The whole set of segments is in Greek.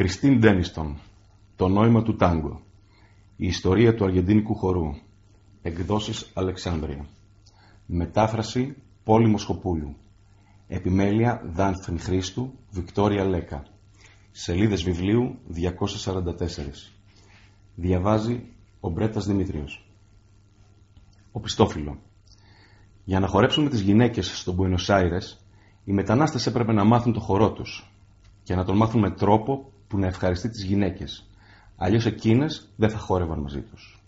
Κριστίν Ντένιστον Το νόημα του τάγκο Η ιστορία του αργεντίνικου χορού Εκδόσεις Αλεξάνδρεια Μετάφραση Πόλη Μοσχοπούλου Επιμέλεια Δάνθεν Χρήστου Βικτόρια Λέκα Σελίδες βιβλίου 244 Διαβάζει ο Μπρέτας Δημήτριος. Ο Πιστόφυλλο. Για να χορέψουμε τις γυναίκες στον Buenos Aires οι μετανάστες έπρεπε να μάθουν το χορό τους και να τον μάθουν με τρόπο που να ευχαριστεί τις γυναίκες. Αλλιώς εκείνες δεν θα χόρευαν μαζί τους.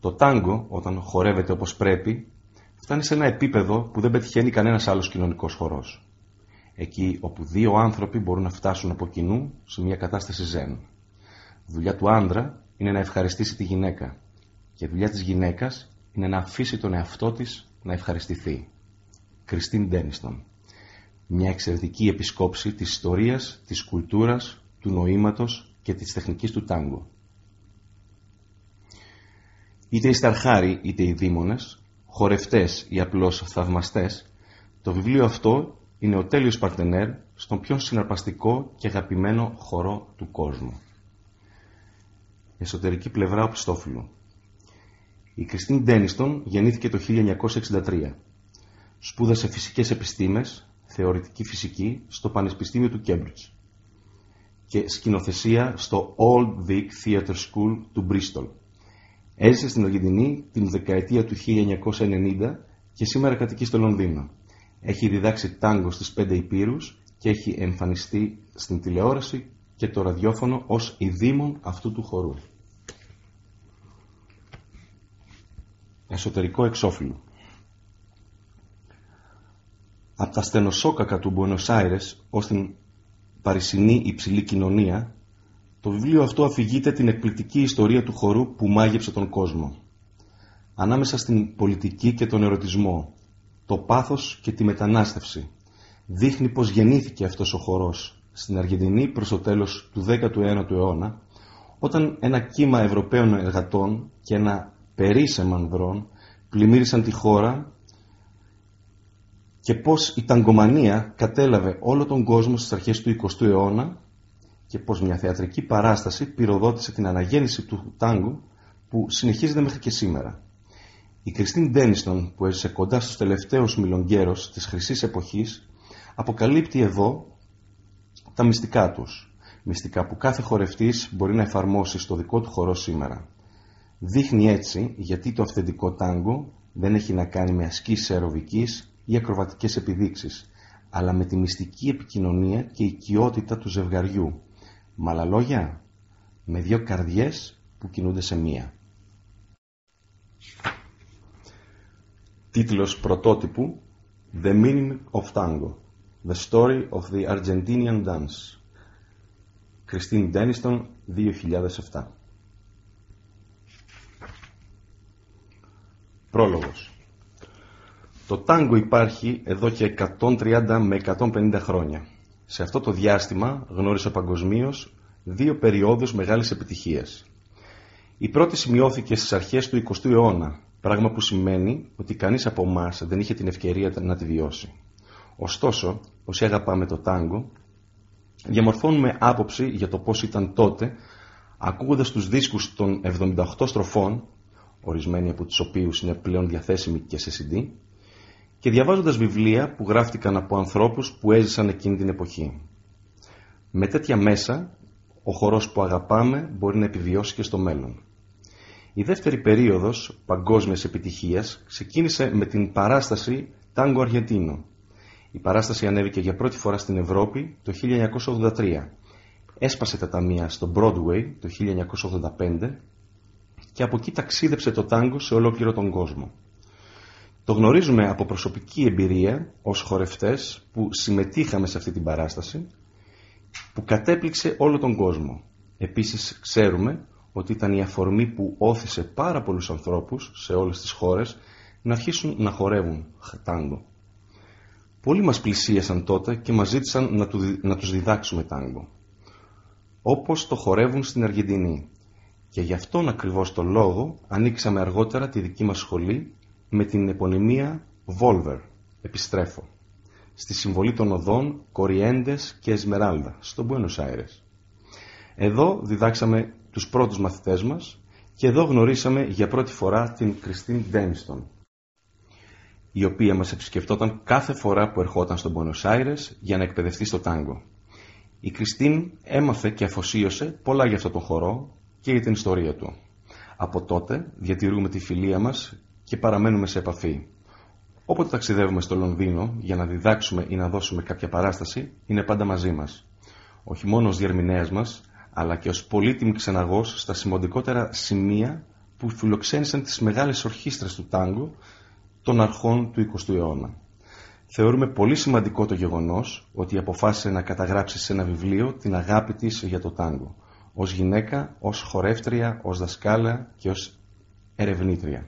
Το τάγκο, όταν χορεύεται όπως πρέπει, φτάνει σε ένα επίπεδο που δεν πετυχαίνει κανένας άλλος κοινωνικός χορός. Εκεί όπου δύο άνθρωποι μπορούν να φτάσουν από κοινού σε μια κατάσταση ζέν. Δουλειά του άντρα είναι να ευχαριστήσει τη γυναίκα και δουλειά της γυναίκας είναι να αφήσει τον εαυτό της να ευχαριστηθεί. Κριστίν Ντένιστον μια εξαιρετική επισκόψη της ιστορίας, της κουλτούρας, του νοήματος και της τεχνικής του τάγκο. Είτε οι σταρχάροι είτε οι δήμονες, χορευτές ή απλώς θαυμαστές, το βιβλίο αυτό είναι ο τέλειος παρτενέρ στον πιο συναρπαστικό και αγαπημένο χορό του κόσμου. Εσωτερική πλευρά οπιστόφυλλου. Η Κριστίν Ντένιστον γεννήθηκε το 1963. Σπούδασε φυσικές επιστήμες θεωρητική φυσική στο Πανεπιστήμιο του Κέμπριτζ και σκηνοθεσία στο Old Vic Theatre School του Bristol. Έζησε στην Αργεντινή την δεκαετία του 1990 και σήμερα κατοικεί στο Λονδίνο. Έχει διδάξει τάγκο στις πέντε υπήρους και έχει εμφανιστεί στην τηλεόραση και το ραδιόφωνο ως ειδήμων αυτού του χορού. Εσωτερικό εξώφυλλο από τα στενοσόκακα του Μπουένος Άιρες ως την παρισινή υψηλή κοινωνία, το βιβλίο αυτό αφηγείται την εκπληκτική ιστορία του χορού που μάγεψε τον κόσμο. Ανάμεσα στην πολιτική και τον ερωτισμό, το πάθος και τη μετανάστευση, δείχνει πως γεννήθηκε αυτός ο χορός στην Αργεντινή προς το τέλος του 19ου αιώνα, όταν ένα κύμα Ευρωπαίων εργατών και ένα περίσσεμα ανδρών πλημμύρισαν τη χώρα και πώς η ταγκομανία κατέλαβε όλο τον κόσμο στις αρχές του 20ου αιώνα και πώς μια θεατρική παράσταση πυροδότησε την αναγέννηση του τάγκου που συνεχίζεται μέχρι και σήμερα. Η Κριστίν Ντένιστον που έζησε κοντά στους τελευταίους μιλονγκέρος της χρυσής εποχής αποκαλύπτει εδώ τα μυστικά τους. Μυστικά που κάθε χορευτής μπορεί να εφαρμόσει στο δικό του χορό σήμερα. Δείχνει έτσι γιατί το αυθεντικό τάγκο δεν έχει να κάνει με ασκήσεις αεροβικής ή ακροβατικές επιδείξεις, αλλά με τη μυστική επικοινωνία και οικειότητα του ζευγαριού. Με άλλα λόγια, με δύο καρδιές που κινούνται σε μία. Τίτλος πρωτότυπου The Meaning of Tango The Story of the Argentinian Dance Christine Denniston 2007 Πρόλογος το τάγκο υπάρχει εδώ και 130 με 150 χρόνια. Σε αυτό το διάστημα γνώρισε παγκοσμίως δύο περιόδους μεγάλης επιτυχίας. Η πρώτη σημειώθηκε στις αρχές του 20ου αιώνα, πράγμα που σημαίνει ότι κανείς από εμάς δεν είχε την ευκαιρία να τη βιώσει. Ωστόσο, όσοι αγαπάμε το τάγκο, διαμορφώνουμε άποψη για το πώς ήταν τότε, ακούγοντας τους δίσκους των 78 στροφών, ορισμένοι από τους οποίους είναι πλέον διαθέσιμοι και σε CD, και διαβάζοντας βιβλία που γράφτηκαν από ανθρώπους που έζησαν εκείνη την εποχή. Με τέτοια μέσα, ο χορός που αγαπάμε μπορεί να επιβιώσει και στο μέλλον. Η δεύτερη περίοδος παγκόσμιας επιτυχίας ξεκίνησε με την παράσταση Τάγκο Αργεντίνο. Η παράσταση ανέβηκε για πρώτη φορά στην Ευρώπη το 1983. Έσπασε τα ταμεία στο Broadway το 1985 και από εκεί ταξίδεψε το τάγκο σε ολόκληρο τον κόσμο. Το γνωρίζουμε από προσωπική εμπειρία ως χορευτές που συμμετείχαμε σε αυτή την παράσταση που κατέπληξε όλο τον κόσμο. Επίσης ξέρουμε ότι ήταν η αφορμή που όθησε πάρα πολλούς ανθρώπους σε όλες τις χώρες να αρχίσουν να χορεύουν τάγκο. Πολλοί μας πλησίασαν τότε και μας ζήτησαν να, του, να τους διδάξουμε τάγκο. Όπως το χορεύουν στην Αργεντινή. Και γι' αυτόν ακριβώς το λόγο ανοίξαμε αργότερα τη δική μας σχολή με την επωνυμία Volver, επιστρέφω. στη συμβολή των οδών Κοριέντες και Εσμεράλδα, στον Buenos Aires. Εδώ διδάξαμε τους πρώτους μαθητές μας και εδώ γνωρίσαμε για πρώτη φορά την Κριστίν Ντένιστον, η οποία μας επισκεφτόταν κάθε φορά που ερχόταν στον Buenos Aires για να εκπαιδευτεί στο τάγκο. Η Κριστίν έμαθε και αφοσίωσε πολλά για αυτό τον χορό και για την ιστορία του. Από τότε διατηρούμε τη φιλία μας και παραμένουμε σε επαφή. Όποτε ταξιδεύουμε στο Λονδίνο για να διδάξουμε ή να δώσουμε κάποια παράσταση, είναι πάντα μαζί μας. Όχι μόνο ως διερμηνέας μας, αλλά και ως πολύτιμη ξεναγός στα σημαντικότερα σημεία που φιλοξένησαν τις μεγάλες ορχήστρες του τάγκο των αρχών του 20ου αιώνα. Θεωρούμε πολύ σημαντικό το γεγονός ότι αποφάσισε να καταγράψει σε ένα βιβλίο την αγάπη της για το τάγκο, ως γυναίκα, ως χορεύτρια, ως δασκάλα και ως ερευνήτρια.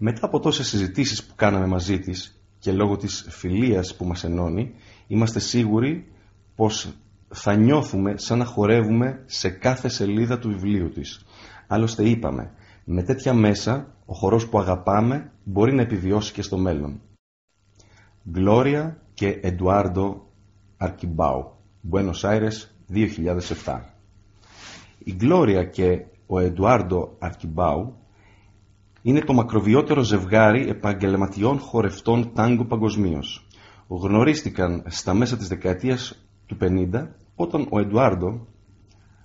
Μετά από τόσες συζητήσεις που κάναμε μαζί της και λόγω της φιλίας που μας ενώνει, είμαστε σίγουροι πως θα νιώθουμε σαν να χορεύουμε σε κάθε σελίδα του βιβλίου της. Άλλωστε είπαμε, με τέτοια μέσα ο χορός που αγαπάμε μπορεί να επιβιώσει και στο μέλλον. Γκλώρια και Εντουάρντο Αρκιμπάου, Buenos Aires 2007 Η Γκλώρια και ο Εντουάρντο Αρκιμπάου είναι το μακροβιότερο ζευγάρι επαγγελματιών χορευτών τάγκο παγκοσμίως. Γνωρίστηκαν στα μέσα της δεκαετίας του 50 όταν ο Εντουάρντο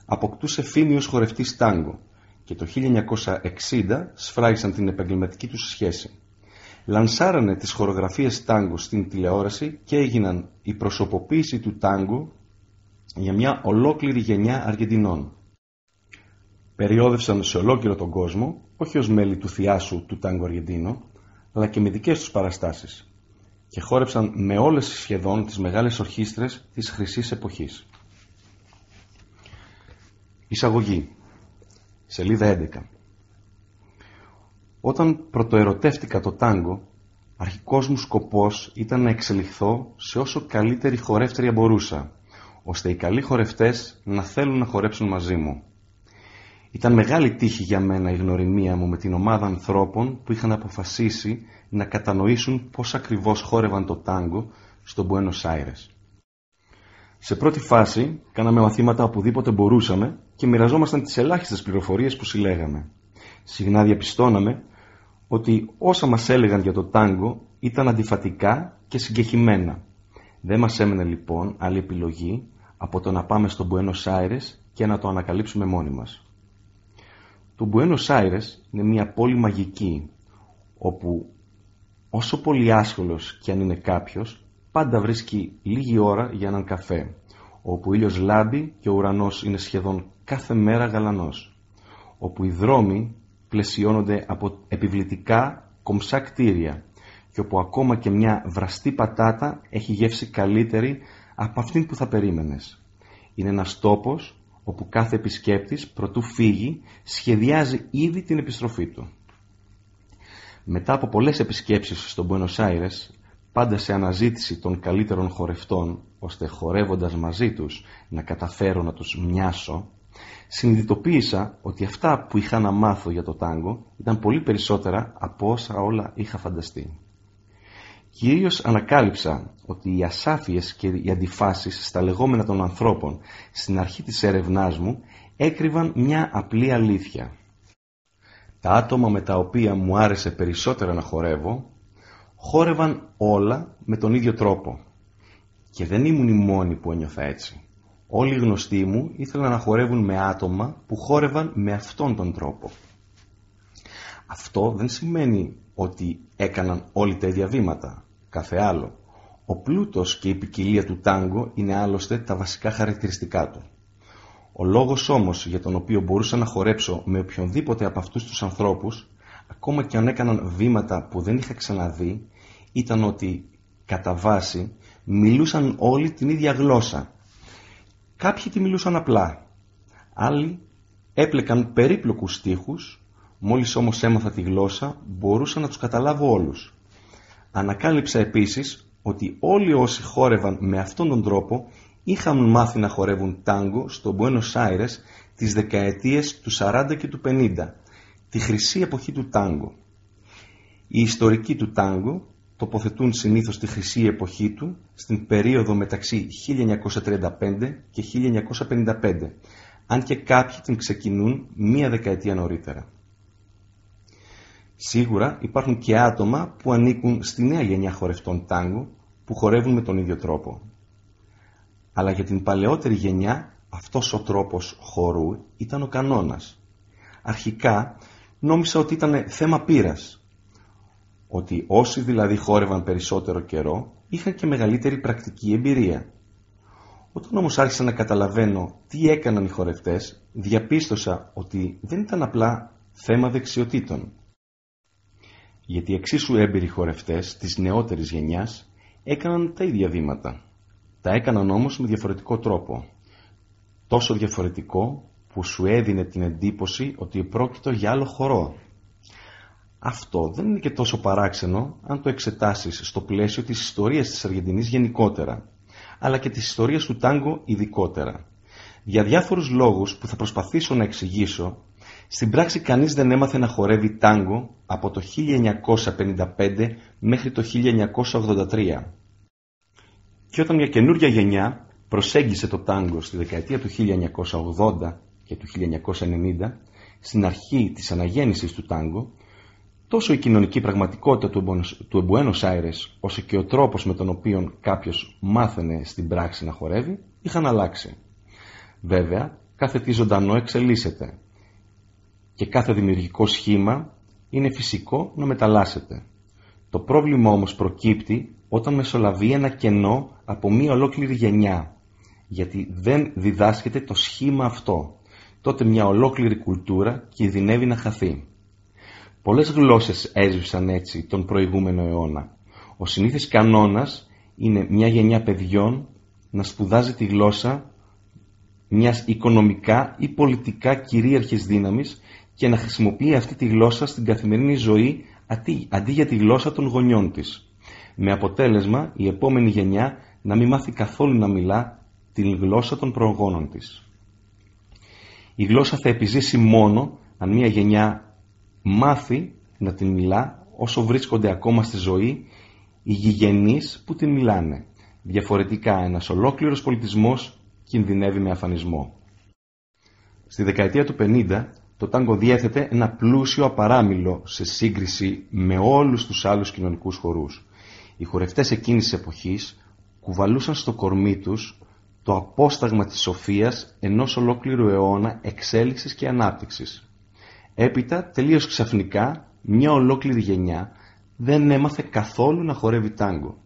αποκτούσε φήμιος χορευτής τάγκο και το 1960 σφράγισαν την επαγγελματική τους σχέση. Λανσάρανε τις χορογραφίες τάγκο στην τηλεόραση και έγιναν η προσωποποίηση του τάγκο για μια ολόκληρη γενιά Αργεντινών. Περιόδευσαν σε ολόκληρο τον κόσμο, όχι ως μέλη του θειάσου του τάγκο Αργεντίνο, αλλά και με δικές τους παραστάσεις και χόρεψαν με όλες σχεδόν τις μεγάλες ορχήστρες της χρυσής εποχής. Εισαγωγή Σελίδα 11 Όταν πρωτοερωτεύτηκα το τάγκο, αρχικός μου σκοπός ήταν να εξελιχθώ σε όσο καλύτερη χορεύτρια μπορούσα, ώστε οι καλοί χορευτές να θέλουν να χορέψουν μαζί μου. Ήταν μεγάλη τύχη για μένα η γνωριμία μου με την ομάδα ανθρώπων που είχαν αποφασίσει να κατανοήσουν πώς ακριβώς χόρευαν το τάγκο στο Buenos Aires. Σε πρώτη φάση κάναμε μαθήματα οπουδήποτε μπορούσαμε και μοιραζόμασταν τις ελάχιστες πληροφορίες που συλλέγαμε. Συχνά διαπιστώναμε ότι όσα μας έλεγαν για το τάγκο ήταν αντιφατικά και συγκεχημένα. Δεν μας έμενε λοιπόν άλλη επιλογή από το να πάμε στο Buenos Aires και να το ανακαλύψουμε μόνοι μας. Το Buenos Aires είναι μια πόλη μαγική, όπου όσο πολύ άσχολος και αν είναι κάποιος, πάντα βρίσκει λίγη ώρα για έναν καφέ, όπου ο ήλιος λάμπει και ο ουρανός είναι σχεδόν κάθε μέρα γαλανός, όπου οι δρόμοι πλαισιώνονται από επιβλητικά κομψά κτίρια και όπου ακόμα και μια βραστή πατάτα έχει γεύση καλύτερη από αυτήν που θα περίμενες. Είναι ένας τόπος όπου κάθε επισκέπτης προτού φύγει σχεδιάζει ήδη την επιστροφή του. Μετά από πολλές επισκέψεις στον Buenos Aires, πάντα σε αναζήτηση των καλύτερων χορευτών, ώστε χορεύοντας μαζί τους να καταφέρω να τους μοιάσω, συνειδητοποίησα ότι αυτά που είχα να μάθω για το τάγκο ήταν πολύ περισσότερα από όσα όλα είχα φανταστεί. Κυρίως ανακάλυψα ότι οι ασάφειες και οι αντιφάσεις στα λεγόμενα των ανθρώπων στην αρχή της έρευνάς μου έκρυβαν μια απλή αλήθεια. Τα άτομα με τα οποία μου άρεσε περισσότερα να χορεύω χόρευαν όλα με τον ίδιο τρόπο. Και δεν ήμουν η μόνη που ένιωθα έτσι. Όλοι οι γνωστοί μου ήθελαν να χορεύουν με άτομα που χόρευαν με αυτόν τον τρόπο. Αυτό δεν σημαίνει ότι έκαναν όλοι τα ίδια βήματα, κάθε άλλο. Ο πλούτος και η ποικιλία του τάγκο είναι άλλωστε τα βασικά χαρακτηριστικά του. Ο λόγος όμως για τον οποίο μπορούσα να χορέψω με οποιονδήποτε από αυτούς τους ανθρώπους, ακόμα και αν έκαναν βήματα που δεν είχα ξαναδεί, ήταν ότι κατά βάση μιλούσαν όλοι την ίδια γλώσσα. Κάποιοι τη μιλούσαν απλά, άλλοι έπλεκαν περίπλοκους στίχους Μόλις όμως έμαθα τη γλώσσα, μπορούσα να τους καταλάβω όλους. Ανακάλυψα επίσης ότι όλοι όσοι χόρευαν με αυτόν τον τρόπο είχαν μάθει να χορεύουν τάγκο στο Buenos Aires τις δεκαετίες του 40 και του 50, τη χρυσή εποχή του τάγκο. Οι ιστορικοί του τάγκο τοποθετούν συνήθως τη χρυσή εποχή του στην περίοδο μεταξύ 1935 και 1955, αν και κάποιοι την ξεκινούν μία δεκαετία νωρίτερα. Σίγουρα υπάρχουν και άτομα που ανήκουν στη νέα γενιά χορευτών τάγκο που χορεύουν με τον ίδιο τρόπο. Αλλά για την παλαιότερη γενιά αυτός ο τρόπος χορού ήταν ο κανόνας. Αρχικά νόμισα ότι ήταν θέμα πείρας. Ότι όσοι δηλαδή χόρευαν περισσότερο καιρό είχαν και μεγαλύτερη πρακτική εμπειρία. Όταν όμως άρχισα να καταλαβαίνω τι έκαναν οι χορευτές, διαπίστωσα ότι δεν ήταν απλά θέμα δεξιοτήτων. Γιατί εξίσου έμπειροι χορευτές της νεότερης γενιάς έκαναν τα ίδια βήματα. Τα έκαναν όμως με διαφορετικό τρόπο. Τόσο διαφορετικό που σου έδινε την εντύπωση ότι πρόκειτο για άλλο χορό. Αυτό δεν είναι και τόσο παράξενο αν το εξετάσεις στο πλαίσιο της ιστορίας της Αργεντινής γενικότερα, αλλά και της ιστορίας του τάγκο ειδικότερα. Για διάφορους λόγους που θα προσπαθήσω να εξηγήσω, στην πράξη κανείς δεν έμαθε να χορεύει τάγκο από το 1955 μέχρι το 1983. Και όταν μια καινούργια γενιά προσέγγισε το τάγκο στη δεκαετία του 1980 και του 1990, στην αρχή της αναγέννησης του τάγκο, τόσο η κοινωνική πραγματικότητα του Εμπουένος Άιρες, όσο και ο τρόπος με τον οποίο κάποιος μάθαινε στην πράξη να χορεύει, είχαν αλλάξει. Βέβαια, κάθε τι ζωντανό εξελίσσεται και κάθε δημιουργικό σχήμα είναι φυσικό να μεταλλάσσεται. Το πρόβλημα όμως προκύπτει όταν μεσολαβεί ένα κενό από μία ολόκληρη γενιά, γιατί δεν διδάσκεται το σχήμα αυτό. Τότε μια ολόκληρη κουλτούρα κινδυνεύει να χαθεί. Πολλές γλώσσες έζησαν έτσι τον προηγούμενο αιώνα. Ο συνήθις κανόνας είναι μια γενιά παιδιών να σπουδάζει τη γλώσσα μιας οικονομικά ή πολιτικά κυρίαρχης δύναμης και να χρησιμοποιεί αυτή τη γλώσσα στην καθημερινή ζωή αντί για τη γλώσσα των γονιών της. Με αποτέλεσμα η επόμενη γενιά να μην μάθει καθόλου να μιλά την γλώσσα των προγόνων της. Η γλώσσα θα επιζήσει μόνο αν μια γενιά μάθει να την μιλά όσο βρίσκονται ακόμα στη ζωή οι γηγενείς που την μιλάνε. Διαφορετικά ένας ολόκληρος πολιτισμός κινδυνεύει με αφανισμό. Στη δεκαετία του 50 το τάγκο διέθετε ένα πλούσιο απαράμιλο σε σύγκριση με όλους τους άλλους κοινωνικούς χορούς. Οι χορευτές εκείνης της εποχής κουβαλούσαν στο κορμί τους το απόσταγμα της σοφίας ενός ολόκληρου αιώνα εξέλιξης και ανάπτυξης. Έπειτα, τελείως ξαφνικά, μια ολόκληρη γενιά δεν έμαθε καθόλου να χορεύει τάγκο.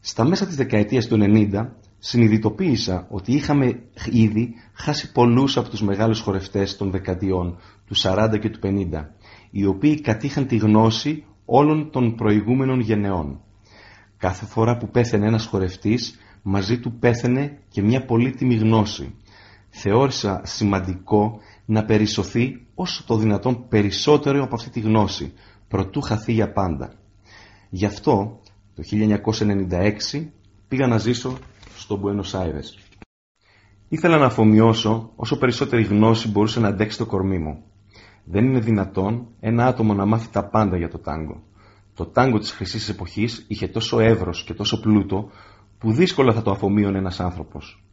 Στα μέσα της δεκαετίας του 90 συνειδητοποίησα ότι είχαμε ήδη χάσει πολλούς από τους μεγάλους χορευτές των δεκαετιών του 40 και του 50, οι οποίοι κατήχαν τη γνώση όλων των προηγούμενων γενεών. Κάθε φορά που πέθαινε ένας χορευτής, μαζί του πέθαινε και μια πολύτιμη γνώση. Θεώρησα σημαντικό να περισωθεί όσο το δυνατόν περισσότερο από αυτή τη γνώση, προτού χαθεί για πάντα. Γι' αυτό το 1996 πήγα να ζήσω στο Buenos Aires. Ήθελα να αφομοιώσω όσο περισσότερη γνώση μπορούσε να αντέξει το κορμί μου. Δεν είναι δυνατόν ένα άτομο να μάθει τα πάντα για το τάγκο. Το τάγκο της χρυσής εποχής είχε τόσο εύρος και τόσο πλούτο που δύσκολα θα το αφομοίωνε ένας άνθρωπος.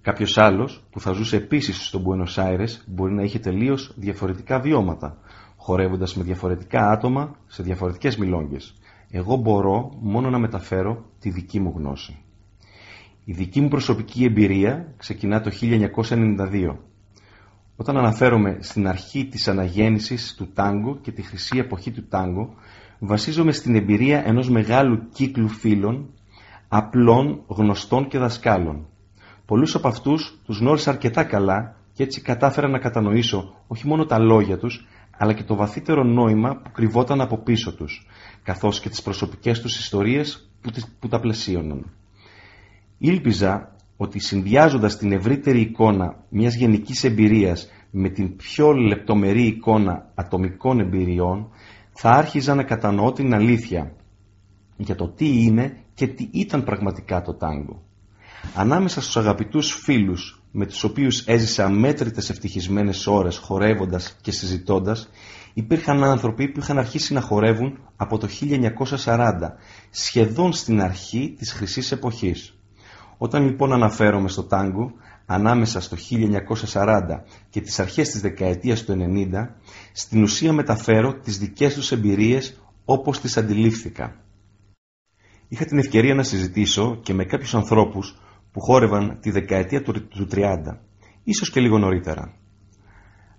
Κάποιος άλλος που θα ζούσε επίσης στο Buenos Aires μπορεί να είχε τελείως διαφορετικά βιώματα, χορεύοντας με διαφορετικά άτομα σε διαφορετικές μιλόγγες. Εγώ μπορώ μόνο να μεταφέρω τη δική μου γνώση. Η δική μου προσωπική εμπειρία ξεκινά το 1992. Όταν αναφέρομαι στην αρχή της αναγέννησης του τάγκο και τη χρυσή εποχή του τάγκο, βασίζομαι στην εμπειρία ενός μεγάλου κύκλου φίλων, απλών, γνωστών και δασκάλων. Πολλούς από αυτούς τους γνώρισα αρκετά καλά και έτσι κατάφερα να κατανοήσω όχι μόνο τα λόγια τους, αλλά και το βαθύτερο νόημα που κρυβόταν από πίσω τους, καθώς και τις προσωπικές τους ιστορίες που, που τα πλαισίωναν. Ήλπιζα ότι συνδυάζοντας την ευρύτερη εικόνα μιας γενικής εμπειρίας με την πιο λεπτομερή εικόνα ατομικών εμπειριών θα άρχιζα να κατανοώ την αλήθεια για το τι είναι και τι ήταν πραγματικά το τάγκο. Ανάμεσα στους αγαπητούς φίλους με τους οποίους έζησα μέτρητες ευτυχισμένες ώρες χορεύοντας και συζητώντας υπήρχαν άνθρωποι που είχαν αρχίσει να χορεύουν από το 1940, σχεδόν στην αρχή της χρυσής εποχής. Όταν λοιπόν αναφέρομαι στο τάγκο, ανάμεσα στο 1940 και τις αρχές της δεκαετίας του 90, στην ουσία μεταφέρω τις δικές τους εμπειρίες όπως τις αντιλήφθηκα. Είχα την ευκαιρία να συζητήσω και με κάποιους ανθρώπους που χόρευαν τη δεκαετία του 30, ίσως και λίγο νωρίτερα.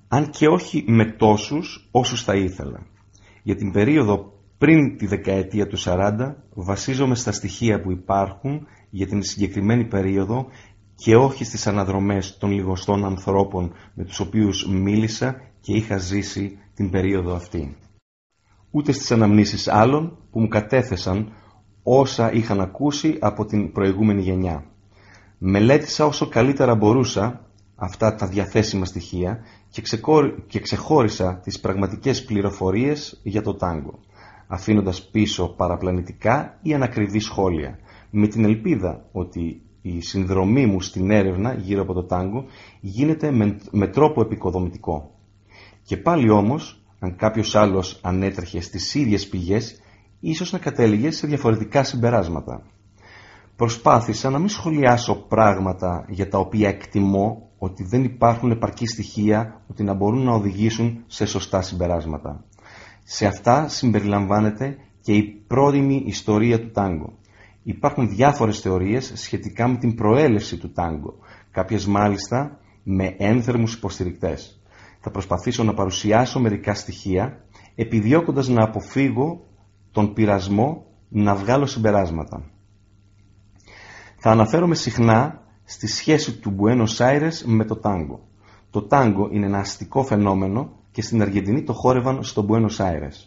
Αν και όχι με τόσους όσους θα ήθελα. Για την περίοδο πριν τη δεκαετία του 40 βασίζομαι στα στοιχεία που υπάρχουν για την συγκεκριμένη περίοδο και όχι στις αναδρομές των λιγοστών ανθρώπων με τους οποίους μίλησα και είχα ζήσει την περίοδο αυτή. Ούτε στις αναμνήσεις άλλων που μου κατέθεσαν όσα είχαν ακούσει από την προηγούμενη γενιά. Μελέτησα όσο καλύτερα μπορούσα αυτά τα διαθέσιμα στοιχεία και ξεχώρισα τις πραγματικές πληροφορίες για το τάγκο, αφήνοντας πίσω παραπλανητικά ή ανακριβή σχόλια, με την ελπίδα ότι η συνδρομή μου στην έρευνα γύρω από το τάγκο γίνεται με, τρόπο επικοδομητικό. Και πάλι όμως, αν κάποιος άλλος ανέτρεχε στις ίδιες πηγές, ίσως να κατέληγε σε διαφορετικά συμπεράσματα. Προσπάθησα να μην σχολιάσω πράγματα για τα οποία εκτιμώ ότι δεν υπάρχουν επαρκή στοιχεία ότι να μπορούν να οδηγήσουν σε σωστά συμπεράσματα. Σε αυτά συμπεριλαμβάνεται και η πρόδειμη ιστορία του τάγκο. Υπάρχουν διάφορες θεωρίες σχετικά με την προέλευση του τάγκο, κάποιες μάλιστα με ένθερμους υποστηρικτές. Θα προσπαθήσω να παρουσιάσω μερικά στοιχεία, επιδιώκοντας να αποφύγω τον πειρασμό να βγάλω συμπεράσματα. Θα αναφέρομαι συχνά στη σχέση του Buenos Aires με το τάγκο. Το τάγκο είναι ένα αστικό φαινόμενο και στην Αργεντινή το χόρευαν στο Buenos Aires.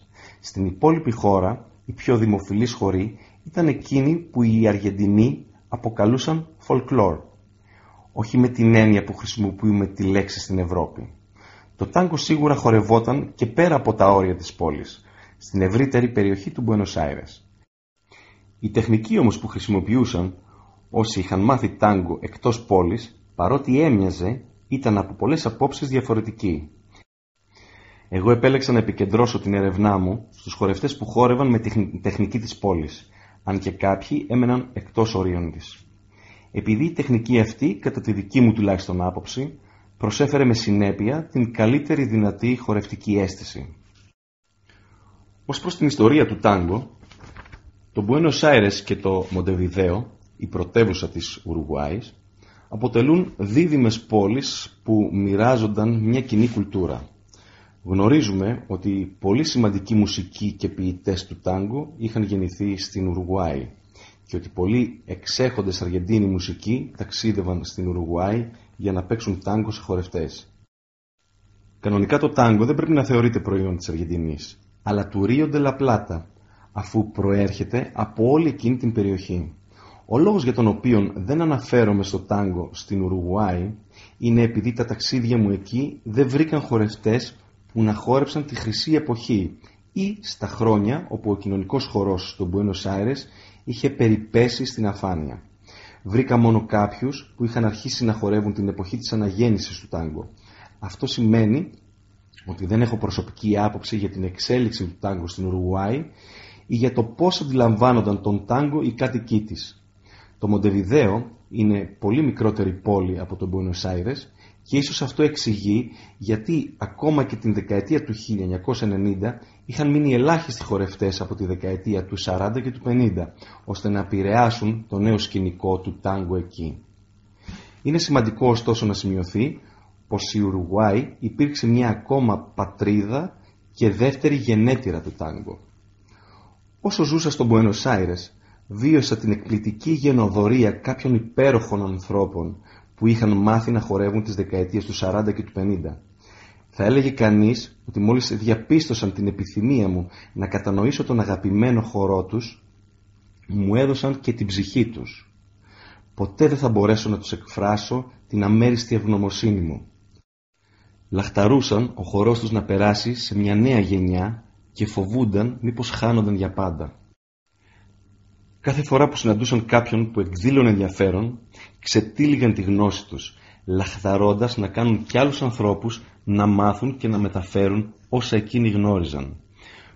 Στην υπόλοιπη χώρα, οι πιο δημοφιλείς χωροί ήταν εκείνοι που οι Αργεντινοί αποκαλούσαν folklore. Όχι με την έννοια που χρησιμοποιούμε τη λέξη στην Ευρώπη. Το τάγκο σίγουρα χορευόταν και πέρα από τα όρια της πόλης, στην ευρύτερη περιοχή του Buenos Aires. Η τεχνική όμως που χρησιμοποιούσαν όσοι είχαν μάθει τάγκο εκτός πόλης, παρότι έμοιαζε, ήταν από πολλές απόψεις διαφορετική. Εγώ επέλεξα να επικεντρώσω την ερευνά μου στους χορευτές που χόρευαν με την τεχνική της πόλης, αν και κάποιοι έμεναν εκτός ορίων της. Επειδή η τεχνική αυτή, κατά τη δική μου τουλάχιστον άποψη, προσέφερε με συνέπεια την καλύτερη δυνατή χορευτική αίσθηση. Ως προς την ιστορία του τάγκο, το Buenos Aires και το Μοντεβιδέο η πρωτεύουσα της Ουρουγουάης, αποτελούν δίδυμες πόλεις που μοιράζονταν μια κοινή κουλτούρα. Γνωρίζουμε ότι πολύ σημαντικοί μουσικοί και ποιητές του τάγκο είχαν γεννηθεί στην Ουρουγουάη και ότι πολλοί εξέχοντες Αργεντίνοι μουσικοί ταξίδευαν στην Ουρουγουάη για να παίξουν τάγκο σε χορευτές. Κανονικά το τάγκο δεν πρέπει να θεωρείται προϊόν της Αργεντινής, αλλά του Ρίο Ντελαπλάτα, αφού προέρχεται από όλη εκείνη την περιοχή. Ο λόγος για τον οποίο δεν αναφέρομαι στο τάγκο στην Ουρουγουάη είναι επειδή τα ταξίδια μου εκεί δεν βρήκαν χορευτές που να χόρεψαν τη χρυσή εποχή ή στα χρόνια όπου ο κοινωνικός χορός στο Buenos Aires είχε περιπέσει στην αφάνεια. Βρήκα μόνο κάποιους που είχαν αρχίσει να χορεύουν την εποχή της αναγέννησης του τάγκο. Αυτό σημαίνει ότι δεν έχω προσωπική άποψη για την εξέλιξη του τάγκο στην Ουρουγουάη ή για το πώς αντιλαμβάνονταν τον τάγκο οι κάτοικοί της. Το Μοντεβιδέο είναι πολύ μικρότερη πόλη από το Buenos Aires και ίσως αυτό εξηγεί γιατί ακόμα και την δεκαετία του 1990 είχαν μείνει ελάχιστοι χορευτές από τη δεκαετία του 40 και του 50 ώστε να επηρεάσουν το νέο σκηνικό του τάγκο εκεί. Είναι σημαντικό ωστόσο να σημειωθεί πως η Ουρουγουάη υπήρξε μια ακόμα πατρίδα και δεύτερη γενέτειρα του τάγκο. Όσο ζούσα στο Buenos Aires βίωσα την εκπληκτική γενοδορία κάποιων υπέροχων ανθρώπων που είχαν μάθει να χορεύουν τις δεκαετίες του 40 και του 50. Θα έλεγε κανείς ότι μόλις διαπίστωσαν την επιθυμία μου να κατανοήσω τον αγαπημένο χορό τους, μου έδωσαν και την ψυχή τους. Ποτέ δεν θα μπορέσω να τους εκφράσω την αμέριστη ευγνωμοσύνη μου. Λαχταρούσαν ο χορός τους να περάσει σε μια νέα γενιά και φοβούνταν μήπως χάνονταν για πάντα. Κάθε φορά που συναντούσαν κάποιον που εκδήλωνε ενδιαφέρον, ξετύλιγαν τη γνώση τους, λαχθαρώντας να κάνουν κι άλλους ανθρώπους να μάθουν και να μεταφέρουν όσα εκείνοι γνώριζαν.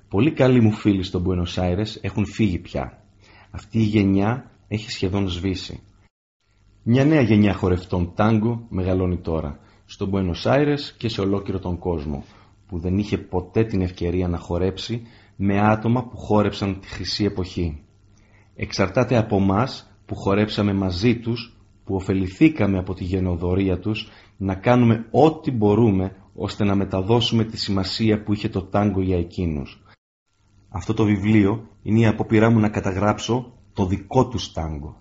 Πολύ καλοί μου φίλοι στον Buenos Aires έχουν φύγει πια. Αυτή η γενιά έχει σχεδόν σβήσει. Μια νέα γενιά χορευτών τάγκο μεγαλώνει τώρα, στον Buenos Aires και σε ολόκληρο τον κόσμο, που δεν είχε ποτέ την ευκαιρία να χορέψει με άτομα που χόρεψαν τη χρυσή εποχή. Εξαρτάται από εμά που χορέψαμε μαζί τους, που ωφεληθήκαμε από τη γενοδορία τους, να κάνουμε ό,τι μπορούμε ώστε να μεταδώσουμε τη σημασία που είχε το τάγκο για εκείνους. Αυτό το βιβλίο είναι η απόπειρά μου να καταγράψω το δικό τους τάγκο,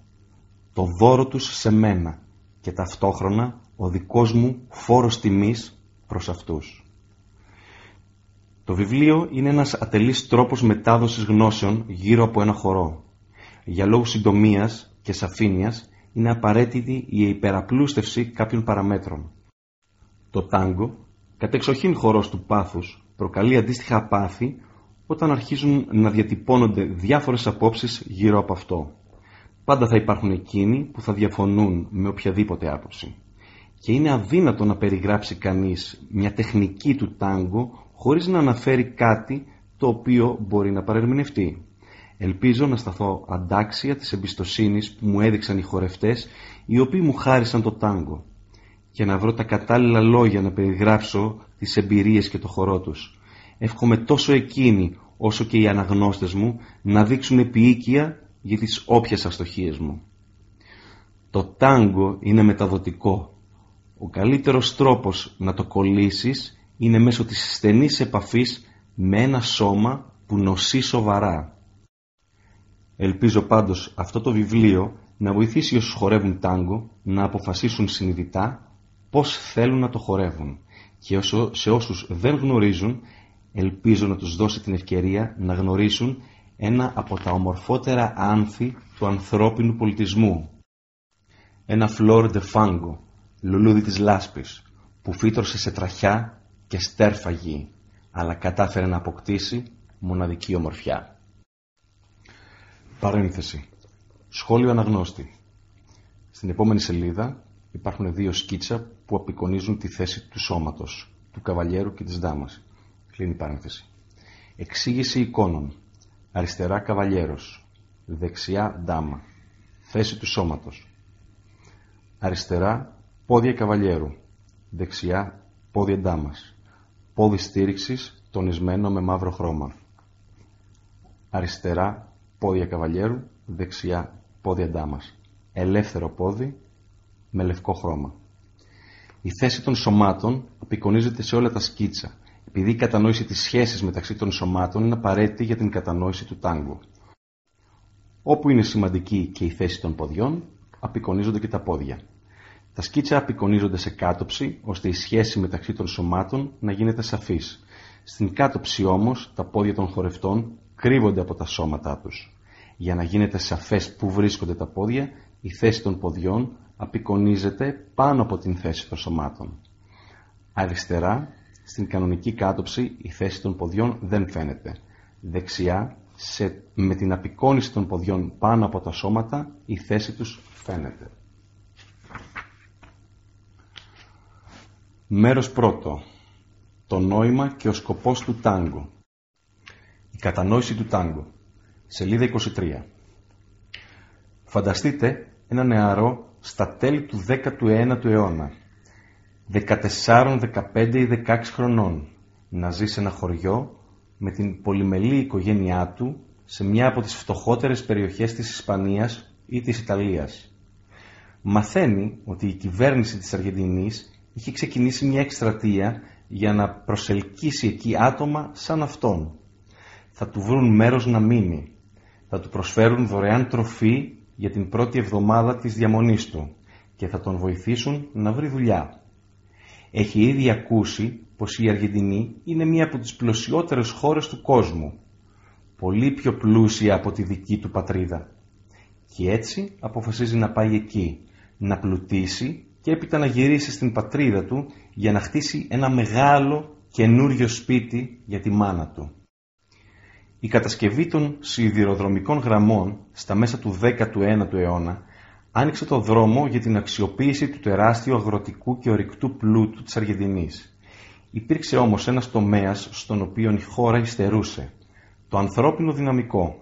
το δώρο τους σε μένα και ταυτόχρονα ο δικός μου φόρος τιμής προς αυτούς. Το βιβλίο είναι ένας ατελής τρόπος μετάδοσης γνώσεων γύρω από ένα χορό. Για λόγους συντομίας και σαφήνειας είναι απαραίτητη η υπεραπλούστευση κάποιων παραμέτρων. Το τάγκο, κατεξοχήν χορός του πάθους, προκαλεί αντίστοιχα πάθη όταν αρχίζουν να διατυπώνονται διάφορες απόψεις γύρω από αυτό. Πάντα θα υπάρχουν εκείνοι που θα διαφωνούν με οποιαδήποτε άποψη. Και είναι αδύνατο να περιγράψει κανείς μια τεχνική του τάγκο χωρίς να αναφέρει κάτι το οποίο μπορεί να παρερμηνευτεί. Ελπίζω να σταθώ αντάξια της εμπιστοσύνης που μου έδειξαν οι χορευτές οι οποίοι μου χάρισαν το τάγκο και να βρω τα κατάλληλα λόγια να περιγράψω τις εμπειρίες και το χορό τους. Εύχομαι τόσο εκείνοι όσο και οι αναγνώστες μου να δείξουν επίοικια για τις όποιες αστοχίες μου. Το τάγκο είναι μεταδοτικό. Ο καλύτερος τρόπος να το κολλήσεις είναι μέσω της στενής επαφής με ένα σώμα που νοσεί σοβαρά. Ελπίζω πάντως αυτό το βιβλίο να βοηθήσει όσους χορεύουν τάγκο να αποφασίσουν συνειδητά πώς θέλουν να το χορεύουν και όσο, σε όσους δεν γνωρίζουν ελπίζω να τους δώσει την ευκαιρία να γνωρίσουν ένα από τα ομορφότερα άνθη του ανθρώπινου πολιτισμού. Ένα φλόρ de φάγκο, λουλούδι της λάσπης, που φύτρωσε σε τραχιά και στέρφα γη, αλλά κατάφερε να αποκτήσει μοναδική ομορφιά. Παρένθεση. Σχόλιο αναγνώστη. Στην επόμενη σελίδα υπάρχουν δύο σκίτσα που απεικονίζουν τη θέση του σώματος, του καβαλιέρου και της δάμας. Κλείνει παρένθεση. Εξήγηση εικόνων. Αριστερά καβαλιέρος. Δεξιά δάμα. Θέση του σώματος. Αριστερά πόδια καβαλιέρου. Δεξιά πόδια ντάμας. Πόδι στήριξης τονισμένο με μαύρο χρώμα. Αριστερά πόδια καβαλιέρου. Δεξιά πόδια ντάμας. Ελεύθερο πόδι με λευκό χρώμα. Η θέση των σωμάτων απεικονίζεται σε όλα τα σκίτσα επειδή η κατανόηση της σχέσης μεταξύ των σωμάτων είναι απαραίτητη για την κατανόηση του τάγκου. Όπου είναι σημαντική και η θέση των ποδιών, απεικονίζονται και τα πόδια. Τα σκίτσα απεικονίζονται σε κάτωψη, ώστε η σχέση μεταξύ των σωμάτων να γίνεται σαφής. Στην κάτωψη όμως, τα πόδια των χορευτών κρύβονται από τα σώματά τους. Για να γίνεται σαφές που βρίσκονται τα πόδια, η θέση των ποδιών απεικονίζεται πάνω από την θέση των σωμάτων. Αριστερά στην κανονική κάτωψη η θέση των ποδιών δεν φαίνεται. Δεξιά, σε, με την απεικόνιση των ποδιών πάνω από τα σώματα, η θέση τους φαίνεται. Μέρος πρώτο. Το νόημα και ο σκοπός του τάγκο. Η κατανόηση του τάγκο. Σελίδα 23. Φανταστείτε ένα νεαρό στα τέλη του 19ου αιώνα 14, 15 ή 16 χρονών να ζει σε ένα χωριό με την πολυμελή οικογένειά του σε μια από τις φτωχότερες περιοχές της Ισπανίας ή της Ιταλίας. Μαθαίνει ότι η κυβέρνηση της Αργεντινής είχε ξεκινήσει μια εκστρατεία για να προσελκύσει εκεί άτομα σαν αυτόν. Θα του βρουν μέρος να μείνει. Θα του προσφέρουν δωρεάν τροφή για την πρώτη εβδομάδα της διαμονής του και θα τον βοηθήσουν να βρει δουλειά έχει ήδη ακούσει πως η Αργεντινή είναι μία από τις πλουσιότερες χώρες του κόσμου, πολύ πιο πλούσια από τη δική του πατρίδα. Και έτσι αποφασίζει να πάει εκεί, να πλουτίσει και έπειτα να γυρίσει στην πατρίδα του για να χτίσει ένα μεγάλο καινούριο σπίτι για τη μάνα του. Η κατασκευή των σιδηροδρομικών γραμμών στα μέσα του 19ου αιώνα άνοιξε το δρόμο για την αξιοποίηση του τεράστιου αγροτικού και ορυκτού πλούτου της Αργεντινής. Υπήρξε όμως ένας τομέας στον οποίο η χώρα υστερούσε. Το ανθρώπινο δυναμικό.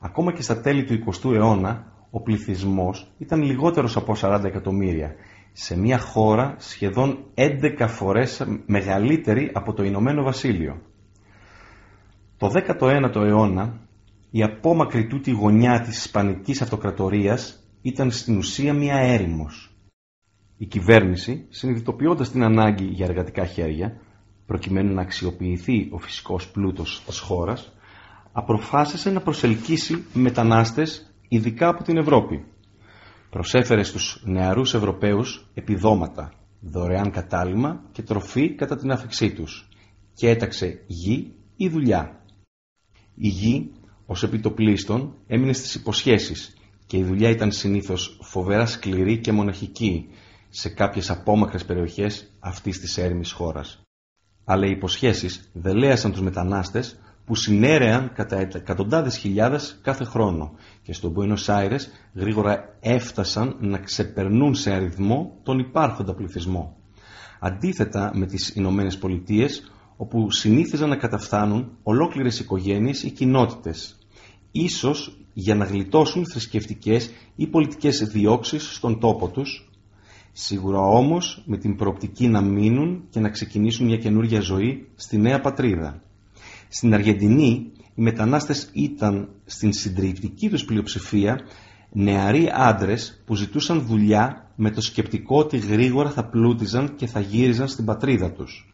Ακόμα και στα τέλη του 20ου αιώνα, ο πληθυσμός ήταν λιγότερος από 40 εκατομμύρια, σε μια χώρα σχεδόν 11 φορές μεγαλύτερη από το Ηνωμένο Βασίλειο. Το 19ο αιώνα, η απόμακρη τούτη γωνιά της Ισπανικής Αυτοκρατορίας ήταν στην ουσία μια έρημος. Η κυβέρνηση, συνειδητοποιώντας την ανάγκη για εργατικά χέρια, προκειμένου να αξιοποιηθεί ο φυσικός πλούτος της χώρας, αποφάσισε να προσελκύσει μετανάστες ειδικά από την Ευρώπη. Προσέφερε στους νεαρούς Ευρωπαίους επιδόματα, δωρεάν κατάλημα και τροφή κατά την άφηξή τους και έταξε γη ή δουλειά. Η γη, ως επιτοπλίστων, έμεινε στις υποσχέσεις και η δουλειά ήταν συνήθως φοβερά σκληρή και μοναχική σε κάποιες απόμακρες περιοχές αυτής της έρημης χώρας. Αλλά οι υποσχέσεις δελέασαν τους μετανάστες που συνέρεαν κατά εκατοντάδες χιλιάδες κάθε χρόνο και στον Buenos Aires γρήγορα έφτασαν να ξεπερνούν σε αριθμό τον υπάρχοντα πληθυσμό. Αντίθετα με τις Ηνωμένες Πολιτείες, όπου συνήθιζαν να καταφθάνουν ολόκληρες οικογένειες ή κοινότητες, ίσως για να γλιτώσουν θρησκευτικές ή πολιτικές διώξεις στον τόπο τους, Σίγουρα όμως με την προοπτική να μείνουν και να ξεκινήσουν μια καινούργια ζωή στη νέα πατρίδα. Στην Αργεντινή οι μετανάστες ήταν στην συντριπτική τους πλειοψηφία νεαροί άντρες που ζητούσαν δουλειά με το σκεπτικό ότι γρήγορα θα πλούτιζαν και θα γύριζαν στην πατρίδα τους.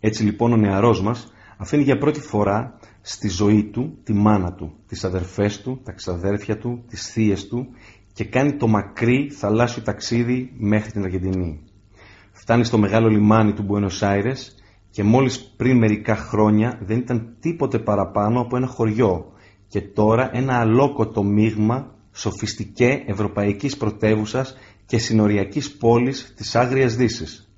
Έτσι λοιπόν ο νεαρός μας αφήνει για πρώτη φορά στη ζωή του τη μάνα του, τις αδερφές του, τα ξαδέρφια του, τις θείες του και κάνει το μακρύ θαλάσσιο ταξίδι μέχρι την Αργεντινή. Φτάνει στο μεγάλο λιμάνι του Buenos Aires και μόλις πριν μερικά χρόνια δεν ήταν τίποτε παραπάνω από ένα χωριό και τώρα ένα αλόκοτο μείγμα σοφιστικέ ευρωπαϊκής πρωτεύουσας και συνοριακής πόλης της Άγριας Δύσης.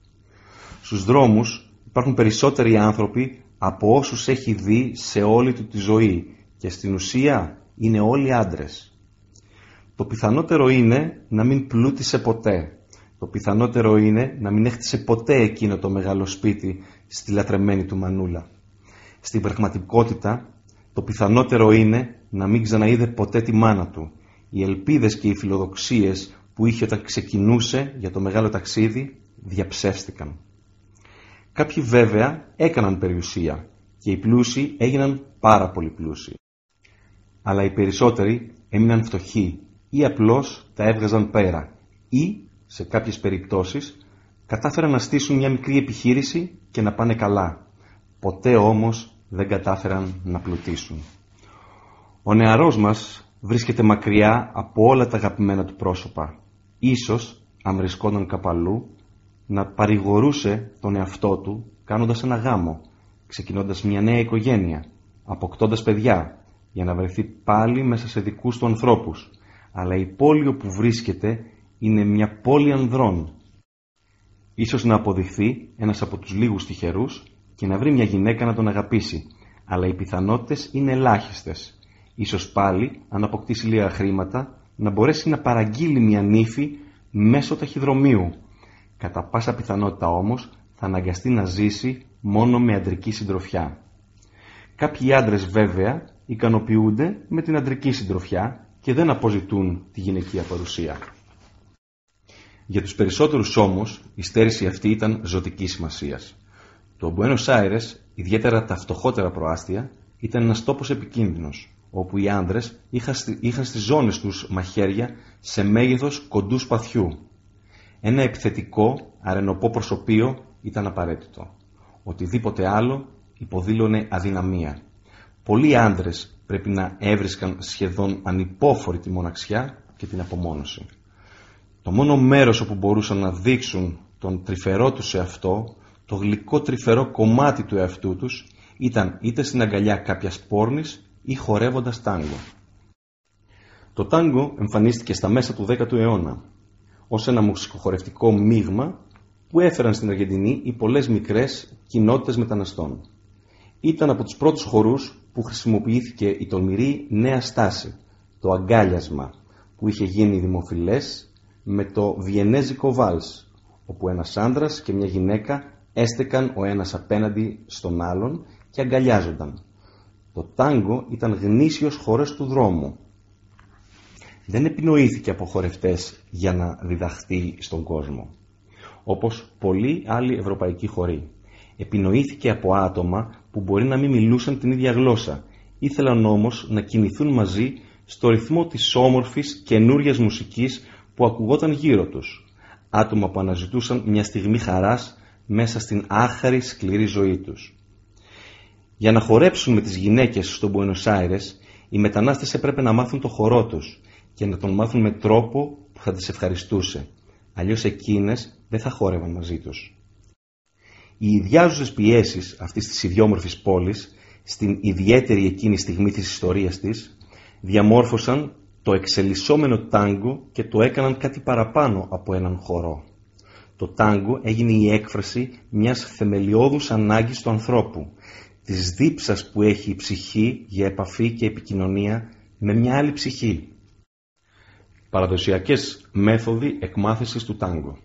Στους δρόμους υπάρχουν περισσότεροι άνθρωποι από όσους έχει δει σε όλη του τη ζωή και στην ουσία είναι όλοι άντρες. Το πιθανότερο είναι να μην πλούτησε ποτέ. Το πιθανότερο είναι να μην έχτισε ποτέ εκείνο το μεγάλο σπίτι στη λατρεμένη του μανούλα. Στην πραγματικότητα, το πιθανότερο είναι να μην ξαναείδε ποτέ τη μάνα του. Οι ελπίδες και οι φιλοδοξίες που είχε όταν ξεκινούσε για το μεγάλο ταξίδι διαψεύστηκαν. Κάποιοι βέβαια έκαναν περιουσία και οι πλούσιοι έγιναν πάρα πολύ πλούσιοι. Αλλά οι περισσότεροι έμειναν φτωχοί ή απλώς τα έβγαζαν πέρα ή, σε κάποιες περιπτώσεις, κατάφεραν να στήσουν μια μικρή επιχείρηση και να πάνε καλά. Ποτέ όμως δεν κατάφεραν να πλουτίσουν. Ο νεαρός μας βρίσκεται μακριά από όλα τα αγαπημένα του πρόσωπα. Ίσως, αν βρισκόταν καπαλού, να παρηγορούσε τον εαυτό του κάνοντας ένα γάμο, ξεκινώντας μια νέα οικογένεια, αποκτώντας παιδιά, για να βρεθεί πάλι μέσα σε δικούς του ανθρώπους, αλλά η πόλη όπου βρίσκεται είναι μια πόλη ανδρών. Ίσως να αποδειχθεί ένας από τους λίγους τυχερούς και να βρει μια γυναίκα να τον αγαπήσει, αλλά οι πιθανότητες είναι ελάχιστες. Ίσως πάλι, αν αποκτήσει λίγα χρήματα, να μπορέσει να παραγγείλει μια νύφη μέσω ταχυδρομείου. Κατά πάσα πιθανότητα όμως θα αναγκαστεί να ζήσει μόνο με αντρική συντροφιά. Κάποιοι άντρες βέβαια ικανοποιούνται με την αντρική συντροφιά και δεν αποζητούν τη γυναικεία παρουσία. Για τους περισσότερους όμως η στέρηση αυτή ήταν ζωτική σημασίας. Το Buenos Aires, ιδιαίτερα τα φτωχότερα προάστια, ήταν ένας τόπος επικίνδυνος, όπου οι άνδρες είχαν στις ζώνες τους μαχαίρια σε μέγεθος κοντού σπαθιού. Ένα επιθετικό, αρενοπό προσωπείο ήταν απαραίτητο. Οτιδήποτε άλλο υποδήλωνε αδυναμία. Πολλοί άντρες πρέπει να έβρισκαν σχεδόν ανυπόφορη τη μοναξιά και την απομόνωση. Το μόνο μέρος όπου μπορούσαν να δείξουν τον τρυφερό τους σε αυτό, το γλυκό τρυφερό κομμάτι του εαυτού τους, ήταν είτε στην αγκαλιά κάποιας πόρνης ή χορεύοντας τάγκο. Το τάγκο εμφανίστηκε στα μέσα του 10ου αιώνα ως ένα μουσικοχορευτικό μείγμα που έφεραν στην Αργεντινή οι πολλές μικρές κοινότητες μεταναστών. Ήταν από τους πρώτους χορούς που χρησιμοποιήθηκε η τολμηρή νέα στάση, το αγκάλιασμα, που είχε γίνει δημοφιλές με το βιενέζικο βάλς, όπου ένας άντρας και μια γυναίκα έστεκαν ο ένας απέναντι στον άλλον και αγκαλιάζονταν. Το τάγκο ήταν γνήσιος χώρος του δρόμου. Δεν επινοήθηκε από χορευτές για να διδαχθεί στον κόσμο, όπως πολλοί άλλοι ευρωπαϊκοί χωροί. Επινοήθηκε από άτομα που μπορεί να μην μιλούσαν την ίδια γλώσσα, ήθελαν όμως να κινηθούν μαζί στο ρυθμό της όμορφης καινούριας μουσικής που ακουγόταν γύρω τους. Άτομα που αναζητούσαν μια στιγμή χαράς μέσα στην άχαρη σκληρή ζωή τους. Για να χορέψουν με τις γυναίκες στον Buenos Aires, οι μετανάστες έπρεπε να μάθουν το χορό τους και να τον μάθουν με τρόπο που θα τις ευχαριστούσε. Αλλιώς εκείνες δεν θα χόρευαν μαζί τους. Οι ιδιάζουσες πιέσεις αυτής της ιδιόμορφης πόλης, στην ιδιαίτερη εκείνη στιγμή της ιστορίας της, διαμόρφωσαν το εξελισσόμενο τάγκο και το έκαναν κάτι παραπάνω από έναν χορό. Το τάγκο έγινε η έκφραση μιας θεμελιώδους ανάγκης του ανθρώπου, της δίψας που έχει η ψυχή για επαφή και επικοινωνία με μια άλλη ψυχή. Παραδοσιακές μέθοδοι εκμάθησης του τάγκο.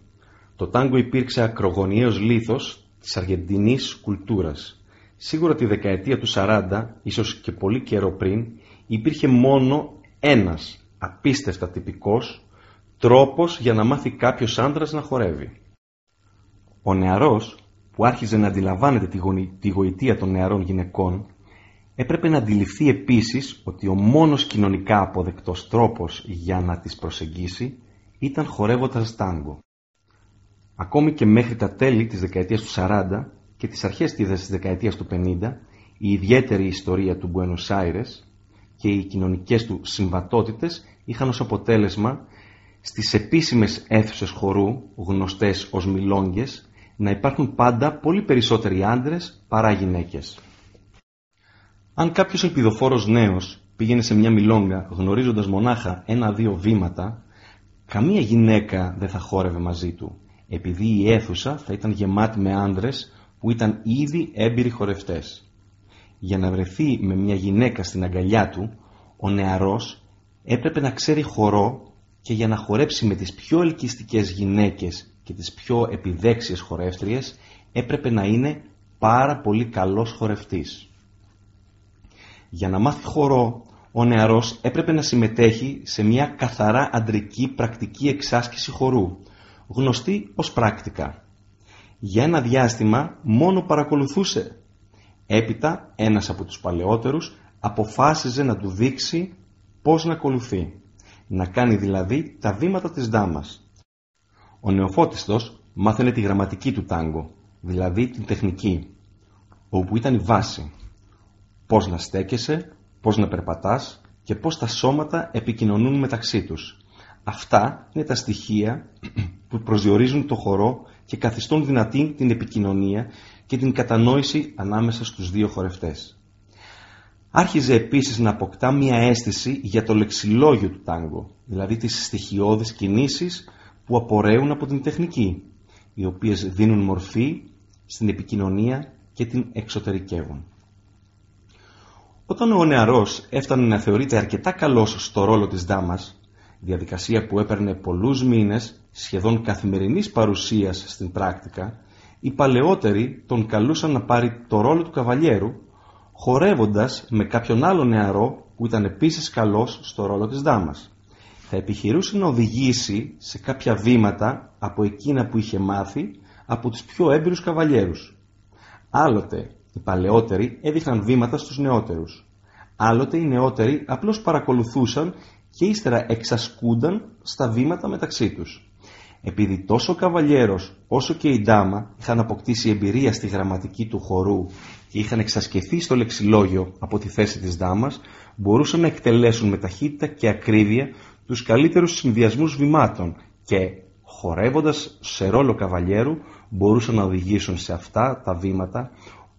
Το τάγκο υπήρξε ακρογωνιαίος λίθος της αργεντινής κουλτούρας. Σίγουρα τη δεκαετία του 40, ίσως και πολύ καιρό πριν, υπήρχε μόνο ένας απίστευτα τυπικός τρόπος για να μάθει κάποιος άντρας να χορεύει. Ο νεαρός που άρχιζε να αντιλαμβάνεται τη γοητεία των νεαρών γυναικών έπρεπε να αντιληφθεί επίσης ότι ο μόνος κοινωνικά αποδεκτός τρόπος για να τις προσεγγίσει ήταν χορεύοντας τάγκο. Ακόμη και μέχρι τα τέλη της δεκαετίας του 40 και τις αρχές της δεκαετίας του 50 η ιδιαίτερη ιστορία του Buenos Aires και οι κοινωνικές του συμβατότητες είχαν ως αποτέλεσμα στις επίσημες αίθουσες χορού, γνωστές ως μιλόγγες, να υπάρχουν πάντα πολύ περισσότεροι άντρες παρά γυναίκες. Αν κάποιος ελπιδοφόρος νέος πήγαινε σε μια μιλόγκα γνωρίζοντας μονάχα ένα-δύο βήματα, καμία γυναίκα δεν θα χόρευε μαζί του, επειδή η αίθουσα θα ήταν γεμάτη με άντρες που ήταν ήδη έμπειροι χορευτές. Για να βρεθεί με μια γυναίκα στην αγκαλιά του, ο νεαρός έπρεπε να ξέρει χορό και για να χορέψει με τις πιο ελκυστικές γυναίκες και τις πιο επιδέξιες χορεύτριες έπρεπε να είναι πάρα πολύ καλός χορευτής. Για να μάθει χορό, ο νεαρός έπρεπε να συμμετέχει σε μια καθαρά αντρική πρακτική εξάσκηση χορού, γνωστή ως πράκτικα. Για ένα διάστημα μόνο παρακολουθούσε. Έπειτα ένας από τους παλαιότερους αποφάσιζε να του δείξει πώς να ακολουθεί. Να κάνει δηλαδή τα βήματα της δάμας. Ο νεοφώτιστος μάθαινε τη γραμματική του τάγκο, δηλαδή την τεχνική, όπου ήταν η βάση. Πώς να στέκεσαι, πώς να περπατάς και πώς τα σώματα επικοινωνούν μεταξύ τους. Αυτά είναι τα στοιχεία που προσδιορίζουν το χορό και καθιστούν δυνατή την επικοινωνία και την κατανόηση ανάμεσα στους δύο χορευτές. Άρχιζε επίσης να αποκτά μία αίσθηση για το λεξιλόγιο του τάγκο, δηλαδή τις στοιχειώδεις κινήσεις που απορρέουν από την τεχνική, οι οποίες δίνουν μορφή στην επικοινωνία και την εξωτερικεύουν. Όταν ο νεαρός έφτανε να θεωρείται αρκετά καλός στο ρόλο της δάμας, διαδικασία που έπαιρνε πολλούς μήνες σχεδόν καθημερινής παρουσίας στην πράκτικα, οι παλαιότεροι τον καλούσαν να πάρει το ρόλο του καβαλιέρου, χορεύοντας με κάποιον άλλο νεαρό που ήταν επίσης καλός στο ρόλο της δάμας. Θα επιχειρούσε να οδηγήσει σε κάποια βήματα από εκείνα που είχε μάθει από τους πιο έμπειρους καβαλιέρους. Άλλοτε οι παλαιότεροι έδειχναν βήματα στους νεότερους. Άλλοτε οι νεότεροι απλώς παρακολουθούσαν και ύστερα εξασκούνταν στα βήματα μεταξύ τους. Επειδή τόσο ο καβαλιέρος όσο και η ντάμα είχαν αποκτήσει εμπειρία στη γραμματική του χορού και είχαν εξασκηθεί στο λεξιλόγιο από τη θέση της δάμας, μπορούσαν να εκτελέσουν με ταχύτητα και ακρίβεια τους καλύτερους συνδυασμούς βημάτων και, χορεύοντας σε ρόλο καβαλιέρου, μπορούσαν να οδηγήσουν σε αυτά τα βήματα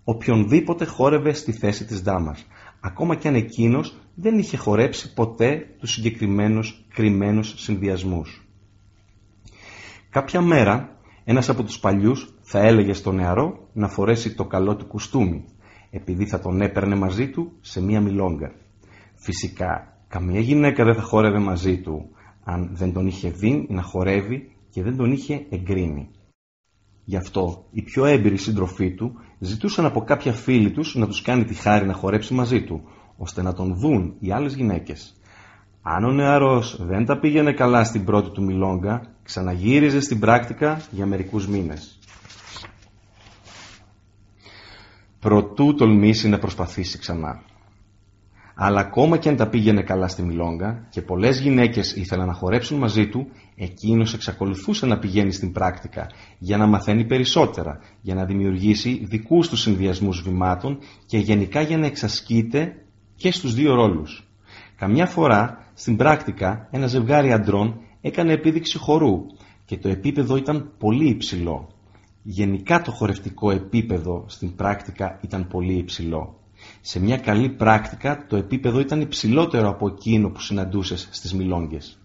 οποιονδήποτε χόρευε στη θέση της δάμας, ακόμα κι αν εκείνος δεν είχε χορέψει ποτέ τους συγκεκριμένους κρυμμένους συνδυασμούς. Κάποια μέρα ένας από τους παλιούς θα έλεγε στο νεαρό να φορέσει το καλό του κουστούμι, επειδή θα τον έπαιρνε μαζί του σε μία μιλόγκα. Φυσικά, καμία γυναίκα δεν θα χόρευε μαζί του, αν δεν τον είχε δει να χορεύει και δεν τον είχε εγκρίνει. Γι' αυτό οι πιο έμπειροι σύντροφοί του ζητούσαν από κάποια φίλη τους να τους κάνει τη χάρη να χορέψει μαζί του, ώστε να τον δουν οι άλλες γυναίκες. Αν ο νεαρός δεν τα πήγαινε καλά στην πρώτη του μιλόγκα, ξαναγύριζε στην πράκτικα για μερικούς μήνες. Προτού τολμήσει να προσπαθήσει ξανά. Αλλά ακόμα και αν τα πήγαινε καλά στη Μιλόγκα και πολλές γυναίκες ήθελαν να χορέψουν μαζί του, εκείνος εξακολουθούσε να πηγαίνει στην πράκτικα για να μαθαίνει περισσότερα, για να δημιουργήσει δικούς του συνδυασμούς βημάτων και γενικά για να εξασκείται και στους δύο ρόλους. Καμιά φορά, στην πράκτικα, ένα ζευγάρι αντρών έκανε επίδειξη χορού και το επίπεδο ήταν πολύ υψηλό. Γενικά το χορευτικό επίπεδο στην πράκτικα ήταν πολύ υψηλό. Σε μια καλή πράκτικα το επίπεδο ήταν υψηλότερο από εκείνο που συναντούσες στις μιλόγγες.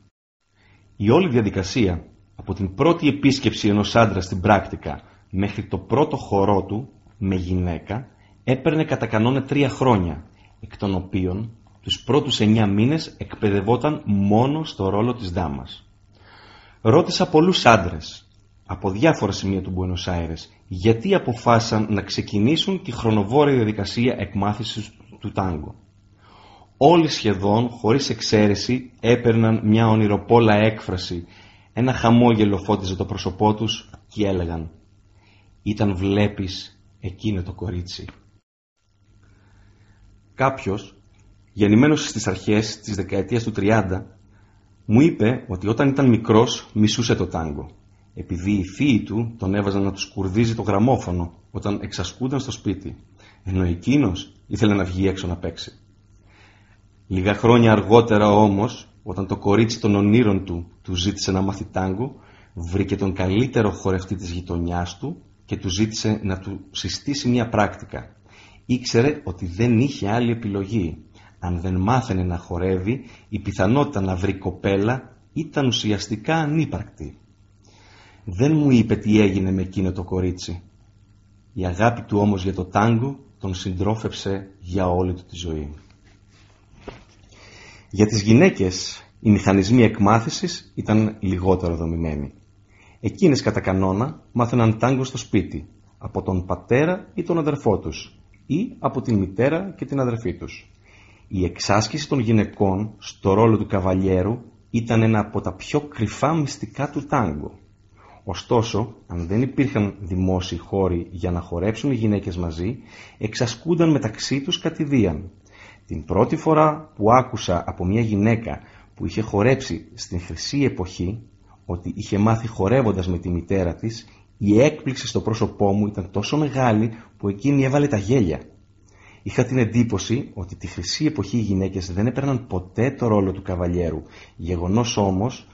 Η όλη διαδικασία, από την πρώτη επίσκεψη ενός άντρα στην πράκτικα μέχρι το πρώτο χορό του με γυναίκα, έπαιρνε κατά κανόνα τρία χρόνια, εκ των οποίων τους πρώτους εννιά μήνες εκπαιδευόταν μόνο στο ρόλο της δάμας. Ρώτησα πολλούς άντρες από διάφορα σημεία του Buenos Aires γιατί αποφάσισαν να ξεκινήσουν τη χρονοβόρη διαδικασία εκμάθησης του τάγκο. Όλοι σχεδόν, χωρίς εξαίρεση, έπαιρναν μια ονειροπόλα έκφραση, ένα χαμόγελο φώτιζε το πρόσωπό τους και έλεγαν «Ήταν βλέπεις εκείνο το κορίτσι». Κάποιος, γεννημένος στις αρχές της δεκαετίας του 30, μου είπε ότι όταν ήταν μικρός μισούσε το τάγκο επειδή οι θείοι του τον έβαζαν να τους κουρδίζει το γραμμόφωνο όταν εξασκούνταν στο σπίτι, ενώ εκείνος ήθελε να βγει έξω να παίξει. Λίγα χρόνια αργότερα όμως, όταν το κορίτσι των ονείρων του του ζήτησε να μάθει τάγκο, βρήκε τον καλύτερο χορευτή της γειτονιάς του και του ζήτησε να του συστήσει μια πράκτικα. Ήξερε ότι δεν είχε άλλη επιλογή. Αν δεν μάθαινε να χορεύει, η πιθανότητα να βρει κοπέλα ήταν ουσιαστικά ανύπαρκτη. Δεν μου είπε τι έγινε με εκείνο το κορίτσι. Η αγάπη του όμως για το τάγκο τον συντρόφεψε για όλη του τη ζωή. Για τις γυναίκες οι μηχανισμοί εκμάθησης ήταν λιγότερο δομημένοι. Εκείνες κατά κανόνα μάθαιναν τάγκο στο σπίτι, από τον πατέρα ή τον αδερφό τους ή από την μητέρα και την αδερφή τους. Η εξάσκηση των γυναικών στο ρόλο του καβαλιέρου ήταν ένα από τα πιο κρυφά μυστικά του τάγκο. Ωστόσο, αν δεν υπήρχαν δημόσιοι χώροι για να χορέψουν οι γυναίκες μαζί, εξασκούνταν μεταξύ τους κατηδίαν. Την πρώτη φορά που άκουσα από μια γυναίκα που είχε χορέψει στην χρυσή εποχή, ότι είχε μάθει χορεύοντας με τη μητέρα της, η έκπληξη στο πρόσωπό μου ήταν τόσο μεγάλη που εκείνη έβαλε τα γέλια. Είχα την εντύπωση ότι τη χρυσή εποχή οι γυναίκες δεν έπαιρναν ποτέ το ρόλο του καβαλιέρου, γεγονός όμως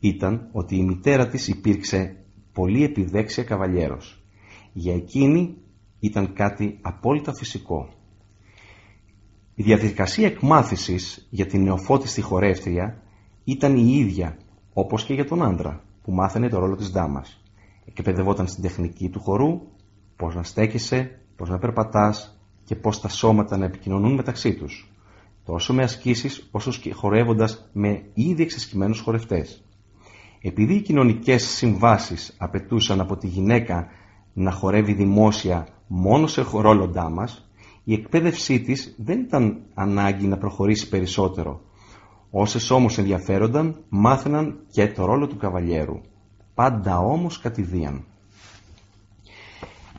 ήταν ότι η μητέρα της υπήρξε πολύ επιδέξια καβαλιέρος. Για εκείνη ήταν κάτι απόλυτα φυσικό. Η διαδικασία εκμάθησης για την νεοφώτιστη χορεύτρια ήταν η ίδια όπως και για τον άντρα που μάθαινε το ρόλο της δάμας. Εκπαιδευόταν στην τεχνική του χορού, πώς να στέκεσαι, πώς να περπατάς και πώς τα σώματα να επικοινωνούν μεταξύ τους. Τόσο με ασκήσεις όσο και χορεύοντας με ήδη εξασκημένους χορευτές. Επειδή οι κοινωνικές συμβάσεις απαιτούσαν από τη γυναίκα να χορεύει δημόσια μόνο σε ρόλο ντάμας, η εκπαίδευσή της δεν ήταν ανάγκη να προχωρήσει περισσότερο. Όσες όμως ενδιαφέρονταν μάθαιναν και το ρόλο του καβαλιέρου. Πάντα όμως κατηδίαν.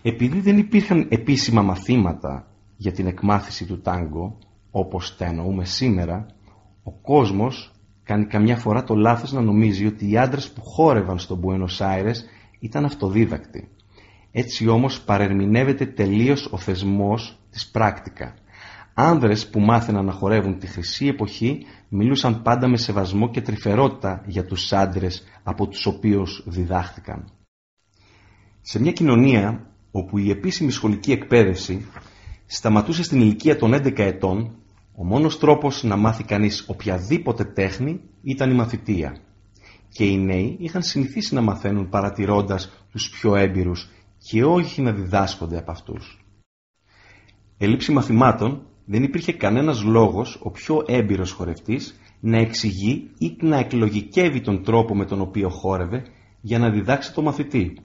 Επειδή δεν υπήρχαν επίσημα μαθήματα για την εκμάθηση του τάγκο, όπως τα εννοούμε σήμερα, ο κόσμος κάνει καμιά φορά το λάθος να νομίζει ότι οι άντρες που χόρευαν στον Buenos Aires ήταν αυτοδίδακτοι. Έτσι όμως παρερμηνεύεται τελείως ο θεσμός της πράκτικα. Άνδρες που μάθαιναν να χορεύουν τη χρυσή εποχή μιλούσαν πάντα με σεβασμό και τρυφερότητα για τους άντρες από τους οποίους διδάχτηκαν. Σε μια κοινωνία όπου η επίσημη σχολική εκπαίδευση σταματούσε στην ηλικία των 11 ετών ο μόνος τρόπος να μάθει κανείς οποιαδήποτε τέχνη ήταν η μαθητεία. Και οι νέοι είχαν συνηθίσει να μαθαίνουν παρατηρώντας τους πιο έμπειρους και όχι να διδάσκονται από αυτούς. Ελήψη μαθημάτων δεν υπήρχε κανένας λόγος ο πιο έμπειρος χορευτής να εξηγεί ή να εκλογικεύει τον τρόπο με τον οποίο χόρευε για να διδάξει το μαθητή.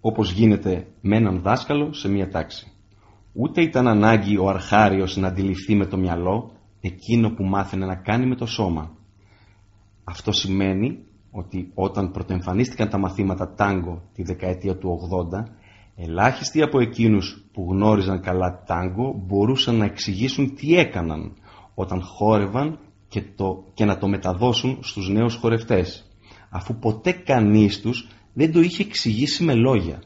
όπως γίνεται με έναν δάσκαλο σε μία τάξη. Ούτε ήταν ανάγκη ο αρχάριος να αντιληφθεί με το μυαλό εκείνο που μάθαινε να κάνει με το σώμα. Αυτό σημαίνει ότι όταν πρωτοεμφανίστηκαν τα μαθήματα τάγκο τη δεκαετία του 80, ελάχιστοι από εκείνους που γνώριζαν καλά τάγκο μπορούσαν να εξηγήσουν τι έκαναν όταν χόρευαν και, το, και να το μεταδώσουν στους νέους χορευτές, αφού ποτέ κανείς τους δεν το είχε εξηγήσει με λόγια.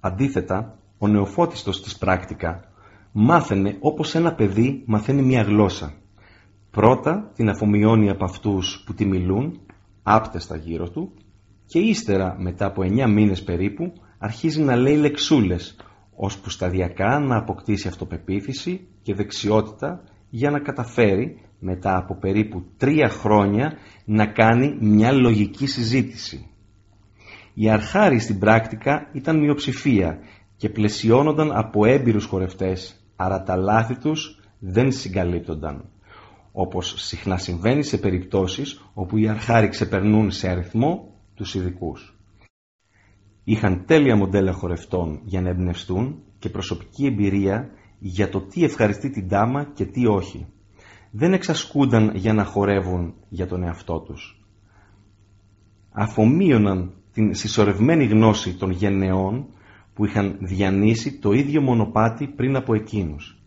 Αντίθετα, ο νεοφώτιστος της πράκτικα μάθαινε όπως ένα παιδί μαθαίνει μια γλώσσα. Πρώτα την αφομοιώνει από αυτούς που τη μιλούν, άπτεστα γύρω του, και ύστερα μετά από εννιά μήνες περίπου αρχίζει να λέει λεξούλες, ώσπου σταδιακά να αποκτήσει αυτοπεποίθηση και δεξιότητα για να καταφέρει μετά από περίπου τρία χρόνια να κάνει μια λογική συζήτηση. Οι αρχάροι στην πράκτικα ήταν μειοψηφία και πλαισιώνονταν από έμπειρους χορευτές, άρα τα λάθη τους δεν συγκαλύπτονταν. Όπως συχνά συμβαίνει σε περιπτώσεις όπου οι αρχάροι ξεπερνούν σε αριθμό τους ειδικούς. Είχαν τέλεια μοντέλα χορευτών για να εμπνευστούν και προσωπική εμπειρία για το τι ευχαριστεί την τάμα και τι όχι. Δεν εξασκούνταν για να χορεύουν για τον εαυτό τους. Αφομοίωναν την συσσωρευμένη γνώση των γενεών που είχαν διανύσει το ίδιο μονοπάτι πριν από εκείνους.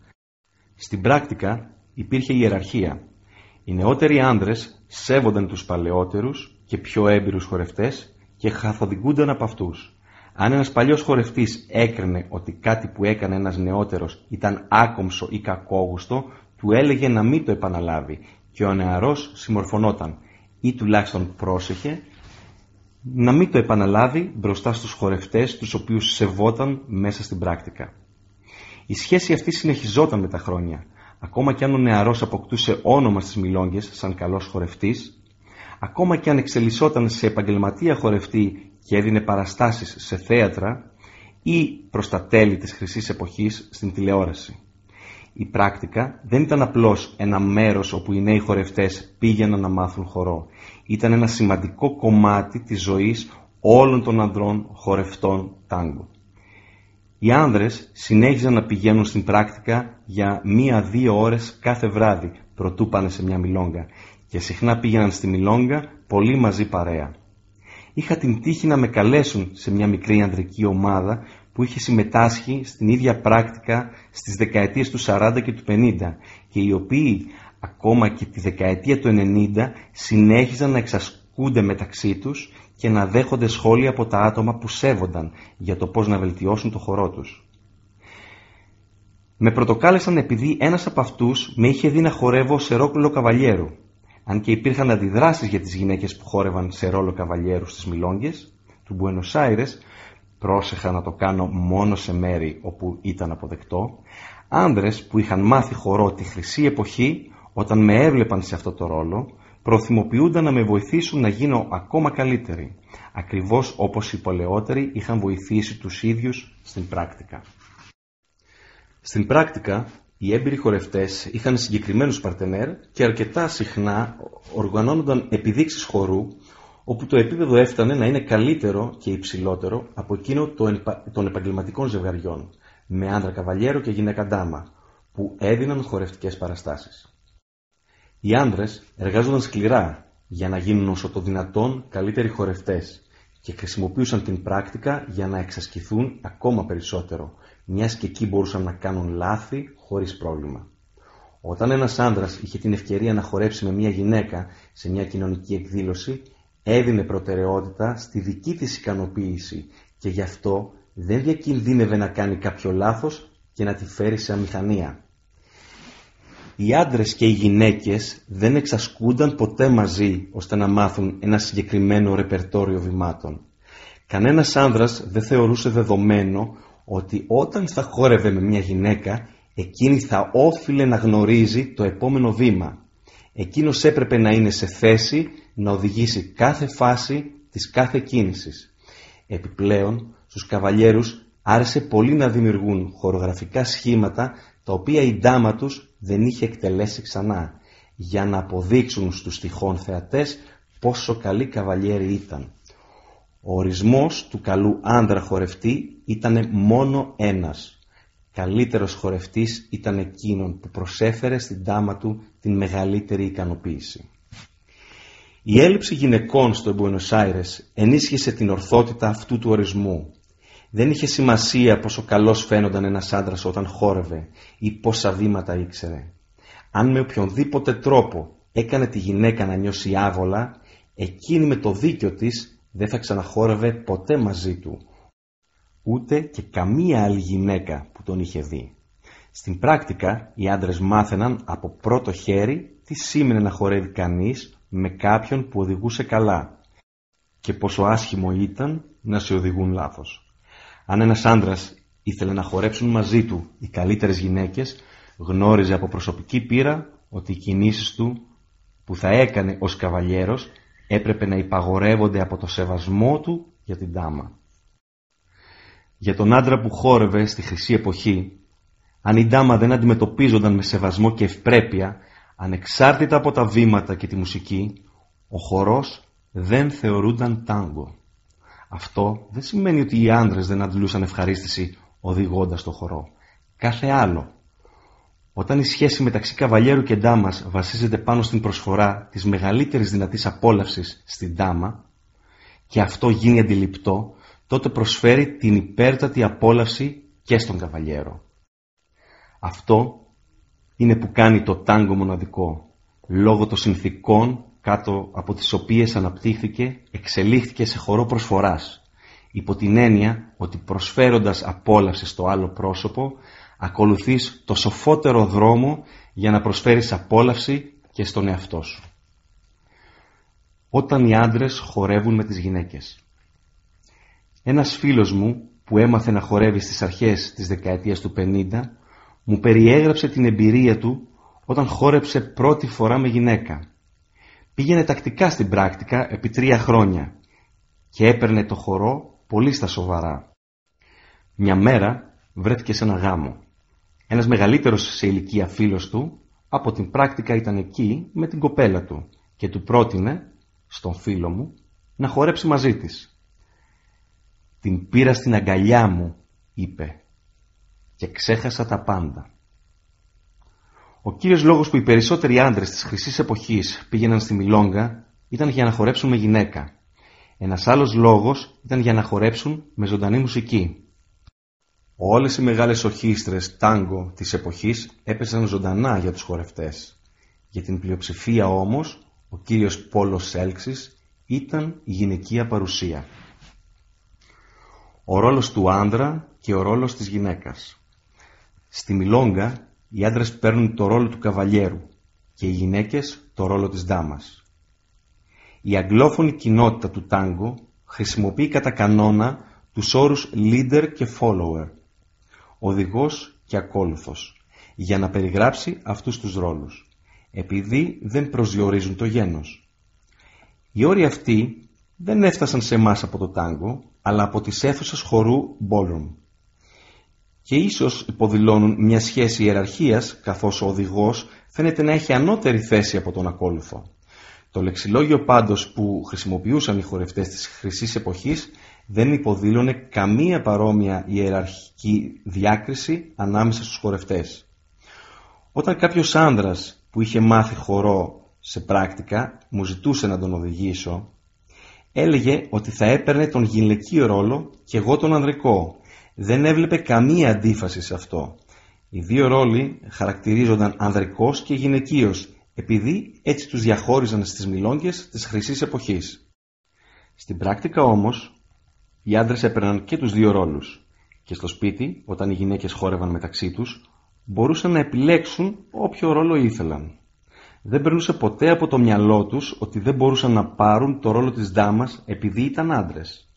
Στην πράκτικα υπήρχε ιεραρχία. Οι νεότεροι άνδρες σέβονταν τους παλαιότερους και πιο έμπειρους χορευτές και χαθοδηγούνταν από αυτούς. Αν ένας παλιός χορευτής έκρινε ότι κάτι που έκανε ένας νεότερος ήταν άκομψο ή κακόγουστο, του έλεγε να μην το επαναλάβει και ο νεαρός συμμορφωνόταν ή τουλάχιστον πρόσεχε να μην το επαναλάβει μπροστά στους χορευτές τους οποίους σεβόταν μέσα στην πράκτικα. Η σχέση αυτή συνεχιζόταν με τα χρόνια. Ακόμα και αν ο νεαρός αποκτούσε όνομα στις μιλόγγες σαν καλός χορευτής, ακόμα και αν εξελισσόταν σε επαγγελματία χορευτή και έδινε παραστάσεις σε θέατρα ή προς τα τέλη της χρυσής εποχής στην τηλεόραση. Η πράκτικα δεν ήταν απλώς ένα μέρος όπου οι νέοι χορευτές πήγαιναν να μάθουν χορό. Ήταν ένα σημαντικό κομμάτι της ζωής όλων των ανδρών χορευτών τάγκο. Οι άνδρες συνέχιζαν να πηγαίνουν στην πράκτικα για μία-δύο ώρες κάθε βράδυ προτού πάνε σε μια μιλόγκα και συχνά πήγαιναν στη μιλόγκα πολύ μαζί παρέα. Είχα την τύχη να με καλέσουν σε μια μικρή ανδρική ομάδα που είχε συμμετάσχει στην ίδια πράκτικα στις δεκαετίες του 40 και του 50 και οι οποίοι ακόμα και τη δεκαετία του 90 συνέχιζαν να εξασκούνται μεταξύ τους και να δέχονται σχόλια από τα άτομα που σέβονταν για το πώς να βελτιώσουν το χορό τους. Με πρωτοκάλεσαν επειδή ένας από αυτούς με είχε δει να χορεύω σε ρόλο καβαλιέρου. Αν και υπήρχαν αντιδράσεις για τις γυναίκες που χόρευαν σε ρόλο καβαλιέρους στις Μιλόγγες του Μπουένος Άιρες, πρόσεχα να το κάνω μόνο σε μέρη όπου ήταν αποδεκτό, άνδρες που είχαν μάθει χορό τη χρυσή εποχή όταν με έβλεπαν σε αυτό το ρόλο, προθυμοποιούνταν να με βοηθήσουν να γίνω ακόμα καλύτερη, ακριβώς όπως οι πολεότεροι είχαν βοηθήσει τους ίδιους στην πράκτικα. Στην πράκτικα, οι έμπειροι χορευτές είχαν συγκεκριμένους παρτενέρ και αρκετά συχνά οργανώνονταν επιδείξεις χορού όπου το επίπεδο έφτανε να είναι καλύτερο και υψηλότερο από εκείνο των επαγγελματικών ζευγαριών, με άντρα καβαλιέρο και γυναίκα ντάμα, που έδιναν χορευτικές παραστάσεις. Οι άνδρες εργάζονταν σκληρά για να γίνουν όσο το δυνατόν καλύτεροι χορευτές και χρησιμοποιούσαν την πράκτικα για να εξασκηθούν ακόμα περισσότερο, μιας και εκεί μπορούσαν να κάνουν λάθη χωρίς πρόβλημα. Όταν ένας άνδρας είχε την ευκαιρία να χορέψει με μια γυναίκα σε μια κοινωνική εκδήλωση, έδινε προτεραιότητα στη δική της ικανοποίηση και γι' αυτό δεν διακινδύνευε να κάνει κάποιο λάθος και να τη φέρει σε αμηχανία. Οι άντρες και οι γυναίκες δεν εξασκούνταν ποτέ μαζί ώστε να μάθουν ένα συγκεκριμένο ρεπερτόριο βημάτων. Κανένας άνδρας δεν θεωρούσε δεδομένο ότι όταν θα χόρευε με μια γυναίκα εκείνη θα όφιλε να γνωρίζει το επόμενο βήμα. Εκείνος έπρεπε να είναι σε θέση να οδηγήσει κάθε φάση της κάθε κίνησης. Επιπλέον, στους καβαλιέρους άρεσε πολύ να δημιουργούν χορογραφικά σχήματα τα οποία η ντάμα τους δεν είχε εκτελέσει ξανά, για να αποδείξουν στους τυχόν θεατές πόσο καλοί καβαλιέροι ήταν. Ο ορισμός του καλού άντρα χορευτή ήταν μόνο ένας. Καλύτερος χορευτής ήταν εκείνον που προσέφερε στην τάμα του την μεγαλύτερη ικανοποίηση. Η έλλειψη γυναικών στο Buenos Aires ενίσχυσε την ορθότητα αυτού του ορισμού. Δεν είχε σημασία πόσο καλός φαίνονταν ένας άντρας όταν χόρευε ή πόσα βήματα ήξερε. Αν με οποιονδήποτε τρόπο έκανε τη γυναίκα να νιώσει άβολα, εκείνη με το δίκιο της δεν θα ξαναχόρευε ποτέ μαζί του, ούτε και καμία άλλη γυναίκα που τον είχε δει. Στην πράκτικα οι άντρες μάθαιναν από πρώτο χέρι τι σήμαινε να χορεύει κανείς με κάποιον που οδηγούσε καλά και πόσο άσχημο ήταν να σε οδηγούν λάθος. Αν ένας άντρας ήθελε να χορέψουν μαζί του οι καλύτερες γυναίκες, γνώριζε από προσωπική πείρα ότι οι κινήσεις του που θα έκανε ως καβαλιέρος έπρεπε να υπαγορεύονται από το σεβασμό του για την τάμα. Για τον άντρα που χόρευε στη χρυσή εποχή, αν η ντάμα δεν αντιμετωπίζονταν με σεβασμό και ευπρέπεια, ανεξάρτητα από τα βήματα και τη μουσική, ο χορός δεν θεωρούνταν τάγκο. Αυτό δεν σημαίνει ότι οι άντρες δεν αντλούσαν ευχαρίστηση οδηγώντας το χορό. Κάθε άλλο. Όταν η σχέση μεταξύ καβαλιέρου και ντάμας βασίζεται πάνω στην προσφορά της μεγαλύτερης δυνατής απόλαυσης στην ντάμα και αυτό γίνει αντιληπτό, τότε προσφέρει την υπέρτατη απόλαυση και στον καβαλιέρο. Αυτό είναι που κάνει το τάγκο μοναδικό, λόγω των συνθήκων κάτω από τις οποίες αναπτύχθηκε, εξελίχθηκε σε χορό προσφοράς, υπό την έννοια ότι προσφέροντας απόλαυση στο άλλο πρόσωπο, ακολουθείς το σοφότερο δρόμο για να προσφέρεις απόλαυση και στον εαυτό σου. Όταν οι άντρες χορεύουν με τις γυναίκες. Ένας φίλος μου που έμαθε να χορεύει στις αρχές της δεκαετίας του 50 μου περιέγραψε την εμπειρία του όταν χόρεψε πρώτη φορά με γυναίκα. Πήγαινε τακτικά στην πράκτικα επί τρία χρόνια και έπαιρνε το χορό πολύ στα σοβαρά. Μια μέρα βρέθηκε σε ένα γάμο. Ένας μεγαλύτερος σε ηλικία φίλος του από την πράκτικα ήταν εκεί με την κοπέλα του και του πρότεινε, στον φίλο μου, να χορέψει μαζί της. «Την πήρα στην αγκαλιά μου», είπε, «και ξέχασα τα πάντα». Ο κύριος λόγος που οι περισσότεροι άντρες της χρυσής εποχής πήγαιναν στη Μιλόγκα ήταν για να χορέψουν με γυναίκα. Ένας άλλος λόγος ήταν για να χορέψουν με ζωντανή μουσική. Όλες οι μεγάλες ορχήστρες τάγκο της εποχής έπεσαν ζωντανά για τους χορευτές. Για την πλειοψηφία όμως, ο κύριος Πόλος Σέλξης ήταν η γυναικεία παρουσία. Ο ρόλος του άντρα και ο ρόλος της γυναίκας. Στη Μιλόγκα οι άντρες παίρνουν το ρόλο του καβαλιέρου και οι γυναίκες το ρόλο της δάμας. Η αγγλόφωνη κοινότητα του τάγκο χρησιμοποιεί κατά κανόνα τους όρους leader και follower οδηγός και ακόλουθος, για να περιγράψει αυτούς τους ρόλους, επειδή δεν προσδιορίζουν το γένος. Οι όροι αυτοί δεν έφτασαν σε εμάς από το τάγκο, αλλά από τις αίθουσες χορού ballroom. Και ίσως υποδηλώνουν μια σχέση ιεραρχίας, καθώς ο οδηγός φαίνεται να έχει ανώτερη θέση από τον ακόλουθο. Το λεξιλόγιο πάντως που χρησιμοποιούσαν οι χορευτές της χρυσής εποχής δεν υποδήλωνε καμία παρόμοια ιεραρχική διάκριση ανάμεσα στους χορευτές. Όταν κάποιος άνδρας που είχε μάθει χορό σε πράκτικα μου ζητούσε να τον οδηγήσω, έλεγε ότι θα έπαιρνε τον γυναικείο ρόλο και εγώ τον ανδρικό. Δεν έβλεπε καμία αντίφαση σε αυτό. Οι δύο ρόλοι χαρακτηρίζονταν ανδρικός και γυναικείος, επειδή έτσι τους διαχώριζαν στις μιλόγγες της χρυσής εποχής. Στην πράκτικα όμως, οι άντρες έπαιρναν και τους δύο ρόλους και στο σπίτι, όταν οι γυναίκες χόρευαν μεταξύ τους, μπορούσαν να επιλέξουν όποιο ρόλο ήθελαν. Δεν περνούσε ποτέ από το μυαλό τους ότι δεν μπορούσαν να πάρουν το ρόλο της δάμας επειδή ήταν άντρες.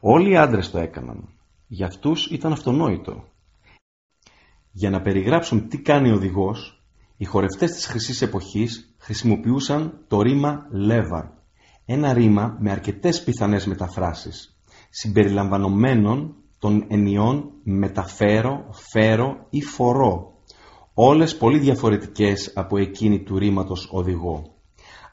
Όλοι οι άντρες το έκαναν. Για αυτούς ήταν αυτονόητο. Για να περιγράψουν τι κάνει ο οδηγός, οι χορευτές της χρυσής εποχής χρησιμοποιούσαν το ρήμα «lever», ένα ρήμα με αρκετές πιθανές μεταφράσεις συμπεριλαμβανομένων των ενιών μεταφέρω, φέρω ή φορώ, όλες πολύ διαφορετικές από εκείνη του ρήματος οδηγό.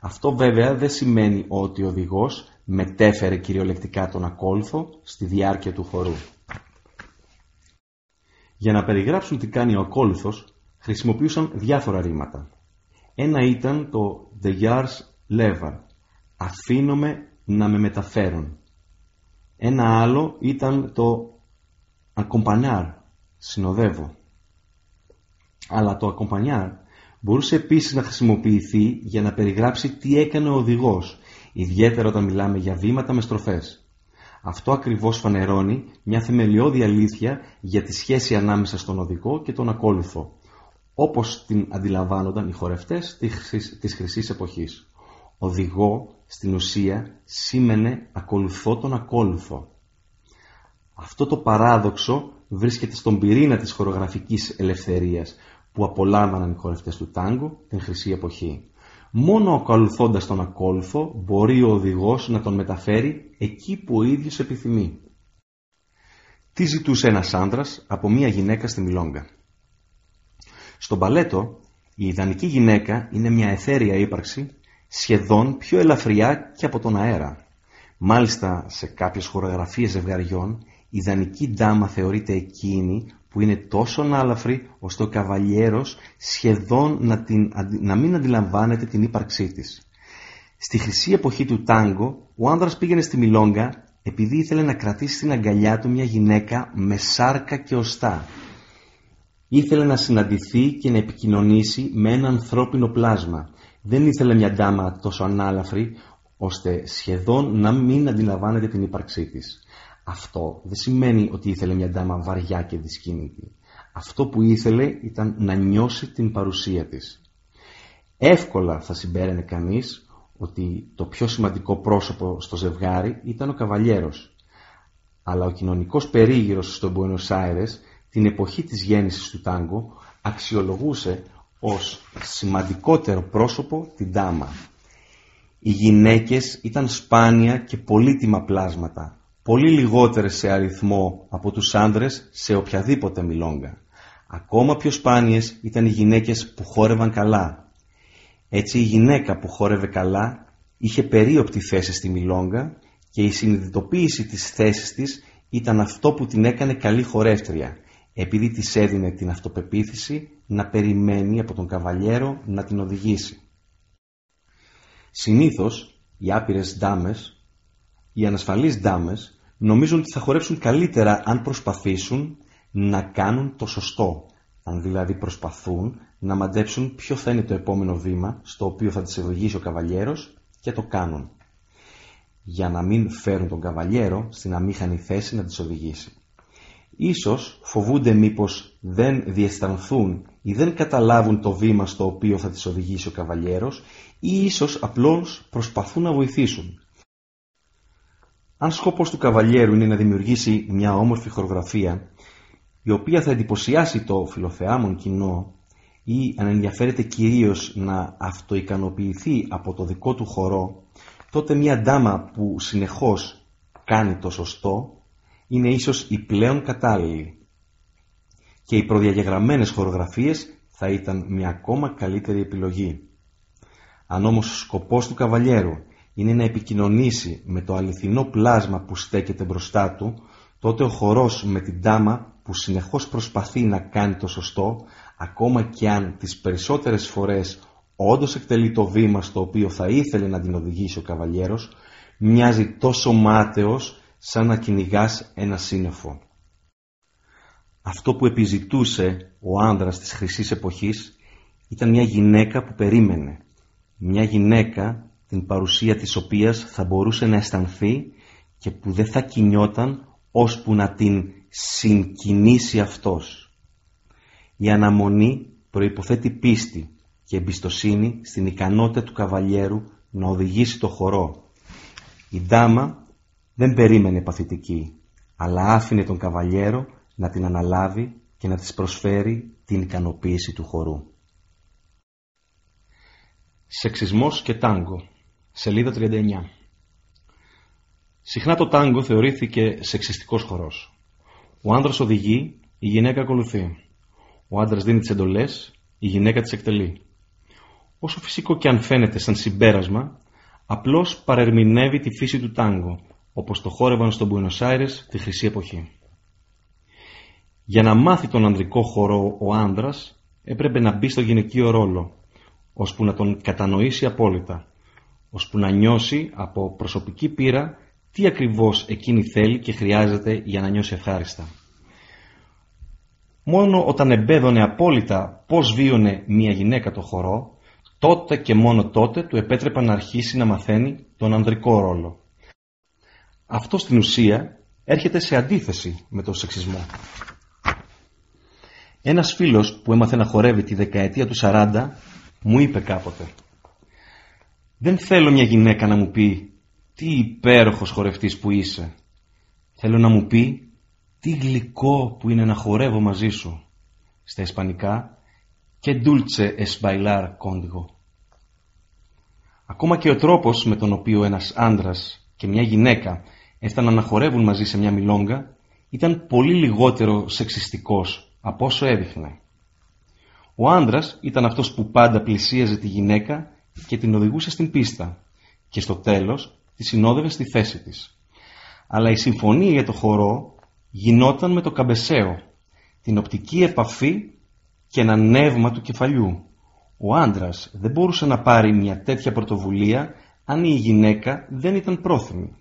Αυτό βέβαια δεν σημαίνει ότι ο οδηγός μετέφερε κυριολεκτικά τον ακόλουθο στη διάρκεια του χορού. Για να περιγράψουν τι κάνει ο ακόλουθος, χρησιμοποιούσαν διάφορα ρήματα. Ένα ήταν το «The Yars Lever», «Αφήνομαι να με μεταφέρουν». Ένα άλλο ήταν το «Accompagnar», «Συνοδεύω». Αλλά το «Accompagnar» μπορούσε επίσης να χρησιμοποιηθεί για να περιγράψει τι έκανε ο οδηγός, ιδιαίτερα όταν μιλάμε για βήματα με στροφές. Αυτό ακριβώς φανερώνει μια θεμελιώδη αλήθεια για τη σχέση ανάμεσα στον οδηγό και τον ακόλουθο, όπως την αντιλαμβάνονταν οι χορευτές της χρυσής εποχής. Οδηγό, στην ουσία, σήμαινε ακολουθώ τον ακόλουθο. Αυτό το παράδοξο βρίσκεται στον πυρήνα της χορογραφικής ελευθερίας που απολάμβαναν οι χορευτές του τάγκο την χρυσή εποχή. Μόνο ακολουθώντας τον ακόλουθο μπορεί ο οδηγός να τον μεταφέρει εκεί που ο ίδιος επιθυμεί. Τι ζητούσε ένας άντρας από μια γυναίκα στη Μιλόγκα; Στον παλέτο, η ιδανική γυναίκα είναι μια εθέρια ύπαρξη σχεδόν πιο ελαφριά και από τον αέρα. Μάλιστα σε κάποιες χορογραφίες ζευγαριών η ιδανική ντάμα θεωρείται εκείνη που είναι τόσο ανάλαφρη ώστε ο καβαλιέρος σχεδόν να, την, να μην αντιλαμβάνεται την ύπαρξή της. Στη χρυσή εποχή του τάγκο, ο άνδρας πήγαινε στη Μιλόγκα επειδή ήθελε να κρατήσει στην αγκαλιά του μια γυναίκα με σάρκα και οστά. Ήθελε να συναντηθεί και να επικοινωνήσει με ένα ανθρώπινο πλάσμα. Δεν ήθελε μια ντάμα τόσο ανάλαφρη ώστε σχεδόν να μην αντιλαμβάνεται την ύπαρξή της. Αυτό δεν σημαίνει ότι ήθελε μια ντάμα βαριά και δυσκίνητη. Αυτό που ήθελε ήταν να νιώσει την παρουσία της. Εύκολα θα συμπέραινε κανείς ότι το πιο σημαντικό πρόσωπο στο ζευγάρι ήταν ο καβαλιέρος. Αλλά ο κοινωνικός περίγυρος στο Buenos Aires την εποχή της γέννησης του τάγκο αξιολογούσε ως σημαντικότερο πρόσωπο την ντάμα. Οι γυναίκες ήταν σπάνια και πολύτιμα πλάσματα πολύ λιγότερες σε αριθμό από τους άνδρες σε οποιαδήποτε μιλόγκα. Ακόμα πιο σπάνιες ήταν οι γυναίκες που χόρευαν καλά. Έτσι η γυναίκα που χόρευε καλά είχε περίοπτη θέση στη μιλόγκα και η συνειδητοποίηση της θέσης της ήταν αυτό που την έκανε καλή χορεύτρια, επειδή της έδινε την αυτοπεποίθηση να περιμένει από τον καβαλιέρο να την οδηγήσει. Συνήθως οι άπειρες ντάμες οι ανασφαλείς ντάμες νομίζουν ότι θα χορέψουν καλύτερα αν προσπαθήσουν να κάνουν το σωστό. Αν δηλαδή προσπαθούν να μαντέψουν ποιο θα είναι το επόμενο βήμα στο οποίο θα τις ευλογήσει ο καβαλιέρος και το κάνουν. Για να μην φέρουν τον καβαλιέρο στην αμήχανη θέση να τις οδηγήσει. Ίσως φοβούνται μήπως δεν διαισθανθούν ή δεν καταλάβουν το βήμα στο οποίο θα τις οδηγήσει ο καβαλιέρος ή ίσως απλώς προσπαθούν να βοηθήσουν. Αν σκοπός του καβαλιέρου είναι να δημιουργήσει μια όμορφη χορογραφία η οποία θα εντυπωσιάσει το φιλοθεάμον κοινό ή αν ενδιαφέρεται κυρίως να αυτοικανοποιηθεί από το δικό του χορό, τότε μια ντάμα που συνεχώς κάνει το σωστό είναι ίσως η πλέον κατάλληλη. Και οι προδιαγεγραμμένες χορογραφίες θα ήταν μια ακόμα καλύτερη επιλογή. Αν όμως ο σκοπός του καβαλιέρου είναι να επικοινωνήσει με το αληθινό πλάσμα που στέκεται μπροστά του, τότε ο χορός με την τάμα που συνεχώς προσπαθεί να κάνει το σωστό, ακόμα και αν τις περισσότερες φορές όντως εκτελεί το βήμα στο οποίο θα ήθελε να την οδηγήσει ο καβαλιέρος, μοιάζει τόσο μάταιος σαν να κυνηγάς ένα σύννεφο. Αυτό που επιζητούσε ο άνδρας της χρυσής εποχής ήταν μια γυναίκα που περίμενε. Μια γυναίκα την παρουσία της οποίας θα μπορούσε να αισθανθεί και που δεν θα κινιόταν ώσπου να την συγκινήσει αυτός. Η αναμονή προϋποθέτει πίστη και εμπιστοσύνη στην ικανότητα του καβαλιέρου να οδηγήσει το χορό. Η ντάμα δεν περίμενε παθητική, αλλά άφηνε τον καβαλιέρο να την αναλάβει και να της προσφέρει την ικανοποίηση του χορού. Σεξισμός και τάγκο Σελίδα 39. Συχνά το τάγκο θεωρήθηκε σεξιστικός χορός. Ο άνδρας οδηγεί, η γυναίκα ακολουθεί. Ο άντρας δίνει τις εντολές, η γυναίκα τις εκτελεί. Όσο φυσικό και αν φαίνεται σαν συμπέρασμα, απλώς παρερμηνεύει τη φύση του τάγκο, όπως το χόρευαν στον Buenos Aires τη χρυσή εποχή. Για να μάθει τον ανδρικό χορό ο άνδρας έπρεπε να μπει στο γυναικείο ρόλο, ώσπου να τον κατανοήσει απόλυτα, ώσπου να νιώσει από προσωπική πείρα τι ακριβώς εκείνη θέλει και χρειάζεται για να νιώσει ευχάριστα. Μόνο όταν εμπέδωνε απόλυτα πώς βίωνε μια γυναίκα το χορό, τότε και μόνο τότε του επέτρεπαν να αρχίσει να μαθαίνει τον ανδρικό ρόλο. Αυτό στην ουσία έρχεται σε αντίθεση με τον σεξισμό. Ένας φίλος που έμαθε να χορεύει τη δεκαετία του 40 μου είπε κάποτε «Δεν θέλω μια γυναίκα να μου πει τι υπέροχος χορευτής που είσαι. Θέλω να μου πει τι γλυκό που είναι να χορεύω μαζί σου». Στα ισπανικά «Και dulce es bailar contigo». Ακόμα και ο τρόπος με τον οποίο ένας άντρας και μια γυναίκα έφταναν να χορεύουν μαζί σε μια μιλόγκα ήταν πολύ λιγότερο σεξιστικός από όσο έδειχνε. Ο άντρας ήταν αυτός που πάντα πλησίαζε τη γυναίκα και την οδηγούσε στην πίστα και στο τέλος τη συνόδευε στη θέση της. Αλλά η συμφωνία για το χορό γινόταν με το καμπεσαίο, την οπτική επαφή και ένα νεύμα του κεφαλιού. Ο άντρας δεν μπορούσε να πάρει μια τέτοια πρωτοβουλία αν η γυναίκα δεν ήταν πρόθυμη.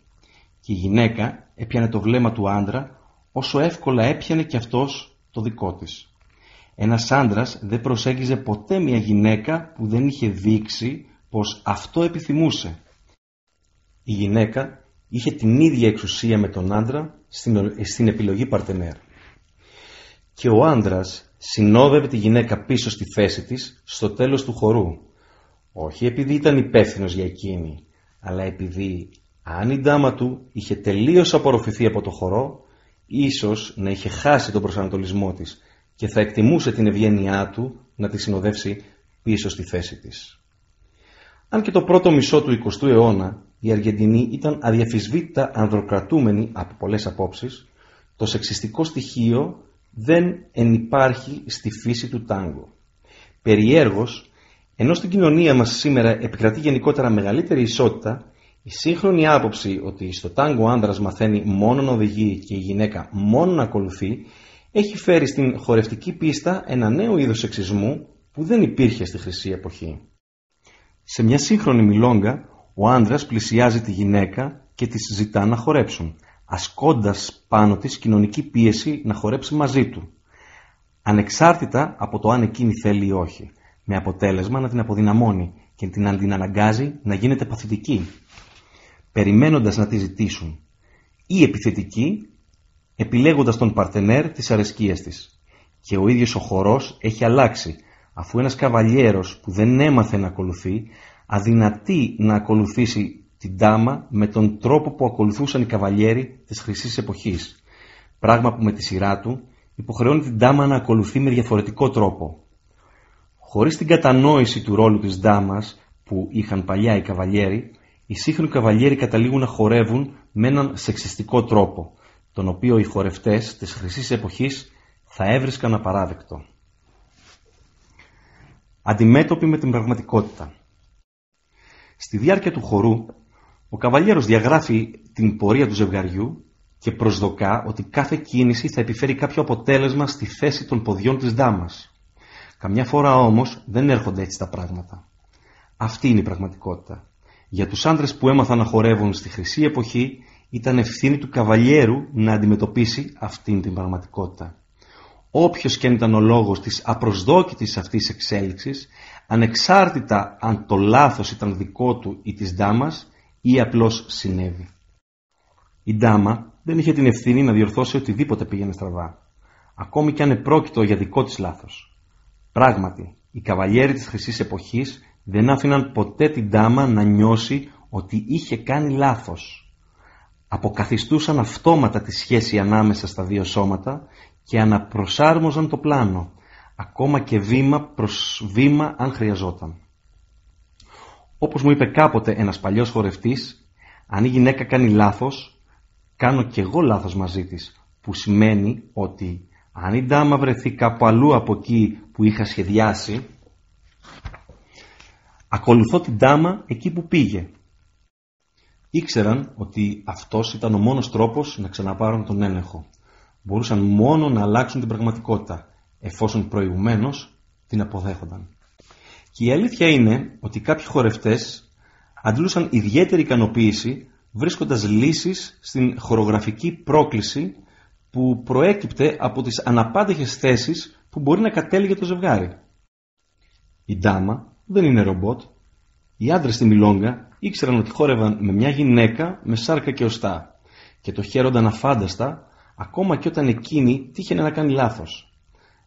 Και η γυναίκα έπιανε το βλέμμα του άντρα όσο εύκολα έπιανε και αυτός το δικό της. Ένας άντρας δεν προσέγγιζε ποτέ μια γυναίκα που δεν είχε δείξει πως αυτό επιθυμούσε. Η γυναίκα είχε την ίδια εξουσία με τον άντρα στην επιλογή παρτενέρ. Και ο άντρας συνόδευε τη γυναίκα πίσω στη θέση της στο τέλος του χορού. Όχι επειδή ήταν υπεύθυνος για εκείνη, αλλά επειδή αν η ντάμα του είχε τελείως απορροφηθεί από το χορό, ίσως να είχε χάσει τον προσανατολισμό της και θα εκτιμούσε την ευγένειά του να τη συνοδεύσει πίσω στη θέση της. Αν και το πρώτο μισό του 20ου αιώνα η Αργεντινή ήταν αδιαφυσβήτητα ανδροκρατούμενη από πολλές απόψεις, το σεξιστικό στοιχείο δεν ενυπάρχει στη φύση του τάγκο. Περιέργως, ενώ στην κοινωνία μας σήμερα επικρατεί γενικότερα μεγαλύτερη ισότητα, η σύγχρονη άποψη ότι στο τάγκο ο άνδρας μαθαίνει μόνο να οδηγεί και η γυναίκα μόνο να ακολουθεί έχει φέρει στην χορευτική πίστα ένα νέο είδος σεξισμού που δεν υπήρχε στη χρυσή εποχή. Σε μια σύγχρονη μιλόγκα, ο άνδρας πλησιάζει τη γυναίκα και της ζητά να χορέψουν, ασκώντας πάνω της κοινωνική πίεση να χορέψει μαζί του, ανεξάρτητα από το αν εκείνη θέλει ή όχι, με αποτέλεσμα να την αποδυναμώνει και την αντιναναγκάζει να γίνεται παθητική, περιμένοντας να τη ζητήσουν, ή επιθετική επιλέγοντας τον παρτενέρ της αρεσκίας της. Και ο ίδιος ο χορός έχει αλλάξει, αφού ένας καβαλιέρος που δεν έμαθε να ακολουθεί, αδυνατεί να ακολουθήσει την τάμα με τον τρόπο που ακολουθούσαν οι καβαλιέροι της χρυσής εποχής. Πράγμα που με τη σειρά του υποχρεώνει την τάμα να ακολουθεί με διαφορετικό τρόπο. Χωρίς την κατανόηση του ρόλου της ντάμας που είχαν παλιά οι καβαλιέροι, οι σύγχρονοι καβαλιέροι καταλήγουν να χορεύουν με έναν σεξιστικό τρόπο, τον οποίο οι χορευτές της χρυσής εποχής θα έβρισκαν απαράδεκτο. Αντιμέτωποι με την πραγματικότητα. Στη διάρκεια του χορού, ο καβαλιέρος διαγράφει την πορεία του ζευγαριού και προσδοκά ότι κάθε κίνηση θα επιφέρει κάποιο αποτέλεσμα στη θέση των ποδιών της δάμας. Καμιά φορά όμως δεν έρχονται έτσι τα πράγματα. Αυτή είναι η πραγματικότητα. Για τους άντρες που έμαθαν να χορεύουν στη χρυσή εποχή, ήταν ευθύνη του καβαλιέρου να αντιμετωπίσει αυτήν την πραγματικότητα. Όποιος και αν ήταν ο λόγος της απροσδόκητης αυτής εξέλιξης, ανεξάρτητα αν το λάθος ήταν δικό του ή της ντάμας ή απλώς συνέβη. Η ντάμα δεν είχε την ευθύνη να διορθώσει οτιδήποτε πήγαινε στραβά, ακόμη και αν επρόκειτο για δικό της λάθος. Πράγματι, οι καβαλιέροι της χρυσής εποχής δεν άφηναν ποτέ την ντάμα να νιώσει ότι είχε κάνει λάθος αποκαθιστούσαν αυτόματα τη σχέση ανάμεσα στα δύο σώματα και αναπροσάρμοζαν το πλάνο, ακόμα και βήμα προς βήμα αν χρειαζόταν. Όπως μου είπε κάποτε ένας παλιός χορευτής, αν η γυναίκα κάνει λάθος, κάνω και εγώ λάθος μαζί της, που σημαίνει ότι αν η ντάμα βρεθεί κάπου αλλού από εκεί που είχα σχεδιάσει, ακολουθώ την ντάμα εκεί που πήγε Ήξεραν ότι αυτός ήταν ο μόνος τρόπος να ξαναπάρουν τον έλεγχο. Μπορούσαν μόνο να αλλάξουν την πραγματικότητα, εφόσον προηγουμένως την αποδέχονταν. Και η αλήθεια είναι ότι κάποιοι χορευτές αντλούσαν ιδιαίτερη ικανοποίηση βρίσκοντας λύσεις στην χορογραφική πρόκληση που προέκυπτε από τις αναπάντεχες θέσεις που μπορεί να κατέληγε το ζευγάρι. Η ντάμα δεν είναι ρομπότ. Οι άντρες στη Μιλόγκα ήξεραν ότι χόρευαν με μια γυναίκα με σάρκα και οστά και το χαίρονταν αφάνταστα ακόμα και όταν εκείνη τύχαινε να κάνει λάθος.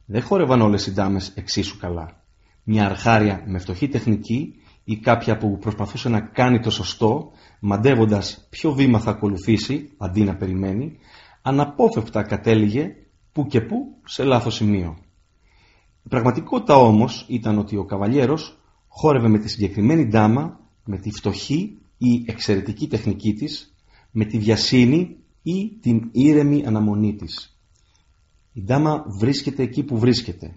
Δεν χόρευαν όλες οι ντάμες εξίσου καλά. Μια αρχάρια με φτωχή τεχνική ή κάποια που προσπαθούσε να κάνει το σωστό, μαντεύοντας ποιο βήμα θα ακολουθήσει αντί να περιμένει, αναπόφευκτα κατέληγε που και που σε λάθος σημείο. Η πραγματικότητα όμως ήταν ότι ο καβαλιέρος χόρευε με τη συγκεκριμένη ντάμα, με τη φτωχή ή εξαιρετική τεχνική της, με τη βιασύνη ή την ήρεμη αναμονή της. Η ντάμα βρίσκεται εκεί που βρίσκεται.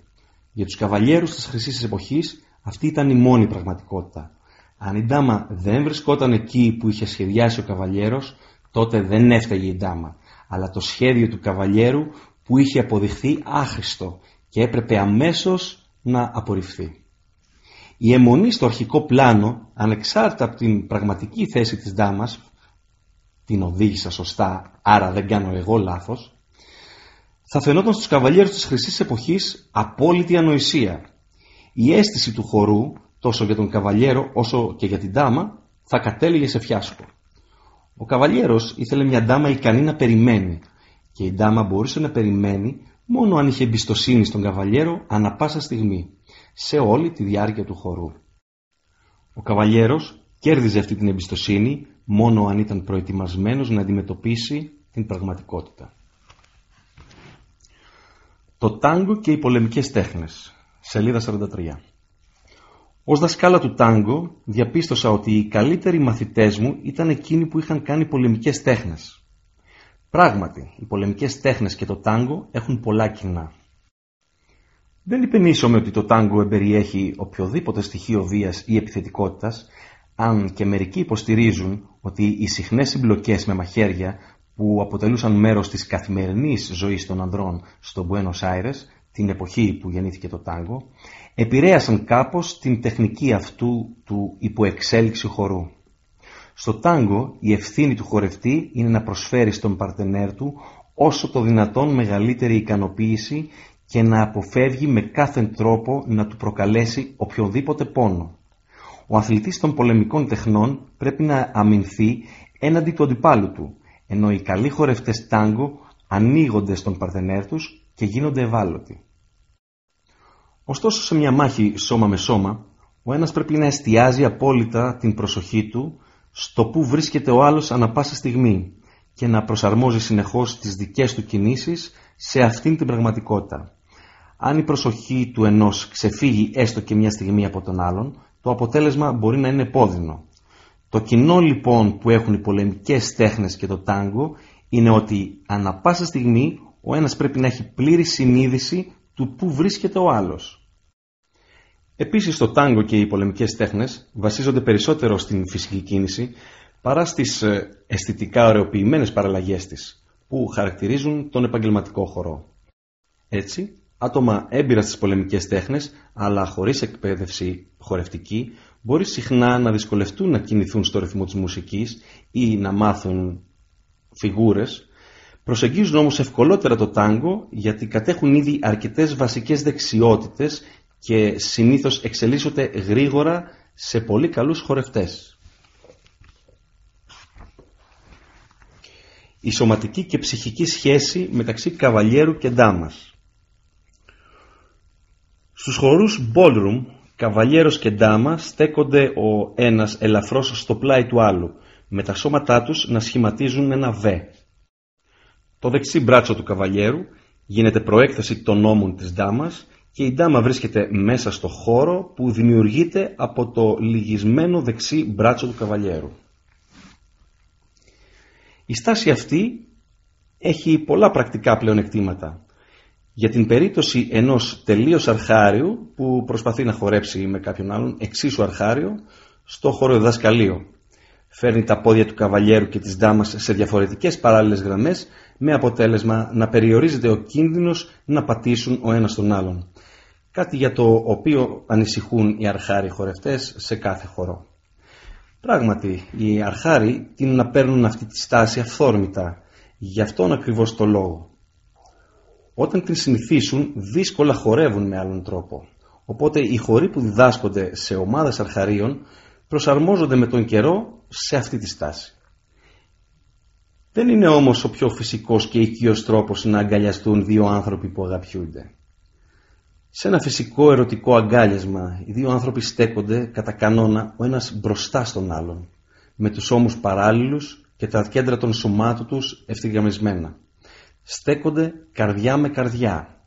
Για τους καβαλιέρους της χρυσής εποχής αυτή ήταν η μόνη πραγματικότητα. Αν η ντάμα δεν βρισκόταν εκεί που είχε σχεδιάσει ο καβαλιέρος, τότε δεν έφταγε η ντάμα, αλλά το σχέδιο του καβαλιέρου που είχε αποδειχθεί άχρηστο και έπρεπε αμέσως να απορριφθεί. Η αιμονή στο αρχικό πλάνο, ανεξάρτητα από την πραγματική θέση της ντάμας, την οδήγησα σωστά, άρα δεν κάνω εγώ λάθος, θα φαινόταν στους καβαλιέρους της χρυσής εποχής απόλυτη ανοησία. Η αίσθηση του χορού, τόσο για τον καβαλιέρο όσο και για την ντάμα, θα κατέληγε σε φιάσκο. Ο καβαλιέρος ήθελε μια ντάμα ικανή να περιμένει και η ντάμα μπορούσε να περιμένει μόνο αν είχε εμπιστοσύνη στον καβαλιέρο ανα πάσα στιγμή, σε όλη τη διάρκεια του χορού. Ο καβαλιέρος κέρδιζε αυτή την εμπιστοσύνη μόνο αν ήταν προετοιμασμένος να αντιμετωπίσει την πραγματικότητα. Το τάγκο και οι πολεμικές τέχνες. Σελίδα 43. Ως δασκάλα του τάγκο διαπίστωσα ότι οι καλύτεροι μαθητές μου ήταν εκείνοι που είχαν κάνει πολεμικές τέχνες. Πράγματι, οι πολεμικές τέχνες και το τάγκο έχουν πολλά κοινά. Δεν υπενήσωμε ότι το τάγκο εμπεριέχει οποιοδήποτε στοιχείο βίας ή επιθετικότητας, αν και μερικοί υποστηρίζουν ότι οι συχνές συμπλοκές με μαχαίρια που αποτελούσαν μέρος της καθημερινής ζωής των ανδρών στο Buenos Aires, την εποχή που γεννήθηκε το τάγκο, επηρέασαν κάπως την τεχνική αυτού του υποεξέλιξη χορού. Στο τάγκο η ευθύνη του χορευτή είναι να προσφέρει στον παρτενέρ του όσο το δυνατόν μεγαλύτερη ικανοποίηση και να αποφεύγει με κάθε τρόπο να του προκαλέσει οποιοδήποτε πόνο. Ο αθλητής των πολεμικών τεχνών πρέπει να αμυνθεί έναντι του αντιπάλου του, ενώ οι καλοί χορευτές τάγκο ανοίγονται στον παρτενέρ τους και γίνονται ευάλωτοι. Ωστόσο σε μια μάχη σώμα με σώμα, ο ένας πρέπει να εστιάζει απόλυτα την προσοχή του στο που βρίσκεται ο άλλος ανα πάσα στιγμή και να προσαρμόζει συνεχώς τις δικές του κινήσεις σε αυτήν την πραγματικότητα. Αν η προσοχή του ενός ξεφύγει έστω και μια στιγμή από τον άλλον, το αποτέλεσμα μπορεί να είναι πόδινο. Το κοινό λοιπόν που έχουν οι πολεμικές τέχνες και το τάγκο είναι ότι ανα πάσα στιγμή ο ένας πρέπει να έχει πλήρη συνείδηση του πού βρίσκεται ο άλλος. Επίσης το τάγκο και οι πολεμικές τέχνες βασίζονται περισσότερο στην φυσική κίνηση παρά στις ε, αισθητικά ωρεοποιημένες παραλλαγές της που χαρακτηρίζουν τον επαγγελματικό χορό. Έτσι, άτομα έμπειρα στις πολεμικές τέχνες αλλά χωρίς εκπαίδευση χορευτική μπορεί συχνά να δυσκολευτούν να κινηθούν στο ρυθμό της μουσικής ή να μάθουν φιγούρες προσεγγίζουν όμως ευκολότερα το τάγκο γιατί κατέχουν ήδη αρκετές βασικές δεξιότητες και συνήθως εξελίσσονται γρήγορα σε πολύ καλούς χορευτές. Η σωματική και ψυχική σχέση μεταξύ καβαλιέρου και ντάμας. Στους χορούς ballroom, καβαλιέρος και ντάμα στέκονται ο ένας ελαφρώς στο πλάι του άλλου, με τα σώματά τους να σχηματίζουν ένα β. Το δεξί μπράτσο του καβαλιέρου γίνεται προέκταση των ώμων της ντάμας και η ντάμα βρίσκεται μέσα στο χώρο που δημιουργείται από το λυγισμένο δεξί μπράτσο του καβαλιέρου. Η στάση αυτή έχει πολλά πρακτικά πλεονεκτήματα. Για την περίπτωση ενός τελείως αρχάριου που προσπαθεί να χορέψει με κάποιον άλλον εξίσου αρχάριο στο χώρο διδασκαλείο. Φέρνει τα πόδια του καβαλιέρου και της δάμας σε διαφορετικές παράλληλες γραμμές με αποτέλεσμα να περιορίζεται ο κίνδυνος να πατήσουν ο ένας τον άλλον. Κάτι για το οποίο ανησυχούν οι αρχάροι χορευτές σε κάθε χορό. Πράγματι, οι αρχάροι τείνουν να παίρνουν αυτή τη στάση αυθόρμητα, γι' αυτόν ακριβώς το λόγο. Όταν την συνηθίσουν, δύσκολα χορεύουν με άλλον τρόπο. Οπότε οι χοροί που διδάσκονται σε ομάδες αρχαρίων προσαρμόζονται με τον καιρό σε αυτή τη στάση. Δεν είναι όμως ο πιο φυσικός και οικείος τρόπος να αγκαλιαστούν δύο άνθρωποι που αγαπιούνται. Σε ένα φυσικό ερωτικό αγκάλιασμα οι δύο άνθρωποι στέκονται κατά κανόνα ο ένας μπροστά στον άλλον, με τους ώμους παράλληλους και τα κέντρα των σωμάτων τους ευθυγραμμισμένα. Στέκονται καρδιά με καρδιά.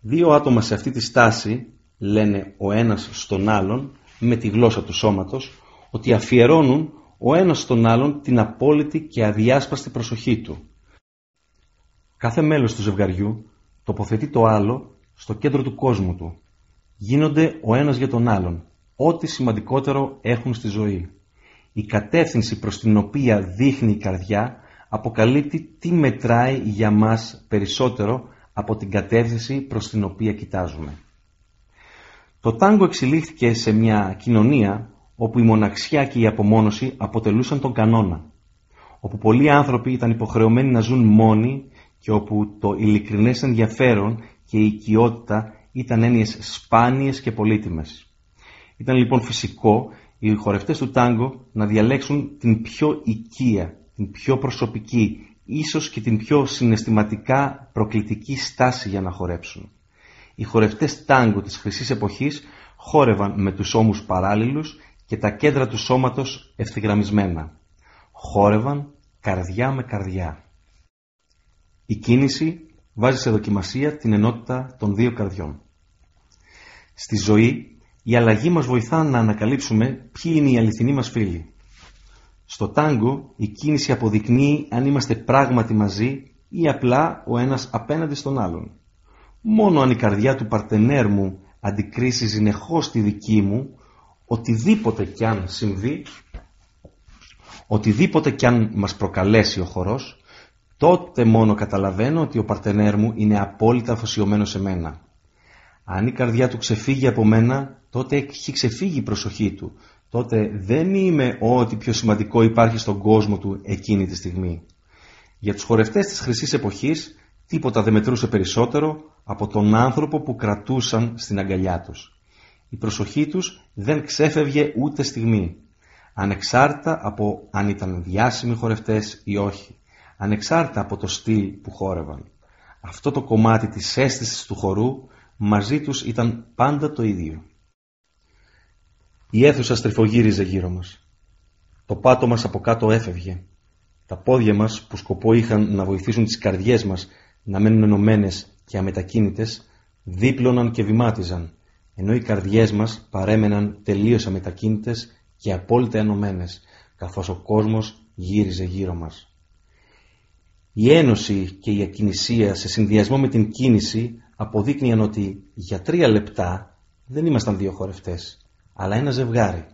Δύο άτομα σε αυτή τη στάση λένε ο ένας στον άλλον με τη γλώσσα του σώματος ότι αφιερώνουν ο ένας στον άλλον την απόλυτη και αδιάσπαστη προσοχή του. Κάθε μέλος του ζευγαριού τοποθετεί το άλλο στο κέντρο του κόσμου του. Γίνονται ο ένας για τον άλλον, ό,τι σημαντικότερο έχουν στη ζωή. Η κατεύθυνση προς την οποία δείχνει η καρδιά αποκαλύπτει τι μετράει για μας περισσότερο από την κατεύθυνση προς την οποία κοιτάζουμε. Το τάγκο εξελίχθηκε σε μια κοινωνία όπου η μοναξιά και η απομόνωση αποτελούσαν τον κανόνα, όπου πολλοί άνθρωποι ήταν υποχρεωμένοι να ζουν μόνοι και όπου το ειλικρινές ενδιαφέρον και η οικειότητα ήταν έννοιες σπάνιες και πολύτιμες. Ήταν λοιπόν φυσικό οι χορευτές του τάγκο να διαλέξουν την πιο οικία, την πιο προσωπική, ίσως και την πιο συναισθηματικά προκλητική στάση για να χορέψουν. Οι χορευτές τάγκο της χρυσής εποχής χόρευαν με τους ώμους παράλληλους και τα κέντρα του σώματος ευθυγραμμισμένα. Χόρευαν καρδιά με καρδιά. Η κίνηση βάζει σε δοκιμασία την ενότητα των δύο καρδιών. Στη ζωή η αλλαγή μας βοηθά να ανακαλύψουμε ποιοι είναι οι αληθινοί μας φίλοι. Στο τάγκο η κίνηση αποδεικνύει αν είμαστε πράγματι μαζί ή απλά ο ένας απέναντι στον άλλον. Μόνο αν η καρδιά του παρτενέρ μου αντικρίσει συνεχώς τη δική μου, οτιδήποτε κι αν συμβεί, οτιδήποτε κι αν μας προκαλέσει ο χορός, τότε μόνο καταλαβαίνω ότι ο παρτενέρ μου είναι απόλυτα αφοσιωμένος σε μένα. Αν η καρδιά του ξεφύγει από μένα, τότε έχει ξεφύγει η προσοχή του. Τότε δεν είμαι ό,τι πιο σημαντικό υπάρχει στον κόσμο του εκείνη τη στιγμή. Για τους χορευτές της χρυσής εποχής, τίποτα δεν μετρούσε περισσότερο από τον άνθρωπο που κρατούσαν στην αγκαλιά τους. Η προσοχή τους δεν ξέφευγε ούτε στιγμή, ανεξάρτητα από αν ήταν διάσημοι χορευτές ή όχι, ανεξάρτητα από το στυλ που χόρευαν. Αυτό το κομμάτι της αίσθησης του χορού μαζί τους ήταν πάντα το ίδιο. Η αίθουσα στριφογύριζε γύρω μας. Το πάτο μας από κάτω έφευγε. Τα πόδια μας που σκοπό είχαν να βοηθήσουν τις καρδιές μας να μένουν ενωμένες και αμετακίνητες, δίπλωναν και βημάτιζαν, ενώ οι καρδιές μας παρέμεναν τελείως αμετακίνητες και απόλυτα ενωμένες, καθώς ο κόσμος γύριζε γύρω μας. Η ένωση και η ακινησία σε συνδυασμό με την κίνηση αποδείκνυαν ότι για τρία λεπτά δεν ήμασταν δύο χορευτές, αλλά ένα ζευγάρι.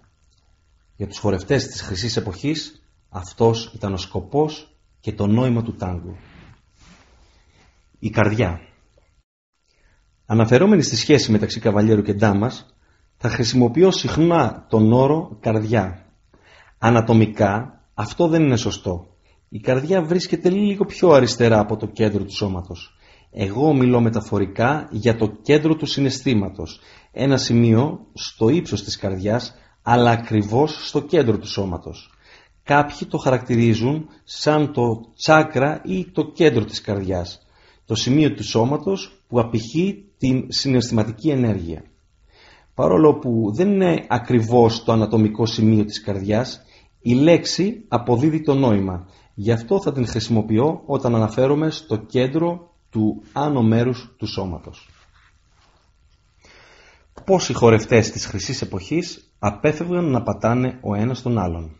Για τους χορευτές της χρυσής εποχής αυτός ήταν ο σκοπός και το νόημα του τάγκου. Η καρδιά. Αναφερόμενοι στη σχέση μεταξύ καβαλιέρου και ντάμας, θα χρησιμοποιώ συχνά τον όρο καρδιά. Ανατομικά αυτό δεν είναι σωστό. Η καρδιά βρίσκεται λίγο πιο αριστερά από το κέντρο του σώματος. Εγώ μιλώ μεταφορικά για το κέντρο του συναισθήματος. Ένα σημείο στο ύψος της καρδιάς, αλλά ακριβώς στο κέντρο του σώματος. Κάποιοι το χαρακτηρίζουν σαν το τσάκρα ή το κέντρο της καρδιάς το σημείο του σώματος που απηχεί την συναισθηματική ενέργεια. Παρόλο που δεν είναι ακριβώς το ανατομικό σημείο της καρδιάς, η λέξη αποδίδει το νόημα. Γι' αυτό θα την χρησιμοποιώ όταν αναφέρομαι στο κέντρο του άνω μέρους του σώματος. Πώς οι χορευτές της χρυσής εποχής απέφευγαν να πατάνε ο ένας τον άλλον.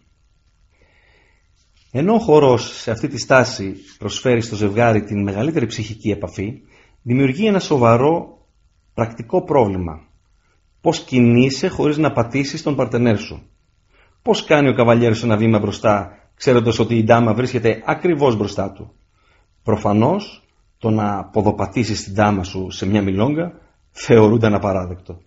Ενώ ο χορός σε αυτή τη στάση προσφέρει στο ζευγάρι την μεγαλύτερη ψυχική επαφή, δημιουργεί ένα σοβαρό πρακτικό πρόβλημα. Πώς κινείσαι χωρίς να πατήσεις τον παρτενέρ σου; πώς κάνει ο καβαλιέρος ένα βήμα μπροστά, ξέροντας ότι η ντάμα βρίσκεται ακριβώς μπροστά του; Προφανώς, το να ποδοπατήσεις την ντάμα σου σε μια μιλόγκα θεωρούνταν απαράδεκτο.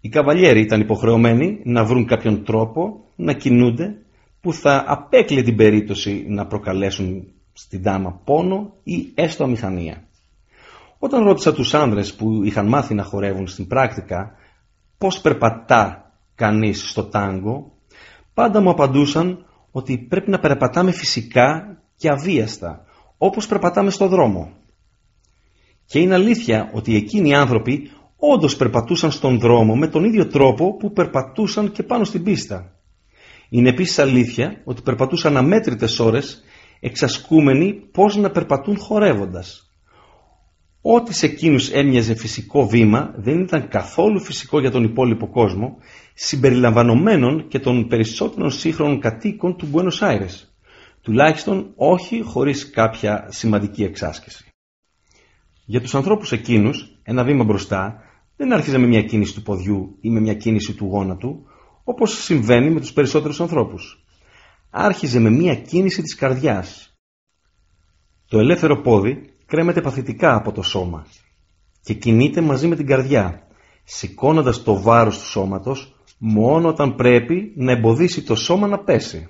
Οι καβαλιέροι ήταν υποχρεωμένοι να βρουν κάποιον τρόπο να κινούνται που θα απέκλει την περίπτωση να προκαλέσουν στην τάμα πόνο ή έστω αμηχανία. Όταν ρώτησα τους άνδρες που είχαν μάθει να χορεύουν στην πράκτικα πώς περπατά κανείς στο τάγκο, πάντα μου απαντούσαν ότι πρέπει να περπατάμε φυσικά και αβίαστα, όπως περπατάμε στο δρόμο. Και είναι αλήθεια ότι εκείνοι οι άνθρωποι όντως περπατούσαν στον δρόμο με τον ίδιο τρόπο που περπατούσαν και πάνω στην πίστα. Είναι επίσης αλήθεια ότι περπατούσαν αμέτρητες ώρες εξασκούμενοι πώς να περπατούν χορεύοντας. Ό,τι σε εκείνους έμοιαζε φυσικό βήμα δεν ήταν καθόλου φυσικό για τον υπόλοιπο κόσμο, συμπεριλαμβανομένων και των περισσότερων σύγχρονων κατοίκων του Buenos Aires, τουλάχιστον όχι χωρίς κάποια σημαντική εξάσκηση. Για τους ανθρώπους εκείνους, ένα βήμα μπροστά δεν άρχιζε με μια κίνηση του ποδιού ή με μια κίνηση του γόνατου, όπως συμβαίνει με τους περισσότερους ανθρώπους. Άρχιζε με μια κίνηση της καρδιάς. Το ελεύθερο πόδι κρέμεται παθητικά από το σώμα και κινείται μαζί με την καρδιά, σηκώνοντας το βάρος του σώματος μόνο όταν πρέπει να εμποδίσει το σώμα να πέσει.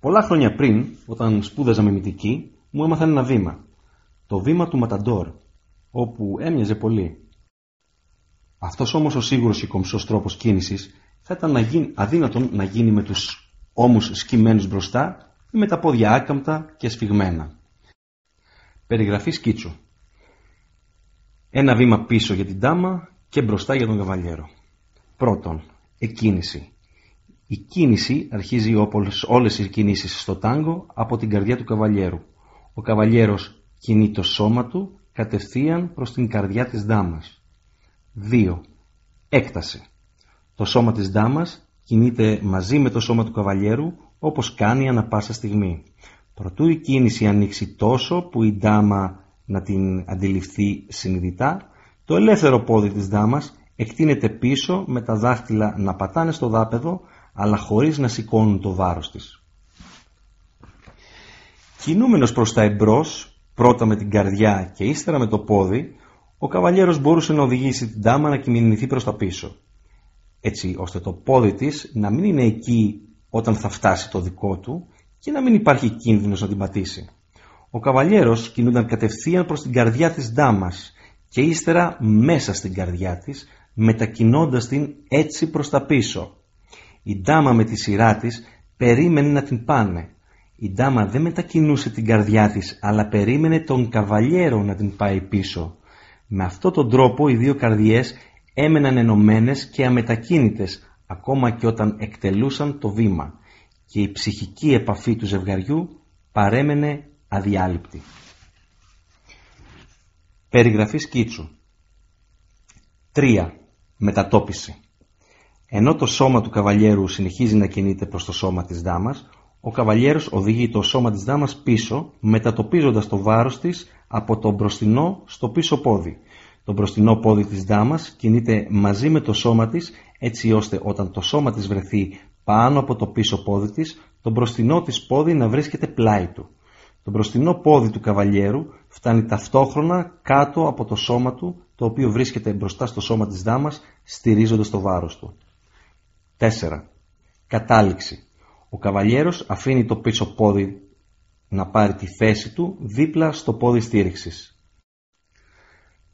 Πολλά χρόνια πριν, όταν σπούδαζα με μυτική, μου έμαθαν ένα βήμα. Το βήμα του Ματαντόρ, όπου έμοιαζε πολύ. Αυτός όμως ο σίγουρος ή κομψός τρόπος κίνησης θα ήταν να γίνει, αδύνατον να γίνει με τους ώμους σκυμμένους μπροστά ή με τα πόδια άκαμπτα και σφιγμένα. Περιγραφή σκίτσου. Ένα βήμα πίσω για την τάμα και μπροστά για τον καβαλιέρο. Πρώτον, εκκίνηση. Η κίνηση αρχίζει όπως όλες οι κινήσεις στο τάγκο από την καρδιά του καβαλιέρου. Ο καβαλιέρος κινεί το σώμα του κατευθείαν προς την καρδιά της δάμας. 2. Έκταση. Το σώμα της δάμας κινείται μαζί με το σώμα του καβαλιέρου όπως κάνει ανα πάσα στιγμή. Προτού η κίνηση ανοίξει τόσο που η δάμα να την αντιληφθεί συνειδητά, το ελεύθερο πόδι της δάμας εκτείνεται πίσω με τα δάχτυλα να πατάνε στο δάπεδο αλλά χωρίς να σηκώνουν το βάρος της. Κινούμενος προς τα εμπρός, πρώτα με την καρδιά και ύστερα με το πόδι, ο καβαλιέρος μπορούσε να οδηγήσει την τάμα να κινηθεί προς τα πίσω. Έτσι ώστε το πόδι της να μην είναι εκεί όταν θα φτάσει το δικό του και να μην υπάρχει κίνδυνος να την πατήσει. Ο καβαλιέρος κινούνταν κατευθείαν προς την καρδιά της ντάμας και ύστερα μέσα στην καρδιά της μετακινώντας την έτσι προς τα πίσω. Η ντάμα με τη σειρά της περίμενε να την πάνε. Η ντάμα δεν μετακινούσε την καρδιά της αλλά περίμενε τον καβαλιέρο να την πάει πίσω. Με αυτόν τον τρόπο οι δύο καρδιές έμεναν ενωμένες και αμετακίνητες ακόμα και όταν εκτελούσαν το βήμα και η ψυχική επαφή του ζευγαριού παρέμενε αδιάλειπτη. Περιγραφή σκίτσου 3. Μετατόπιση Ενώ το σώμα του καβαλιέρου συνεχίζει να κινείται προς το σώμα της δάμας, ο καβαλιέρος οδηγεί το σώμα της δάμας πίσω, μετατοπίζοντας το βάρος της από το μπροστινό στο πίσω πόδι. Το μπροστινό πόδι της δάμας κινείται μαζί με το σώμα της, έτσι ώστε όταν το σώμα της βρεθεί πάνω από το πίσω πόδι της, το μπροστινό της πόδι να βρίσκεται πλάι του. Το μπροστινό πόδι του καβαλιέρου φτάνει ταυτόχρονα κάτω από το σώμα του, το οποίο βρίσκεται μπροστά στο σώμα της δάμας, στηρίζοντας το βάρος του. 4. Κατάληξη. Ο καβαλιέρος αφήνει το πίσω πόδι να πάρει τη θέση του δίπλα στο πόδι στήριξης.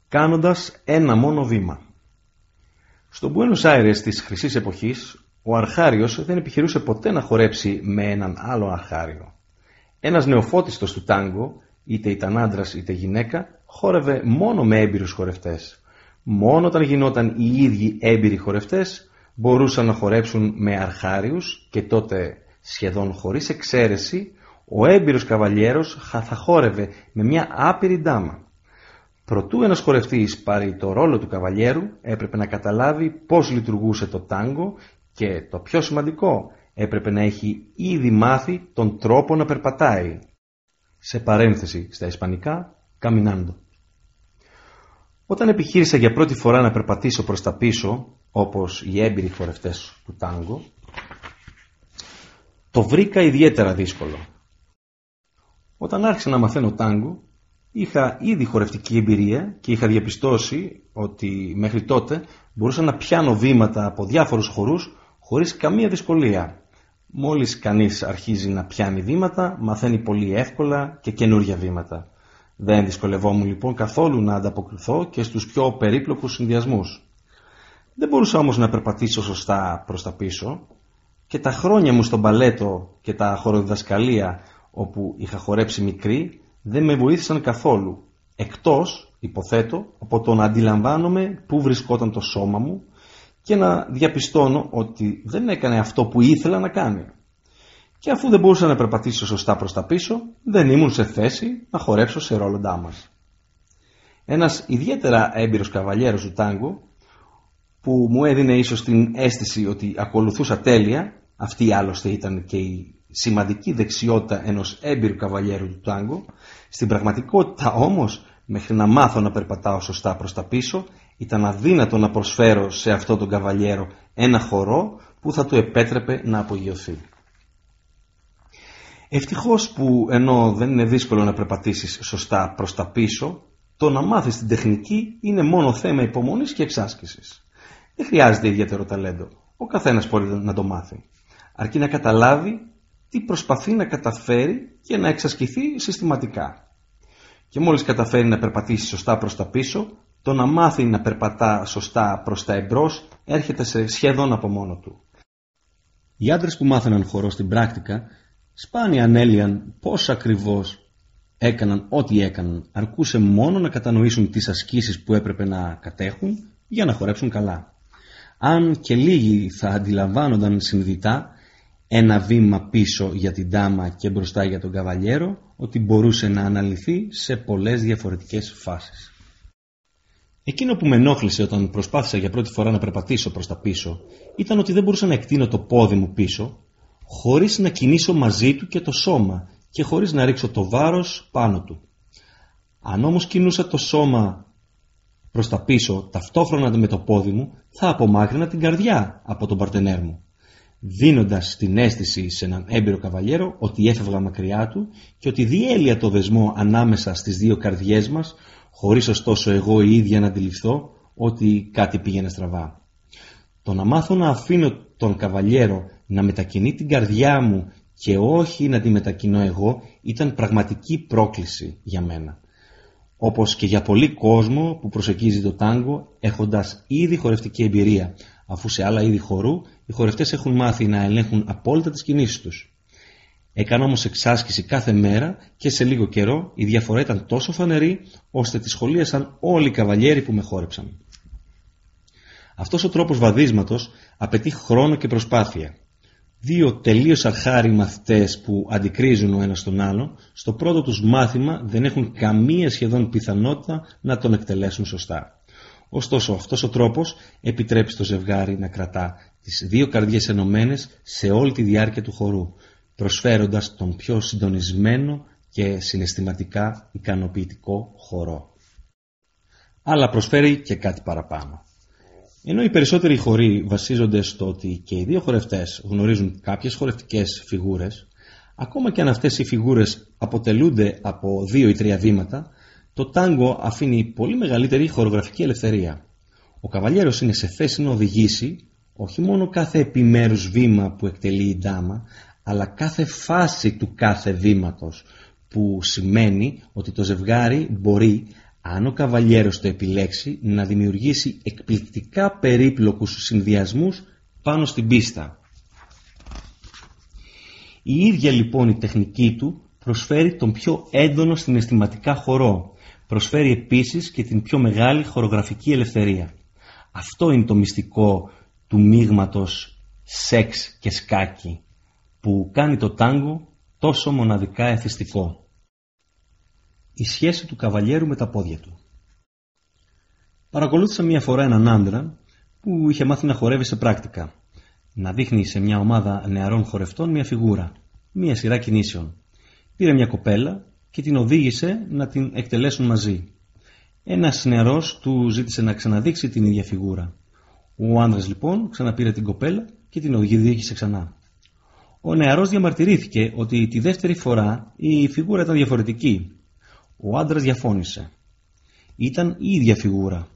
Κάνοντας ένα μόνο βήμα. Στο Buenos Aires της χρυσής εποχής, ο αρχάριος δεν επιχειρούσε ποτέ να χορέψει με έναν άλλο αρχάριο. Ένας νεοφώτιστος του τάγκο, είτε ήταν άντρας είτε γυναίκα, χόρευε μόνο με έμπειρους χορευτές. Μόνο όταν γινόταν οι ίδιοι έμπειροι χορευτές μπορούσαν να χορέψουν με αρχάριους και τότε σχεδόν χωρίς εξαίρεση ο έμπειρος καβαλιέρος θα χόρευε με μια άπειρη ντάμα. Προτού ένας χορευτής πάρει το ρόλο του καβαλιέρου έπρεπε να καταλάβει πώς λειτουργούσε το τάγκο και το πιο σημαντικό έπρεπε να έχει ήδη μάθει τον τρόπο να περπατάει. Σε παρένθεση στα ισπανικά, καμινάντο. Όταν επιχείρησα για πρώτη φορά να περπατήσω προς τα πίσω, όπως οι έμπειροι χορευτές του τάγκο, Το βρήκα ιδιαίτερα δύσκολο. Όταν άρχισα να μαθαίνω τάγκο, είχα ήδη χορευτική εμπειρία και είχα διαπιστώσει ότι μέχρι τότε μπορούσα να πιάνω βήματα από διάφορους χορούς χωρίς καμία δυσκολία. Μόλις κανείς αρχίζει να πιάνει βήματα, μαθαίνει πολύ εύκολα και καινούργια βήματα. Δεν δυσκολευόμουν λοιπόν καθόλου να ανταποκριθώ και στους πιο περίπλοκους συνδυασμούς. Δεν μπορούσα όμως να περπατήσω σωστά προς τα πίσω και τα χρόνια μου στον παλέτο και τα χοροδιδασκαλία όπου είχα χορέψει μικρή δεν με βοήθησαν καθόλου. Εκτός, υποθέτω, από το να αντιλαμβάνομαι πού βρισκόταν το σώμα μου και να διαπιστώνω ότι δεν έκανε αυτό που ήθελα να κάνει. Και αφού δεν μπορούσα να περπατήσω σωστά προς τα πίσω, δεν ήμουν σε θέση να χορέψω σε ρόλο ντάμας. Ένας ιδιαίτερα έμπειρος καβαλιέρος του τάγκο, που μου έδινε ίσως την αίσθηση ότι ακολουθούσα τέλεια, αυτή άλλωστε ήταν και η σημαντική δεξιότητα ενός έμπειρου καβαλιέρου του τάγκο, στην πραγματικότητα όμως, μέχρι να μάθω να περπατάω σωστά προς τα πίσω, ήταν αδύνατο να προσφέρω σε αυτό τον καβαλιέρο ένα χορό που θα του επέτρεπε να απογειωθεί. Ευτυχώς που ενώ δεν είναι δύσκολο να περπατήσεις σωστά προς τα πίσω, το να μάθεις την τεχνική είναι μόνο θέμα υπομονής και εξάσκησης. Δεν χρειάζεται ιδιαίτερο ταλέντο. Ο καθένας μπορεί να το μάθει. Αρκεί να καταλάβει τι προσπαθεί να καταφέρει και να εξασκηθεί συστηματικά. Και μόλις καταφέρει να περπατήσει σωστά προς τα πίσω, το να μάθει να περπατά σωστά προς τα εμπρός έρχεται σε σχεδόν από μόνο του. Οι άντρες που μάθαιναν χορό στην πράκτικα σπάνια ανέλυαν πώς ακριβώς έκαναν ό,τι έκαναν, αρκούσε μόνο να κατανοήσουν τις ασκήσεις που έπρεπε να κατέχουν για να χορέψουν καλά. Αν και λίγοι θα αντιλαμβάνονταν συνειδητά ένα βήμα πίσω για την τάμα και μπροστά για τον καβαλιέρο ότι μπορούσε να αναλυθεί σε πολλές διαφορετικές φάσεις. Εκείνο που με ενόχλησε όταν προσπάθησα για πρώτη φορά να περπατήσω προς τα πίσω ήταν ότι δεν μπορούσα να εκτείνω το πόδι μου πίσω χωρίς να κινήσω μαζί του και το σώμα και χωρίς να ρίξω το βάρος πάνω του. Αν όμως κινούσα το σώμα προς τα πίσω ταυτόχρονα με το πόδι μου θα απομάκρυνα την καρδιά από τον παρτενέρ μου δίνοντας την αίσθηση σε έναν έμπειρο καβαλιέρο ότι έφευγα μακριά του και ότι διέλυα το δεσμό ανάμεσα στις δύο καρδιές μας χωρίς ωστόσο εγώ η ίδια να αντιληφθώ ότι κάτι πήγαινε στραβά. Το να μάθω να αφήνω τον καβαλιέρο να μετακινεί την καρδιά μου και όχι να τη μετακινώ εγώ ήταν πραγματική πρόκληση για μένα. Όπως και για πολύ κόσμο που προσεγγίζει το τάγκο έχοντας ήδη χορευτική εμπειρία αφού σε άλλα είδη χορού οι χορευτές έχουν μάθει να ελέγχουν απόλυτα τις κινήσεις τους. Έκανα όμως εξάσκηση κάθε μέρα και σε λίγο καιρό η διαφορά ήταν τόσο φανερή ώστε τη σχολίασαν όλοι οι καβαλιέροι που με χόρεψαν. Αυτός ο τρόπος βαδίσματος απαιτεί χρόνο και προσπάθεια. Δύο τελείως αρχάρι μαθητές που αντικρίζουν ο ένας τον άλλο, στο πρώτο τους μάθημα δεν έχουν καμία σχεδόν πιθανότητα να τον εκτελέσουν σωστά. Ωστόσο αυτός ο τρόπος επιτρέπει στο ζευγάρι να κρατά τις δύο καρδιές ενωμένες σε όλη τη διάρκεια του χορού, προσφέροντας τον πιο συντονισμένο και συναισθηματικά ικανοποιητικό χορό. Αλλά προσφέρει και κάτι παραπάνω. Ενώ οι περισσότεροι χοροί βασίζονται στο ότι και οι δύο χορευτές γνωρίζουν κάποιες χορευτικές φιγούρες, ακόμα και αν αυτές οι φιγούρες αποτελούνται από δύο ή τρία βήματα, το τάγκο αφήνει πολύ μεγαλύτερη χορογραφική ελευθερία. Ο καβαλιέρος είναι σε θέση να οδηγήσει όχι μόνο κάθε επιμέρους βήμα που εκτελεί η ντάμα, αλλά κάθε φάση του κάθε βήματος, που σημαίνει ότι το ζευγάρι μπορεί, αν ο καβαλιέρος το επιλέξει, να δημιουργήσει εκπληκτικά περίπλοκους συνδυασμούς πάνω στην πίστα. Η ίδια λοιπόν η τεχνική του προσφέρει τον πιο έντονο συναισθηματικά χορό. Προσφέρει επίσης και την πιο μεγάλη χορογραφική ελευθερία. Αυτό είναι το μυστικό του μείγματος σεξ και σκάκι που κάνει το τάγκο τόσο μοναδικά εθιστικό. Η σχέση του καβαλιέρου με τα πόδια του. Παρακολούθησα μία φορά έναν άντρα που είχε μάθει να χορεύει σε πράκτικα. Να δείχνει σε μια ομάδα νεαρών χορευτών μια φιγούρα, μια σειρά κινήσεων. Πήρε μια κοπέλα και την οδήγησε να την εκτελέσουν μαζί. Ένας νεαρός του ζήτησε να ξαναδείξει την ίδια φιγούρα. Ο άνδρας λοιπόν ξαναπήρε την κοπέλα και την οδηγήθηκε ξανά. Ο νεαρός διαμαρτυρήθηκε ότι τη δεύτερη φορά η φιγούρα ήταν διαφορετική. Ο άντρας διαφώνησε. Ήταν η ίδια φιγούρα.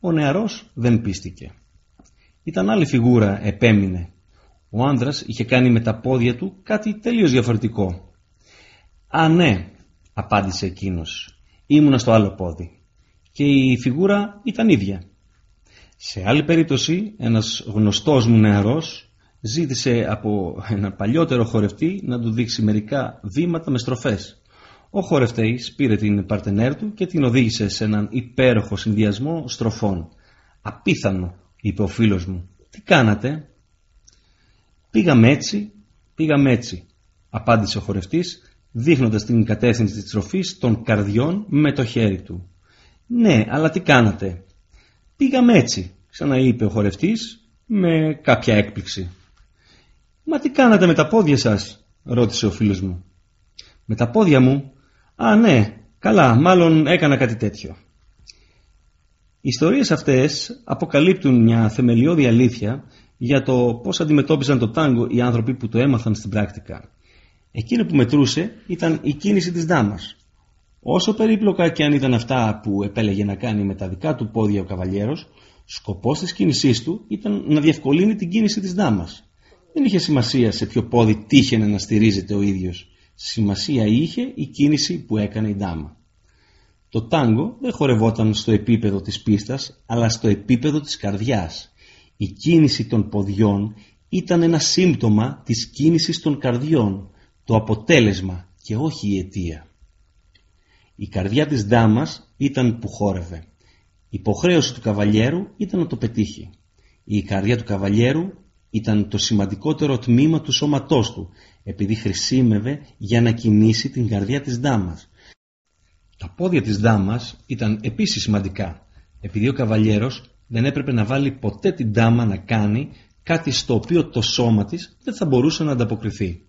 Ο νεαρός δεν πίστηκε. Ήταν άλλη φιγούρα, επέμεινε. Ο άνδρας είχε κάνει με τα πόδια του κάτι τελείως διαφορετικό. «Α, ναι», απάντησε εκείνος. «Ήμουνα στο άλλο πόδι». Και η φιγούρα ήταν ίδια. Σε άλλη περίπτωση, ένας γνωστός μου νεαρός ζήτησε από ένα παλιότερο χορευτή να του δείξει μερικά βήματα με στροφές. Ο χορευτής πήρε την παρτενέρ του και την οδήγησε σε έναν υπέροχο συνδυασμό στροφών. «Απίθανο», είπε ο φίλος μου. «Τι κάνατε» «Πήγαμε έτσι, πήγαμε έτσι», απάντησε ο χορευτής δείχνοντας την κατεύθυνση της στροφής των καρδιών με το χέρι του. «Ναι, αλλά τι κάνατε» «Πήγαμε έτσι», ξαναείπε ο χορευτής με κάποια έκπληξη. «Μα τι κάνατε με τα πόδια σας» ρώτησε ο φίλος μου. «Με τα πόδια μου» «Α, ναι, καλά, μάλλον έκανα κάτι τέτοιο». Οι ιστορίες αυτές αποκαλύπτουν μια θεμελιώδη αλήθεια για το πώς αντιμετώπιζαν το τάγκο οι άνθρωποι που το έμαθαν στην πράκτικα. Εκείνο που μετρούσε ήταν η κίνηση της δάμας. Όσο περίπλοκα και αν ήταν αυτά που επέλεγε να κάνει με τα δικά του πόδια ο καβαλιέρος, σκοπός της κίνησής του ήταν να διευκολύνει την κίνηση της δάμας. Δεν είχε σημασία σε ποιο πόδι τύχαινε να στηρίζεται ο ίδιος. Σημασία είχε η κίνηση που έκανε η δάμα. Το τάγκο δεν χορευόταν στο επίπεδο της πίστας, αλλά στο επίπεδο της καρδιάς. Η κίνηση των ποδιών ήταν ένα σύμπτωμα της κίνησης των καρδιών, το αποτέλεσμα και όχι η αιτία. Η καρδιά της δάμας ήταν που χόρευε. Η υποχρέωση του καβαλιέρου ήταν να το πετύχει. Η καρδιά του καβαλιέρου ήταν το σημαντικότερο τμήμα του σώματός του, επειδή χρησιμεύε για να κινήσει την καρδιά της δάμας. Τα πόδια της δάμας ήταν επίσης σημαντικά, επειδή ο καβαλιέρος δεν έπρεπε να βάλει ποτέ την δάμα να κάνει κάτι στο οποίο το σώμα της δεν θα μπορούσε να ανταποκριθεί.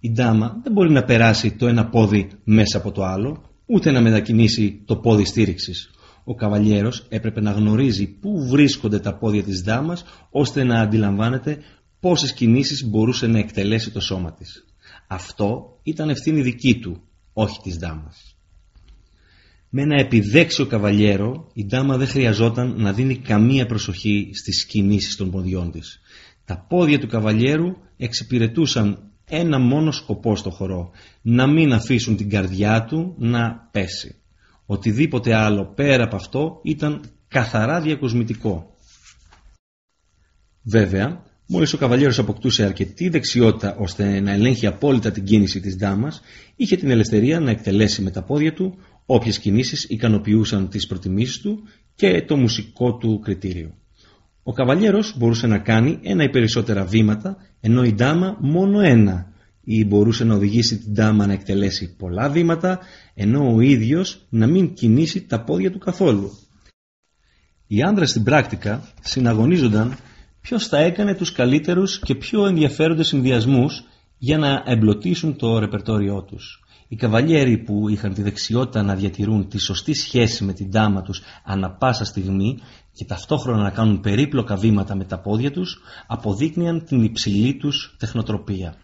Η ντάμα δεν μπορεί να περάσει το ένα πόδι μέσα από το άλλο, ούτε να μετακινήσει το πόδι στήριξης. Ο καβαλιέρος έπρεπε να γνωρίζει πού βρίσκονται τα πόδια της δάμας, ώστε να αντιλαμβάνεται πόσες κινήσεις μπορούσε να εκτελέσει το σώμα της. Αυτό ήταν ευθύνη δική του, όχι της δάμας. Με ένα επιδέξιο καβαλιέρο, η ντάμα δεν χρειαζόταν να δίνει καμία προσοχή στις κινήσεις των ποδιών της. Τα πόδια του καβαλιέρου εξυπηρετούσαν ένα μόνο σκοπό στο χορό, να μην αφήσουν την καρδιά του να πέσει. Οτιδήποτε άλλο πέρα από αυτό ήταν καθαρά διακοσμητικό. Βέβαια, μόλις ο καβαλιέρος αποκτούσε αρκετή δεξιότητα ώστε να ελέγχει απόλυτα την κίνηση της δάμας, είχε την ελευθερία να εκτελέσει με τα πόδια του όποιες κινήσεις ικανοποιούσαν τις προτιμήσεις του και το μουσικό του κριτήριο. Ο καβαλιέρος μπορούσε να κάνει ένα ή περισσότερα βήματα, ενώ η ντάμα μόνο ένα, ή μπορούσε να οδηγήσει την ντάμα να εκτελέσει πολλά βήματα, ενώ ο ίδιος να μην κινήσει τα πόδια του καθόλου. Οι άνδρες στην πράκτικα συναγωνίζονταν ποιος θα έκανε τους καλύτερους και πιο ενδιαφέροντες συνδυασμούς για να εμπλωτίσουν το ρεπερτόριό τους. Οι καβαλιέροι που είχαν τη δεξιότητα να διατηρούν τη σωστή σχέση με την τάμα τους ανα πάσα στιγμή και ταυτόχρονα να κάνουν περίπλοκα βήματα με τα πόδια τους αποδείκνυαν την υψηλή τους τεχνοτροπία.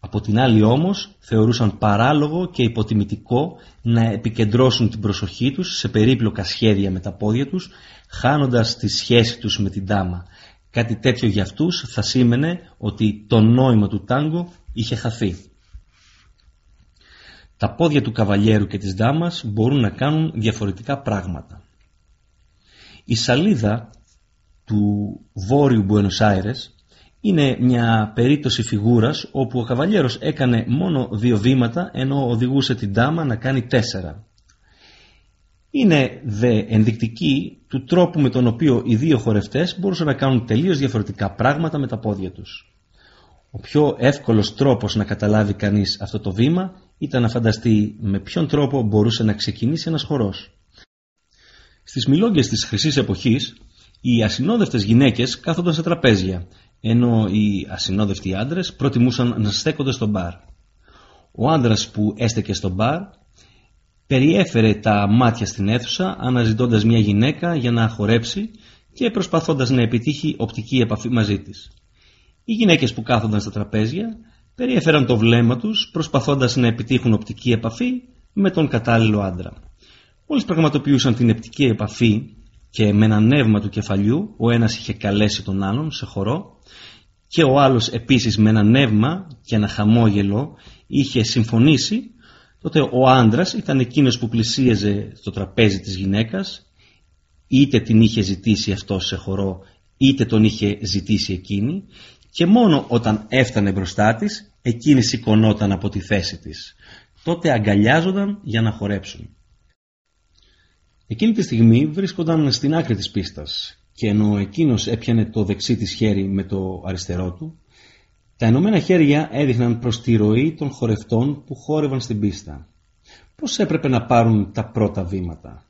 Από την άλλη όμως θεωρούσαν παράλογο και υποτιμητικό να επικεντρώσουν την προσοχή τους σε περίπλοκα σχέδια με τα πόδια τους χάνοντας τη σχέση τους με την τάμα. Κάτι τέτοιο για αυτούς θα σήμαινε ότι το νόημα του τάγκο είχε χαθεί. Τα πόδια του καβαλιέρου και της δάμας μπορούν να κάνουν διαφορετικά πράγματα. Η σαλίδα του βόρειου Μπουένος Άιρες είναι μια περίπτωση φιγούρας όπου ο καβαλιέρος έκανε μόνο δύο βήματα ενώ οδηγούσε την δάμα να κάνει τέσσερα. Είναι δε ενδεικτική του τρόπου με τον οποίο οι δύο χορευτές μπορούσαν να κάνουν τελείως διαφορετικά πράγματα με τα πόδια τους. Ο πιο εύκολος τρόπος να καταλάβει κανείς αυτό το βήμα ήταν να φανταστεί με ποιον τρόπο μπορούσε να ξεκινήσει ένας χορός. Στις μιλόγγες της χρυσής εποχής, οι ασυνόδευτες γυναίκες κάθονταν σε τραπέζια, ενώ οι ασυνόδευτοι άντρες προτιμούσαν να στέκονται στο μπαρ. Ο άντρας που έστεκε στο μπαρ περιέφερε τα μάτια στην αίθουσα αναζητώντας μια γυναίκα για να χορέψει και προσπαθώντας να επιτύχει οπτική επαφή μαζί της. Οι γυναίκες που κάθονταν στα τραπέζια περιέφεραν το βλέμμα τους προσπαθώντας να επιτύχουν οπτική επαφή με τον κατάλληλο άντρα. Μόλις πραγματοποιούσαν την οπτική επαφή και με ένα νεύμα του κεφαλιού ο ένας είχε καλέσει τον άλλον σε χορό και ο άλλος επίσης με ένα νεύμα και ένα χαμόγελο είχε συμφωνήσει τότε ο άντρας ήταν εκείνος που πλησίαζε στο τραπέζι της γυναίκας είτε την είχε ζητήσει αυτό σε χορό είτε τον είχε ζητήσει εκείνη και μόνο όταν έφτανε μπροστά της εκείνη σηκωνόταν από τη θέση της. Τότε αγκαλιάζονταν για να χορέψουν. Εκείνη τη στιγμή βρίσκονταν στην άκρη της πίστας και ενώ εκείνος έπιανε το δεξί της χέρι με το αριστερό του, τα ενωμένα χέρια έδειχναν προς τη ροή των χορευτών που χόρευαν στην πίστα. Πώς έπρεπε να πάρουν τα πρώτα βήματα;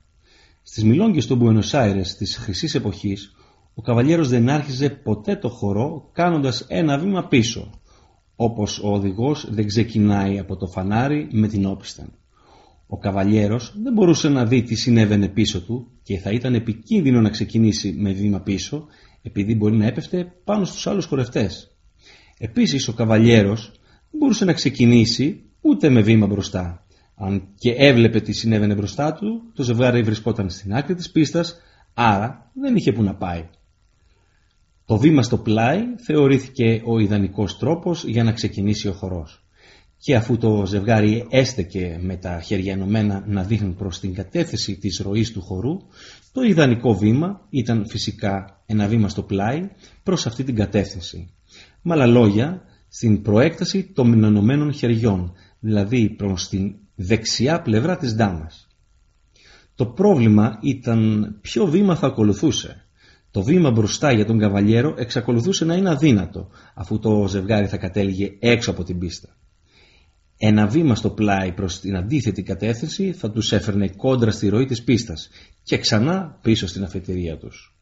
Στις μιλόγγες του Μπουένος Άιρες της χρυσής εποχής, ο καβαλιέρος δεν άρχιζε ποτέ το χορό κάνοντας ένα βήμα πίσω, όπως ο οδηγός δεν ξεκινάει από το φανάρι με την όπισθεν. Ο καβαλιέρος δεν μπορούσε να δει τι συνέβαινε πίσω του και θα ήταν επικίνδυνο να ξεκινήσει με βήμα πίσω επειδή μπορεί να έπεφτε πάνω στους άλλους χορευτές. Επίσης ο καβαλιέρος δεν μπορούσε να ξεκινήσει ούτε με βήμα μπροστά. Αν και έβλεπε τι συνέβαινε μπροστά του, το ζευγάρι βρισκόταν στην άκρη της πίστας, άρα δεν είχε που να πάει. Το βήμα στο πλάι θεωρήθηκε ο ιδανικός τρόπος για να ξεκινήσει ο χορός. Και αφού το ζευγάρι έστεκε με τα χέρια ενωμένα να δείχνουν προς την κατεύθυνση της ροής του χορού, το ιδανικό βήμα ήταν φυσικά ένα βήμα στο πλάι προς αυτή την κατεύθυνση. Με άλλα λόγια, στην προέκταση των μηνωνωμένων χεριών, δηλαδή προς την δεξιά πλευρά της ντάμας. Το πρόβλημα ήταν ποιο βήμα θα ακολουθούσε. Το βήμα μπροστά για τον καβαλιέρο εξακολουθούσε να είναι αδύνατο, αφού το ζευγάρι θα κατέληγε έξω από την πίστα. Ένα βήμα στο πλάι προς την αντίθετη κατεύθυνση θα τους έφερνε κόντρα στη ροή της πίστας και ξανά πίσω στην αφετηρία τους.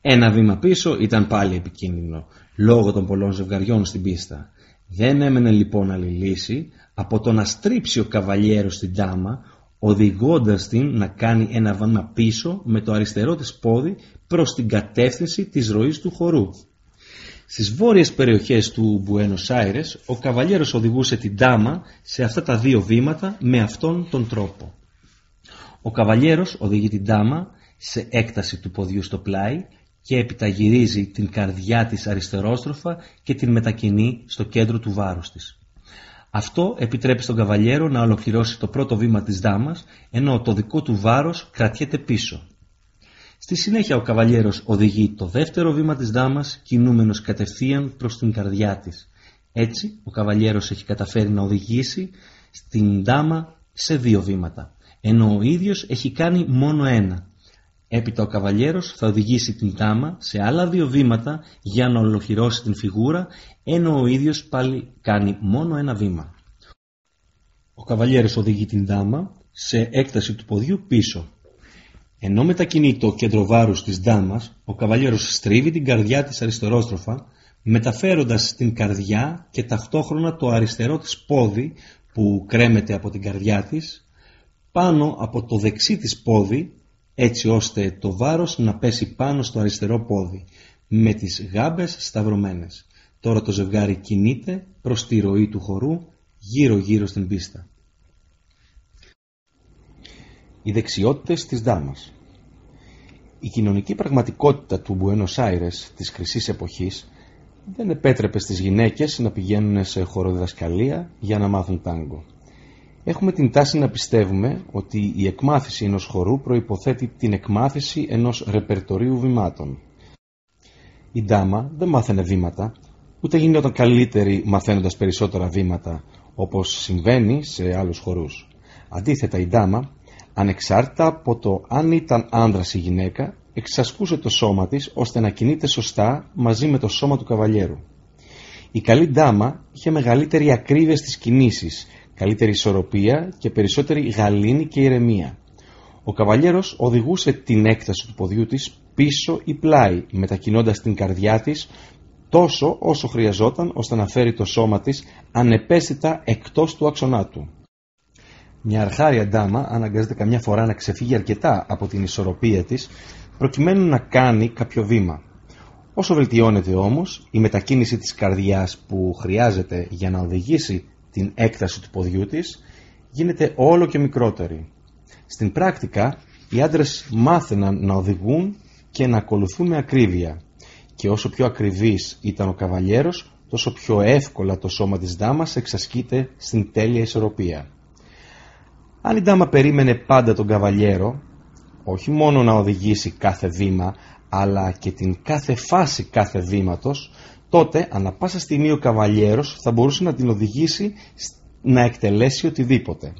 Ένα βήμα πίσω ήταν πάλι επικίνδυνο, λόγω των πολλών ζευγαριών στην πίστα. Δεν έμενε λοιπόν άλλη λύση από το να στρίψει ο καβαλιέρος στην τάμα, οδηγώντας την να κάνει ένα βήμα πίσω με το αριστερό της πόδι προς την κατεύθυνση της ροής του χορού. Στις βόρειες περιοχές του Μπουένος Άιρες ο καβαλιέρος οδηγούσε την τάμα σε αυτά τα δύο βήματα με αυτόν τον τρόπο. Ο καβαλιέρος οδηγεί την τάμα σε έκταση του ποδιού στο πλάι και επιταγυρίζει την καρδιά της αριστερόστροφα και την μετακινεί στο κέντρο του βάρους της. Αυτό επιτρέπει στον καβαλιέρο να ολοκληρώσει το πρώτο βήμα της δάμας ενώ το δικό του βάρος κρατιέται πίσω. Στη συνέχεια ο καβαλιέρος οδηγεί το δεύτερο βήμα της δάμας κινούμενος κατευθείαν προς την καρδιά της. Έτσι ο καβαλιέρος έχει καταφέρει να οδηγήσει στην δάμα σε δύο βήματα, ενώ ο ίδιος έχει κάνει μόνο ένα. Έπειτα ο καβαλιέρος θα οδηγήσει την δάμα σε άλλα δύο βήματα για να ολοκληρώσει την φιγούρα, ενώ ο ίδιος πάλι κάνει μόνο ένα βήμα. Ο καβαλιέρος οδηγεί την δάμα σε έκταση του ποδιού πίσω. Ενώ μετακινεί το κέντρο βάρους της δάμας, ο καβαλιέρος στρίβει την καρδιά της αριστερόστροφα, μεταφέροντας την καρδιά και ταυτόχρονα το αριστερό της πόδι που κρέμεται από την καρδιά της, πάνω από το δεξί της πόδι, έτσι ώστε το βάρος να πέσει πάνω στο αριστερό πόδι, με τις γάμπες σταυρωμένες. Τώρα το ζευγάρι κινείται προς τη ροή του χορού, γύρω-γύρω στην πίστα. Οι δεξιότητες της Δάμας Η κοινωνική πραγματικότητα του Μπουένος Άιρες της χρυσής εποχής δεν επέτρεπε στις γυναίκες να πηγαίνουν σε χοροδιδασκαλία για να μάθουν τάγκο. Έχουμε την τάση να πιστεύουμε ότι η εκμάθηση ενός χορού προϋποθέτει την εκμάθηση ενός ρεπερτορίου βημάτων. Η Ντάμα δεν μάθαινε βήματα, ούτε γινόταν καλύτερη μαθαίνοντας περισσότερα βήματα, όπως συμβαίνει σε άλλους χορούς. Αντίθετα η Ντάμα ανεξάρτητα από το αν ήταν άνδρας ή γυναίκα, εξασκούσε το σώμα της ώστε να κινείται σωστά μαζί με το σώμα του καβαλιέρου. Η καλή ντάμα είχε μεγαλύτερη ακρίβεια στις κινήσεις, καλύτερη ισορροπία και περισσότερη γαλήνη και ηρεμία. Ο καβαλιέρος οδηγούσε την έκταση του ποδιού της πίσω ή πλάι, μετακινώντας την καρδιά της τόσο όσο χρειαζόταν ώστε να φέρει το σώμα της ανεπαίσθητα εκτός του άξονά του. Μια αρχάρια ντάμα αναγκάζεται καμιά φορά να ξεφύγει αρκετά από την ισορροπία της προκειμένου να κάνει κάποιο βήμα. Όσο βελτιώνεται όμως, η μετακίνηση της καρδιάς που χρειάζεται για να οδηγήσει την έκταση του ποδιού της γίνεται όλο και μικρότερη. Στην πράκτικα, οι άντρες μάθαιναν να οδηγούν και να ακολουθούν με ακρίβεια και όσο πιο ακριβής ήταν ο καβαλιέρος, τόσο πιο εύκολα το σώμα της δάμας εξασκείται στην τέλεια ισορροπία. Αν η δάμα περίμενε πάντα τον καβαλιέρο, όχι μόνο να οδηγήσει κάθε βήμα, αλλά και την κάθε φάση κάθε βήματος, τότε ανα πάσα στιγμή ο καβαλιέρος θα μπορούσε να την οδηγήσει να εκτελέσει οτιδήποτε.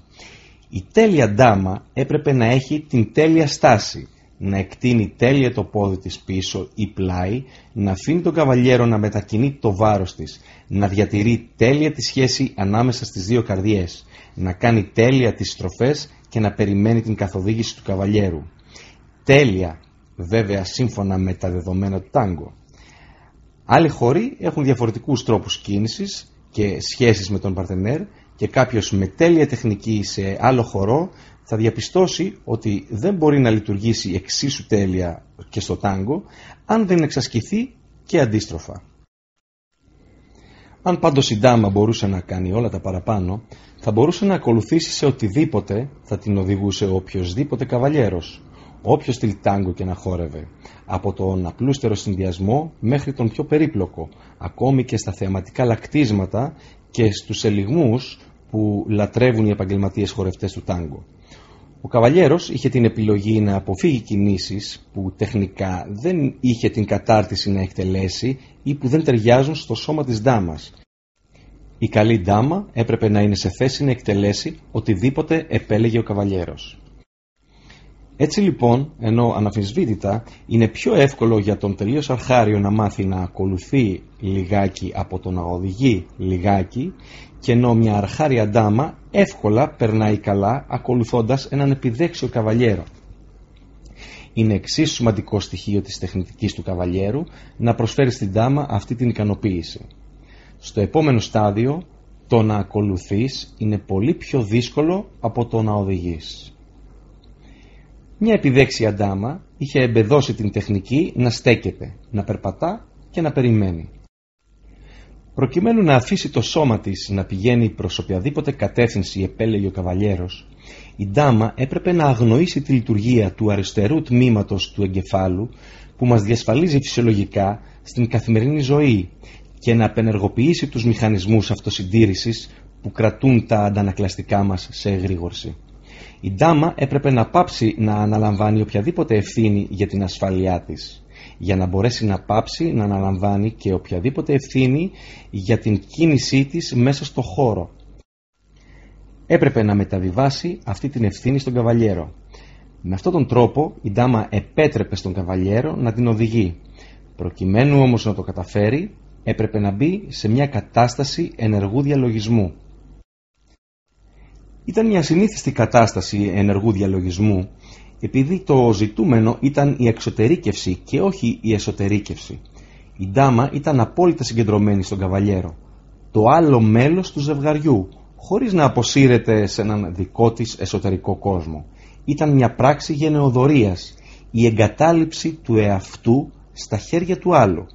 Η τέλεια ντάμα έπρεπε να έχει την τέλεια στάση, να εκτείνει τέλεια το πόδι της πίσω ή πλάι, να αφήνει τον καβαλιέρο να μετακινεί το βάρος της, να διατηρεί τέλεια τη σχέση ανάμεσα στις δύο καρδιές, να κάνει τέλεια τις στροφές και να περιμένει την καθοδήγηση του καβαλιέρου. Τέλεια, βέβαια σύμφωνα με τα δεδομένα του τάγκο. Άλλοι χώροι έχουν διαφορετικούς τρόπους κίνησης και σχέσεις με τον παρτενέρ και κάποιος με τέλεια τεχνική σε άλλο χορό θα διαπιστώσει ότι δεν μπορεί να λειτουργήσει εξίσου τέλεια και στο τάγκο αν δεν εξασκηθεί και αντίστροφα. Αν πάντως η ντάμα μπορούσε να κάνει όλα τα παραπάνω, θα μπορούσε να ακολουθήσει σε οτιδήποτε θα την οδηγούσε οποιοδήποτε καβαλιέρος, όποιος στυλ τάγκο και να χόρευε, από τον απλούστερο συνδυασμό μέχρι τον πιο περίπλοκο, ακόμη και στα θεαματικά λακτίσματα και στους ελιγμούς που λατρεύουν οι επαγγελματίες χορευτές του τάγκο. Ο Καβαλιέρος είχε την επιλογή να αποφύγει κινήσεις που τεχνικά δεν είχε την κατάρτιση να εκτελέσει ή που δεν ταιριάζουν στο σώμα της ντάμας. Η καλή ντάμα έπρεπε να είναι σε θέση να εκτελέσει οτιδήποτε επέλεγε ο Καβαλιέρος. Έτσι λοιπόν, ενώ αναφυσβήτητα είναι πιο εύκολο για τον τελείως αρχάριο να μάθει να ακολουθεί λιγάκι από το να οδηγεί λιγάκι και ενώ μια αρχάρια ντάμα εύκολα περνάει καλά ακολουθώντας έναν επιδέξιο καβαλιέρο. Είναι εξίσου σημαντικό στοιχείο της τεχνητικής του καβαλιέρου να προσφέρει στην ντάμα αυτή την ικανοποίηση. Στο επόμενο στάδιο, το να ακολουθείς είναι πολύ πιο δύσκολο από το να οδηγείς. Μια επιδέξια ντάμα είχε εμπεδώσει την τεχνική να στέκεται, να περπατά και να περιμένει. Προκειμένου να αφήσει το σώμα της να πηγαίνει προς οποιαδήποτε κατεύθυνση επέλεγε ο καβαλιέρος, η ντάμα έπρεπε να αγνοήσει τη λειτουργία του αριστερού τμήματος του εγκεφάλου που μας διασφαλίζει φυσιολογικά στην καθημερινή ζωή και να απενεργοποιήσει τους μηχανισμούς αυτοσυντήρησης που κρατούν τα αντανακλαστικά μας σε εγρήγορση. Η ντάμα έπρεπε να πάψει να αναλαμβάνει οποιαδήποτε ευθύνη για την ασφαλειά της για να μπορέσει να πάψει να αναλαμβάνει και οποιαδήποτε ευθύνη για την κίνησή της μέσα στο χώρο. Έπρεπε να μεταβιβάσει αυτή την ευθύνη στον καβαλιέρο. Με αυτόν τον τρόπο η ντάμα επέτρεπε στον καβαλιέρο να την οδηγεί. Προκειμένου όμως να το καταφέρει έπρεπε να μπει σε μια κατάσταση ενεργού διαλογισμού. Ήταν μια συνήθιστη κατάσταση ενεργού διαλογισμού επειδή το ζητούμενο ήταν η εξωτερήκευση και όχι η εσωτερήκευση. Η ντάμα ήταν απόλυτα συγκεντρωμένη στον καβαλιέρο, το άλλο μέλος του ζευγαριού, χωρίς να αποσύρεται σε έναν δικό της εσωτερικό κόσμο. Ήταν μια πράξη γενεοδορίας, η εγκατάλειψη του εαυτού στα χέρια του άλλου.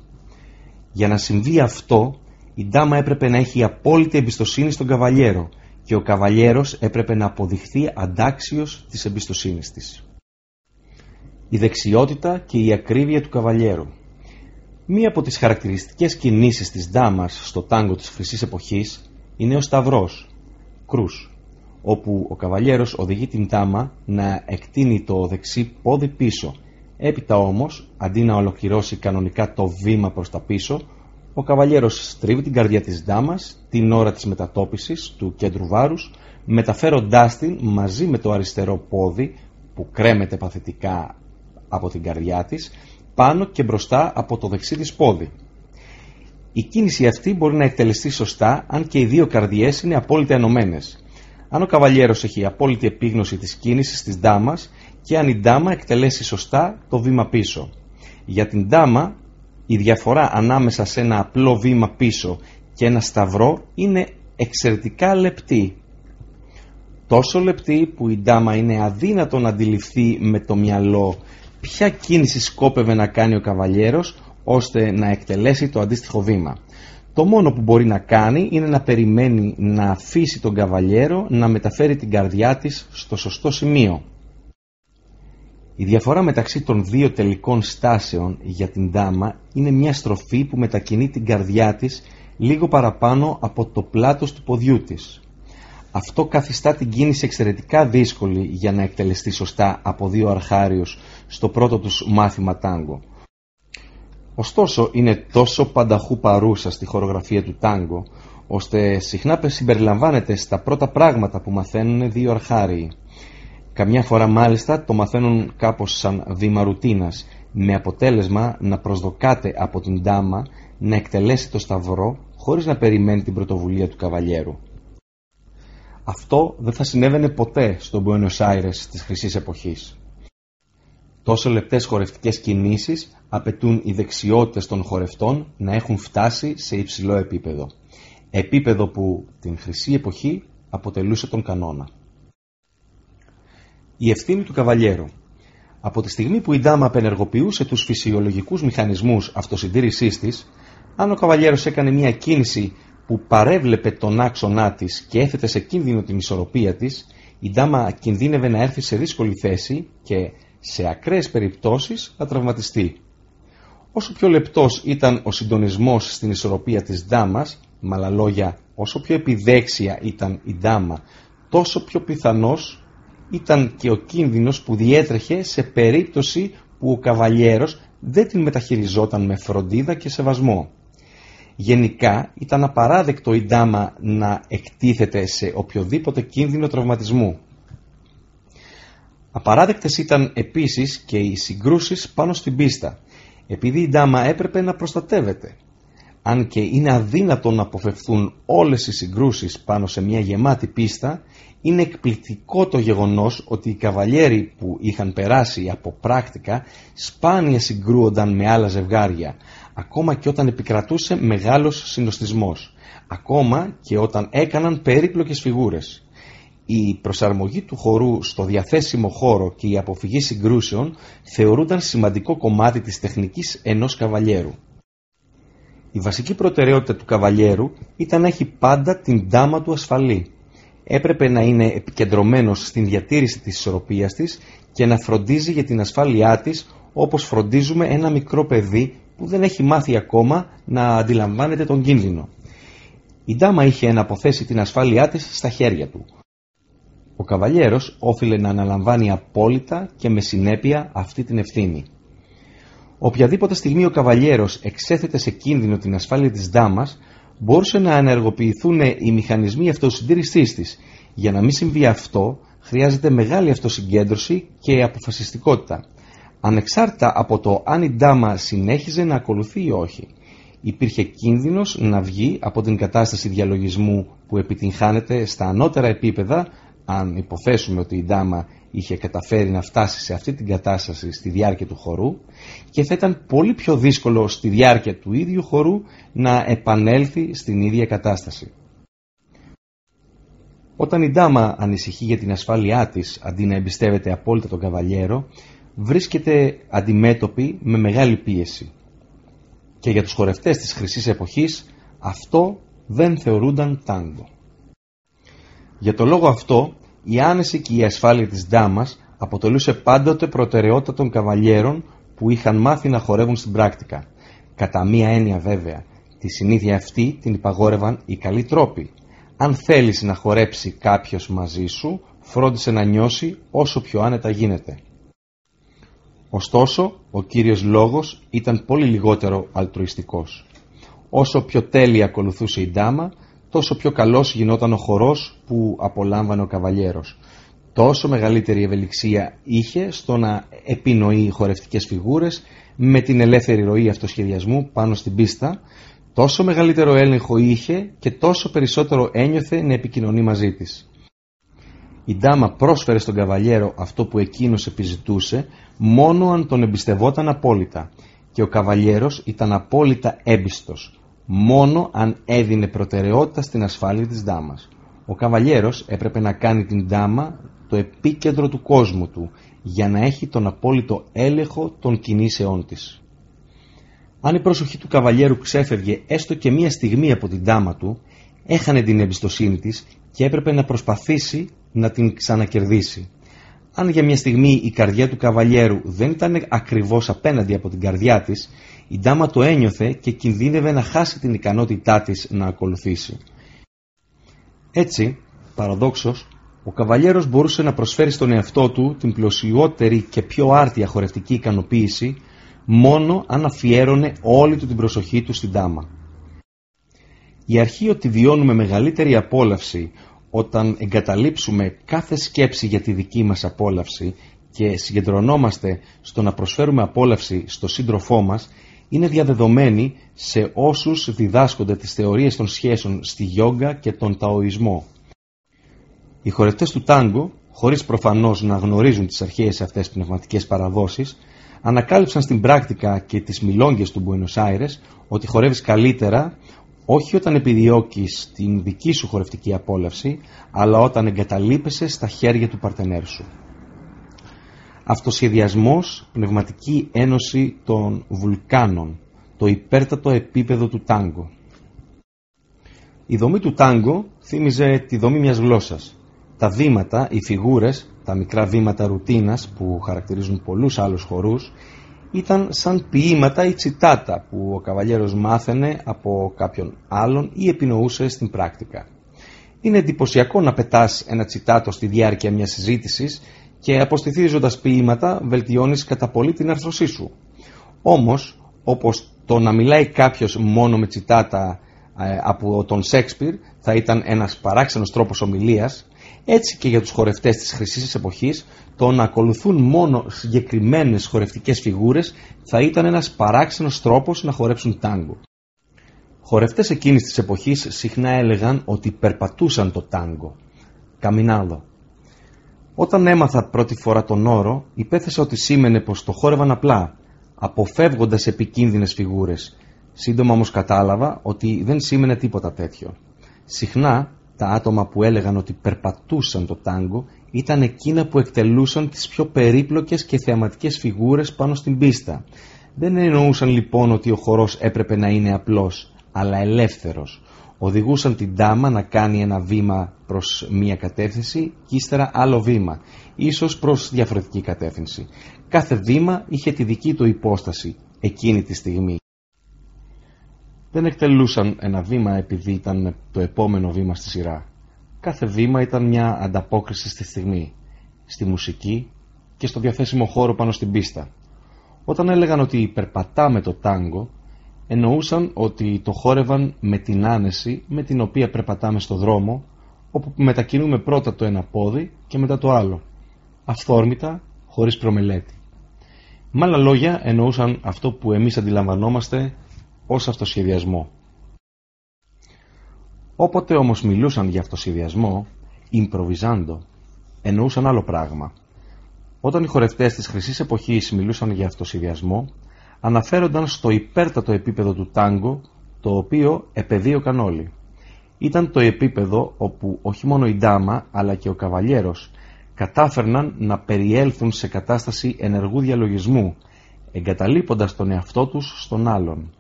Για να συμβεί αυτό, η ντάμα έπρεπε να έχει απόλυτη εμπιστοσύνη στον καβαλιέρο και ο καβαλιέρος έπρεπε να αποδειχθεί αντάξιος της εμπιστοσύνης της η δεξιότητα και η ακρίβεια του καβαλιέρου. Μία από τις χαρακτηριστικές κινήσεις της ντάμας στο τάγκο της χρυσής εποχής είναι ο σταυρός, κρούς, όπου ο καβαλιέρος οδηγεί την τάμα να εκτείνει το δεξί πόδι πίσω. Έπειτα όμως, αντί να ολοκληρώσει κανονικά το βήμα προς τα πίσω, ο καβαλιέρος στρίβει την καρδιά της ντάμας την ώρα της μετατόπισης του κέντρου βάρους, μεταφέροντάς την μαζί με το αριστερό πόδι που κρέμεται παθητικά από την καρδιά της πάνω και μπροστά από το δεξί της πόδι. Η κίνηση αυτή μπορεί να εκτελεστεί σωστά αν και οι δύο καρδιές είναι απόλυτα ενωμένες. Αν ο καβαλιέρος έχει απόλυτη επίγνωση της κίνησης της ντάμας και αν η ντάμα εκτελέσει σωστά το βήμα πίσω. Για την ντάμα η διαφορά ανάμεσα σε ένα απλό βήμα πίσω και ένα σταυρό είναι εξαιρετικά λεπτή. Τόσο λεπτή που η ντάμα είναι αδύνατο να αντιληφθεί με το μυαλό ποια κίνηση σκόπευε να κάνει ο καβαλιέρος ώστε να εκτελέσει το αντίστοιχο βήμα; Το μόνο που μπορεί να κάνει είναι να περιμένει να αφήσει τον καβαλιέρο να μεταφέρει την καρδιά της στο σωστό σημείο. Η διαφορά μεταξύ των δύο τελικών στάσεων για την δάμα είναι μια στροφή που μετακινεί την καρδιά της λίγο παραπάνω από το πλάτος του ποδιού της. Αυτό καθιστά την κίνηση εξαιρετικά δύσκολη για να εκτελεστεί σωστά από δύο αρχάριους στο πρώτο τους μάθημα τάγκο. Ωστόσο είναι τόσο πανταχού παρούσα στη χορογραφία του τάγκο, ώστε συχνά συμπεριλαμβάνεται στα πρώτα πράγματα που μαθαίνουν δύο αρχάριοι. Καμιά φορά μάλιστα το μαθαίνουν κάπως σαν βήμα ρουτίνας, με αποτέλεσμα να προσδοκάται από την ντάμα να εκτελέσει το σταυρό χωρίς να περιμένει την πρωτοβουλία του καβαλιέρου. Αυτό δεν θα συνέβαινε ποτέ στον Buenos Aires της χρυσής εποχής. Τόσο λεπτές χορευτικές κινήσεις απαιτούν οι δεξιότητες των χορευτών να έχουν φτάσει σε υψηλό επίπεδο. Επίπεδο που την χρυσή εποχή αποτελούσε τον κανόνα. Η ευθύνη του καβαλιέρου Από τη στιγμή που η Ντάμα απενεργοποιούσε τους φυσιολογικούς μηχανισμούς αυτοσυντήρησής της, αν ο καβαλιέρος έκανε μια κίνηση που παρέβλεπε τον άξονά της και έθετε σε κίνδυνο την ισορροπία της, η Ντάμα κινδύνευε να έρθει σε δύσκολη θέση και σε ακραίες περιπτώσεις να τραυματιστεί. Όσο πιο λεπτός ήταν ο συντονισμός στην ισορροπία της Ντάμας, με άλλα λόγια, όσο πιο επιδέξια ήταν η Ντάμα, τόσο πιο πιθανός ήταν και ο κίνδυνος που διέτρεχε σε περίπτωση που ο καβαλιέρος δεν την μεταχειριζόταν με φροντίδα και σεβασμό. Γενικά ήταν απαράδεκτο η ντάμα να εκτίθεται σε οποιοδήποτε κίνδυνο τραυματισμού. Απαράδεκτες ήταν επίσης και οι συγκρούσεις πάνω στην πίστα, επειδή η ντάμα έπρεπε να προστατεύεται. Αν και είναι αδύνατο να αποφευθούν όλες οι συγκρούσεις πάνω σε μια γεμάτη πίστα, είναι εκπληκτικό το γεγονός ότι οι καβαλιέροι που είχαν περάσει από πράκτικα σπάνια συγκρούονταν με άλλα ζευγάρια, ακόμα και όταν επικρατούσε μεγάλος συνοστισμός, ακόμα και όταν έκαναν περίπλοκες φιγούρες. Η προσαρμογή του χορού στο διαθέσιμο χώρο και η αποφυγή συγκρούσεων θεωρούνταν σημαντικό κομμάτι της τεχνικής ενός καβαλιέρου. Η βασική προτεραιότητα του καβαλιέρου ήταν να έχει πάντα την τάμα του ασφαλή. Έπρεπε να είναι επικεντρωμένος στην διατήρηση της ισορροπίας της και να φροντίζει για την ασφάλειά της όπως φροντίζουμε ένα μικρό παιδί που δεν έχει μάθει ακόμα να αντιλαμβάνεται τον κίνδυνο. Η Ντάμα είχε να αποθέσει την ασφάλειά της στα χέρια του. Ο καβαλιέρος όφιλε να αναλαμβάνει απόλυτα και με συνέπεια αυτή την ευθύνη. Οποιαδήποτε στιγμή ο καβαλιέρος εξέθετε σε κίνδυνο την ασφάλεια της Ντάμας, μπορούσε να ενεργοποιηθούν οι μηχανισμοί αυτοσυντήρησής της. Για να μην συμβεί αυτό, χρειάζεται μεγάλη αυτοσυγκέντρωση και αποφασιστικότητα ανεξάρτητα από το αν η ντάμα συνέχιζε να ακολουθεί ή όχι. Υπήρχε κίνδυνος να βγει από την κατάσταση διαλογισμού που επιτυγχάνεται στα ανώτερα επίπεδα αν υποθέσουμε ότι η ντάμα είχε καταφέρει να φτάσει σε αυτή την κατάσταση στη διάρκεια του χορού και θα ήταν πολύ πιο δύσκολο στη διάρκεια του ίδιου χορού να επανέλθει στην ίδια κατάσταση. Όταν η ντάμα ανησυχεί για την ασφάλειά της αντί να εμπιστεύεται απόλυτα τον καβαλιέρο βρίσκεται αντιμέτωπη με μεγάλη πίεση. Και για τους χορευτές της χρυσής εποχής αυτό δεν θεωρούνταν τάγκο. Για το λόγο αυτό η άνεση και η ασφάλεια της ντάμας αποτελούσε πάντοτε προτεραιότητα των καβαλιέρων που είχαν μάθει να χορεύουν στην πράκτικα. Κατά μία έννοια βέβαια, τη συνήθεια αυτή την υπαγόρευαν οι καλοί τρόποι. Αν θέλεις να χορέψει κάποιος μαζί σου, φρόντισε να νιώσει όσο πιο άνετα γίνεται. Ωστόσο, ο κύριος λόγος ήταν πολύ λιγότερο αλτρουιστικός. Όσο πιο τέλεια ακολουθούσε η ντάμα, τόσο πιο καλός γινόταν ο χορός που απολάμβανε ο καβαλιέρος. Τόσο μεγαλύτερη ευελιξία είχε στο να επινοεί χορευτικές φιγούρες με την ελεύθερη ροή αυτοσχεδιασμού πάνω στην πίστα, τόσο μεγαλύτερο έλεγχο είχε και τόσο περισσότερο ένιωθε να επικοινωνεί μαζί της. Η Ντάμα πρόσφερε στον καβαλιέρο αυτό που εκείνος επιζητούσε μόνο αν τον εμπιστευόταν απόλυτα και ο καβαλιέρος ήταν απόλυτα έμπιστος μόνο αν έδινε προτεραιότητα στην ασφάλεια της Ντάμας. Ο καβαλιέρος έπρεπε να κάνει την Ντάμα το επίκεντρο του κόσμου του για να έχει τον απόλυτο έλεγχο των κινήσεών της. Αν η προσοχή του καβαλιέρου ξέφευγε έστω και μία στιγμή από την τάμα του, έχανε την εμπιστοσύνη της και έπρεπε να προσπαθήσει να την ξανακερδίσει. Αν για μια στιγμή η καρδιά του καβαλιέρου δεν ήταν ακριβώς απέναντι από την καρδιά της, η ντάμα το ένιωθε και κινδύνευε να χάσει την ικανότητά της να ακολουθήσει. Έτσι, παραδόξως, ο καβαλιέρος μπορούσε να προσφέρει στον εαυτό του την πλωσιότερη και πιο άρτια χορευτική ικανοποίηση μόνο αν αφιέρωνε όλη του την προσοχή του στην τάμα. Η αρχή ότι βιώνουμε μεγαλύτερη απόλαυση όταν εγκαταλείψουμε κάθε σκέψη για τη δική μας απόλαυση και συγκεντρωνόμαστε στο να προσφέρουμε απόλαυση στο σύντροφό μας είναι διαδεδομένη σε όσους διδάσκονται τις θεωρίες των σχέσεων στη γιόγκα και τον ταοισμό. Οι χορευτές του τάγκο, χωρίς προφανώς να γνωρίζουν τις αρχαίες αυτές πνευματικές παραδόσεις, ανακάλυψαν στην πράκτικα και τις μιλόγγες του Buenos Aires ότι χορεύεις καλύτερα όχι όταν επιδιώκεις την δική σου χορευτική απόλαυση, αλλά όταν εγκαταλείπεσαι στα χέρια του παρτενέρ σου. Αυτοσχεδιασμός, πνευματική ένωση των βουλκάνων, το υπέρτατο επίπεδο του τάγκο. Η δομή του τάγκο θύμιζε τη δομή μιας γλώσσας. Τα βήματα, οι φιγούρες, τα μικρά βήματα ρουτίνας που χαρακτηρίζουν πολλούς άλλους χορούς ήταν σαν ποίηματα ή τσιτάτα που ο καβαλιέρος μάθαινε από κάποιον άλλον ή επινοούσε στην πράκτικα. Είναι εντυπωσιακό να πετάς ένα τσιτάτο στη διάρκεια μιας συζήτησης και αποστηθίζοντας ποίηματα βελτιώνεις κατά πολύ την αρθρωσή σου. Όμως, όπως το να μιλάει κάποιος μόνο με τσιτάτα ε, από τον Σέξπιρ θα ήταν ένας παράξενος τρόπος ομιλίας, έτσι και για τους χορευτές της χρυσής εποχής το να ακολουθούν μόνο συγκεκριμένες χορευτικές φιγούρες θα ήταν ένας παράξενος τρόπος να χορέψουν τάγκο. Χορευτές εκείνης της εποχής συχνά έλεγαν ότι περπατούσαν το τάγκο. Καμινάδο. Όταν έμαθα πρώτη φορά τον όρο, υπέθεσα ότι σήμαινε πως το χόρευαν απλά, αποφεύγοντας επικίνδυνες φιγούρες. Σύντομα όμως κατάλαβα ότι δεν σήμαινε τίποτα τέτοιο. Συχνά τα άτομα που έλεγαν ότι περπατούσαν το τάγκο ήταν εκείνα που εκτελούσαν τις πιο περίπλοκες και θεαματικές φιγούρες πάνω στην πίστα. Δεν εννοούσαν λοιπόν ότι ο χορός έπρεπε να είναι απλός, αλλά ελεύθερος. Οδηγούσαν την τάμα να κάνει ένα βήμα προς μία κατεύθυνση και ύστερα άλλο βήμα, ίσως προς διαφορετική κατεύθυνση. Κάθε βήμα είχε τη δική του υπόσταση εκείνη τη στιγμή. Δεν εκτελούσαν ένα βήμα επειδή ήταν το επόμενο βήμα στη σειρά. Κάθε βήμα ήταν μια ανταπόκριση στη στιγμή, στη μουσική και στο διαθέσιμο χώρο πάνω στην πίστα. Όταν έλεγαν ότι περπατάμε το τάγκο, εννοούσαν ότι το χόρευαν με την άνεση με την οποία περπατάμε στο δρόμο, όπου μετακινούμε πρώτα το ένα πόδι και μετά το άλλο, αυθόρμητα, χωρίς προμελέτη. Με άλλα λόγια εννοούσαν αυτό που εμείς αντιλαμβανόμαστε ως αυτοσχεδιασμό. Όποτε όμως μιλούσαν για αυτοσχεδιασμό, improvisando, εννοούσαν άλλο πράγμα. Όταν οι χορευτές της χρυσής εποχής μιλούσαν για αυτοσχεδιασμό, αναφέρονταν στο υπέρτατο επίπεδο του τάγκο, το οποίο επεδίωκαν όλοι. Ήταν το επίπεδο όπου όχι μόνο η ντάμα, αλλά και ο καβαλιέρος κατάφερναν να περιέλθουν σε κατάσταση ενεργού διαλογισμού, εγκαταλείποντας τον εαυτό τους στον άλλον.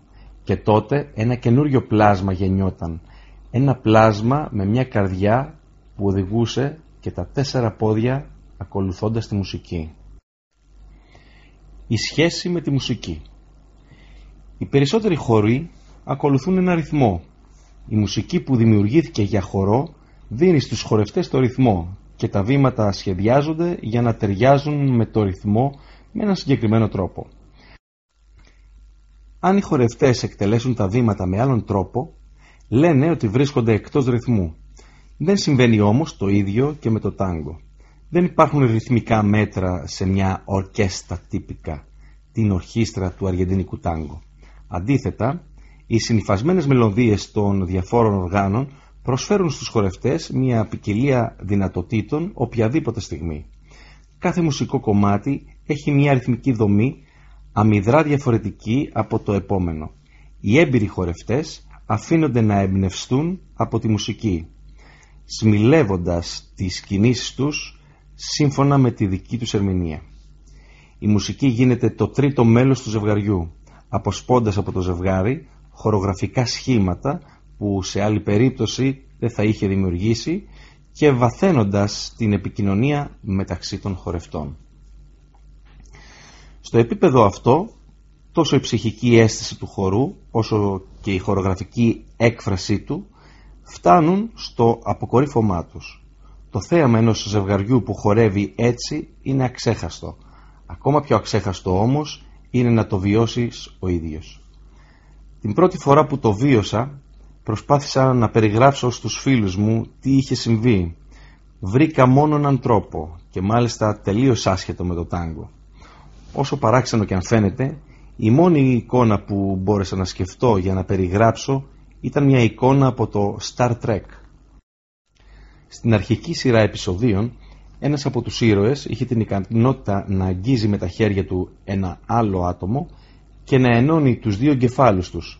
Και τότε ένα καινούριο πλάσμα γεννιόταν, ένα πλάσμα με μια καρδιά που οδηγούσε και τα τέσσερα πόδια ακολουθώντας τη μουσική. Η σχέση με τη μουσική Οι περισσότεροι χοροί ακολουθούν ένα ρυθμό. Η μουσική που δημιουργήθηκε για χορό δίνει στους χορευτές το ρυθμό και τα βήματα σχεδιάζονται για να ταιριάζουν με το ρυθμό με έναν συγκεκριμένο τρόπο. Αν οι χορευτές εκτελέσουν τα βήματα με άλλον τρόπο, λένε ότι βρίσκονται εκτός ρυθμού. Δεν συμβαίνει όμως το ίδιο και με το τάγκο. Δεν υπάρχουν ρυθμικά μέτρα σε μια ορκέστα τύπικα, την ορχήστρα του αργεντινικού τάγκο. Αντίθετα, οι συνυφασμένες μελωδίες των διαφόρων οργάνων προσφέρουν στους χορευτές μια ποικιλία δυνατοτήτων οποιαδήποτε στιγμή. Κάθε μουσικό κομμάτι έχει μια αριθμική δομή αμυδρά διαφορετική από το επόμενο. Οι έμπειροι χορευτές αφήνονται να εμπνευστούν από τη μουσική, σμιλεύοντας τις κινήσεις τους σύμφωνα με τη δική τους ερμηνεία. Η μουσική γίνεται το τρίτο μέλος του ζευγαριού, αποσπώντας από το ζευγάρι χορογραφικά σχήματα που σε άλλη περίπτωση δεν θα είχε δημιουργήσει και βαθαίνοντας την επικοινωνία μεταξύ των χορευτών. Στο επίπεδο αυτό, τόσο η ψυχική αίσθηση του χορού, όσο και η χορογραφική έκφρασή του, φτάνουν στο αποκορύφωμά τους. Το θέαμα ενός ζευγαριού που χορεύει έτσι είναι αξέχαστο. Ακόμα πιο αξέχαστο όμως είναι να το βιώσεις ο ίδιος. Την πρώτη φορά που το βίωσα προσπάθησα να περιγράψω στους φίλους μου τι είχε συμβεί. Βρήκα μόνο έναν τρόπο και μάλιστα τελείως άσχετο με το τάγκο. Όσο παράξενο και αν φαίνεται, η μόνη εικόνα που μπόρεσα να σκεφτώ για να περιγράψω ήταν μια εικόνα από το Star Trek. Στην αρχική σειρά επεισοδίων, ένας από τους ήρωες είχε την ικανότητα να αγγίζει με τα χέρια του ένα άλλο άτομο και να ενώνει τους δύο κεφάλους τους,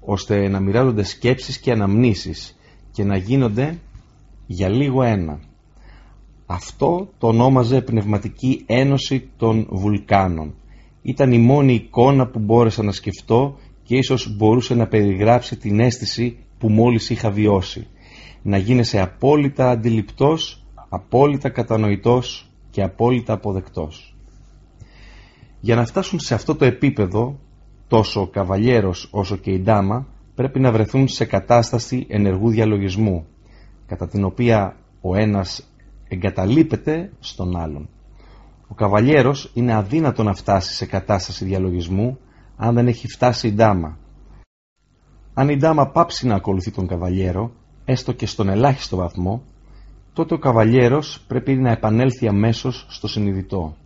ώστε να μοιράζονται σκέψεις και αναμνήσεις και να γίνονται για λίγο ένα. Αυτό το ονόμαζε Πνευματική Ένωση των Βουλκάνων. Ήταν η μόνη εικόνα που μπόρεσα να σκεφτώ και ίσως μπορούσε να περιγράψει την αίσθηση που μόλις είχα βιώσει. Να γίνεσαι απόλυτα αντιληπτός, απόλυτα κατανοητός και απόλυτα αποδεκτός. Για να φτάσουν σε αυτό το επίπεδο, τόσο ο καβαλιέρος όσο και η ντάμα πρέπει να βρεθούν σε κατάσταση ενεργού διαλογισμού, κατά την οποία ο ένας εγκαταλείπεται στον άλλον. Ο καβαλιέρος είναι αδύνατο να φτάσει σε κατάσταση διαλογισμού αν δεν έχει φτάσει η ντάμα. Αν η ντάμα πάψει να ακολουθεί τον καβαλιέρο, έστω και στον ελάχιστο βαθμό, τότε ο καβαλιέρος πρέπει να επανέλθει αμέσως στο συνειδητό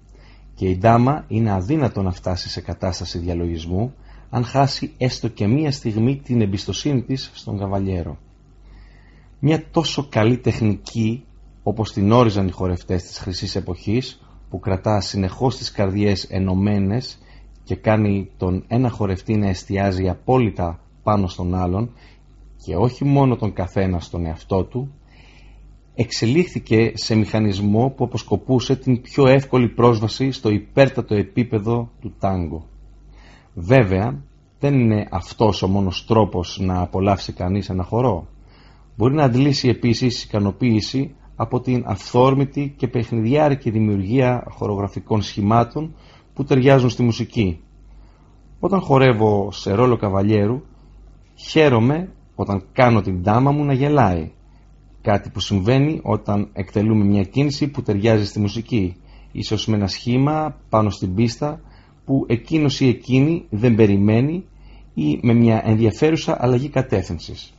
και η ντάμα είναι αδύνατο να φτάσει σε κατάσταση διαλογισμού αν χάσει έστω και μία στιγμή την εμπιστοσύνη της στον καβαλιέρο. Μια τόσο καλή τεχνική όπως την όριζαν οι χορευτές της χρυσής εποχής που κρατά συνεχώς τις καρδιές ενωμένες και κάνει τον ένα χορευτή να εστιάζει απόλυτα πάνω στον άλλον και όχι μόνο τον καθένα στον εαυτό του εξελίχθηκε σε μηχανισμό που αποσκοπούσε την πιο εύκολη πρόσβαση στο υπέρτατο επίπεδο του τάγκο. Βέβαια, δεν είναι αυτός ο μόνος τρόπος να απολαύσει κανείς ένα χορό. Μπορεί να αντλήσει επίσης ικανοποίηση από την αυθόρμητη και παιχνιδιάρικη δημιουργία χορογραφικών σχημάτων που ταιριάζουν στη μουσική. Όταν χορεύω σε ρόλο καβαλιέρου, χαίρομαι όταν κάνω την τάμα μου να γελάει. Κάτι που συμβαίνει όταν εκτελούμε μια κίνηση που ταιριάζει στη μουσική, ίσως με ένα σχήμα πάνω στην πίστα που εκείνος ή εκείνη δεν περιμένει ή με μια ενδιαφέρουσα αλλαγή κατεύθυνσης.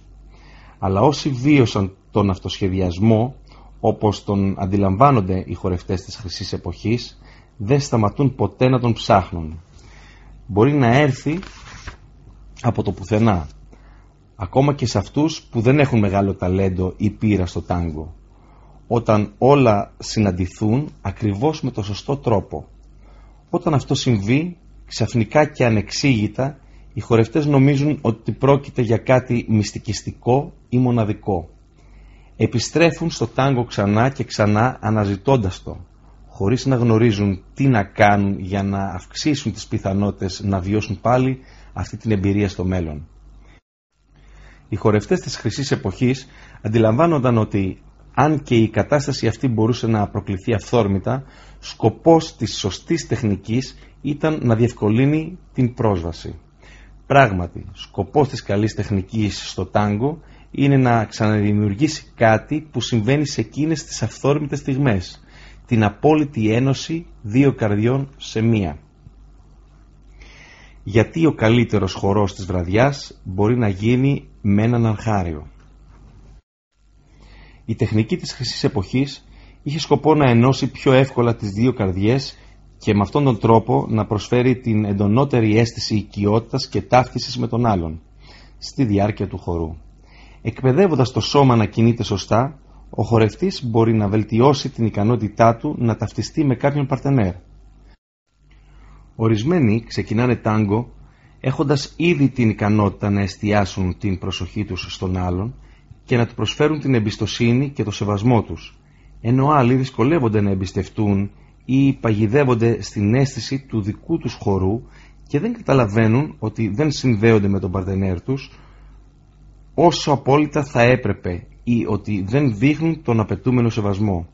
Αλλά όσοι βίωσαν τον αυτοσχεδιασμό όπως τον αντιλαμβάνονται οι χορευτές της χρυσής εποχής δεν σταματούν ποτέ να τον ψάχνουν. Μπορεί να έρθει από το πουθενά ακόμα και σε αυτούς που δεν έχουν μεγάλο ταλέντο ή πείρα στο τάγκο όταν όλα συναντηθούν ακριβώς με το σωστό τρόπο. Όταν αυτό συμβεί, ξαφνικά και ανεξήγητα, οι χορευτές νομίζουν ότι πρόκειται για κάτι μυστικιστικό ή μοναδικό επιστρέφουν στο τάγκο ξανά και ξανά αναζητώντας το, χωρίς να γνωρίζουν τι να κάνουν για να αυξήσουν τις πιθανότητες να βιώσουν πάλι αυτή την εμπειρία στο μέλλον. Οι χορευτές της χρυσής εποχής αντιλαμβάνονταν ότι αν και η κατάσταση αυτή μπορούσε να προκληθεί αυθόρμητα, σκοπός της σωστής τεχνικής ήταν να διευκολύνει την πρόσβαση. Πράγματι, σκοπός της καλής τεχνικής στο τάγκο είναι να ξαναδημιουργήσει κάτι που συμβαίνει σε εκείνες τις αυθόρμητες στιγμές, την απόλυτη ένωση δύο καρδιών σε μία. Γιατί ο καλύτερος χορός της βραδιάς μπορεί να γίνει με έναν αρχάριο. Η τεχνική της χρυσής εποχής είχε σκοπό να ενώσει πιο εύκολα τις δύο καρδιές και με αυτόν τον τρόπο να προσφέρει την εντονότερη αίσθηση οικειότητας και ταύτισης με τον άλλον στη διάρκεια του χορού. Εκπαιδεύοντας το σώμα να κινείται σωστά, ο χορευτής μπορεί να βελτιώσει την ικανότητά του να ταυτιστεί με κάποιον παρτενέρ. Ορισμένοι ξεκινάνε τάγκο έχοντας ήδη την ικανότητα να εστιάσουν την προσοχή τους στον άλλον και να του προσφέρουν την εμπιστοσύνη και το σεβασμό τους, ενώ άλλοι δυσκολεύονται να εμπιστευτούν ή παγιδεύονται στην αίσθηση του δικού τους χορού και δεν καταλαβαίνουν ότι δεν συνδέονται με τον παρτενέρ τους όσο απόλυτα θα έπρεπε ή ότι δεν δείχνουν τον απαιτούμενο σεβασμό.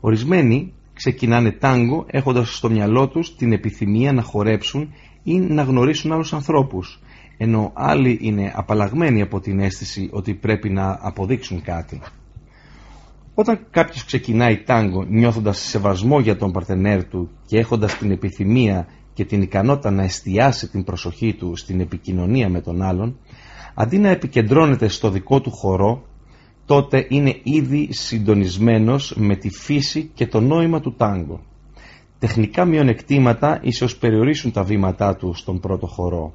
Ορισμένοι ξεκινάνε τάγκο έχοντας στο μυαλό τους την επιθυμία να χορέψουν ή να γνωρίσουν άλλους ανθρώπους, ενώ άλλοι είναι απαλλαγμένοι από την αίσθηση ότι πρέπει να αποδείξουν κάτι. Όταν κάποιος ξεκινάει τάγκο νιώθοντας σεβασμό για τον παρτενέρ του και έχοντας την επιθυμία και την ικανότητα να εστιάσει την προσοχή του στην επικοινωνία με τον άλλον, αντί να επικεντρώνεται στο δικό του χορό, τότε είναι ήδη συντονισμένος με τη φύση και το νόημα του τάγκο. Τεχνικά μειονεκτήματα ίσως περιορίσουν τα βήματά του στον πρώτο χορό,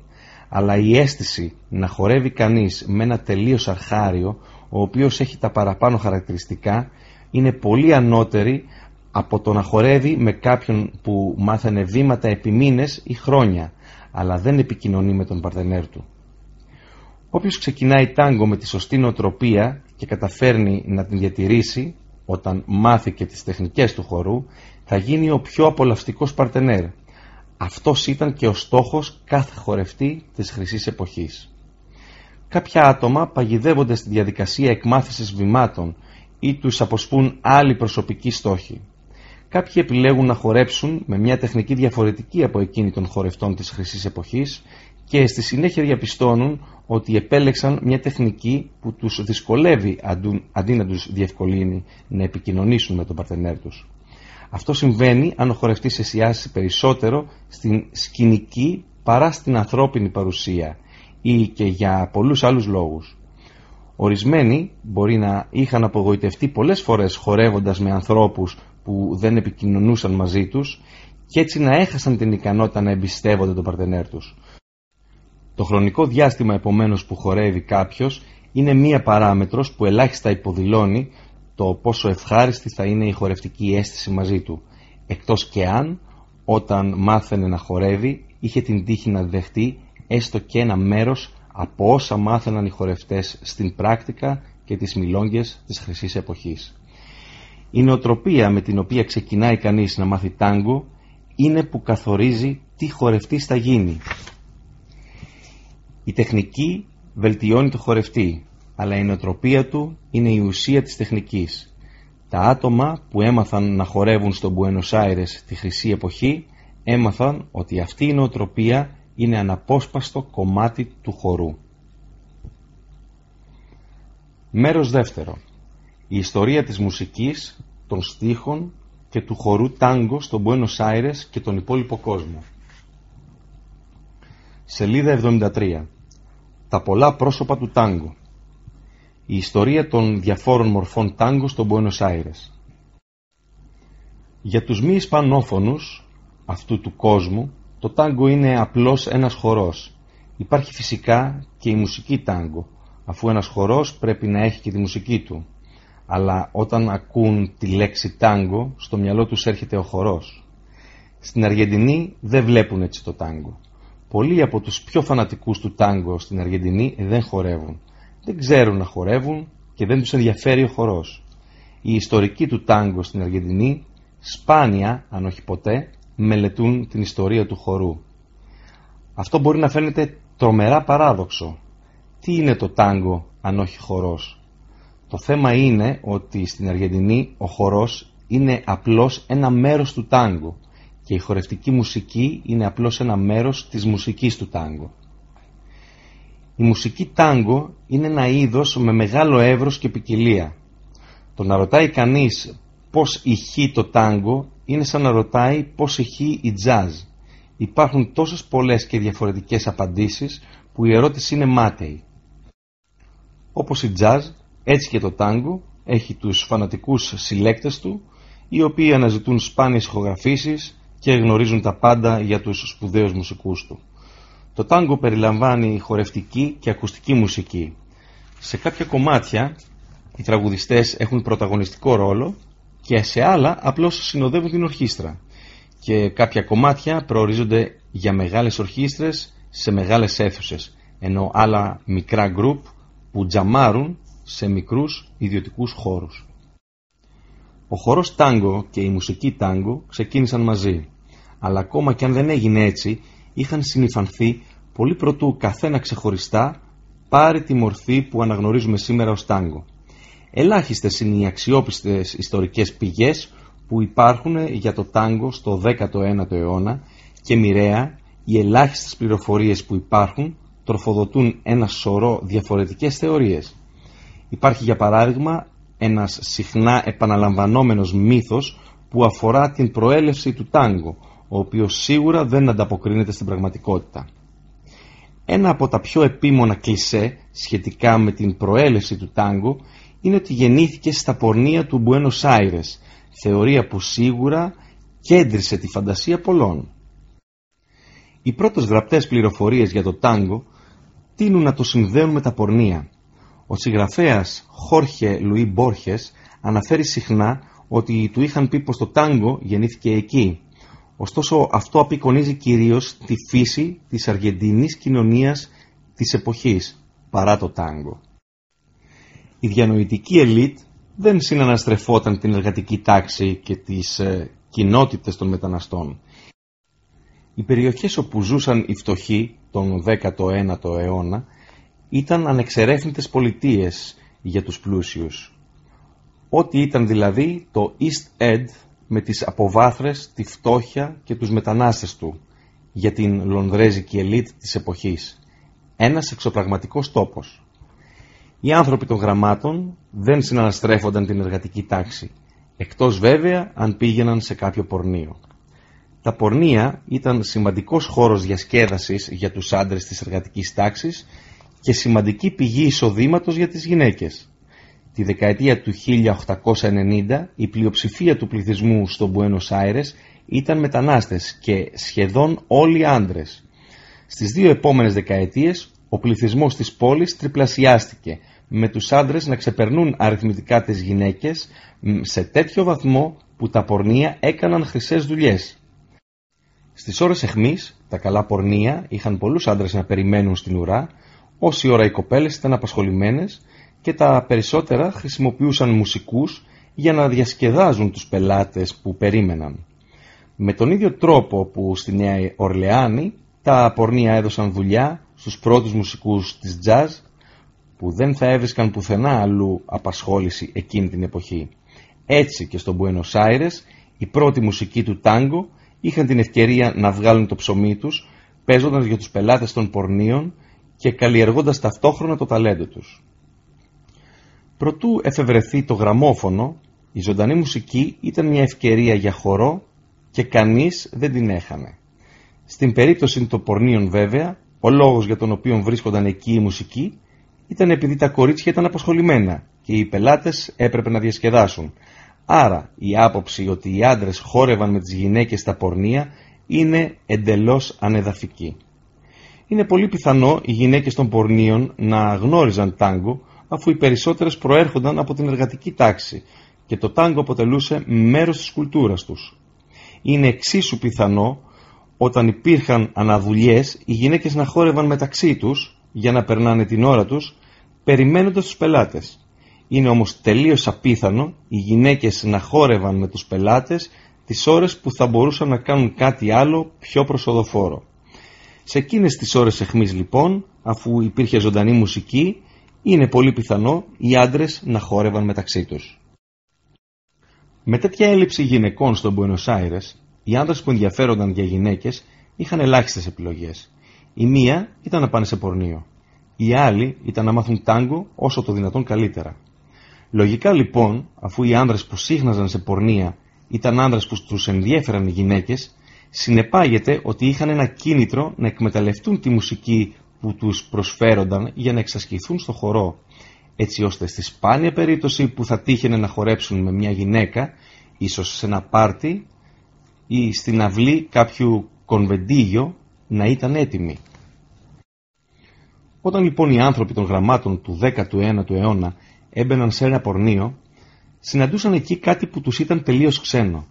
αλλά η αίσθηση να χορεύει κανείς με ένα τελείως αρχάριο, ο οποίος έχει τα παραπάνω χαρακτηριστικά, είναι πολύ ανώτερη από το να χορεύει με κάποιον που μάθανε βήματα επί μήνες ή χρόνια, αλλά δεν επικοινωνεί με τον παρτενέρ του. Όποιος ξεκινάει τάγκο με τη σωστή νοοτροπία και καταφέρνει να την διατηρήσει, όταν μάθει και τις τεχνικές του χορού, θα γίνει ο πιο απολαυστικός παρτενέρ. Αυτός ήταν και ο στόχος κάθε χορευτή της χρυσής εποχής. Κάποια άτομα παγιδεύονται στη διαδικασία εκμάθησης βημάτων ή τους αποσπούν άλλοι προσωπικοί στόχοι. Κάποιοι επιλέγουν να χορέψουν με μια τεχνική διαφορετική από εκείνη των χορευτών της χρυσής εποχής και στη συνέχεια διαπιστώνουν ότι επέλεξαν μια τεχνική που τους δυσκολεύει αντί να τους διευκολύνει να επικοινωνήσουν με τον παρτενέρ τους. Αυτό συμβαίνει αν ο χορευτής εστιάσει περισσότερο στην σκηνική παρά στην ανθρώπινη παρουσία ή και για πολλούς άλλους λόγους. Ορισμένοι μπορεί να είχαν απογοητευτεί πολλές φορές χορεύοντας με ανθρώπους που δεν επικοινωνούσαν μαζί τους και έτσι να έχασαν την ικανότητα να εμπιστεύονται τον παρτενέρ τους. Το χρονικό διάστημα επομένως που χορεύει κάποιος είναι μία παράμετρος που ελάχιστα υποδηλώνει το πόσο ευχάριστη θα είναι η χορευτική αίσθηση μαζί του, εκτός και αν όταν μάθαινε να χορεύει είχε την τύχη να δεχτεί έστω και ένα μέρος από όσα μάθαιναν οι χορευτές στην πράκτικα και τις μιλόγγες της χρυσής εποχής. Η νοοτροπία με την οποία ξεκινάει κανείς να μάθει τάγκο είναι που καθορίζει τι χορευτής θα γίνει. Η τεχνική βελτιώνει το χορευτή, αλλά η νοοτροπία του είναι η ουσία της τεχνικής. Τα άτομα που έμαθαν να χορεύουν στον Buenos Aires τη χρυσή εποχή έμαθαν ότι αυτή η νοοτροπία είναι αναπόσπαστο κομμάτι του χορού. Μέρος δεύτερο. Η ιστορία της μουσικής, των στίχων και του χορού τάγκο στον Buenos Aires και τον υπόλοιπο κόσμο. Σελίδα 73. Τα πολλά πρόσωπα του τάγκο. Η ιστορία των διαφόρων μορφών τάγκο στον Buenos Aires. Για τους μη ισπανόφωνους αυτού του κόσμου, το τάγκο είναι απλώς ένας χορός. Υπάρχει φυσικά και η μουσική τάγκο, αφού ένας χορός πρέπει να έχει και τη μουσική του. Αλλά όταν ακούν τη λέξη τάγκο, στο μυαλό τους έρχεται ο χορός. Στην Αργεντινή δεν βλέπουν έτσι το τάγκο. Πολλοί από τους πιο φανατικούς του τάγκο στην Αργεντινή δεν χορεύουν. Δεν ξέρουν να χορεύουν και δεν τους ενδιαφέρει ο χορός. Οι ιστορικοί του τάγκο στην Αργεντινή σπάνια, αν όχι ποτέ, μελετούν την ιστορία του χορού. Αυτό μπορεί να φαίνεται τρομερά παράδοξο. Τι είναι το τάγκο αν όχι χορός; Το θέμα είναι ότι στην Αργεντινή ο χορός είναι απλώς ένα μέρος του τάγκο και η χορευτική μουσική είναι απλώς ένα μέρος της μουσικής του τάγκο. Η μουσική τάγκο είναι ένα είδος με μεγάλο εύρος και ποικιλία. Το να ρωτάει κανείς πώς ηχεί το τάγκο είναι σαν να ρωτάει πώς ηχεί η τζάζ. Υπάρχουν τόσες πολλές και διαφορετικές απαντήσεις που η ερώτηση είναι μάταιη. Όπως η τζάζ, έτσι και το τάγκο έχει τους φανατικούς συλλέκτες του, οι οποίοι αναζητούν σπάνιες ηχογραφήσεις και γνωρίζουν τα πάντα για τους σπουδαίους μουσικούς του. Το τάγκο περιλαμβάνει χορευτική και ακουστική μουσική. Σε κάποια κομμάτια οι τραγουδιστές έχουν πρωταγωνιστικό ρόλο και σε άλλα απλώς συνοδεύουν την ορχήστρα. Και κάποια κομμάτια προορίζονται για μεγάλες ορχήστρες σε μεγάλες αίθουσες, ενώ άλλα μικρά γκρουπ που τζαμάρουν σε μικρούς ιδιωτικούς χώρους. Ο χορός τάγκο και η μουσική τάγκο ξεκίνησαν μαζί, αλλά ακόμα και αν δεν έγινε έτσι, είχαν συνυφανθεί πολύ προτού καθένα ξεχωριστά πάρει τη μορφή που αναγνωρίζουμε σήμερα ως τάγκο. Ελάχιστες είναι οι αξιόπιστες ιστορικές πηγές που υπάρχουν για το τάγκο στο 19ο αιώνα και μοιραία οι ελάχιστες πληροφορίες που υπάρχουν τροφοδοτούν ένα σωρό διαφορετικές θεωρίες. Υπάρχει για παράδειγμα ένας συχνά επαναλαμβανόμενος μύθος που αφορά την προέλευση του τάγκο, ο οποίος σίγουρα δεν ανταποκρίνεται στην πραγματικότητα. Ένα από τα πιο επίμονα κλισέ σχετικά με την προέλευση του τάγκο είναι ότι γεννήθηκε στα πορνεία του Μπουένος Άιρες, θεωρία που σίγουρα κέντρισε τη φαντασία πολλών. Οι πρώτες γραπτές πληροφορίες για το τάγκο τείνουν να το συνδέουν με τα πορνεία. Ο συγγραφέας Χόρχε Λουί Μπόρχες αναφέρει συχνά ότι του είχαν πει πως το τάγκο γεννήθηκε εκεί. Ωστόσο αυτό απεικονίζει κυρίως τη φύση της αργεντινής κοινωνίας της εποχής παρά το τάγκο. Η διανοητική ελίτ δεν συναναστρεφόταν την εργατική τάξη και τις ε, κοινότητες των μεταναστών. Οι περιοχές όπου ζούσαν οι φτωχοί τον 19ο αιώνα ήταν ανεξερεύνητες πολιτείες για τους πλούσιους. Ό,τι ήταν δηλαδή το East End με τις αποβάθρες, τη φτώχεια και τους μετανάστες του για την λονδρέζικη ελίτ της εποχής. Ένας εξωπραγματικός τόπος. Οι άνθρωποι των γραμμάτων δεν συναναστρέφονταν την εργατική τάξη, εκτός βέβαια αν πήγαιναν σε κάποιο πορνείο. Τα πορνεία ήταν σημαντικός χώρος διασκέδασης για τους άντρες της εργατικής τάξης και σημαντική πηγή εισοδήματος για τις γυναίκες. Τη δεκαετία του 1890 η πλειοψηφία του πληθυσμού στο Μπουένος Άιρες ήταν μετανάστες και σχεδόν όλοι άντρες. Στις δύο επόμενες δεκαετίες ο πληθυσμός της πόλης τριπλασιάστηκε με τους άντρες να ξεπερνούν αριθμητικά τις γυναίκες σε τέτοιο βαθμό που τα πορνεία έκαναν χρυσές δουλειές. Στις ώρες εχμής, τα καλά πορνεία είχαν πολλούς άντρες να περιμένουν στην ουρά, όση ώρα οι κοπέλες ήταν απασχολημένες και τα περισσότερα χρησιμοποιούσαν μουσικούς για να διασκεδάζουν τους πελάτες που περίμεναν. Με τον ίδιο τρόπο που στη Νέα Ορλεάνη τα πορνεία έδωσαν δουλειά στους πρώτους μουσικούς της jazz που δεν θα έβρισκαν πουθενά αλλού απασχόληση εκείνη την εποχή. Έτσι και στον Buenos Aires η πρώτη μουσική του τάγκο είχαν την ευκαιρία να βγάλουν το ψωμί τους παίζοντας για τους πελάτες των πορνίων και καλλιεργώντας ταυτόχρονα το ταλέντο τους. Προτού εφευρεθεί το γραμμόφωνο, η ζωντανή μουσική ήταν μια ευκαιρία για χορό και κανείς δεν την έχανε. Στην περίπτωση των πορνίων βέβαια, ο λόγος για τον οποίο βρίσκονταν εκεί η μουσική ήταν επειδή τα κορίτσια ήταν απασχολημένα και οι πελάτες έπρεπε να διασκεδάσουν. Άρα η άποψη ότι οι άντρες χόρευαν με τις γυναίκες στα πορνεία είναι εντελώς ανεδαφική. Είναι πολύ πιθανό οι γυναίκες των πορνίων να γνώριζαν τάγκο αφού οι περισσότερες προέρχονταν από την εργατική τάξη και το τάγκο αποτελούσε μέρος της κουλτούρας τους. Είναι εξίσου πιθανό όταν υπήρχαν αναδουλειές οι γυναίκες να χόρευαν μεταξύ τους για να περνάνε την ώρα τους περιμένοντας τους πελάτες. Είναι όμως τελείως απίθανο οι γυναίκες να χόρευαν με τους πελάτες τις ώρες που θα μπορούσαν να κάνουν κάτι άλλο πιο προσοδοφόρο. Σε εκείνες τις ώρες εχμής λοιπόν, αφού υπήρχε ζωντανή μουσική, είναι πολύ πιθανό οι άντρες να χόρευαν μεταξύ τους. Με τέτοια έλλειψη γυναικών στον Buenos Aires, οι άντρες που ενδιαφέρονταν για γυναίκες είχαν ελάχιστες επιλογές. Η μία ήταν να πάνε σε πορνείο. Η άλλη ήταν να μάθουν τάγκο όσο το δυνατόν καλύτερα. Λογικά λοιπόν, αφού οι άνδρες που σύχναζαν σε πορνεία ήταν άνδρες που τους ενδιέφεραν οι γυναίκες, συνεπάγεται ότι είχαν ένα κίνητρο να εκμεταλλευτούν τη μουσική που τους προσφέρονταν για να εξασκηθούν στο χορό, έτσι ώστε στη σπάνια περίπτωση που θα τύχαινε να χορέψουν με μια γυναίκα, ίσως σε ένα πάρτι ή στην αυλή κάποιου κονβεντίγιο, να ήταν έτοιμοι. Όταν λοιπόν οι άνθρωποι των γραμμάτων του 19ου αιώνα έμπαιναν σε ένα πορνείο, συναντούσαν εκεί κάτι που τους ήταν τελείως ξένο,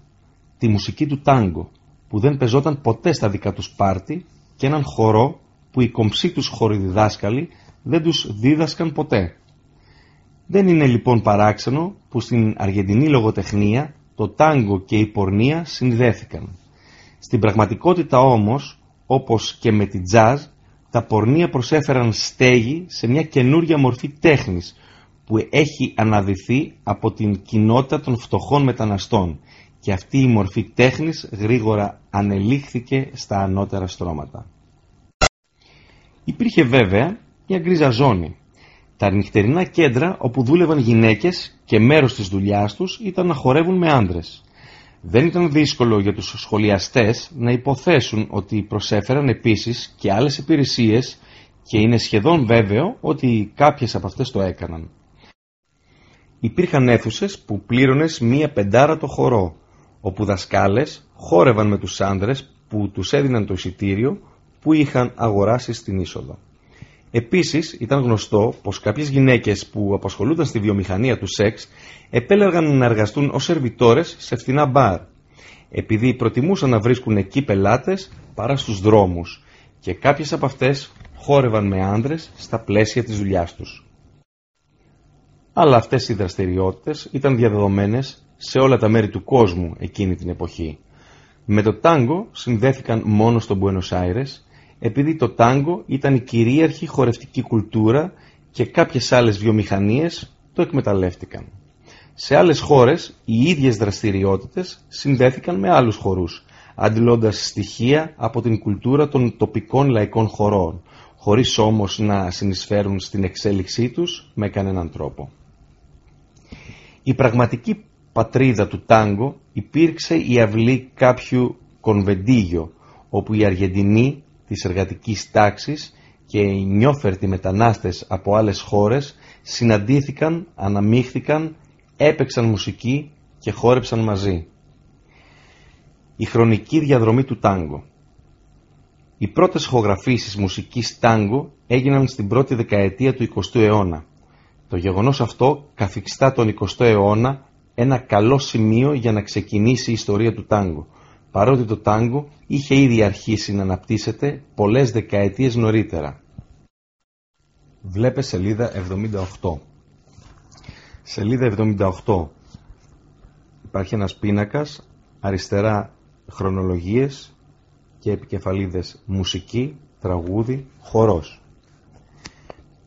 τη μουσική του τάγκο, που δεν πεζόταν ποτέ στα δικά τους πάρτι και έναν χορό που οι κομψοί τους χορηδιδάσκαλοι δεν τους δίδασκαν ποτέ. Δεν είναι λοιπόν παράξενο που στην αργεντινή λογοτεχνία το τάγκο και η πορνεία συνδέθηκαν. Στην πραγματικότητα όμως όπως και με την τζάζ, τα πορνεία προσέφεραν στέγη σε μια καινούρια μορφή τέχνης που έχει αναδυθεί από την κοινότητα των φτωχών μεταναστών και αυτή η μορφή τέχνης γρήγορα ανελήχθηκε στα ανώτερα στρώματα. Υπήρχε βέβαια μια γκρίζα ζώνη. Τα νυχτερινά κέντρα όπου δούλευαν γυναίκες και μέρος της δουλειάς τους ήταν να χορεύουν με άντρες. Δεν ήταν δύσκολο για τους σχολιαστές να υποθέσουν ότι προσέφεραν επίσης και άλλες υπηρεσίες και είναι σχεδόν βέβαιο ότι κάποιες από αυτές το έκαναν. Υπήρχαν αίθουσες που πλήρωνες μία πεντάρα το χορό, όπου δασκάλες χόρευαν με τους άντρες που τους έδιναν το εισιτήριο που είχαν αγοράσει στην είσοδο. Επίσης ήταν γνωστό πως κάποιες γυναίκες που απασχολούνταν στη βιομηχανία του σεξ επέλεγαν να εργαστούν ως σερβιτόρες σε φθηνά μπαρ επειδή προτιμούσαν να βρίσκουν εκεί πελάτες παρά στους δρόμους και κάποιες από αυτές χόρευαν με άνδρες στα πλαίσια της δουλειάς τους. Αλλά αυτές οι δραστηριότητες ήταν διαδεδομένες σε όλα τα μέρη του κόσμου εκείνη την εποχή. Με το τάγκο συνδέθηκαν μόνο στον Buenos Aires επειδή το τάγκο ήταν η κυρίαρχη χορευτική κουλτούρα και κάποιες άλλες βιομηχανίες το εκμεταλλεύτηκαν. Σε άλλες χώρες οι ίδιες δραστηριότητες συνδέθηκαν με άλλους χορούς, αντιλώντας στοιχεία από την κουλτούρα των τοπικών λαϊκών χωρών, χωρίς όμως να συνεισφέρουν στην εξέλιξή τους με κανέναν τρόπο. Η πραγματική πατρίδα του τάγκο υπήρξε η αυλή κάποιου κονβεντίγιο, όπου οι Αργεντινοί της εργατικής τάξης και οι νιόφερτοι μετανάστες από άλλες χώρες συναντήθηκαν, αναμίχθηκαν, έπαιξαν μουσική και χόρεψαν μαζί. Η χρονική διαδρομή του τάγκο Οι πρώτες ηχογραφήσεις μουσικής τάγκο έγιναν στην πρώτη δεκαετία του 20ου αιώνα. Το γεγονός αυτό καθιστά τον 20ο αιώνα ένα καλό σημείο για να ξεκινήσει η ιστορία του τάγκο, παρότι το τάγκο είχε ήδη αρχίσει να αναπτύσσεται πολλές δεκαετίες νωρίτερα. Βλέπε σελίδα 78. Σελίδα 78. Υπάρχει ένας πίνακας, αριστερά χρονολογίες και επικεφαλίδες μουσική, τραγούδι, χορός.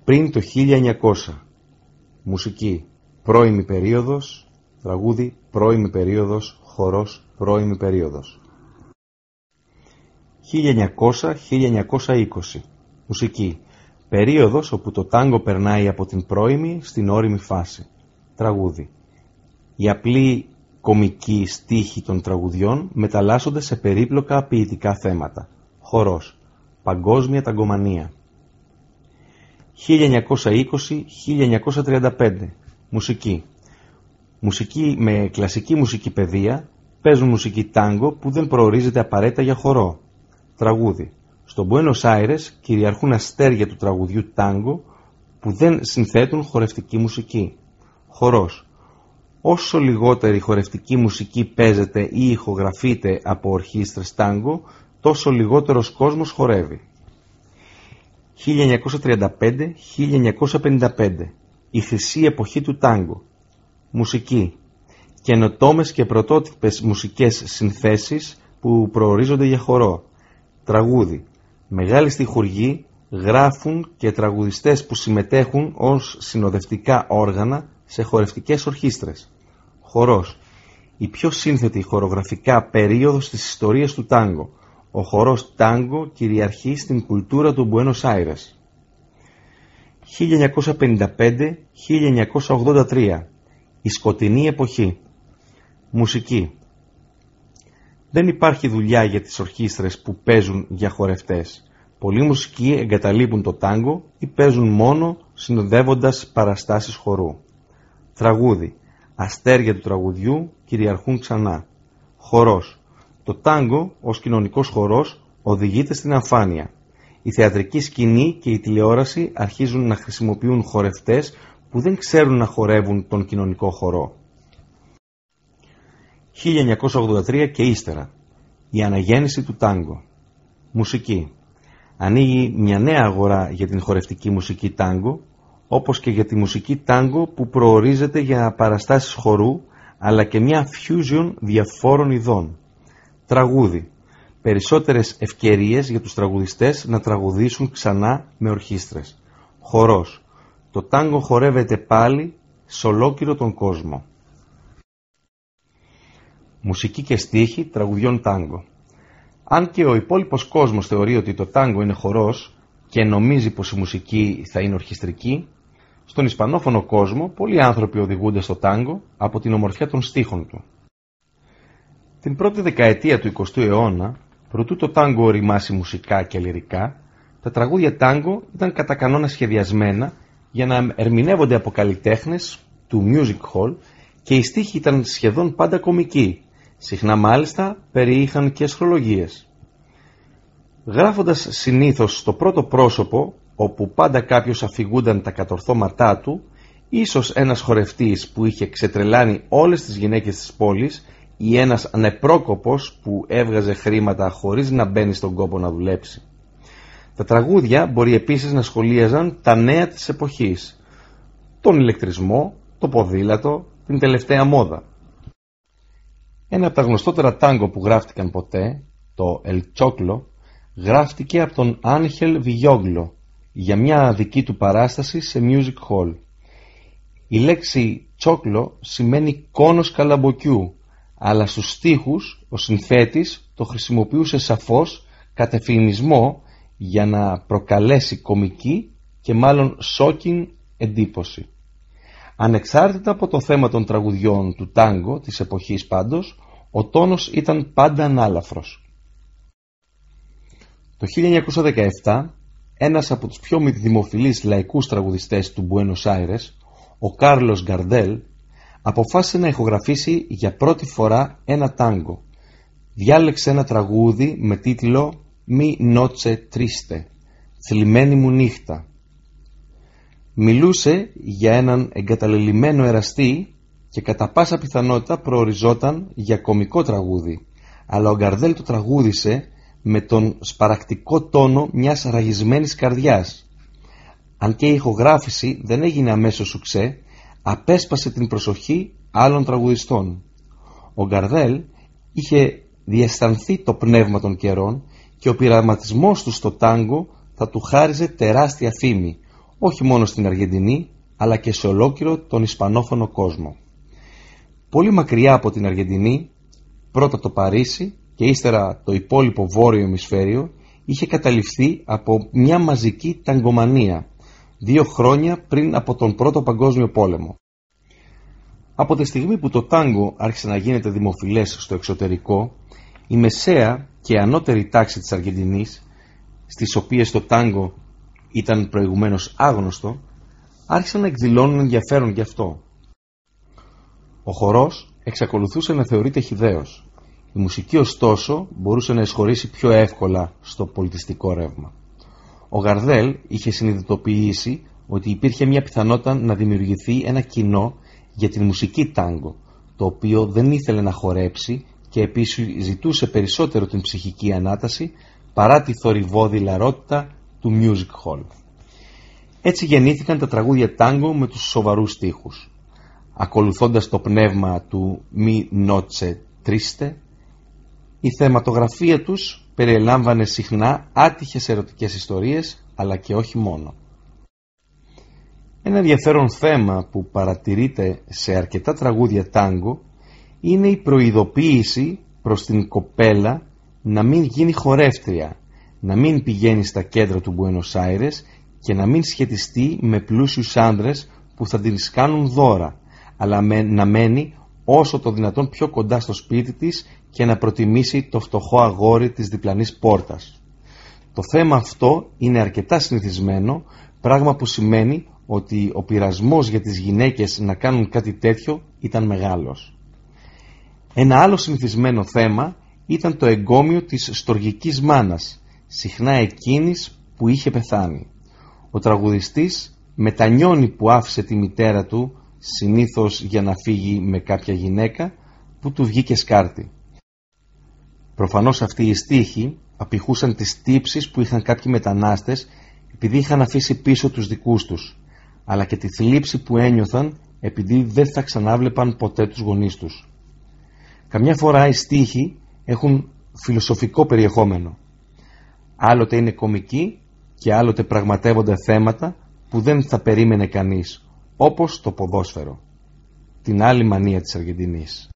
Πριν το 1900. Μουσική, πρώιμη περίοδος, τραγούδι, πρώιμη περίοδος, χορός, πρώιμη περίοδος. 1900-1920. Μουσική. Περίοδος όπου το τάγκο περνάει από την πρώιμη στην όριμη φάση. Τραγούδι. Οι απλοί κομικοί στίχοι των τραγουδιών μεταλλάσσονται σε περίπλοκα ποιητικά θέματα. Χορός. Παγκόσμια ταγκομανία. 1920-1935. Μουσική. Μουσική με κλασική μουσική παιδεία παίζουν μουσική τάγκο που δεν προορίζεται απαραίτητα για χορό. Τραγούδι. Στον Buenos Aires κυριαρχούν αστέρια του τραγουδιού τάγκο που δεν συνθέτουν χορευτική μουσική. Χορός. Όσο λιγότερη χορευτική μουσική παίζεται ή ηχογραφείται από ορχήστρες τάγκο, τόσο λιγότερος κόσμος χορεύει. 1935-1955 Η χρυσή εποχή του τάγκο Μουσική Καινοτόμες και πρωτότυπες μουσικές συνθέσεις που προορίζονται για χορό Τραγούδι Μεγάλοι στιχουργοί γράφουν και τραγουδιστές που συμμετέχουν ως συνοδευτικά όργανα σε χορευτικές ορχήστρες. Χορός. Η πιο σύνθετη χορογραφικά περίοδος της ιστορίας του τάγκο. Ο χορός τάγκο κυριαρχεί στην κουλτούρα του Buenos Aires. 1955-1983 Η σκοτεινή εποχή Μουσική Δεν υπάρχει δουλειά για τις ορχήστρες που παίζουν για χορευτές. Πολλοί μουσικοί εγκαταλείπουν το τάγκο ή παίζουν μόνο συνοδεύοντας παραστάσεις χορού. Τραγούδι Αστέρια του τραγουδιού κυριαρχούν ξανά. Χορός Το τάγκο ως κοινωνικός χορός οδηγείται στην αφάνεια. Η θεατρική σκηνή και η τηλεόραση αρχίζουν να χρησιμοποιούν χορευτές που δεν ξέρουν να χορεύουν τον κοινωνικό χορό. 1983 και ύστερα. Η αναγέννηση του τάγκο. Μουσική. Ανοίγει μια νέα αγορά για την χορευτική μουσική τάγκο, όπως και για τη μουσική τάγκο που προορίζεται για παραστάσεις χορού, αλλά και μια fusion διαφόρων ειδών. Τραγούδι. περισσότερες ευκαιρίες για τους τραγουδιστές να τραγουδήσουν ξανά με ορχήστρες. Χορός. Το τάγκο χορεύεται πάλι σε ολόκληρο τον κόσμο. Μουσική και στίχη τραγουδιών τάγκο. Αν και ο υπόλοιπος κόσμος θεωρεί ότι το τάγκο είναι χορός και νομίζει πως η μουσική θα είναι ορχιστρική, στον ισπανόφωνο κόσμο πολλοί άνθρωποι οδηγούνται στο τάγκο από την ομορφιά των στίχων του. Την πρώτη δεκαετία του 20ου αιώνα, προτού το τάγκο οριμάσει μουσικά και λυρικά, τα τραγούδια τάγκο ήταν κατά κανόνα σχεδιασμένα για να ερμηνεύονται από καλλιτέχνες του music hall και οι στίχοι ήταν σχεδόν πάντα κομικοί, συχνά μάλιστα περιείχαν και ασχρολογίες. Γράφοντας συνήθως στο πρώτο πρόσωπο, όπου πάντα κάποιος αφηγούνταν τα κατορθώματά του, ίσως ένας χορευτής που είχε ξετρελάνει όλες τις γυναίκες της πόλης ή ένας ανεπρόκοπος που έβγαζε χρήματα χωρίς να μπαίνει στον κόπο να δουλέψει. Τα τραγούδια μπορεί επίσης να σχολίαζαν τα νέα της εποχής, τον ηλεκτρισμό, το ποδήλατο, την τελευταία μόδα. Ένα από τα γνωστότερα τάγκο που γράφτηκαν ποτέ, το El Choclo, γράφτηκε από τον Άγχελ Βιγιόγκλο για μια δική του παράσταση σε music hall. Η λέξη τσόκλο σημαίνει κόνος καλαμποκιού, αλλά στους στίχους ο συνθέτης το χρησιμοποιούσε σαφώς κατ' για να προκαλέσει κομική και μάλλον shocking εντύπωση. Ανεξάρτητα από το θέμα των τραγουδιών του τάγκο της εποχής πάντως, ο τόνος ήταν πάντα ανάλαφρος. Το 1917, ένας από τους πιο δημοφιλείς λαϊκούς τραγουδιστές του Μπουένος Άιρες, ο Κάρλος Γκαρδέλ, αποφάσισε να ηχογραφήσει για πρώτη φορά ένα τάγκο. Διάλεξε ένα τραγούδι με τίτλο «Μη νότσε τρίστε», «Θλιμμένη μου νύχτα». Μιλούσε για έναν εγκαταλελειμμένο εραστή και κατά πάσα πιθανότητα προοριζόταν για κομικό τραγούδι, αλλά ο Γκαρδέλ το τραγούδισε με τον σπαρακτικό τόνο μιας ραγισμένης καρδιάς. Αν και η ηχογράφηση δεν έγινε αμέσως σουξέ, απέσπασε την προσοχή άλλων τραγουδιστών. Ο Γκαρδέλ είχε διαισθανθεί το πνεύμα των καιρών και ο πειραματισμός του στο τάγκο θα του χάριζε τεράστια φήμη, όχι μόνο στην Αργεντινή, αλλά και σε ολόκληρο τον Ισπανόφωνο κόσμο. Πολύ μακριά από την Αργεντινή, πρώτα το Παρίσι και ύστερα το υπόλοιπο βόρειο ημισφαίριο, είχε καταληφθεί από μια μαζική ταγκομανία, δύο χρόνια πριν από τον Πρώτο Παγκόσμιο Πόλεμο. Από τη στιγμή που το τάγκο άρχισε να γίνεται δημοφιλές στο εξωτερικό, η μεσαία και ανώτερη τάξη της Αργεντινής, στις οποίες το τάγκο ήταν προηγουμένως άγνωστο, άρχισαν να εκδηλώνουν ενδιαφέρον γι' αυτό. Ο χορός εξακολουθούσε να θεωρείται χιδαίος. Η μουσική ωστόσο μπορούσε να εισχωρήσει πιο εύκολα στο πολιτιστικό ρεύμα. Ο Γαρδέλ είχε συνειδητοποιήσει ότι υπήρχε μια πιθανότητα να δημιουργηθεί ένα κοινό για την μουσική τάγκο, το οποίο δεν ήθελε να χορέψει και επίσης ζητούσε περισσότερο την ψυχική ανάταση παρά τη θορυβόδη λαρότητα του music hall. Έτσι γεννήθηκαν τα τραγούδια τάγκο με τους σοβαρούς στίχους. Ακολουθώντας το πνεύμα του «Mi noche triste», η θεματογραφία τους περιελάμβανε συχνά άτυχες ερωτικές ιστορίες, αλλά και όχι μόνο. Ένα ενδιαφέρον θέμα που παρατηρείται σε αρκετά τραγούδια τάγκο είναι η προειδοποίηση προς την κοπέλα να μην γίνει χορεύτρια, να μην πηγαίνει στα κέντρα του Buenos Aires και να μην σχετιστεί με πλούσιους άντρες που θα την κάνουν δώρα, αλλά να μένει όσο το δυνατόν πιο κοντά στο σπίτι της και να προτιμήσει το φτωχό αγόρι της διπλανής πόρτας. Το θέμα αυτό είναι αρκετά συνηθισμένο, πράγμα που σημαίνει ότι ο πειρασμός για τις γυναίκες να κάνουν κάτι τέτοιο ήταν μεγάλος. Ένα άλλο συνηθισμένο θέμα ήταν το εγκόμιο της στοργικής μάνας, συχνά εκείνης που είχε πεθάνει. Ο τραγουδιστής μετανιώνει που άφησε τη μητέρα του συνήθως για να φύγει με κάποια γυναίκα που του βγήκε σκάρτη. Προφανώς αυτοί οι στίχοι απηχούσαν τις τύψεις που είχαν κάποιοι μετανάστες επειδή είχαν αφήσει πίσω τους δικούς τους, αλλά και τη θλίψη που ένιωθαν επειδή δεν θα ξανάβλεπαν ποτέ τους γονείς τους. Καμιά φορά οι στίχοι έχουν φιλοσοφικό περιεχόμενο. Άλλοτε είναι κομική και άλλοτε πραγματεύονται θέματα που δεν θα περίμενε κανείς, όπως το ποδόσφαιρο, την άλλη μανία της Αργεντινής.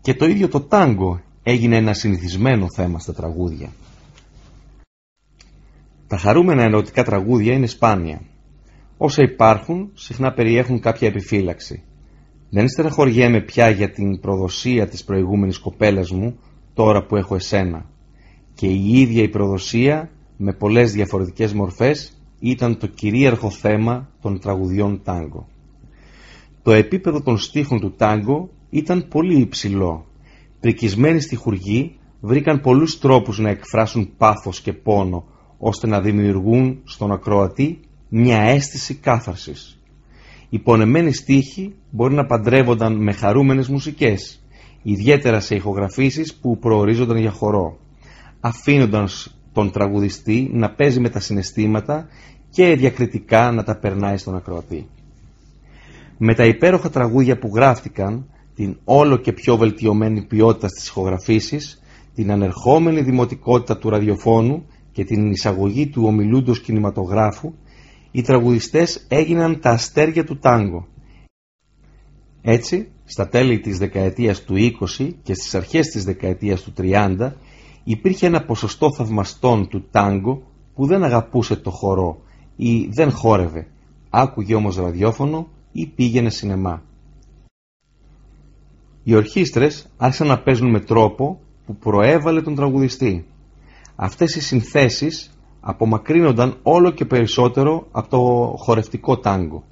Και το ίδιο το τάγκο έγινε ένα συνηθισμένο θέμα στα τραγούδια. Τα χαρούμενα ερωτικά τραγούδια είναι σπάνια. Όσα υπάρχουν, συχνά περιέχουν κάποια επιφύλαξη. Δεν στερεχωριέμαι πια για την προδοσία της προηγούμενης κοπέλας μου, τώρα που έχω εσένα. Και η ίδια η προδοσία, με πολλές διαφορετικές μορφές, ήταν το κυρίαρχο θέμα των τραγουδιών τάγκο. Το επίπεδο των στίχων του τάγκο ήταν πολύ υψηλό. Πρικισμένοι στη χουργή βρήκαν πολλούς τρόπους να εκφράσουν πάθος και πόνο, ώστε να δημιουργούν στον ακροατή μια αίσθηση κάθαρσης. Οι πονεμένοι στίχοι μπορεί να παντρεύονταν με χαρούμενες μουσικές, ιδιαίτερα σε ηχογραφήσεις που προορίζονταν για χορό, αφήνοντας τον τραγουδιστή να παίζει με τα συναισθήματα και διακριτικά να τα περνάει στον ακροατή. Με τα υπέροχα τραγούδια που γράφτηκαν, την όλο και πιο βελτιωμένη ποιότητα στις ηχογραφήσεις, την ανερχόμενη δημοτικότητα του ραδιοφώνου και την εισαγωγή του ομιλούντος κινηματογράφου, οι τραγουδιστές έγιναν τα αστέρια του τάγκο. Έτσι, στα τέλη της δεκαετίας του 20 και στις αρχές της δεκαετίας του 30 υπήρχε ένα ποσοστό θαυμαστών του τάγκο που δεν αγαπούσε το χορό ή δεν χόρευε, άκουγε όμως ραδιόφωνο ή πήγαινε σινεμά. Οι ορχήστρες άρχισαν να παίζουν με τρόπο που προέβαλε τον τραγουδιστή. Αυτές οι συνθέσεις απομακρύνονταν όλο και περισσότερο από το χορευτικό τάγκο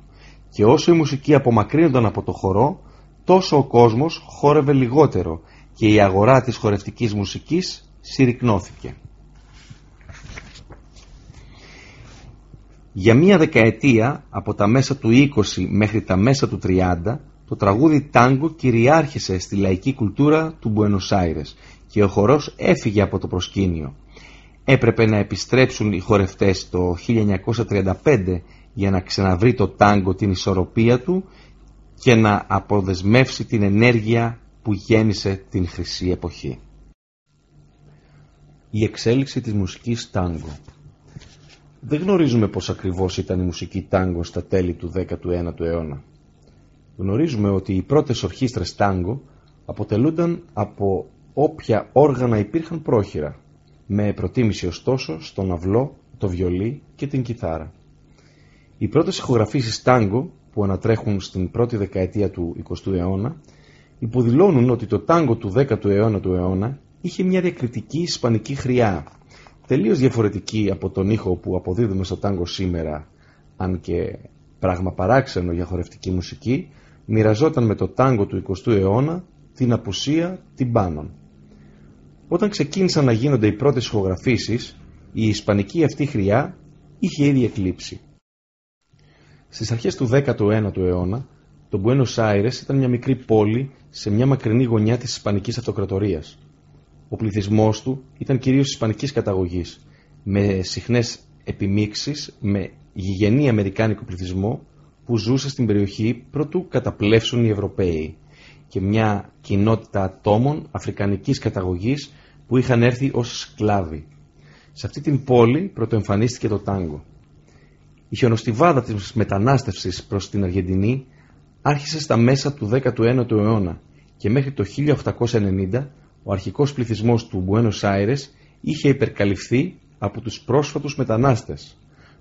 και όσο η μουσική απομακρύνονταν από το χορό τόσο ο κόσμος χόρευε λιγότερο και η αγορά της χορευτικής μουσικής συρρυκνώθηκε. Για μία δεκαετία, από τα μέσα του 20 μέχρι τα μέσα του 30, το τραγούδι τάγκο κυριάρχησε στη λαϊκή κουλτούρα του Μπουένος Άιρες και ο χορός έφυγε από το προσκήνιο έπρεπε να επιστρέψουν οι χορευτές το 1935 για να ξαναβρει το τάγκο την ισορροπία του και να αποδεσμεύσει την ενέργεια που γέννησε την χρυσή εποχή. Η εξέλιξη της μουσικής τάγκο Δεν γνωρίζουμε πώς ακριβώς ήταν η μουσική τάγκο στα τέλη του 19ου αιώνα. Γνωρίζουμε ότι οι πρώτες ορχήστρες τάγκο αποτελούνταν από όποια όργανα υπήρχαν πρόχειρα με προτίμηση ωστόσο στον αυλό, το βιολί και την κιθάρα. Οι πρώτες ηχογραφήσεις τάγκο που ανατρέχουν στην πρώτη δεκαετία του 20ου αιώνα υποδηλώνουν ότι το τάγκο του 10ου αιώνα του αιώνα είχε μια διακριτική ισπανική χρειά, τελείως διαφορετική από τον ήχο που αποδίδουμε στο τάγκο σήμερα, αν και πράγμα παράξενο για χορευτική μουσική, μοιραζόταν με το τάγκο του 20ου αιώνα την απουσία τυμπάνων. Όταν ξεκίνησαν να γίνονται οι πρώτες ηχογραφήσεις, η ισπανική αυτή χρειά είχε ήδη εκλείψει. Στις αρχές του 19ου αιώνα, το Buenos Aires ήταν μια μικρή πόλη σε μια μακρινή γωνιά της Ισπανικής Αυτοκρατορίας. Ο πληθυσμός του ήταν κυρίως ισπανικής καταγωγής, με συχνές επιμίξεις με γηγενή αμερικάνικο πληθυσμό που ζούσε στην περιοχή προτού καταπλέψουν οι Ευρωπαίοι και μια κοινότητα ατόμων αφρικανικής καταγωγής που είχαν έρθει ως σκλάβοι. Σε αυτή την πόλη πρωτοεμφανίστηκε το τάγκο. Η χιονοστιβάδα της μετανάστευσης προς την Αργεντινή άρχισε στα μέσα του 19ου αιώνα και μέχρι το 1890 ο αρχικός πληθυσμός του Buenos Aires είχε υπερκαλυφθεί από τους πρόσφατους μετανάστες.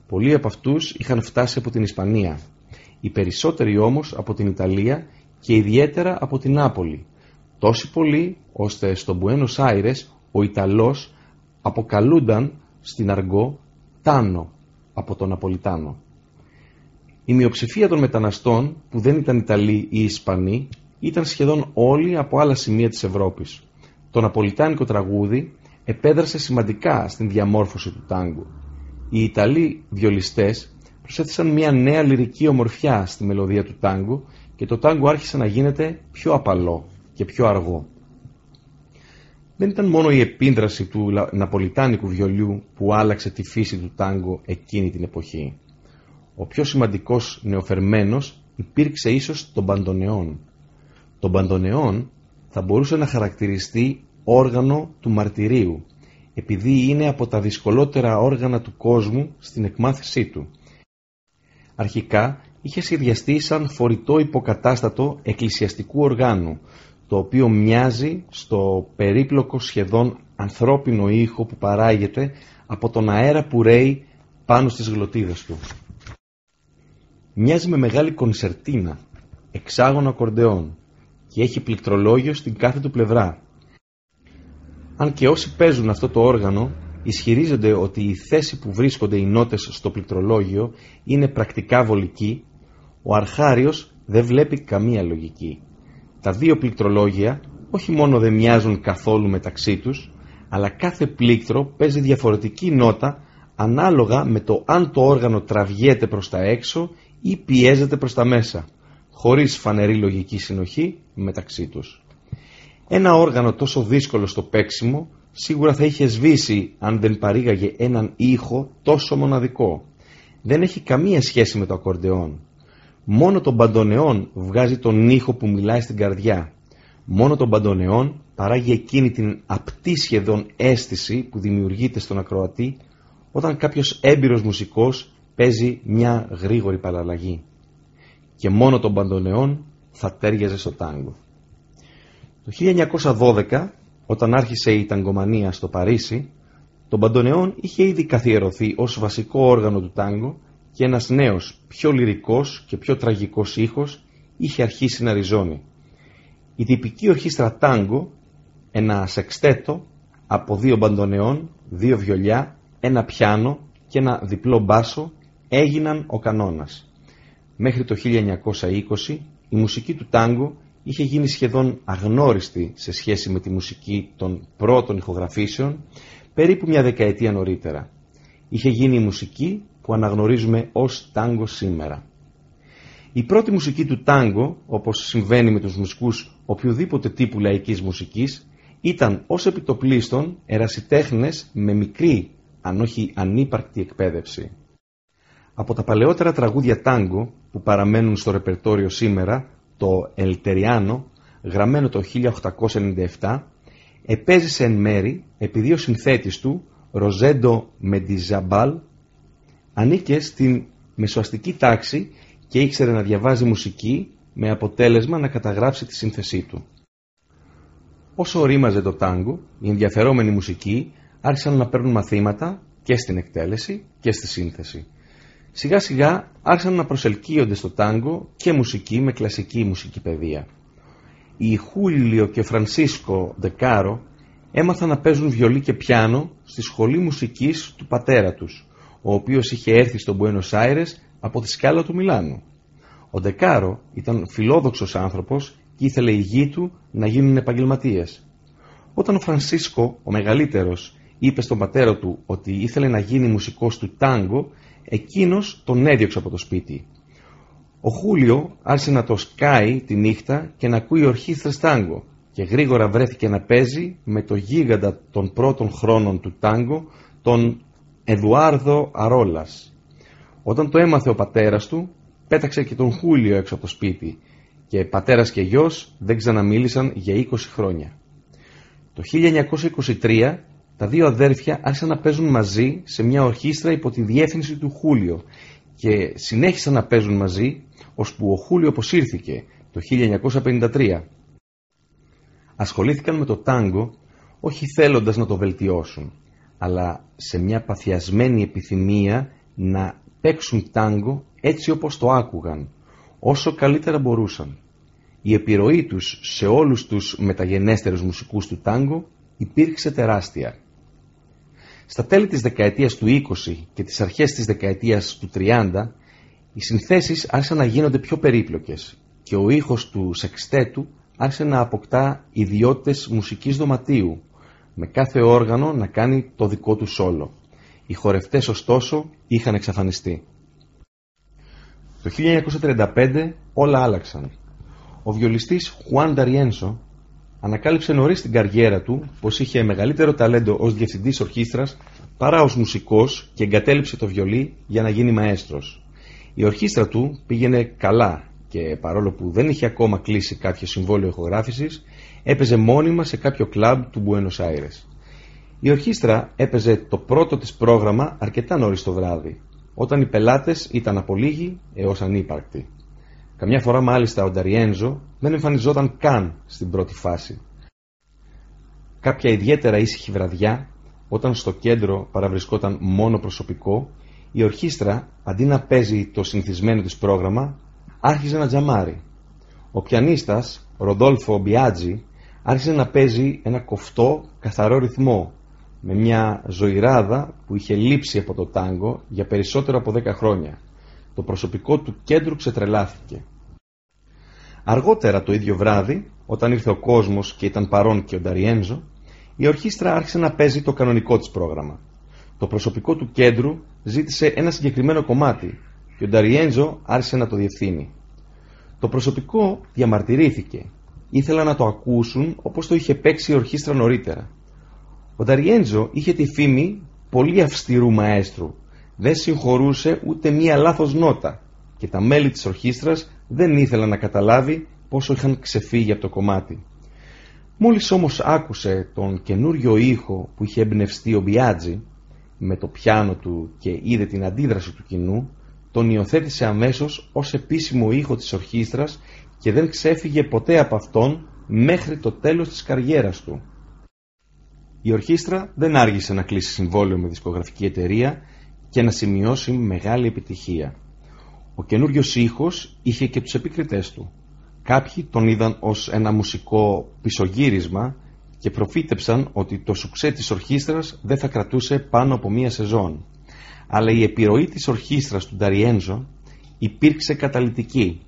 Πολλοί από αυτούς είχαν φτάσει από την Ισπανία, οι περισσότεροι όμως από την Ιταλία και ιδιαίτερα από την Νάπολη. Τόσοι πολλοί ώστε στο Buenos Aires ο Ιταλός αποκαλούνταν στην αργό Τάνο από τον Ναπολιτάνο. Η μειοψηφία των μεταναστών που δεν ήταν Ιταλοί ή Ισπανοί ήταν σχεδόν όλοι από άλλα σημεία της Ευρώπης. Το Ναπολιτάνικο τραγούδι επέδρασε σημαντικά στην διαμόρφωση του τάγκου. Οι Ιταλοί βιολιστές προσέθεσαν μια νέα λυρική ομορφιά στη μελωδία του τάγκου και το τάγκο άρχισε να γίνεται πιο απαλό και πιο αργό. Δεν ήταν μόνο η επίδραση του ναπολιτάνικου βιολιού που άλλαξε τη φύση του τάγκο εκείνη την εποχή. Ο πιο σημαντικός νεοφερμένος υπήρξε ίσως τον Παντονεόν. Το Παντονεόν θα μπορούσε να χαρακτηριστεί όργανο του μαρτυρίου, επειδή είναι από τα δυσκολότερα όργανα του κόσμου στην εκμάθησή του. Αρχικά είχε σχεδιαστεί σαν φορητό υποκατάστατο εκκλησιαστικού οργάνου, το οποίο μοιάζει στο περίπλοκο σχεδόν ανθρώπινο ήχο που παράγεται από τον αέρα που ρέει πάνω στις γλωτίδες του. Μοιάζει με μεγάλη κονσερτίνα, εξάγωνο ακορντεόν και έχει πληκτρολόγιο στην κάθε του πλευρά. Αν και όσοι παίζουν αυτό το όργανο ισχυρίζονται ότι η θέση που βρίσκονται οι νότες στο πληκτρολόγιο είναι πρακτικά βολική, ο αρχάριος δεν βλέπει καμία λογική. Τα δύο πληκτρολόγια όχι μόνο δεν μοιάζουν καθόλου μεταξύ τους, αλλά κάθε πλήκτρο παίζει διαφορετική νότα ανάλογα με το αν το όργανο τραβιέται προς τα έξω ή πιέζεται προς τα μέσα, χωρίς φανερή λογική συνοχή μεταξύ τους. Ένα όργανο τόσο δύσκολο στο παίξιμο σίγουρα θα είχε σβήσει αν δεν παρήγαγε έναν ήχο τόσο μοναδικό. Δεν έχει καμία σχέση με το ακορντεόν. Μόνο το μπαντονεόν βγάζει τον ήχο που μιλάει στην καρδιά. Μόνο το μπαντονεόν παράγει εκείνη την απτή σχεδόν αίσθηση που δημιουργείται στον ακροατή όταν κάποιος έμπειρος μουσικός παίζει μια γρήγορη παραλλαγή. Και μόνο το μπαντονεόν θα τέριαζε στο τάγκο. Το 1912, όταν άρχισε η ταγκομανία στο Παρίσι, το μπαντονεόν είχε ήδη καθιερωθεί ως βασικό όργανο του τάγκο και ένας νέος, πιο λυρικός και πιο τραγικός ήχος είχε αρχίσει να ριζώνει. Η τυπική ορχήστρα τάγκο, ένα σεξτέτο από δύο μπαντονεών, δύο βιολιά, ένα πιάνο και ένα διπλό μπάσο έγιναν ο κανόνας. Μέχρι το 1920 η μουσική του τάγκο είχε γίνει σχεδόν αγνώριστη σε σχέση με τη μουσική των πρώτων ηχογραφήσεων περίπου μια δεκαετία νωρίτερα. Είχε γίνει η μουσική που αναγνωρίζουμε ως τάγκο σήμερα. Η πρώτη μουσική του τάγκο, όπως συμβαίνει με τους μουσικούς οποιοδήποτε τύπου λαϊκής μουσικής, ήταν ως επιτοπλίστων ερασιτέχνες με μικρή, αν όχι ανύπαρκτη εκπαίδευση. Από τα παλαιότερα τραγούδια τάγκο που παραμένουν στο ρεπερτόριο σήμερα, το Ελτεριάνο, γραμμένο το 1897, επέζησε εν μέρη επειδή ο συνθέτης του, Ροζέντο Μεντιζαμπάλ, ανήκε στην μεσοαστική τάξη και ήξερε να διαβάζει μουσική με αποτέλεσμα να καταγράψει τη σύνθεσή του. Όσο ρήμαζε το τάγκο, οι ενδιαφερόμενοι μουσικοί άρχισαν να παίρνουν μαθήματα και στην εκτέλεση και στη σύνθεση. Σιγά σιγά άρχισαν να προσελκύονται στο τάγκο και μουσική με κλασική μουσική παιδεία. Οι Χούλιο και Φρανσίσκο Δεκάρο έμαθαν να παίζουν βιολί και πιάνο στη σχολή μουσικής του πατέρα τους, ο οποίος είχε έρθει στον Μπουένος Άιρες από τη σκάλα του Μιλάνου. Ο Ντεκάρο ήταν φιλόδοξος άνθρωπος και ήθελε οι γη του να γίνουν επαγγελματίες. Όταν ο Φρανσίσκο, ο μεγαλύτερος, είπε στον πατέρα του ότι ήθελε να γίνει μουσικός του τάγκο, εκείνος τον έδιωξε από το σπίτι. Ο Χούλιο άρχισε να το σκάει τη νύχτα και να ακούει ορχήστρες τάγκο και γρήγορα βρέθηκε να παίζει με το γίγαντα των πρώτων χρόνων του τάγκο, τον Εδουάρδο Αρόλας. Όταν το έμαθε ο πατέρας του, πέταξε και τον Χούλιο έξω από το σπίτι και πατέρας και γιος δεν ξαναμίλησαν για 20 χρόνια. Το 1923 τα δύο αδέρφια άρχισαν να παίζουν μαζί σε μια ορχήστρα υπό τη διεύθυνση του Χούλιο και συνέχισαν να παίζουν μαζί ώσπου ο Χούλιο αποσύρθηκε το 1953. Ασχολήθηκαν με το τάγκο όχι θέλοντας να το βελτιώσουν αλλά σε μια παθιασμένη επιθυμία να παίξουν τάγκο έτσι όπως το άκουγαν, όσο καλύτερα μπορούσαν. Η επιρροή τους σε όλους τους μεταγενέστερους μουσικούς του τάγκο υπήρξε τεράστια. Στα τέλη της δεκαετίας του 20 και τις αρχές της δεκαετίας του 30, οι συνθέσεις άρχισαν να γίνονται πιο περίπλοκες και ο ήχος του σεξτέτου άρχισε να αποκτά ιδιότητες μουσικής δωματίου, με κάθε όργανο να κάνει το δικό του σόλο. Οι χορευτές ωστόσο είχαν εξαφανιστεί. Το 1935 όλα άλλαξαν. Ο βιολιστής Χουάν Νταριένσο ανακάλυψε νωρίς στην καριέρα του πως είχε μεγαλύτερο ταλέντο ως διευθυντής ορχήστρας παρά ως μουσικός και εγκατέλειψε το βιολί για να γίνει μαέστρος. Η ορχήστρα του πήγαινε καλά και παρόλο που δεν είχε ακόμα κλείσει κάποιο συμβόλαιο ηχογράφησης έπαιζε μόνιμα σε κάποιο κλαμπ του Buenos Aires. Η ορχήστρα έπαιζε το πρώτο της πρόγραμμα αρκετά νωρίς το βράδυ, όταν οι πελάτες ήταν από λίγοι έως ανύπαρκτοι. Καμιά φορά μάλιστα ο Νταριένζο δεν εμφανιζόταν καν στην πρώτη φάση. Κάποια ιδιαίτερα ήσυχη βραδιά, όταν στο κέντρο παραβρισκόταν μόνο προσωπικό, η ορχήστρα, αντί να παίζει το συνηθισμένο της πρόγραμμα, άρχιζε να τζαμάρει. Ο πιανίστας, Ροντόλφο Μπιάτζι, άρχισε να παίζει ένα κοφτό, καθαρό ρυθμό, με μια ζωηράδα που είχε λείψει από το τάγκο για περισσότερο από 10 χρόνια. Το προσωπικό του κέντρου ξετρελάθηκε. Αργότερα το ίδιο βράδυ, όταν ήρθε ο κόσμος και ήταν παρόν και ο Νταριένζο, η ορχήστρα άρχισε να παίζει το κανονικό της πρόγραμμα. Το προσωπικό του κέντρου ζήτησε ένα συγκεκριμένο κομμάτι και ο Νταριένζο άρχισε να το διευθύνει. Το προσωπικό διαμαρτυρήθηκε. Ήθελα να το ακούσουν όπως το είχε παίξει η ορχήστρα νωρίτερα. Ο Νταριέντζο είχε τη φήμη πολύ αυστηρού μαέστρου. Δεν συγχωρούσε ούτε μία λάθος νότα και τα μέλη της ορχήστρας δεν ήθελαν να καταλάβει πόσο είχαν ξεφύγει από το κομμάτι. Μόλις όμως άκουσε τον καινούριο ήχο που είχε εμπνευστεί ο Μπιάτζη με το πιάνο του και είδε την αντίδραση του κοινού, τον υιοθέτησε αμέσως ως επίσημο ήχο της ορχήστρας και δεν ξέφυγε ποτέ από αυτόν μέχρι το τέλος της καριέρας του. Η ορχήστρα δεν άργησε να κλείσει συμβόλαιο με δισκογραφική εταιρεία και να σημειώσει μεγάλη επιτυχία. Ο καινούριο ήχος είχε και τους επικριτές του. Κάποιοι τον είδαν ως ένα μουσικό πισωγύρισμα και προφήτεψαν ότι το σουξέ της ορχήστρας δεν θα κρατούσε πάνω από μία σεζόν. Αλλά η επιρροή της ορχήστρας του Νταριένζο υπήρξε καταλητική.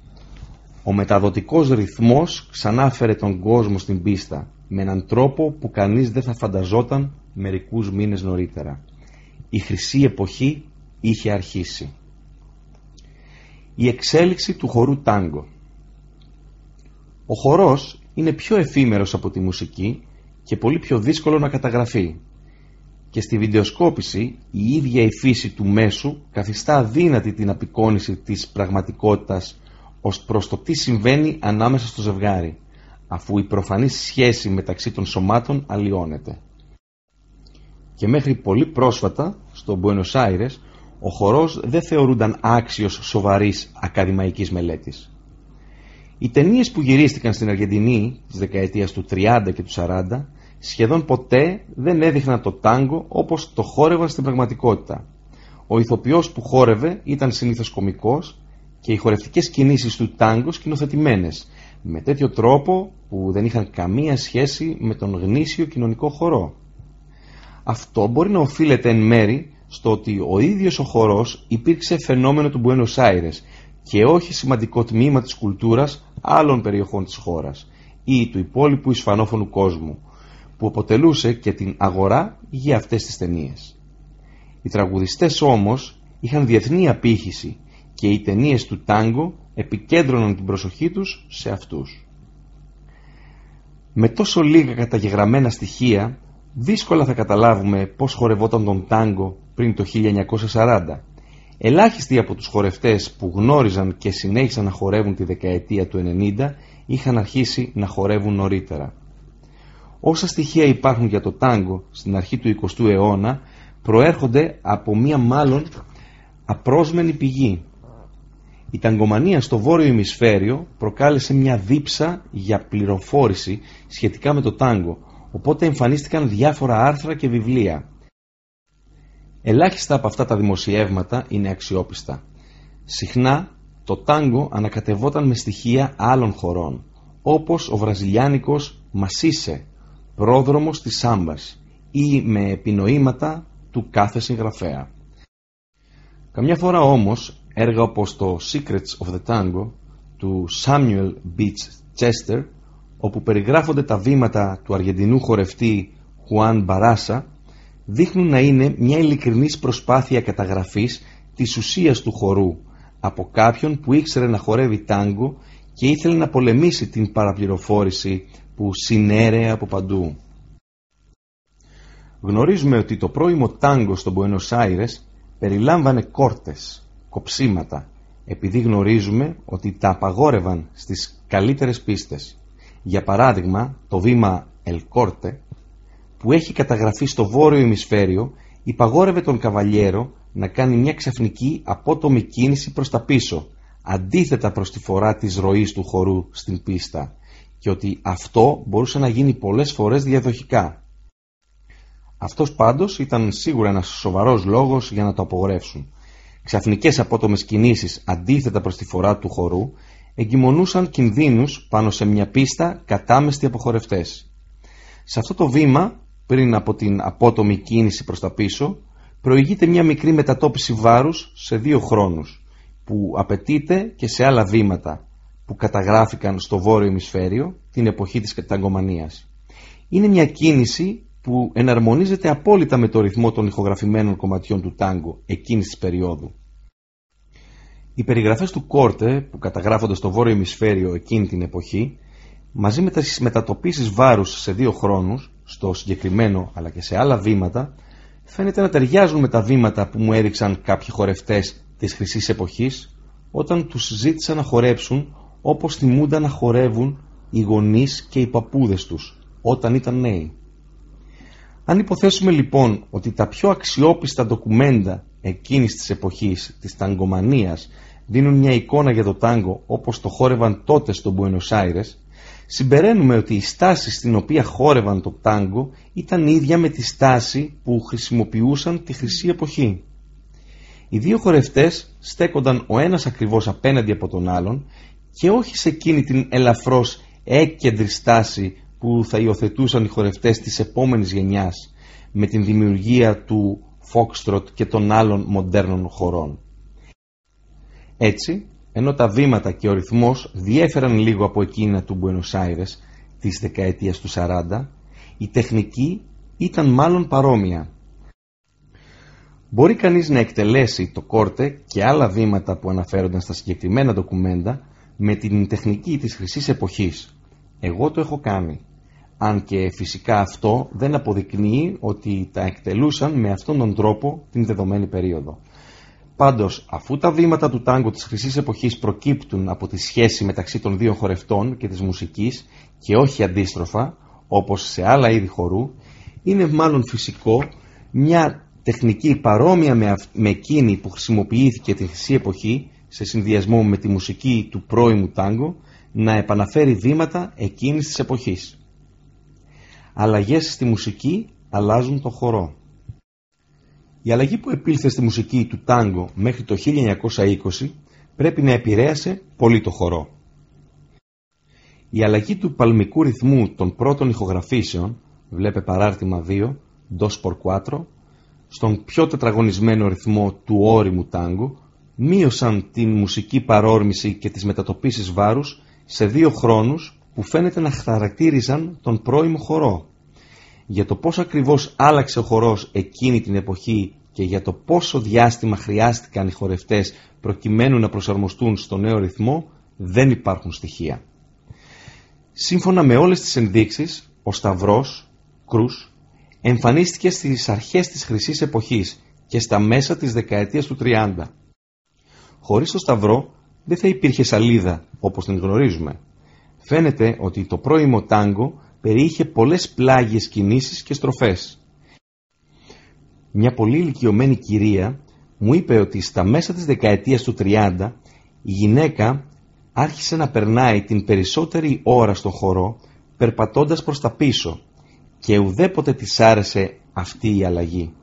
Ο μεταδοτικός ρυθμός ξανάφερε τον κόσμο στην πίστα με έναν τρόπο που κανείς δεν θα φανταζόταν μερικούς μήνες νωρίτερα. Η χρυσή εποχή είχε αρχίσει. Η εξέλιξη του χορού τάγκο Ο χορός είναι πιο εφήμερος από τη μουσική και πολύ πιο δύσκολο να καταγραφεί. Και στη βιντεοσκόπηση η ίδια η φύση του μέσου καθιστά αδύνατη την απεικόνηση της πραγματικότητας ως προς το τι συμβαίνει ανάμεσα στο ζευγάρι αφού η προφανής σχέση μεταξύ των σωμάτων αλλοιώνεται. Και μέχρι πολύ πρόσφατα, στο Buenos Aires, ο χορός δεν θεωρούνταν άξιος σοβαρής ακαδημαϊκής μελέτης. Οι ταινίες που γυρίστηκαν στην Αργεντινή της δεκαετίας του 30 και του 40 σχεδόν ποτέ δεν έδειχναν το τάγκο όπως το χόρευαν στην πραγματικότητα. Ο ηθοποιός που χόρευε ήταν συνήθως κομικός και οι χορευτικές κινήσεις του τάγκο σκηνοθετημένες με τέτοιο τρόπο που δεν είχαν καμία σχέση με τον γνήσιο κοινωνικό χορό. Αυτό μπορεί να οφείλεται εν μέρη στο ότι ο ίδιος ο χορός υπήρξε φαινόμενο του Buenos Aires και όχι σημαντικό τμήμα της κουλτούρας άλλων περιοχών της χώρας ή του υπόλοιπου ισφανόφωνου κόσμου που αποτελούσε και την αγορά για αυτές τις ταινίες. Οι τραγουδιστές όμως είχαν διεθνή απήχηση και οι ταινίες του τάγκο επικέντρωναν την προσοχή τους σε αυτούς. Με τόσο λίγα καταγεγραμμένα στοιχεία, δύσκολα θα καταλάβουμε πώς χορευόταν τον τάγκο πριν το 1940. Ελάχιστοι από τους χορευτές που γνώριζαν και συνέχισαν να χορεύουν τη δεκαετία του 90 είχαν αρχίσει να χορεύουν νωρίτερα. Όσα στοιχεία υπάρχουν για το τάγκο στην αρχή του 20ου αιώνα προέρχονται από μία μάλλον απρόσμενη πηγή η ταγκομανία στο βόρειο ημισφαίριο προκάλεσε μια δίψα για πληροφόρηση σχετικά με το τάγκο, οπότε εμφανίστηκαν διάφορα άρθρα και βιβλία. Ελάχιστα από αυτά τα δημοσιεύματα είναι αξιόπιστα. Συχνά το τάγκο ανακατευόταν με στοιχεία άλλων χωρών, όπως ο βραζιλιάνικος Μασίσε, πρόδρομος της Σάμπας ή με επινοήματα του κάθε συγγραφέα. Καμιά φορά όμως έργα όπως το Secrets of the Tango του Samuel Beach Chester όπου περιγράφονται τα βήματα του Αργεντινού χορευτή Juan Barasa δείχνουν να είναι μια ειλικρινής προσπάθεια καταγραφής της ουσίας του χορού από κάποιον που ήξερε να χορεύει τάγκο και ήθελε να πολεμήσει την παραπληροφόρηση που συνέρεε από παντού. Γνωρίζουμε ότι το πρώιμο τάγκο στο Buenos Aires περιλάμβανε κόρτες, κοψίματα επειδή γνωρίζουμε ότι τα απαγόρευαν στις καλύτερες πίστες. Για παράδειγμα, το βήμα El Corte, που έχει καταγραφεί στο βόρειο ημισφαίριο, υπαγόρευε τον καβαλιέρο να κάνει μια ξαφνική απότομη κίνηση προς τα πίσω, αντίθετα προς τη φορά της ροής του χορού στην πίστα και ότι αυτό μπορούσε να γίνει πολλές φορές διαδοχικά. Αυτός πάντως ήταν σίγουρα ένας σοβαρός λόγος για να το απογορεύσουν. Ξαφνικές απότομες κινήσεις αντίθετα προς τη φορά του χορού εγκυμονούσαν κινδύνους πάνω σε μια πίστα κατάμεστοι αποχορευτές. Σε αυτό το βήμα, πριν από την απότομη κίνηση προς τα πίσω, προηγείται μια μικρή μετατόπιση βάρους σε δύο χρόνους, που απαιτείται και σε άλλα βήματα που καταγράφηκαν στο βόρειο ημισφαίριο την εποχή της ταγκομανίας. Είναι μια κίνηση που εναρμονίζεται απόλυτα με το ρυθμό των ηχογραφημένων κομματιών του τάγκο εκείνης της περίοδου. Οι περιγραφές του Κόρτε που καταγράφονται στο βόρειο ημισφαίριο εκείνη την εποχή μαζί με τις μετατοπίσεις βάρους σε δύο χρόνους στο συγκεκριμένο αλλά και σε άλλα βήματα φαίνεται να ταιριάζουν με τα βήματα που μου έδειξαν κάποιοι χορευτές της χρυσής εποχής όταν τους ζήτησαν να χορέψουν όπως θυμούνταν να χορεύουν οι γονείς και οι παππούδες τους όταν ήταν νέοι. Αν υποθέσουμε λοιπόν ότι τα πιο αξιόπιστα ντοκουμέντα εκείνης της εποχής της ταγκομανίας δίνουν μια εικόνα για το τάγκο όπως το χόρευαν τότε στο Buenos Aires, συμπεραίνουμε ότι η στάση στην οποία χόρευαν το τάγκο ήταν ίδια με τη στάση που χρησιμοποιούσαν τη χρυσή εποχή. Οι δύο χορευτές στέκονταν ο ένας ακριβώς απέναντι από τον άλλον και όχι σε εκείνη την ελαφρώς έκκεντρη στάση που θα υιοθετούσαν οι χορευτές της επόμενης γενιάς με την δημιουργία του Foxtrot και των άλλων μοντέρνων χορών. Έτσι, ενώ τα βήματα και ο ρυθμός διέφεραν λίγο από εκείνα του Buenos Aires της δεκαετίας του 40, η τεχνική ήταν μάλλον παρόμοια. Μπορεί κανείς να εκτελέσει το κόρτε και άλλα βήματα που αναφέρονταν στα συγκεκριμένα ντοκουμέντα με την τεχνική της χρυσής εποχής. Εγώ το έχω κάνει. Αν και φυσικά αυτό δεν αποδεικνύει ότι τα εκτελούσαν με αυτόν τον τρόπο την δεδομένη περίοδο. Πάντως, αφού τα βήματα του τάγκο της χρυσής εποχής προκύπτουν από τη σχέση μεταξύ των δύο χορευτών και της μουσικής και όχι αντίστροφα, όπως σε άλλα είδη χορού, είναι μάλλον φυσικό μια τεχνική παρόμοια με, με εκείνη που χρησιμοποιήθηκε τη χρυσή εποχή σε συνδυασμό με τη μουσική του πρώιμου τάγκο να επαναφέρει βήματα εκείνης της εποχής. Αλλαγές στη μουσική αλλάζουν το χορό. Η αλλαγή που επήλθε στη μουσική του τάγκο μέχρι το 1920 πρέπει να επηρέασε πολύ το χορό. Η αλλαγή του παλμικού ρυθμού των πρώτων ηχογραφήσεων, βλέπε παράρτημα 2, dos por 4, στον πιο τετραγωνισμένο ρυθμό του όριμου τάγκο, μείωσαν την μουσική παρόρμηση και τις μετατοπίσεις βάρους σε δύο χρόνους που φαίνεται να χαρακτήριζαν τον πρώιμο χορό. Για το πώς ακριβώς άλλαξε ο χορός εκείνη την εποχή και για το πόσο διάστημα χρειάστηκαν οι χορευτές προκειμένου να προσαρμοστούν στο νέο ρυθμό δεν υπάρχουν στοιχεία. Σύμφωνα με όλες τις ενδείξεις, ο Σταυρός, Κρούς, εμφανίστηκε στις αρχές της χρυσής εποχής και στα μέσα της δεκαετίας του 30. Χωρίς το Σταυρό δεν θα υπήρχε σαλίδα όπως την γνωρίζουμε. Φαίνεται ότι το πρώιμο τάγκο περιείχε πολλές πλάγιες κινήσεις και στροφές. Μια πολύ ηλικιωμένη κυρία μου είπε ότι στα μέσα της δεκαετίας του 30 η γυναίκα άρχισε να περνάει την περισσότερη ώρα στο χώρο περπατώντας προς τα πίσω και ουδέποτε της άρεσε αυτή η αλλαγή.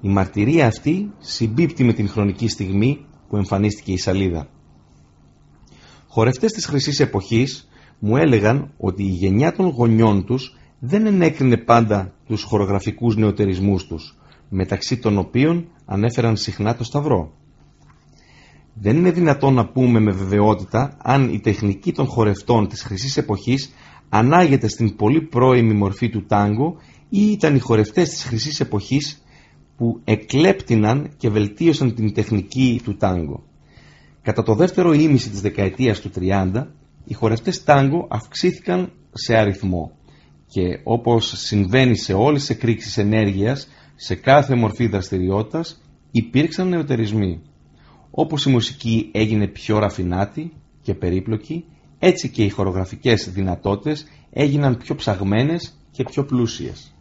Η μαρτυρία αυτή συμπίπτει με την χρονική στιγμή που εμφανίστηκε η σαλίδα. Χορευτές της χρυσής εποχής μου έλεγαν ότι η γενιά των γονιών τους δεν ενέκρινε πάντα τους χορογραφικούς νεοτερισμούς τους, μεταξύ των οποίων ανέφεραν συχνά το σταυρό. Δεν είναι δυνατόν να πούμε με βεβαιότητα αν η τεχνική των χορευτών της χρυσής εποχής ανάγεται στην πολύ πρώιμη μορφή του τάγκο ή ήταν οι χορευτές της χρυσής εποχής που εκλέπτηναν και βελτίωσαν την τεχνική του τάγκο. Κατά το δεύτερο ήμιση της δεκαετίας του 30, οι χορευτές τάγκο αυξήθηκαν σε αριθμό και όπως συμβαίνει σε όλες τις εκρήξεις ενέργειας, σε κάθε μορφή δραστηριότητας υπήρξαν νεοτερισμοί. Όπως η μουσική έγινε πιο ραφινάτη και περίπλοκη, Έτσι και οι χορογραφικές δυνατότητες έγιναν πιο ψαγμένες και πιο πλούσιες.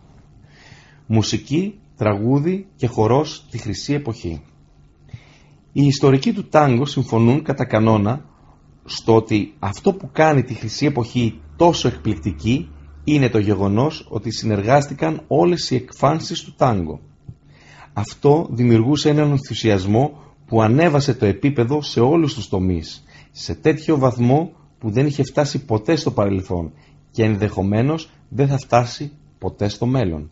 Μουσική, τραγούδι και χορός τη χρυσή εποχή. Οι ιστορικοί του τάγκο συμφωνούν κατά κανόνα στο ότι αυτό που κάνει τη χρυσή εποχή τόσο εκπληκτική είναι το γεγονός ότι συνεργάστηκαν όλες οι εκφάνσεις του τάγκο. Αυτό δημιουργούσε έναν ενθουσιασμό που ανέβασε το επίπεδο σε όλους τους τομείς, σε τέτοιο βαθμό που δεν είχε φτάσει ποτέ στο παρελθόν και ενδεχομένως δεν θα φτάσει ποτέ στο μέλλον.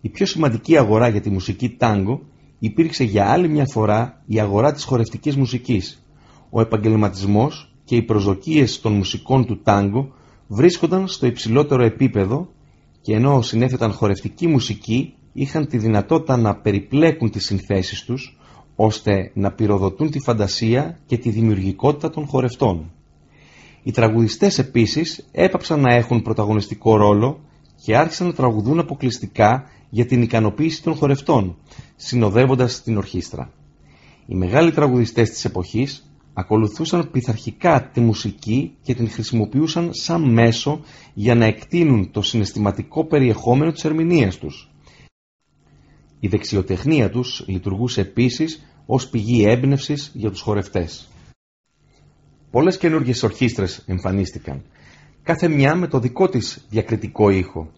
Η πιο σημαντική αγορά για τη μουσική τάγκο υπήρξε για άλλη μια φορά η αγορά της χορευτικής μουσικής. Ο επαγγελματισμός και οι προσδοκίες των μουσικών του τάγκο βρίσκονταν στο υψηλότερο επίπεδο και ενώ συνέθεταν χορευτική μουσική είχαν τη δυνατότητα να περιπλέκουν τις συνθέσεις τους ώστε να πυροδοτούν τη φαντασία και τη δημιουργικότητα των χορευτών. Οι τραγουδιστές επίσης έπαψαν να έχουν πρωταγωνιστικό ρόλο και άρχισαν να τραγουδούν αποκλειστικά για την ικανοποίηση των χορευτών, συνοδεύοντας την ορχήστρα. Οι μεγάλοι τραγουδιστές της εποχής ακολουθούσαν πειθαρχικά τη μουσική και την χρησιμοποιούσαν σαν μέσο για να εκτείνουν το συναισθηματικό περιεχόμενο της ερμηνείας τους. Η δεξιοτεχνία τους λειτουργούσε επίσης ως πηγή έμπνευσης για τους χορευτές. Πολλές καινούργιες ορχήστρες εμφανίστηκαν, κάθε μια με το δικό της διακριτικό ήχο.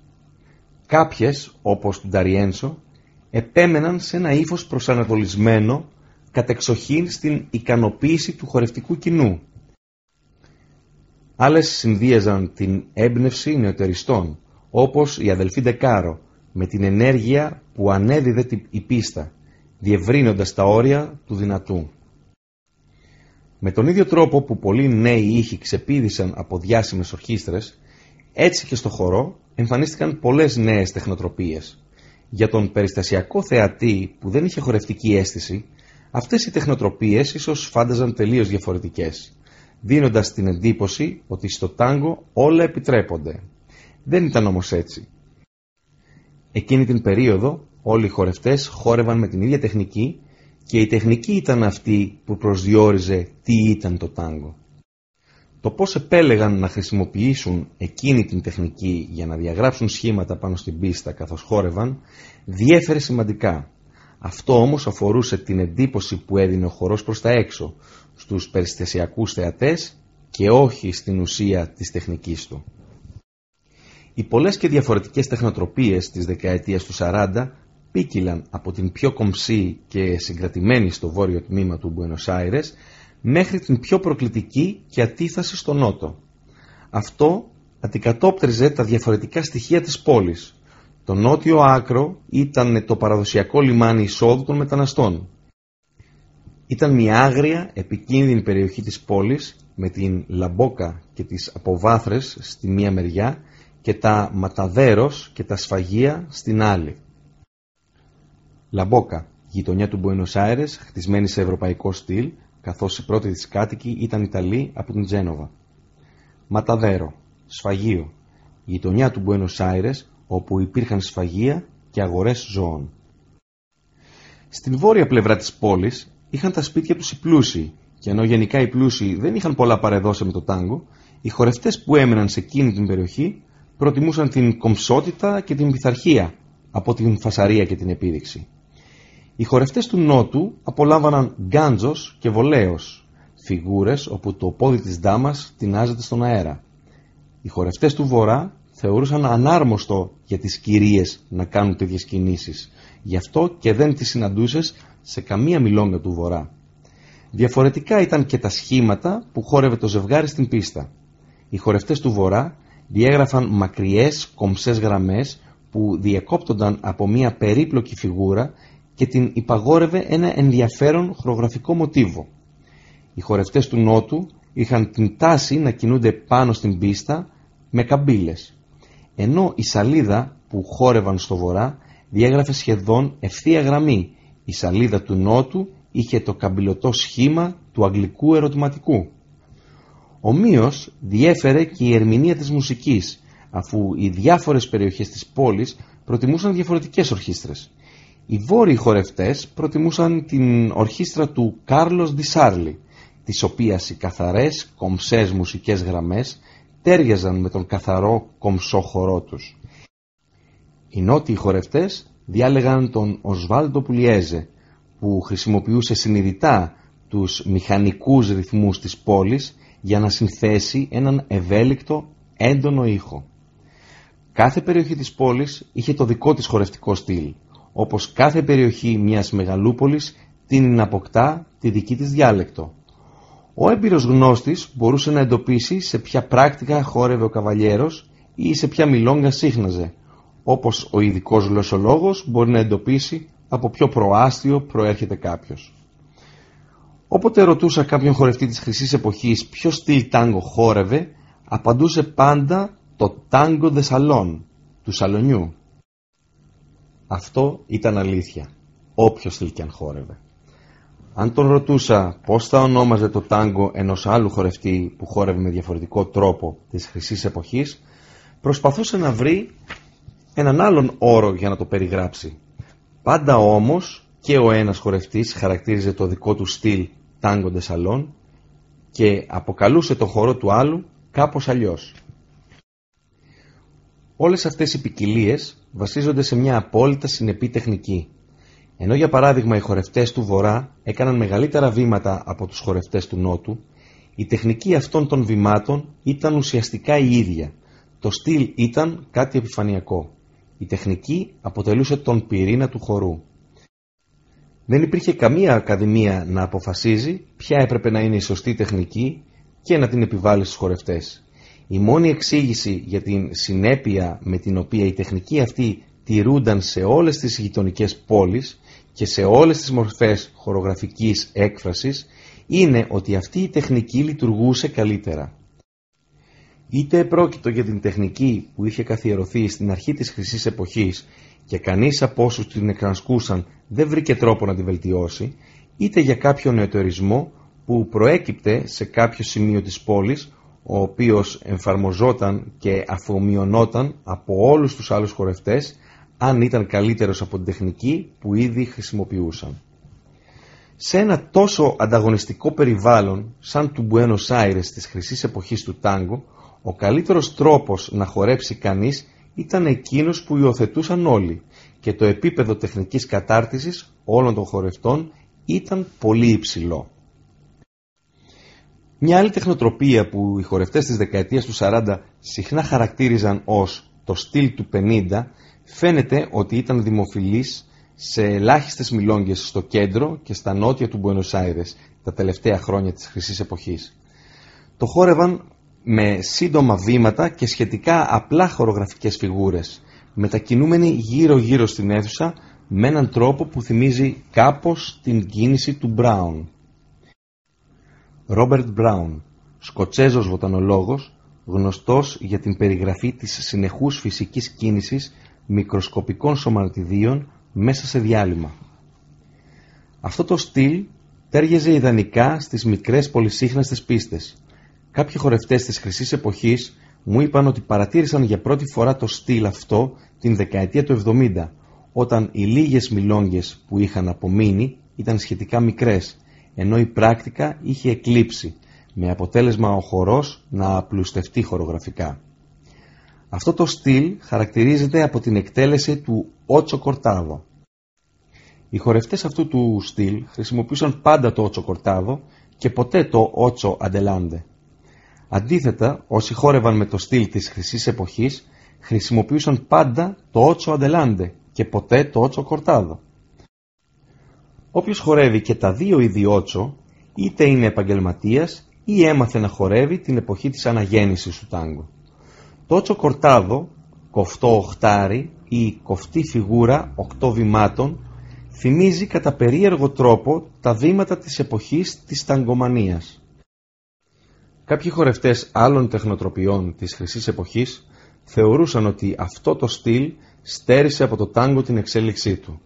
Κάποιες, όπως του Νταριένσο, επέμεναν σε ένα ύφος προσανατολισμένο κατεξοχήν στην ικανοποίηση του χορευτικού κοινού. Άλλες συνδύαζαν την έμπνευση νεοτεριστών, όπως η αδελφή Ντεκάρο, με την ενέργεια που ανέδιδε η πίστα, διευρύνοντας τα όρια του δυνατού. Με τον ίδιο τρόπο που πολλοί νέοι ήχοι ξεπίδησαν από διάσημες ορχήστρες, έτσι και στο χορό εμφανίστηκαν πολλές νέες τεχνοτροπίες. Για τον περιστασιακό θεατή που δεν είχε χορευτική αίσθηση, αυτές οι τεχνοτροπίες ίσως φάνταζαν τελείως διαφορετικές, δίνοντας την εντύπωση ότι στο τάγκο όλα επιτρέπονται. Δεν ήταν όμως έτσι. Εκείνη την περίοδο όλοι οι χορευτές χόρευαν με την ίδια τεχνική και η τεχνική ήταν αυτή που προσδιορίζε τι ήταν το τάγκο. Το πώς επέλεγαν να χρησιμοποιήσουν εκείνη την τεχνική για να διαγράψουν σχήματα πάνω στην πίστα καθώς χόρευαν διέφερε σημαντικά. Αυτό όμως αφορούσε την εντύπωση που έδινε ο χορός προς τα έξω στους περιστασιακούς θεατές και όχι στην ουσία της τεχνικής του. Οι πολλές και διαφορετικές τεχνοτροπίες της δεκαετίας του 40 πήκυλαν από την πιο κομψή και συγκρατημένη στο βόρειο τμήμα του Buenos Aires μέχρι την πιο προκλητική και αντίθαση στο νότο. Αυτό αντικατόπτριζε τα διαφορετικά στοιχεία της πόλης. Το νότιο άκρο ήταν το παραδοσιακό λιμάνι εισόδου των μεταναστών. Ήταν μια άγρια, επικίνδυνη περιοχή της πόλης με την Λαμπόκα και τις αποβάθρες στη μία μεριά και τα Ματαδέρος και τα Σφαγεία στην άλλη. Λαμπόκα, γειτονιά του Buenos Aires, χτισμένη σε ευρωπαϊκό στυλ, καθώς οι πρώτοι της κάτοικοι ήταν Ιταλοί από την Τζένοβα. Ματαδέρο, σφαγείο, γειτονιά του Buenos Aires, όπου υπήρχαν σφαγεία και αγορές ζώων. Στην βόρεια πλευρά της πόλης είχαν τα σπίτια τους οι πλούσιοι και ενώ γενικά οι πλούσιοι δεν είχαν πολλά παρεδώσει με το τάγκο, οι χορευτές που έμεναν σε εκείνη την περιοχή προτιμούσαν την κομψότητα και την πειθαρχία από την φασαρία και την επίδειξη. Οι χορευτές του Νότου απολάμβαναν γκάντζος και βολέος, φιγούρες όπου το πόδι της δάμας τεινάζεται στον αέρα. Οι χορευτές του Βορρά θεωρούσαν ανάρμοστο για τις κυρίες να κάνουν τέτοιες κινήσεις. Γι' αυτό και δεν τις συναντούσες σε καμία μιλόγκα του Βορρά. Διαφορετικά ήταν και τα σχήματα που χόρευε το ζευγάρι στην πίστα. Οι χορευτές του Βορρά διέγραφαν μακριές κομψές γραμμές που διακόπτονταν από μια περίπλοκη φιγούρα και την υπαγόρευε ένα ενδιαφέρον χορογραφικό μοτίβο. Οι χορευτές του Νότου είχαν την τάση να κινούνται πάνω στην πίστα με καμπύλες, ενώ η σαλίδα που χόρευαν στο βορρά διέγραφε σχεδόν ευθεία γραμμή. Η σαλίδα του Νότου είχε το καμπυλωτό σχήμα του αγγλικού ερωτηματικού. Ομοίως διέφερε και η ερμηνεία της μουσικής, αφού οι διάφορες περιοχές της πόλης προτιμούσαν διαφορετικές ορχήστρες. Οι βόρειοι χορευτές προτιμούσαν την ορχήστρα του Κάρλος Ντισάρλι, της οποίας οι καθαρές κομψές μουσικές γραμμές τέριαζαν με τον καθαρό κομψό χορό τους. Οι νότιοι χορευτές διάλεγαν τον Οσβάλτο Πουλιέζε που χρησιμοποιούσε συνειδητά τους μηχανικούς ρυθμούς της πόλης για να συνθέσει έναν ευέλικτο έντονο ήχο. Κάθε περιοχή της πόλης είχε το δικό της χορευτικό στυλ, όπως κάθε περιοχή μιας μεγαλούπολης την να αποκτά τη δική της διάλεκτο. Ο έμπειρος γνώστης μπορούσε να εντοπίσει σε ποια πράκτικα χόρευε ο καβαλιέρος ή σε ποια μιλόγκα σύχναζε, όπως ο ειδικός γλωσσολόγος μπορεί να εντοπίσει από ποιο προάστιο προέρχεται κάποιος. Όποτε ρωτούσα κάποιον χορευτή της χρυσής εποχής ποιος στυλ τάγκο χόρευε, απαντούσε πάντα το τάγκο δε σαλόν, του σαλονιού. Αυτό ήταν αλήθεια, όποιος στυλ και αν χόρευε. Αν τον ρωτούσα πώς θα ονόμαζε το τάγκο ενός άλλου χορευτή που χόρευε με διαφορετικό τρόπο της χρυσής εποχής, προσπαθούσε να βρει έναν άλλον όρο για να το περιγράψει. Πάντα όμως και ο ένας χορευτής χαρακτήριζε το δικό του στυλ τάγκο σαλόν και αποκαλούσε το χορό του άλλου κάπως αλλιώς. Όλες αυτές οι ποικιλίες βασίζονται σε μια απόλυτα συνεπή τεχνική. Ενώ για παράδειγμα οι χορευτές του Βορρά έκαναν μεγαλύτερα βήματα από τους χορευτές του Νότου, η τεχνική αυτών των βημάτων ήταν ουσιαστικά η ίδια. Το στυλ ήταν κάτι επιφανειακό. Η τεχνική αποτελούσε τον πυρήνα του χορού. Δεν υπήρχε καμία ακαδημία να αποφασίζει ποια έπρεπε να είναι η σωστή τεχνική και να την επιβάλλει στους χορευτές. Η μόνη εξήγηση για την συνέπεια με την οποία η τεχνική αυτή τηρούνταν σε όλες τις γειτονικές πόλεις και σε όλες τις μορφές χορογραφικής έκφρασης είναι ότι αυτή η τεχνική λειτουργούσε καλύτερα. Είτε πρόκειτο για την τεχνική που είχε καθιερωθεί στην αρχή της χρυσής εποχής και κανείς από όσους την εκρανσκούσαν δεν βρήκε τρόπο να τη βελτιώσει, είτε για κάποιο νεοτερισμό που προέκυπτε σε κάποιο σημείο της πόλης, ο οποίος εμφαρμοζόταν και αφομοιωνόταν από όλους τους άλλους χορευτές, αν ήταν καλύτερος από την τεχνική που ήδη χρησιμοποιούσαν. Σε ένα τόσο ανταγωνιστικό περιβάλλον σαν του Buenos Aires της χρυσής εποχής του τάγκο, ο καλύτερος τρόπος να χορέψει κανείς ήταν εκείνος που υιοθετούσαν όλοι και το επίπεδο τεχνικής κατάρτισης όλων των χορευτών ήταν πολύ υψηλό. Μια άλλη τεχνοτροπία που οι χορευτές της δεκαετίας του 40 συχνά χαρακτήριζαν ως το στυλ του 50 φαίνεται ότι ήταν δημοφιλής σε ελάχιστες μιλόγγες στο κέντρο και στα νότια του Buenos Aires τα τελευταία χρόνια της χρυσής εποχής. Το χόρευαν με σύντομα βήματα και σχετικά απλά χορογραφικές φιγούρες, μετακινούμενοι γύρω-γύρω στην αίθουσα με έναν τρόπο που θυμίζει κάπως την κίνηση του Μπράουν. Ρόμπερτ Μπράουν, Σκοτσέζος βοτανολόγος, γνωστός για την περιγραφή της συνεχούς φυσικής κίνησης μικροσκοπικών σωματιδίων μέσα σε διάλειμμα. Αυτό το στυλ τέριαζε ιδανικά στις μικρές πολυσύχναστες πίστες, Κάποιοι χορευτές της χρυσής εποχής μου είπαν ότι παρατήρησαν για πρώτη φορά το στυλ αυτό την δεκαετία του 70, όταν οι λίγες μιλόγγες που είχαν απομείνει ήταν σχετικά μικρές, ενώ η πράκτικα είχε εκλείψει, με αποτέλεσμα ο χορός να απλουστευτεί χορογραφικά. Αυτό το στυλ χαρακτηρίζεται από την εκτέλεση του ότσο κορτάδο. Οι χορευτές αυτού του στυλ χρησιμοποιούσαν πάντα το ότσο κορτάδο και ποτέ το ότσο αντελάντε. Αντίθετα, όσοι χόρευαν με το στυλ της χρυσής εποχής χρησιμοποιούσαν πάντα το ότσο αντελάντε και ποτέ το ότσο κορτάδο. Όποιος χορεύει και τα δύο είδη ότσο, είτε είναι επαγγελματίας ή έμαθε να χορεύει την εποχή της αναγέννησης του τάγκο. Το ότσο κορτάδο, κοφτό οχτάρι ή κοφτή φιγούρα οκτώ βημάτων, θυμίζει κατά περίεργο τρόπο τα βήματα της εποχής της ταγκομανίας. Κάποιοι χορευτές άλλων τεχνοτροπιών της χρυσής εποχής θεωρούσαν ότι αυτό το στυλ στέρισε από το τάγκο την εξέλιξή του.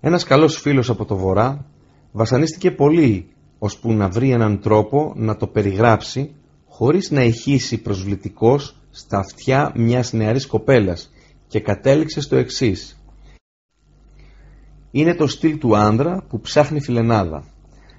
Ένας καλός φίλος από το βορρά βασανίστηκε πολύ ώσπου να βρει έναν τρόπο να το περιγράψει χωρίς να ηχήσει προσβλητικός στα αυτιά μιας νεαρής κοπέλας και κατέληξε στο εξής. Είναι το στυλ του άνδρα που ψάχνει φιλενάδα.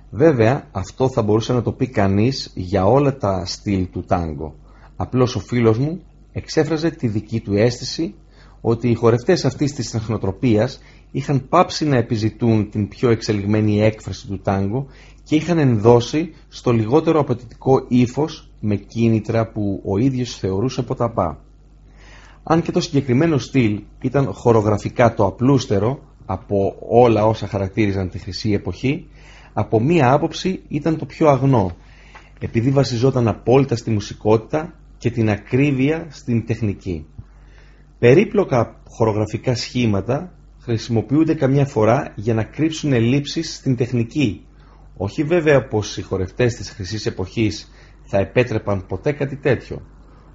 Βέβαια, αυτό θα μπορούσε να το πει κανείς για όλα τα στυλ του τάγκο. Απλώς ο φίλος μου εξέφραζε τη δική του αίσθηση ότι οι χορευτές αυτής της τεχνοτροπίας είχαν πάψει να επιζητούν την πιο εξελιγμένη έκφραση του τάγκο και είχαν ενδώσει στο λιγότερο απαιτητικό ύφος με κίνητρα που ο ίδιος θεωρούσε ποταπά. Αν και το συγκεκριμένο στυλ ήταν χορογραφικά το απλούστερο από όλα όσα χαρακτήριζαν τη χρυσή εποχή, από μία άποψη ήταν το πιο αγνό, επειδή βασιζόταν απόλυτα στη μουσικότητα και την ακρίβεια στην τεχνική. Περίπλοκα χορογραφικά σχήματα χρησιμοποιούνται καμιά φορά για να κρύψουν ελλείψεις στην τεχνική. Όχι βέβαια πως οι χορευτές της χρυσής εποχής θα επέτρεπαν ποτέ κάτι τέτοιο.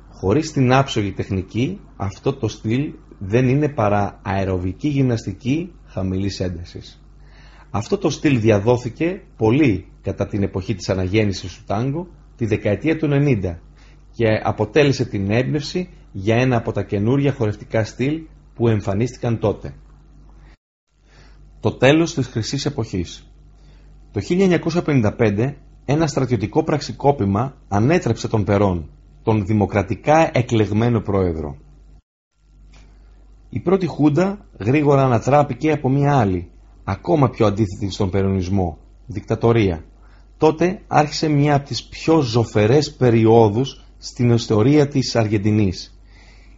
Χωρίς την άψογη τεχνική, αυτό το στυλ δεν είναι παρά αεροβική γυμναστική χαμηλής έντασης. Αυτό το στυλ διαδόθηκε πολύ κατά την εποχή της αναγέννησης του τάγκο τη δεκαετία του 90 και αποτέλεσε την έμπνευση για ένα από τα καινούρια χορευτικά στυλ που εμφανίστηκαν τότε. Το τέλος της χρυσής εποχής Το 1955 ένα στρατιωτικό πραξικόπημα ανέτρεψε τον Περόν, τον δημοκρατικά εκλεγμένο πρόεδρο. Η πρώτη χούντα γρήγορα ανατράπηκε από μια άλλη, ακόμα πιο αντίθετη στον περονισμό, δικτατορία. Τότε άρχισε μια από τις πιο ζωφερές περιόδους στην ιστορία της Αργεντινής.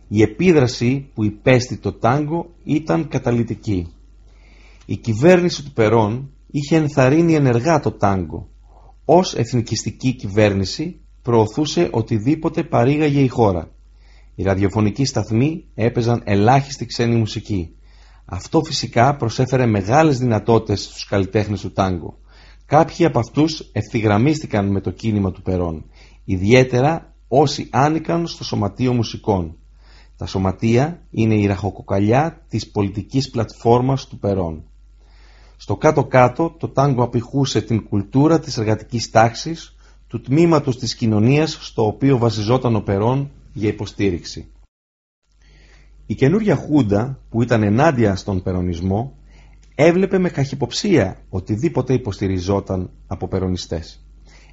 Η επίδραση που υπέστη το τάγκο ήταν καταλητική. Η κυβέρνηση του Περόν είχε ενθαρρύνει ενεργά το τάγκο. Ως εθνικιστική κυβέρνηση προωθούσε οτιδήποτε παρήγαγε η χώρα. Οι ραδιοφωνικοί σταθμοί έπαιζαν ελάχιστη ξένη μουσική. Αυτό φυσικά προσέφερε μεγάλες δυνατότητες στους καλλιτέχνες του τάγκο. Κάποιοι από αυτούς ευθυγραμμίστηκαν με το κίνημα του Περόν, ιδιαίτερα όσοι άνοικαν στο Σωματείο Μουσικών. Τα σωματεία είναι η ραχοκοκαλιά της πολιτικής πλατφόρμας του Περόν. Στο κάτω-κάτω το τάγκο απηχούσε την κουλτούρα της εργατικής τάξης, του τμήματος της κοινωνίας στο οποίο βασιζόταν ο Περόν για υποστήριξη. Η καινούρια Χούντα που ήταν ενάντια στον περονισμό έβλεπε με καχυποψία οτιδήποτε υποστηριζόταν από περονιστές.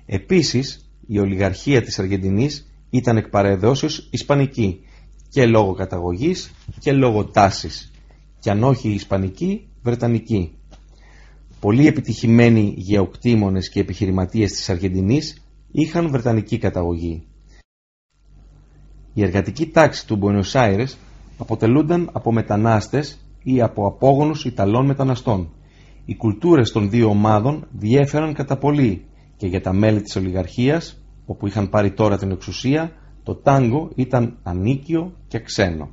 Επίσης η ολιγαρχία της Αργεντινής ήταν εκ παρεδόσεως ισπανική και λόγω καταγωγής και λόγω τάσης και αν όχι ισπανική, βρετανική. Πολλοί επιτυχημένοι γεωκτήμονες και επιχειρηματίες της Αργεντινής είχαν βρετανική καταγωγή. Η εργατική τάξη του Buenos Aires αποτελούνταν από μετανάστες ή από απόγονους Ιταλών μεταναστών. Οι κουλτούρες των δύο ομάδων διέφεραν κατά πολύ και για τα μέλη της ολιγαρχίας, όπου είχαν πάρει τώρα την εξουσία, το τάγκο ήταν ανίκιο και ξένο.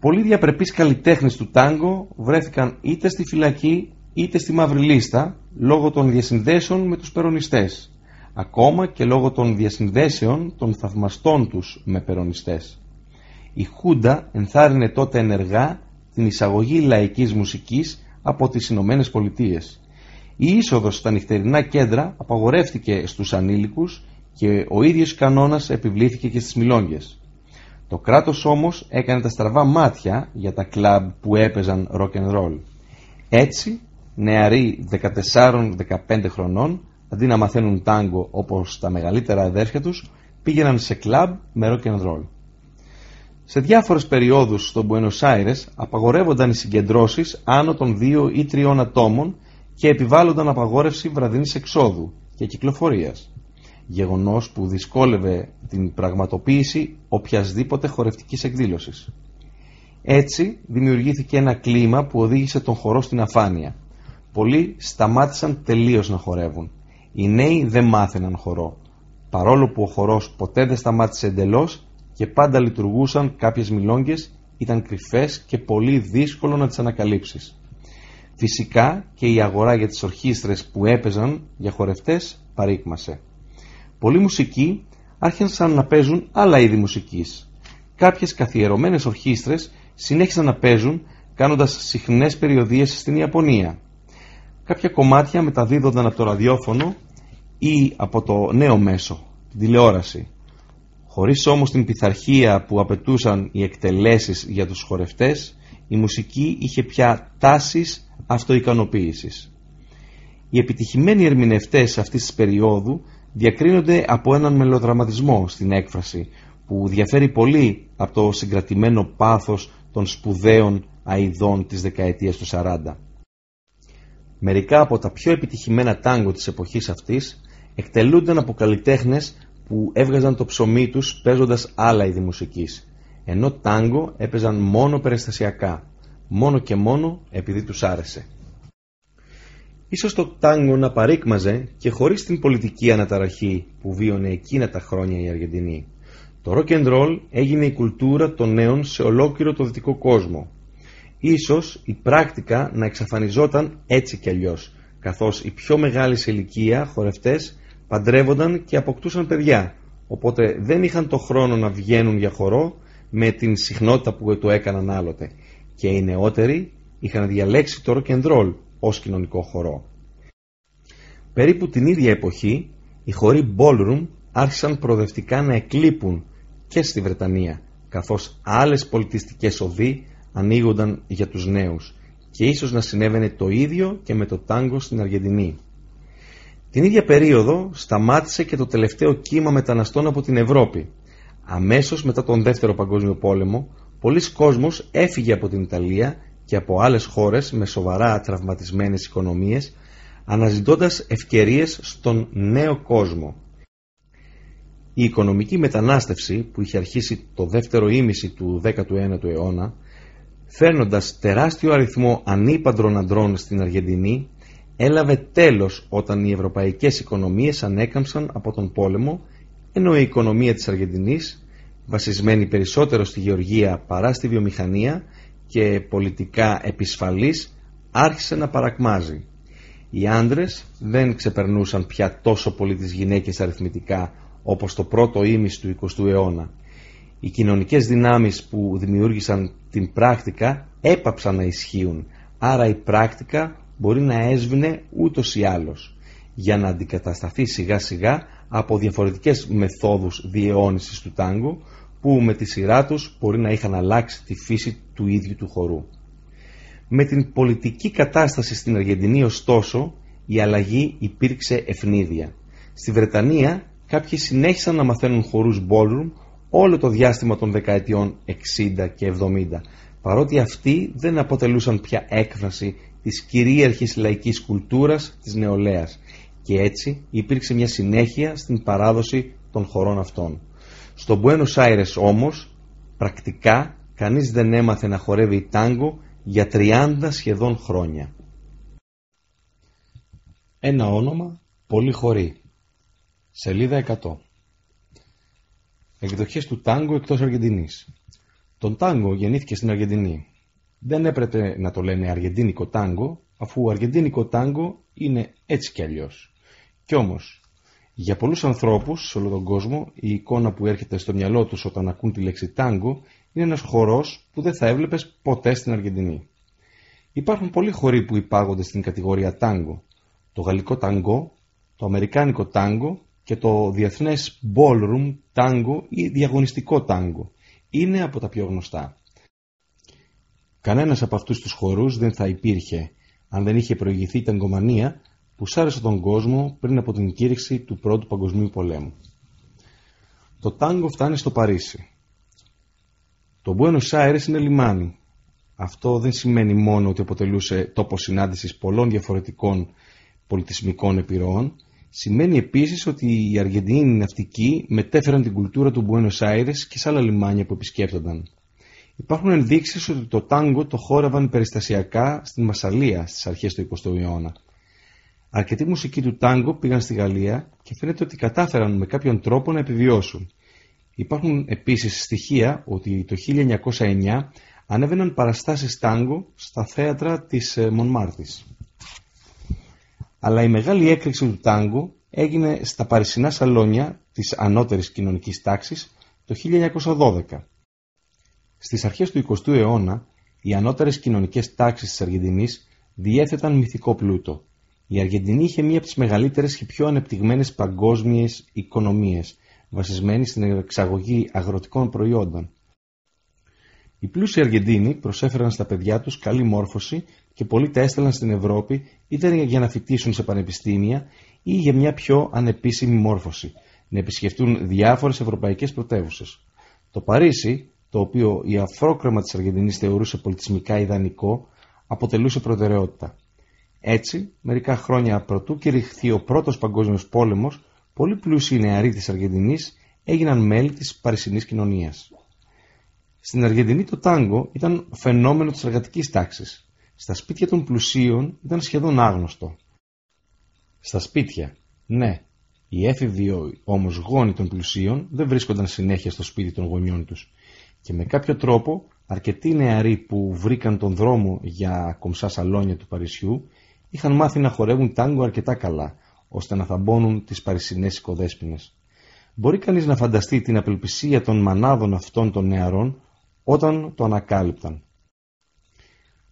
Πολλοί διαπρεπείς καλλιτέχνες του τάγκο βρέθηκαν είτε στη φυλακή είτε στη μαύρη λίστα λόγω των διασυνδέσεων με τους περονιστές, ακόμα και λόγω των διασυνδέσεων των θαυμαστών τους με περονιστές. Η Χούντα ενθάρρυνε τότε ενεργά την εισαγωγή λαϊκής μουσικής από τις Ηνωμένες Πολιτείες. Η είσοδος στα νυχτερινά κέντρα απαγορεύτηκε στους ανήλικους και ο ίδιος κανόνας επιβλήθηκε και στις μιλόγγες. Το κράτος όμως έκανε τα στραβά μάτια για τα κλαμπ που έπαιζαν rock and roll. Έτσι, νεαροί 14-15 χρονών, αντί να μαθαίνουν τάγκο όπως τα μεγαλύτερα αδέρφια τους, πήγαιναν σε κλαμπ με rock and roll. Σε διάφορες περιόδους στο Buenos Aires απαγορεύονταν οι συγκεντρώσεις άνω των 2 ή 3 ατόμων και επιβάλλονταν απαγόρευση βραδινής εξόδου και κυκλοφορίας. Γεγονός που δυσκόλευε την πραγματοποίηση οποιασδήποτε χορευτικής εκδήλωσης. Έτσι δημιουργήθηκε ένα κλίμα που οδήγησε τον χορό στην αφάνεια. Πολλοί σταμάτησαν τελείως να χορεύουν. Οι νέοι δεν μάθαιναν χορό. Παρόλο που ο χορός ποτέ δεν σταμάτησε εντελώς, και πάντα λειτουργούσαν κάποιες μιλόγγες, ήταν κρυφές και πολύ δύσκολο να τις ανακαλύψεις. Φυσικά και η αγορά για τις ορχήστρες που έπαιζαν για χορευτές παρήκμασε. Πολλοί μουσικοί άρχισαν να παίζουν άλλα είδη μουσικής. Κάποιες καθιερωμένες ορχήστρες συνέχισαν να παίζουν κάνοντας συχνές περιοδίες στην Ιαπωνία. Κάποια κομμάτια μεταδίδονταν από το ραδιόφωνο ή από το νέο μέσο, την τηλεόραση. Χωρίς όμως την πειθαρχία που απαιτούσαν οι εκτελέσεις για τους χορευτές, η μουσική είχε πια τάσεις αυτοικανοποίησης. Οι επιτυχημένοι ερμηνευτές αυτής της περίοδου διακρίνονται από έναν μελοδραματισμό στην έκφραση που διαφέρει πολύ από το συγκρατημένο πάθος των σπουδαίων αειδών της δεκαετίας του 40. Μερικά από τα πιο επιτυχημένα τάγκο της εποχής αυτής εκτελούνταν από καλλιτέχνες που έβγαζαν το ψωμί τους παίζοντας άλλα είδη μουσικής, ενώ τάγκο έπαιζαν μόνο περιστασιακά, μόνο και μόνο επειδή τους άρεσε. Ίσως το τάγκο να παρήκμαζε και χωρίς την πολιτική αναταραχή που βίωνε εκείνα τα χρόνια η Αργεντινή. Το rock and roll έγινε η κουλτούρα των νέων σε ολόκληρο το δυτικό κόσμο. Ίσως η πράκτικα να εξαφανιζόταν έτσι κι αλλιώς, καθώς οι πιο μεγάλοι σε ηλικία χορευτές παντρεύονταν και αποκτούσαν παιδιά, οπότε δεν είχαν το χρόνο να βγαίνουν για χορό με την συχνότητα που το έκαναν άλλοτε και οι νεότεροι είχαν διαλέξει το rock and roll ως κοινωνικό χορό. Περίπου την ίδια εποχή οι χοροί ballroom άρχισαν προοδευτικά να εκλείπουν και στη Βρετανία καθώς άλλες πολιτιστικές οδοί ανοίγονταν για τους νέους και ίσως να συνέβαινε το ίδιο και με το τάγκο στην Αργεντινή. Την ίδια περίοδο σταμάτησε και το τελευταίο κύμα μεταναστών από την Ευρώπη. Αμέσως μετά τον Δεύτερο Παγκόσμιο Πόλεμο, πολλοί κόσμος έφυγε από την Ιταλία και από άλλες χώρες με σοβαρά τραυματισμένες οικονομίες, αναζητώντας ευκαιρίες στον νέο κόσμο. Η οικονομική μετανάστευση που είχε αρχίσει το δεύτερο ήμιση του 19ου αιώνα, φέρνοντας τεράστιο αριθμό ανήπαντρων αντρών στην Αργεντινή, έλαβε τέλος όταν οι ευρωπαϊκές οικονομίες ανέκαμψαν από τον πόλεμο ενώ η οικονομία της Αργεντινής βασισμένη περισσότερο στη γεωργία παρά στη βιομηχανία και πολιτικά επισφαλής άρχισε να παρακμάζει. Οι άντρες δεν ξεπερνούσαν πια τόσο πολύ τις γυναίκες αριθμητικά όπως το πρώτο ήμις του 20ου αιώνα. Οι κοινωνικές δυνάμεις που δημιούργησαν την πράκτικα έπαψαν να ισχύουν, άρα η πράκτικα μπορεί να έσβηνε ούτως ή άλλως για να αντικατασταθεί σιγά σιγά από διαφορετικές μεθόδους διαιώνισης του τάγκου που με τη σειρά τους μπορεί να είχαν αλλάξει τη φύση του ίδιου του χορού. Με την πολιτική κατάσταση στην Αργεντινή ωστόσο η αλλαγή υπήρξε ευνίδια. Στη Βρετανία κάποιοι συνέχισαν να μαθαίνουν χορούς ballroom όλο το διάστημα των δεκαετιών 60 και 70 παρότι αυτοί δεν αποτελούσαν πια έκφραση της κυρίαρχης λαϊκής κουλτούρας της νεολαίας και έτσι υπήρξε μια συνέχεια στην παράδοση των χωρών αυτών. Στο Buenos Aires όμως πρακτικά κανείς δεν έμαθε να χορεύει τάγκο για 30 σχεδόν χρόνια. Ένα όνομα, πολύ χωρί. Σελίδα 100. Εκδοχές του τάγκο εκτός Αργεντινής. Τον τάγκο γεννήθηκε στην Αργεντινή δεν έπρεπε να το λένε αργεντίνικο τάγκο, αφού αργεντίνικο τάγκο είναι έτσι κι αλλιώς. Κι όμως, για πολλούς ανθρώπους σε όλο τον κόσμο, η εικόνα που έρχεται στο μυαλό τους όταν ακούν τη λέξη τάγκο είναι ένας χορός που δεν θα έβλεπες ποτέ στην Αργεντινή. Υπάρχουν πολλοί χωροί που υπάγονται στην κατηγορία τάγκο. Το γαλλικό τάγκο, το αμερικάνικο τάγκο και το διεθνές ballroom τάγκο ή διαγωνιστικό τάγκο. Είναι από τα πιο γνωστά. Κανένας από αυτούς τους χορούς δεν θα υπήρχε αν δεν είχε προηγηθεί η ταγκομανία που σάρεσε τον κόσμο πριν από την κήρυξη του Πρώτου Παγκοσμίου Πολέμου. Το τάγκο φτάνει στο Παρίσι. Το Buenos Aires είναι λιμάνι. Αυτό δεν σημαίνει μόνο ότι αποτελούσε τόπο συνάντησης πολλών διαφορετικών πολιτισμικών επιρροών, σημαίνει επίσης ότι οι Αργεντινοί ναυτικοί μετέφεραν την κουλτούρα του Buenos Aires και σε άλλα λιμάνια που επισκέπτονταν. Υπάρχουν ενδείξεις ότι το τάγκο το χόρευαν περιστασιακά στην Μασαλία στις αρχές του 20ου αιώνα. Αρκετοί μουσικοί του τάγκο πήγαν στη Γαλλία και φαίνεται ότι κατάφεραν με κάποιον τρόπο να επιβιώσουν. Υπάρχουν επίσης στοιχεία ότι το 1909 ανέβαιναν παραστάσεις τάγκο στα θέατρα της ε, Μονμάρτης. Αλλά η μεγάλη έκρηξη του τάγκο έγινε στα παρισινά σαλόνια της ανώτερης κοινωνικής τάξης το 1912 στις αρχές του 20ου αιώνα, οι ανώτερες κοινωνικές τάξεις της Αργεντινής διέθεταν μυθικό πλούτο. Η Αργεντινή είχε μία από τις μεγαλύτερες και πιο ανεπτυγμένες παγκόσμιες οικονομίες, βασισμένη στην εξαγωγή αγροτικών προϊόντων. Οι πλούσιοι Αργεντίνοι προσέφεραν στα παιδιά τους καλή μόρφωση και πολλοί τα έστελναν στην Ευρώπη είτε για να φοιτήσουν σε πανεπιστήμια ή για μια πιο ανεπίσημη μόρφωση, να επισκεφτούν διάφορες ευρωπαϊκές πρωτεύουσες. Το Παρίσι, το οποίο η αφρόκρεμα της Αργεντινής θεωρούσε πολιτισμικά ιδανικό, αποτελούσε προτεραιότητα. Έτσι, μερικά χρόνια πρωτού κηρυχθεί ο πρώτος παγκόσμιος πόλεμος, πολλοί πλούσιοι νεαροί της Αργεντινής έγιναν μέλη της παρισινής κοινωνίας. Στην Αργεντινή το τάγκο ήταν φαινόμενο της εργατικής τάξης. Στα σπίτια των πλουσίων ήταν σχεδόν άγνωστο. Στα σπίτια, ναι, οι έφηβοι όμως γόνοι των πλουσίων δεν βρίσκονταν συνέχεια στο σπίτι των γονιών τους και με κάποιο τρόπο αρκετοί νεαροί που βρήκαν τον δρόμο για κομψά σαλόνια του Παρισιού είχαν μάθει να χορεύουν τάγκο αρκετά καλά ώστε να θαμπώνουν τις παρισινές οικοδέσποινες. Μπορεί κανείς να φανταστεί την απελπισία των μανάδων αυτών των νεαρών όταν το ανακάλυπταν.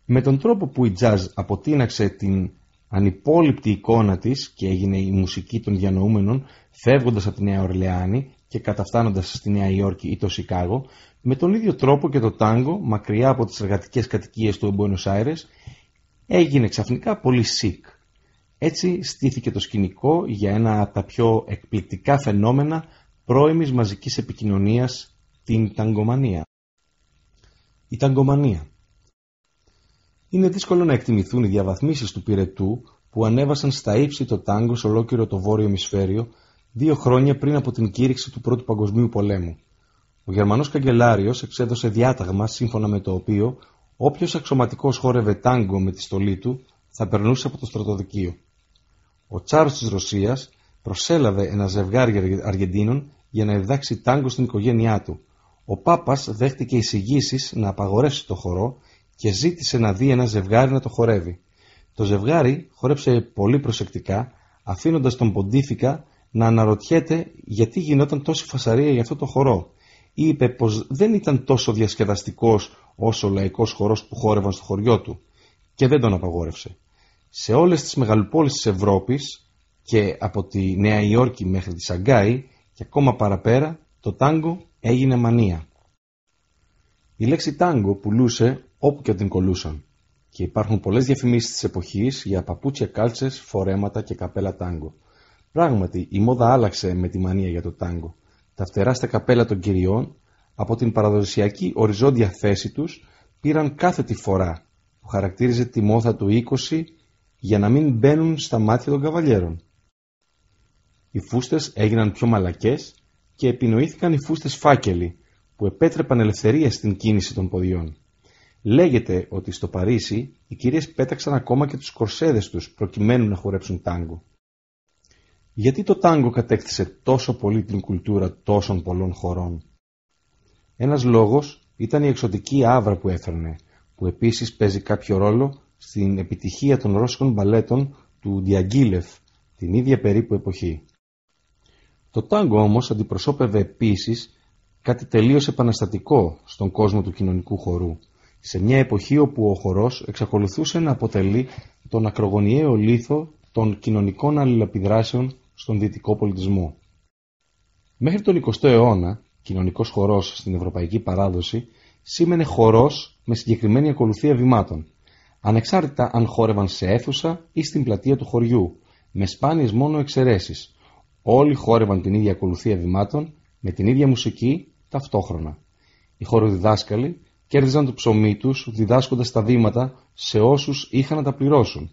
Με τον τρόπο που η τζαζ αποτείναξε την ανυπόλοιπτη εικόνα της και έγινε η μουσική των διανοούμενων φεύγοντας από τη Νέα Ορλεάνη και καταφτάνοντας στη Νέα Υόρκη ή το Σικάγο, με τον ίδιο τρόπο και το τάγκο, μακριά από τις εργατικές κατοικίες του Εμπόνος Άιρες, έγινε ξαφνικά πολύ σικ. Έτσι στήθηκε το σκηνικό για ένα από τα πιο εκπληκτικά φαινόμενα πρώιμης μαζικής επικοινωνίας, την ταγκομανία. Η ταγκομανία είναι δύσκολο να εκτιμηθούν οι διαβαθμίσεις του πυρετού που ανέβασαν στα ύψη το τάγκος σε ολόκληρο το βόρειο ημισφαίριο δύο χρόνια πριν από την κήρυξη του Πρώτου Παγκοσμίου Πολέμου. Ο Γερμανός Καγκελάριος εξέδωσε διάταγμα σύμφωνα με το οποίο όποιος αξιωματικός χόρευε τάγκο με τη στολή του θα περνούσε από το στρατοδικείο. Ο Τσάρος της Ρωσίας προσέλαβε ένα ζευγάρι Αργεντίνων για να ευδάξει τάγκο στην οικογένειά του. Ο Πάπας δέχτηκε εισηγήσεις να απαγορεύσει το χορό και ζήτησε να δει ένα ζευγάρι να το χορεύει. Το ζευγάρι χόρεψε πολύ προσεκτικά, αφήνοντας τον Ποντίφικα να αναρωτιέται γιατί γινόταν τόση φασαρία για αυτό το χορό. Είπε πως δεν ήταν τόσο διασκεδαστικός όσο ο λαϊκός χορός που χόρευαν στο χωριό του και δεν τον απαγόρευσε. Σε όλες τις μεγαλοπόλεις της Ευρώπης και από τη Νέα Υόρκη μέχρι τη Σαγκάη και ακόμα παραπέρα το τάγκο έγινε μανία. Η λέξη τάγκο πουλούσε όπου και την κολούσαν και υπάρχουν πολλές διαφημίσεις της εποχής για παπούτσια κάλτσες, φορέματα και καπέλα τάγκο. Πράγματι, η μόδα άλλαξε με τη μανία για το τάγκο. Τα φτερά στα καπέλα των κυριών, από την παραδοσιακή οριζόντια θέση τους, πήραν κάθε τη φορά που χαρακτήριζε τη μόδα του 20 για να μην μπαίνουν στα μάτια των καβαλιέρων. Οι φούστες έγιναν πιο μαλακές και επινοήθηκαν οι φούστες φάκελοι που επέτρεπαν ελευθερία στην κίνηση των ποδιών. Λέγεται ότι στο Παρίσι οι κυρίες πέταξαν ακόμα και τους κορσέδες τους προκειμένου να χορέψουν τάγκο. Γιατί το τάγκο κατέκτησε τόσο πολύ την κουλτούρα τόσων πολλών χωρών; Ένας λόγος ήταν η εξωτική άβρα που έφερνε, που επίσης παίζει κάποιο ρόλο στην επιτυχία των ρώσικων μπαλέτων του Διαγγίλεφ την ίδια περίπου εποχή. Το τάγκο όμως αντιπροσώπευε επίσης κάτι τελείως επαναστατικό στον κόσμο του κοινωνικού χορού, σε μια εποχή όπου ο χορός εξακολουθούσε να αποτελεί τον ακρογωνιαίο λίθο των κοινωνικών αλληλεπιδράσεων στον δυτικό πολιτισμό. Μέχρι τον 20ο αιώνα, κοινωνικός χορός στην ευρωπαϊκή παράδοση σήμαινε χορός με συγκεκριμένη ακολουθία βημάτων, ανεξάρτητα αν χόρευαν σε αίθουσα ή στην πλατεία του χωριού, με σπάνιες μόνο εξαιρέσεις. Όλοι χόρευαν την ίδια ακολουθία βημάτων, με την ίδια μουσική, ταυτόχρονα. Οι χοροδιδάσκαλοι κέρδιζαν το ψωμί τους διδάσκοντας τα βήματα σε όσους είχαν να τα πληρώσουν.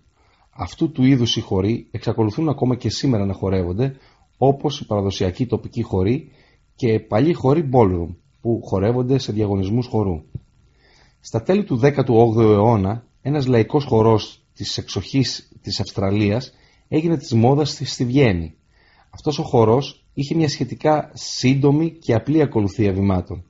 Αυτού του είδους οι χοροί εξακολουθούν ακόμα και σήμερα να χορεύονται όπως οι παραδοσιακοί τοπικοί χοροί και παλιοί χοροί ballroom που χορεύονται σε διαγωνισμούς χορού. Στα τέλη του 18ου αιώνα ένας λαϊκός χορός της εξοχής της Αυστραλίας έγινε της μόδας στη Βιέννη. Αυτός ο χορός είχε μια σχετικά σύντομη και απλή ακολουθία βημάτων.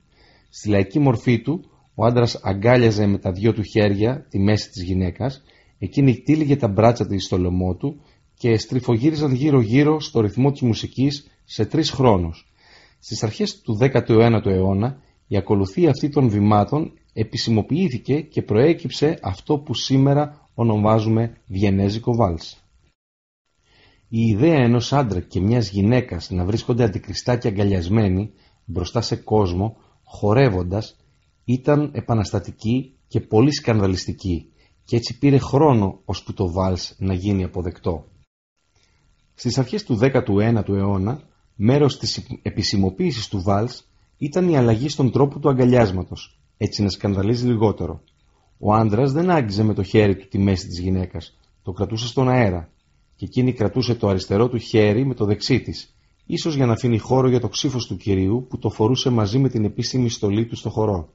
Στη λαϊκή μορφή του ο άντρας αγκάλιαζε με τα δυο του χέρια τη μέση της γυναίκας, εκείνη τύλιγε τα μπράτσα της στο λαιμό του και στριφογύριζαν γύρω-γύρω στο ρυθμό της μουσικής σε τρεις χρόνους. Στις αρχές του 19ου αιώνα η ακολουθία αυτή των βημάτων επισημοποιήθηκε και προέκυψε αυτό που σήμερα ονομάζουμε Βιενέζικο Βάλς. Η ιδέα ενός άντρα και μιας γυναίκας να βρίσκονται αντικριστά και αγκαλιασμένοι μπροστά σε κόσμο, χορεύοντας, ήταν επαναστατική και πολύ σκανδαλιστική και έτσι πήρε χρόνο ώσπου το βάλς να γίνει αποδεκτό. Στις αρχές του 19ου αιώνα, μέρος της επισημοποίησης του βάλς ήταν η αλλαγή στον τρόπο του αγκαλιάσματος, έτσι να σκανδαλίζει λιγότερο. Ο άντρας δεν άγγιζε με το χέρι του τη μέση της γυναίκας, το κρατούσε στον αέρα και εκείνη κρατούσε το αριστερό του χέρι με το δεξί της, ίσως για να αφήνει χώρο για το ξύφος του κυρίου που το φορούσε μαζί με την επίσημη στολή του στο χορό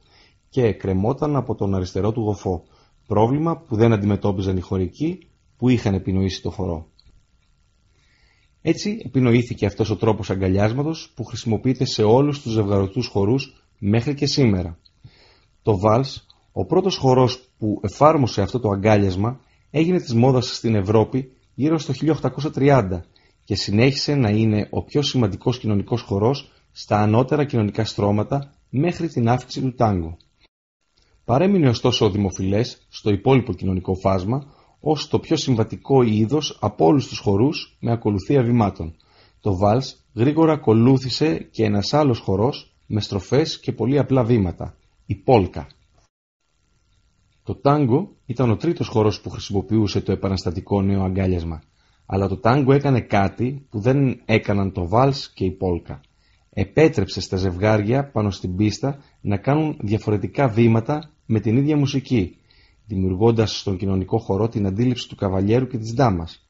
και κρεμόταν από τον αριστερό του γοφό, πρόβλημα που δεν αντιμετώπιζαν οι χωρικοί που είχαν επινοήσει το χορό. Έτσι επινοήθηκε αυτός ο τρόπος αγκαλιάσματος που χρησιμοποιείται σε όλους τους ζευγαρωτούς χορούς μέχρι και σήμερα. Το βάλς, ο πρώτος χορός που εφάρμοσε αυτό το αγκάλιασμα, έγινε της μόδας στην Ευρώπη γύρω στο 1830 και συνέχισε να είναι ο πιο σημαντικός κοινωνικός χορός στα ανώτερα κοινωνικά στρώματα μέχρι την αύξηση του τάγκο. Παρέμεινε ωστόσο δημοφιλές στο υπόλοιπο κοινωνικό φάσμα ως το πιο συμβατικό είδος από όλους τους χορούς με ακολουθία βημάτων. Το βάλς γρήγορα ακολούθησε και ένας άλλος χορός με στροφές και πολύ απλά βήματα, η πόλκα. Το τάγκο ήταν ο τρίτος χορός που χρησιμοποιούσε το επαναστατικό νέο αγκάλιασμα, αλλά το τάγκο έκανε κάτι που δεν έκαναν το βάλς και η πόλκα. Επέτρεψε στα ζευγάρια πάνω στην πίστα να κάνουν διαφορετικά βήματα με την ίδια μουσική, δημιουργώντας στον κοινωνικό χορό την αντίληψη του καβαλιέρου και της δάμας.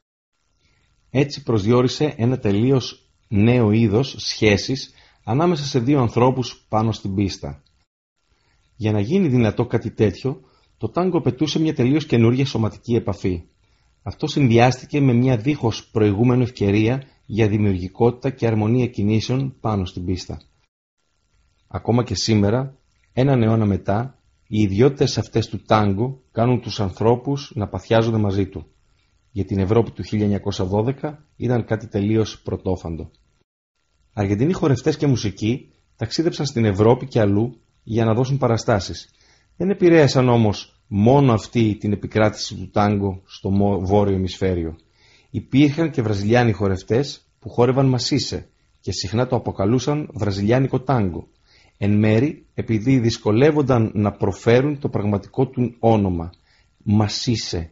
Έτσι προσδιορίσε ένα τελείως νέο είδος σχέσης ανάμεσα σε δύο ανθρώπους πάνω στην πίστα. Για να γίνει δυνατό κάτι τέτοιο, το τάγκο πετούσε μια τελείως καινούργια σωματική επαφή. Αυτό συνδυάστηκε με μια δίχως προηγούμενη ευκαιρία για δημιουργικότητα και αρμονία κινήσεων πάνω στην πίστα. Ακόμα και σήμερα, έναν αιώνα μετά, οι ιδιότητες αυτές του τάγκο κάνουν τους ανθρώπους να παθιάζονται μαζί του. Για την Ευρώπη του 1912 ήταν κάτι τελείως πρωτόφαντο. Αργεντινοί χορευτές και μουσικοί ταξίδεψαν στην Ευρώπη και αλλού για να δώσουν παραστάσεις. Δεν επηρέασαν όμως μόνο αυτή την επικράτηση του τάγκο στο βόρειο ημισφαίριο. Υπήρχαν και βραζιλιάνοι χορευτές που χόρευαν μασίσε και συχνά το αποκαλούσαν βραζιλιάνικο τάγκο εν μέρη επειδή δυσκολεύονταν να προφέρουν το πραγματικό του όνομα, Μασίσε,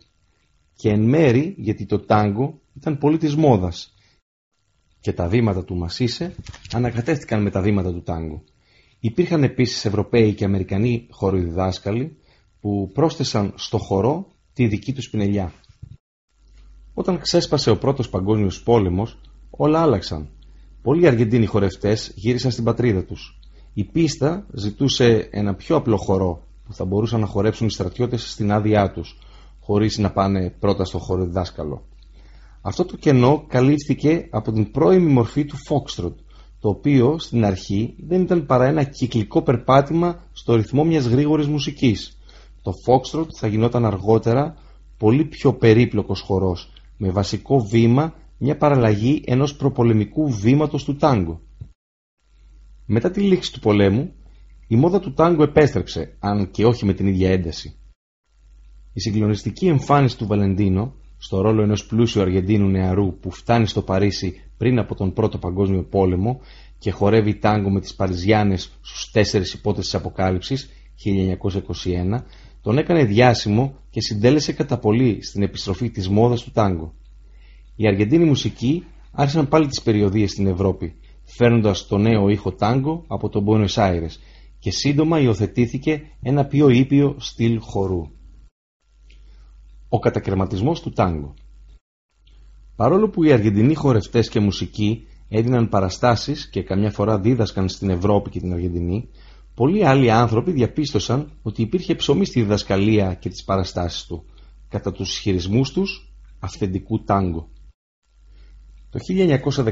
και εν μέρη γιατί το τάγκο ήταν πολύ της μόδας και τα βήματα του Μασίσε ανακατεύτηκαν με τα βήματα του τάγκο. Υπήρχαν επίσης Ευρωπαίοι και Αμερικανοί χοροδιδάσκαλοι που πρόσθεσαν στο χορό τη δική τους πινελιά. Όταν ξέσπασε ο πρώτος παγκόσμιος πόλεμος, όλα άλλαξαν. Πολλοί Αργεντίνοι χορευτές γύρισαν στην πατρίδα τους. Η πίστα ζητούσε ένα πιο απλό χορό που θα μπορούσαν να χορέψουν οι στρατιώτες στην άδειά τους, χωρίς να πάνε πρώτα στο χώρο δάσκαλο. Αυτό το κενό καλύφθηκε από την πρώιμη μορφή του Foxtrot, το οποίο στην αρχή δεν ήταν παρά ένα κυκλικό περπάτημα στο ρυθμό μιας γρήγορης μουσικής. Το Foxtrot θα γινόταν αργότερα πολύ πιο περίπλοκος χορός, με βασικό βήμα μια παραλλαγή ενός προπολεμικού βήματος του τάγκο. Μετά τη λήξη του πολέμου, η μόδα του τάγκο επέστρεψε, αν και όχι με την ίδια ένταση. Η συγκλονιστική εμφάνιση του Βαλεντίνο, στο ρόλο ενός πλούσιου Αργεντίνου νεαρού που φτάνει στο Παρίσι πριν από τον Πρώτο Παγκόσμιο Πόλεμο και χορεύει τάγκο με τις Παριζιάνες στους τέσσερις υπότες της Αποκάλυψης 1921, τον έκανε διάσημο και συντέλεσε κατά πολύ στην επιστροφή της μόδας του τάγκο. Οι Αργεντίνοι μουσικοί άρχισαν πάλι τις περιοδίες στην Ευρώπη φέρνοντας το νέο ήχο τάγκο από τον Buenos Aires και σύντομα υιοθετήθηκε ένα πιο ήπιο στυλ χορού. Ο κατακαιρματισμός του τάγκο Παρόλο που οι Αργεντινοί χορευτές και μουσικοί έδιναν παραστάσεις και καμιά φορά δίδασκαν στην Ευρώπη και την Αργεντινή, πολλοί άλλοι άνθρωποι διαπίστωσαν ότι υπήρχε ψωμί στη διδασκαλία και τις παραστάσεις του, κατά τους ισχυρισμούς τους αυθεντικού τάγκο. Το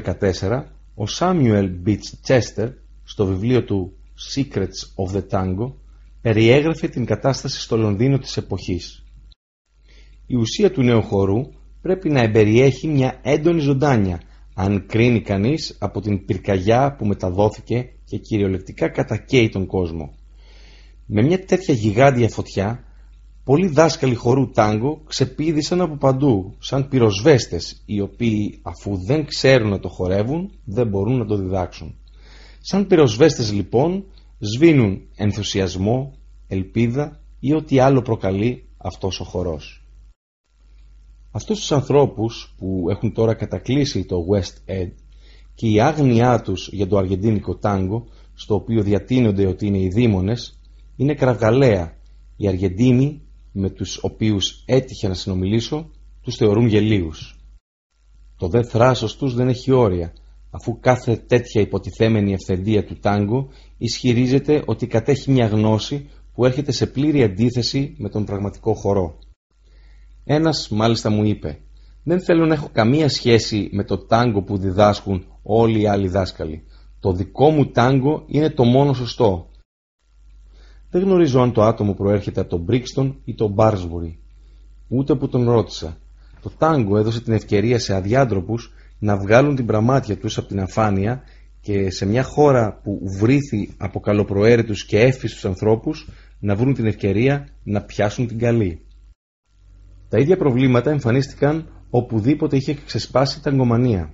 1914 ο Σάμιουελ Μπιτς Τσέστερ στο βιβλίο του Secrets of the Tango περιέγραφε την κατάσταση στο Λονδίνο της εποχής. Η ουσία του νέου χορού πρέπει να εμπεριέχει μια έντονη ζωντάνια αν κρίνει κανείς από την πυρκαγιά που μεταδόθηκε και κυριολεκτικά κατακαίει τον κόσμο. Με μια τέτοια γιγάντια φωτιά Πολλοί δάσκαλοι χορού τάγκο ξεπίδησαν από παντού, σαν πυροσβέστες, οι οποίοι αφού δεν ξέρουν να το χορεύουν, δεν μπορούν να το διδάξουν. Σαν πυροσβέστες λοιπόν, σβήνουν ενθουσιασμό, ελπίδα ή ό,τι άλλο προκαλεί αυτός ο χορός. Αυτούς τους ανθρώπους που έχουν τώρα κατακλείσει το West End και η άγνοιά τους για το αργεντίνικο τάγκο, στο οποίο διατείνονται ότι είναι οι δήμονες, είναι κραυγαλαία. Οι Αργεντίνοι με τους οποίους έτυχε να συνομιλήσω, τους θεωρούν γελίους. Το δε θράσος τους δεν έχει όρια, αφού κάθε τέτοια υποτιθέμενη ευθεντία του τάγκο ισχυρίζεται ότι κατέχει μια γνώση που έρχεται σε πλήρη αντίθεση με τον πραγματικό χορό. Ένας μάλιστα μου είπε «Δεν θέλω να έχω καμία σχέση με το τάγκο που διδάσκουν όλοι οι άλλοι δάσκαλοι. Το δικό μου τάγκο είναι το μόνο σωστό. Δεν γνωρίζω αν το άτομο προέρχεται από τον Μπρίξτον ή τον Μπάρσμπουρι. Ούτε που τον ρώτησα. Το τάγκο έδωσε την ευκαιρία σε αδιάντροπους να βγάλουν την πραμάτια τους από την αφάνεια και σε μια χώρα που βρήθη από καλοπροαίρετους και έφιστους ανθρώπους να βρουν την ευκαιρία να πιάσουν την καλή. Τα ίδια προβλήματα εμφανίστηκαν οπουδήποτε είχε ξεσπάσει τα ταγκομανία.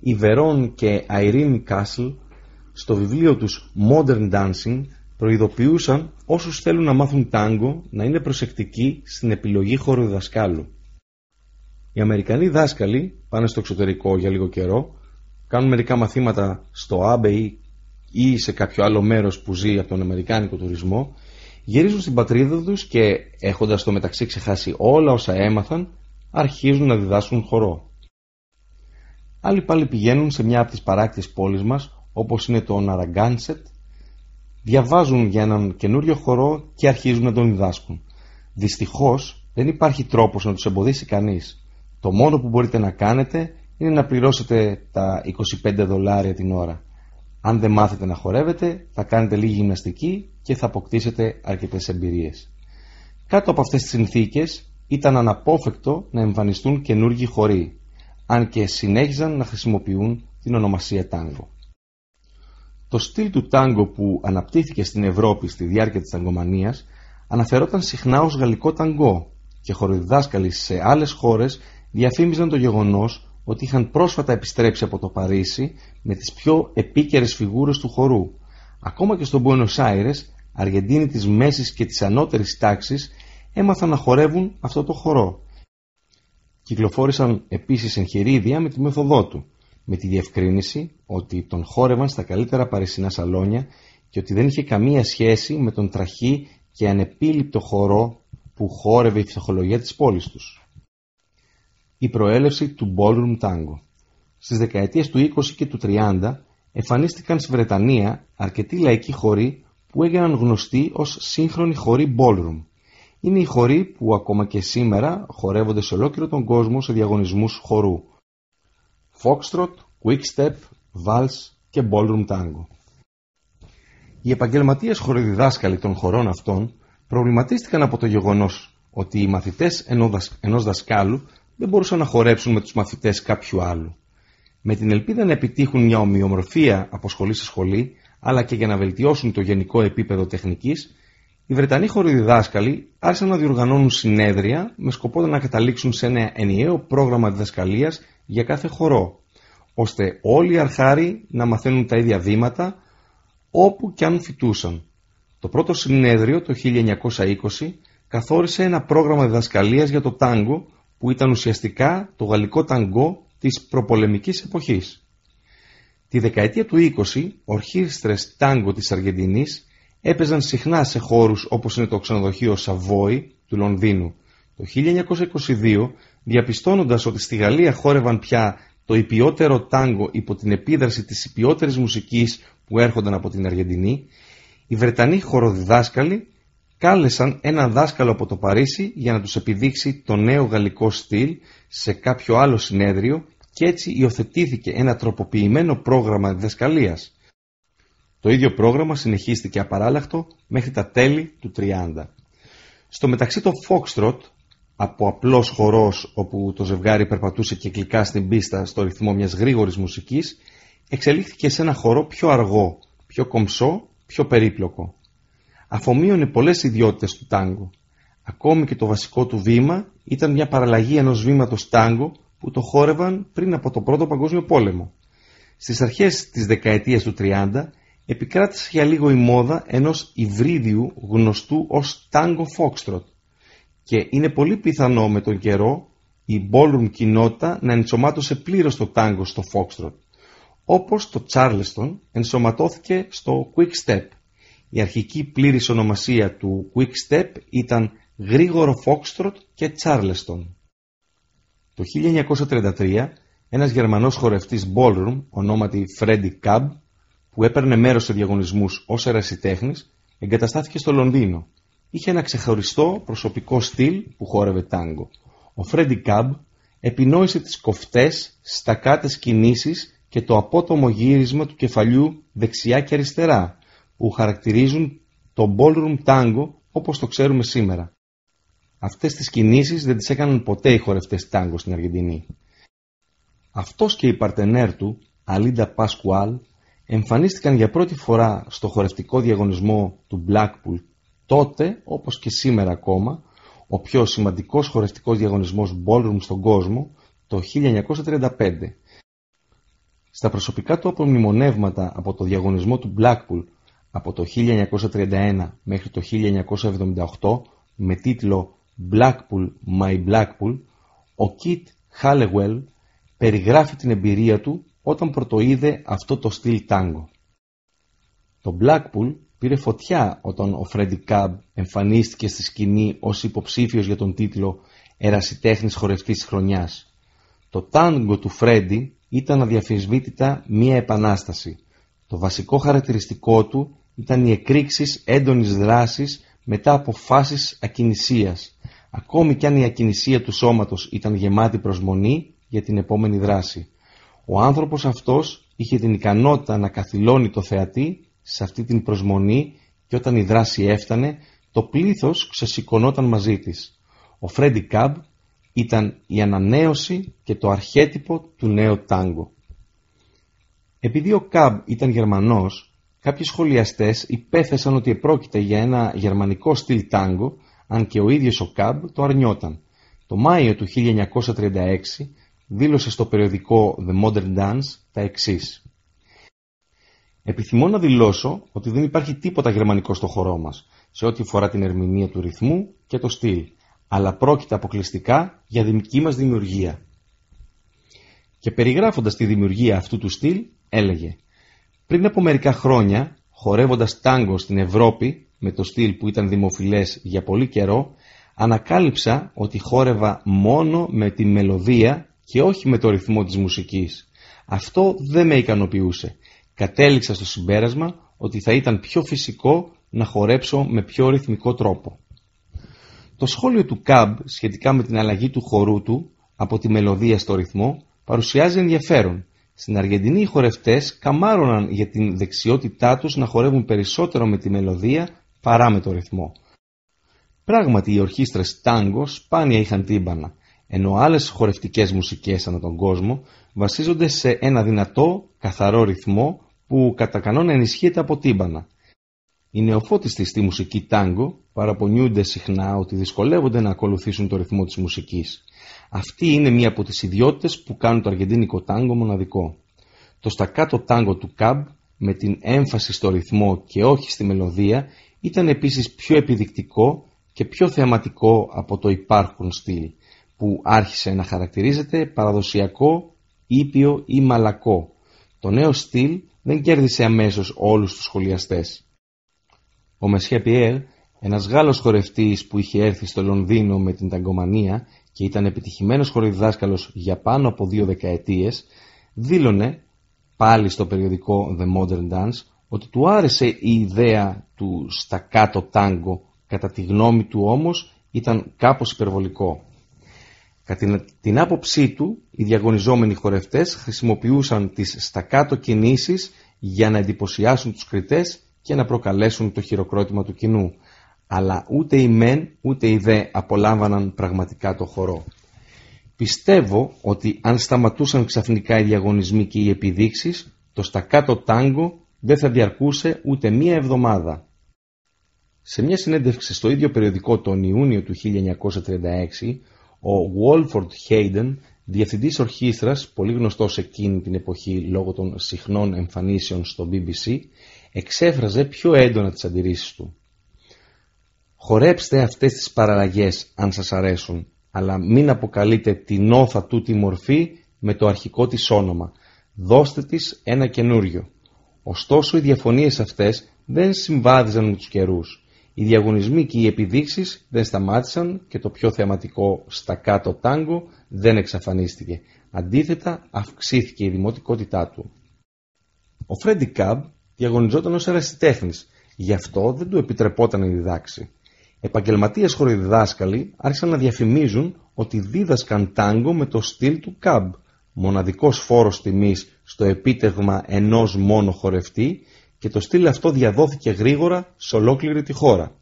Οι Βέρνον και Αϊρίν Κάσλ στο βιβλίο τους Modern Dancing προειδοποιούσαν όσους θέλουν να μάθουν τάγκο να είναι προσεκτικοί στην επιλογή χοροδασκάλου. Οι Αμερικανοί δάσκαλοι πάνε στο εξωτερικό για λίγο καιρό, κάνουν μερικά μαθήματα στο Άμπεϊ ή σε κάποιο άλλο μέρος που ζει από τον Αμερικάνικο τουρισμό, γυρίζουν στην πατρίδα τους και έχοντας στο μεταξύ ξεχάσει όλα όσα έμαθαν, αρχίζουν να διδάσκουν χορό. Άλλοι πάλι πηγαίνουν σε μια από τις παράκτης πόλεις μας, όπως είναι το Ναραγκάνσετ, διαβάζουν για έναν καινούριο χορό και αρχίζουν να τον διδάσκουν. Δυστυχώς δεν υπάρχει τρόπος να τους εμποδίσει κανείς. Το μόνο που μπορείτε να κάνετε είναι να πληρώσετε τα 25 δολάρια την ώρα. Αν δεν μάθετε να χορεύετε, θα κάνετε λίγη γυμναστική και θα αποκτήσετε αρκετές εμπειρίες. Κάτω από αυτές τις συνθήκες ήταν αναπόφευκτο να εμφανιστούν καινούργιοι χοροί, αν και συνέχιζαν να χρησιμοποιούν την ονομασία τάγκο. Το στυλ του τάγκο που αναπτύχθηκε στην Ευρώπη στη διάρκεια της ταγκομανίας αναφερόταν συχνά ως γαλλικό ταγκό και χωροδιδάσκαλοι σε άλλες χώρες διαφήμιζαν το γεγονός ότι είχαν πρόσφατα επιστρέψει από το Παρίσι με τις πιο επίκαιρες φιγούρες του χορού. Ακόμα και στον Buenos Aires, Αργεντίνοι της μέσης και της ανώτερης τάξης έμαθαν να χορεύουν αυτό το χορό. Κυκλοφόρησαν επίσης εγχειρίδια με τη μέθοδό του με τη διευκρίνηση ότι τον χόρευαν στα καλύτερα παρισινά σαλόνια και ότι δεν είχε καμία σχέση με τον τραχή και ανεπίληπτο χορό που χόρευε η ψυχολογία της πόλης τους. Η προέλευση του ballroom tango Στις δεκαετίες του 20 και του 30 εμφανίστηκαν στη Βρετανία αρκετοί λαϊκοί χοροί που έγιναν γνωστοί ως σύγχρονοι χοροί ballroom. Είναι οι χοροί που ακόμα και σήμερα χορεύονται σε ολόκληρο τον κόσμο σε διαγωνισμούς χορού Foxtrot, Quickstep, Vals και Ballroom Tango. Οι επαγγελματίες χοροδιδάσκαλοι των χωρών αυτών προβληματίστηκαν από το γεγονός ότι οι μαθητές ενός δασκάλου δεν μπορούσαν να χορέψουν με τους μαθητές κάποιου άλλου. Με την ελπίδα να επιτύχουν μια ομοιομορφία από σχολή σε σχολή, αλλά και για να βελτιώσουν το γενικό επίπεδο τεχνικής, οι Βρετανοί χοροδιδάσκαλοι άρχισαν να διοργανώνουν συνέδρια με σκοπό να καταλήξουν σε ένα ενιαίο πρόγραμμα διδασκαλίας για κάθε χορό, ώστε όλοι οι αρχάροι να μαθαίνουν τα ίδια βήματα όπου κι αν φοιτούσαν. Το πρώτο συνέδριο το 1920 καθόρισε ένα πρόγραμμα διδασκαλίας για το τάγκο που ήταν ουσιαστικά το γαλλικό ταγκό της προπολεμικής εποχής. Τη δεκαετία του 20, ορχήστρες τάγκο της Αργεντινής έπαιζαν συχνά σε χώρους όπως είναι το ξενοδοχείο Σαβόη του Λονδίνου. Το 1922 διαπιστώνοντας ότι στη Γαλλία χόρευαν πια το υπιότερο τάγκο υπό την επίδραση της υπιότερης μουσικής που έρχονταν από την Αργεντινή, οι Βρετανοί χοροδιδάσκαλοι κάλεσαν έναν δάσκαλο από το Παρίσι για να τους επιδείξει το νέο γαλλικό στυλ σε κάποιο άλλο συνέδριο και έτσι υιοθετήθηκε ένα τροποποιημένο πρόγραμμα διδασκαλίας. Το ίδιο πρόγραμμα συνεχίστηκε απαράλλαχτο μέχρι τα τέλη του 30. Στο μεταξύ το Foxtrot από απλός χορός όπου το ζευγάρι περπατούσε κυκλικά στην πίστα στο ρυθμό μιας γρήγορης μουσικής, εξελίχθηκε σε ένα χορό πιο αργό, πιο κομψό, πιο περίπλοκο. Αφομοίωνε πολλές ιδιότητες του τάγκο. Ακόμη και το βασικό του βήμα ήταν μια παραλλαγή ενός βήματος τάγκο που το χόρευαν πριν από το Πρώτο Παγκόσμιο Πόλεμο. Στις αρχές της δεκαετίας του 30 επικράτησε για λίγο η μόδα ενός υβρίδιου γνωστού ως Tango Foxtrot και είναι πολύ πιθανό με τον καιρό η ballroom κοινότητα να ενσωμάτωσε πλήρως το τάγκο στο Foxtrot, όπως το Charleston ενσωματώθηκε στο Quick Step. Η αρχική πλήρης ονομασία του Quick Step ήταν γρήγορο Foxtrot και Charleston. Το 1933 ένας Γερμανός χορευτής ballroom, ονόματι Freddy Cab, που έπαιρνε μέρος σε διαγωνισμούς ως ερασιτέχνης, εγκαταστάθηκε στο Λονδίνο. Είχε ένα ξεχωριστό προσωπικό στυλ που χόρευε τάγκο. Ο Φρέντι Κάμπ επινόησε τις κοφτές, στακάτες κινήσεις και το απότομο γύρισμα του κεφαλιού δεξιά και αριστερά που χαρακτηρίζουν το ballroom tango όπως το ξέρουμε σήμερα. Αυτές τις κινήσεις δεν τις έκαναν ποτέ οι χορευτές τάγκο στην Αργεντινή. Αυτός και η παρτενέρ του, Αλίντα Πασκουάλ, εμφανίστηκαν για πρώτη φορά στο χορευτικό διαγωνισμό του Blackpool τότε, όπως και σήμερα ακόμα, ο πιο σημαντικός χορευτικός διαγωνισμός ballroom στον κόσμο το 1935. Στα προσωπικά του απομνημονεύματα από το διαγωνισμό του Blackpool από το 1931 μέχρι το 1978 με τίτλο Blackpool My Blackpool, ο Kit Hallowell περιγράφει την εμπειρία του όταν πρωτοείδε αυτό το στυλ τάγκο. Το Blackpool πήρε φωτιά όταν ο Φρέντι Κάμπ εμφανίστηκε στη σκηνή ως υποψήφιος για τον τίτλο «Ερασιτέχνης χορευτής της χρονιάς». Το τάγκο του Φρέντι ήταν αδιαφυσβήτητα μία επανάσταση. Το βασικό χαρακτηριστικό του ήταν οι εκρήξεις έντονης δράσης μετά από φάσεις ακινησίας, ακόμη κι αν η ακινησία του σώματος ήταν γεμάτη προσμονή για την επόμενη δράση. Ο άνθρωπος αυτός είχε την ικανότητα να καθυλώνει το θεατή σε αυτή την προσμονή και όταν η δράση έφτανε, το πλήθος ξεσηκωνόταν μαζί της. Ο Φρέντι Κάμπ ήταν η ανανέωση και το αρχέτυπο του νέου τάγκο. Επειδή ο Κάμπ ήταν Γερμανός, κάποιοι σχολιαστές υπέθεσαν ότι επρόκειται για ένα γερμανικό στυλ τάγκο, αν και ο ίδιος ο Κάμπ το αρνιόταν. Το Μάιο του 1936 δήλωσε στο περιοδικό The Modern Dance τα εξής. Επιθυμώ να δηλώσω ότι δεν υπάρχει τίποτα γερμανικό στο χορό μας, σε ό,τι φορά την ερμηνεία του ρυθμού και το στυλ, αλλά πρόκειται αποκλειστικά για δική μας δημιουργία. Και περιγράφοντας τη δημιουργία αυτού του στυλ, έλεγε «Πριν από μερικά χρόνια, χορεύοντας τάγκο στην Ευρώπη, με το στυλ που ήταν δημοφιλές για πολύ καιρό, ανακάλυψα ότι χόρευα μόνο με τη μελωδία και όχι με το ρυθμό της μουσικής. Αυτό δεν με ικανοποιούσε κατέληξα στο συμπέρασμα ότι θα ήταν πιο φυσικό να χορέψω με πιο ρυθμικό τρόπο. Το σχόλιο του Καμπ σχετικά με την αλλαγή του χορού του από τη μελωδία στο ρυθμό παρουσιάζει ενδιαφέρον. Στην Αργεντινή οι χορευτές καμάρωναν για την δεξιότητά τους να χορεύουν περισσότερο με τη μελωδία παρά με το ρυθμό. Πράγματι οι ορχήστρες τάγκο σπάνια είχαν τύμπανα, ενώ άλλες χορευτικές μουσικές ανά τον κόσμο βασίζονται σε ένα δυνατό, καθαρό ρυθμό που κατά κανόνα ενισχύεται από τύμπανα. Οι νεοφώτιστοι στη μουσική τάγκο παραπονιούνται συχνά ότι δυσκολεύονται να ακολουθήσουν το ρυθμό της μουσικής. Αυτή είναι μία από τις ιδιότητες που κάνουν το αργεντίνικο τάγκο μοναδικό. Το στακάτο τάγκο του Καμπ με την έμφαση στο ρυθμό και όχι στη μελωδία ήταν επίσης πιο επιδεικτικό και πιο θεαματικό από το υπάρχον στυλ που άρχισε να χαρακτηρίζεται παραδοσιακό, ήπιο ή μαλακό. Το νέο στυλ δεν κέρδισε αμέσως όλους τους σχολιαστές. Ο Μεσχέ Πιέρ, ένας Γάλλος χορευτής που είχε έρθει στο Λονδίνο με την ταγκομανία και ήταν επιτυχημένος χοροδιδάσκαλος για πάνω από δύο δεκαετίες, δήλωνε, πάλι στο περιοδικό The Modern Dance, ότι του άρεσε η ιδέα του στακάτο τάγκο, κατά τη γνώμη του όμως ήταν κάπως υπερβολικό. Κατά την άποψή του, οι διαγωνιζόμενοι χορευτές χρησιμοποιούσαν τις στακάτο κινήσεις για να εντυπωσιάσουν τους κριτές και να προκαλέσουν το χειροκρότημα του κοινού. Αλλά ούτε οι μεν ούτε οι δε απολάμβαναν πραγματικά το χορό. Πιστεύω ότι αν σταματούσαν ξαφνικά οι διαγωνισμοί και οι επιδείξεις, το στακάτο τάγκο δεν θα διαρκούσε ούτε μία εβδομάδα. Σε μια συνέντευξη στο ίδιο περιοδικό τον Ιούνιο του 1936, ο Walford Hayden, διευθυντής ορχήστρας, πολύ γνωστός εκείνη την εποχή λόγω των συχνών εμφανίσεων στο BBC, εξέφραζε πιο έντονα τις αντιρρήσεις του. Χορέψτε αυτές τις παραλλαγές αν σας αρέσουν, αλλά μην αποκαλείτε την όθα του τη μορφή με το αρχικό της όνομα. Δώστε της ένα καινούριο. Ωστόσο οι διαφωνίες αυτές δεν συμβάδιζαν με τους καιρούς. Οι διαγωνισμοί και οι επιδείξεις δεν σταμάτησαν και το πιο θεματικό στα κάτω τάγκο δεν εξαφανίστηκε. Αντίθετα αυξήθηκε η δημοτικότητά του. Ο Φρέντι Καμπ διαγωνιζόταν ως ερασιτέχνης, γι' αυτό δεν του επιτρεπόταν να διδάξει. Επαγγελματίες χοροδιδάσκαλοι άρχισαν να διαφημίζουν ότι δίδασκαν τάγκο με το στυλ του Καμπ, μοναδικός φόρος τιμής στο επίτευγμα ενός μόνο χορευτή και το στυλ αυτό διαδόθηκε γρήγορα σε ολόκληρη τη χώρα.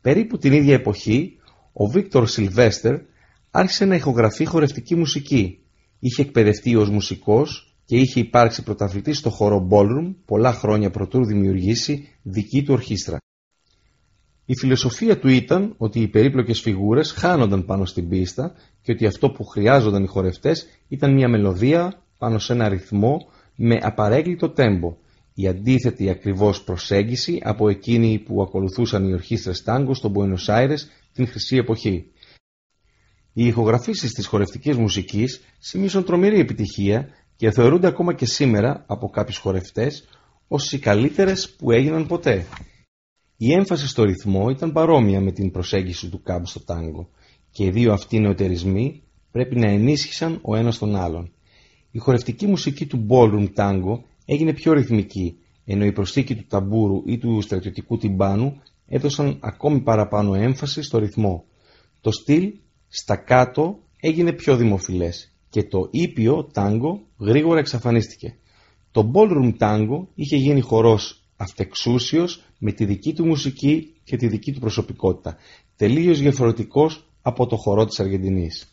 Περίπου την ίδια εποχή, ο Βίκτορ Σιλβέστερ άρχισε να ηχογραφεί χορευτική μουσική. Είχε εκπαιδευτεί ως μουσικός και είχε υπάρξει πρωταθλητής στο χώρο Ballroom πολλά χρόνια προτού δημιουργήσει δική του ορχήστρα. Η φιλοσοφία του ήταν ότι οι περίπλοκες φιγούρες χάνονταν πάνω στην πίστα και ότι αυτό που χρειάζονταν οι χορευτές ήταν μια μελωδία πάνω σε ένα ρυθμό με απαρέγκλητο τέμπο η αντίθετη ακριβώς προσέγγιση από εκείνη που ακολουθούσαν οι ορχήστρες τάγκος στον Buenos Aires την χρυσή εποχή. Οι ηχογραφήσεις της χορευτικής μουσικής σημείωσαν τρομερή επιτυχία και θεωρούνται ακόμα και σήμερα από κάποιους χορευτές ως οι καλύτερες που έγιναν ποτέ. Η έμφαση στο ρυθμό ήταν παρόμοια με την προσέγγιση του κάμπ στο τάγκο και οι δύο αυτοί νεοτερισμοί πρέπει να ενίσχυσαν ο ένας τον άλλον. Η χορευτική μουσική του ballroom tango έγινε πιο ρυθμική, ενώ η προσθήκη του ταμπούρου ή του στρατιωτικού τυμπάνου έδωσαν ακόμη παραπάνω έμφαση στο ρυθμό. Το στυλ στα κάτω έγινε πιο δημοφιλές και το ήπιο τάγκο γρήγορα εξαφανίστηκε. Το ballroom τάγκο είχε γίνει χορός αυτεξούσιος με τη δική του μουσική και τη δική του προσωπικότητα, τελείως διαφορετικός από το χορό της Αργεντινής.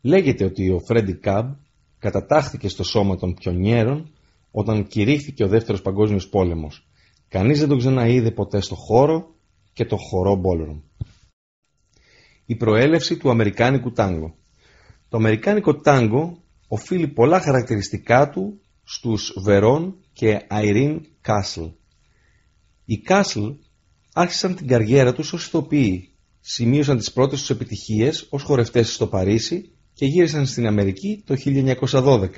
Λέγεται ότι ο Φρέντι Καμπ κατατάχθηκε στο σώμα των πιονιέρων όταν κηρύχθηκε ο δεύτερος παγκόσμιος πόλεμος. Κανείς δεν τον ξαναείδε ποτέ στο χώρο και το χορό Ballroom. Η προέλευση του Αμερικάνικου τάγκο Το Αμερικάνικο τάγκο οφείλει πολλά χαρακτηριστικά του στους Βέρνον και Αϊρίν Κάσλ. Οι Κάσλ άρχισαν την καριέρα τους ως ηθοποιοί, σημείωσαν τις πρώτες τους επιτυχίες ως χορευτές στο Παρίσι και γύρισαν στην Αμερική το 1912,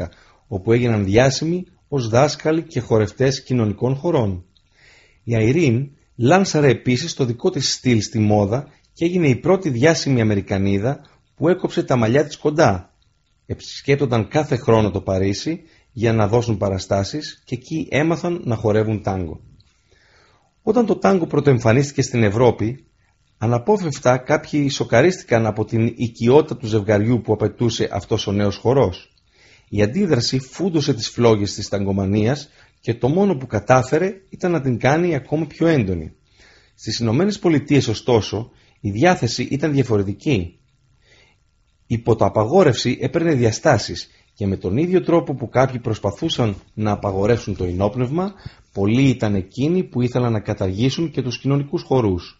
όπου έγιναν διάσημοι ως δάσκαλοι και χορευτές κοινωνικών χωρών. Η Αϊρίν λάνσαρε επίσης το δικό της στυλ στη μόδα και έγινε η πρώτη διάσημη Αμερικανίδα που έκοψε τα μαλλιά της κοντά. Επισκέπτονταν κάθε χρόνο το Παρίσι για να δώσουν παραστάσεις και εκεί έμαθαν να χορεύουν τάγκο. Όταν το τάγκο πρωτοεμφανίστηκε στην Ευρώπη, αναπόφευκτα κάποιοι σοκαρίστηκαν από την οικειότητα του ζευγαριού που απαιτούσε αυτός ο νέος χορός. Η αντίδραση φούντωσε τις φλόγες της ταγκομανίας και το μόνο που κατάφερε ήταν να την κάνει ακόμα πιο έντονη. Στις Ηνωμένες Πολιτείες ωστόσο η διάθεση ήταν διαφορετική. Η ποτοαπαγόρευση έπαιρνε διαστάσεις και με τον ίδιο τρόπο που κάποιοι προσπαθούσαν να απαγορεύσουν το ενόπνευμα, πολλοί ήταν εκείνοι που ήθελαν να καταργήσουν και τους κοινωνικούς χορούς.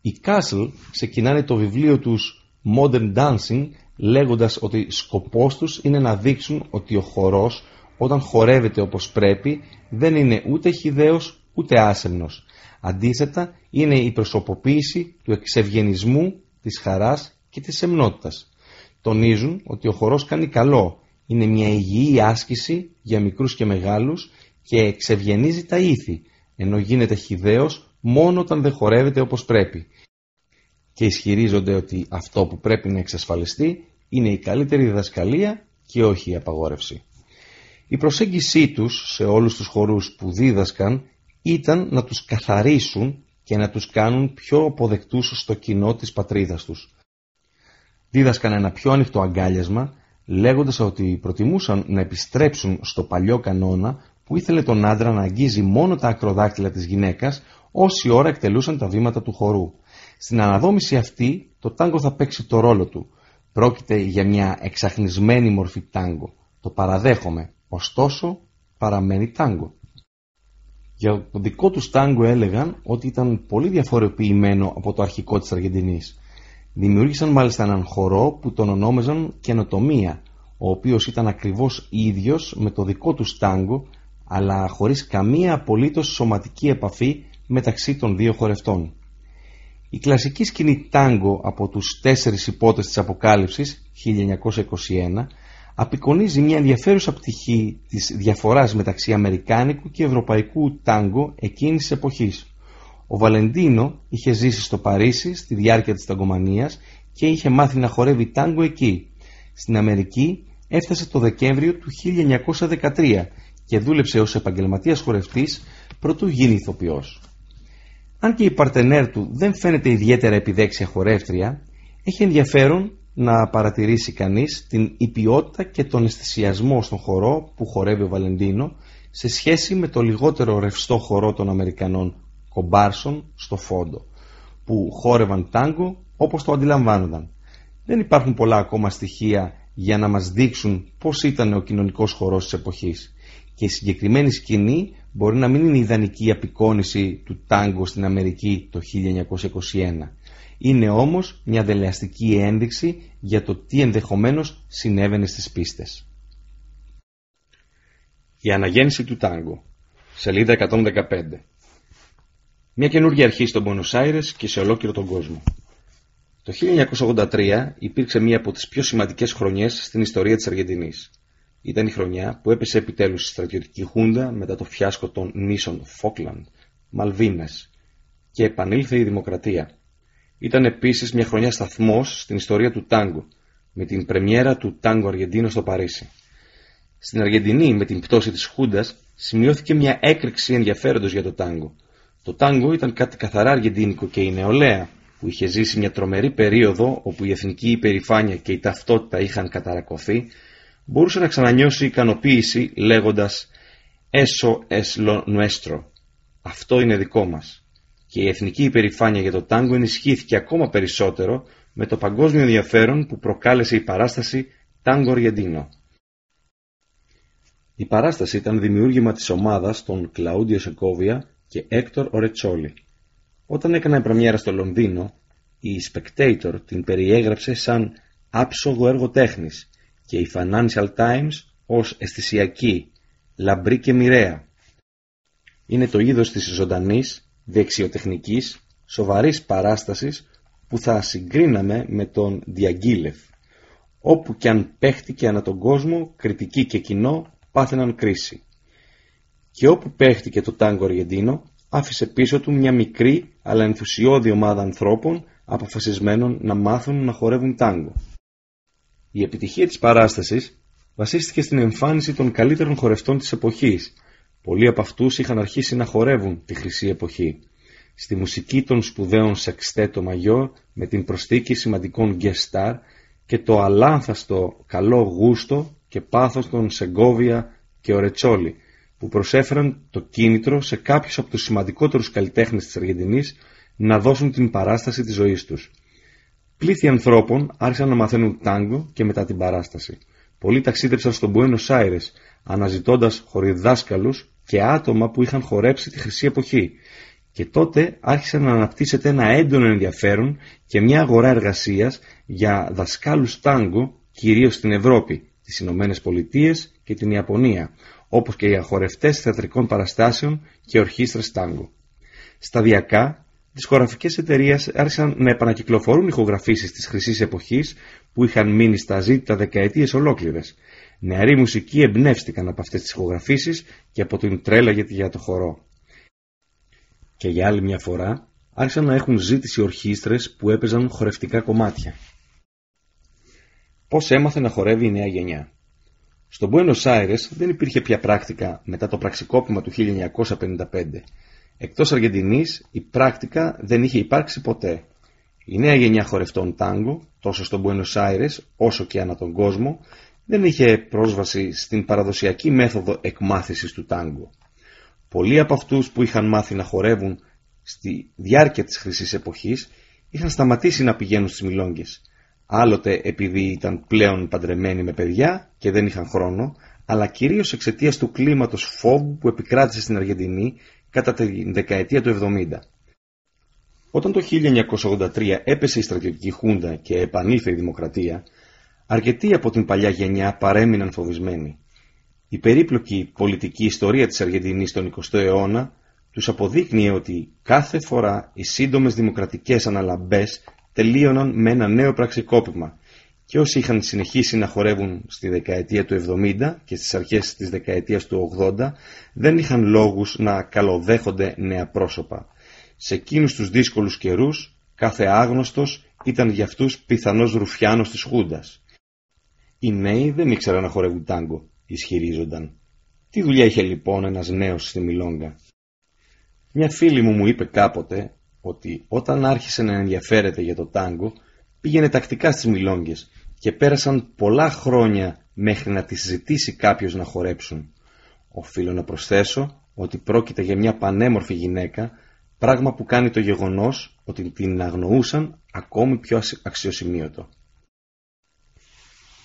Οι Κάσλ ξεκινάνε το βιβλίο τους Modern Dancing λέγοντας ότι σκοπός τους είναι να δείξουν ότι ο χορός όταν χορεύεται όπως πρέπει δεν είναι ούτε χιδαίος ούτε άσεμνος. Αντίθετα είναι η προσωποποίηση του εξευγενισμού, της χαράς και της σεμνότητας. Τονίζουν ότι ο χορός κάνει καλό, είναι μια υγιή άσκηση για μικρούς και μεγάλους και εξευγενίζει τα ήθη, ενώ γίνεται χιδαίος μόνο όταν δεν χορεύεται όπως πρέπει και ισχυρίζονται ότι αυτό που πρέπει να εξασφαλιστεί είναι η καλύτερη διδασκαλία και όχι η απαγόρευση. Η προσέγγισή τους σε όλους τους χορούς που δίδασκαν ήταν να τους καθαρίσουν και να τους κάνουν πιο αποδεκτούς στο κοινό της πατρίδας τους. Δίδασκαν ένα πιο ανοιχτό αγκάλιασμα, λέγοντας ότι προτιμούσαν να επιστρέψουν στο παλιό κανόνα που ήθελε τον άντρα να αγγίζει μόνο τα ακροδάκτυλα της γυναίκας όση ώρα εκτελούσαν τα βήματα του χορού. Στην αναδόμηση αυτή το τάγκο θα παίξει το ρόλο του. Πρόκειται για μια εξαχνισμένη μορφή τάγκο. Το παραδέχομαι, ωστόσο παραμένει τάγκο. Για το δικό τους τάγκο έλεγαν ότι ήταν πολύ διαφοροποιημένο από το αρχικό της Αργεντινής. Δημιούργησαν μάλιστα έναν χορό που τον ονόμαζαν καινοτομία, ο οποίος ήταν ακριβώς ίδιος με το δικό τους τάγκο, αλλά χωρίς καμία απολύτως σωματική επαφή μεταξύ των δύο χορευτών. Η κλασική σκηνή τάγκο από τους τέσσερις υπότες της Αποκάλυψης 1921 απεικονίζει μια ενδιαφέρουσα πτυχή της διαφοράς μεταξύ αμερικάνικου και ευρωπαϊκού τάγκο εκείνης της εποχής. Ο Βαλεντίνο είχε ζήσει στο Παρίσι στη διάρκεια της ταγκομανίας και είχε μάθει να χορεύει τάγκο εκεί. Στην Αμερική έφτασε το Δεκέμβριο του 1913 και δούλεψε ως επαγγελματίας χορευτής προτού γίνει ηθοποιός. Αν και η παρτενέρ του δεν φαίνεται ιδιαίτερα επιδέξια χορεύτρια, έχει ενδιαφέρον να παρατηρήσει κανείς την υπιότητα και τον αισθησιασμό στον χορό που χορεύει ο Βαλεντίνο σε σχέση με το λιγότερο ρευστό χορό των Αμερικανών κομπάρσων στο φόντο που χόρευαν τάγκο όπως το αντιλαμβάνονταν. Δεν υπάρχουν πολλά ακόμα στοιχεία για να μας δείξουν πώς ήταν ο κοινωνικός χορός της εποχής και η συγκεκριμένη σκηνή μπορεί να μην είναι ιδανική απεικόνηση του τάγκο στην Αμερική το 1921. Είναι όμως μια δελεαστική ένδειξη για το τι ενδεχομένως συνέβαινε στις πίστες. Η αναγέννηση του τάγκο Σελίδα 115 Μια καινούργια αρχή στον Πονος Άιρες και σε ολόκληρο τον κόσμο. Το 1983 υπήρξε μία από τις πιο σημαντικές χρονιές στην ιστορία της Αργεντινής. Ήταν η χρονιά που έπεσε επιτέλους η στρατιωτική χούντα μετά το φιάσκο των νήσων Φόκλαντ, Μαλβίνες και επανήλθε η δημοκρατία. Ήταν επίσης μια χρονιά σταθμός στην ιστορία του τάγκο, με την πρεμιέρα του τάγκο Αργεντίνο στο Παρίσι. Στην Αργεντινή, με την πτώση της Χούντας, σημειώθηκε μια έκρηξη ενδιαφέροντος για το τάγκο. Το τάγκο ήταν κάτι καθαρά αργεντίνικο και η νεολαία, που είχε ζήσει μια τρομερή περίοδο όπου η εθνική υπερηφάνεια και η ταυτότητα είχαν καταρακωθεί, μπορούσε να ξανανιώσει ικανοποίηση λέγοντας «Eso es lo nuestro». Αυτό είναι δικό μας. Και η εθνική υπερηφάνεια για το τάγκο ενισχύθηκε ακόμα περισσότερο με το παγκόσμιο ενδιαφέρον που προκάλεσε η παράσταση «Τάγκο Αργεντίνο». Η παράσταση ήταν δημιούργημα της ομάδας των Κλαούντιο Σεκόβια και Έκτορ Ορετσόλη. Όταν έκανε πρεμιέρα στο Λονδίνο, η Spectator την περιέγραψε σαν άψογο έργο τέχνης και η Financial Times ως αισθησιακή, λαμπρή και μοιραία. Είναι το είδος της ζωντανής, δεξιοτεχνικής, σοβαρής παράστασης που θα συγκρίναμε με τον Διαγγίλεφ. Όπου κι αν παίχτηκε ανά τον κόσμο, κριτική και κοινό πάθαιναν κρίση. Και όπου παίχτηκε το τάγκο Αργεντίνο, άφησε πίσω του μια μικρή αλλά ενθουσιώδη ομάδα ανθρώπων αποφασισμένων να μάθουν να χορεύουν τάγκο. Η επιτυχία της παράστασης βασίστηκε στην εμφάνιση των καλύτερων χορευτών της εποχής. Πολλοί από αυτούς είχαν αρχίσει να χορεύουν τη χρυσή εποχή. Στη μουσική των σπουδαίων Σεξτέτο Μαγιό με την προσθήκη σημαντικών guest star και το αλάνθαστο καλό γούστο και πάθος των Σεγκόβια και Ορετσόλη που προσέφεραν το κίνητρο σε κάποιους από τους σημαντικότερους καλλιτέχνες της Αργεντινής να δώσουν την παράσταση της ζωής τους. Πλήθη ανθρώπων άρχισαν να μαθαίνουν τάγκο και μετά την παράσταση. Πολλοί ταξίδεψαν στον Buenos Aires, αναζητώντας χωριδάσκαλους και άτομα που είχαν χορέψει τη χρυσή εποχή. Και τότε άρχισε να αναπτύσσεται ένα έντονο ενδιαφέρον και μια αγορά εργασίας για δασκάλους τάγκο, κυρίως στην Ευρώπη, τις Ηνωμένες Πολιτείες και την Ιαπωνία, όπως και για χορευτές θεατρικών παραστάσεων και ορχήστρες τάγκο. Σταδιακά, δισκογραφικές εταιρείες άρχισαν να επανακυκλοφορούν ηχογραφήσεις της χρυσής εποχής που είχαν μείνει στα ζήτητα δεκαετίες ολόκληρες. Νεαροί μουσικοί εμπνεύστηκαν από αυτές τις ηχογραφήσεις και από την τρέλα για το χορό. Και για άλλη μια φορά άρχισαν να έχουν ζήτηση ορχήστρες που έπαιζαν χορευτικά κομμάτια. Πώς έμαθε να χορεύει η νέα γενιά; Στον Buenos Aires δεν υπήρχε πια πράκτικα μετά το πραξικόπημα του 1955. Εκτός Αργεντινής η πράκτικα δεν είχε υπάρξει ποτέ. Η νέα γενιά χορευτών τάγκο, τόσο στον Buenos Aires όσο και ανά τον κόσμο, δεν είχε πρόσβαση στην παραδοσιακή μέθοδο εκμάθησης του τάγκο. Πολλοί από αυτούς που είχαν μάθει να χορεύουν στη διάρκεια της χρυσής εποχής είχαν σταματήσει να πηγαίνουν στις μιλόγγες άλλοτε επειδή ήταν πλέον παντρεμένοι με παιδιά και δεν είχαν χρόνο, αλλά κυρίως εξαιτίας του κλίματος φόβου που επικράτησε στην Αργεντινή κατά τη δεκαετία του 70. Όταν το 1983 έπεσε η στρατιωτική χούντα και επανήλθε η δημοκρατία, αρκετοί από την παλιά γενιά παρέμειναν φοβισμένοι. Η περίπλοκη πολιτική ιστορία της Αργεντινής τον 20ο αιώνα τους αποδείκνυε ότι κάθε φορά οι σύντομες δημοκρατικές αναλαμπές τελείωναν με ένα νέο πραξικόπημα και όσοι είχαν συνεχίσει να χορεύουν στη δεκαετία του 70 και στις αρχές της δεκαετίας του 80 δεν είχαν λόγους να καλοδέχονται νέα πρόσωπα. Σε εκείνους τους δύσκολους καιρούς κάθε άγνωστος ήταν για αυτούς πιθανός ρουφιάνος της Χούντας. Οι νέοι δεν ήξεραν να χορεύουν τάγκο, ισχυρίζονταν. Τι δουλειά είχε λοιπόν ένας νέος στη Μιλόγκα; Μια φίλη μου μου είπε κάποτε ότι όταν άρχισε να ενδιαφέρεται για το τάγκο πήγαινε τακτικά στις Μιλόγγες και πέρασαν πολλά χρόνια μέχρι να τη ζητήσει κάποιος να χορέψουν. Οφείλω να προσθέσω ότι πρόκειται για μια πανέμορφη γυναίκα, πράγμα που κάνει το γεγονός ότι την αγνοούσαν ακόμη πιο αξιοσημείωτο.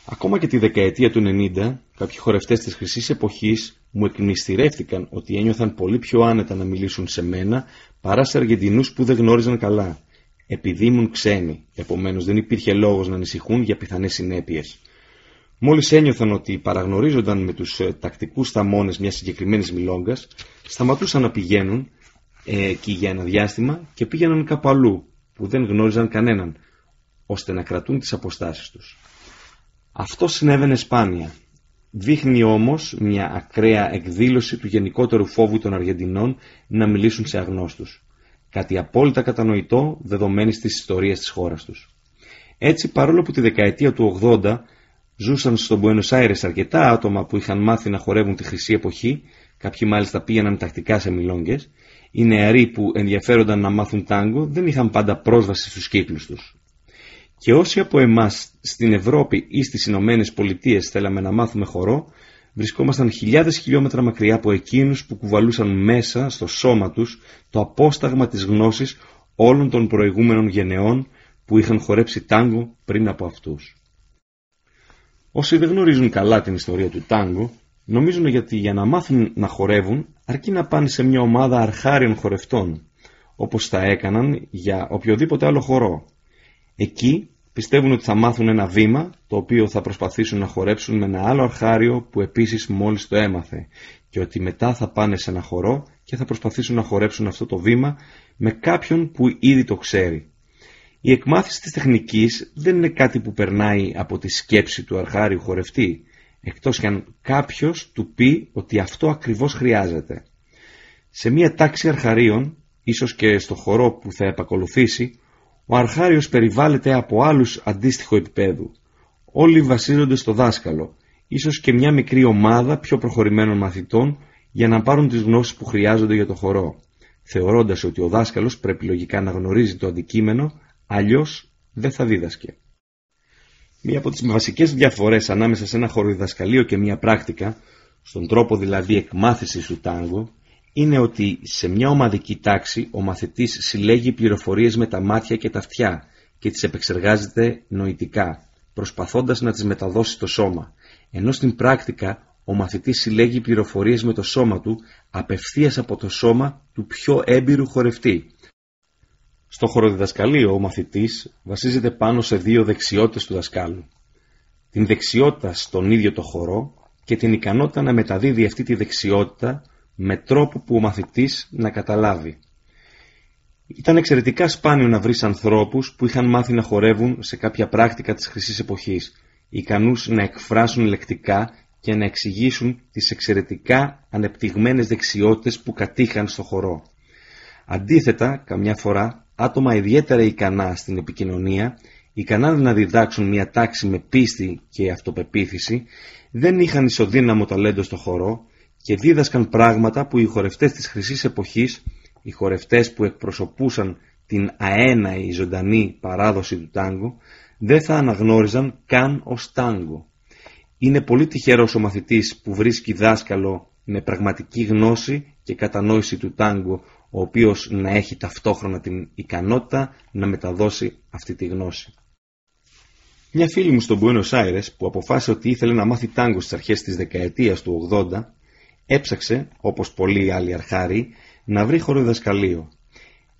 Ακόμα και τη δεκαετία του 90, κάποιοι χορευτές της χρυσής εποχής μου εκμυστηρεύτηκαν ότι ένιωθαν πολύ πιο άνετα να μιλήσουν σε μένα παρά σε Αργεντινούς που δεν γνώριζαν καλά επειδή ήμουν ξένοι, επομένως δεν υπήρχε λόγος να ανησυχούν για πιθανές συνέπειες. Μόλις ένιωθαν ότι παραγνωρίζονταν με τους ε, τακτικούς θαμώνες μιας συγκεκριμένης μιλόγκας, σταματούσαν να πηγαίνουν ε, εκεί για ένα διάστημα και πήγαιναν κάπου αλλού που δεν γνώριζαν κανέναν, ώστε να κρατούν τις αποστάσεις τους. Αυτό συνέβαινε σπάνια. Δείχνει όμως μια ακραία εκδήλωση του γενικότερου φόβου των Αργεντινών να μιλήσουν σε αγνώστους κάτι απόλυτα κατανοητό δεδομένη της ιστορίας της χώρας τους. Έτσι, παρόλο που τη δεκαετία του 80 ζούσαν στον Buenos Aires αρκετά άτομα που είχαν μάθει να χορεύουν τη χρυσή εποχή, κάποιοι μάλιστα πήγαιναν τακτικά σε μιλόγγες, οι νεαροί που ενδιαφέρονταν να μάθουν τάγκο δεν είχαν πάντα πρόσβαση στους κύκλους τους. Και όσοι από εμάς στην Ευρώπη ή στις Ηνωμένες Πολιτείες θέλαμε να μάθουμε χορό, βρισκόμασταν χιλιάδες χιλιόμετρα μακριά από εκείνους που κουβαλούσαν μέσα στο σώμα τους το απόσταγμα της γνώσης όλων των προηγούμενων γενεών που είχαν χορέψει τάγκο πριν από αυτούς. Όσοι δεν γνωρίζουν καλά την ιστορία του τάγκο, νομίζουν γιατί για να μάθουν να χορεύουν αρκεί να πάνε σε μια ομάδα αρχάριων χορευτών, όπως θα έκαναν για οποιοδήποτε άλλο χορό. Εκεί πιστεύουν ότι θα μάθουν ένα βήμα το οποίο θα προσπαθήσουν να χορέψουν με ένα άλλο αρχάριο που επίσης μόλις το έμαθε και ότι μετά θα πάνε σε ένα χορό και θα προσπαθήσουν να χορέψουν αυτό το βήμα με κάποιον που ήδη το ξέρει. Η εκμάθηση της τεχνικής δεν είναι κάτι που περνάει από τη σκέψη του αρχάριου χορευτή, εκτός κι αν κάποιος του πει ότι αυτό ακριβώς χρειάζεται. Σε μία τάξη αρχαρίων, ίσως και στο χορό που θα επακολουθήσει, ο αρχάριος περιβάλλεται από άλλους αντίστοιχο επίπεδου. Όλοι βασίζονται στο δάσκαλο, ίσως και μια μικρή ομάδα πιο προχωρημένων μαθητών για να πάρουν τις γνώσεις που χρειάζονται για το χορό, θεωρώντας ότι ο δάσκαλος πρέπει λογικά να γνωρίζει το αντικείμενο, αλλιώς δεν θα δίδασκε. Μία από τις βασικές διαφορές ανάμεσα σε ένα χοροδιδασκαλείο και μία πράκτικα, στον τρόπο δηλαδή εκμάθησης του τάγκο, είναι ότι σε μια ομαδική τάξη ο μαθητής συλλέγει πληροφορίες με τα μάτια και τα αυτιά και τις επεξεργάζεται νοητικά, προσπαθώντας να τις μεταδώσει στο σώμα, ενώ στην πράκτικα ο μαθητής συλλέγει πληροφορίες με το σώμα του απευθείας από το σώμα του πιο έμπειρου χορευτή. Στο χοροδιδασκαλείο ο μαθητής βασίζεται πάνω σε δύο δεξιότητες του δασκάλου. Την δεξιότητα στον ίδιο το χορό και την ικανότητα να μεταδίδει αυτή τη δεξιότητα με τρόπο που ο μαθητής να καταλάβει. Ήταν εξαιρετικά σπάνιο να βρεις ανθρώπους που είχαν μάθει να χορεύουν σε κάποια πράκτικα της χρυσής εποχής, ικανούς να εκφράσουν λεκτικά και να εξηγήσουν τις εξαιρετικά ανεπτυγμένες δεξιότητες που κατήχαν στο χορό. Αντίθετα, καμιά φορά, άτομα ιδιαίτερα ικανά στην επικοινωνία, ικανά να διδάξουν μια τάξη με πίστη και αυτοπεποίθηση, δεν είχαν ισοδύναμο ταλέντο στο χορό και δίδασκαν πράγματα που οι χορευτές της χρυσής εποχής, οι χορευτές που εκπροσωπούσαν την αέναη ζωντανή παράδοση του τάγκο, δεν θα αναγνώριζαν καν ως τάγκο. Είναι πολύ τυχερός ο μαθητής που βρίσκει δάσκαλο με πραγματική γνώση και κατανόηση του τάγκο, ο οποίος να έχει ταυτόχρονα την ικανότητα να μεταδώσει αυτή τη γνώση. Μια φίλη μου στον Buenos Aires που αποφάσισε ότι ήθελε να μάθει τάγκο στις αρχές της δεκαετίας του 80 Έψαξε, όπως πολλοί άλλοι αρχάροι, να βρει χοροδασκαλείο.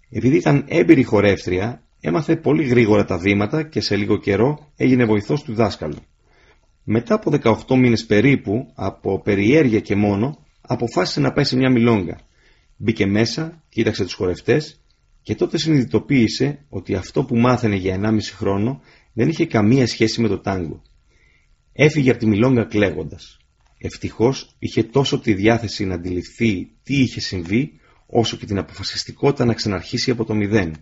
Επειδή ήταν έμπειρη χορεύτρια, έμαθε πολύ γρήγορα τα βήματα και σε λίγο καιρό έγινε βοηθός του δάσκαλου. Μετά από 18 μήνες περίπου, από περιέργεια και μόνο, αποφάσισε να πάει σε μια μιλόγκα. Μπήκε μέσα, κοίταξε τους χορευτές και τότε συνειδητοποίησε ότι αυτό που μάθαινε για 1,5 χρόνο δεν είχε καμία σχέση με το τάγκο. Έφυγε από τη μιλόγκα κλαίγοντας. Ευτυχώς είχε τόσο τη διάθεση να αντιληφθεί τι είχε συμβεί, όσο και την αποφασιστικότητα να ξαναρχίσει από το μηδέν.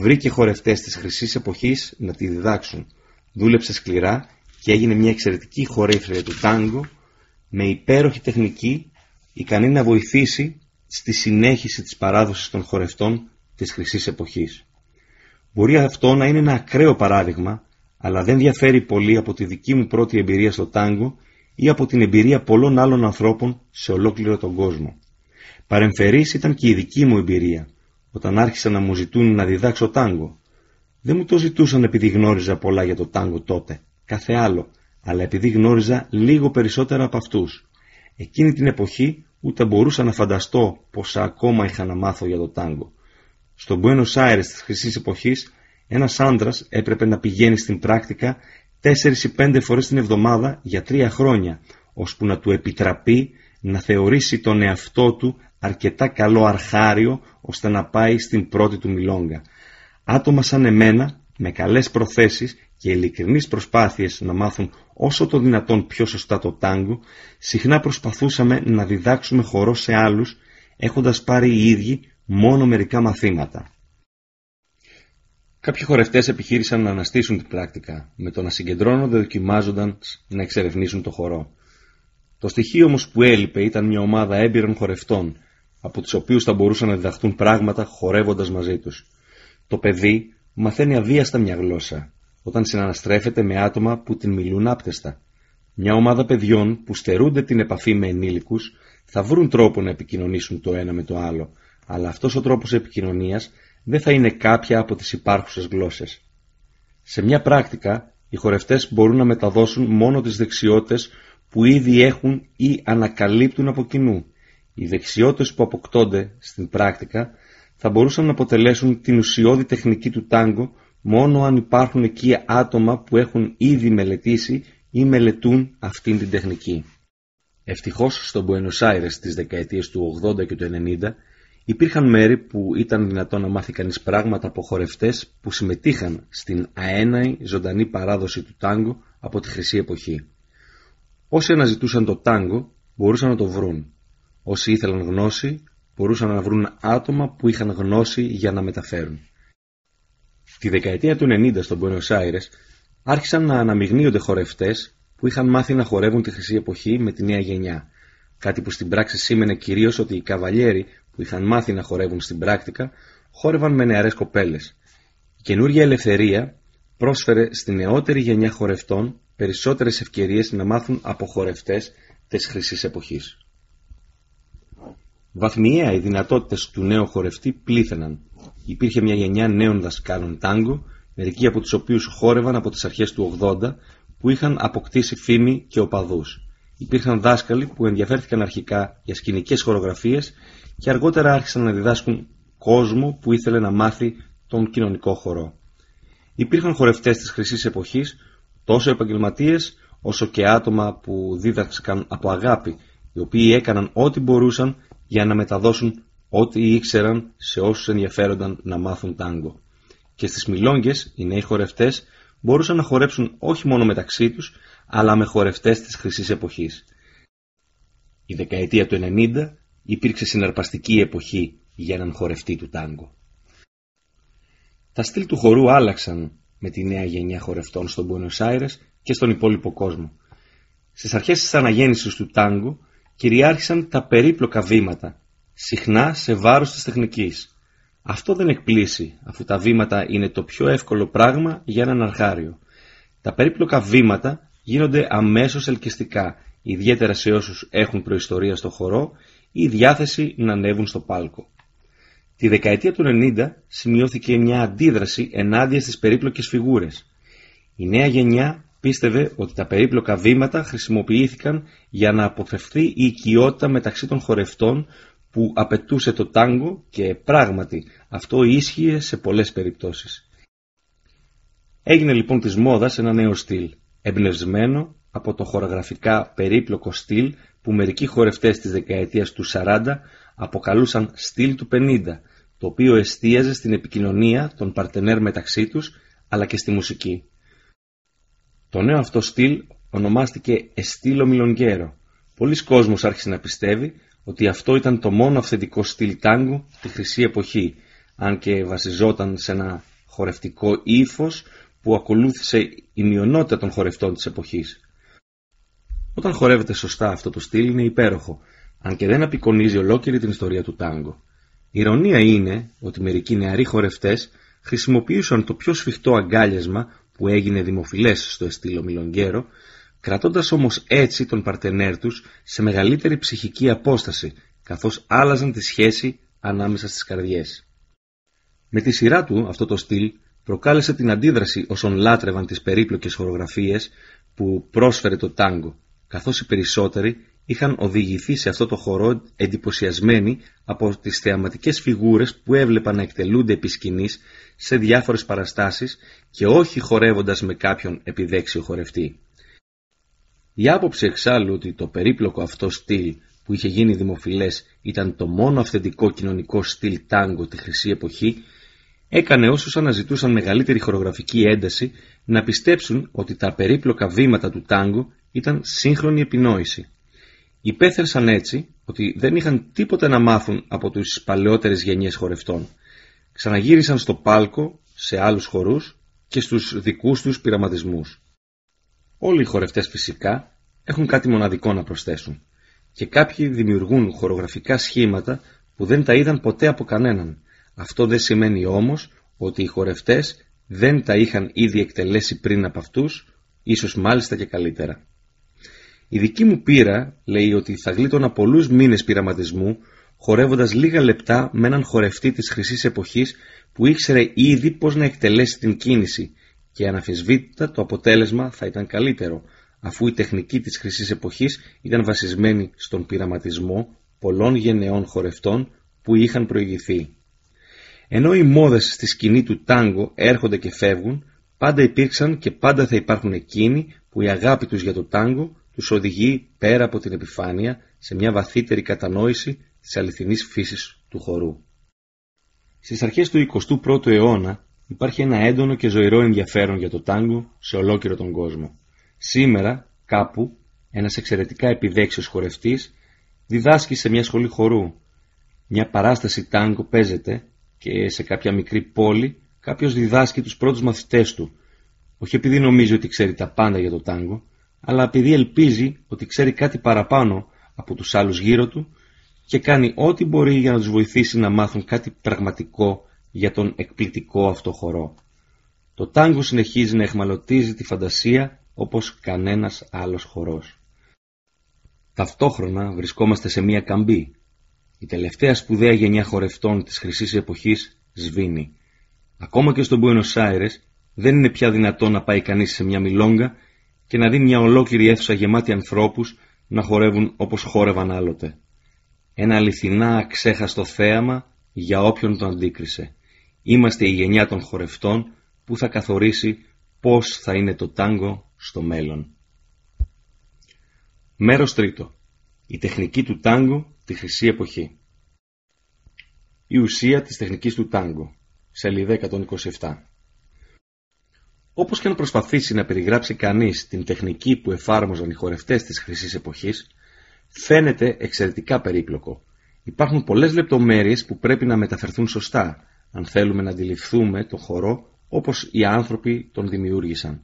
Βρήκε χορευτές της χρυσής εποχής να τη διδάξουν. Δούλεψε σκληρά και έγινε μια εξαιρετική χορεύτρια του τάγκο με υπέροχη τεχνική ικανή να βοηθήσει στη συνέχιση της παράδοσης των χορευτών της χρυσής εποχής. Μπορεί αυτό να είναι ένα ακραίο παράδειγμα, αλλά δεν διαφέρει πολύ από τη δική μου πρώτη εμπειρία στο τάγκο ή από την εμπειρία πολλών άλλων ανθρώπων σε ολόκληρο τον κόσμο. Παρεμφερής ήταν και η δική μου εμπειρία, όταν άρχισαν να μου ζητούν να διδάξω τάγκο. Δεν μου το ζητούσαν επειδή γνώριζα πολλά για το τάγκο τότε, κάθε άλλο, αλλά επειδή γνώριζα λίγο περισσότερα από αυτούς. Εκείνη την εποχή ούτε μπορούσα να φανταστώ πόσα ακόμα είχα να μάθω για το τάγκο. Στον Buenos Aires της χρυσής εποχής, ένας άντρας έπρεπε να πηγαίνει στην πράκτικα τέσσερις ή πέντε φορές την εβδομάδα για τρία χρόνια, ώσπου να του επιτραπεί να θεωρήσει τον εαυτό του αρκετά καλό αρχάριο ώστε να πάει στην πρώτη του μιλόγκα. Άτομα σαν εμένα, με καλές προθέσεις και ειλικρινείς προσπάθειες να μάθουν όσο το δυνατόν πιο σωστά το τάγκο, συχνά προσπαθούσαμε να διδάξουμε χορό σε άλλους, έχοντας πάρει οι ίδιοι μόνο μερικά μαθήματα. Κάποιοι χορευτές επιχείρησαν να αναστήσουν την πράκτικα, με το να συγκεντρώνονται δοκιμάζονταν να εξερευνήσουν το χορό. Το στοιχείο όμως που έλειπε ήταν μια ομάδα έμπειρων χορευτών, από τους οποίους θα μπορούσαν να διδαχθούν πράγματα χορεύοντας μαζί τους. Το παιδί μαθαίνει αβίαστα μια γλώσσα, όταν συναναστρέφεται με άτομα που την μιλούν άπτεστα. Μια ομάδα παιδιών που στερούνται την επαφή με ενήλικους θα βρουν τρόπο να επικοινωνήσουν το ένα με το άλλο, αλλά αυτός ο τρόπος επικοινωνίας δεν θα είναι κάποια από τις υπάρχουσες γλώσσες. Σε μια πράκτικα, οι χορευτές μπορούν να μεταδώσουν μόνο τις δεξιότητες που ήδη έχουν ή ανακαλύπτουν από κοινού. Οι δεξιότητες που αποκτώνται στην πράκτικα θα μπορούσαν να αποτελέσουν την ουσιώδη τεχνική του τάγκο μόνο αν υπάρχουν εκεί άτομα που έχουν ήδη μελετήσει ή μελετούν αυτήν την τεχνική. Ευτυχώς στον Buenos Aires στις δεκαετίες του 80 και του 90 υπήρχαν μέρη που ήταν δυνατόν να μάθει κανείς πράγματα από χορευτές που συμμετείχαν στην αέναη ζωντανή παράδοση του τάγκο από τη χρυσή εποχή. Όσοι αναζητούσαν το τάγκο μπορούσαν να το βρουν. Όσοι ήθελαν γνώση μπορούσαν να βρουν άτομα που είχαν γνώση για να μεταφέρουν. Τη δεκαετία του 90 στον Buenos Aires άρχισαν να αναμειγνύονται χορευτές που είχαν μάθει να χορεύουν τη χρυσή εποχή με τη νέα γενιά. Κάτι που στην πράξη σήμαινε κυρίως ότι οι καβαλιέροι που είχαν μάθει να χορεύουν στην πράκτικα χόρευαν με νεαρές κοπέλες. Η καινούργια ελευθερία πρόσφερε στη νεότερη γενιά χορευτών περισσότερες ευκαιρίες να μάθουν από χορευτές της χρυσής εποχής. Βαθμιαία οι δυνατότητες του νέου χορευτή πλήθαιναν. Υπήρχε μια γενιά νέων δασκάλων τάγκο, μερικοί από τους οποίους χόρευαν από τις αρχές του 80, που είχαν αποκτήσει φήμη και οπαδούς. Υπήρχαν δάσκαλοι που ενδιαφέρθηκαν αρχικά για σκηνικές χορογραφίες και αργότερα άρχισαν να διδάσκουν κόσμο που ήθελε να μάθει τον κοινωνικό χορό. Υπήρχαν χορευτές της χρυσής εποχής, τόσο επαγγελματίες όσο και άτομα που δίδαξαν από αγάπη, οι οποίοι έκαναν ό,τι μπορούσαν για να μεταδώσουν ό,τι ήξεραν σε όσους ενδιαφέρονταν να μάθουν τάγκο. Και στις μιλόγγες οι νέοι χορευτές μπορούσαν να χορέψουν όχι μόνο μεταξύ τους, αλλά με χορευτές της χρυσής εποχής. Η δεκαετία του 90 υπήρξε συναρπαστική εποχή για έναν χορευτή του τάγκο. Τα στυλ του χορού άλλαξαν με τη νέα γενιά χορευτών στον Buenos Aires και στον υπόλοιπο κόσμο. Στις αρχές της αναγέννησης του τάγκο κυριάρχησαν τα περίπλοκα βήματα, συχνά σε βάρος της τεχνικής. Αυτό δεν εκπλήσει, αφού τα βήματα είναι το πιο εύκολο πράγμα για έναν αρχάριο. Τα περίπλοκα βήματα γίνονται αμέσως ελκυστικά, ιδιαίτερα σε όσους έχουν προϊστορία στο χορό ή διάθεση να ανέβουν στο πάλκο. Τη δεκαετία του 90 σημειώθηκε μια αντίδραση ενάντια στις περίπλοκες φιγούρες. Η νέα γενιά πίστευε ότι τα περίπλοκα βήματα χρησιμοποιήθηκαν για να αποφευθεί η οικειότητα μεταξύ των χορευτών που απαιτούσε το τάγκο και πράγματι αυτό ίσχυε σε πολλές περιπτώσεις. Έγινε λοιπόν της μόδας ένα νέο στυλ, εμπνευσμένο από το χορογραφικά περίπλοκο στυλ που μερικοί χορευτές της δεκαετίας του 40 αποκαλούσαν στυλ του 50, το οποίο εστίαζε στην επικοινωνία των παρτενέρ μεταξύ τους, αλλά και στη μουσική. Το νέο αυτό στυλ ονομάστηκε Εστίλο Μιλονγκέρο. Πολλοί κόσμος άρχισε να πιστεύει ότι αυτό ήταν το μόνο αυθεντικό στυλ τάγκου τη χρυσή εποχή, αν και βασιζόταν σε ένα χορευτικό ύφος που ακολούθησε η μειονότητα των χορευτών της εποχής. Όταν χορεύεται σωστά αυτό το στυλ είναι υπέροχο, αν και δεν απεικονίζει ολόκληρη την ιστορία του τάγκο. Η ηρωνία είναι ότι μερικοί νεαροί χορευτές χρησιμοποιούσαν το πιο σφιχτό αγκάλιασμα που έγινε δημοφιλές στο εστίλο Μιλονγκέρο, κρατώντας όμως έτσι τον παρτενέρ τους σε μεγαλύτερη ψυχική απόσταση, καθώς άλλαζαν τη σχέση ανάμεσα στις καρδιές. Με τη σειρά του αυτό το στυλ προκάλεσε την αντίδραση όσων λάτρευαν τις περίπλοκες χορογραφίες που πρόσφερε το τάγκο, καθώς οι περισσότεροι είχαν οδηγηθεί σε αυτό το χορό εντυπωσιασμένοι από τις θεαματικές φιγούρες που έβλεπαν να εκτελούνται επί σκηνής σε διάφορες παραστάσεις και όχι χορεύοντας με κάποιον επιδέξιο χορευτή. Η άποψη εξάλλου ότι το περίπλοκο αυτό στυλ που είχε γίνει δημοφιλές ήταν το μόνο αυθεντικό κοινωνικό στυλ τάγκο τη χρυσή εποχή έκανε όσους αναζητούσαν μεγαλύτερη χορογραφική ένταση να πιστέψουν ότι τα περίπλοκα βήματα του τάγκο ήταν σύγχρονη επινόηση. Υπέθερσαν έτσι ότι δεν είχαν τίποτα να μάθουν από τους παλαιότερες γενιές χορευτών. Ξαναγύρισαν στο πάλκο, σε άλλους χορούς και στους δικούς τους πειραματισμούς. Όλοι οι χορευτές φυσικά έχουν κάτι μοναδικό να προσθέσουν και κάποιοι δημιουργούν χορογραφικά σχήματα που δεν τα είδαν ποτέ από κανέναν. Αυτό δεν σημαίνει όμως ότι οι χορευτές δεν τα είχαν ήδη εκτελέσει πριν από αυτούς, ίσως μάλιστα και καλύτερα. Η δική μου πείρα λέει ότι θα γλίτωνα πολλούς μήνες πειραματισμού χορεύοντας λίγα λεπτά με έναν χορευτή της χρυσής εποχής που ήξερε ήδη πώς να εκτελέσει την κίνηση και αναφεσβήτητα το αποτέλεσμα θα ήταν καλύτερο αφού η τεχνική της χρυσής εποχής ήταν βασισμένη στον πειραματισμό πολλών γενεών χορευτών που είχαν προηγηθεί. Ενώ οι μόδες στη σκηνή του τάγκο έρχονται και φεύγουν, πάντα υπήρξαν και πάντα θα υπάρχουν εκείνοι που η αγάπη τους για το τάγκο τους οδηγεί πέρα από την επιφάνεια σε μια βαθύτερη κατανόηση της αληθινής φύσης του χορού. Στις αρχές του 21ου αιώνα υπάρχει ένα έντονο και ζωηρό ενδιαφέρον για το τάγκο σε ολόκληρο τον κόσμο. Σήμερα, κάπου, ένας εξαιρετικά επιδέξιος χορευτής διδάσκει σε μια σχολή χορού. Μια παράσταση τάγκο παίζεται και σε κάποια μικρή πόλη κάποιος διδάσκει τους πρώτους μαθητές του, όχι επειδή νομίζει ότι ξέρει τα πάντα για το τάγκο, αλλά επειδή ελπίζει ότι ξέρει κάτι παραπάνω από τους άλλους γύρω του και κάνει ό,τι μπορεί για να τους βοηθήσει να μάθουν κάτι πραγματικό για τον εκπληκτικό αυτό χορό. Το τάγκο συνεχίζει να εχμαλωτίζει τη φαντασία όπως κανένας άλλος χορός. Ταυτόχρονα βρισκόμαστε σε μία καμπή. Η τελευταία σπουδαία γενιά χορευτών της χρυσής εποχής σβήνει. Ακόμα και στον Buenos Aires δεν είναι πια δυνατό να πάει κανείς σε μια μιλόγκα και να δει μια ολόκληρη αίθουσα γεμάτη ανθρώπους να χορεύουν όπως χόρευαν άλλοτε. Ένα αληθινά αξέχαστο θέαμα για όποιον τον αντίκρισε. Είμαστε η γενιά των χορευτών που θα καθορίσει πώς θα είναι το τάγκο στο μέλλον. Μέρος τρίτο. Η τεχνική του τάγκο τη χρυσή εποχή. Η ουσία της τεχνικής του τάγκο. Σελίδα 127. Όπως και αν προσπαθήσει να περιγράψει κανείς την τεχνική που εφάρμοζαν οι χορευτές της χρυσής εποχής, φαίνεται εξαιρετικά περίπλοκο. Υπάρχουν πολλές λεπτομέρειες που πρέπει να μεταφερθούν σωστά, αν θέλουμε να αντιληφθούμε τον χορό όπως οι άνθρωποι τον δημιούργησαν.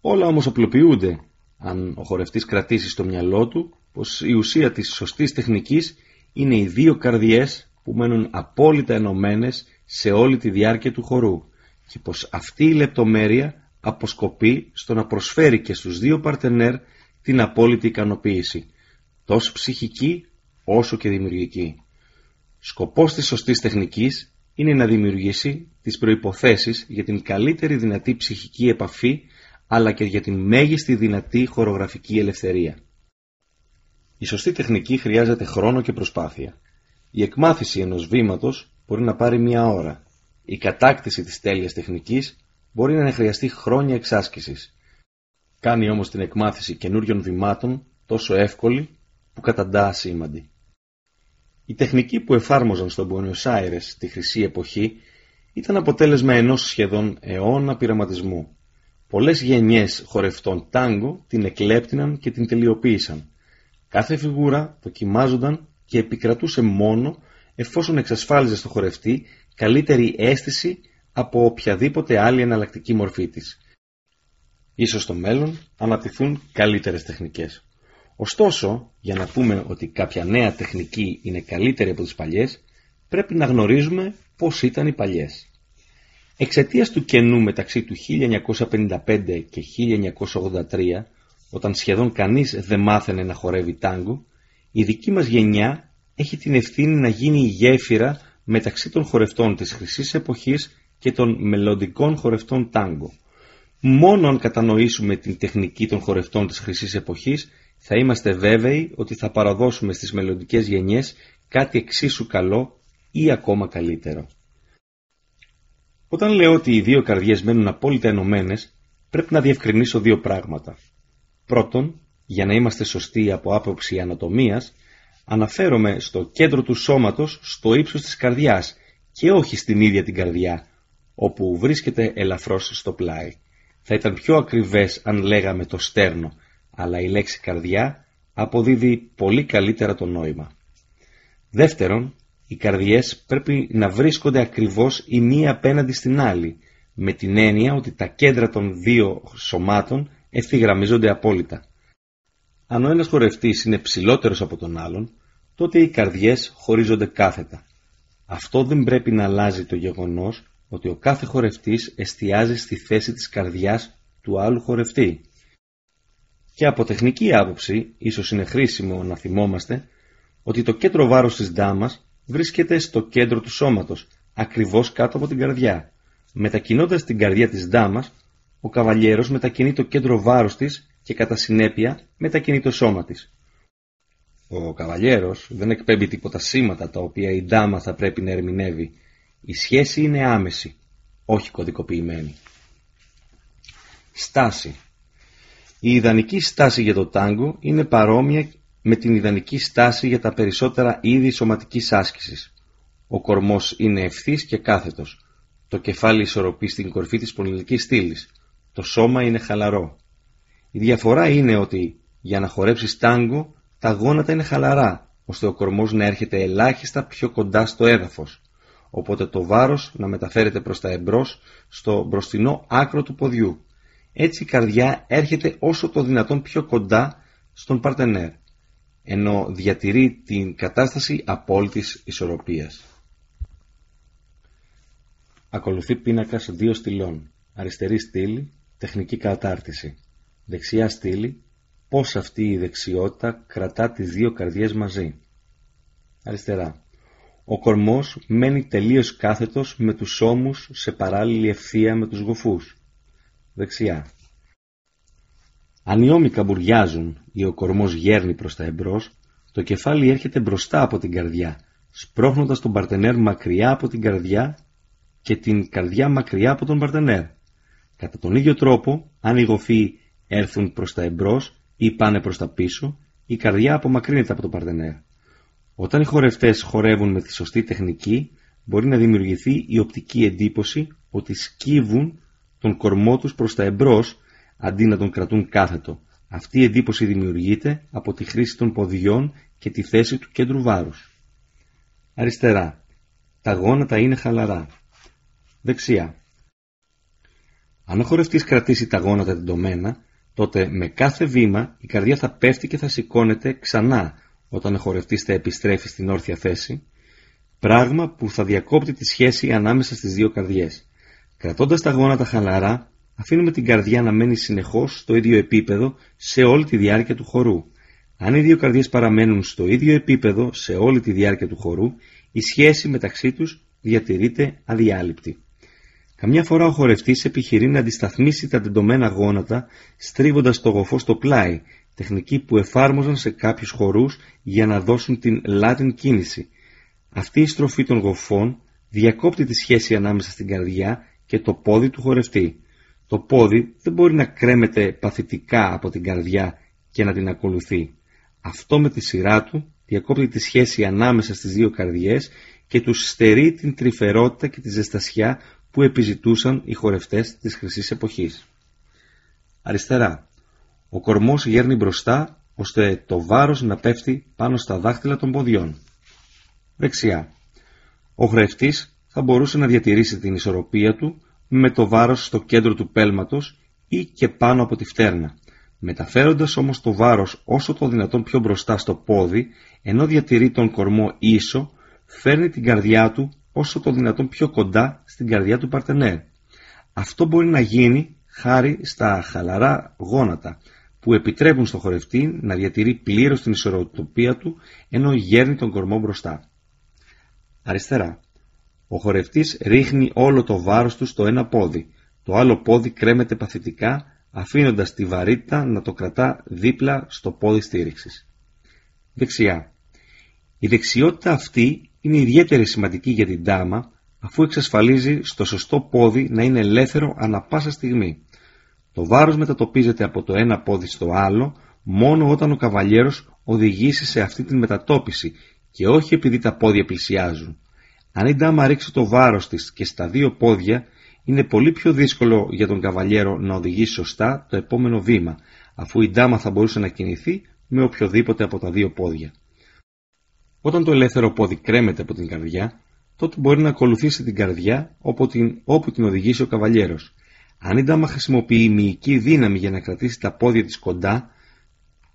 Όλα όμως απλοποιούνται αν ο χορευτής κρατήσει στο μυαλό του πως η ουσία της σωστής τεχνικής είναι οι δύο καρδιές που μένουν απόλυτα ενωμένες σε όλη τη διάρκεια του χορού και πως αυτή η λεπτομέρεια αποσκοπεί στο να προσφέρει και στους δύο παρτενέρ την απόλυτη ικανοποίηση, τόσο ψυχική όσο και δημιουργική. Σκοπός της σωστής τεχνικής είναι να δημιουργήσει τις προϋποθέσεις για την καλύτερη δυνατή ψυχική επαφή αλλά και για την μέγιστη δυνατή χορογραφική ελευθερία. Η σωστή τεχνική χρειάζεται χρόνο και προσπάθεια. Η εκμάθηση ενός βήματος μπορεί να πάρει μία ώρα. Η κατάκτηση της τέλειας τεχνικής μπορεί να χρειαστεί χρόνια εξάσκησης. Κάνει όμως την εκμάθηση καινούριων βημάτων τόσο εύκολη που καταντά ασήμαντη. Η τεχνική που εφάρμοζαν στον Buenos Aires τη χρυσή εποχή ήταν αποτέλεσμα ενός σχεδόν αιώνα πειραματισμού. Πολλές γενιές χορευτών τάγκο την εκλέπτηναν και την τελειοποίησαν. Κάθε φιγούρα δοκιμάζονταν και επικρατούσε μόνο εφόσον εξασφάλιζε στο χορευτή καλύτερη αίσθηση από οποιαδήποτε άλλη εναλλακτική μορφή της. Ίσως στο μέλλον αναπτυχθούν καλύτερες τεχνικές. Ωστόσο, για να πούμε ότι κάποια νέα τεχνική είναι καλύτερη από τις παλιές, πρέπει να γνωρίζουμε πώς ήταν οι παλιές. Εξαιτίας του κενού μεταξύ του 1955 και 1983, όταν σχεδόν κανείς δεν μάθαινε να χορεύει τάγκο, η δική μας γενιά έχει την ευθύνη να γίνει η γέφυρα μεταξύ των χορευτών της χρυσής εποχής και των μελλοντικών χορευτών τάγκο. Μόνο αν κατανοήσουμε την τεχνική των χορευτών της χρυσής εποχής θα είμαστε βέβαιοι ότι θα παραδώσουμε στις μελλοντικές γενιές κάτι εξίσου καλό ή ακόμα καλύτερο. Όταν λέω ότι οι δύο καρδιές μένουν απόλυτα ενωμένες, πρέπει να διευκρινίσω δύο πράγματα. Πρώτον, για να είμαστε σωστοί από άποψη ανατομίας, αναφέρομαι στο κέντρο του σώματος στο ύψος της καρδιάς και όχι στην ίδια την καρδιά, όπου βρίσκεται ελαφρώς στο πλάι. Θα ήταν πιο ακριβές αν λέγαμε το στέρνο, αλλά η λέξη καρδιά αποδίδει πολύ καλύτερα το νόημα. Δεύτερον, οι καρδιές πρέπει να βρίσκονται ακριβώς η μία απέναντι στην άλλη, με την έννοια ότι τα κέντρα των δύο σωμάτων ευθυγραμμίζονται απόλυτα. Αν ο ένας χορευτής είναι ψηλότερος από τον άλλον, τότε οι καρδιές χωρίζονται κάθετα. Αυτό δεν πρέπει να αλλάζει το γεγονός ότι ο κάθε χορευτής εστιάζει στη θέση της καρδιάς του άλλου χορευτή. Και από τεχνική άποψη, ίσως είναι χρήσιμο να θυμόμαστε, ότι το κέντρο βάρος της ντάμας βρίσκεται στο κέντρο του σώματος, ακριβώς κάτω από την καρδιά. Μετακινώντας την καρδιά της ντάμας, ο καβαλιέρος μετακινεί το κέντρο βάρους της και κατά συνέπεια μετακινεί το σώμα της. Ο καβαλιέρος δεν εκπέμπει τίποτα σήματα τα οποία η ντάμα θα πρέπει να ερμηνεύει. Η σχέση είναι άμεση, όχι κωδικοποιημένη. Στάση Η ιδανική στάση για το τάγκο είναι παρόμοια με την ιδανική στάση για τα περισσότερα είδη σωματικής άσκησης. Ο κορμός είναι ευθύς και κάθετος. Το κεφάλι ισορροπεί στην κορφή της πονηλικής στήλης. Το σώμα είναι χαλαρό. Η διαφορά είναι ότι για να χορέψεις τάγκο τα γόνατα είναι χαλαρά, ώστε ο κορμός να έρχεται ελάχιστα πιο κοντά στο έδαφος, οπότε το βάρος να μεταφέρεται προς τα εμπρός στο μπροστινό άκρο του ποδιού. Έτσι η καρδιά έρχεται όσο το δυνατόν πιο κοντά στον παρτενέρ ενώ διατηρεί την κατάσταση απόλυτης ισορροπίας. Ακολουθεί πίνακας δύο στυλών. Αριστερή στήλη, τεχνική κατάρτιση. Δεξιά στήλη, πώς αυτή η δεξιότητα κρατά τις δύο καρδιές μαζί. Αριστερά. Ο κορμός μένει τελείως κάθετος με τους ώμους σε παράλληλη ευθεία με τους γοφούς. Δεξιά. Αν οι ώμοι καμπουριάζουν ή ο κορμός γέρνει προς τα εμπρός, το κεφάλι έρχεται μπροστά από την καρδιά, σπρώχνοντας τον παρτενέρ μακριά από την καρδιά και την καρδιά μακριά από τον παρτενέρ. Κατά τον ίδιο τρόπο, αν οι γοφοί έρθουν προς τα εμπρός ή πάνε προς τα πίσω, η καρδιά απομακρύνεται από τον παρτενέρ. Όταν οι χορευτές χορεύουν με τη σωστή τεχνική, μπορεί να δημιουργηθεί η οπτική εντύπωση ότι σκύβουν τον κορμό τους προς τα εμπρός αντί να τον κρατούν κάθετο. Αυτή η εντύπωση δημιουργείται από τη χρήση των ποδιών και τη θέση του κέντρου βάρους. Αριστερά. Τα γόνατα είναι χαλαρά. Δεξιά. Αν ο χορευτής κρατήσει τα γόνατα την τομένα, τότε με κάθε βήμα η καρδιά θα πέφτει και θα σηκώνεται ξανά όταν ο χορευτής θα επιστρέφει στην όρθια θέση, πράγμα που θα διακόπτει τη σχέση ανάμεσα στις δύο καρδιές. Κρατώντας τα γόνατα χαλαρά, αφήνουμε την καρδιά να μένει συνεχώς στο ίδιο επίπεδο σε όλη τη διάρκεια του χορού. Αν οι δύο καρδιές παραμένουν στο ίδιο επίπεδο σε όλη τη διάρκεια του χορού, η σχέση μεταξύ τους διατηρείται αδιάλειπτη. Καμιά φορά ο χορευτής επιχειρεί να αντισταθμίσει τα τεντωμένα γόνατα στρίβοντας το γοφό στο πλάι, τεχνική που εφάρμοζαν σε κάποιους χορούς για να δώσουν την Latin κίνηση. Αυτή η στροφή των γοφών διακόπτει τη σχέση ανάμεσα στην καρδιά και το πόδι του χορευτή. Το πόδι δεν μπορεί να κρέμεται παθητικά από την καρδιά και να την ακολουθεί. Αυτό με τη σειρά του διακόπτει τη σχέση ανάμεσα στις δύο καρδιές και τους στερεί την τρυφερότητα και τη ζεστασιά που επιζητούσαν οι χορευτές της χρυσής εποχής. Αριστερά. Ο κορμός γέρνει μπροστά ώστε το βάρος να πέφτει πάνω στα δάχτυλα των ποδιών. Δεξιά. Ο χρευτής θα μπορούσε να διατηρήσει την ισορροπία του με το βάρος στο κέντρο του πέλματος ή και πάνω από τη φτέρνα, μεταφέροντας όμως το βάρος όσο το δυνατόν πιο μπροστά στο πόδι, ενώ διατηρεί τον κορμό ίσο, φέρνει την καρδιά του όσο το δυνατόν πιο κοντά στην καρδιά του παρτενέρ. Αυτό μπορεί να γίνει χάρη στα χαλαρά γόνατα, που επιτρέπουν στο χορευτή να διατηρεί πλήρως την ισορροπία του, ενώ γέρνει τον κορμό μπροστά. Αριστερά. Ο χορευτής ρίχνει όλο το βάρος του στο ένα πόδι. Το άλλο πόδι κρέμεται παθητικά, αφήνοντας τη βαρύτητα να το κρατά δίπλα στο πόδι στήριξης. Δεξιά. Η δεξιότητα αυτή είναι ιδιαίτερη σημαντική για την τάμα, αφού εξασφαλίζει στο σωστό πόδι να είναι ελεύθερο ανα πάσα στιγμή. Το βάρος μετατοπίζεται από το ένα πόδι στο άλλο μόνο όταν ο καβαλιέρος οδηγήσει σε αυτή την μετατόπιση και όχι επειδή τα πόδια πλησιάζουν. Αν η ντάμα ρίξει το βάρος της και στα δύο πόδια, είναι πολύ πιο δύσκολο για τον καβαλιέρο να οδηγήσει σωστά το επόμενο βήμα, αφού η ντάμα θα μπορούσε να κινηθεί με οποιοδήποτε από τα δύο πόδια. Όταν το ελεύθερο πόδι κρέμεται από την καρδιά, τότε μπορεί να ακολουθήσει την καρδιά όπου την, όπου την οδηγήσει ο καβαλιέρος. Αν η ντάμα χρησιμοποιεί μυϊκή δύναμη για να κρατήσει τα πόδια της κοντά,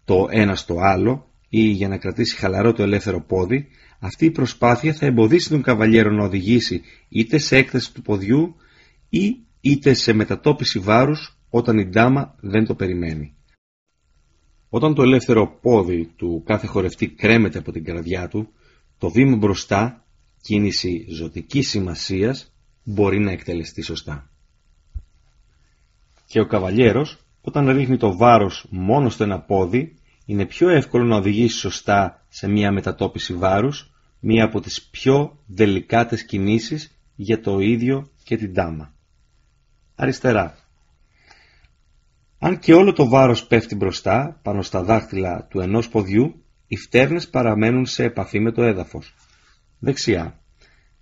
το ένα στο άλλο, ή για να κρατήσει χαλαρό το ελεύθερο πόδι, αυτή η προσπάθεια θα εμποδίσει τον καβαλιέρο να οδηγήσει είτε σε έκταση του ποδιού ή είτε σε μετατόπιση βάρους όταν η ντάμα δεν το περιμένει. Όταν το ελεύθερο πόδι του κάθε χορευτή κρέμεται από την καρδιά του, το βήμα μπροστά, κίνηση ζωτικής σημασίας, μπορεί να εκτελεστεί σωστά. Και ο καβαλιέρος, όταν ρίχνει το βάρος μόνο στο ένα πόδι, είναι πιο εύκολο να οδηγήσει σωστά σε μια μετατόπιση βάρους, μία από τις πιο δελικάτες κινήσεις για το ίδιο και την τάμα. Αριστερά. Αν και όλο το βάρος πέφτει μπροστά, πάνω στα δάχτυλα του ενός ποδιού, οι φτέρνες παραμένουν σε επαφή με το έδαφος. Δεξιά.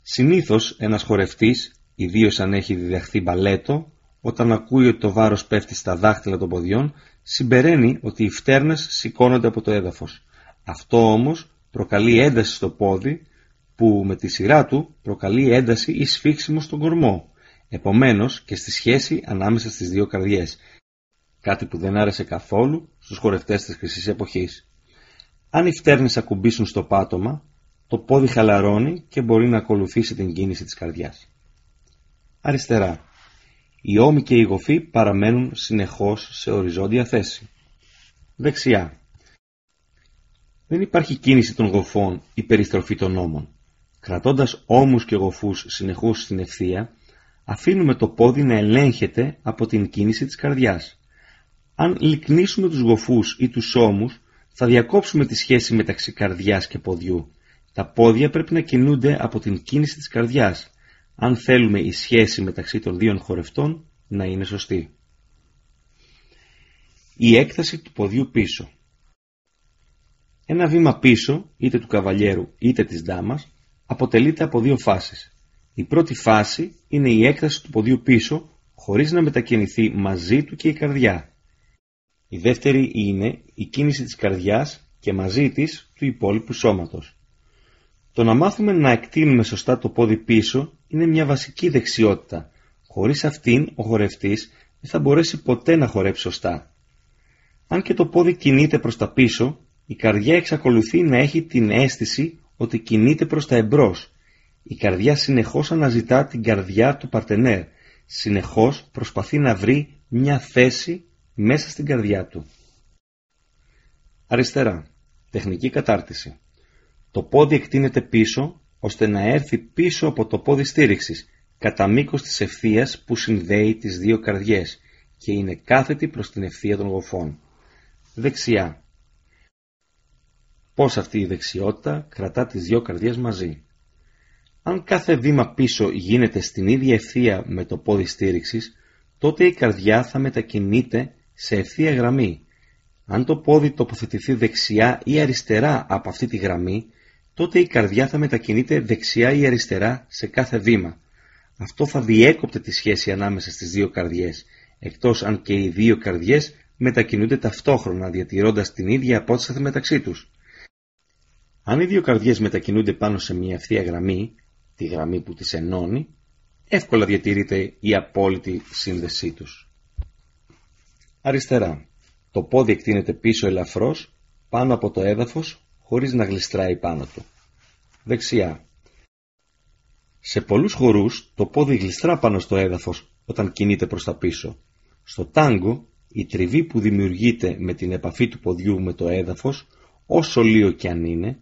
Συνήθως ένας χορευτής, ιδίως αν έχει διδαχθεί μπαλέτο, όταν ακούει ότι το βάρος πέφτει στα δάχτυλα των ποδιών, συμπεραίνει ότι οι φτέρνες σηκώνονται από το έδαφος. Αυτό όμως προκαλεί ένταση στο πόδι που με τη σειρά του προκαλεί ένταση ή σφίξιμο στον κορμό, επομένως και στη σχέση ανάμεσα στις δύο καρδιές, κάτι που δεν άρεσε καθόλου στους χορευτές της χρυσής εποχής. Αν οι φτέρνες ακουμπήσουν στο πάτωμα, το πόδι χαλαρώνει και μπορεί να ακολουθήσει την κίνηση της καρδιάς. Αριστερά. Οι ώμοι και οι γοφοί παραμένουν συνεχώς σε οριζόντια θέση. Δεξιά. Δεν υπάρχει κίνηση των γοφών ή περιστροφή των ώμων. Κρατώντας ώμους και γοφούς συνεχώς στην ευθεία, αφήνουμε το πόδι να ελέγχεται από την κίνηση της καρδιάς. Αν λυκνίσουμε τους γοφούς ή τους ώμους, θα διακόψουμε τη σχέση μεταξύ καρδιάς και ποδιού. Τα πόδια πρέπει να κινούνται από την κίνηση της καρδιάς, αν θέλουμε η σχέση μεταξύ των δύο χορευτών να είναι σωστή. Η έκταση του ποδιού πίσω Ένα βήμα πίσω, είτε του καβαλιέρου είτε της ντάμας, αποτελείται από δύο φάσεις. Η πρώτη φάση είναι η έκταση του ποδιού πίσω, χωρίς να μετακινηθεί μαζί του και η καρδιά. Η δεύτερη είναι η κίνηση της καρδιάς και μαζί της του υπόλοιπου σώματος. Το να μάθουμε να εκτείνουμε σωστά το πόδι πίσω είναι μια βασική δεξιότητα. Χωρίς αυτήν ο χορευτής δεν θα μπορέσει ποτέ να χορέψει σωστά. Αν και το πόδι κινείται προς τα πίσω, η καρδιά εξακολουθεί να έχει την αίσθηση ότι κινείται προς τα εμπρός. Η καρδιά συνεχώς αναζητά την καρδιά του παρτενέρ, συνεχώς προσπαθεί να βρει μια θέση μέσα στην καρδιά του. Αριστερά. Τεχνική κατάρτιση. Το πόδι εκτείνεται πίσω ώστε να έρθει πίσω από το πόδι στήριξης κατά μήκος της ευθείας που συνδέει τις δύο καρδιές και είναι κάθετη προς την ευθεία των γοφών. Δεξιά. Πώς αυτή η δεξιότητα κρατά τις δύο καρδιές μαζί. Αν κάθε βήμα πίσω γίνεται στην ίδια ευθεία με το πόδι στήριξης, τότε η καρδιά θα μετακινείται σε ευθεία γραμμή. Αν το πόδι τοποθετηθεί δεξιά ή αριστερά από αυτή τη γραμμή, τότε η καρδιά θα μετακινείται δεξιά ή αριστερά σε κάθε βήμα. Αυτό θα διέκοπτε τη σχέση ανάμεσα στις δύο καρδιές, εκτός αν και οι δύο καρδιές μετακινούνται ταυτόχρονα διατηρώντας την ίδια απόσταση μεταξύ τους. Αν οι δύο καρδιές μετακινούνται πάνω σε μια ευθεία γραμμή, τη γραμμή που τις ενώνει, εύκολα διατηρείται η απόλυτη σύνδεσή τους. Αριστερά. Το πόδι εκτείνεται πίσω ελαφρώς, πάνω από το έδαφος, χωρίς να γλιστράει πάνω του. Δεξιά. Σε πολλούς χορούς το πόδι γλιστρά πάνω στο έδαφος όταν κινείται προς τα πίσω. Στο τάγκο η τριβή που δημιουργείται με την επαφή του ποδιού με το έδαφος, όσο λίγο και αν είναι,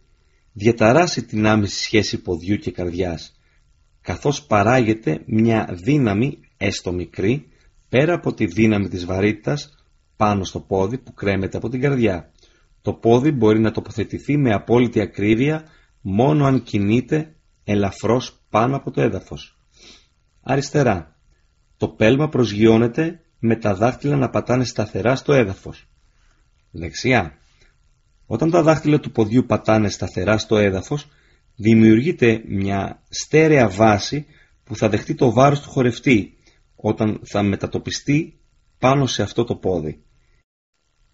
διαταράσει την άμεση σχέση ποδιού και καρδιάς, καθώς παράγεται μια δύναμη, έστω μικρή, πέρα από τη δύναμη της βαρύτητας πάνω στο πόδι που κρέμεται από την καρδιά. Το πόδι μπορεί να τοποθετηθεί με απόλυτη ακρίβεια μόνο αν κινείται ελαφρώς πάνω από το έδαφος. Αριστερά. Το πέλμα προσγειώνεται με τα δάχτυλα να πατάνε σταθερά στο έδαφος. Δεξιά. Όταν τα δάχτυλα του ποδιού πατάνε σταθερά στο έδαφος, δημιουργείται μια στέρεα βάση που θα δεχτεί το βάρος του χορευτή όταν θα μετατοπιστεί πάνω σε αυτό το πόδι.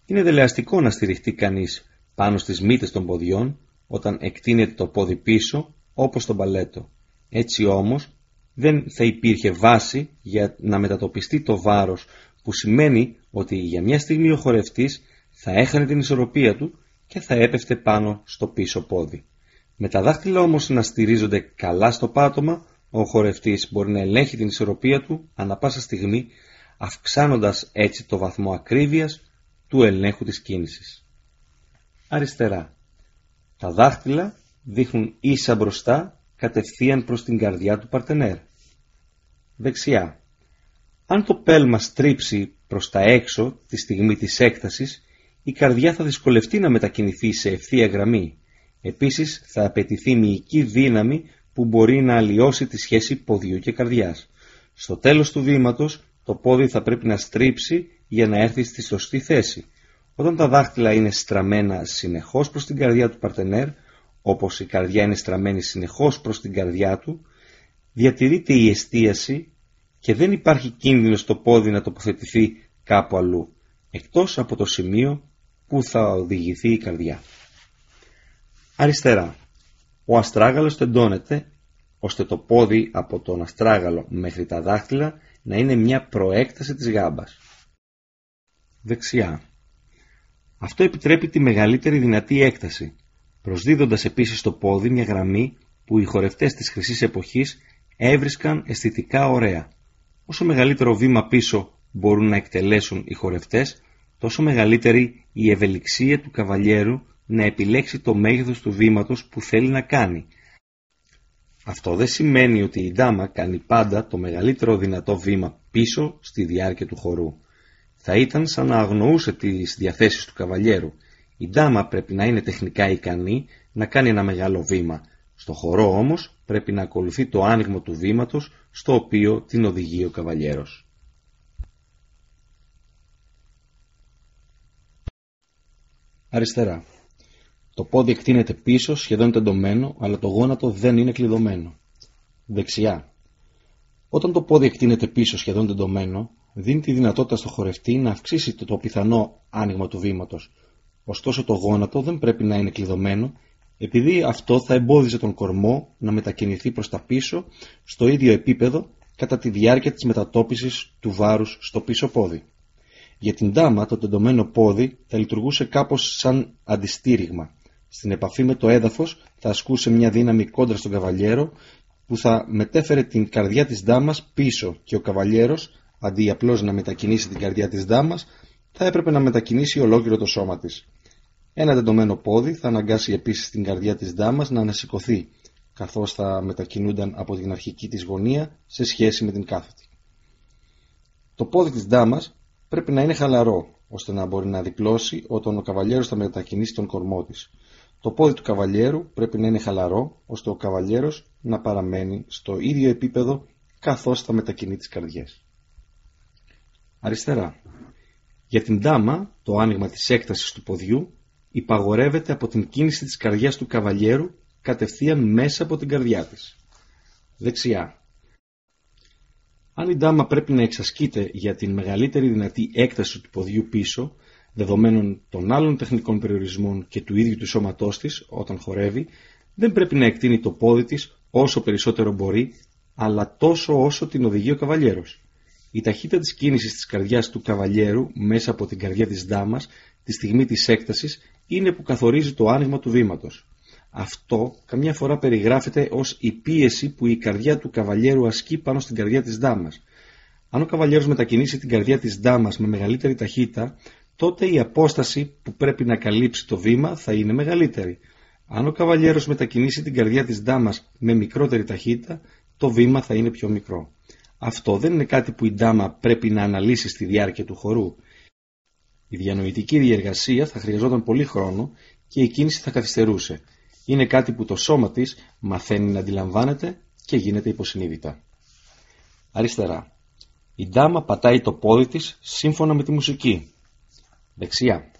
Είναι δελεαστικό να στηριχτεί κανείς πάνω στις μύτες των ποδιών όταν εκτείνεται το πόδι πίσω όπως το μπαλέτο. Έτσι όμως δεν θα υπήρχε βάση για να μετατοπιστεί το βάρος που σημαίνει ότι για μια στιγμή ο χορευτής θα έχανε την ισορροπία του και θα έπεφτε πάνω στο πίσω πόδι. Με τα δάχτυλα όμως να στηρίζονται καλά στο πάτωμα, ο χορευτής μπορεί να ελέγχει την ισορροπία του ανα πάσα στιγμή, αυξάνοντας έτσι το βαθμό ακρίβειας του ελέγχου της κίνησης. Αριστερά. Τα δάχτυλα δείχνουν ίσα μπροστά κατευθείαν προς την καρδιά του παρτενέρ. Δεξιά. Αν το πέλμα στρίψει προς τα έξω τη στιγμή της έκτασης, η καρδιά θα δυσκολευτεί να μετακινηθεί σε ευθεία γραμμή. Επίσης θα απαιτηθεί μυϊκή δύναμη που μπορεί να αλλοιώσει τη σχέση ποδιού και καρδιάς. Στο τέλος του βήματος το πόδι θα πρέπει να στρίψει για να έρθει στη σωστή θέση. Όταν τα δάχτυλα είναι στραμμένα συνεχώς προς την καρδιά του παρτενέρ, όπως η καρδιά είναι στραμμένη συνεχώς προς την καρδιά του, διατηρείται η εστίαση και δεν υπάρχει κίνδυνος στο πόδι να τοποθετηθεί κάπου αλλού, εκτός από το σημείο που θα οδηγηθεί η καρδιά. Αριστερά. Ο αστράγαλος τεντώνεται ώστε το πόδι από τον αστράγαλο μέχρι τα δάχτυλα να είναι μια προέκταση της γάμπας. Δεξιά. Αυτό επιτρέπει τη μεγαλύτερη δυνατή έκταση, προσδίδοντας επίσης στο πόδι μια γραμμή που οι χορευτές της χρυσής εποχής έβρισκαν αισθητικά ωραία. Όσο μεγαλύτερο βήμα πίσω μπορούν να εκτελέσουν οι χορευτές, τόσο μεγαλύτερη η ευελιξία του καβαλιέρου να επιλέξει το μέγεθος του βήματος που θέλει να κάνει. Αυτό δεν σημαίνει ότι η ντάμα κάνει πάντα το μεγαλύτερο δυνατό βήμα πίσω στη διάρκεια του χορού. Θα ήταν σαν να αγνοούσε τις διαθέσεις του καβαλιέρου. Η ντάμα πρέπει να είναι τεχνικά ικανή να κάνει ένα μεγάλο βήμα. Στο χορό όμως πρέπει να ακολουθεί το άνοιγμα του βήματος στο οποίο την οδηγεί ο καβαλιέρος. Αριστερά. Το πόδι εκτείνεται πίσω, σχεδόν τεντωμένο, αλλά το γόνατο δεν είναι κλειδωμένο. Δεξιά. Όταν το πόδι εκτείνεται πίσω, σχεδόν τεντωμένο, δίνει τη δυνατότητα στο χορευτή να αυξήσει το, το πιθανό άνοιγμα του βήματος. Ωστόσο το γόνατο δεν πρέπει να είναι κλειδωμένο, επειδή αυτό θα εμπόδιζε τον κορμό να μετακινηθεί προς τα πίσω στο ίδιο επίπεδο κατά τη διάρκεια της μετατόπισης του βάρους στο πίσω πόδι. Για την τάμα το τεντωμένο πόδι θα λειτουργούσε κάπως σαν αντιστήριγμα. Στην επαφή με το έδαφος θα ασκούσε μια δύναμη κόντρα στον καβαλιέρο που θα μετέφερε την καρδιά της δάμας πίσω και ο καβαλιέρος αντί απλώς να μετακινήσει την καρδιά της δάμας θα έπρεπε να μετακινήσει ολόκληρο το σώμα της. Ένα τεντωμένο πόδι θα αναγκάσει επίσης την καρδιά της δάμας να ανασηκωθεί καθώς θα μετακινούνταν από την αρχική της γωνία σε σχέση με την κάθετη. Το πόδι της δάμας πρέπει να είναι χαλαρό, ώστε να μπορεί να διπλώσει όταν ο καβαλιέρος θα μετακινήσει τον κορμό της. Το πόδι του καβαλιέρου πρέπει να είναι χαλαρό, ώστε ο καβαλιέρος να παραμένει στο ίδιο επίπεδο καθώς θα μετακινεί τις καρδιές. Αριστερά. Για την ντάμα, το άνοιγμα της έκτασης του ποδιού υπαγορεύεται από την κίνηση της καρδιάς του καβαλιέρου κατευθείαν μέσα από την καρδιά της. Δεξιά. Αν η ντάμα πρέπει να εξασκείται για την μεγαλύτερη δυνατή έκταση του ποδιού πίσω, δεδομένων των άλλων τεχνικών περιορισμών και του ίδιου του σώματός της όταν χορεύει, δεν πρέπει να εκτείνει το πόδι της όσο περισσότερο μπορεί, αλλά τόσο όσο την οδηγεί ο καβαλιέρος. Η ταχύτητα της κίνησης της καρδιάς του καβαλιέρου μέσα από την καρδιά της ντάμας τη στιγμή της έκτασης είναι που καθορίζει το άνοιγμα του βήματος. Αυτό καμιά φορά περιγράφεται ως η πίεση που η καρδιά του καβαλιέρου ασκεί πάνω στην καρδιά της ντάμας. Αν ο καβαλιέρος μετακινήσει την καρδιά της ντάμας με μεγαλύτερη ταχύτητα, τότε η απόσταση που πρέπει να καλύψει το βήμα θα είναι μεγαλύτερη. Αν ο καβαλιέρος μετακινήσει την καρδιά της ντάμας με μικρότερη ταχύτητα, το βήμα θα είναι πιο μικρό. Αυτό δεν είναι κάτι που η ντάμα πρέπει να αναλύσει στη διάρκεια του χορού. Η διανοητική διεργασία θα χρειαζόταν πολύ χρόνο και η κίνηση θα καθυστερούσε. Είναι κάτι που το σώμα της μαθαίνει να αντιλαμβάνεται και γίνεται υποσυνείδητα. Αριστερά. Η ντάμα πατάει το πόδι της σύμφωνα με τη μουσική. Δεξιά.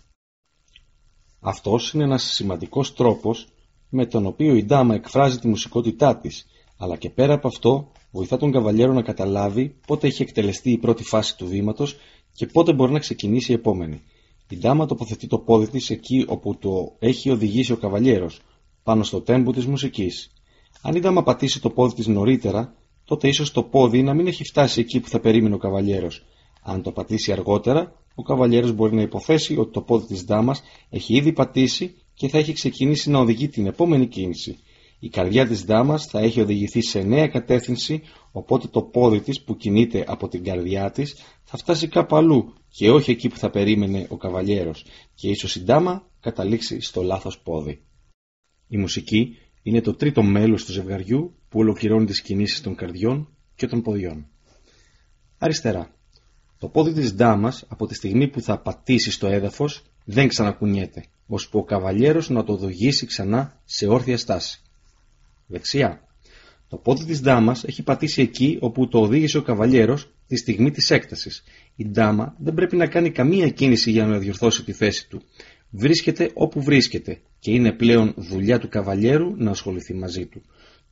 Αυτός είναι ένας σημαντικός τρόπος με τον οποίο η ντάμα εκφράζει τη μουσικότητά της, αλλά και πέρα από αυτό βοηθά τον καβαλιέρο να καταλάβει πότε έχει εκτελεστεί η πρώτη φάση του βήματος και πότε μπορεί να ξεκινήσει η επόμενη. Η ντάμα τοποθετεί το πόδι της εκεί όπου το έχει οδηγήσει ο καβαλιέρος, πάνω στο τέμπο της μουσικής. Αν η ντάμα πατήσει το πόδι της νωρίτερα, τότε ίσως το πόδι να μην έχει φτάσει εκεί που θα περίμενε ο καβαλιέρος. Αν το πατήσει αργότερα, ο καβαλιέρος μπορεί να υποθέσει ότι το πόδι της ντάμας έχει ήδη πατήσει και θα έχει ξεκινήσει να οδηγεί την επόμενη κίνηση. Η καρδιά της δάμας θα έχει οδηγηθεί σε νέα κατεύθυνση, οπότε το πόδι της που κινείται από την καρδιά της θα φτάσει κάπου αλλού και όχι εκεί που θα περίμενε ο καβαλιέρος και ίσως η ντάμα καταλήξει στο λάθος πόδι. Η μουσική είναι το τρίτο μέλος του ζευγαριού που ολοκληρώνει τις κινήσεις των καρδιών και των ποδιών. Αριστερά. Το πόδι της ντάμας από τη στιγμή που θα πατήσει στο έδαφος δεν ξανακουνιέται, ώσπου ο καβαλιέρος να το οδηγήσει ξανά σε όρθια στάση. Δεξιά. Το πόδι της ντάμας έχει πατήσει εκεί όπου το οδήγησε ο καβαλιέρος τη στιγμή της έκτασης. Η ντάμα δεν πρέπει να κάνει καμία κίνηση για να διορθώσει τη θέση του. Βρίσκεται όπου βρίσκεται και είναι πλέον δουλειά του καβαλιέρου να ασχοληθεί μαζί του.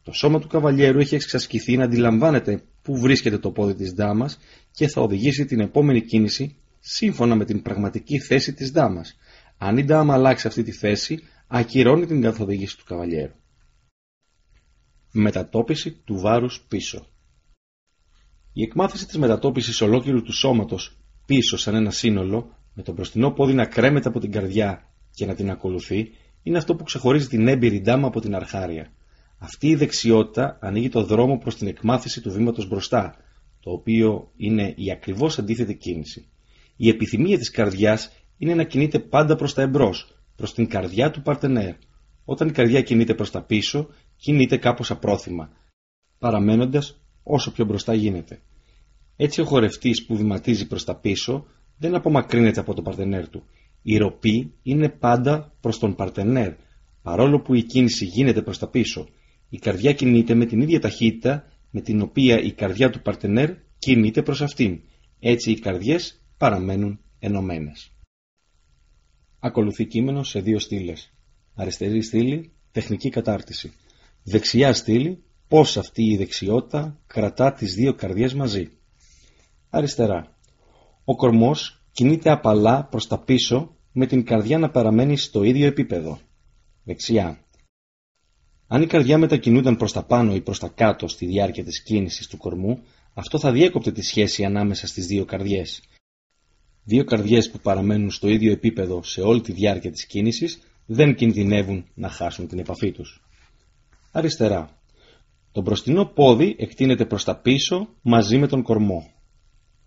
Το σώμα του καβαλιέρου έχει εξασκηθεί να αντιλαμβάνεται πού βρίσκεται το πόδι της ντάμας και θα οδηγήσει την επόμενη κίνηση σύμφωνα με την πραγματική θέση της ντάμας. Αν η ντάμα αλλάξει αυτή τη θέση, ακυρώνει την καθοδήγηση του καβαλιέρου. Μετατόπιση του βάρους πίσω. Η εκμάθηση της μετατόπισης ολόκληρου του σώματος πίσω σαν ένα σύνολο, με το μπροστινό πόδι να κρέμεται από την καρδιά και να την ακολουθεί, είναι αυτό που ξεχωρίζει την έμπειρη ντάμα από την αρχάρια. Αυτή η δεξιότητα ανοίγει το δρόμο προς την εκμάθηση του βήματος μπροστά, το οποίο είναι η ακριβώς αντίθετη κίνηση. Η επιθυμία της καρδιάς είναι να κινείται πάντα προς τα εμπρός, προς την καρδιά του παρτενέρ. Όταν η καρδιά κινείται προς τα πίσω, κινείται κάπως απρόθυμα, παραμένοντας όσο πιο μπροστά γίνεται. Έτσι ο χορευτής που βηματίζει προς τα πίσω δεν απομακρύνεται από το παρτενέρ του. Η ροπή είναι πάντα προς τον παρτενέρ, παρόλο που η κίνηση γίνεται προς τα πίσω. Η καρδιά κινείται με την ίδια ταχύτητα με την οποία η καρδιά του παρτενέρ κινείται προς αυτήν. Έτσι οι καρδιές παραμένουν ενωμένες. Ακολουθεί κείμενο σε δύο στήλες. Αριστερή στήλη, τεχνική κατάρτιση. Δεξιά στήλη, πώς αυτή η δεξιότητα κρατά τις δύο καρδιές μαζί. Αριστερά. Ο κορμός κινείται απαλά προς τα πίσω με την καρδιά να παραμένει στο ίδιο επίπεδο. Δεξιά. Αν η καρδιά μετακινούνταν προς τα πάνω ή προς τα κάτω στη διάρκεια της κίνησης του κορμού, αυτό θα διέκοπτε τη σχέση ανάμεσα στις δύο καρδιές. Δύο καρδιές που παραμένουν στο ίδιο επίπεδο σε όλη τη διάρκεια της κίνησης δεν κινδυνεύουν να χάσουν την επαφή τους. Αριστερά. Το μπροστινό πόδι εκτείνεται προς τα πίσω μαζί με τον κορμό.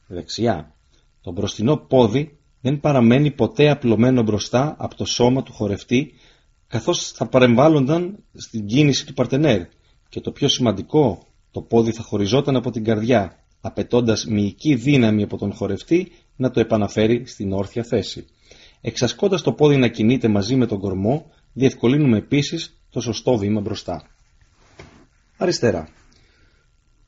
Δεξιά. Το μπροστινό πόδι δεν παραμένει ποτέ απλωμένο μπροστά από το σώμα του χορευτή καθώς θα παρεμβάλλονταν στην κίνηση του παρτενέρ και το πιο σημαντικό, το πόδι θα χωριζόταν από την καρδιά, απαιτώντας μυϊκή δύναμη από τον χορευτή να το επαναφέρει στην όρθια θέση. Εξασκώντας το πόδι να κινείται μαζί με τον κορμό, διευκολύνουμε επίσης το σωστό βήμα μπροστά. Αριστερά.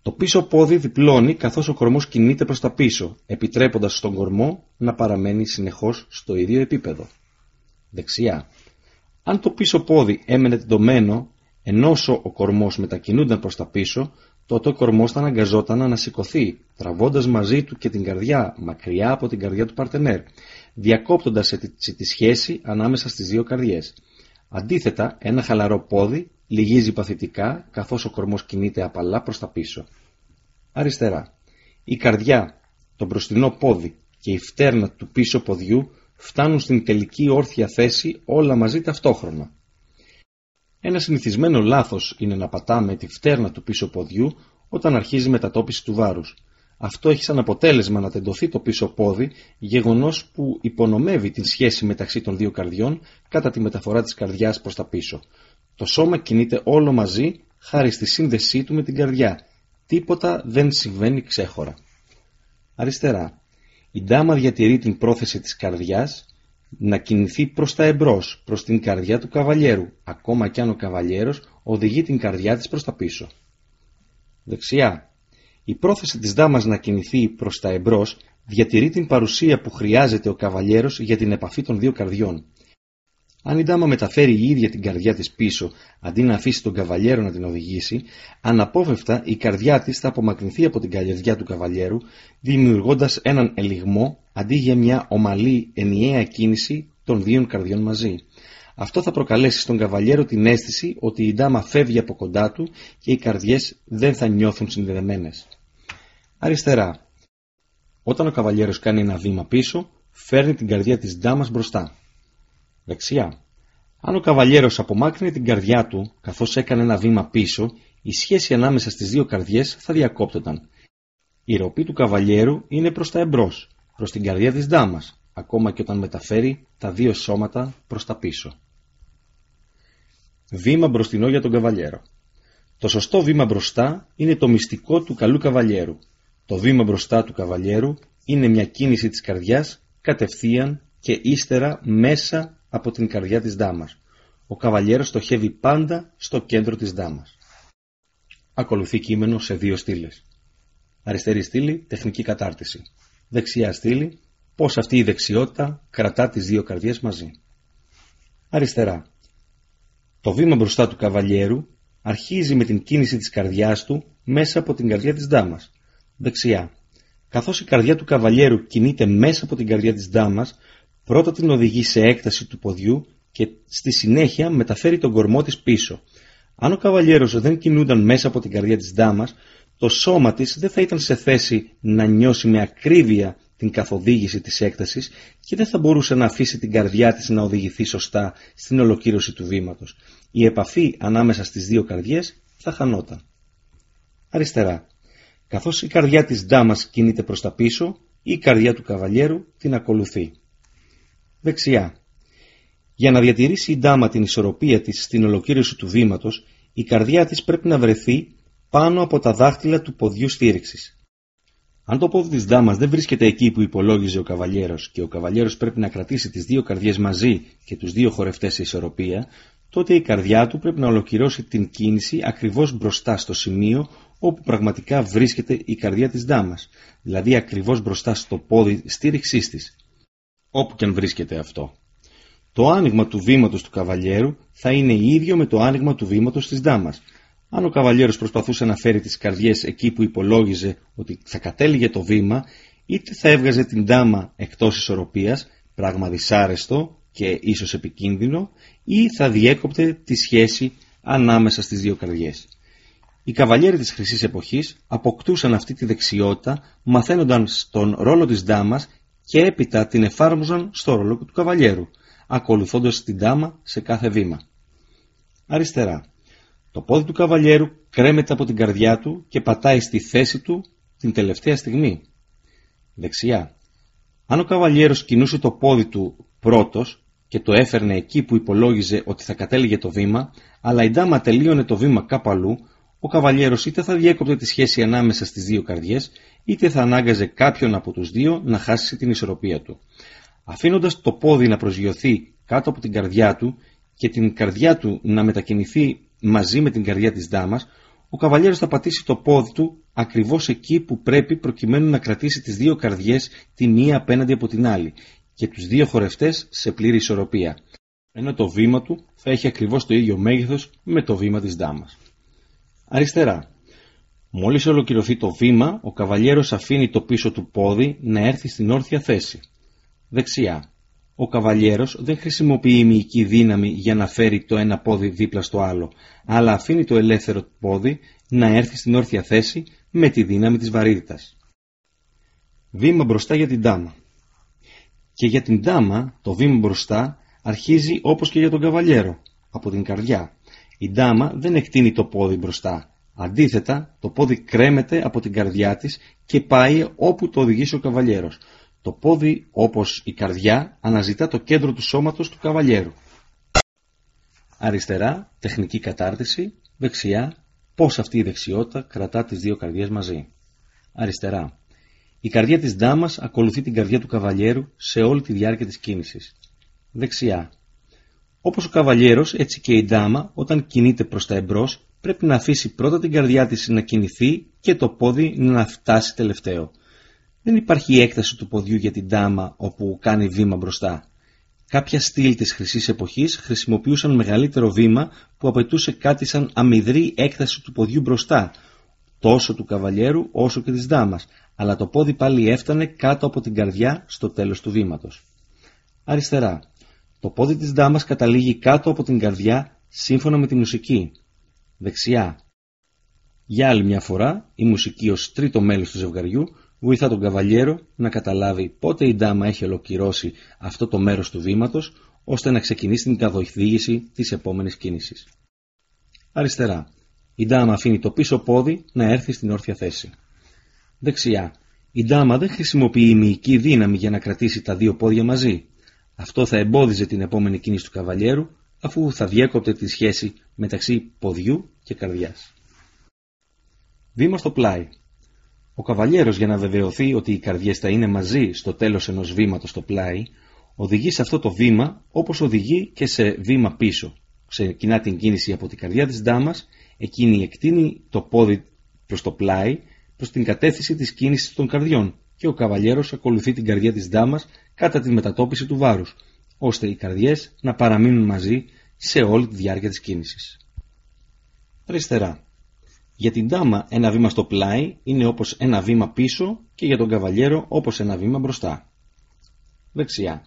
Το πίσω πόδι διπλώνει καθώς ο κορμός κινείται προς τα πίσω, επιτρέποντας στον κορμό να παραμένει συνεχώς στο ίδιο επίπεδο. Δεξιά. Αν το πίσω πόδι έμενε τεντωμένο, ενώ ο κορμός μετακινούνταν προς τα πίσω, τότε ο κορμός θα αναγκαζόταν να σηκωθεί, τραβώντας μαζί του και την καρδιά μακριά από την καρδιά του παρτενέρ, διακόπτοντας έτσι τη σχέση ανάμεσα στις δύο καρδιές. Αντίθετα, ένα χαλαρό πόδι λυγίζει παθητικά καθώς ο κορμός κινείται απαλά προς τα πίσω. Αριστερά. Η καρδιά, το μπροστινό πόδι και η φτέρνα του πίσω ποδιού φτάνουν στην τελική όρθια θέση όλα μαζί ταυτόχρονα. Ένα συνηθισμένο λάθος είναι να πατάμε τη φτέρνα του πίσω ποδιού όταν αρχίζει η μετατόπιση του βάρους. Αυτό έχει σαν αποτέλεσμα να τεντωθεί το πίσω πόδι, γεγονός που υπονομεύει την σχέση μεταξύ των δύο καρδιών κατά τη μεταφορά της καρδιάς προς τα πίσω. Το σώμα κινείται όλο μαζί χάρη στη σύνδεσή του με την καρδιά. Τίποτα δεν συμβαίνει ξέχωρα. Αριστερά. Η ντάμα διατηρεί την πρόθεση της καρδιάς να κινηθεί προς τα εμπρός, προς την καρδιά του καβαλιέρου, ακόμα κι αν ο καβαλιέρος οδηγεί την καρδιά της προς τα πίσω. Δεξιά. Η πρόθεση της δάμας να κινηθεί προς τα εμπρός διατηρεί την παρουσία που χρειάζεται ο καβαλιέρος για την επαφή των δύο καρδιών. Αν η ντάμα μεταφέρει η ίδια την καρδιά της πίσω, αντί να αφήσει τον καβαλιέρο να την οδηγήσει, αναπόφευκτα η καρδιά της θα απομακρυνθεί από την καρδιά του καβαλιέρου, δημιουργώντας έναν ελιγμό αντί για μια ομαλή ενιαία κίνηση των δύο καρδιών μαζί. Αυτό θα προκαλέσει στον καβαλιέρο την αίσθηση ότι η ντάμα φεύγει από κοντά του και οι καρδιές δεν θα νιώθουν συνδεδεμένες. Αριστερά. Όταν ο καβαλιέρος κάνει ένα βήμα πίσω, φέρνει την καρδιά της ντάμας μπροστά. Δεξιά. Αν ο καβαλιέρος απομάκρυνε την καρδιά του καθώς έκανε ένα βήμα πίσω, η σχέση ανάμεσα στις δύο καρδιές θα διακόπτονταν. Η ροπή του καβαλιέρου είναι προς τα εμπρός, προς την καρδιά της δάμας, ακόμα και όταν μεταφέρει τα δύο σώματα προς τα πίσω. Βήμα μπροστινό για τον καβαλιέρο. Το σωστό βήμα μπροστά είναι το μυστικό του καλού καβαλιέρου. Το βήμα μπροστά του καβαλιέρου είναι μια κίνηση της καρδιάς κατευθείαν και ύστερα μέσα από την καρδιά της δάμας. Ο καβαλιέρος στοχεύει πάντα στο κέντρο της δάμας. Ακολουθεί κείμενο σε δύο στήλες. Αριστερή στήλη, τεχνική κατάρτιση. Δεξιά στήλη, πώς αυτή η δεξιότητα κρατά τις δύο καρδιές μαζί. Αριστερά. Το βήμα μπροστά του καβαλιέρου αρχίζει με την κίνηση της καρδιάς του μέσα από την καρδιά της δάμας. Δεξιά. Καθώς η καρδιά του καβαλιέρου κινείται μέσα από την καρδιά της δάμας, πρώτα την οδηγεί σε έκταση του ποδιού και στη συνέχεια μεταφέρει τον κορμό της πίσω. Αν ο καβαλιέρος δεν κινούνταν μέσα από την καρδιά της δάμας, το σώμα της δεν θα ήταν σε θέση να νιώσει με ακρίβεια την καθοδήγηση της έκτασης και δεν θα μπορούσε να αφήσει την καρδιά της να οδηγηθεί σωστά στην ολοκλήρωση του βήματος. Η επαφή ανάμεσα στις δύο καρδιές θα χανόταν. Αριστερά. Καθώς η καρδιά της ντάμας κινείται προς τα πίσω, η καρδιά του καβαλιέρου την ακολουθεί. Δεξιά. Για να διατηρήσει η ντάμα την ισορροπία της στην ολοκλήρωση του βήματος, η καρδιά της πρέπει να βρεθεί πάνω από τα δάχτυλα του ποδιού στήριξης. Αν το πόδι της δάμας δεν βρίσκεται εκεί που υπολόγιζε ο καβαλιέρος και ο καβαλιέρος πρέπει να κρατήσει τις δύο καρδιές μαζί και τους δύο χορευτές σε ισορροπία, τότε η καρδιά του πρέπει να ολοκληρώσει την κίνηση ακριβώς μπροστά στο σημείο όπου πραγματικά βρίσκεται η καρδιά της δάμας, δηλαδή ακριβώς μπροστά στο πόδι στήριξής της όπου και αν βρίσκεται αυτό. Το άνοιγμα του βήματος του καβαλιέρου θα είναι ίδιο με το άνοιγμα του βήματος της δάμας. Αν ο καβαλιέρος προσπαθούσε να φέρει τις καρδιές εκεί που υπολόγιζε ότι θα κατέληγε το βήμα, είτε θα έβγαζε την δάμα εκτός ισορροπίας, πράγμα δυσάρεστο και ίσως επικίνδυνο, ή θα διέκοπτε τη σχέση ανάμεσα στις δύο καρδιές. Οι καβαλιέροι της χρυσής εποχής αποκτούσαν αυτή τη δεξιότητα μαθαίνοντας τον ρόλο της δάμας και έπειτα την εφάρμοζαν στο ρόλο του καβαλιέρου, ακολουθώντας την τάμα σε κάθε βήμα. Αριστερά. Το πόδι του καβαλιέρου κρέμεται από την καρδιά του και πατάει στη θέση του την τελευταία στιγμή. Δεξιά. Αν ο καβαλιέρος κινούσε το πόδι του πρώτος και το έφερνε εκεί που υπολόγιζε ότι θα κατέληγε το βήμα, αλλά η ντάμα τελείωνε το βήμα κάπου αλλού, ο καβαλιέρος είτε θα διέκοπτε τη σχέση ανάμεσα στις δύο καρδιές, είτε θα ανάγκαζε κάποιον από τους δύο να χάσει την ισορροπία του. Αφήνοντας το πόδι να προσγειωθεί κάτω από την καρδιά του και την καρδιά του να μετακινηθεί μαζί με την καρδιά της δάμας, ο καβαλιέρος θα πατήσει το πόδι του ακριβώς εκεί που πρέπει προκειμένου να κρατήσει τις δύο καρδιές τη μία απέναντι από την άλλη και τους δύο χορευτές σε πλήρη ισορροπία. Ενώ το βήμα του θα έχει ακριβώς το ίδιο μέγεθος με το βήμα της δάμας. Αριστερά. Μόλις ολοκληρωθεί το βήμα, ο καβαλιέρος αφήνει το πίσω του πόδι να έρθει στην όρθια θέση. Δεξιά. Ο καβαλιέρος δεν χρησιμοποιεί μυϊκή δύναμη για να φέρει το ένα πόδι δίπλα στο άλλο, αλλά αφήνει το ελεύθερο πόδι να έρθει στην όρθια θέση με τη δύναμη της βαρύτητας. Βήμα μπροστά για την τάμα. Και για την τάμα το βήμα μπροστά αρχίζει όπως και για τον καβαλιέρο, από την καρδιά. Η ντάμα δεν εκτείνει το πόδι μπροστά. Αντίθετα, το πόδι κρέμεται από την καρδιά της και πάει όπου το οδηγήσει ο καβαλιέρος. Το πόδι, όπως η καρδιά, αναζητά το κέντρο του σώματος του καβαλιέρου. Αριστερά, τεχνική κατάρτιση. Δεξιά, πώς αυτή η δεξιότητα κρατά τις δύο καρδιές μαζί. Αριστερά. Η καρδιά της ντάμας ακολουθεί την καρδιά του καβαλιέρου σε όλη τη διάρκεια της κίνησης. Δεξιά. Όπως ο καβαλιέρος, έτσι και η ντάμα, όταν κινείται προς τα εμπρός, πρέπει να αφήσει πρώτα την καρδιά της να κινηθεί και το πόδι να φτάσει τελευταίο. Δεν υπάρχει έκταση του ποδιού για την ντάμα όπου κάνει βήμα μπροστά. Κάποια στυλ της χρυσής εποχής χρησιμοποιούσαν μεγαλύτερο βήμα που απαιτούσε κάτι σαν αμυδρή έκταση του ποδιού μπροστά, τόσο του καβαλιέρου όσο και της δάμας, αλλά το πόδι πάλι έφτανε κάτω από την καρδιά στο τέλος του βήματος. Αριστερά. Το πόδι της δάμας καταλήγει κάτω από την καρδιά σύμφωνα με τη μουσική. Δεξιά. Για άλλη μια φορά, η μουσική ως τρίτο μέλος του ζευγαριού βοηθά τον καβαλιέρο να καταλάβει πότε η ντάμα έχει ολοκληρώσει αυτό το μέρος του βήματος, ώστε να ξεκινήσει την καθοδήγηση της επόμενης κίνησης. Αριστερά. Η ντάμα αφήνει το πίσω πόδι να έρθει στην όρθια θέση. Δεξιά. Η ντάμα δεν χρησιμοποιεί μυϊκή δύναμη για να κρατήσει τα δύο πόδια μαζί. Αυτό θα εμπόδιζε την επόμενη κίνηση του καβαλιέρου, αφού θα διέκοπτε τη σχέση μεταξύ ποδιού και καρδιάς. Βήμα στο πλάι. Ο καβαλιέρος για να βεβαιωθεί ότι οι καρδιές θα είναι μαζί στο τέλος ενός βήματος στο πλάι, οδηγεί σε αυτό το βήμα όπως οδηγεί και σε βήμα πίσω. Ξεκινά την κίνηση από την καρδιά της ντάμας, εκείνη εκτείνει το πόδι προς το πλάι, προς την κατεύθυνση της κίνησης των καρδιών και ο καβαλιέρος ακολουθεί την καρδιά της ντάμας κατά τη μετατόπιση του βάρους, ώστε οι καρδιές να παραμείνουν μαζί σε όλη τη διάρκεια της κίνησης. Αριστερά. Για την τάμα ένα βήμα στο πλάι είναι όπως ένα βήμα πίσω και για τον καβαλιέρο όπως ένα βήμα μπροστά. Δεξιά.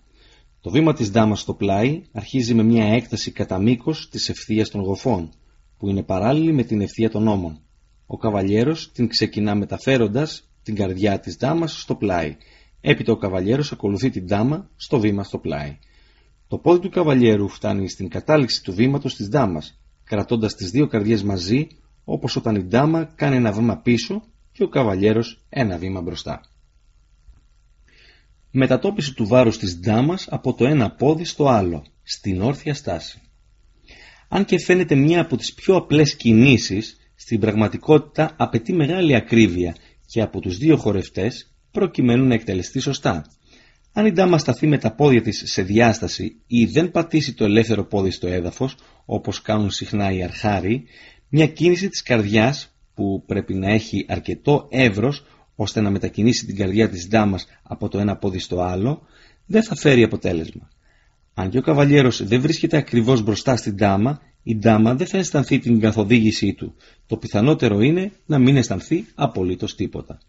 Το βήμα της δάμας στο πλάι αρχίζει με μια έκταση κατά μήκος της ευθείας των γοφών, που είναι παράλληλη με την ευθεία των ώμων. Ο καβαλιέρος την ξεκινά μεταφέροντας την καρδιά της δάμας στο πλάι. Έπειτα ο καβαλιέρος ακολουθεί την δάμα στο βήμα στο πλάι. Το πόδι του καβαλιέρου φτάνει στην κατάληξη του βήματος της δάμας, κρατώντας τις δύο καρδιές μαζί όπως όταν η ντάμα κάνει ένα βήμα πίσω και ο καβαλιέρος ένα βήμα μπροστά. Μετατόπιση του βάρους της ντάμας από το ένα πόδι στο άλλο, στην όρθια στάση. Αν και φαίνεται μια από τις πιο απλές κινήσεις, στην πραγματικότητα απαιτεί μεγάλη ακρίβεια και από τους δύο χορευτές προκειμένου να εκτελεστεί σωστά. Αν η ντάμα σταθεί με τα πόδια της σε διάσταση ή δεν πατήσει το ελεύθερο πόδι στο έδαφος, όπως κάνουν συχνά οι αρχάροι, μια κίνηση της καρδιάς που πρέπει να έχει αρκετό εύρος ώστε να μετακινήσει την καρδιά της ντάμας από το ένα πόδι στο άλλο, δεν θα φέρει αποτέλεσμα. Αν και ο καβαλιέρος δεν βρίσκεται ακριβώς μπροστά στην ντάμα, η ντάμα δεν θα αισθανθεί την καθοδήγησή του. Το πιθανότερο είναι να μην αισθανθεί απολύτως τίποτα.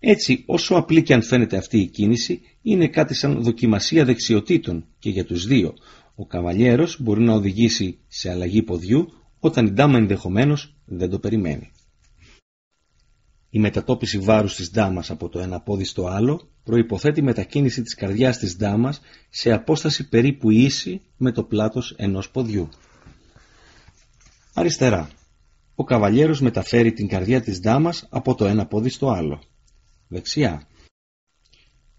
Έτσι, όσο απλή και αν φαίνεται αυτή η κίνηση, είναι κάτι σαν δοκιμασία δεξιοτήτων και για τους δύο. Ο καβαλιέρος μπορεί να οδηγήσει σε αλλαγή ποδιού όταν η ντάμα ενδεχομένως δεν το περιμένει. Η μετατόπιση βάρους της ντάμας από το ένα πόδι στο άλλο προϋποθέτει μετακίνηση της καρδιάς της ντάμας σε απόσταση περίπου ίση με το πλάτος ενός ποδιού. Αριστερά. Ο καβαλιέρος μεταφέρει την καρδιά της ντάμας από το ένα πόδι στο άλλο. Δεξιά.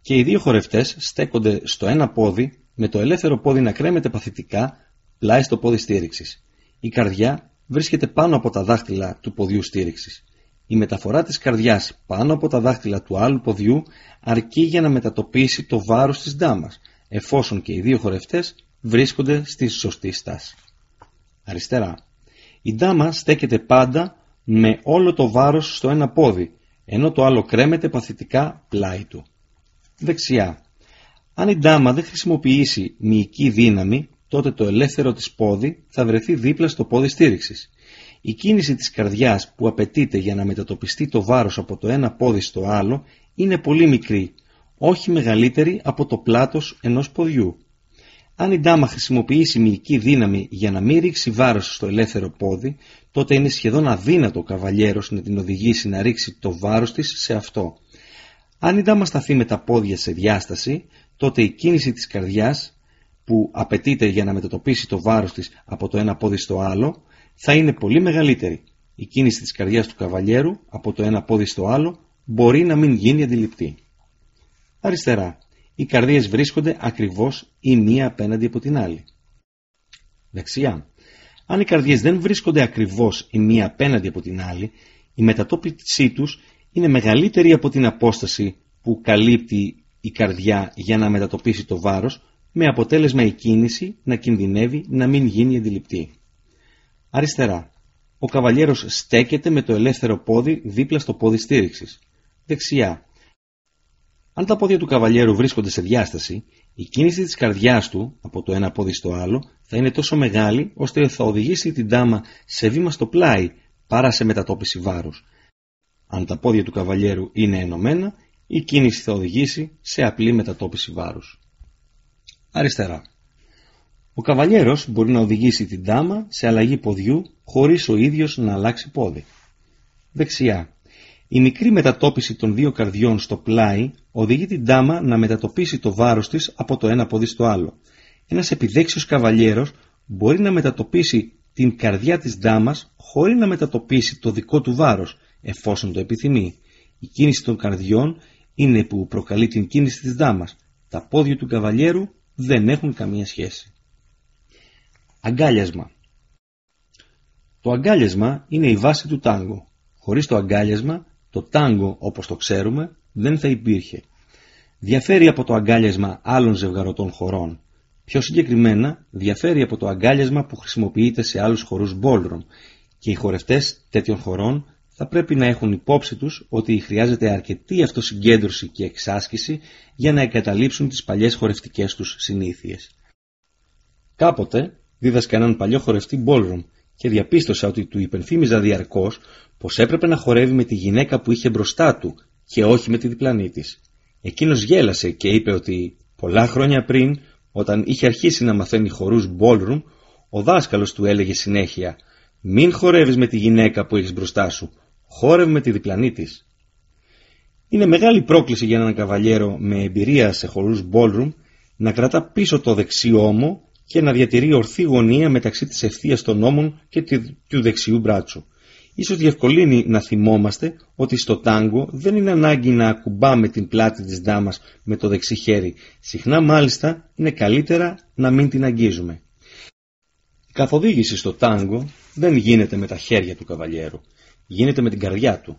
Και οι δύο χορευτές στέκονται στο ένα πόδι με το ελεύθερο πόδι να κρέμεται παθητικά πλάι στο πόδι στήριξης η καρδιά βρίσκεται πάνω από τα δάχτυλα του ποδιού στήριξης. Η μεταφορά της καρδιάς πάνω από τα δάχτυλα του άλλου ποδιού αρκεί για να μετατοπίσει το βάρος της ντάμας, εφόσον και οι δύο χορευτές βρίσκονται στη σωστή στάση. Αριστερά. Η ντάμα στέκεται πάντα με όλο το βάρος στο ένα πόδι, ενώ το άλλο κρέμεται παθητικά πλάι του. Δεξιά. Αν η ντάμα δεν χρησιμοποιήσει μυϊκή δύναμη, τότε το ελεύθερο της πόδι θα βρεθεί δίπλα στο πόδι στήριξης. Η κίνηση της καρδιάς που απαιτείται για να μετατοπιστεί το βάρος από το ένα πόδι στο άλλο είναι πολύ μικρή, όχι μεγαλύτερη από το πλάτος ενός ποδιού. Αν η ντάμα χρησιμοποιήσει μυϊκή δύναμη για να μην ρίξει βάρος στο ελεύθερο πόδι, τότε είναι σχεδόν αδύνατο ο καβαλιέρος να την οδηγήσει να ρίξει το βάρος της σε αυτό. Αν η ντάμα σταθεί με τα πόδια σε διάσταση, τότε η κίνηση της καρδιάς που απαιτείται για να μετατοπίσει το βάρος της από το ένα πόδι στο άλλο θα είναι πολύ μεγαλύτερη. Η κίνηση της καρδιάς του καβαλιέρου από το ένα πόδι στο άλλο μπορεί να μην γίνει αντιληπτή. Αριστερά. Οι καρδίες βρίσκονται ακριβώς η μία απέναντι από την άλλη. Δεξιά. Αν οι καρδιές δεν βρίσκονται ακριβώς η μία απέναντι από την άλλη, η μετατόπισή τους είναι μεγαλύτερη από την απόσταση που καλύπτει η καρδιά για να μετατοπίσει το βάρος, με αποτέλεσμα η κίνηση να κινδυνεύει να μην γίνει αντιληπτή. Αριστερά. Ο καβαλιέρος στέκεται με το ελεύθερο πόδι δίπλα στο πόδι στήριξης. Δεξιά. Αν τα πόδια του καβαλιέρου βρίσκονται σε διάσταση, η κίνηση της καρδιάς του από το ένα πόδι στο άλλο θα είναι τόσο μεγάλη ώστε θα οδηγήσει την τάμα σε βήμα στο πλάι παρά σε μετατόπιση βάρους. Αν τα πόδια του καβαλιέρου είναι ενωμένα, η κίνηση θα οδηγήσει σε απλή μετατόπιση βάρους. Αριστερά. Ο καβαλιέρος μπορεί να οδηγήσει την τάμα σε αλλαγή ποδιού χωρίς ο ίδιος να αλλάξει πόδι. Δεξιά. Η μικρή μετατόπιση των δύο καρδιών στο πλάι οδηγεί την τάμα να μετατοπίσει το βάρος της από το ένα πόδι στο άλλο. Ένας επιδέξιος καβαλιέρος μπορεί να μετατοπίσει την καρδιά της δάμας χωρίς να μετατοπίσει το δικό του βάρος, εφόσον το επιθυμεί. Η κίνηση των καρδιών είναι που προκαλεί την κίνηση της δάμας. Τα πόδια του καβαλιέρου δεν έχουν καμία σχέση. Αγκάλιασμα Το αγκάλιασμα είναι η βάση του τάγκο. Χωρίς το αγκάλιασμα, το τάγκο όπως το ξέρουμε δεν θα υπήρχε. Διαφέρει από το αγκάλιασμα άλλων ζευγαρωτών χωρών. Πιο συγκεκριμένα, διαφέρει από το αγκάλιασμα που χρησιμοποιείται σε άλλους χορούς ballroom και οι χορευτές τέτοιων χωρών θα πρέπει να έχουν υπόψη τους ότι χρειάζεται αρκετή αυτοσυγκέντρωση και εξάσκηση για να εγκαταλείψουν τις παλιές χορευτικές τους συνήθειες. Κάποτε δίδασκα έναν παλιό χορευτή ballroom και διαπίστωσα ότι του υπενθύμιζα διαρκώς πως έπρεπε να χορεύει με τη γυναίκα που είχε μπροστά του και όχι με τη διπλανή της. Εκείνος γέλασε και είπε ότι πολλά χρόνια πριν, όταν είχε αρχίσει να μαθαίνει χορούς ballroom, ο δάσκαλος του έλεγε συνέχεια «Μην χορεύεις με τη γυναίκα που έχεις μπροστά σου, χόρευε με τη διπλανή της». Είναι μεγάλη πρόκληση για έναν καβαλιέρο με εμπειρία σε χορούς ballroom να κρατά πίσω το δεξί ώμο και να διατηρεί ορθή γωνία μεταξύ της ευθείας των ώμων και του δεξιού μπράτσου. Ίσως διευκολύνει να θυμόμαστε ότι στο τάγκο δεν είναι ανάγκη να ακουμπάμε την πλάτη της δάμας με το δεξί χέρι. Συχνά μάλιστα είναι καλύτερα να μην την αγγίζουμε. Η καθοδήγηση στο τάγκο δεν γίνεται με τα χέρια του καβαλιέρου. Γίνεται με την καρδιά του.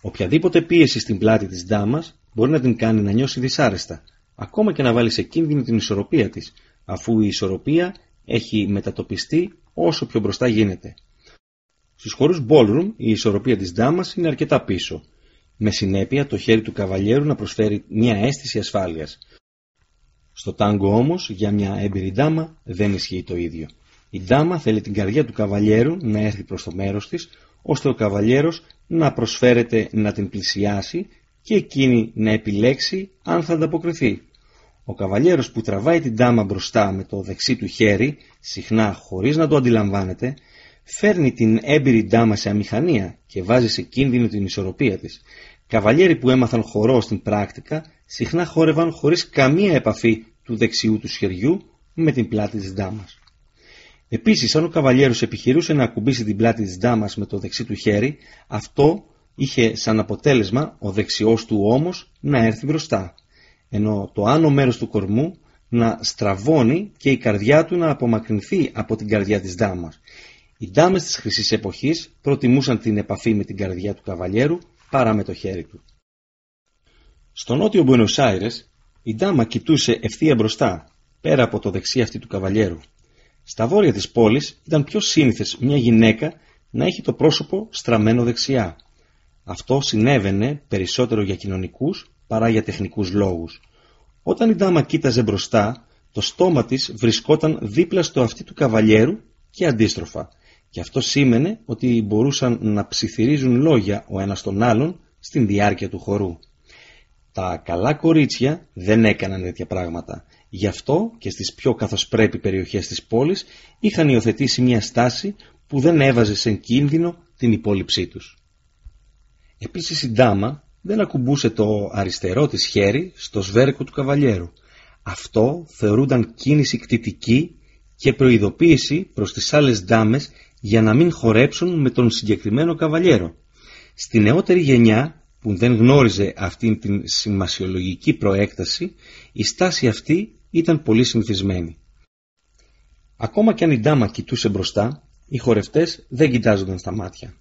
Οποιαδήποτε πίεση στην πλάτη της δάμας μπορεί να την κάνει να νιώσει δυσάρεστα, ακόμα και να βάλει σε κίνδυνο την ισορροπία της, αφού η ισορροπία έχει μετατοπιστεί όσο πιο μπροστά γίνεται. Στους χώρους ballroom η ισορροπία της δάμας είναι αρκετά πίσω, με συνέπεια το χέρι του καβαλιέρου να προσφέρει μια αίσθηση ασφάλειας. Στο τάγκο όμως, για μια έμπειρη ντάμα δεν ισχύει το ίδιο. Η ντάμα θέλει την καρδιά του καβαλιέρου να έρθει προς το μέρος της, ώστε ο καβαλιέρος να προσφέρεται να την πλησιάσει και εκείνη να επιλέξει αν θα ανταποκριθεί. Ο καβαλιέρος που τραβάει την ντάμα μπροστά με το δεξί του χέρι, συχνά χωρίς να το αντιλαμβάνεται, φέρνει την έμπειρη ντάμα σε αμηχανία και βάζει σε κίνδυνο την ισορροπία της. Καβαλιέροι που έμαθαν χορό στην πράκτικα συχνά χόρευαν χωρίς καμία επαφή του δεξιού του χεριού με την πλάτη της ντάμας. Επίσης, αν ο καβαλιέρος επιχειρούσε να ακουμπήσει την πλάτη της ντάμας με το δεξί του χέρι, αυτό είχε σαν αποτέλεσμα ο δεξιός του ώμος να έρθει μπροστά, ενώ το άνω μέρος του κορμού να στραβώνει και η καρδιά του να απομακρυνθεί από την καρδιά της ντάμας. Οι ντάμες της χρυσής εποχής προτιμούσαν την επαφή με την καρδιά του καβαλιέρου παρά με το χέρι του. Στο νότιο Μπουένος Άιρες η ντάμα κοιτούσε ευθεία μπροστά, πέρα από το δεξί αυτή του καβαλιέρου. Στα βόρεια της πόλης ήταν πιο σύνηθες μια γυναίκα να έχει το πρόσωπο στραμμένο δεξιά. Αυτό συνέβαινε περισσότερο για κοινωνικούς παρά για τεχνικούς λόγους. Όταν η ντάμα κοίταζε μπροστά, το στόμα της βρισκόταν δίπλα στο αυτί του καβαλιέρου και αντίστροφα. Και αυτό σήμαινε ότι μπορούσαν να ψιθυρίζουν λόγια ο ένας τον άλλον στην διάρκεια του χορού. Τα καλά κορίτσια δεν έκαναν τέτοια πράγματα. Γι' αυτό και στις πιο καθώς πρέπει περιοχές της πόλης είχαν υιοθετήσει μια στάση που δεν έβαζε σε κίνδυνο την υπόλοιψή τους. Επίσης η ντάμα δεν ακουμπούσε το αριστερό της χέρι στο σβέρκο του καβαλιέρου. Αυτό θεωρούνταν κίνηση κτητική και προειδοποίηση προς τις άλλες ντάμες για να μην χορέψουν με τον συγκεκριμένο καβαλιέρο. Στη νεότερη γενιά που δεν γνώριζε αυτήν την σημασιολογική προέκταση, η στάση αυτή ήταν πολύ συνηθισμένη. Ακόμα κι αν η ντάμα κοιτούσε μπροστά, οι χορευτές δεν κοιτάζονταν στα μάτια.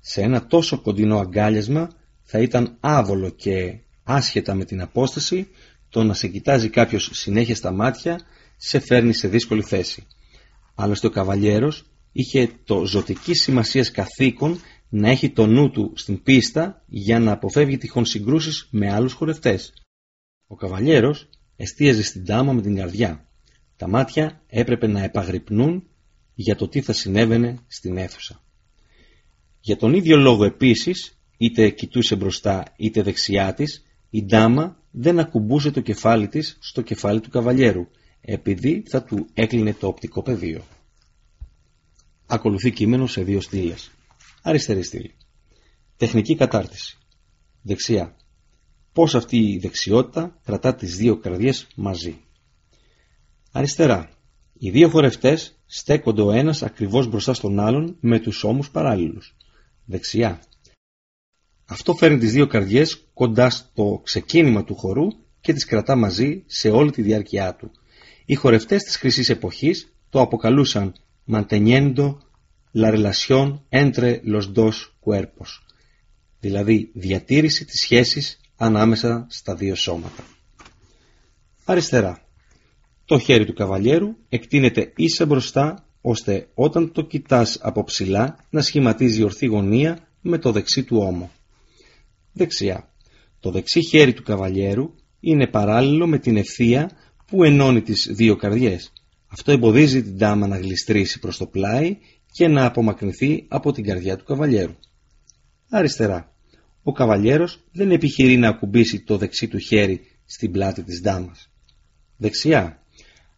Σε ένα τόσο κοντινό αγκάλιασμα θα ήταν άβολο και άσχετα με την απόσταση το να σε κοιτάζει κάποιος συνέχεια στα μάτια σε φέρνει σε δύσκολη θέση. Άλλωστε ο καβαλιέρος είχε το ζωτική σημασίας καθήκον να έχει το νου του στην πίστα για να αποφεύγει τυχόν συγκρούσεις με άλλους χορευτές. Ο καβαλιέρος εστίαζε στην τάμα με την καρδιά. Τα μάτια έπρεπε να επαγρυπνούν για το τι θα συνέβαινε στην αίθουσα. Για τον ίδιο λόγο επίσης, είτε κοιτούσε μπροστά είτε δεξιά της, η ντάμα δεν ακουμπούσε το κεφάλι της στο κεφάλι του καβαλιέρου, επειδή θα του έκλεινε το οπτικό πεδίο. Ακολουθεί κείμενο σε δύο στήλες. Αριστερή στήλη. Τεχνική κατάρτιση. Δεξιά. Πώς αυτή η δεξιότητα κρατά τις δύο καρδιές μαζί. Αριστερά. Οι δύο χορευτές στέκονται ο ένας ακριβώς μπροστά στον άλλον με τους ώμους παράλληλους. Δεξιά. Αυτό φέρνει τις δύο καρδιές κοντά στο ξεκίνημα του χορού και τις κρατά μαζί σε όλη τη διάρκεια του. Οι χορευτές της χρυσής εποχής το αποκαλούσαν manteniendo la relación entre los dos cuerpos, δηλαδή διατήρηση της σχέσης ανάμεσα στα δύο σώματα. Αριστερά. Το χέρι του καβαλιέρου εκτείνεται ίσα μπροστά ώστε όταν το κοιτάς από ψηλά να σχηματίζει ορθή γωνία με το δεξί του ώμο. Δεξιά. Το δεξί χέρι του καβαλιέρου είναι παράλληλο με την ευθεία που ενώνει τις δύο καρδιές. Αυτό εμποδίζει την τάμα να γλιστρήσει προς το πλάι και να απομακρυνθεί από την καρδιά του καβαλιέρου. Αριστερά. Ο καβαλιέρος δεν επιχειρεί να ακουμπήσει το δεξί του χέρι στην πλάτη της δάμας. Δεξιά.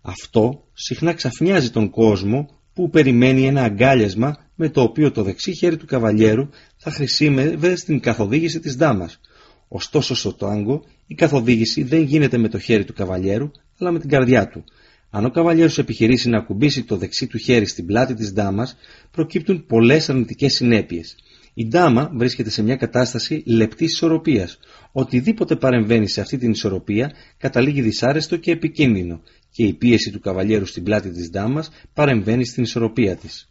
Αυτό συχνά ξαφνιάζει τον κόσμο που περιμένει ένα αγκάλιασμα με το οποίο το δεξί χέρι του καβαλιέρου θα χρησιμεύε στην καθοδήγηση της δάμας. Ωστόσο στο τάγκο η καθοδήγηση δεν γίνεται με το χέρι του καβαλιέρου αλλά με την καρδιά του. Αν ο καβαλιέρος επιχειρήσει να ακουμπήσει το δεξί του χέρι στην πλάτη της δάμας προκύπτουν πολλές αρνητικές συνέπειες. Η ντάμα βρίσκεται σε μια κατάσταση λεπτής ισορροπίας. Οτιδήποτε παρεμβαίνει σε αυτή την ισορροπία καταλήγει δυσάρεστο και επικίνδυνο και η πίεση του καβαλιέρου στην πλάτη της ντάμας παρεμβαίνει στην ισορροπία της.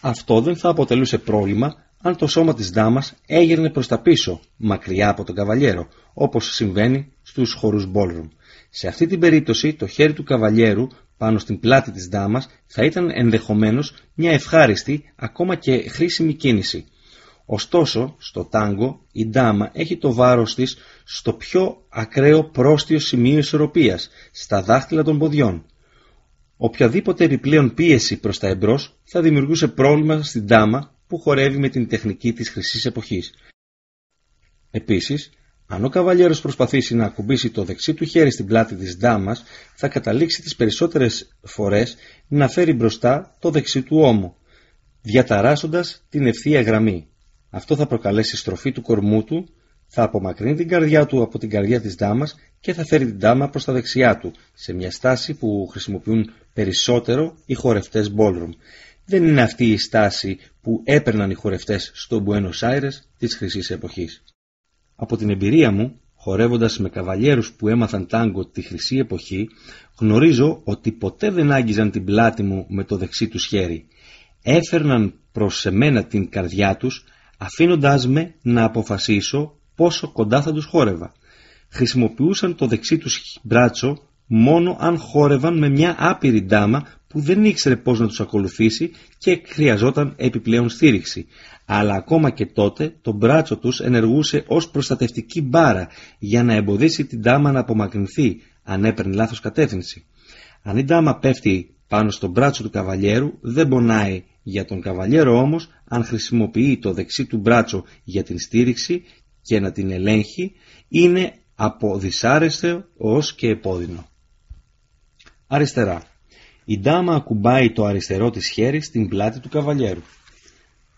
Αυτό δεν θα αποτελούσε πρόβλημα αν το σώμα της ντάμας έγερνε προς τα πίσω, μακριά από τον καβαλιέρο, όπως συμβαίνει στους χορούς ballroom. Σε αυτή την περίπτωση το χέρι του καβαλιέρου πάνω στην πλάτη της ντάμας θα ήταν ενδεχομένως μια ευχάριστη, ακόμα και χρήσιμη κίνηση. Ωστόσο, στο τάγκο η ντάμα έχει το βάρος της στο πιο ακραίο πρόστιο σημείο ισορροπίας, στα δάχτυλα των ποδιών. Οποιαδήποτε επιπλέον πίεση προς τα εμπρός θα δημιουργούσε πρόβλημα στην ντάμα που χορεύει με την τεχνική της χρυσής εποχής. Επίσης, αν ο καβαλιέρος προσπαθήσει να ακουμπήσει το δεξί του χέρι στην πλάτη της ντάμας, θα καταλήξει τις περισσότερες φορές να φέρει μπροστά το δεξί του ώμο, διαταράσσοντας την ευθεία γραμμή. Αυτό θα προκαλέσει στροφή του κορμού του, θα απομακρύνει την καρδιά του από την καρδιά της ντάμας και θα φέρει την ντάμα προς τα δεξιά του, σε μια στάση που χρησιμοποιούν περισσότερο οι χορευτές ballroom. Δεν είναι αυτή η στάση που έπαιρναν οι χορευτές στο Buenos Aires της χρυσής εποχής. Από την εμπειρία μου, χορεύοντας με καβαλιέρους που έμαθαν τάγκο τη χρυσή εποχή, γνωρίζω ότι ποτέ δεν άγγιζαν την πλάτη μου με το δεξί τους χέρι. Έφερναν προς εμένα την καρδιά τους, αφήνοντάς με να αποφασίσω πόσο κοντά θα τους χόρευα. Χρησιμοποιούσαν το δεξί τους μπράτσο μόνο αν χόρευαν με μια άπειρη ντάμα που δεν ήξερε πώς να τους ακολουθήσει και χρειαζόταν επιπλέον στήριξη. Αλλά ακόμα και τότε το μπράτσο τους ενεργούσε ως προστατευτική μπάρα για να εμποδίσει την τάμα να απομακρυνθεί αν έπαιρνε λάθος κατεύθυνση. Αν η τάμα πέφτει πάνω στο μπράτσο του καβαλιέρου δεν πονάει για τον καβαλιέρο όμως αν χρησιμοποιεί το δεξί του μπράτσο για την στήριξη και να την ελέγχει είναι από δυσάρεστο ως και επώδυνο. Αριστερά. Η ντάμα ακουμπάει το αριστερό της χέρι στην πλάτη του καβαλιέρου.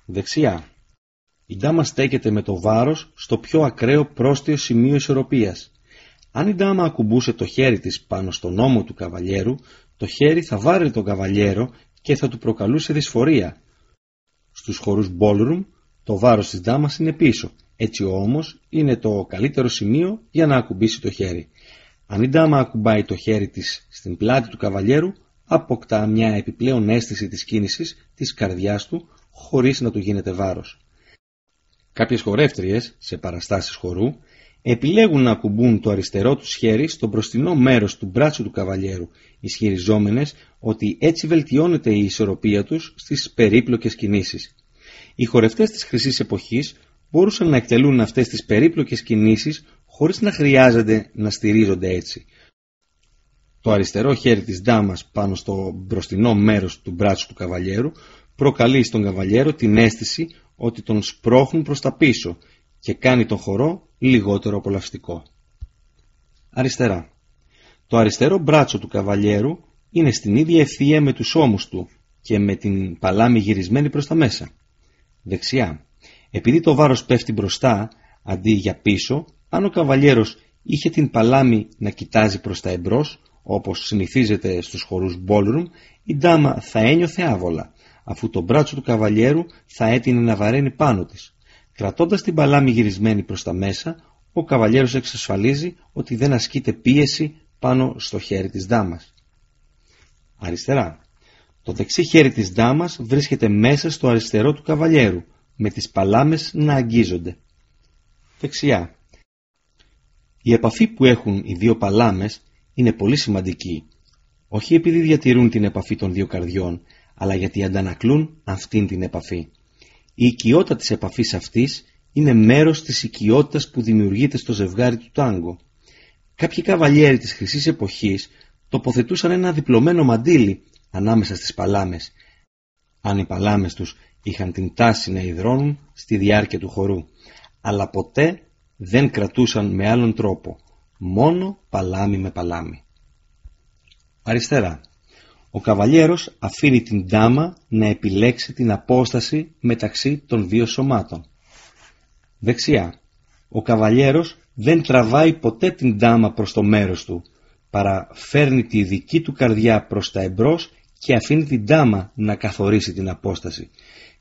Δεξιά. Η ντάμα στέκεται με το βάρος στο πιο ακραίο πρόστιο σημείο ισορροπίας. Αν η ντάμα ακουμπούσε το χέρι της πάνω στον ώμο του καβαλιέρου, το χέρι θα βάρει τον καβαλιέρο και θα του προκαλούσε δυσφορία. Στους χορούς ballroom το βάρος της ντάμας είναι πίσω, έτσι όμως είναι το καλύτερο σημείο για να ακουμπήσει το χέρι. Αν η ντάμα ακουμπάει το χέρι της στην πλάτη του καβαλιέρου, αποκτά μια επιπλέον αίσθηση της κίνησης της καρδιάς του χωρίς να του γίνεται βάρος. Κάποιες χορεύτριες, σε παραστάσεις χορού, επιλέγουν να ακουμπούν το αριστερό τους χέρι στο μπροστινό μέρος του μπράτσου του καβαλιέρου, ισχυριζόμενες ότι έτσι βελτιώνεται η ισορροπία τους στις περίπλοκες κινήσεις. Οι χορευτές της χρυσής εποχής μπορούσαν να εκτελούν αυτές τις περίπλοκες κινήσεις χωρίς να χρειάζεται να στηρίζονται έτσι. Το αριστερό χέρι της ντάμας πάνω στο μπροστινό μέρος του μπράτσου του καβαλιέρου προκαλεί στον καβαλιέρο την αίσθηση ότι τον σπρώχνουν προς τα πίσω και κάνει τον χορό λιγότερο απολαυστικό. Αριστερά. Το αριστερό μπράτσο του καβαλιέρου είναι στην ίδια ευθεία με τους ώμους του και με την παλάμη γυρισμένη προς τα μέσα. Δεξιά. Επειδή το βάρος πέφτει μπροστά αντί για πίσω, αν ο καβαλιέρος είχε την παλάμη να κοιτάζει προς τα εμπρός, όπως συνηθίζεται στους χορούς ballroom, η ντάμα θα ένιωθε άβολα, αφού το μπράτσο του καβαλιέρου θα έτεινε να βαραίνει πάνω της. Κρατώντας την παλάμη γυρισμένη προς τα μέσα, ο καβαλιέρος εξασφαλίζει ότι δεν ασκείται πίεση πάνω στο χέρι της δάμας. Αριστερά. Το δεξί χέρι της δάμας βρίσκεται μέσα στο αριστερό του καβαλιέρου, με τις παλάμες να αγγίζονται. Δεξιά. Η επαφή που έχουν οι δύο παλάμες είναι πολύ σημαντική, όχι επειδή διατηρούν την επαφή των δύο καρδιών, αλλά γιατί αντανακλούν αυτήν την επαφή. Η οικειότητα της επαφής αυτής είναι μέρος της οικειότητας που δημιουργείται στο ζευγάρι του τάγκο. Κάποιοι καβαλιέροι της χρυσής εποχής τοποθετούσαν ένα διπλωμένο μαντίλι ανάμεσα στις παλάμες, αν οι παλάμες τους είχαν την τάση να υδρώνουν στη διάρκεια του χορού, αλλά ποτέ δεν κρατούσαν με άλλον τρόπο, μόνο παλάμη με παλάμη. Αριστερά. Ο καβαλιέρος αφήνει την ντάμα να επιλέξει την απόσταση μεταξύ των δύο σωμάτων. Δεξιά. Ο καβαλιέρος δεν τραβάει ποτέ την ντάμα προς το μέρος του, παρά φέρνει τη δική του καρδιά προς τα εμπρός και αφήνει την ντάμα να καθορίσει την απόσταση.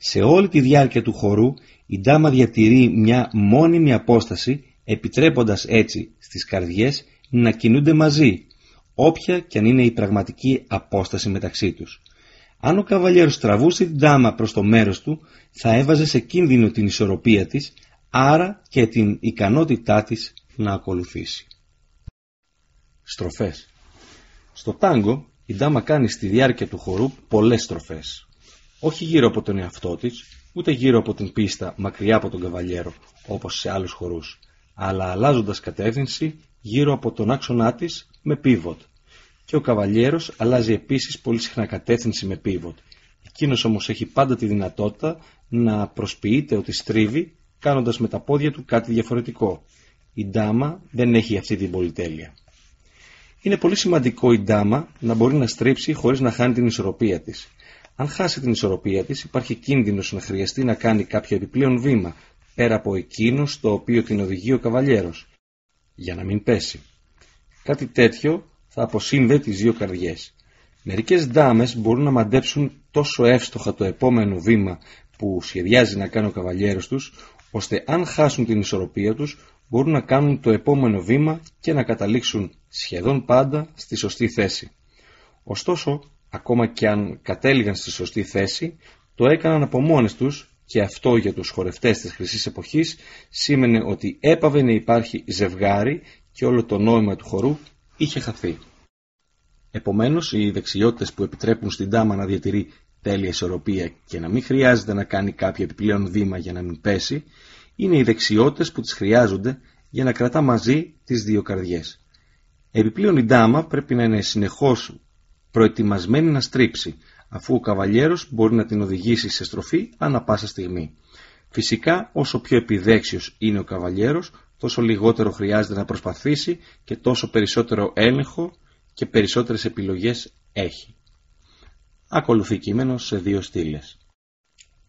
Σε όλη τη διάρκεια του χορού η ντάμα διατηρεί μια μόνιμη απόσταση επιτρέποντας έτσι στις καρδιές να κινούνται μαζί, όποια και αν είναι η πραγματική απόσταση μεταξύ τους. Αν ο καβαλιέρος τραβούσε την ντάμα προς το μέρος του, θα έβαζε σε κίνδυνο την ισορροπία της, άρα και την ικανότητά της να ακολουθήσει. Στροφές Στο τάγκο, η ντάμα κάνει στη διάρκεια του χορού πολλές στροφές. Όχι γύρω από τον εαυτό της, ούτε γύρω από την πίστα μακριά από τον καβαλιέρο, όπως σε άλλους χορούς αλλά αλλάζοντας κατεύθυνση γύρω από τον άξονά της με pivot. Και ο καβαλιέρος αλλάζει επίσης πολύ συχνά κατεύθυνση με pivot. Εκείνος όμως έχει πάντα τη δυνατότητα να προσποιείται ότι στρίβει κάνοντας με τα πόδια του κάτι διαφορετικό. Η ντάμα δεν έχει αυτή την πολυτέλεια. Είναι πολύ σημαντικό η ντάμα να μπορεί να στρίψει χωρίς να χάνει την ισορροπία της. Αν χάσει την ισορροπία της υπάρχει κίνδυνος να χρειαστεί να κάνει κάποιο επιπλέον βήμα πέρα από εκείνο στο οποίο την οδηγεί ο καβαλιέρος, για να μην πέσει. Κάτι τέτοιο θα αποσύνδε τις δύο καρδιές. Μερικές δάμες μπορούν να μαντέψουν τόσο εύστοχα το επόμενο βήμα που σχεδιάζει να κάνει ο καβαλιέρος τους, ώστε αν χάσουν την ισορροπία τους, μπορούν να κάνουν το επόμενο βήμα και να καταλήξουν σχεδόν πάντα στη σωστή θέση. Ωστόσο, ακόμα και αν κατέληγαν στη σωστή θέση, το έκαναν από μόνες τους και αυτό για τους χορευτές της χρυσής εποχής σήμαινε ότι έπαβε να υπάρχει ζευγάρι και όλο το νόημα του χορού είχε χαθεί. Επομένως, οι δεξιότητες που επιτρέπουν στην τάμα να διατηρεί τέλεια ισορροπία και να μην χρειάζεται να κάνει κάποιο επιπλέον βήμα για να μην πέσει, είναι οι δεξιότητες που τις χρειάζονται για να κρατά μαζί τις δύο καρδιές. Επιπλέον η ντάμα πρέπει να είναι συνεχώς προετοιμασμένη να στρίψει, αφού ο καβαλιέρος μπορεί να την οδηγήσει σε στροφή ανά πάσα στιγμή. Φυσικά, όσο πιο επιδέξιος είναι ο καβαλιέρος, τόσο λιγότερο χρειάζεται να προσπαθήσει και τόσο περισσότερο έλεγχο και περισσότερες επιλογές έχει. Ακολουθεί κείμενο σε δύο στήλες.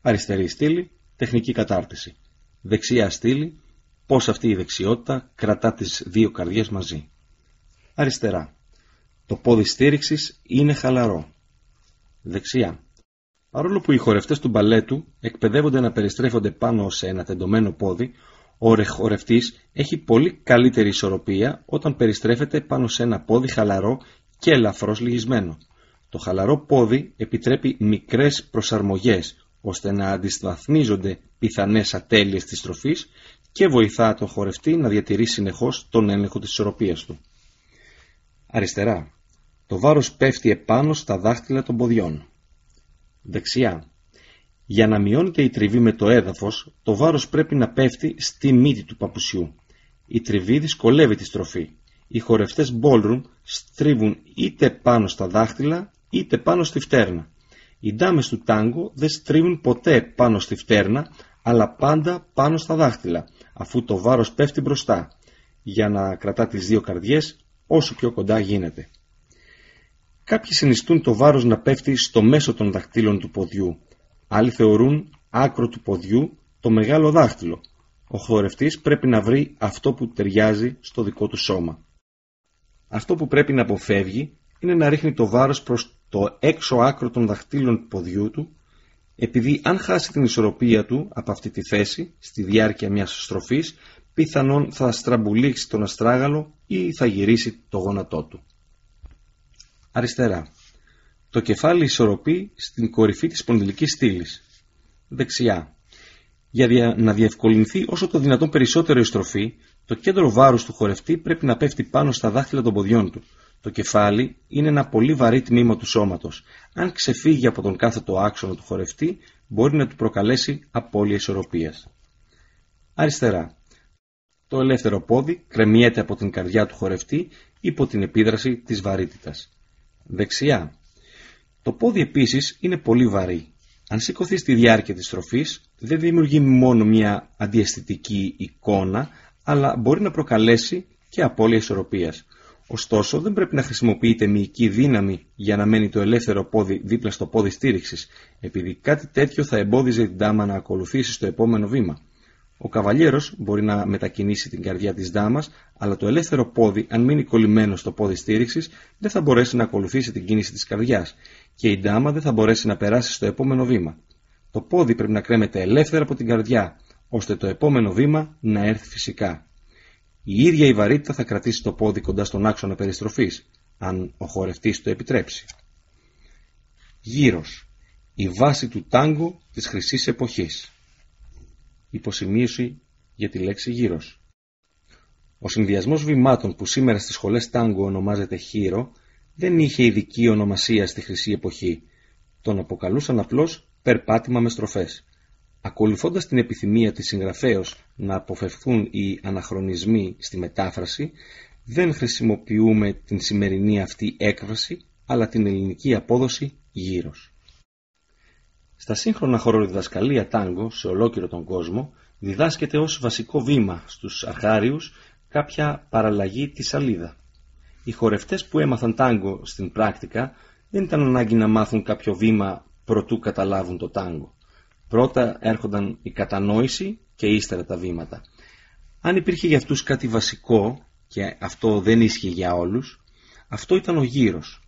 Αριστερή στήλη, τεχνική κατάρτιση. Δεξιά στήλη, πώς αυτή η δεξιότητα κρατά τις δύο καρδιές μαζί. Αριστερά. Το πόδι στήριξης είναι χαλαρό. Δεξιά. Παρόλο που οι χορευτές του μπαλέτου εκπαιδεύονται να περιστρέφονται πάνω σε ένα τεντωμένο πόδι, ο χορευτής έχει πολύ καλύτερη ισορροπία όταν περιστρέφεται πάνω σε ένα πόδι χαλαρό και ελαφρώς λυγισμένο. Το χαλαρό πόδι επιτρέπει μικρές προσαρμογές ώστε να αντισταθμίζονται πιθανές ατέλειες της στροφής και βοηθά τον χορευτή να διατηρεί συνεχώς τον έλεγχο της ισορροπίας του. Αριστερά. Το βάρος πέφτει επάνω στα δάχτυλα των ποδιών. Δεξιά. Για να μειώνεται η τριβή με το έδαφος, το βάρος πρέπει να πέφτει στη μύτη του παπουσιού. Η τριβή δυσκολεύει τη στροφή. Οι χορευτές ballroom στρίβουν είτε πάνω στα δάχτυλα είτε πάνω στη φτέρνα. Οι ντάμες του τάγκο δεν στρίβουν ποτέ πάνω στη φτέρνα, αλλά πάντα πάνω στα δάχτυλα, αφού το βάρος πέφτει μπροστά, για να κρατά τις δύο καρδιές όσο πιο κοντά γίνεται. Κάποιοι συνιστούν το βάρος να πέφτει στο μέσο των δαχτύλων του ποδιού, άλλοι θεωρούν άκρο του ποδιού το μεγάλο δάχτυλο. Ο χορευτής πρέπει να βρει αυτό που ταιριάζει στο δικό του σώμα. Αυτό που πρέπει να αποφεύγει είναι να ρίχνει το βάρος προς το έξω άκρο των δαχτύλων του ποδιού του, επειδή αν χάσει την ισορροπία του από αυτή τη θέση στη διάρκεια μιας στροφής, πιθανόν θα στραμπουλήξει τον αστράγαλο ή θα γυρίσει το γόνατό του. Αριστερά. Το κεφάλι ισορροπεί στην κορυφή της σπονδυλικής στήλης. Δεξιά. Για να διευκολυνθεί όσο το δυνατόν περισσότερο η στροφή, το κέντρο βάρους του χορευτή πρέπει να πέφτει πάνω στα δάχτυλα των ποδιών του. Το κεφάλι είναι ένα πολύ βαρύ τμήμα του σώματος. Αν ξεφύγει από τον κάθετο άξονα του χορευτή, μπορεί να του προκαλέσει απώλεια ισορροπίας. Αριστερά. Το ελεύθερο πόδι κρεμιέται από την καρδιά του χορευτή υπό την επίδραση της βαρύτητας. Δεξιά. Το πόδι επίσης είναι πολύ βαρύ. Αν σηκωθεί στη διάρκεια της στροφής, δεν δημιουργεί μόνο μια αντιαισθητική εικόνα, αλλά μπορεί να προκαλέσει και απώλεια ισορροπίας. Ωστόσο, δεν πρέπει να χρησιμοποιείται μυϊκή δύναμη για να μένει το ελεύθερο πόδι δίπλα στο πόδι στήριξης, επειδή κάτι τέτοιο θα εμπόδιζε την τάμα να ακολουθήσει στο επόμενο βήμα. Ο καβαλιέρος μπορεί να μετακινήσει την καρδιά της δάμα, αλλά το ελεύθερο πόδι, αν μείνει κολλημένο στο πόδι στήριξης, δεν θα μπορέσει να ακολουθήσει την κίνηση της καρδιάς και η ντάμα δεν θα μπορέσει να περάσει στο επόμενο βήμα. Το πόδι πρέπει να κρέμεται ελεύθερα από την καρδιά, ώστε το επόμενο βήμα να έρθει φυσικά. Η ίδια η βαρύτητα θα κρατήσει το πόδι κοντά στον άξονα περιστροφής, αν ο χορευτής το επιτρέψει. Γύρος. Η βάση του τάγκο της χρυσής εποχής. Υποσημείωση για τη λέξη γύρος. Ο συνδυασμός βημάτων που σήμερα στις σχολές τάγκο ονομάζεται χείρο δεν είχε ειδική ονομασία στη χρυσή εποχή. Τον αποκαλούσαν απλώς περπάτημα με στροφές. Ακολουθώντας την επιθυμία της συγγραφέως να αποφευθούν οι αναχρονισμοί στη μετάφραση, δεν χρησιμοποιούμε την σημερινή αυτή έκφραση, αλλά την ελληνική απόδοση γύρος. Στα σύγχρονα χωροδιδασκαλία τάγκο σε ολόκληρο τον κόσμο διδάσκεται ως βασικό βήμα στους αρχάριους κάποια παραλλαγή της σαλίδα. Οι χορευτές που έμαθαν τάγκο στην πράκτικα δεν ήταν ανάγκη να μάθουν κάποιο βήμα προτού καταλάβουν το τάγκο. Πρώτα έρχονταν η κατανόηση και ύστερα τα βήματα. Αν υπήρχε για αυτούς κάτι βασικό, και αυτό δεν ίσχυε για όλους, αυτό ήταν ο γύρος.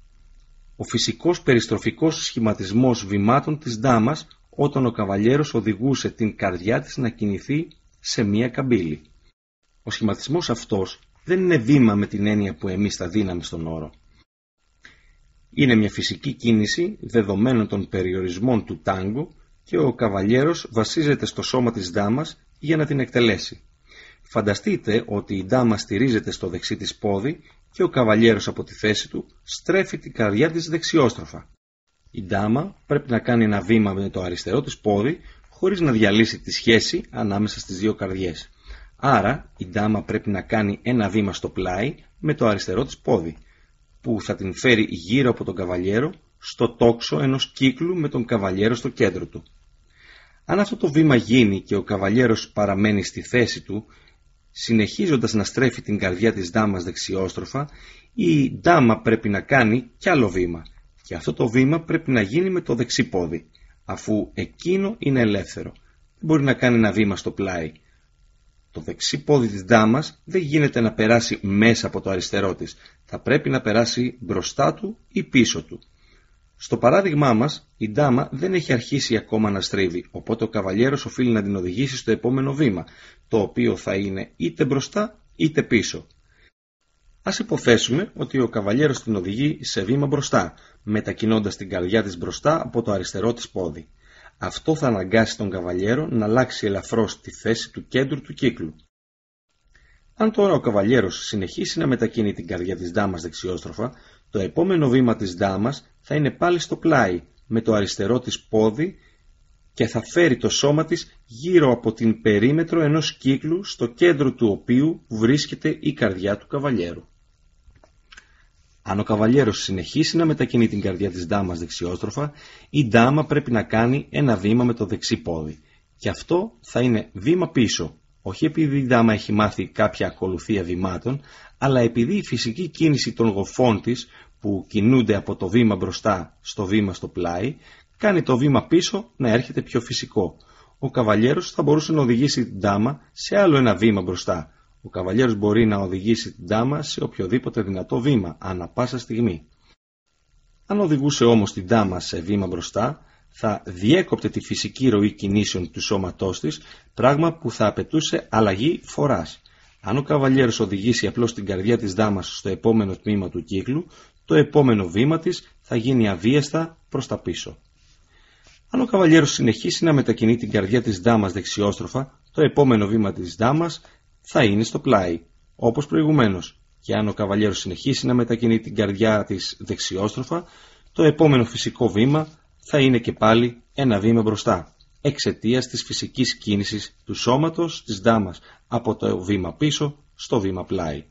Ο φυσικός περιστροφικός σχηματισμός βημάτων της δάμας όταν ο καβαλιέρος οδηγούσε την καρδιά της να κινηθεί σε μία καμπύλη. Ο σχηματισμός αυτός δεν είναι βήμα με την έννοια που εμείς τα δίναμε στον όρο. Είναι μια φυσική κίνηση δεδομένων των περιορισμών του τάγκο και ο καβαλιέρος βασίζεται στο σώμα της δάμας για να την εκτελέσει. Φανταστείτε ότι η ντάμα στηρίζεται στο δεξί της πόδι και ο καβαλιέρος από τη θέση του στρέφει την καρδιά της δεξιόστροφα. Η ντάμα πρέπει να κάνει ένα βήμα με το αριστερό της πόδι χωρίς να διαλύσει τη σχέση ανάμεσα στις δύο καρδιές. Άρα η ντάμα πρέπει να κάνει ένα βήμα στο πλάι με το αριστερό της πόδι, που θα την φέρει γύρω από τον καβαλιέρο στο τόξο ενός κύκλου με τον καβαλιέρο στο κέντρο του. Αν αυτό το βήμα γίνει και ο καβαλιέρος παραμένει στη θέση του, συνεχίζοντας να στρέφει την καρδιά της ντάμας δεξιόστροφα, η ντάμα πρέπει να κάνει κι άλλο βήμα και αυτό το βήμα πρέπει να γίνει με το δεξί πόδι, αφού εκείνο είναι ελεύθερο. Δεν μπορεί να κάνει ένα βήμα στο πλάι. Το δεξί πόδι της ντάμας δεν γίνεται να περάσει μέσα από το αριστερό της. Θα πρέπει να περάσει μπροστά του ή πίσω του. Στο παράδειγμά μας, η ντάμα δεν έχει αρχίσει ακόμα να στρίβει, οπότε ο καβαλιέρος οφείλει να την οδηγήσει στο επόμενο βήμα, το οποίο θα είναι είτε μπροστά είτε πίσω. Ας υποθέσουμε ότι ο καβαλιέρος την οδηγεί σε βήμα μπροστά, μετακινώντας την καρδιά της μπροστά από το αριστερό της πόδι. Αυτό θα αναγκάσει τον καβαλιέρο να αλλάξει ελαφρώς τη θέση του κέντρου του κύκλου. Αν τώρα ο καβαλιέρος συνεχίσει να μετακινεί την καρδιά της ντάμας δεξιόστροφα, το επόμενο βήμα της ντάμας θα είναι πάλι στο πλάι, με το αριστερό της πόδι και θα φέρει το σώμα της γύρω από την περίμετρο ενός κύκλου στο κέντρο του οποίου βρίσκεται η καρδιά του καβαλιέρου. Αν ο καβαλιέρος συνεχίσει να μετακινεί την καρδιά της ντάμας δεξιόστροφα, η ντάμα πρέπει να κάνει ένα βήμα με το δεξί πόδι. Και αυτό θα είναι βήμα πίσω, όχι επειδή η ντάμα έχει μάθει κάποια ακολουθία βημάτων, αλλά επειδή η φυσική κίνηση των γοφών της, που κινούνται από το βήμα μπροστά στο βήμα στο πλάι, κάνει το βήμα πίσω να έρχεται πιο φυσικό. Ο καβαλιέρος θα μπορούσε να οδηγήσει την ντάμα σε άλλο ένα βήμα μπροστά, ο καβαλιέρος μπορεί να οδηγήσει την τάμα σε οποιοδήποτε δυνατό βήμα, ανά πάσα στιγμή. Αν οδηγούσε όμως την τάμα σε βήμα μπροστά, θα διέκοπτε τη φυσική ροή κινήσεων του σώματός της, πράγμα που θα απαιτούσε αλλαγή φοράς. Αν ο καβαλιέρος οδηγήσει απλώς την καρδιά της δάμας στο επόμενο τμήμα του κύκλου, το επόμενο βήμα της θα γίνει αβίαστα προς τα πίσω. Αν ο καβαλιέρος συνεχίσει να μετακινεί την καρδιά της δάμας δεξιόστροφα, το επόμενο βήμα της δάμας θα είναι στο πλάι, όπως προηγουμένως. Και αν ο καβαλιέρος συνεχίσει να μετακινεί την καρδιά της δεξιόστροφα, το επόμενο φυσικό βήμα θα είναι και πάλι ένα βήμα μπροστά, εξαιτίας της φυσικής κίνησης του σώματος της δάμας από το βήμα πίσω στο βήμα πλάι.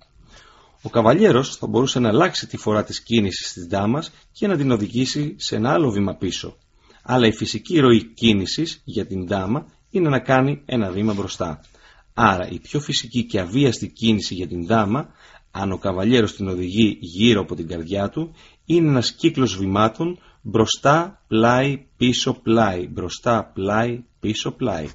Ο καβαλιέρος θα μπορούσε να αλλάξει τη φορά της κίνησης της δάμας και να την οδηγήσει σε ένα άλλο βήμα πίσω. Αλλά η φυσική ροή κίνησης για την δάμα είναι να κάνει ένα βήμα μπροστά. Άρα η πιο φυσική και αβίαστη κίνηση για την δάμα, αν ο καβαλιέρος την οδηγεί γύρω από την καρδιά του, είναι ένας κύκλος βημάτων μπροστά, πλάι, πίσω, πλάι, μπροστά, πλάι, πίσω, πλάι.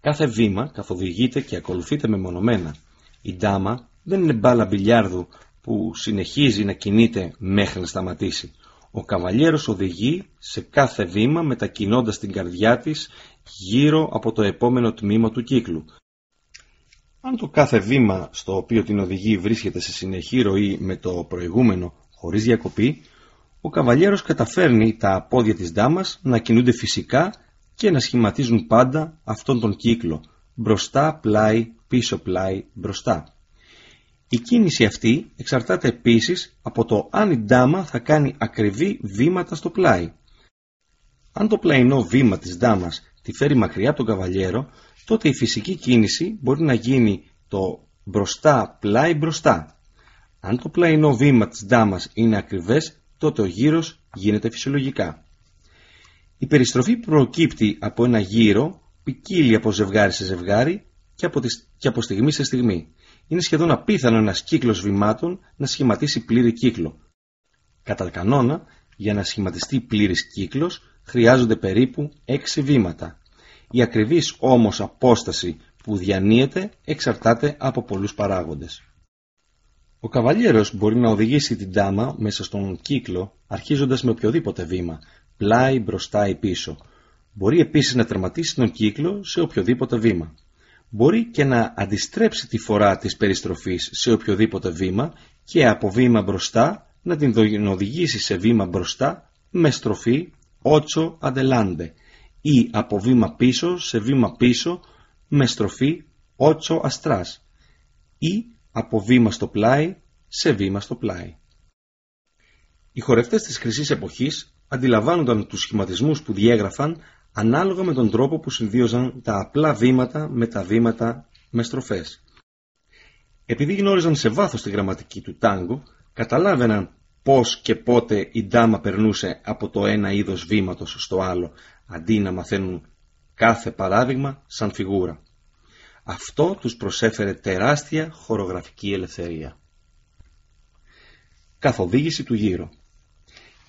Κάθε βήμα καθοδηγείται και ακολουθείται μεμονωμένα. Η ντάμα δεν είναι μπάλα μπιλιάρδου που συνεχίζει να κινείται μέχρι να σταματήσει. Ο καβαλιέρος οδηγεί σε κάθε βήμα μετακινώντας την καρδιά της γύρω από το επόμενο τμήμα του κύκλου. Αν το κάθε βήμα στο οποίο την οδηγεί βρίσκεται σε συνεχή ροή με το προηγούμενο χωρίς διακοπή, ο καβαλιέρος καταφέρνει τα πόδια της ντάμας να κινούνται φυσικά και να σχηματίζουν πάντα αυτόν τον κύκλο, μπροστά πλάι, πίσω πλάι, μπροστά. Η κίνηση αυτή εξαρτάται επίσης από το αν η ντάμα θα κάνει ακριβή βήματα στο πλάι. Αν το πλαϊνό βήμα της ντάμας τη φέρει μακριά από τον καβαλιέρο, τότε η φυσική κίνηση μπορεί να γίνει το μπροστά πλάι μπροστά. Αν το πλαϊνό βήμα της ντάμας είναι ακριβές, τότε ο γύρος γίνεται φυσιολογικά. Η περιστροφή προκύπτει από ένα γύρο ποικίλει από ζευγάρι σε ζευγάρι και από, και από στιγμή σε στιγμή. Είναι σχεδόν απίθανο ένας κύκλος βημάτων να σχηματίσει πλήρη κύκλο. Κατά κανόνα, για να σχηματιστεί πλήρης κύκλος, χρειάζονται περίπου 6 βήματα. Η ακριβής όμως απόσταση που διανύεται εξαρτάται από πολλούς παράγοντες. Ο καβαλιέρος μπορεί να οδηγήσει την τάμα μέσα στον κύκλο αρχίζοντας με οποιοδήποτε βήμα, πλάι, μπροστά ή πίσω. Μπορεί επίσης να τερματίσει τον κύκλο σε οποιοδήποτε βήμα. Μπορεί και να αντιστρέψει τη φορά της περιστροφής σε οποιοδήποτε βήμα και από βήμα μπροστά να την οδηγήσει σε βήμα μπροστά με στροφή ότσο αντελάντε ή από βήμα πίσω σε βήμα πίσω με στροφή ότσο αστράς ή από βήμα στο πλάι σε βήμα στο πλάι. Οι χορευτές της χρυσής εποχής αντιλαμβάνονταν τους σχηματισμούς που διέγραφαν ανάλογα με τον τρόπο που συνδύωζαν τα απλά βήματα με τα βήματα με στροφές. Επειδή γνώριζαν σε βάθος τη γραμματική του τάγκο, καταλάβαιναν πώς και πότε η ντάμα περνούσε από το ένα είδος βήματος στο άλλο, αντί να μαθαίνουν κάθε παράδειγμα σαν φιγούρα. Αυτό τους προσέφερε τεράστια χορογραφική ελευθερία. Καθοδήγηση του γύρω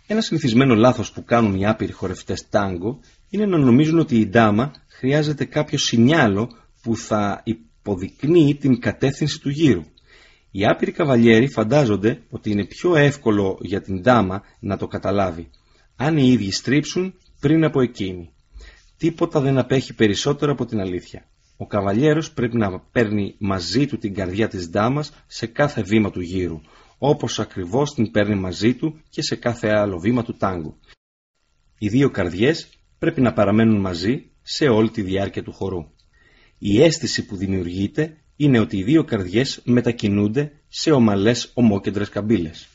Ένα συνηθισμένο λάθος που κάνουν οι άπειροι χορευτές τάγκο είναι να νομίζουν ότι η ντάμα χρειάζεται κάποιο σινιάλο που θα υποδεικνύει την κατεύθυνση του γύρου. Οι άπειροι καβαλιέροι φαντάζονται ότι είναι πιο εύκολο για την ντάμα να το καταλάβει, αν οι ίδιοι στρίψουν πριν από εκείνη. Τίποτα δεν απέχει περισσότερο από την αλήθεια. Ο καβαλιέρος πρέπει να παίρνει μαζί του την καρδιά της ντάμας σε κάθε βήμα του γύρου, όπως ακριβώς την παίρνει μαζί του και σε κάθε άλλο βήμα του τάγκου. Οι δύο καρδιές πρέπει να παραμένουν μαζί σε όλη τη διάρκεια του χορού. Η αίσθηση που δημιουργείται είναι ότι οι δύο καρδιές μετακινούνται σε ομαλές ομόκεντρες καμπύλες.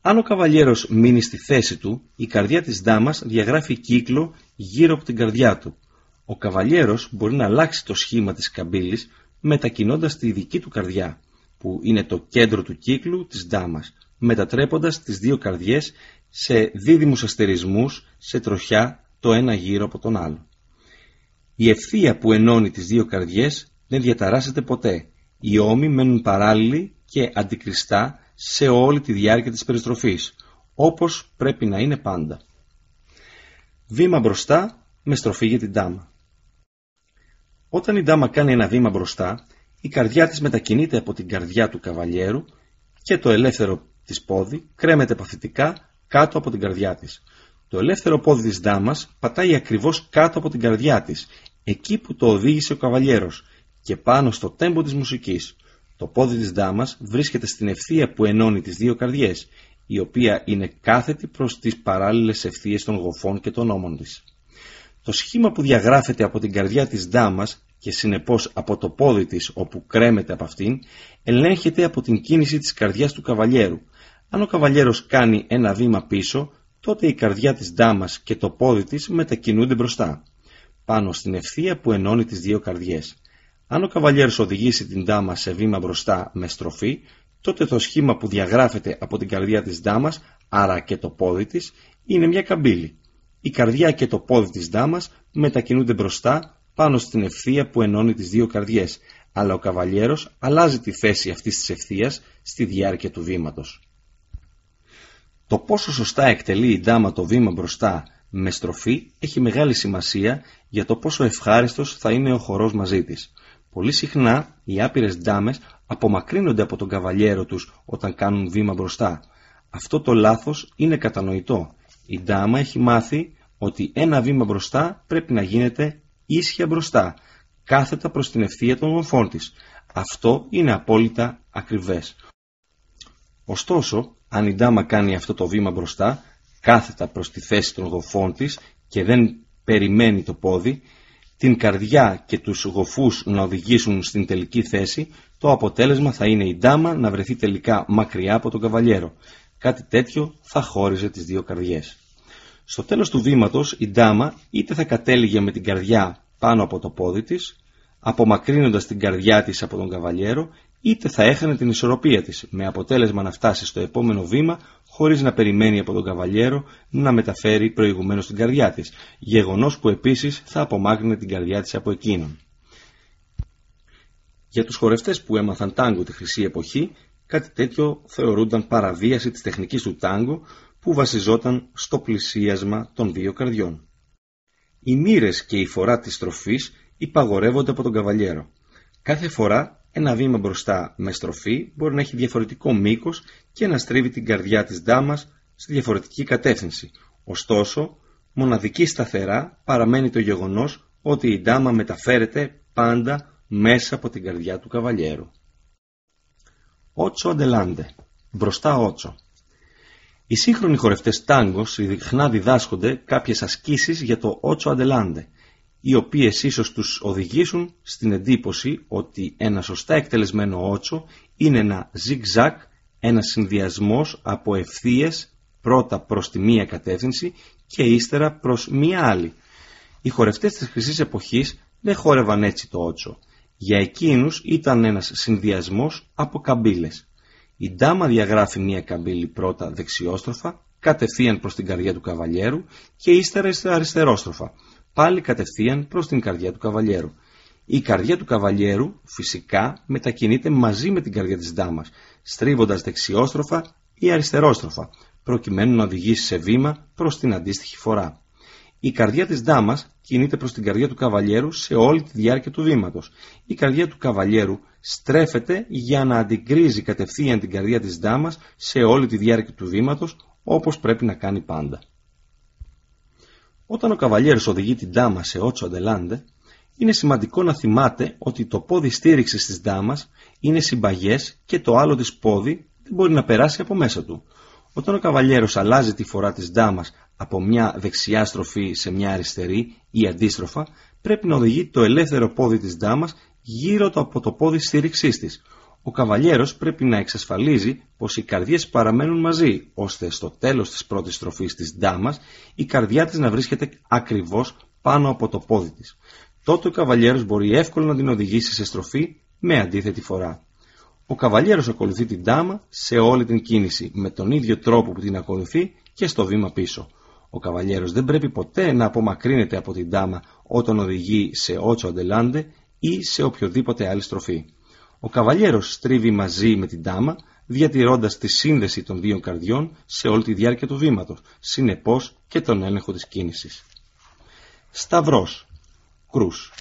Αν ο καβαλιέρος μείνει στη θέση του, η καρδιά της δάμας διαγράφει κύκλο γύρω από την καρδιά του. Ο καβαλιέρος μπορεί να αλλάξει το σχήμα της καμπύλης μετακινώντας τη δική του καρδιά, που είναι το κέντρο του κύκλου της δάμας, μετατρέποντας τις δύο καρδιές σε δίδυμους αστερισμούς, σε τροχιά το ένα γύρω από τον άλλο. Η ευθεία που ενώνει τις δύο καρδιές δεν διαταράσσεται ποτέ. Οι ώμοι μένουν παράλληλοι και αντικριστά σε όλη τη διάρκεια της περιστροφής, όπως πρέπει να είναι πάντα. Βήμα μπροστά με στροφή για την τάμα. Όταν η ντάμα κάνει ένα βήμα μπροστά, η καρδιά της μετακινείται από την καρδιά του καβαλιέρου και το ελεύθερο της πόδι κρέμεται παθητικά κάτω από την καρδιά της. Το ελεύθερο πόδι της δάμας πατάει ακριβώς κάτω από την καρδιά της, εκεί που το οδήγησε ο καβαλιέρος και πάνω στο τέμπο της μουσικής. Το πόδι της δάμας βρίσκεται στην ευθεία που ενώνει τις δύο καρδιές, η οποία είναι κάθετη προς τις παράλληλες ευθείες των γοφών και των ώμων της. Το σχήμα που διαγράφεται από την καρδιά της δάμας και συνεπώς από το πόδι της όπου κρέμεται από αυτήν, ελέγχεται από την κίνηση της καρδιάς του καβαλιέρου. Αν ο καβαλιέρος κάνει ένα βήμα πίσω, τότε η καρδιά της δάμας και το πόδι της μετακινούνται μπροστά, πάνω στην ευθεία που ενώνει τις δύο καρδιές. Αν ο καβαλιέρος οδηγήσει την δάμα σε βήμα μπροστά με στροφή, τότε το σχήμα που διαγράφεται από την καρδιά της δάμας, άρα και το πόδι της, είναι μια καμπύλη. Η καρδιά και το πόδι της δάμας μετακινούνται μπροστά πάνω στην ευθεία που ενώνει τις δύο καρδιές, αλλά ο καβαλιέρος αλλάζει τη θέση αυτής της ευθείας στη διάρκεια του βήματος. Το πόσο σωστά εκτελεί η ντάμα το βήμα μπροστά με στροφή έχει μεγάλη σημασία για το πόσο ευχάριστος θα είναι ο χορός μαζί της. Πολύ συχνά οι άπειρες ντάμες απομακρύνονται από τον καβαλιέρο τους όταν κάνουν βήμα μπροστά. Αυτό το λάθος είναι κατανοητό. Η ντάμα έχει μάθει ότι ένα βήμα μπροστά πρέπει να γίνεται ίσια μπροστά, κάθετα προς την ευθεία των γοφών της. Αυτό είναι απόλυτα ακριβές. Ωστόσο, αν η ντάμα κάνει αυτό το βήμα μπροστά, κάθετα προς τη θέση των γοφών της και δεν περιμένει το πόδι, την καρδιά και τους γοφούς να οδηγήσουν στην τελική θέση, το αποτέλεσμα θα είναι η ντάμα να βρεθεί τελικά μακριά από τον καβαλιέρο. Κάτι τέτοιο θα χώριζε τις δύο καρδιές. Στο τέλος του βήματος η ντάμα είτε θα κατέληγε με την καρδιά πάνω από το πόδι της, απομακρύνοντας την καρδιά της από τον καβαλιέρο, είτε θα έχανε την ισορροπία της, με αποτέλεσμα να φτάσει στο επόμενο βήμα χωρίς να περιμένει από τον καβαλιέρο να μεταφέρει προηγουμένως την καρδιά της, γεγονός που επίσης θα απομάκρυνε την καρδιά της από εκείνον. Για τους χορευτές που έμαθαν τάγκο τη χρυσή εποχή, κάτι τέτοιο θεωρούνταν παραβίαση της τεχνικής του τάγκο που βασιζόταν στο πλησίασμα των δύο καρδιών. Οι μοίρες και η φορά της στροφής υπαγορεύονται από τον καβαλιέρο. Κάθε φορά ένα βήμα μπροστά με στροφή μπορεί να έχει διαφορετικό μήκος και να στρίβει την καρδιά της δάμας στη διαφορετική κατεύθυνση. Ωστόσο, μοναδική σταθερά παραμένει το γεγονός ότι η ντάμα μεταφέρεται πάντα μέσα από την καρδιά του καβαλιέρου. Ότσο αντελάντε. Μπροστά ότσο. Οι σύγχρονοι χορευτές τάγκος συχνά διδάσκονται κάποιες ασκήσεις για το ότσο αντελάντε, οι οποίες ίσως τους οδηγήσουν στην εντύπωση ότι ένα σωστά εκτελεσμένο ότσο είναι ένα zigzag ένας συνδυασμός από ευθείες πρώτα προς τη μία κατεύθυνση και ύστερα προς μία άλλη. Οι χορευτές της χρυσής εποχής δεν χόρευαν έτσι το ότσο. Για εκείνους ήταν ένας συνδυασμός από καμπύλες. Η ντάμα διαγράφει μία καμπύλη πρώτα δεξιόστροφα, κατευθείαν προς την καρδιά του καβαλιέρου και ύστερα αριστερόστροφα, πάλι κατευθείαν προς την καρδιά του καβαλιέρου. Η καρδιά του καβαλιέρου φυσικά μετακινείται μαζί με την καρδιά της ντάμας, στρίβοντας δεξιόστροφα ή αριστερόστροφα, προκειμένου να οδηγήσει σε βήμα προς την αντίστοιχη φορά. Η καρδιά της ντάμας κινείται προς την καρδιά του καβαλιέρου σε όλη τη διάρκεια του βήματος. Η καρδιά του καβαλιέρου στρέφεται για να αντικρίζει κατευθείαν την καρδιά της ντάμας σε όλη τη διάρκεια του βήματος, όπως πρέπει να κάνει πάντα. Όταν ο καβαλιέρος οδηγεί την ντάμα σε ότσο αντελάντε, είναι σημαντικό να θυμάται ότι το πόδι στήριξης της ντάμας είναι συμπαγές και το άλλο της πόδι δεν μπορεί να περάσει από μέσα του. Όταν ο καβαλιέρος αλλάζει τη φορά της ντάμας από μια δεξιά στροφή σε μια αριστερή ή αντίστροφα, πρέπει να οδηγεί το ελεύθερο πόδι της ντάμας γύρω από το πόδι στήριξής της. Ο καβαλιέρος πρέπει να εξασφαλίζει πως οι καρδιές παραμένουν μαζί, ώστε στο τέλος της πρώτης στροφής της ντάμας η καρδιά της να βρίσκεται ακριβώς πάνω από το πόδι της. Τότε ο καβαλιέρος μπορεί εύκολα να την οδηγήσει σε στροφή με αντίθετη φορά. Ο καβαλιέρος ακολουθεί την ντάμα σε όλη την κίνηση με τον ίδιο τρόπο που την ακολουθεί και στο βήμα πίσω. Ο καβαλιέρος δεν πρέπει ποτέ να απομακρύνεται από την ντάμα όταν οδηγεί σε ότσο αντελάντε ή σε οποιοδήποτε άλλη στροφή. Ο καβαλιέρος στρίβει μαζί με την ντάμα διατηρώντας τη σύνδεση των δύο καρδιών σε όλη τη διάρκεια του βήματος, συνεπώς και τον έλεγχο της κίνησης. Σταυρός Κρούς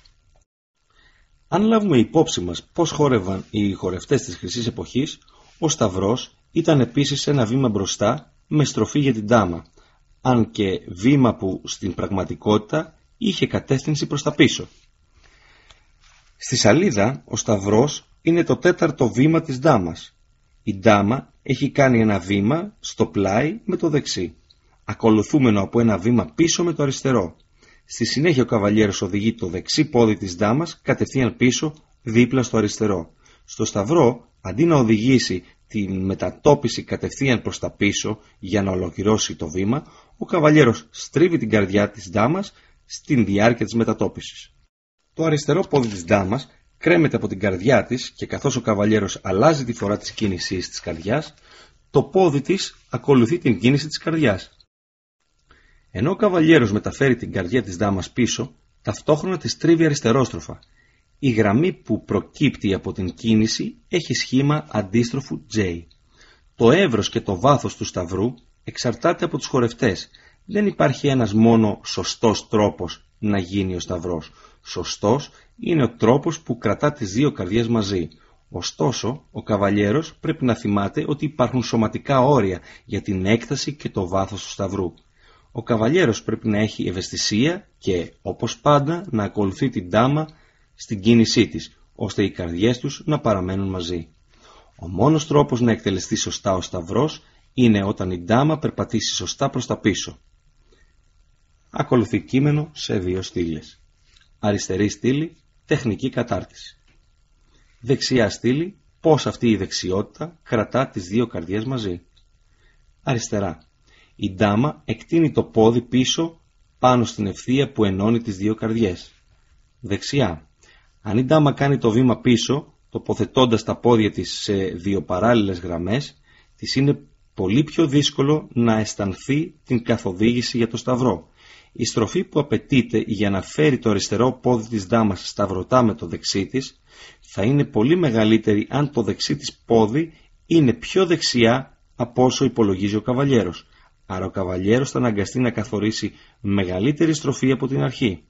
Αν λάβουμε υπόψη μας πώς χόρευαν οι χορευτές της Χρυσής Εποχής, ο Σταυρός ήταν επίσης ένα βήμα μπροστά με στροφή για την τάμα, αν και βήμα που στην πραγματικότητα είχε κατεύθυνση προς τα πίσω. Στη σαλίδα ο Σταυρός είναι το τέταρτο βήμα της ντάμας. Η ντάμα έχει κάνει ένα βήμα στο πλάι με το δεξί, ακολουθούμενο από ένα βήμα πίσω με το αριστερό. Στη συνέχεια ο καβαλιέρος οδηγεί το δεξί πόδι της ντάμας κατευθείαν πίσω δίπλα στο αριστερό. Στο σταυρό, αντί να οδηγήσει την μετατόπιση κατευθείαν προς τα πίσω για να ολοκληρώσει το βήμα, ο καβαλιέρος στρίβει την καρδιά της ντάμας στην διάρκεια της μετατόπισης. Το αριστερό πόδι της ντάμας κρέμεται από την καρδιά της και καθώς ο καβαλιέρος αλλάζει τη φορά της κίνησης της καρδιάς, το πόδι της ακολουθεί την κίνηση της καρδιάς. Ενώ ο καβαλιέρος μεταφέρει την καρδιά της δάμας πίσω, ταυτόχρονα της τρίβει αριστερόστροφα. Η γραμμή που προκύπτει από την κίνηση έχει σχήμα αντίστροφου J. Το εύρος και το βάθος του σταυρού εξαρτάται από τους χορευτές. Δεν υπάρχει ένας μόνο σωστός τρόπος να γίνει ο σταυρός. Σωστός είναι ο τρόπος που κρατά τις δύο καρδιές μαζί. Ωστόσο, ο καβαλιέρος πρέπει να θυμάται ότι υπάρχουν σωματικά όρια για την έκταση και το βάθος του σταυρού. Ο καβαλιέρος πρέπει να έχει ευαισθησία και, όπως πάντα, να ακολουθεί την τάμα στην κίνησή της, ώστε οι καρδιές τους να παραμένουν μαζί. Ο μόνος τρόπος να εκτελεστεί σωστά ο σταυρός είναι όταν η ντάμα περπατήσει σωστά προς τα πίσω. Ακολουθεί κείμενο σε δύο στήλες. Αριστερή στήλη, τεχνική κατάρτιση. Δεξιά στήλη, πώς αυτή η δεξιότητα κρατά τις δύο καρδιές μαζί. Αριστερά. Η ντάμα εκτείνει το πόδι πίσω πάνω στην ευθεία που ενώνει τις δύο καρδιές. Δεξιά. Αν η ντάμα κάνει το βήμα πίσω, τοποθετώντας τα πόδια της σε δύο παράλληλες γραμμές, της είναι πολύ πιο δύσκολο να αισθανθεί την καθοδήγηση για το σταυρό. Η στροφή που απαιτείται για να φέρει το αριστερό πόδι της ντάμας σταυρωτά με το δεξί της θα είναι πολύ μεγαλύτερη αν το δεξί της πόδι είναι πιο δεξιά από όσο υπολογίζει ο καβαλιέρος άρα ο καβαλιέρος θα αναγκαστεί να καθορίσει μεγαλύτερη στροφή από την αρχή.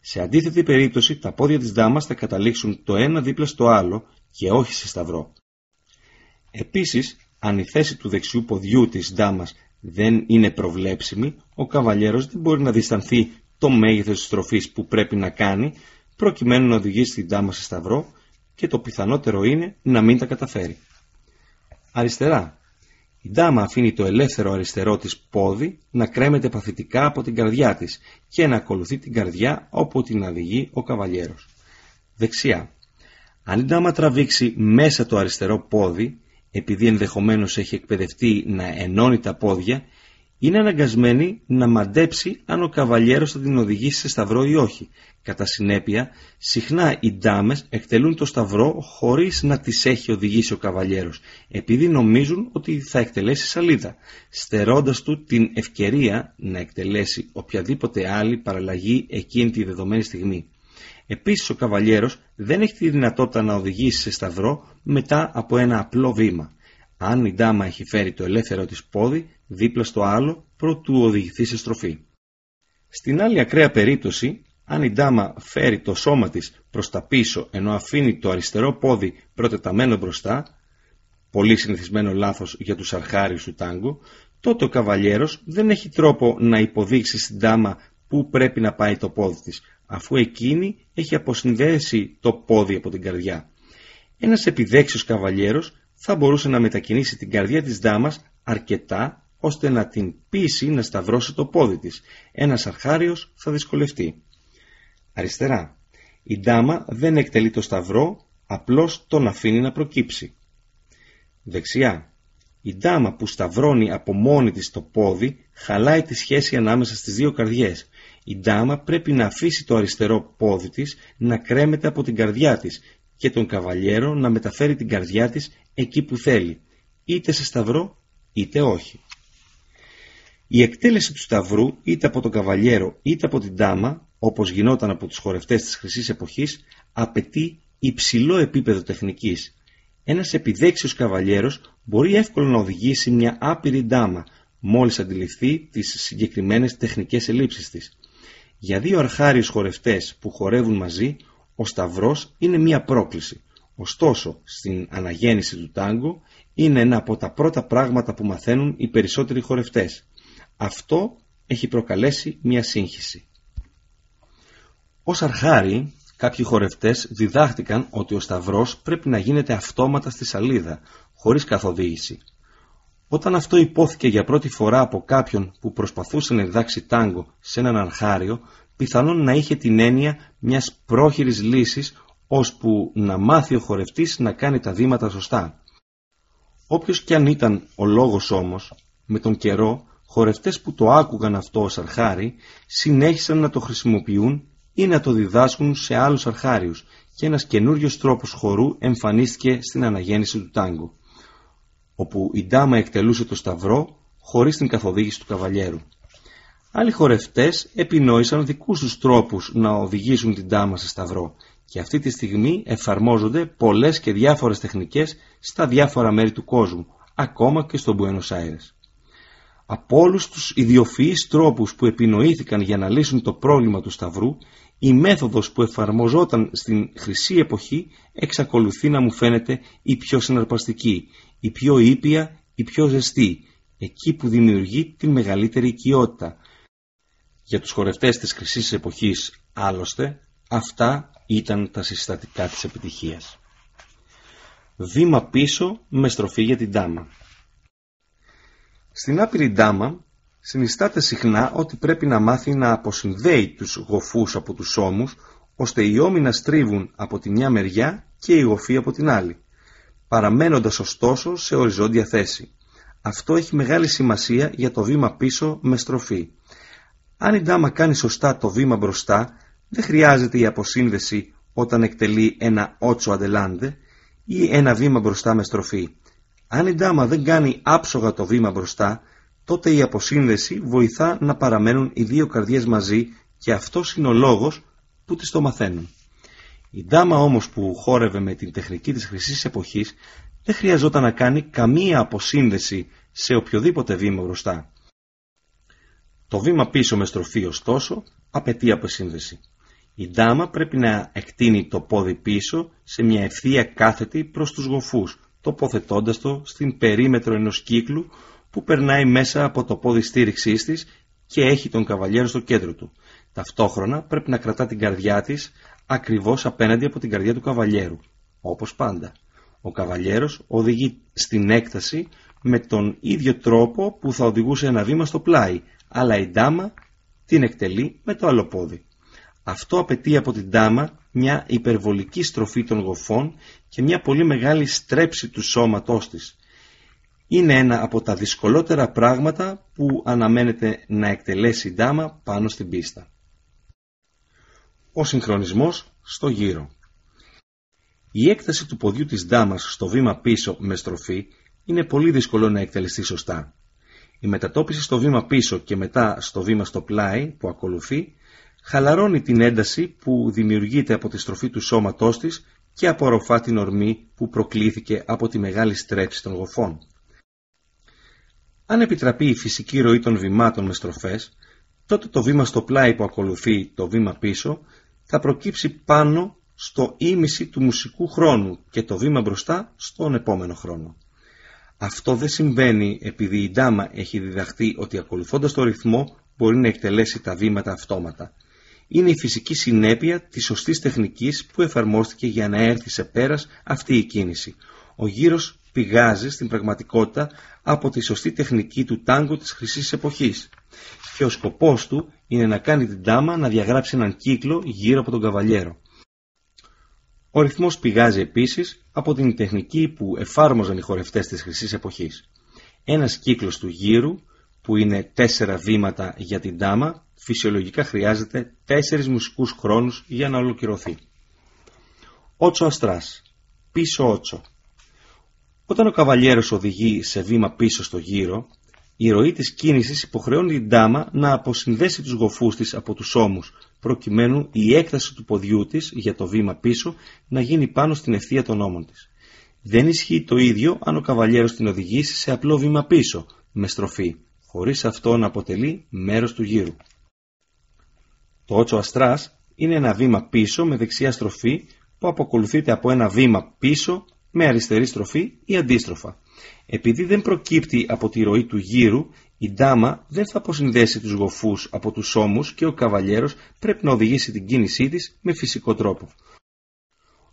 Σε αντίθετη περίπτωση τα πόδια της δάμας θα καταλήξουν το ένα δίπλα στο άλλο και όχι σε σταυρό. Επίσης, αν η θέση του δεξιού ποδιού της δάμας δεν είναι προβλέψιμη, ο καβαλιέρος δεν μπορεί να διστανθεί το μέγεθος της στροφής που πρέπει να κάνει προκειμένου να οδηγήσει την δάμα σε σταυρό και το πιθανότερο είναι να μην τα καταφέρει. Αριστερά, η ντάμα αφήνει το ελεύθερο αριστερό της πόδι να κρέμεται παθητικά από την καρδιά της και να ακολουθεί την καρδιά όπου την οδηγεί ο καβαλιέρος. Δεξιά. Αν η ντάμα τραβήξει μέσα το αριστερό πόδι, επειδή ενδεχομένως έχει εκπαιδευτεί να ενώνει τα πόδια, είναι αναγκασμένη να μαντέψει αν ο καβαλιέρος θα την οδηγήσει σε σταυρό ή όχι. Κατά συνέπεια, συχνά οι ντάμες εκτελούν το σταυρό χωρίς να τις έχει οδηγήσει ο καβαλιέρος, επειδή νομίζουν ότι θα εκτελέσει σαλίδα, στερώντας του την ευκαιρία να εκτελέσει οποιαδήποτε άλλη παραλλαγή εκείνη τη δεδομένη στιγμή. Επίσης ο καβαλιέρος δεν έχει τη δυνατότητα να οδηγήσει σε σταυρό μετά από ένα απλό βήμα. Αν η ντάμα έχει φέρει το ελεύθερο της πόδι δίπλα στο άλλο προτού οδηγηθεί σε στροφή. Στην άλλη ακραία περίπτωση, αν η ντάμα φέρει το σώμα της προς τα πίσω ενώ αφήνει το αριστερό πόδι προτεταμένο μπροστά, πολύ συνηθισμένο λάθος για τους αρχάριους του τάγκου, τότε ο καβαλιέρος δεν έχει τρόπο να υποδείξει στην ντάμα πού πρέπει να πάει το πόδι της, αφού εκείνη έχει αποσυνδέσει το πόδι από την καρδιά. Ένας επιδέξιος καβαλιέρος θα μπορούσε να μετακινήσει την καρδιά της δάμας αρκετά ώστε να την πείσει να σταυρώσει το πόδι της. Ένας αρχάριος θα δυσκολευτεί. Αριστερά. Η ντάμα δεν εκτελεί το σταυρό, απλώς τον αφήνει να προκύψει. Δεξιά. Η ντάμα που σταυρώνει από μόνη της το πόδι χαλάει τη σχέση ανάμεσα στις δύο καρδιές. Η ντάμα πρέπει να αφήσει το αριστερό πόδι της να κρέμεται από την καρδιά της και τον καβαλιέρο να μεταφέρει την καρδιά της εκεί που θέλει, είτε σε σταυρό είτε όχι. Η εκτέλεση του σταυρού είτε από τον καβαλιέρο είτε από την τάμα, όπως γινόταν από τους χορευτές της χρυσής εποχής, απαιτεί υψηλό επίπεδο τεχνικής. Ένας επιδέξιος καβαλιέρος μπορεί εύκολα να οδηγήσει μια άπειρη ντάμα, μόλις αντιληφθεί τις συγκεκριμένες τεχνικές ελλείψεις της. Για δύο αρχάριους χορευτές που χορεύουν μαζί, ο σταυρός είναι μια πρόκληση. Ωστόσο, στην αναγέννηση του τάγκο είναι ένα από τα πρώτα πράγματα που μαθαίνουν οι περισσότεροι χορευτές. Αυτό έχει προκαλέσει μια σύγχυση. Ως αρχάρι, κάποιοι χορευτές διδάχτηκαν ότι ο σταυρός πρέπει να γίνεται αυτόματα στη σαλίδα, χωρίς καθοδήγηση. Όταν αυτό υπόθηκε για πρώτη φορά από κάποιον που προσπαθούσε να διδάξει τάγκο σε έναν αρχάριο, πιθανόν να είχε την έννοια μιας πρόχειρης λύσης ώσπου να μάθει ο χορευτής να κάνει τα βήματα σωστά. Όποιος κι αν ήταν ο λόγος όμως, με τον καιρό, χορευτές που το άκουγαν αυτό ως αρχάρι, συνέχισαν να το χρησιμοποιούν ή να το διδάσκουν σε άλλους αρχάριους και ένας καινούριος τρόπος χορού εμφανίστηκε στην αναγέννηση του τάγκου, όπου η ντάμα εκτελούσε το σταυρό χωρίς την καθοδήγηση του καβαλιέρου. Άλλοι χορευτές επινόησαν δικούς τους τρόπους να οδηγήσουν την τάμα σε σταυρό και αυτή τη στιγμή εφαρμόζονται πολλές και διάφορες τεχνικές στα διάφορα μέρη του κόσμου, ακόμα και στον Buenos Aires. Από όλους τους ιδιοφυείς τρόπους που επινοήθηκαν για να λύσουν το πρόβλημα του σταυρού, η μέθοδος που εφαρμοζόταν στην χρυσή εποχή εξακολουθεί να μου φαίνεται η πιο συναρπαστική, η πιο ήπια, η πιο ζεστή, εκεί που δημιουργεί την μεγαλύτερη οικειότητα. Για τους χορευτές της χρυσής εποχής, άλλωστε, αυτά ήταν τα συστατικά της επιτυχίας. Βήμα πίσω με στροφή για την τάμα. Στην άπειρη ντάμα συνιστάται συχνά ότι πρέπει να μάθει να αποσυνδέει τους γοφούς από τους ώμους, ώστε οι ώμοι να στρίβουν από τη μια μεριά και οι γοφοί από την άλλη, παραμένοντας ωστόσο σε οριζόντια θέση. Αυτό έχει μεγάλη σημασία για το βήμα πίσω με στροφή. Αν η ντάμα κάνει σωστά το βήμα μπροστά, δεν χρειάζεται η αποσύνδεση όταν εκτελεί ένα ότσο αντελάντε ή ένα βήμα μπροστά με στροφή. Αν η ντάμα δεν κάνει άψογα το βήμα μπροστά, τότε η αποσύνδεση βοηθά να παραμένουν οι δύο καρδιές μαζί και αυτός είναι ο λόγος που τις το μαθαίνουν. Η ντάμα όμως που χόρευε με την τεχνική της χρυσής εποχής δεν χρειαζόταν να κάνει καμία αποσύνδεση σε οποιοδήποτε βήμα μπροστά. Το βήμα πίσω με στροφή ωστόσο απαιτεί αποσύνδεση. Η ντάμα πρέπει να εκτείνει το πόδι πίσω σε μια ευθεία κάθετη προς τους γοφούς, τοποθετώντας το στην περίμετρο ενός κύκλου που περνάει μέσα από το πόδι στήριξής της και έχει τον καβαλιέρο στο κέντρο του. Ταυτόχρονα πρέπει να κρατά την καρδιά της ακριβώς απέναντι από την καρδιά του καβαλιέρου, όπως πάντα. Ο καβαλιέρος οδηγεί στην έκταση με τον ίδιο τρόπο που θα οδηγούσε ένα βήμα στο πλάι, αλλά η ντάμα την εκτελεί με το άλλο πόδι. Αυτό απαιτεί από την τάμα μια υπερβολική στροφή των γοφών και μια πολύ μεγάλη στρέψη του σώματός της. είναι ένα από τα δυσκολότερα πράγματα που αναμένεται να εκτελέσει η ντάμα πάνω στην πίστα. Ο συγχρονισμός στο γύρο Η έκταση του ποδιού της ντάμας στο βήμα πίσω με στροφή είναι πολύ δύσκολο να εκτελεστεί σωστά. Η μετατόπιση στο βήμα πίσω και μετά στο βήμα στο πλάι που ακολουθεί χαλαρώνει την ένταση που δημιουργείται από τη στροφή του σώματός της και απορροφά την ορμή που προκλήθηκε από τη μεγάλη στρέψη των γοφών. Αν επιτραπεί η φυσική ροή των βημάτων με στροφές, τότε το βήμα στο πλάι που ακολουθεί το βήμα πίσω θα προκύψει πάνω στο ίμιση του μουσικού χρόνου και το βήμα μπροστά στον επόμενο χρόνο. Αυτό δεν συμβαίνει επειδή η ντάμα έχει διδαχθεί ότι ακολουθώντας το ρυθμό μπορεί να εκτελέσει τα βήματα αυτόματα. Είναι η φυσική συνέπεια της σωστής τεχνικής που εφαρμόστηκε για να έρθει σε πέρας αυτή η κίνηση. Ο γύρος πηγάζει στην πραγματικότητα από τη σωστή τεχνική του τάγκο της χρυσής εποχής και ο σκοπός του είναι να κάνει την τάμα να διαγράψει έναν κύκλο γύρω από τον καβαλιέρο. Ο ρυθμός πηγάζει επίσης από την τεχνική που εφάρμοζαν οι χορευτές της χρυσής εποχής. Ένας κύκλος του γύρου που είναι τέσσερα βήματα για την τάμα φυσιολογικά χρειάζεται τέσσερις μουσικούς χρόνους για να ολοκληρωθεί. Ότσο αστράς, πίσω ότσο, όταν ο καβαλιέρος οδηγεί σε βήμα πίσω στο γύρο, η ροή της κίνησης υποχρεώνει την ντάμα να αποσυνδέσει τους γοφούς της από τους ώμους, προκειμένου η έκταση του ποδιού της για το βήμα πίσω να γίνει πάνω στην ευθεία των ώμων της. Δεν ισχύει το ίδιο αν ο καβαλιέρος την οδηγήσει σε απλό βήμα πίσω, με στροφή, χωρίς αυτό να αποτελεί μέρος του γύρου. Το ότσο αστράς είναι ένα βήμα πίσω με δεξιά στροφή που αποκολουθείται από ένα βήμα πίσω με αριστερή στροφή ή αντίστροφα. Επειδή δεν προκύπτει από τη ροή του γύρου, η ντάμα δεν θα αποσυνδέσει τους γοφούς από τους ώμους και ο καβαλιέρος πρέπει να οδηγήσει την κίνησή της με φυσικό τρόπο.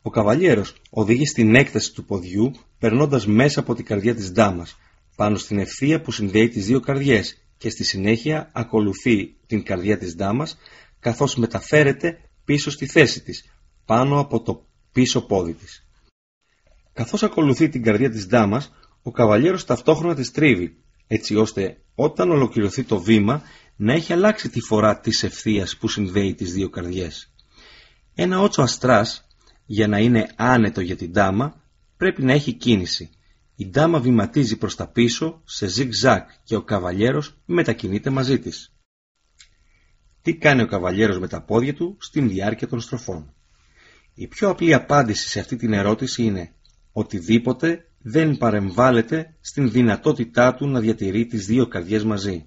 Ο καβαλιέρος οδηγεί στην έκταση του ποδιού περνώντας μέσα από την καρδιά της ντάμας, πάνω στην ευθεία που συνδέει τις δύο καρδιές και στη συνέχεια ακολουθεί την καρδιά της ντάμας καθώς μεταφέρεται πίσω στη θέση της, πάνω από το πίσω πόδι της. Καθώς ακολουθεί την καρδιά της ντάμας, ο καβαλιέρος ταυτόχρονα τη τρίβει, έτσι ώστε όταν ολοκληρωθεί το βήμα να έχει αλλάξει τη φορά της ευθείας που συνδέει τις δύο καρδιές. Ένα ότσο αστράς, για να είναι άνετο για την ντάμα, πρέπει να έχει κίνηση. Η ντάμα βηματίζει προς τα πίσω σε ζιγ-ζακ και ο καβαλιέρος μετακινείται μαζί της. Τι κάνει ο καβαλιέρος με τα πόδια του στην διάρκεια των στροφών; Η πιο απλή απάντηση σε αυτή την ερώτηση είναι οτιδήποτε δεν παρεμβάλλεται στην δυνατότητά του να διατηρεί τις δύο καρδιές μαζί.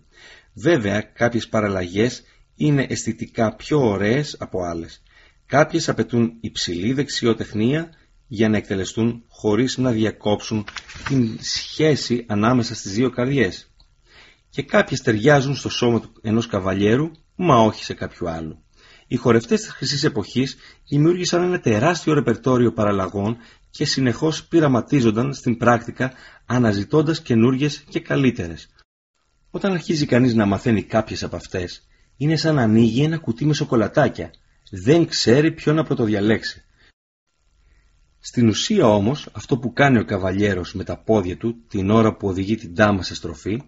Βέβαια, κάποιες παραλλαγές είναι αισθητικά πιο ωραίες από άλλες. Κάποιες απαιτούν υψηλή δεξιοτεχνία για να εκτελεστούν χωρίς να διακόψουν την σχέση ανάμεσα στις δύο καρδιές. Και κάποιες ταιριάζουν στο σώμα του ενός καβαλιέρου, μα όχι σε κάποιου άλλου. Οι χορευτές της χρυσής εποχής δημιούργησαν ένα τεράστιο ρεπερτόριο παραλλαγών και συνεχώς πειραματίζονταν στην πράκτικα αναζητώντας καινούριε και καλύτερες. Όταν αρχίζει κανείς να μαθαίνει κάποιες από αυτές, είναι σαν να ανοίγει ένα κουτί με σοκολατάκια. Δεν ξέρει ποιο να πρωτοδιαλέξει. Στην ουσία όμως, αυτό που κάνει ο καβαλιέρος με τα πόδια του την ώρα που οδηγεί την ντάμα σε στροφή,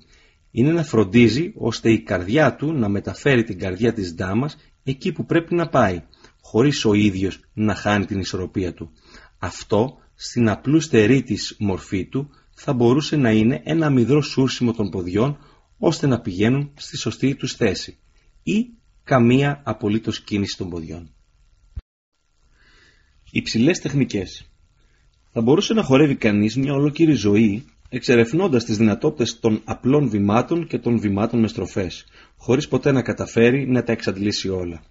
είναι να φροντίζει ώστε η καρδιά του να μεταφέρει την καρδιά της ντάμας εκεί που πρέπει να πάει, χωρίς ο ίδιος να χάνει την ισορροπία του. Αυτό, στην απλούστερη της μορφή του, θα μπορούσε να είναι ένα αμυδρό σούρσιμο των ποδιών, ώστε να πηγαίνουν στη σωστή τους θέση, ή καμία απολύτως κίνηση των ποδιών. Υψηλές τεχνικές Θα μπορούσε να χορεύει κανείς μια ολόκληρη ζωή εξερευνώντας τις δυνατότητες των απλών βημάτων και των βημάτων με στροφές, χωρίς ποτέ να καταφέρει να τα εξαντλήσει όλα.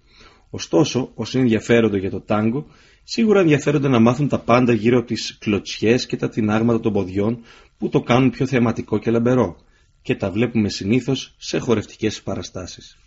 Ωστόσο, όσοι ενδιαφέρονται για το τάγκο, σίγουρα ενδιαφέρονται να μάθουν τα πάντα γύρω από τις κλωτσιές και τα τεινάγματα των ποδιών που το κάνουν πιο θεαματικό και λαμπερό και τα βλέπουμε συνήθως σε χορευτικές παραστάσεις.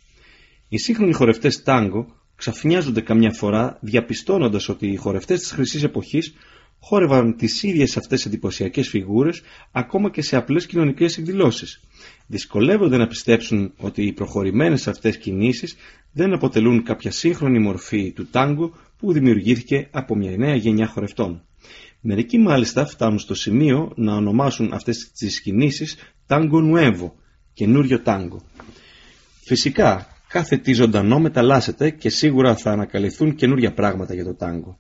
Οι σύγχρονοι χορευτές τάγκο ξαφνιάζονται καμιά φορά διαπιστώνοντας ότι οι χορευτές της χρυσής εποχής χόρευαν τις ίδιες αυτές εντυπωσιακές φιγούρες ακόμα και σε απλές κοινωνικές εκδηλώσεις. Δυσκολεύονται να πιστέψουν ότι οι προχωρημένες αυτές κινήσεις δεν αποτελούν κάποια σύγχρονη μορφή του τάγκο που δημιουργήθηκε από μια νέα γενιά χορευτών. Μερικοί μάλιστα φτάνουν στο σημείο να ονομάσουν αυτές τις κινήσεις τάγκο νουέβο, καινούριο τάγκο. Φυσικά, κάθε τι ζωντανό μεταλλάσσεται και σίγουρα θα ανακαλυφθούν καινούρια πράγματα για το τάγκο.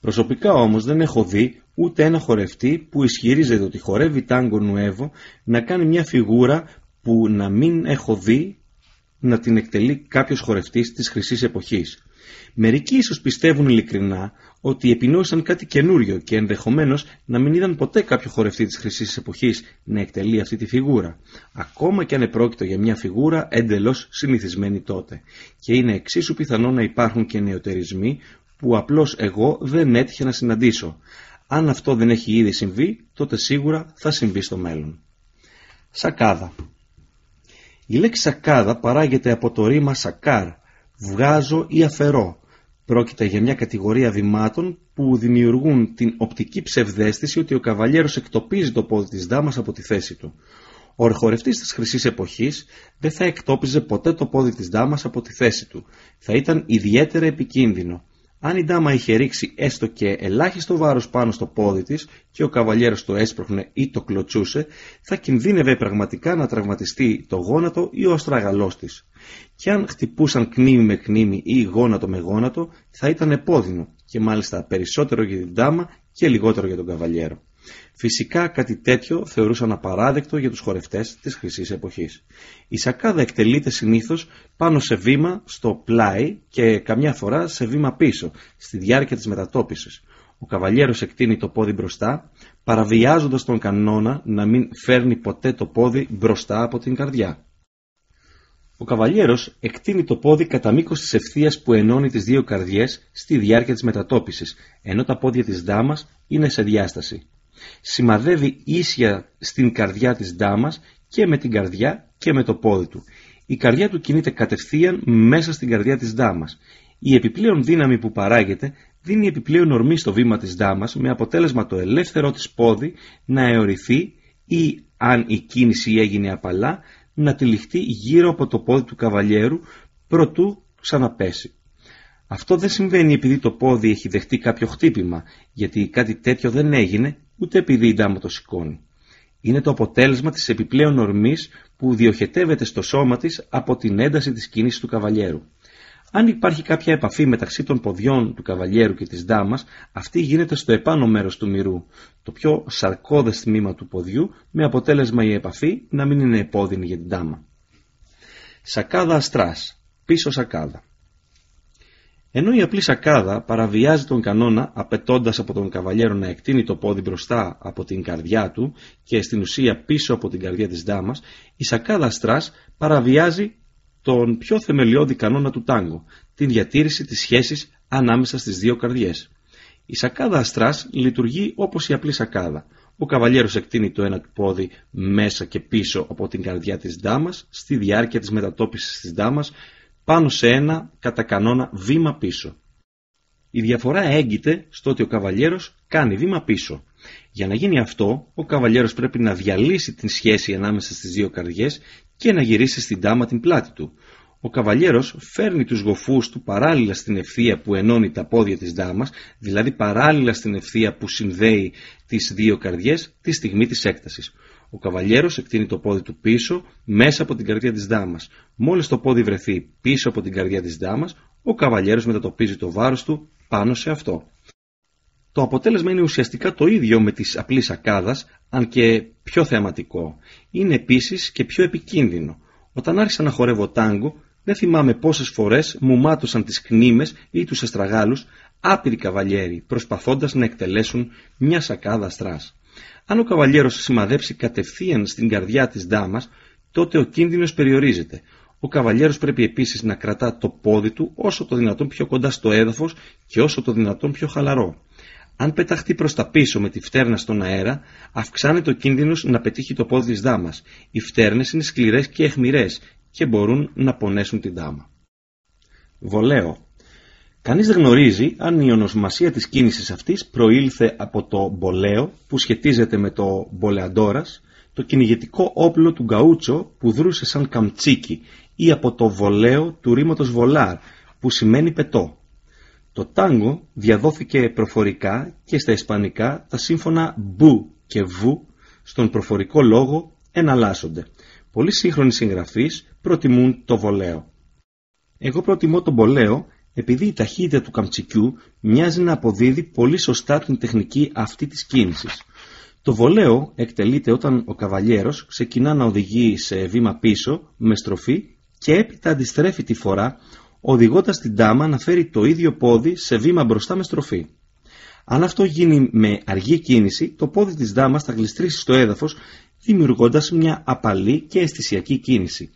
Προσωπικά όμως δεν έχω δει ούτε ένα χορευτή που ισχυρίζεται ότι χορεύει τάγκο νουέβο να κάνει μια φιγούρα που να μην έχω δει να την εκτελεί κάποιος χορευτής της χρυσής εποχής. Μερικοί ίσως πιστεύουν ειλικρινά ότι επινόησαν κάτι καινούριο και ενδεχομένως να μην είδαν ποτέ κάποιο χορευτή της χρυσής εποχής να εκτελεί αυτή τη φιγούρα, ακόμα και αν επρόκειτο για μια φιγούρα εντελώς συνηθισμένη τότε. Και είναι εξίσου πιθανό να υπάρχουν και νεοτερισμοί που απλώς εγώ δεν έτυχε να συναντήσω. Αν αυτό δεν έχει ήδη συμβεί, τότε σίγουρα θα συμβεί στο μέλλον. Σακάδα Η λέξη σακάδα παράγεται από το ρήμα σακάρ, βγάζω ή αφαιρώ. Πρόκειται για μια κατηγορία βημάτων που δημιουργούν την οπτική ψευδέστηση ότι ο καβαλιέρος εκτοπίζει το πόδι της δάμας από τη θέση του. Ο ορχορευτής της χρυσής εποχής δεν θα εκτόπιζε ποτέ το πόδι της δάμας από τη θέση του. Θα ήταν ιδιαίτερα επικίνδυνο. Αν η ντάμα είχε ρίξει έστω και ελάχιστο βάρος πάνω στο πόδι της και ο καβαλιέρος το έσπροχνε ή το κλωτσούσε, θα κινδύνευε πραγματικά να τραυματιστεί το γόνατο ή ο αστραγαλός της. Και αν χτυπούσαν κνήμη με κνήμη ή γόνατο με γόνατο, θα ήταν επώδυνο και μάλιστα περισσότερο για την ντάμα και λιγότερο για τον καβαλιέρο. Φυσικά κάτι τέτοιο θεωρούσαν απαράδεκτο για τους χορευτές της χρυσής εποχής. Η σακάδα εκτελείται συνήθως πάνω σε βήμα στο πλάι και καμιά φορά σε βήμα πίσω, στη διάρκεια της μετατόπισης. Ο καβαλιέρος εκτείνει το πόδι μπροστά, παραβιάζοντας τον κανόνα να μην φέρνει ποτέ το πόδι μπροστά από την καρδιά. Ο καβαλιέρος εκτείνει το πόδι κατά μήκος της ευθείας που ενώνει τις δύο καρδιές στη διάρκεια της μετατόπισης, ενώ τα πόδια της δάμας είναι σε διάσταση σημαδεύει ίσια στην καρδιά της ντάμας και με την καρδιά και με το πόδι του. Η καρδιά του κινείται κατευθείαν μέσα στην καρδιά της ντάμας. Η επιπλέον δύναμη που παράγεται δίνει επιπλέον ορμή στο βήμα της ντάμας με αποτέλεσμα το ελεύθερό της πόδι να αιωρηθεί ή αν η κίνηση έγινε απαλά να τυλιχτεί γύρω από το πόδι του καβαλιέρου προτού ξαναπέσει. Αυτό δεν συμβαίνει επειδή το πόδι έχει δεχτεί κάποιο χτύπημα, γιατί κάτι τέτοιο δεν έγινε ούτε επειδή η ντάμα το σηκώνει. Είναι το αποτέλεσμα της επιπλέον ορμής που διοχετεύεται στο σώμα της από την ένταση της κίνησης του καβαλιέρου. Αν υπάρχει κάποια επαφή μεταξύ των ποδιών του καβαλιέρου και της ντάμας, αυτή γίνεται στο επάνω μέρος του μυρού, το πιο σαρκώδες τμήμα του ποδιού, με αποτέλεσμα η επαφή να μην είναι επώδυνη για την ντάμα. Σακάδα αστράς, πίσω σακάδα. Ενώ η απλή σακάδα παραβιάζει τον κανόνα απαιτώντας από τον καβαλιέρο να εκτείνει το πόδι μπροστά από την καρδιά του και στην ουσία πίσω από την καρδιά της δάμας, η σακάδα στρας παραβιάζει τον πιο θεμελιώδη κανόνα του τάγκο, την διατήρηση της σχέσης ανάμεσα στις δύο καρδιές. Η σακάδα αστράς λειτουργεί όπως η απλή σακάδα. Ο καβαλιέρος εκτείνει το ένα του πόδι μέσα και πίσω από την καρδιά της δάμας στη διάρκεια της μετατόπισης της δάμας πάνω σε ένα κατά κανόνα βήμα πίσω. Η διαφορά έγκυται στο ότι ο καβαλιέρος κάνει βήμα πίσω. Για να γίνει αυτό, ο καβαλιέρος πρέπει να διαλύσει την σχέση ανάμεσα στις δύο καρδιές και να γυρίσει στην τάμα την πλάτη του. Ο καβαλιέρος φέρνει τους γοφούς του παράλληλα στην ευθεία που ενώνει τα πόδια της δάμας, δηλαδή παράλληλα στην ευθεία που συνδέει τις δύο καρδιές τη στιγμή της έκτασης. Ο καβαλιέρος εκτείνει το πόδι του πίσω μέσα από την καρδιά της δάμας. Μόλις το πόδι βρεθεί πίσω από την καρδιά της δάμας, ο καβαλιέρος μετατοπίζει το βάρος του πάνω σε αυτό. Το αποτέλεσμα είναι ουσιαστικά το ίδιο με της απλής ακάδας, αν και πιο θεαματικό. Είναι επίσης και πιο επικίνδυνο. Όταν άρχισα να χορεύω τάγκο, δεν θυμάμαι πόσες φορές μου μάτωσαν τις κνήμες ή τους εστραγάλους άπειροι καβαλιέροι, προσπαθώντας να εκτελέσουν μια σακάδα στρας. Αν ο καβαλιέρος σημαδέψει κατευθείαν στην καρδιά της δάμας, τότε ο κίνδυνος περιορίζεται. Ο καβαλιέρος πρέπει επίσης να κρατά το πόδι του όσο το δυνατόν πιο κοντά στο έδαφος και όσο το δυνατόν πιο χαλαρό. Αν πεταχτεί προς τα πίσω με τη φτέρνα στον αέρα, αυξάνεται ο κίνδυνος να πετύχει το πόδι της δάμας. Οι φτέρνες είναι σκληρές και αιχμηρές και μπορούν να πονέσουν την δάμα. Βολέο Κανείς δεν γνωρίζει αν η ονοσμασία της κίνησης αυτής προήλθε από το μπολέο που σχετίζεται με το μπολεαντόρας, το κυνηγετικό όπλο του γκαούτσο που δρούσε σαν καμτσίκι ή από το βολέο του ρήματος βολάρ που σημαίνει πετό. Το τάγκο διαδόθηκε προφορικά και στα ισπανικά τα σύμφωνα μπου και βου στον προφορικό λόγο εναλλάσσονται. Πολλοί σύγχρονοι συγγραφείς προτιμούν το βολέο. Εγώ προτιμώ τον μπολέο επειδή η ταχύτητα του καμτσικιού μοιάζει να αποδίδει πολύ σωστά την τεχνική αυτή της κίνησης. Το βολέο εκτελείται όταν ο καβαλιέρος ξεκινά να οδηγεί σε βήμα πίσω με στροφή και έπειτα αντιστρέφει τη φορά οδηγώντας την τάμα να φέρει το ίδιο πόδι σε βήμα μπροστά με στροφή. Αν αυτό γίνει με αργή κίνηση, το πόδι της δάμας θα γλιστρήσει στο έδαφος δημιουργώντας μια απαλή και αισθησιακή κίνηση.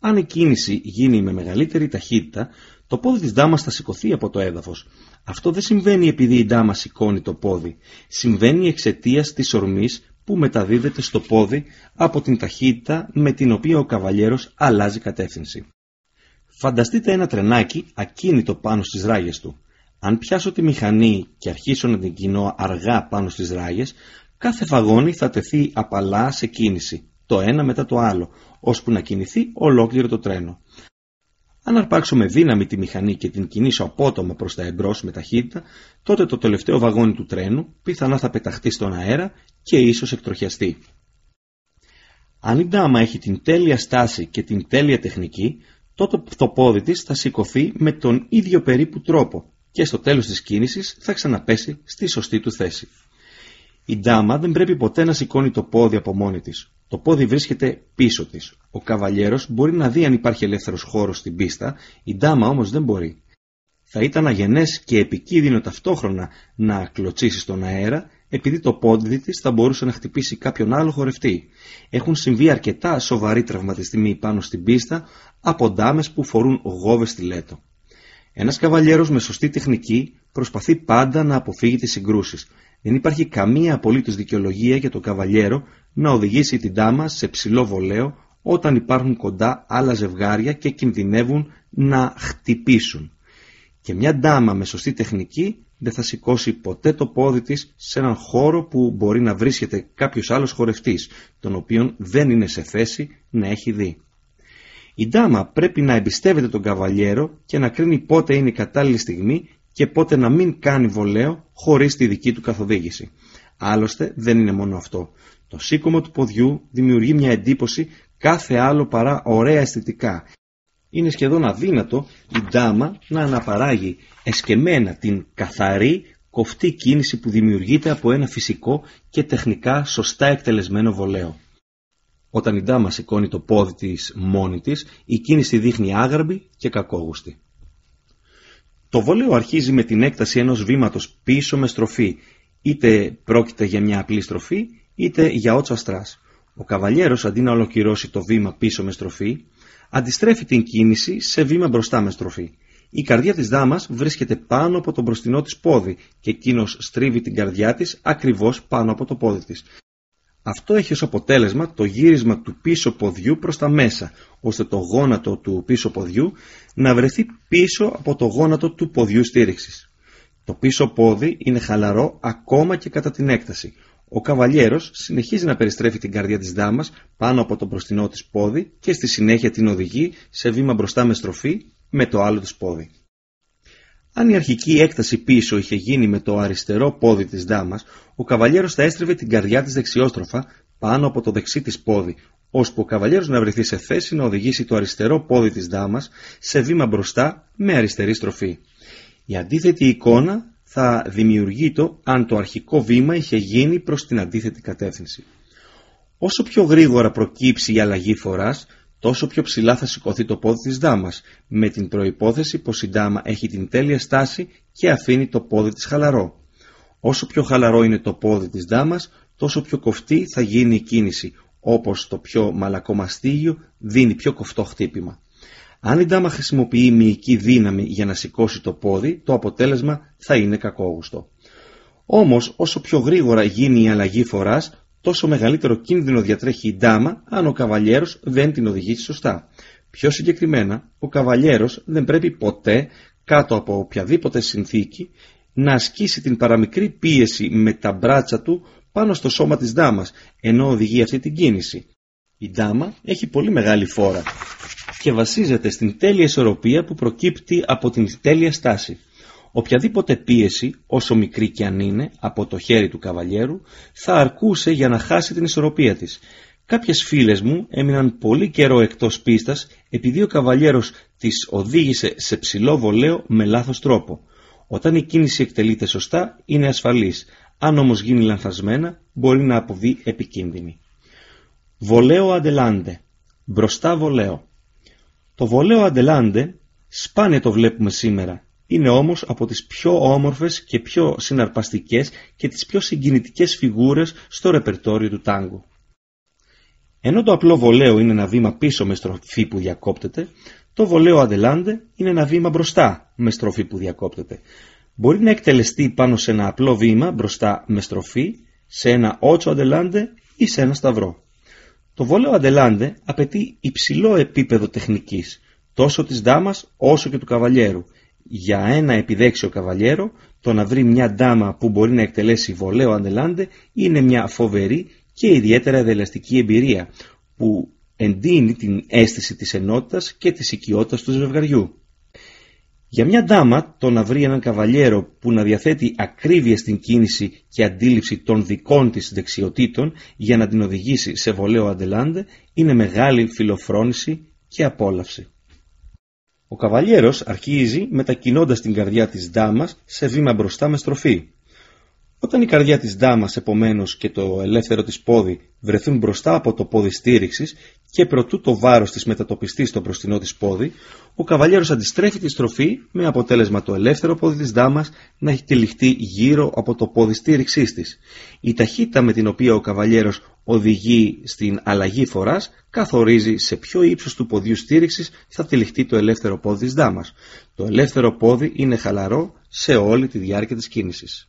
Αν η κίνηση γίνει με μεγαλύτερη ταχύτητα, το πόδι της δάμας θα σηκωθεί από το έδαφος. Αυτό δεν συμβαίνει επειδή η δάμα σηκώνει το πόδι. Συμβαίνει εξαιτίας της ορμής που μεταδίδεται στο πόδι από την ταχύτητα με την οποία ο καβαλιέρος αλλάζει κατεύθυνση. Φανταστείτε ένα τρενάκι ακίνητο πάνω στις ράγες του. Αν πιάσω τη μηχανή και αρχίσω να την κινώ αργά πάνω στις ράγες, κάθε βαγόνι θα τεθεί απαλά σε κίνηση, το ένα μετά το άλλο, ώσπου να κινηθεί ολόκληρο το τρένο. Αν αρπάξω με δύναμη τη μηχανή και την κινήσω απότομα προς τα εμπρός με ταχύτητα, τότε το τελευταίο βαγόνι του τρένου πιθανά θα πεταχτεί στον αέρα και ίσως εκτροχιαστεί. Αν η ντάμα έχει την τέλεια στάση και την τέλεια τεχνική, τότε το πόδι της θα σηκωθεί με τον ίδιο περίπου τρόπο και στο τέλος της κίνησης θα ξαναπέσει στη σωστή του θέση. Η ντάμα δεν πρέπει ποτέ να σηκώνει το πόδι από μόνη της. Το πόδι βρίσκεται πίσω της. Ο καβαλιέρος μπορεί να δει αν υπάρχει ελεύθερος χώρος στην πίστα, η ντάμα όμως δεν μπορεί. Θα ήταν αγενές και επικίνδυνο ταυτόχρονα να κλωτσίσει στον αέρα, επειδή το πόδι της θα μπορούσε να χτυπήσει κάποιον άλλο χορευτή. Έχουν συμβεί αρκετά σοβαροί τραυματισμοί πάνω στην πίστα από ντάμες που φορούν γόβες στιλέτο. Ένας καβαλιέρος με σωστή τεχνική προσπαθεί πάντα να αποφύγει τις συγκρούσεις. Δεν υπάρχει καμία απολύτως δικαιολογία για τον καβαλιέρο να οδηγήσει την τάμα σε ψηλό βολέο όταν υπάρχουν κοντά άλλα ζευγάρια και κινδυνεύουν να χτυπήσουν. Και μια ντάμα με σωστή τεχνική δεν θα σηκώσει ποτέ το πόδι της σε έναν χώρο που μπορεί να βρίσκεται κάποιος άλλος χορευτής, τον οποίον δεν είναι σε θέση να έχει δει. Η ντάμα πρέπει να εμπιστεύεται τον καβαλιέρο και να κρίνει πότε είναι η κατάλληλη στιγμή και πότε να μην κάνει βολέο χωρίς τη δική του καθοδήγηση. Άλλωστε δεν είναι μόνο αυτό. Το σήκωμα του ποδιού δημιουργεί μια εντύπωση κάθε άλλο παρά ωραία αισθητικά. Είναι σχεδόν αδύνατο η ντάμα να αναπαράγει εσκεμένα την καθαρή κοφτή κίνηση που δημιουργείται από ένα φυσικό και τεχνικά σωστά εκτελεσμένο βολέο. Όταν η ντάμα σηκώνει το πόδι της μόνη της, η κίνηση δείχνει άγαρμπη και κακόγουστη. Το βολέο αρχίζει με την έκταση ενός βήματος πίσω με στροφή, είτε πρόκειται για μια απλή στροφή, είτε για ότσας στρας. Ο καβαλιέρος αντί να ολοκληρώσει το βήμα πίσω με στροφή, αντιστρέφει την κίνηση σε βήμα μπροστά με στροφή. Η καρδιά της δάμας βρίσκεται πάνω από το μπροστινό της πόδι και εκείνος στρίβει την καρδιά της ακριβώς πάνω από το πόδι της. Αυτό έχει ως αποτέλεσμα το γύρισμα του πίσω ποδιού προς τα μέσα, ώστε το γόνατο του πίσω ποδιού να βρεθεί πίσω από το γόνατο του ποδιού στήριξης. Το πίσω πόδι είναι χαλαρό ακόμα και κατά την έκταση. Ο καβαλιέρος συνεχίζει να περιστρέφει την καρδιά της δάμας πάνω από το μπροστινό της πόδι και στη συνέχεια την οδηγεί σε βήμα μπροστά με στροφή με το άλλο της πόδι. Αν η αρχική έκταση πίσω είχε γίνει με το αριστερό πόδι της δάμας, ο καβαλιέρος θα έστρεβε την καρδιά της δεξιόστροφα πάνω από το δεξί της πόδι, ώσπου ο καβαλιέρος να βρεθεί σε θέση να οδηγήσει το αριστερό πόδι της δάμας σε βήμα μπροστά με αριστερή στροφή. Η αντίθετη εικόνα θα το αν το αρχικό βήμα είχε γίνει προς την αντίθετη κατεύθυνση. Όσο πιο γρήγορα προκύψει η αλλαγή φοράς, τόσο πιο ψηλά θα σηκωθεί το πόδι της δάμας, με την προϋπόθεση πως η δάμα έχει την τέλεια στάση και αφήνει το πόδι της χαλαρό. Όσο πιο χαλαρό είναι το πόδι της δάμας, τόσο πιο κοφτή θα γίνει η κίνηση, όπως το πιο μαλακό μαστίγιο δίνει πιο κοφτό χτύπημα. Αν η ντάμα χρησιμοποιεί μυϊκή δύναμη για να σηκώσει το πόδι, το αποτέλεσμα θα είναι κακόγουστο. Όμως, όσο πιο γρήγορα γίνει η αλλαγή φοράς, τόσο μεγαλύτερο κίνδυνο διατρέχει η ντάμα αν ο καβαλιέρος δεν την οδηγήσει σωστά. Πιο συγκεκριμένα, ο καβαλιέρος δεν πρέπει ποτέ, κάτω από οποιαδήποτε συνθήκη, να ασκήσει την παραμικρή πίεση με τα μπράτσα του πάνω στο σώμα της ντάμας, ενώ οδηγεί αυτή την κίνηση. Η ντάμα έχει πολύ μεγάλη φόρα και βασίζεται στην τέλεια ισορροπία που προκύπτει από την τέλεια στάση. Οποιαδήποτε πίεση, όσο μικρή και αν είναι, από το χέρι του καβαλιέρου, θα αρκούσε για να χάσει την ισορροπία της. Κάποιες φίλες μου έμειναν πολύ καιρό εκτός πίστας επειδή ο καβαλιέρος τις οδήγησε σε ψηλό βολέο με λάθος τρόπο. Όταν η κίνηση εκτελείται σωστά είναι ασφαλής, αν όμως γίνει λανθασμένα μπορεί να αποβεί επικίνδυνη. Βολέο αντελάντε. Μπροστά βολέο. Το βολέο αντελάντε σπάνια το βλέπουμε σήμερα. Είναι όμως από τις πιο όμορφες και πιο συναρπαστικές και τις πιο συγκινητικές φιγούρες στο ρεπερτόριο του τάγκου. Ενώ το απλό βολέο είναι ένα βήμα πίσω με στροφή που διακόπτεται, το βολέο αντελάντε είναι ένα βήμα μπροστά με στροφή που διακόπτεται. Μπορεί να εκτελεστεί πάνω σε ένα απλό βήμα μπροστά με στροφή, σε ένα ότσο αντελάντε ή σε ένα σταυρό. Το βόλεο αντελάντε απαιτεί υψηλό επίπεδο τεχνικής, τόσο της δάμας όσο και του καβαλιέρου. Για ένα επιδέξιο καβαλιέρο, το να βρει μια ντάμα που μπορεί να εκτελέσει βολέο αντελάντε είναι μια φοβερή και ιδιαίτερα εδελαστική εμπειρία, που εντείνει την αίσθηση της ενότητας και της οικειότητας του ζευγαριού. Για μια ντάμα το να βρει έναν καβαλιέρο που να διαθέτει ακρίβεια στην κίνηση και αντίληψη των δικών της δεξιοτήτων για να την οδηγήσει σε βολέο αντελάντε είναι μεγάλη φιλοφρόνηση και απόλαυση. Ο καβαλιέρος αρχίζει μετακινώντας την καρδιά της ντάμας σε βήμα μπροστά με στροφή. Όταν η καρδιά της ντάμας επομένως και το ελεύθερο της πόδι βρεθούν μπροστά από το πόδι στήριξης και προτού το βάρος της μετατοπιστεί στο μπροστινό της πόδι, ο καβαλιέρος αντιστρέφει τη στροφή με αποτέλεσμα το ελεύθερο πόδι της ντάμας να έχει τυλιχτεί γύρω από το πόδι στήριξής της. Η ταχύτητα με την οποία ο καβαλιέρος οδηγεί στην αλλαγή φοράς καθορίζει σε ποιο ύψος του ποδιού στήριξης θα τυλιχτεί το ελεύθερο πόδι της ντάμας. Το ελεύθερο πόδι είναι χαλαρό σε όλη τη διάρκεια της κίνησης.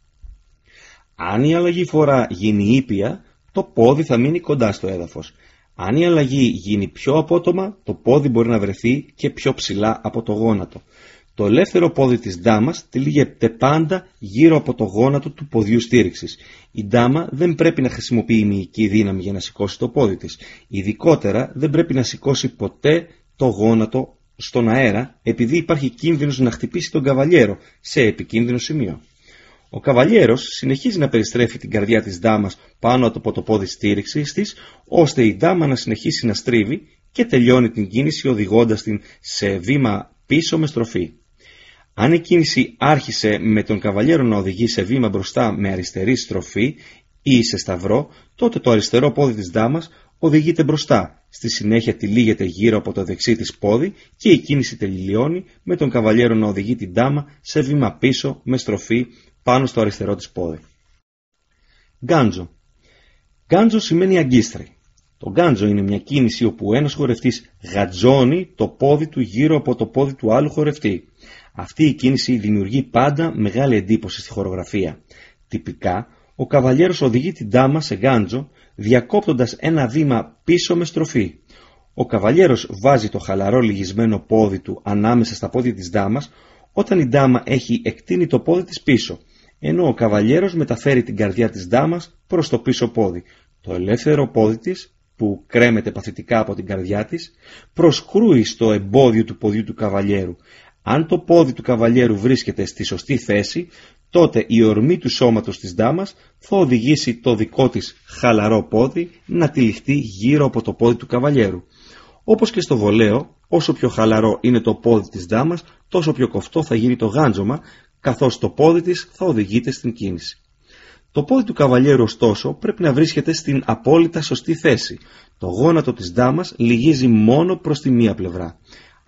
Αν η αλλαγή φορά γίνει ήπια, το πόδι θα μείνει κοντά στο έδαφος. Αν η αλλαγή γίνει πιο απότομα, το πόδι μπορεί να βρεθεί και πιο ψηλά από το γόνατο. Το ελεύθερο πόδι της ντάμας τυλίγεται πάντα γύρω από το γόνατο του ποδιού στήριξης. Η ντάμα δεν πρέπει να χρησιμοποιεί μυϊκή δύναμη για να σηκώσει το πόδι της. Ειδικότερα δεν πρέπει να σηκώσει ποτέ το γόνατο στον αέρα επειδή υπάρχει κίνδυνος να χτυπήσει τον καβαλιέρο σε επικίνδυνο σημείο. Ο καβαλιέρος συνεχίζει να περιστρέφει την καρδιά της δάμας πάνω από το πόδι στήριξης της, ώστε η δάμα να συνεχίσει να στρίβει και τελειώνει την κίνηση οδηγώντας την σε βήμα πίσω με στροφή. Αν η κίνηση άρχισε με τον καβαλιέρο να οδηγεί σε βήμα μπροστά με αριστερή στροφή ή σε σταυρό, τότε το αριστερό πόδι της δάμας οδηγείται μπροστά. Στη συνέχεια τυλίγεται γύρω από το δεξί της πόδι και η κίνηση τελειώνει με τον καβαλιέρο να οδηγεί την δάμα σε βήμα πίσω με στροφή πάνω στο αριστερό της πόδι. Γκάντζο. Γκάντζο σημαίνει αγκίστρι. Το γκάντζο είναι μια κίνηση όπου ένας χορευτής γατζώνει το πόδι του γύρω από το πόδι του άλλου χορευτή. Αυτή η κίνηση δημιουργεί πάντα μεγάλη εντύπωση στη χορογραφία. Τυπικά, ο καβαλιέρος οδηγεί την τάμα σε γκάντζο, διακόπτοντας ένα βήμα πίσω με στροφή. Ο καβαλιέρος βάζει το χαλαρό λυγισμένο πόδι του ανάμεσα στα πόδια της δάμας, όταν η ντάμα έχει εκτείνει το πόδι της πίσω ενώ ο καβαλιέρος μεταφέρει την καρδιά της δάμας προς το πίσω πόδι. Το ελεύθερο πόδι της, που κρέμεται παθητικά από την καρδιά της, προσκρούει στο εμπόδιο του ποδιού του καβαλιέρου. Αν το πόδι του καβαλιέρου βρίσκεται στη σωστή θέση, τότε η ορμή του σώματος της δάμας θα οδηγήσει το δικό της χαλαρό πόδι να τυλιχτεί γύρω από το πόδι του καβαλιέρου. Όπως και στο βολέο, όσο πιο χαλαρό είναι το πόδι της δάμας, τόσο πιο κοφτό θα γίνει το γάντζωμα, καθώς το πόδι της θα οδηγείται στην κίνηση. Το πόδι του καβαλιέρου ωστόσο πρέπει να βρίσκεται στην απόλυτα σωστή θέση. Το γόνατο της δάμας λυγίζει μόνο προς τη μία πλευρά.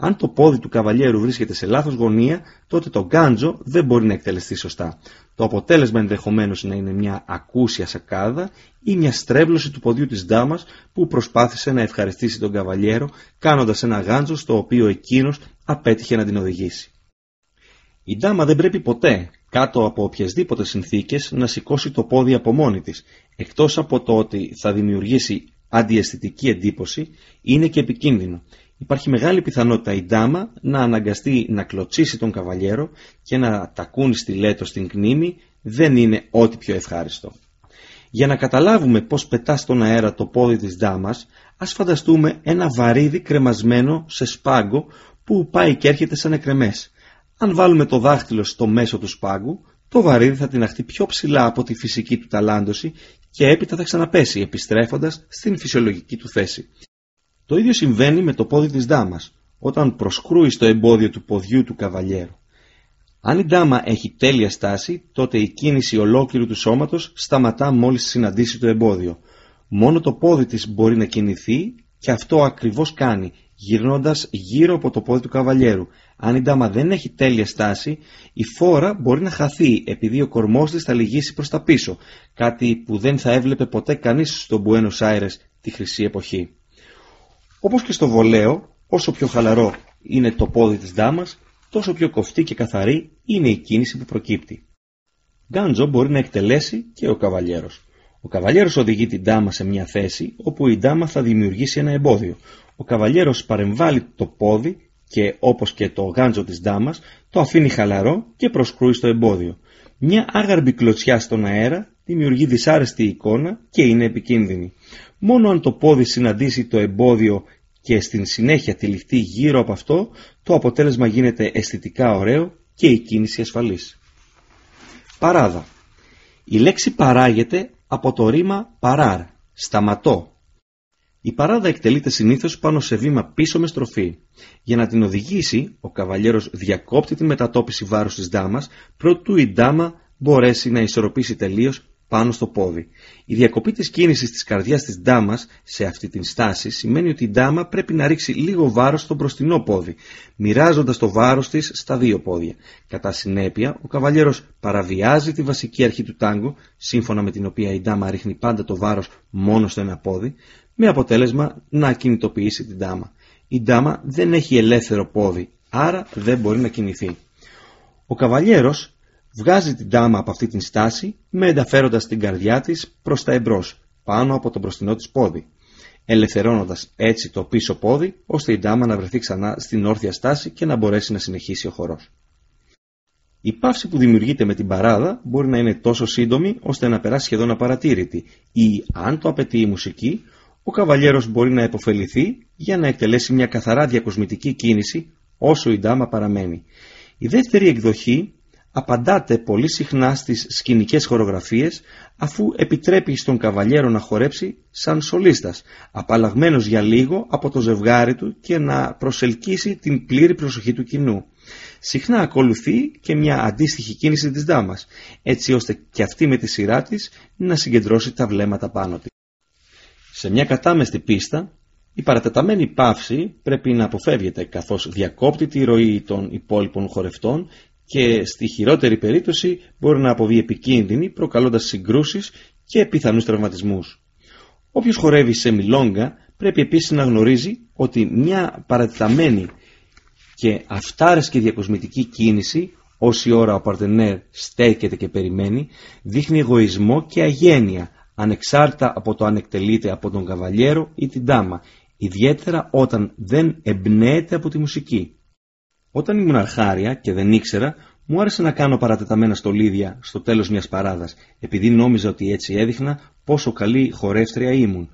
Αν το πόδι του καβαλιέρου βρίσκεται σε λάθος γωνία, τότε το γκάντζο δεν μπορεί να εκτελεστεί σωστά. Το αποτέλεσμα ενδεχομένως να είναι μια ακούσια σακάδα ή μια στρέβλωση του ποδιού της δάμας που προσπάθησε να ευχαριστήσει τον καβαλιέρο κάνοντας ένα γάντζο στο οποίο εκείνος απέτυχε να την οδηγήσει. Η ντάμα δεν πρέπει ποτέ, κάτω από οποιασδήποτε συνθήκες, να σηκώσει το πόδι από μόνη της, εκτός από το ότι θα δημιουργήσει αντιαισθητική εντύπωση, είναι και επικίνδυνο. Υπάρχει μεγάλη πιθανότητα η ντάμα να αναγκαστεί να κλωτσίσει τον καβαλιέρο και να τακούνει στιλέτο στην κνήμη δεν είναι ό,τι πιο ευχάριστο. Για να καταλάβουμε πώς πετά στον αέρα το πόδι της ντάμας, ας φανταστούμε ένα βαρύδι κρεμασμένο σε σπάγκο που πάει και έρχεται σαν εκρεμές. Αν βάλουμε το δάχτυλο στο μέσο του σπάγκου, το βαρύδι θα τυναχτεί πιο ψηλά από τη φυσική του ταλάντωση και έπειτα θα ξαναπέσει επιστρέφοντας στην φυσιολογική του θέση. Το ίδιο συμβαίνει με το πόδι της δάμας, όταν προσκρούει στο εμπόδιο του ποδιού του καβαλιέρου. Αν η ντάμα έχει τέλεια στάση, τότε η κίνηση ολόκληρου του σώματος σταματά μόλις συναντήσει το εμπόδιο. Μόνο το πόδι της μπορεί να κινηθεί και αυτό ακριβώς κάνει, γυρνώντας γύρω από το πόδι του καβαλιέρου. Αν η ντάμα δεν έχει τέλεια στάση, η φόρα μπορεί να χαθεί επειδή ο κορμός της θα λυγίσει προς τα πίσω, κάτι που δεν θα έβλεπε ποτέ κανείς στον Buenos Aires τη χρυσή εποχή. Όπως και στο βολέο, όσο πιο χαλαρό είναι το πόδι της ντάμας, τόσο πιο κοφτή και καθαρή είναι η κίνηση που προκύπτει. Γκάντζο μπορεί να εκτελέσει και ο καβαλιέρος. Ο καβαλιέρος οδηγεί την ντάμα σε μια θέση όπου η ντάμα θα δημιουργήσει ένα εμπόδιο. Ο καβαλιέρος παρεμβάλλει το πόδι και όπως και το γάντζο της ντάμας το αφήνει χαλαρό και προσκρούει στο εμπόδιο. Μια άγαρμπη κλωτσιά στον αέρα δημιουργεί δυσάρεστη εικόνα και είναι επικίνδυνη. Μόνο αν το πόδι συναντήσει το εμπόδιο και στην συνέχεια τυλιχτεί γύρω από αυτό, το αποτέλεσμα γίνεται αισθητικά ωραίο και η κίνηση ασφαλής. Παράδα. Η λέξη παράγεται από το ρήμα παράρ, σταματώ. Η παράδα εκτελείται συνήθως πάνω σε βήμα πίσω με στροφή. Για να την οδηγήσει, ο καβαλιέρος διακόπτει την μετατόπιση βάρους της ντάμας, προτού η ντάμα μπορέσει να ισορροπήσει τελείως πάνω στο πόδι. Η διακοπή της κίνησης της καρδιάς της ντάμας σε αυτή την στάση σημαίνει ότι η ντάμα πρέπει να ρίξει λίγο βάρος στο μπροστινό πόδι, μοιράζοντας το βάρος της στα δύο πόδια. Κατά συνέπεια, ο καβαλιέρος παραβιάζει τη βασική αρχή του τάγκο, σύμφωνα με την οποία η ντάμα ρίχνει πάντα το βάρος μόνο στο ένα πόδι, με αποτέλεσμα να κινητοποιήσει την ντάμα. Η ντάμα δεν έχει ελεύθερο πόδι, άρα δεν μπορεί να κινηθεί. Ο καβαλιέρος Βγάζει την τάμα από αυτή την στάση με ενταφέροντας την καρδιά της προς τα εμπρός, πάνω από το μπροστινό της πόδι, ελευθερώνοντας έτσι το πίσω πόδι, ώστε η τάμα να βρεθεί ξανά στην όρθια στάση και να μπορέσει να συνεχίσει ο χορός. Η παύση που δημιουργείται με την παράδα μπορεί να είναι τόσο σύντομη ώστε να περάσει σχεδόν απαρατήρητη ή αν το απαιτεί η μουσική, ο καβαλιέρος μπορεί να επωφεληθεί για να εκτελέσει μια καθαρά διακοσμητική κίνηση όσο η ντάμα παραμένει. Η δεύτερη εκδοχή απαντάται πολύ συχνά στις σκηνικές χορογραφίες αφού επιτρέπει στον καβαλιέρο να χορέψει σαν σολίστας, απαλλαγμένος για λίγο από το ζευγάρι του και να προσελκύσει την πλήρη προσοχή του κοινού. Συχνά ακολουθεί και μια αντίστοιχη κίνηση της δάμας, έτσι ώστε και αυτή με τη σειρά της να συγκεντρώσει τα βλέμματα πάνω της. Σε μια κατάμεστη πίστα, η παρατεταμένη παύση πρέπει να αποφεύγεται καθώς διακόπτει τη ροή των υπόλοιπων χορευτών και στη χειρότερη περίπτωση μπορεί να αποβεί επικίνδυνη προκαλώντας συγκρούσεις και πιθανούς τραυματισμούς. Όποιος χορεύει σε μιλόγκα πρέπει επίσης να γνωρίζει ότι μια παρατηταμένη και και διακοσμητική κίνηση όση ώρα ο παρτενέρ στέκεται και περιμένει δείχνει εγωισμό και αγένεια ανεξάρτητα από το αν εκτελείται από τον καβαλιέρο ή την τάμα ιδιαίτερα όταν δεν εμπνέεται από τη μουσική. Όταν ήμουν αρχάρια και δεν ήξερα, μου άρεσε να κάνω παρατεταμένα στολίδια στο τέλος μιας παράδας, επειδή νόμιζα ότι έτσι έδειχνα πόσο καλή χορεύτρια ήμουν,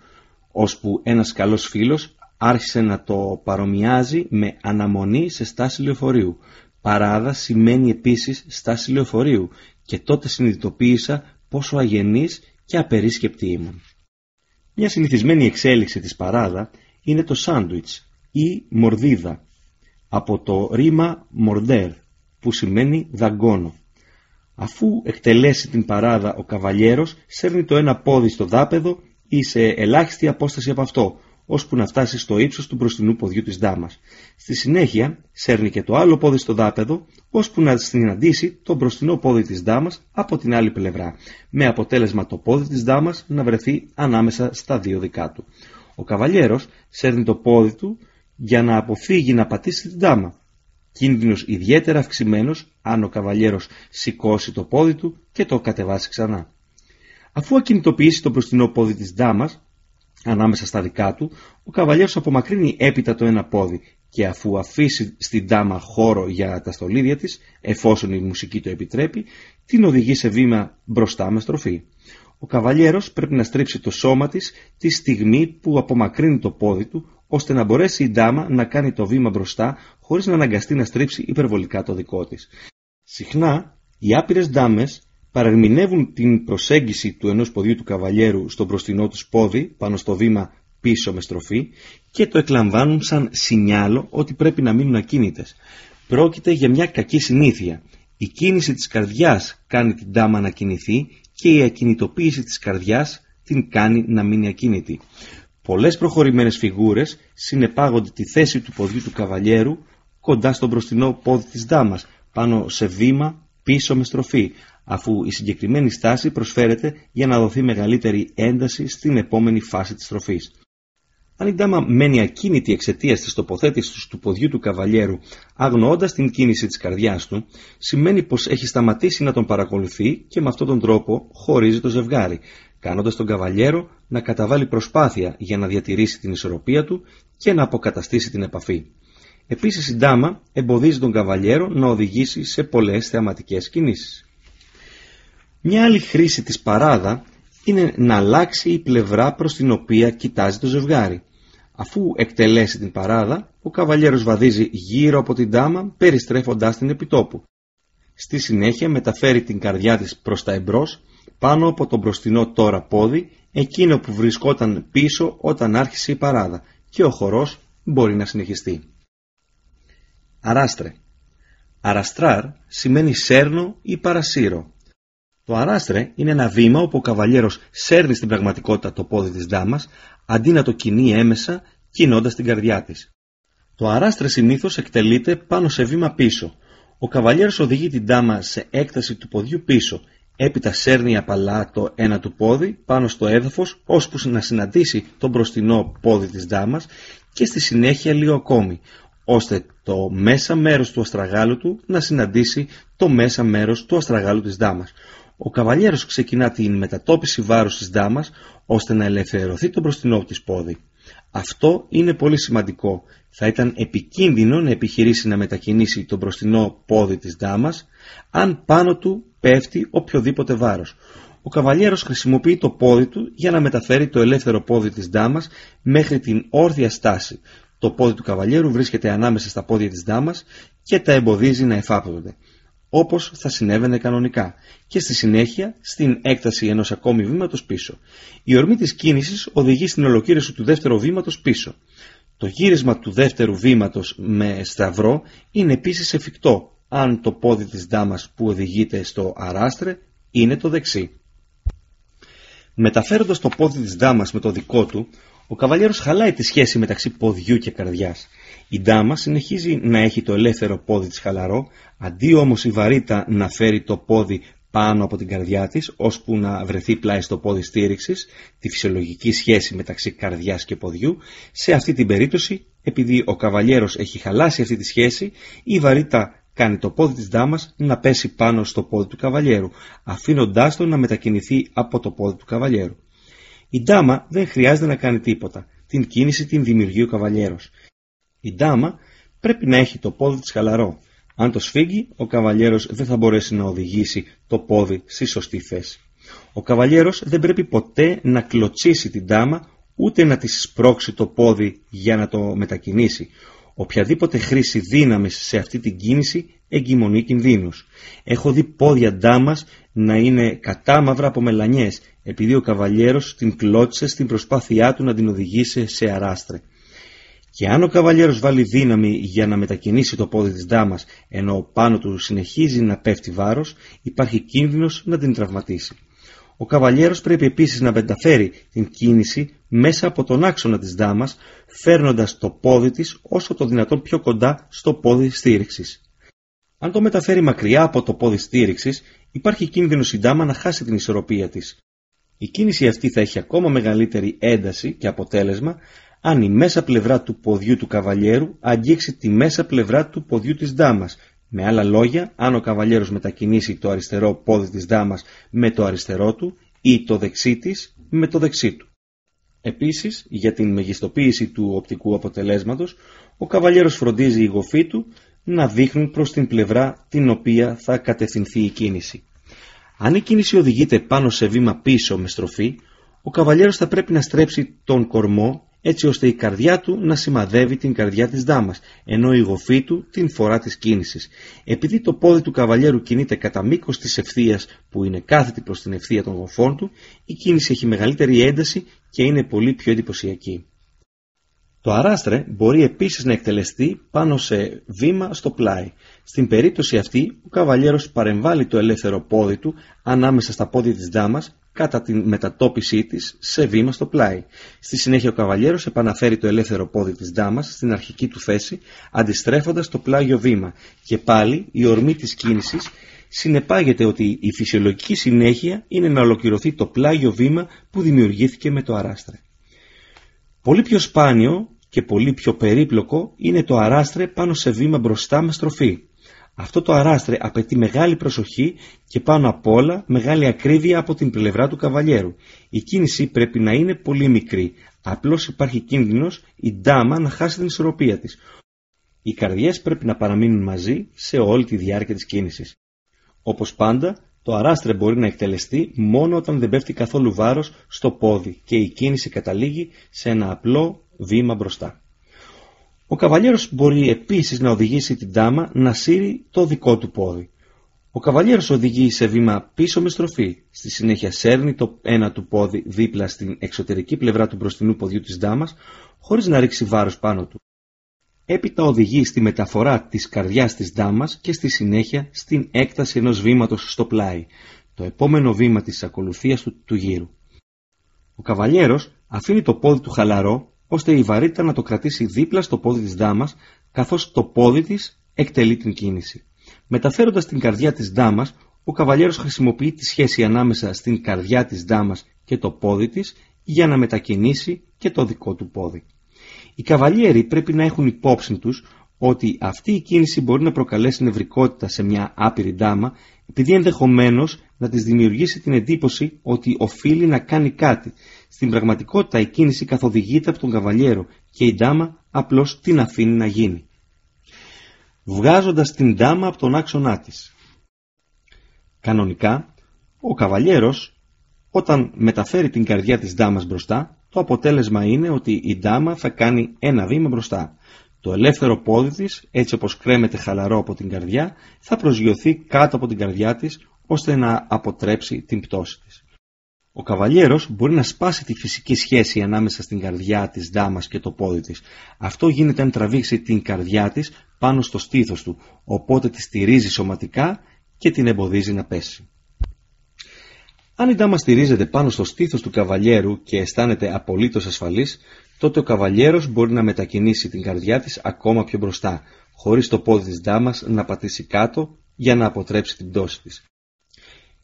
ώσπου ένας καλός φίλος άρχισε να το παρομοιάζει με αναμονή σε στάση λεωφορείου. Παράδα σημαίνει επίσης στάση λεωφορείου και τότε συνειδητοποίησα πόσο αγενής και απερίσκεπτη ήμουν. Μια συνηθισμένη εξέλιξη της παράδα είναι το σάντουιτς ή μορδίδα από το ρήμα «μορδέρ» που σημαίνει δαγκόνο. Αφού εκτελέσει την παράδα ο καβαλιέρος σέρνει το ένα πόδι στο δάπεδο ή σε ελάχιστη απόσταση από αυτό ώσπου να φτάσει στο ύψος του μπροστινού ποδιού της δάμας. Στη συνέχεια σέρνει και το άλλο πόδι στο δάπεδο ώσπου να συναντήσει το μπροστινό πόδι της δάμας από την άλλη πλευρά με αποτέλεσμα το πόδι της δάμας να βρεθεί ανάμεσα στα δύο δικά του. Ο καβαλιέρος σέρνει το πόδι του για να αποφύγει να πατήσει την τάμα. Κίνδυνος ιδιαίτερα αυξημένος αν ο καβαλιέρος σηκώσει το πόδι του και το κατεβάσει ξανά. Αφού ακινητοποιήσει το μπροστινό πόδι της δάμας, ανάμεσα στα δικά του, ο καβαλιέρος απομακρύνει έπειτα το ένα πόδι και αφού αφήσει στην τάμα χώρο για τα στολίδια της, εφόσον η μουσική το επιτρέπει, την οδηγεί σε βήμα μπροστά με στροφή. Ο καβαλιέρος πρέπει να στρίψει το σώμα της τη στιγμή που απομακρύνει το πόδι του, ώστε να μπορέσει η ντάμα να κάνει το βήμα μπροστά χωρίς να αναγκαστεί να στρίψει υπερβολικά το δικό της. Συχνά, οι άπειρες ντάμες παρερμηνεύουν την προσέγγιση του ενός ποδιού του καβαλιέρου στο μπροστινό τους πόδι πάνω στο βήμα πίσω με στροφή και το εκλαμβάνουν σαν σινιάλο ότι πρέπει να μείνουν ακίνητες. Πρόκειται για μια κακή συνήθεια. Η κίνηση της καρδιάς κάνει την τάμα να κινηθεί και η ακινητοποίηση της καρδιάς την κάνει να μείνει ακίνητη. Πολλές προχωρημένες φιγούρες συνεπάγονται τη θέση του ποδιού του καβαλιέρου κοντά στο μπροστινό πόδι της δάμας, πάνω σε βήμα πίσω με στροφή, αφού η συγκεκριμένη στάση προσφέρεται για να δοθεί μεγαλύτερη ένταση στην επόμενη φάση της στροφής. Αν η ντάμα μένει ακίνητη εξαιτίας της τοποθέτησης του ποδιού του καβαλιέρου, αγνοώντας την κίνηση της καρδιάς του, σημαίνει πως έχει σταματήσει να τον παρακολουθεί και με αυτόν τον τρόπο χωρίζει το ζευγάρι, κάνοντας τον καβαλιέρο να καταβάλει προσπάθεια για να διατηρήσει την ισορροπία του και να αποκαταστήσει την επαφή. Επίσης η ντάμα εμποδίζει τον καβαλιέρο να οδηγήσει σε πολλές θεαματικές κινήσεις. Μια άλλη χρήση της παράδα είναι να αλλάξει η πλευρά προς την οποία κοιτάζει το ζευγάρι. Αφού εκτελέσει την παράδα, ο καβαλιέρος βαδίζει γύρω από την τάμα περιστρέφοντάς την επιτόπου. Στη συνέχεια μεταφέρει την καρδιά της προς τα εμπρός, πάνω από το μπροστινό τώρα πόδι, εκείνο που βρισκόταν πίσω όταν άρχισε η παράδα και ο χορός μπορεί να συνεχιστεί. Αράστρε Αραστράρ σημαίνει σέρνο ή παρασύρο. Το αράστρε είναι ένα βήμα όπου ο καβαλιέρος σέρνει στην πραγματικότητα το πόδι της δάμας αντί να το κινεί έμεσα κινώντας την καρδιά της. Το αράστρε συνήθως εκτελείται πάνω σε βήμα πίσω. Ο καβαλιέρος οδηγεί την δάμα σε έκταση του ποδιού πίσω, έπειτα σέρνει απαλά το ένα του πόδι πάνω στο έδαφος ώσπου να συναντήσει το μπροστινό πόδι της δάμας και στη συνέχεια λίγο ακόμη, ώστε το μέσα μέρος του αστραγάλου του να συναντήσει το μέσα μέρος του αστραγάλου της δάμας. Ο καβαλιέρος ξεκινά την μετατόπιση βάρους της δάμας ώστε να ελευθερωθεί το μπροστινό της πόδι. Αυτό είναι πολύ σημαντικό. Θα ήταν επικίνδυνο να επιχειρήσει να μετακινήσει το μπροστινό πόδι της δάμας αν πάνω του πέφτει οποιοδήποτε βάρος. Ο καβαλιέρος χρησιμοποιεί το πόδι του για να μεταφέρει το ελεύθερο πόδι της δάμας μέχρι την όρθια στάση. Το πόδι του καβαλιέρου βρίσκεται ανάμεσα στα πόδια της δάμας και τα εμποδίζει να εφάπτονται όπως θα συνέβαινε κανονικά και στη συνέχεια στην έκταση ενός ακόμη βήματος πίσω. Η ορμή της κίνησης οδηγεί στην ολοκλήρωση του δεύτερου βήματος πίσω. Το γύρισμα του δεύτερου βήματος με σταυρό είναι επίσης εφικτό αν το πόδι της δάμας που οδηγείται στο αράστρε είναι το δεξί. Μεταφέροντας το πόδι της δάμας με το δικό του, ο καβαλιέρος χαλάει τη σχέση μεταξύ ποδιού και καρδιάς. Η ντάμα συνεχίζει να έχει το ελεύθερο πόδι της χαλαρό, αντί όμως η βαρύτα να φέρει το πόδι πάνω από την καρδιά της, ώσπου να βρεθεί πλάι στο πόδι στήριξης, τη φυσιολογική σχέση μεταξύ καρδιάς και ποδιού, σε αυτή την περίπτωση, επειδή ο καβαλιέρος έχει χαλάσει αυτή τη σχέση, η βαρύτα κάνει το πόδι της δάμας να πέσει πάνω στο πόδι του καβαλιέρου, αφήνοντάς το να μετακινηθεί από το πόδι του καβαλιέρου. Η ντάμα δεν χρειάζεται να κάνει τίποτα. Την κίνηση την δημιουργεί ο καβαλιέρος. Η ντάμα πρέπει να έχει το πόδι της χαλαρό. Αν το σφίγγει, ο καβαλιέρος δεν θα μπορέσει να οδηγήσει το πόδι στη σωστή θέση. Ο καβαλιέρος δεν πρέπει ποτέ να κλωτσίσει την ντάμα ούτε να της σπρώξει το πόδι για να το μετακινήσει. Οποιαδήποτε χρήση δύναμης σε αυτή την κίνηση εγκυμονεί κινδύνους. Έχω δει πόδια ντάμας να είναι κατάμαυρα από μελανιές επειδή ο καβαλιέρος την κλώτσε στην προσπάθειά του να την οδηγήσει σε αράστρε. Και αν ο καβαλιέρος βάλει δύναμη για να μετακινήσει το πόδι της δάμας ενώ πάνω του συνεχίζει να πέφτει βάρος, υπάρχει κίνδυνος να την τραυματίσει. Ο καβαλιέρος πρέπει επίσης να μεταφέρει την κίνηση μέσα από τον άξονα της δάμας, φέρνοντας το πόδι της όσο το δυνατόν πιο κοντά στο πόδι στήριξης. Αν το μεταφέρει μακριά από το πόδι στήριξης, υπάρχει κίνδυνος η δάμα να χάσει την ισορροπία της. Η κίνηση αυτή θα έχει ακόμα μεγαλύτερη ένταση και αποτέλεσμα αν η μέσα πλευρά του ποδιού του καβαλιέρου αγγίξει τη μέσα πλευρά του ποδιού της δάμας. Με άλλα λόγια, αν ο καβαλιέρος μετακινήσει το αριστερό πόδι της δάμας με το αριστερό του ή το δεξί της με το δεξί του. Επίσης, για την μεγιστοποίηση του οπτικού αποτελέσματος, ο καβαλιέρος φροντίζει η γοφή του να δείχνουν προς την πλευρά την οποία θα κατευθυνθεί η κίνηση. Αν η κίνηση οδηγείται πάνω σε βήμα πίσω με στροφή, ο καβαλιέρος θα πρέπει να στρέψει τον κορμό έτσι ώστε η καρδιά του να σημαδεύει την καρδιά της δάμας, ενώ η γοφή του την φορά της κίνησης. Επειδή το πόδι του καβαλιέρου κινείται κατά μήκος της ευθείας που είναι κάθετη προς την ευθεία των γοφών του, η κίνηση έχει μεγαλύτερη ένταση και είναι πολύ πιο εντυπωσιακή. Το αράστρε μπορεί επίσης να εκτελεστεί πάνω σε βήμα στο πλάι. Στην περίπτωση αυτή, ο καβαλιέρος παρεμβάλλει το ελεύθερο πόδι του ανάμεσα στα πόδια της δάμας κατά την μετατόπισή της σε βήμα στο πλάι. Στη συνέχεια ο καβαλιέρος επαναφέρει το ελεύθερο πόδι της δάμας στην αρχική του θέση, αντιστρέφοντας το πλάγιο βήμα και πάλι η ορμή της κίνησης συνεπάγεται ότι η φυσιολογική συνέχεια είναι να ολοκληρωθεί το πλάγιο βήμα που δημιουργήθηκε με το αράστρε. Πολύ πιο σπάνιο και πολύ πιο περίπλοκο είναι το αράστρε πάνω σε βήμα μπροστά με στροφή. Αυτό το αράστρε απαιτεί μεγάλη προσοχή και πάνω απ' όλα μεγάλη ακρίβεια από την πλευρά του καβαλιέρου. Η κίνηση πρέπει να είναι πολύ μικρή. Απλώς υπάρχει κίνδυνος η ντάμα να χάσει την ισορροπία της. Οι καρδιές πρέπει να παραμείνουν μαζί σε όλη τη διάρκεια της κίνησης. Όπως πάντα, το αράστρε μπορεί να εκτελεστεί μόνο όταν δεν πέφτει καθόλου βάρος στο πόδι και η κίνηση καταλήγει σε ένα απλό βήμα μπροστά. Ο καβαλιέρος μπορεί επίσης να οδηγήσει την τάμα να σύρει το δικό του πόδι. Ο καβαλιέρος οδηγεί σε βήμα πίσω με στροφή. Στη συνέχεια σέρνει το ένα του πόδι δίπλα στην εξωτερική πλευρά του μπροστινού ποδιού της δάμας, χωρίς να ρίξει βάρος πάνω του. Έπειτα οδηγεί στη μεταφορά της καρδιάς της δάμας και στη συνέχεια στην έκταση ενός βήματος στο πλάι, το επόμενο βήμα της ακολουθίας του, του γύρου. Ο καβαλιέρος αφήνει το πόδι του χαλαρό ώστε η βαρύτητα να το κρατήσει δίπλα στο πόδι της δάμας, καθώς το πόδι της εκτελεί την κίνηση. Μεταφέροντας την καρδιά της δάμας, ο καβαλιέρος χρησιμοποιεί τη σχέση ανάμεσα στην καρδιά της δάμας και το πόδι της για να μετακινήσει και το δικό του πόδι. Οι καβαλιέροι πρέπει να έχουν υπόψη τους ότι αυτή η κίνηση μπορεί να προκαλέσει νευρικότητα σε μια άπειρη ντάμα επειδή ενδεχομένως να της δημιουργήσει την εντύπωση ότι οφείλει να κάνει κάτι. Στην πραγματικότητα η κίνηση καθοδηγείται από τον καβαλιέρο και η ντάμα απλώς την αφήνει να γίνει. Βγάζοντας την ντάμα από τον άξονά της. Κανονικά, ο καβαλιέρος όταν μεταφέρει την καρδιά της ντάμας μπροστά, το αποτέλεσμα είναι ότι η ντάμα θα κάνει ένα βήμα μπροστά. Το ελεύθερο πόδι της, έτσι όπως κρέμεται χαλαρό από την καρδιά, θα προσγειωθεί κάτω από την καρδιά της, ώστε να αποτρέψει την πτώση της. Ο καβαλιέρος μπορεί να σπάσει τη φυσική σχέση ανάμεσα στην καρδιά της δάμας και το πόδι της. Αυτό γίνεται αν τραβήξει την καρδιά της πάνω στο στήθος του, οπότε τη στηρίζει σωματικά και την εμποδίζει να πέσει. Αν η ντάμα στηρίζεται πάνω στο στήθος του καβαλιέρου και αισθάνεται απολύτως ασφαλής, τότε ο καβαλιέρος μπορεί να μετακινήσει την καρδιά της ακόμα πιο μπροστά, χωρίς το πόδι της ντάμας να πατήσει κάτω για να αποτρέψει την πτώση της.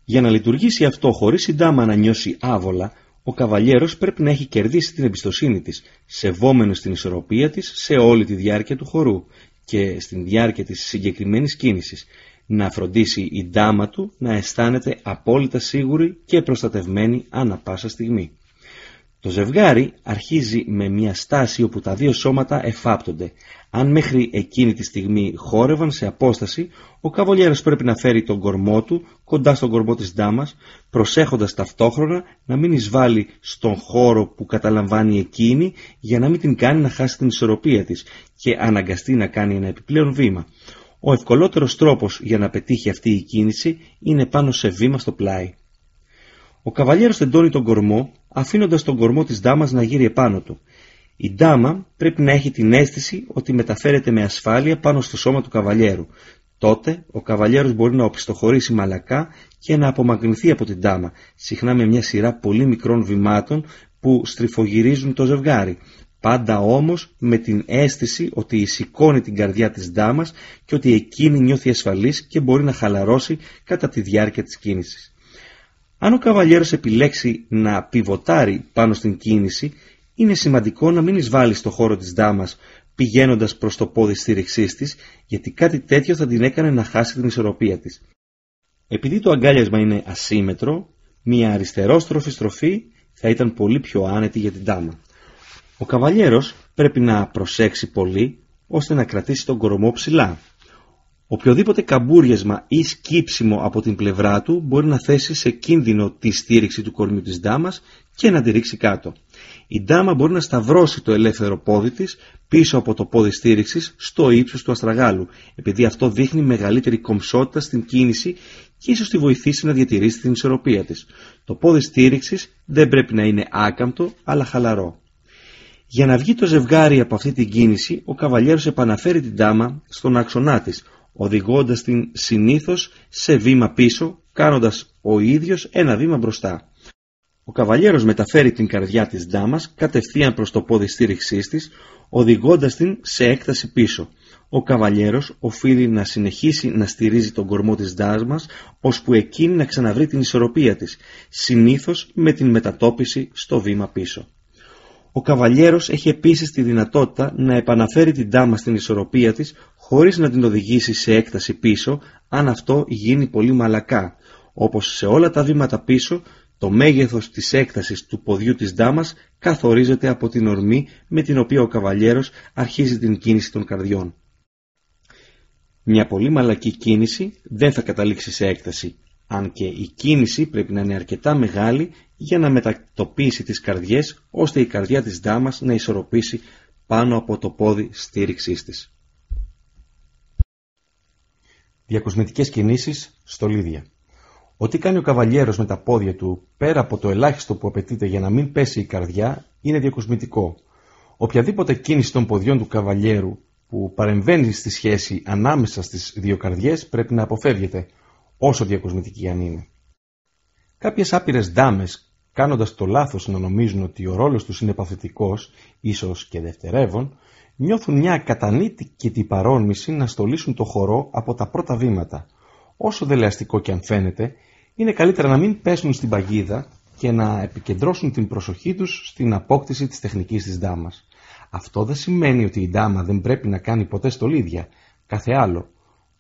Για να λειτουργήσει αυτό χωρίς η ντάμα να νιώσει άβολα, ο καβαλιέρος πρέπει να έχει κερδίσει την εμπιστοσύνη της, σεβόμενος την ισορροπία της σε όλη τη διάρκεια του χορού και στην διάρκεια της συγκεκριμένης κίνησης, να φροντίσει η ντάμα του να αισθάνεται απόλυτα σίγουρη και προστατευμένη ανά πάσα στιγμή. Το ζευγάρι αρχίζει με μια στάση όπου τα δύο σώματα εφάπτονται. Αν μέχρι εκείνη τη στιγμή χόρευαν σε απόσταση, ο καβολιέρος πρέπει να φέρει τον κορμό του κοντά στον κορμό της ντάμας, προσέχοντας ταυτόχρονα να μην εισβάλλει στον χώρο που καταλαμβάνει εκείνη για να μην την κάνει να χάσει την ισορροπία της και αναγκαστεί να κάνει ένα επιπλέον βήμα. Ο ευκολότερος τρόπος για να πετύχει αυτή η κίνηση είναι πάνω σε βήμα στο πλάι. Ο καβαλιέρος τεντώνει τον κορμό, αφήνοντας τον κορμό της ντάμας να γύρει επάνω του. Η ντάμα πρέπει να έχει την αίσθηση ότι μεταφέρεται με ασφάλεια πάνω στο σώμα του καβαλιέρου. Τότε ο καβαλιέρος μπορεί να οπισθοχωρήσει μαλακά και να απομακρυνθεί από την ντάμα, συχνά με μια σειρά πολύ μικρών βημάτων που στριφογυρίζουν το ζευγάρι, πάντα όμως με την αίσθηση ότι σηκώνει την καρδιά της ντάμας και ότι εκείνη νιώθει ασφαλής και μπορεί να χαλαρώσει κατά τη διάρκεια της κίνησης. Αν ο καβαλιέρος επιλέξει να πιβοτάρει πάνω στην κίνηση, είναι σημαντικό να μην εισβάλλει στο χώρο της ντάμας πηγαίνοντας προς το πόδι στήριξής της, γιατί κάτι τέτοιο θα την έκανε να χάσει την ισορροπία της. Επειδή το αγκάλιασμα είναι ασύμετρο, μια αριστερόστροφη στροφή θα ήταν πολύ πιο άνετη για την ντάμα. Ο καβαλιέρος πρέπει να προσέξει πολύ ώστε να κρατήσει τον κορμό ψηλά. Οποιοδήποτε καμπούριασμα ή σκύψιμο από την πλευρά του μπορεί να θέσει σε κίνδυνο τη στήριξη του κορμιού της δάμας και να τη ρίξει κάτω. Η ντάμα μπορεί να σταυρώσει το ελεύθερο πόδι της πίσω από το πόδι στήριξης στο ύψος του αστραγάλου, επειδή αυτό δείχνει μεγαλύτερη κομψότητα στην κίνηση και ίσως τη βοηθήσει να διατηρήσει την ισορροπία της. Το πόδι στήριξης δεν πρέπει να είναι άκαμπτο, αλλά χαλαρό. Για να βγει το ζευγάρι από αυτή την κίνηση, ο καβαλιέρος επαναφέρει την τάμα στον άξονά της, οδηγώντας την συνήθως σε βήμα πίσω, κάνοντας ο ίδιος ένα βήμα μπροστά. Ο καβαλιέρος μεταφέρει την καρδιά της ντάμας κατευθείαν προς το πόδι στήριξής της, οδηγώντας την σε έκταση πίσω. Ο καβαλιέρος οφείλει να συνεχίσει να στηρίζει τον κορμό της ντάμας, ώσπου εκείνη να ξαναβρει την ισορροπία της, συνήθως με την μετατόπιση στο βήμα πίσω. Ο καβαλιέρος έχει επίσης τη δυνατότητα να επαναφέρει την τάμα στην ισορροπία της χωρίς να την οδηγήσει σε έκταση πίσω αν αυτό γίνει πολύ μαλακά. Όπως σε όλα τα βήματα πίσω, το μέγεθος της έκτασης του ποδιού της ντάμας καθορίζεται από την ορμή με την οποία ο καβαλιέρος αρχίζει την κίνηση των καρδιών. Μια πολύ μαλακή κίνηση δεν θα καταλήξει σε έκταση, αν και η κίνηση πρέπει να είναι αρκετά μεγάλη για να μετατοπίσει τις καρδιές ώστε η καρδιά της δάμας να ισορροπήσει πάνω από το πόδι στήριξής της. Διακοσμητικές κινήσεις στολίδια Ό,τι κάνει ο καβαλιέρος με τα πόδια του πέρα από το ελάχιστο που απαιτείται για να μην πέσει η καρδιά είναι διακοσμητικό. Οποιαδήποτε κίνηση των ποδιών του καβαλιέρου που παρεμβαίνει στη σχέση ανάμεσα στις δύο καρδιές πρέπει να αποφεύγεται όσο διακοσμητική αν είναι. Κάποιες άπειρες δάμες κάνοντας το λάθος να νομίζουν ότι ο ρόλος τους είναι παθητικός, ίσως και δευτερεύον, νιώθουν μια κατανήτικη παρόμοιση να στολίσουν το χορό από τα πρώτα βήματα. Όσο δελεαστικό και αν φαίνεται, είναι καλύτερα να μην πέσουν στην παγίδα και να επικεντρώσουν την προσοχή τους στην απόκτηση της τεχνικής της ντάμας. Αυτό δεν σημαίνει ότι η ντάμα δεν πρέπει να κάνει ποτέ στολίδια, κάθε άλλο.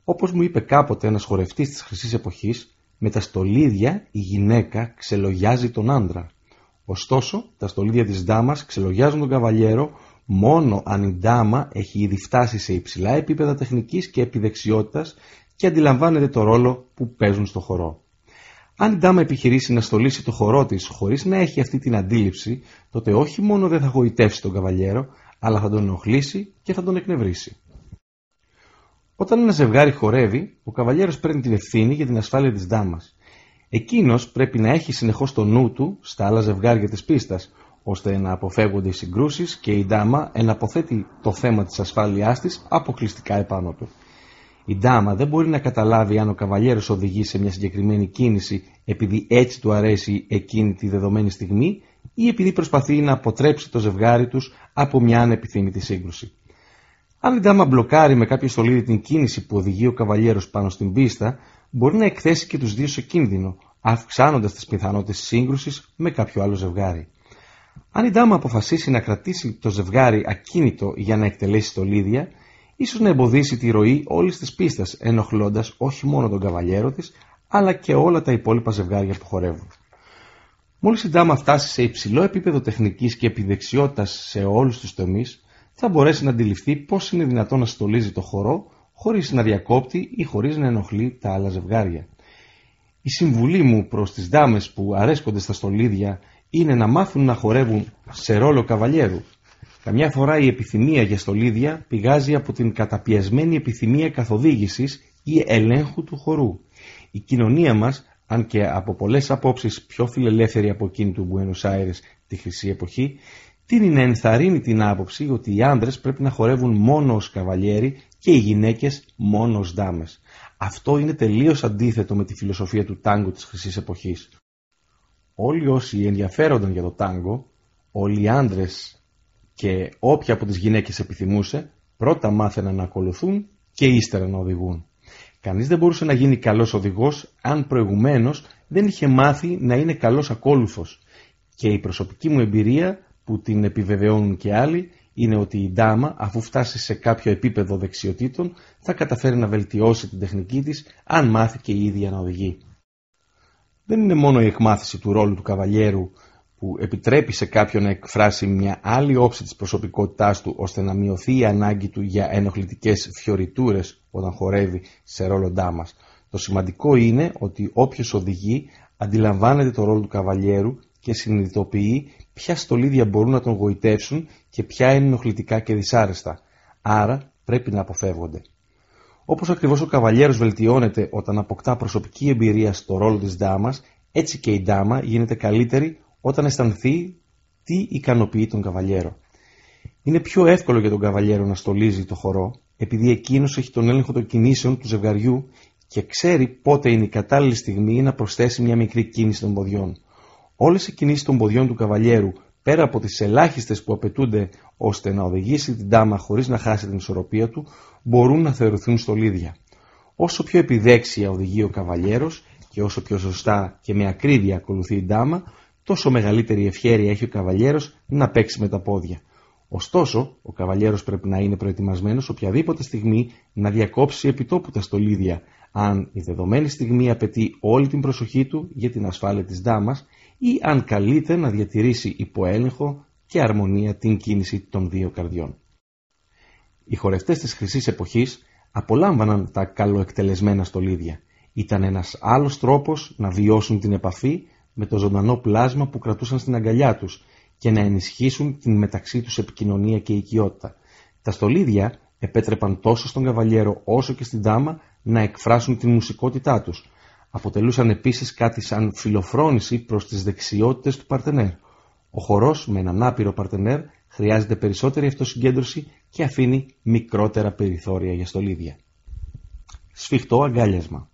Όπως μου είπε κάποτε ένας χορευτής της χρυσής εποχής, με τα στολίδια η γυναίκα ξελογιάζει τον άντρα. Ωστόσο, τα στολίδια της ντάμας ξελογιάζουν τον καβαλιέρο μόνο αν η ντάμα έχει ήδη φτάσει σε υψηλά επίπεδα τεχνικής και επιδεξιότητας και αντιλαμβάνεται το ρόλο που παίζουν στο χορό. Αν η ντάμα επιχειρήσει να στολίσει το χορό της χωρίς να έχει αυτή την αντίληψη, τότε όχι μόνο δεν θα γοητεύσει τον καβαλιέρο, αλλά θα τον ενοχλήσει και θα τον εκνευρίσει. Όταν ένα ζευγάρι χορεύει, ο καβαλιέρος παίρνει την ευθύνη για την ασφάλεια της δάμας. Εκείνος πρέπει να έχει συνεχώς το νου του στα άλλα ζευγάρια της πίστας, ώστε να αποφεύγονται οι συγκρούσεις και η ντάμα εναποθέτει το θέμα της ασφάλειάς της αποκλειστικά επάνω του. Η ντάμα δεν μπορεί να καταλάβει αν ο καβαλιέρος οδηγεί σε μια συγκεκριμένη κίνηση επειδή έτσι του αρέσει εκείνη τη δεδομένη στιγμή ή επειδή προσπαθεί να αποτρέψει το ζευγάρι τους από μια ανεπιθύμητη σύγκρουση. Αν η ντάμα μπλοκάρει με κάποιο στολίδι την κίνηση που οδηγεί ο καβαλιέρος πάνω στην πίστα, μπορεί να εκθέσει και τους δύο σε κίνδυνο, αυξάνοντας τις πιθανότητες σύγκρουσης με κάποιο άλλο ζευγάρι. Αν η ντάμα αποφασίσει να κρατήσει το ζευγάρι ακίνητο για να εκτελέσει στολίδια, ίσως να εμποδίσει τη ροή όλης της πίστας, ενοχλώντας όχι μόνο τον καβαλιέρο της, αλλά και όλα τα υπόλοιπα ζευγάρια που χορεύουν. Μόλις η ντάμα φτάσει σε υψηλό επίπεδο τεχνικής και επιδεξιότητας σε όλους τους τομείς, θα μπορέσει να αντιληφθεί πώς είναι δυνατόν να στολίζει το χορό χωρίς να διακόπτει ή χωρίς να ενοχλεί τα άλλα ζευγάρια. Η συμβουλή μου προς τις δάμες που αρέσκονται στα στολίδια είναι να μάθουν να χορεύουν σε ρόλο καβαλιέρου. Καμιά φορά η επιθυμία για στολίδια πηγάζει από την καταπιασμένη επιθυμία καθοδήγησης ή ελέγχου του χορού. Η κοινωνία μας, αν και από πολλές απόψεις πιο φιλελεύθερη από εκείνη του Buenos Aires τη χρυσή εποχή, τίνει να ενθαρρύνει την άποψη ότι οι άνδρες πρέπει να χορεύουν μόνο ως καβαλιέροι και οι γυναίκες μόνο ως δάμες. Αυτό είναι τελείως αντίθετο με τη φιλοσοφία του τάγκο της χρυσής εποχής. Όλοι όσοι ενδιαφέρονταν για το τάγκο, όλοι οι άνδρες και όποια από τις γυναίκες επιθυμούσε, πρώτα μάθαιναν να ακολουθούν και ύστερα να οδηγούν. Κανείς δεν μπορούσε να γίνει καλός οδηγός αν προηγουμένως δεν είχε μάθει να είναι καλός ακόλουθος. Και η προσωπική μου εμπειρία που την επιβεβαιώνουν και άλλοι είναι ότι η ντάμα αφού φτάσει σε κάποιο επίπεδο δεξιοτήτων θα καταφέρει να βελτιώσει την τεχνική της αν μάθει και η ίδια να οδηγεί. Δεν είναι μόνο η εκμάθηση του ρόλου του καβαλιέρου που επιτρέπει σε κάποιον να εκφράσει μια άλλη όψη της προσωπικότητάς του ώστε να μειωθεί η ανάγκη του για ενοχλητικές φιωριτούρες όταν χορεύει σε ρόλο ντάμας. Το σημαντικό είναι ότι όποιος οδηγεί αντιλαμβάνεται το ρόλο του καβαλιέρου και συνειδητοποιεί ποια στολίδια μπορούν να τον γοητεύσουν και ποια είναι ενοχλητικά και δυσάρεστα, άρα πρέπει να αποφεύγονται. Όπως ακριβώς ο καβαλιέρος βελτιώνεται όταν αποκτά προσωπική εμπειρία στο ρόλο της ντάμας, έτσι και η ντάμα γίνεται καλύτερη όταν αισθανθεί τι ικανοποιεί τον καβαλιέρο. Είναι πιο εύκολο για τον καβαλιέρο να στολίζει το χορό, επειδή εκείνος έχει τον έλεγχο των κινήσεων του ζευγαριού και ξέρει πότε είναι η κατάλληλη στιγμή να προσθέσει μια μικρή κίνηση των ποδιών. Όλες οι κινήσεις των ποδιών του καβαλιέρου, πέρα από τις ελάχιστες που απαιτούνται ώστε να οδηγήσει την τάμα χωρίς να χάσει την ισορροπία του, μπορούν να θεωρηθούν στολίδια. Όσο πιο επιδέξια οδηγεί ο καβαλιέρος και όσο πιο σωστά και με ακρίβεια ακολουθεί η ντάμα, τόσο μεγαλύτερη ευχέρεια έχει ο καβαλιέρος να παίξει με τα πόδια. Ωστόσο, ο καβαλιέρος πρέπει να είναι προετοιμασμένος οποιαδήποτε στιγμή να διακόψει επιτόπου τα στολίδια, αν η δεδομένη στιγμή απαιτεί όλη την προσοχή του για την ασφάλεια της δάμας ή αν καλείται να διατηρήσει υποέλεγχο και αρμονία την κίνηση των δύο καρδιών. Οι χορευτές της χρυσής εποχής απολάμβαναν τα καλοεκτελεσμένα στολίδια. Ήταν ένας άλλος τρόπος να βιώσουν την επαφή με το ζωντανό πλάσμα που κρατούσαν στην αγκαλιά τους και να ενισχύσουν την μεταξύ τους επικοινωνία και οικειότητα. Τα στολίδια επέτρεπαν τόσο στον καβαλιέρο όσο και στην τάμα να εκφράσουν την μουσικότητά τους. Αποτελούσαν επίσης κάτι σαν φιλοφρόνηση προς τις δεξιότητες του παρτενέρ. Ο χορός με έναν άπειρο παρτενέρ χρειάζεται περισσότερη αυτοσυγκέντρωση και αφήνει μικρότερα περιθώρια για στολίδια. Σφιχτό αγκάλιασμα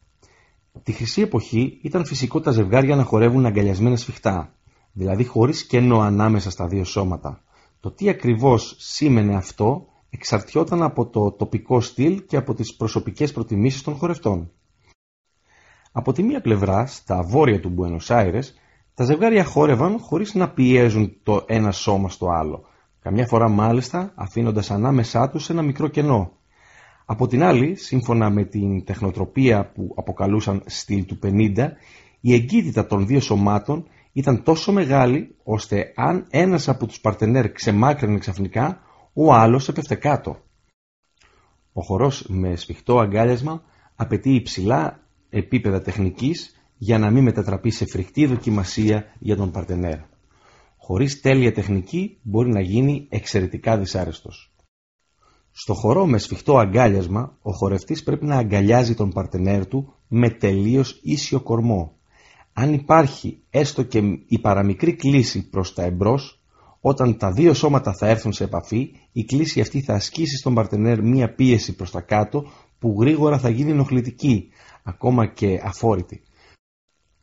Τη χρυσή εποχή ήταν φυσικό τα ζευγάρια να χορεύουν αγκαλιασμένα σφιχτά, δηλαδή χωρίς κενό ανάμεσα στα δύο σώματα. Το τι ακριβώς σήμαινε αυτό εξαρτιόταν από το τοπικό στυλ και από τις προσωπικές προτιμήσεις των χορευτών. Από τη μία πλευρά, στα βόρεια του Μπουένος Άιρες, τα ζευγάρια χόρευαν χωρίς να πιέζουν το ένα σώμα στο άλλο, καμιά φορά μάλιστα αφήνοντας ανάμεσά τους ένα μικρό κενό. Από την άλλη, σύμφωνα με την τεχνοτροπία που αποκαλούσαν στυλ του 50, η εγκύτητα των δύο σωμάτων ήταν τόσο μεγάλη ώστε αν ένας από τους παρτενέρ ξεμάκρυνε ξαφνικά, ο άλλος έπεφτε κάτω. Ο χορός με σφιχτό αγκάλιασμα απαιτεί υψηλά επίπεδα τεχνικής για να μην μετατραπεί σε φρικτή δοκιμασία για τον παρτενέρ. Χωρίς τέλεια τεχνική μπορεί να γίνει εξαιρετικά δυσάρεστος. Στο χορό με σφιχτό αγκάλιασμα, ο χορευτής πρέπει να αγκαλιάζει τον παρτενέρ του με τελείως ίσιο κορμό. Αν υπάρχει έστω και η παραμικρή κλίση προς τα εμπρός, όταν τα δύο σώματα θα έρθουν σε επαφή, η κλίση αυτή θα ασκήσει στον παρτενέρ μία πίεση προς τα κάτω που γρήγορα θα γίνει ενοχλητική, ακόμα και αφόρητη.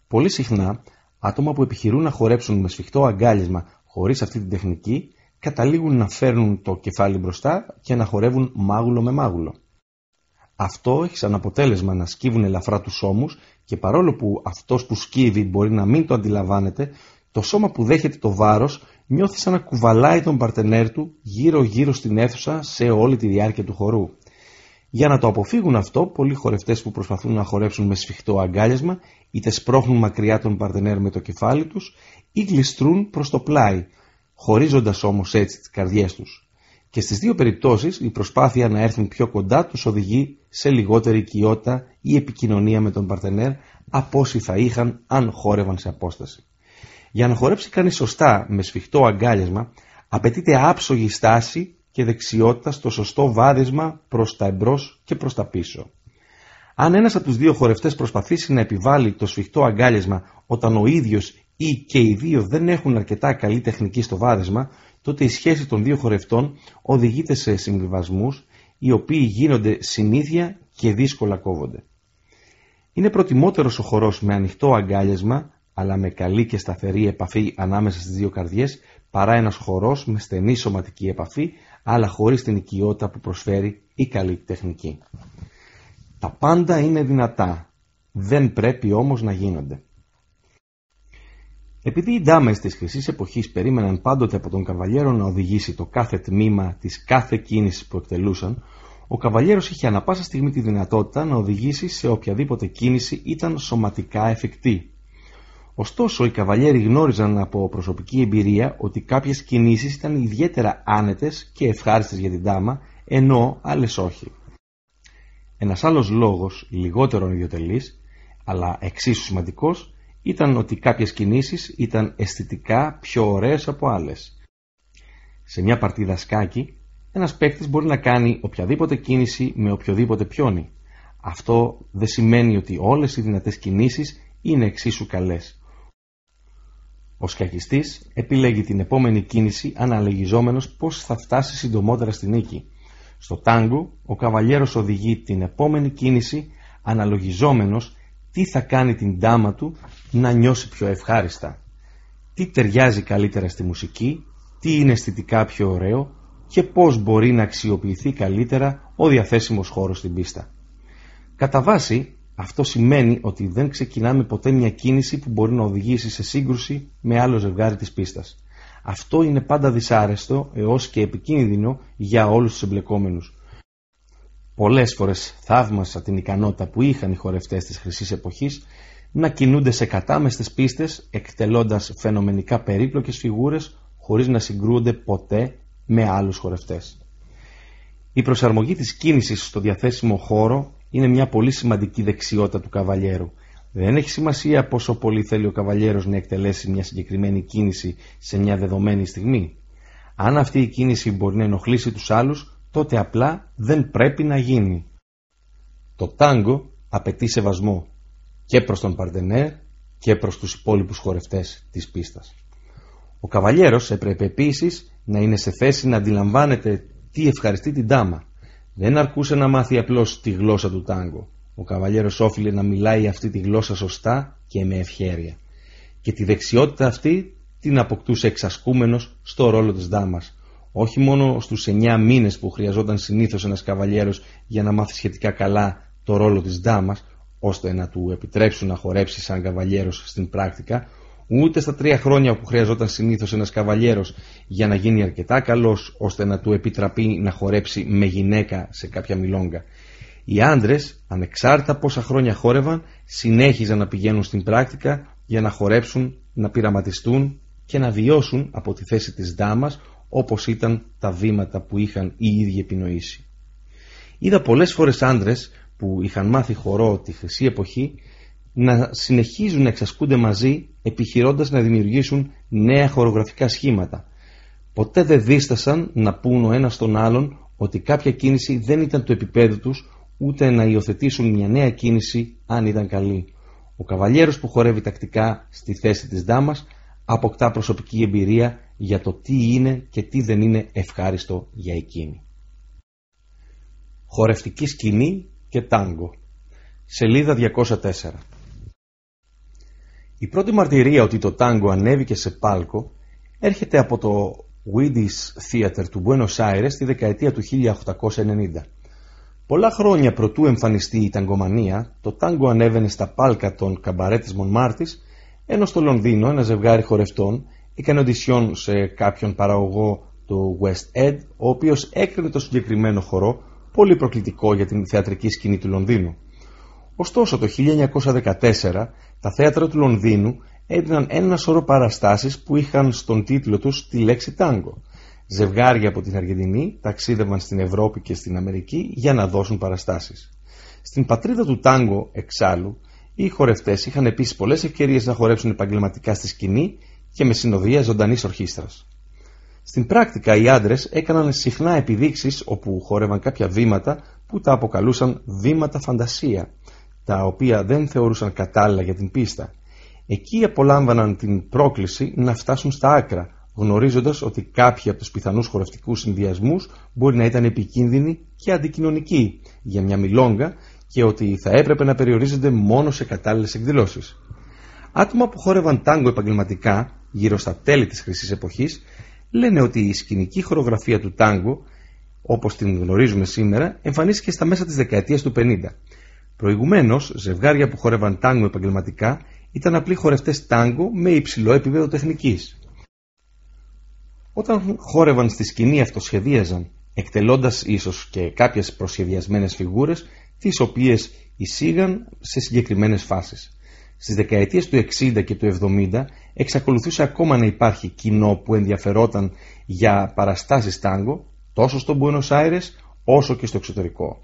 Πολύ συχνά, άτομα που επιχειρούν να χορέψουν με σφιχτό αγκάλισμα χωρίς αυτή την τεχνική, καταλήγουν να φέρνουν το κεφάλι μπροστά και να χορεύουν μάγουλο με μάγουλο. Αυτό έχει σαν αποτέλεσμα να σκύβουν ελαφρά τους ώμους και παρόλο που αυτός που σκύβει μπορεί να μην το αντιλαμβάνεται, το σώμα που δέχεται το βάρος νιώθει σαν να κουβαλάει τον παρτενέρ του γύρω-γύρω στην αίθουσα σε όλη τη διάρκεια του χορού. Για να το αποφύγουν αυτό, πολλοί χορευτές που προσπαθούν να χορέψουν με σφιχτό αγκάλιασμα, είτε σπρώχνουν μακριά τον παρτενέρ με το κεφάλι τους, ή γλιστρούν προς το πλάι, χωρίζοντας όμως έτσι τις καρδιές τους. Και στις δύο περιπτώσεις, η προσπάθεια να έρθουν πιο κοντά τους οδηγεί σε λιγότερη οικειότητα ή επικοινωνία με τον παρτενέρ από όσοι θα είχαν αν χόρευαν σε απόσταση. Για να χορέψει κανείς σωστά με σφιχτό αγκάλιασμα, απαιτείται άψογη στάση και δεξιότητα στο σωστό βάδισμα προς τα εμπρός και προς τα πίσω. Αν ένας από τους δύο χορευτές προσπαθήσει να επιβάλλει το σφιχτό αγκάλιασμα όταν ο ίδιος ή και οι δύο δεν έχουν αρκετά καλή τεχνική στο βάδισμα, τότε η σχέση των δύο χορευτών οδηγείται σε συμβιβασμούς οι οποίοι γίνονται συνήθεια και δύσκολα κόβονται. Είναι προτιμότερος ο χορός με ανοιχτό αγκάλιασμα αλλά με καλή και σταθερή επαφή ανάμεσα στις δύο καρδιές παρά ένας χορός με στενή σωματική επαφή αλλά χωρίς την οικειότητα που προσφέρει η καλή τεχνική. Τα πάντα είναι δυνατά, δεν πρέπει όμως να γίνονται. Επειδή οι ντάμες της χρυσής εποχής περίμεναν πάντοτε από τον καβαλιέρο να οδηγήσει το κάθε τμήμα της κάθε κίνησης που εκτελούσαν, ο καβαλιέρος είχε ανα πάσα στιγμή τη δυνατότητα να οδηγήσει σε οποιαδήποτε κίνηση ήταν σωματικά εφικτή. Ωστόσο, οι καβαλιέροι γνώριζαν από προσωπική εμπειρία ότι κάποιες κινήσεις ήταν ιδιαίτερα άνετες και ευχάριστες για την τάμα, ενώ άλλες όχι. Ένας άλλος λόγος, λιγότερο ιδιωτελής, αλλά εξίσου σημαντικός, ήταν ότι κάποιες κινήσεις ήταν αισθητικά πιο ωραίες από άλλες. Σε μια παρτίδα σκάκι, ένας παίκτης μπορεί να κάνει οποιαδήποτε κίνηση με οποιοδήποτε πιόνι. Αυτό δεν σημαίνει ότι όλες οι δυνατές κινήσεις είναι εξίσου καλές. Ο σκακιστής επιλέγει την επόμενη κίνηση αναλογιζόμενος πώς θα φτάσει συντομότερα στη νίκη. Στο τάγκο, ο καβαλιέρος οδηγεί την επόμενη κίνηση αναλογιζόμενος τι θα κάνει την τάμα του να νιώσει πιο ευχάριστα. Τι ταιριάζει καλύτερα στη μουσική, τι είναι αισθητικά πιο ωραίο και πώς μπορεί να αξιοποιηθεί καλύτερα ο διαθέσιμος χώρος στην πίστα. Κατά βάση, αυτό σημαίνει ότι δεν ξεκινάμε ποτέ μια κίνηση που μπορεί να οδηγήσει σε σύγκρουση με άλλο ζευγάρι της πίστας. Αυτό είναι πάντα δυσάρεστο έως και επικίνδυνο για όλους τους εμπλεκόμενους. Πολλές φορές θαύμασα την ικανότητα που είχαν οι χορευτές της χρυσής εποχής να κινούνται σε κατάμεστες πίστες εκτελώντας φαινομενικά περίπλοκες φιγούρες χωρίς να συγκρούονται ποτέ με άλλους χορευτές. Η προσαρμογή της κίνησης στο διαθέσιμο χώρο είναι μια πολύ σημαντική δεξιότητα του καβαλιέρου. Δεν έχει σημασία πόσο πολύ θέλει ο καβαλιέρος να εκτελέσει μια συγκεκριμένη κίνηση σε μια δεδομένη στιγμή. Αν αυτή η κίνηση μπορεί να ενοχλήσει τους άλλους, τότε απλά δεν πρέπει να γίνει. Το τάγκο απαιτεί σεβασμό και προς τον παρτενέρ και προς τους υπόλοιπους χορευτές της πίστας. Ο καβαλιέρος έπρεπε επίσης να είναι σε θέση να αντιλαμβάνεται τι ευχαριστεί την τάμα δεν αρκούσε να μάθει απλώς τη γλώσσα του τάγκο. Ο καβαλιέρος όφιλε να μιλάει αυτή τη γλώσσα σωστά και με ευχέρεια. Και τη δεξιότητα αυτή την αποκτούσε εξασκούμενος στο ρόλο της δάμας. Όχι μόνο στους 9 μήνες που χρειαζόταν συνήθως ένας καβαλιέρος για να μάθει σχετικά καλά το ρόλο της δάμας, ώστε να του επιτρέψουν να χορέψει σαν καβαλιέρος στην πράκτικα, ούτε στα τρία χρόνια που χρειαζόταν συνήθως ένας καβαλιέρος για να γίνει αρκετά καλός ώστε να του επιτραπεί να χορέψει με γυναίκα σε κάποια μιλόγκα. Οι άντρες, ανεξάρτητα πόσα χρόνια χόρευαν, συνέχιζαν να πηγαίνουν στην πράκτικα για να χορέψουν, να πειραματιστούν και να βιώσουν από τη θέση της δάμας όπως ήταν τα βήματα που είχαν οι ίδιοι επινοήσει. Είδα πολλές φορές άντρες που είχαν μάθει χορό τη χρυσή εποχή να συνεχίζουν να εξασκούνται μαζί επιχειρώντας να δημιουργήσουν νέα χορογραφικά σχήματα. Ποτέ δεν δίστασαν να πούν ο ένας τον άλλον ότι κάποια κίνηση δεν ήταν του επίπεδου τους ούτε να υιοθετήσουν μια νέα κίνηση αν ήταν καλή. Ο καβαλιέρος που χορεύει τακτικά στη θέση της δάμας αποκτά προσωπική εμπειρία για το τι είναι και τι δεν είναι ευχάριστο για εκείνη. Χορευτική σκηνή και τάγκο Σελίδα 204 η πρώτη μαρτυρία ότι το τάγκο ανέβηκε σε πάλκο έρχεται από το Widdy's Theater του Buenos Aires στη δεκαετία του 1890. Πολλά χρόνια προτού εμφανιστεί η ταγκομανία, το τάγκο ανέβαινε στα πάλκα των καμπαρέ της Μονμάρτης, ενώ στο Λονδίνο ένα ζευγάρι χορευτών έκανε οντισιόν σε κάποιον παραγωγό του West End, ο οποίος έκρινε το συγκεκριμένο χορό πολύ προκλητικό για την θεατρική σκηνή του Λονδίνου. Ωστόσο το 1914 τα θέατρα του Λονδίνου έδιναν ένα σωρό παραστάσεις που είχαν στον τίτλο τους τη λέξη τάγκο. Ζευγάρια από την Αργεντινή ταξίδευαν στην Ευρώπη και στην Αμερική για να δώσουν παραστάσεις. Στην πατρίδα του τάγκο, εξάλλου, οι χορευτές είχαν επίσης πολλές ευκαιρίες να χορέψουν επαγγελματικά στη σκηνή και με συνοδεία ζωντανής ορχήστρας. Στην πράκτικα οι άντρες έκαναν συχνά επιδείξεις όπου χόρευαν κάποια βήματα που τα αποκαλούσαν βήματα φαντασία τα οποία δεν θεωρούσαν κατάλληλα για την πίστα. Εκεί απολάμβαναν την πρόκληση να φτάσουν στα άκρα, γνωρίζοντας ότι κάποιοι από τους πιθανούς χορευτικούς συνδυασμούς μπορεί να ήταν επικίνδυνοι και αντικοινωνικοί για μια μιλόγκα και ότι θα έπρεπε να περιορίζονται μόνο σε κατάλληλες εκδηλώσεις. Άτομα που χόρευαν τάγκο επαγγελματικά, γύρω στα τέλη της χρυσής εποχής, λένε ότι η σκηνική χορογραφία του τάγκο, όπως την γνωρίζουμε σήμερα, εμφανίστηκε στα μέσα της δεκαετίας του 50 Προηγουμένως, ζευγάρια που χόρευαν τάγκο επαγγελματικά ήταν απλοί χορευτές τάγκο με υψηλό επίπεδο τεχνικής. Όταν χόρευαν στη σκηνή αυτοσχεδίαζαν, εκτελώντας ίσως και κάποιες προσχεδιασμένες φιγούρες, τις οποίες εισήγαν σε συγκεκριμένες φάσεις. Στις δεκαετίες του 60 και του 70 εξακολουθούσε ακόμα να υπάρχει κοινό που ενδιαφερόταν για παραστάσεις τάγκο τόσο στο Buenos Aires όσο και στο εξωτερικό.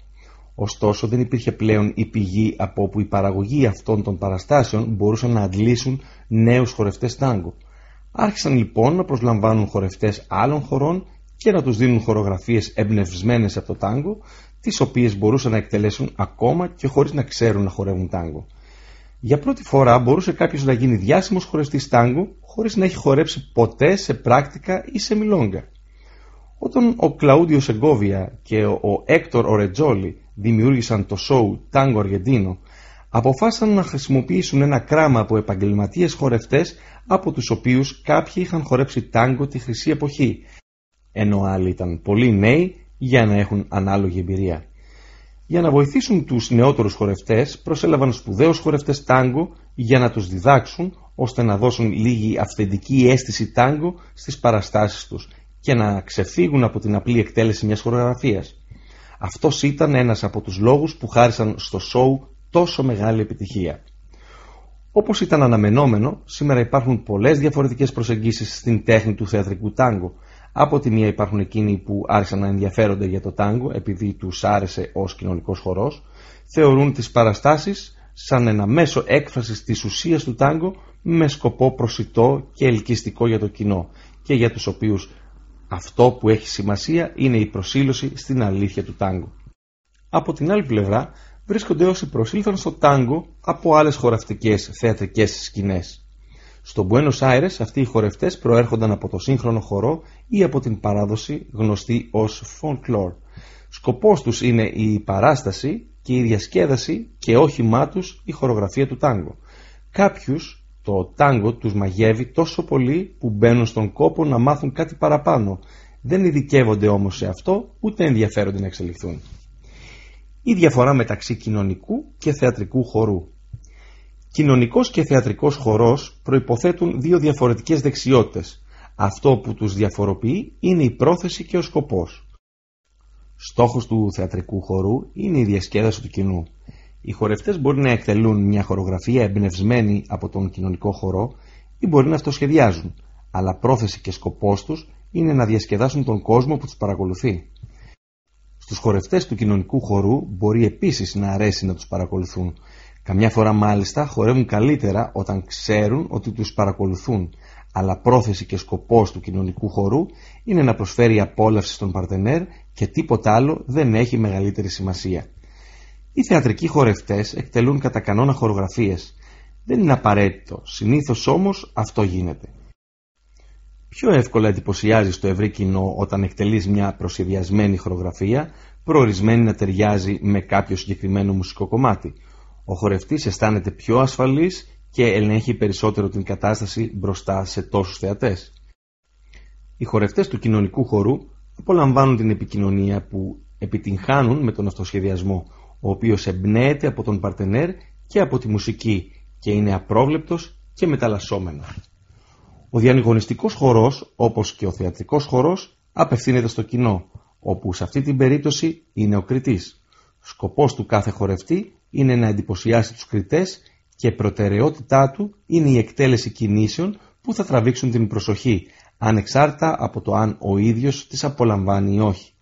Ωστόσο δεν υπήρχε πλέον η πηγή από όπου η παραγωγή αυτών των παραστάσεων μπορούσαν να αντλήσουν νέους χορευτές τάγκο. Άρχισαν λοιπόν να προσλαμβάνουν χορευτές άλλων χωρών και να τους δίνουν χορογραφίες εμπνευσμένες από το τάγκο, τις οποίες μπορούσαν να εκτελέσουν ακόμα και χωρίς να ξέρουν να χορεύουν τάγκο. Για πρώτη φορά μπορούσε κάποιος να γίνει διάσημος χορευτής τάγκο χωρίς να έχει χορέψει ποτέ σε πράκτικα ή σε μιλόγκα. Όταν ο Κλαούντιο Σεγκόβια και ο Έκτορ Ορετζόλη δημιούργησαν το σοου Τάγκο Αργεντίνο, αποφάσισαν να χρησιμοποιήσουν ένα κράμα από επαγγελματίες χορευτές από τους οποίους κάποιοι είχαν χορέψει τάγκο τη χρυσή εποχή, ενώ άλλοι ήταν πολύ νέοι για να έχουν ανάλογη εμπειρία. Για να βοηθήσουν τους νεότερους χορευτές προσέλαβαν σπουδαίους χορευτές τάγκο για να τους διδάξουν ώστε να δώσουν λίγη αυθεντική αίσθηση τάγκο στις παραστάσεις τους και να ξεφύγουν από την απλή εκτέλεση μιας χορογραφίας. Αυτός ήταν ένας από τους λόγους που χάρισαν στο σοου τόσο μεγάλη επιτυχία. Όπως ήταν αναμενόμενο, σήμερα υπάρχουν πολλές διαφορετικές προσεγγίσεις στην τέχνη του θεατρικού τάγκο από τη μία υπάρχουν εκείνοι που άρχισαν να ενδιαφέρονται για το τάγκο επειδή τους άρεσε ως κοινωνικός χορός, θεωρούν τις παραστάσεις σαν ένα μέσο έκφρασης της ουσίας του τάγκο με σκοπό προσιτό και ελκυστικό για το κοινό και για τους οποίους αυτό που έχει σημασία είναι η προσήλωση στην αλήθεια του τάγκο. Από την άλλη πλευρά βρίσκονται όσοι προσήλθαν στο τάγκο από άλλες χωραφτικές θεατρικές σκηνές. Στο Buenos Aires αυτοί οι χορευτές προέρχονταν από το σύγχρονο χορό ή από την παράδοση γνωστή ως folklore. Σκοπός τους είναι η παράσταση και η διασκέδαση και όχημά τους η χορογραφία του τάγκο. Κάποιους το τάγκο τους μαγεύει τόσο πολύ που μπαίνουν στον κόπο να μάθουν κάτι παραπάνω. Δεν ειδικεύονται όμως σε αυτό ούτε ενδιαφέρονται να εξελιχθούν. Η διαφορά μεταξύ κοινωνικού και θεατρικού χορού. Κοινωνικός και θεατρικός χορός προϋποθέτουν δύο διαφορετικές δεξιότητες. Αυτό που τους διαφοροποιεί είναι η πρόθεση και ο σκοπός. Στόχος του θεατρικού χορού είναι η διασκέδαση του κοινού. Οι χορευτές μπορεί να εκτελούν μια χορογραφία εμπνευσμένη από τον κοινωνικό χορό ή μπορεί να αυτοσχεδιάζουν, αλλά πρόθεση και σκοπός τους είναι να διασκεδάσουν τον κόσμο που τους παρακολουθεί. Στους χορευτές του κοινωνικού χορού μπορεί επίσης να αρέσει να τους παρακολουθούν, Καμιά φορά μάλιστα χορεύουν καλύτερα όταν ξέρουν ότι τους παρακολουθούν, αλλά πρόθεση και σκοπός του κοινωνικού χορού είναι να προσφέρει απόλαυση στον παρτενέρ και τίποτα άλλο δεν έχει μεγαλύτερη σημασία. Οι θεατρικοί χορευτές εκτελούν κατά κανόνα χορογραφίες. Δεν είναι απαραίτητο, συνήθως όμως αυτό γίνεται. Πιο εύκολα εντυπωσιάζεις το ευρύ κοινό όταν εκτελείς μια προσυδειασμένη χορογραφία, προορισμένη να ταιριάζει με κάποιο συγκεκριμένο μουσικό κομμάτι, ο χορευτής αισθάνεται πιο ασφαλής και ελέγχει περισσότερο την κατάσταση μπροστά σε τόσους θεατές. Οι χορευτές του κοινωνικού χορού απολαμβάνουν την επικοινωνία που επιτυγχάνουν με τον αυτοσχεδιασμό, ο οποίος εμπνέεται από τον παρτενέρ και από τη μουσική και είναι απρόβλεπτος και μεταλλασσόμενος. Ο διανυγωνιστικός χορός, όπως και ο θεατρικός χορός, απευθύνεται στο κοινό, όπου σε αυτή την περίπτωση είναι ο κριτής. Σκοπός του κάθε χορευτή είναι να εντυπωσιάσει τους κριτές και προτεραιότητά του είναι η εκτέλεση κινήσεων που θα τραβήξουν την προσοχή, ανεξάρτητα από το αν ο ίδιος τις απολαμβάνει ή όχι.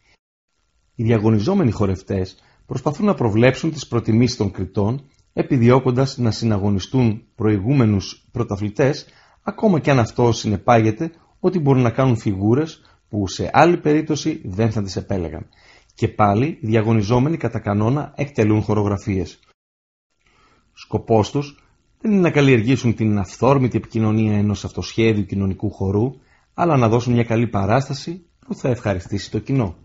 Οι διαγωνιζόμενοι χορευτές προσπαθούν να προβλέψουν τις προτιμήσεις των κριτών, επιδιώκοντας να συναγωνιστούν προηγούμενους πρωταθλητές, ακόμα και αν αυτό συνεπάγεται ότι μπορούν να κάνουν φιγούρες που σε άλλη περίπτωση δεν θα τις επέλεγαν. Και πάλι οι διαγωνιζόμενοι κατά κανόνα εκτελούν χορογραφίες. Σκοπός τους δεν είναι να καλλιεργήσουν την αυθόρμητη επικοινωνία ενός αυτοσχέδιου κοινωνικού χορού, αλλά να δώσουν μια καλή παράσταση που θα ευχαριστήσει το κοινό.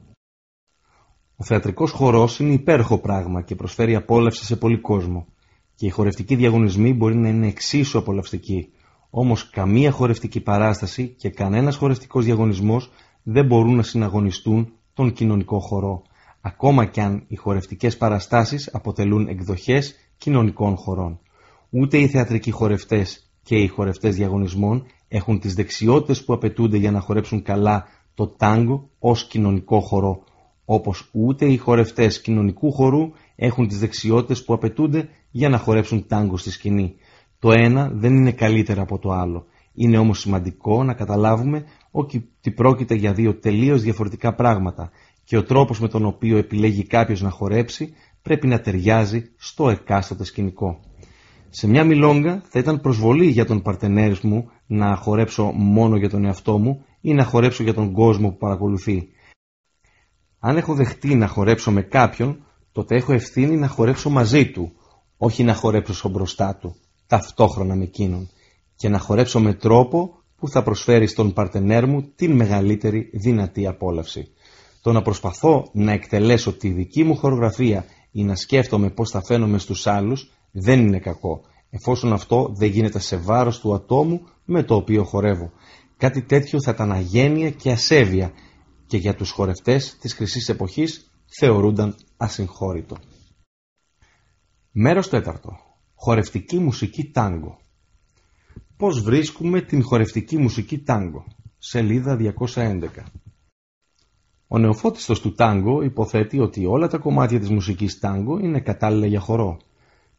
Ο θεατρικός χορός είναι υπέροχο πράγμα και προσφέρει απόλαυση σε πολύ κόσμο και οι χορευτικοί διαγωνισμοί μπορεί να είναι εξίσου απολαυστικοί. Όμως καμία χορευτική παράσταση και κανένας χορευτικός διαγωνισμός δεν μπορούν να συναγωνιστούν τον κοινωνικό χορό, ακόμα κι αν οι χορευτικές παραστάσεις αποτελούν εκδοχές κοινωνικών χωρών. Ούτε οι θεατρικοί χορευτές και οι χορευτές διαγωνισμών έχουν τις δεξιότητες που απαιτούνται για να χορέψουν καλά το τάγκο ως κοινωνικό χορό, όπως ούτε οι χορευτές κοινωνικού χορού έχουν τις δεξιότητες που απαιτούνται για να χορέψουν τάγκο στη σκηνή. Το ένα δεν είναι καλύτερα από το άλλο. Είναι όμως σημαντικό να καταλάβουμε ότι πρόκειται για δύο τελείως διαφορετικά πράγματα και ο τρόπος με τον οποίο επιλέγει κάποιος να χορέψει πρέπει να ταιριάζει στο εκάστοτε σκηνικό. Σε μια μιλόγκα θα ήταν προσβολή για τον παρτενέρ μου να χορέψω μόνο για τον εαυτό μου ή να χορέψω για τον κόσμο που παρακολουθεί. Αν έχω δεχτεί να χορέψω με κάποιον, τότε έχω ευθύνη να χορέψω μαζί του, όχι να χορέψω μπροστά του, ταυτόχρονα με εκείνον, και να χορέψω με τρόπο που θα προσφέρει στον παρτενέρ μου την μεγαλύτερη δυνατή απόλαυση. Το να προσπαθώ να εκτελέσω τη δική μου χορογραφία ή να σκέφτομαι πώς θα φαίνομαι στους άλλους δεν είναι κακό, εφόσον αυτό δεν γίνεται σε βάρος του ατόμου με το οποίο χορεύω. Κάτι τέτοιο θα ήταν αγένεια και ασέβεια και για τους χορευτές της χρυσής εποχής θεωρούνταν ασυγχώρητο. Μέρος τέταρτο. Χορευτική μουσική τάγκο. Πώς βρίσκουμε την χορευτική μουσική τάγκο; Σελίδα 211. Ο νεοφώτιστος του τάγκο υποθέτει ότι όλα τα κομμάτια της μουσικής τάγκο είναι κατάλληλα για χορό.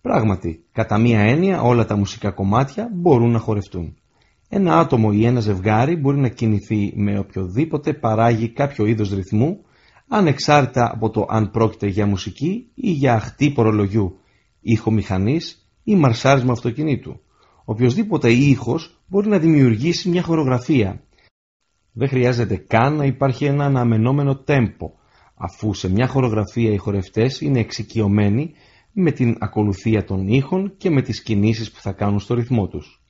Πράγματι, κατά μία έννοια όλα τα μουσικά κομμάτια μπορούν να χορευτούν. Ένα άτομο ή ένα ζευγάρι μπορεί να κινηθεί με οποιοδήποτε παράγει κάποιο είδος ρυθμού, ανεξάρτητα από το αν πρόκειται για μουσική ή για χτύπο ρολογιού, ήχο μηχανής ή μαρσάρισμα αυτοκινήτου. Οποιοδήποτε ήχος μπορεί να δημιουργήσει μια χορογραφία. Δεν χρειάζεται καν να υπάρχει ένα αναμενόμενο τέμπο, αφού σε μια χορογραφία οι χορευτές είναι εξοικειωμένοι με την ακολουθία των ήχων και με τις κινήσεις που θα κάνουν στο ρυθμό τους.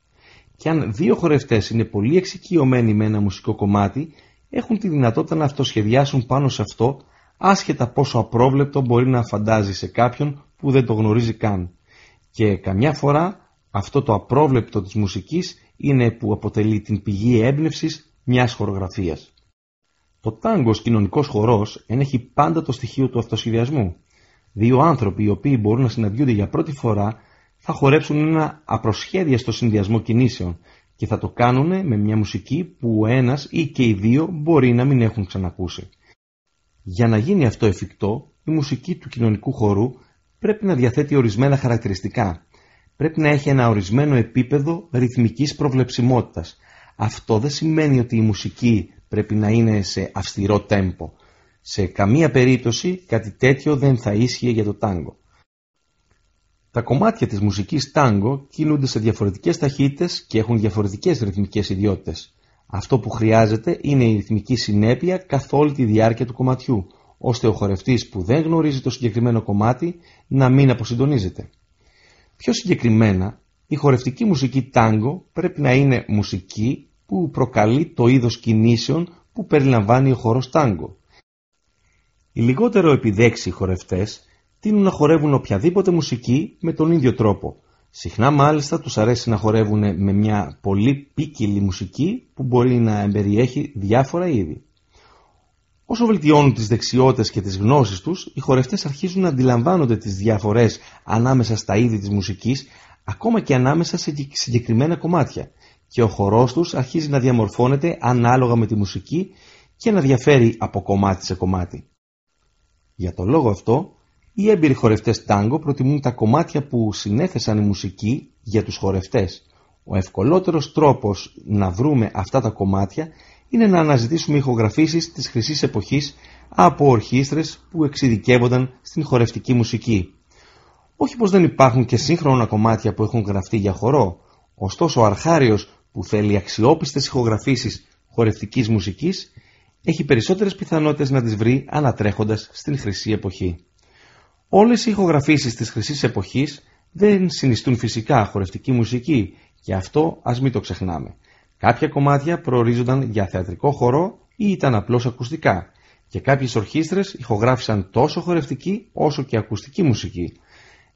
Και αν δύο χορευτές είναι πολύ εξοικειωμένοι με ένα μουσικό κομμάτι, έχουν τη δυνατότητα να αυτοσχεδιάσουν πάνω σε αυτό, άσχετα πόσο απρόβλεπτο μπορεί να φαντάζει σε κάποιον που δεν το γνωρίζει καν. Και καμιά φορά αυτό το απρόβλεπτο της μουσικής είναι που αποτελεί την πηγή έμπνευσης μιας χορογραφίας. Το τάγκος ως κοινωνικός χορός ενέχει πάντα το στοιχείο του αυτοσχεδιασμού. Δύο άνθρωποι οι οποίοι μπορούν να συναντιούνται για πρώτη φορά θα χορέψουν ένα απροσχέδιαστο συνδυασμό κινήσεων και θα το κάνουν με μια μουσική που ο ένας ή και οι δύο μπορεί να μην έχουν ξανακούσει. Για να γίνει αυτό εφικτό, η μουσική του κοινωνικού χορού πρέπει να διαθέτει ορισμένα χαρακτηριστικά. Πρέπει να έχει ένα ορισμένο επίπεδο ρυθμικής προβλεψιμότητας. Αυτό δεν σημαίνει ότι η μουσική πρέπει να είναι σε αυστηρό τέμπο. Σε καμία περίπτωση κάτι τέτοιο δεν θα ίσχυε για το τάγκο. Τα κομμάτια της μουσικής τάγκο κινούνται σε διαφορετικές ταχύτητες και έχουν διαφορετικές ρυθμικές ιδιότητες. Αυτό που χρειάζεται είναι η ρυθμική συνέπεια καθ' όλη τη διάρκεια του κομματιού, ώστε ο χορευτής που δεν γνωρίζει το συγκεκριμένο κομμάτι να μην αποσυντονίζεται. Πιο συγκεκριμένα, η χορευτική μουσική τάγκο πρέπει να είναι μουσική που προκαλεί το είδος κινήσεων που περιλαμβάνει ο χορός τάγκο. Οι λιγότερο επιδέξιοι χορευτές τείνουν να χορεύουν οποιαδήποτε μουσική με τον ίδιο τρόπο. Συχνά μάλιστα τους αρέσει να χορεύουν με μια πολύ ποικιλή μουσική που μπορεί να εμπεριέχει διάφορα είδη. Όσο βελτιώνουν τις δεξιότητες και τις γνώσεις τους, οι χορευτές αρχίζουν να αντιλαμβάνονται τις διαφορές ανάμεσα στα είδη της μουσικής, ακόμα και ανάμεσα σε συγκεκριμένα κομμάτια, και ο χορός τους αρχίζει να διαμορφώνεται ανάλογα με τη μουσική και να διαφέρει από κομμάτι σε κομμάτι. Για τον λόγο αυτό, οι έμπειροι χορευτές τάγκο προτιμούν τα κομμάτια που συνέθεσαν η μουσική για τους χορευτές. Ο ευκολότερος τρόπος να βρούμε αυτά τα κομμάτια είναι να αναζητήσουμε ηχογραφήσεις της χρυσής εποχής από ορχήστρες που εξειδικεύονταν στην χορευτική μουσική. Όχι πως δεν υπάρχουν και σύγχρονα κομμάτια που έχουν γραφτεί για χορό, ωστόσο ο αρχάριος που θέλει αξιόπιστες ηχογραφήσεις χορευτικής μουσικής έχει περισσότερες πιθανότητες να τις βρει ανατρέχοντας στην χρυσή εποχή. Όλες οι ηχογραφήσεις της χρυσής εποχής δεν συνιστούν φυσικά χορευτική μουσική και αυτό ας μην το ξεχνάμε. Κάποια κομμάτια προορίζονταν για θεατρικό χορό ή ήταν απλώς ακουστικά και κάποιες ορχήστρες ηχογράφησαν τόσο χορευτική όσο και ακουστική μουσική.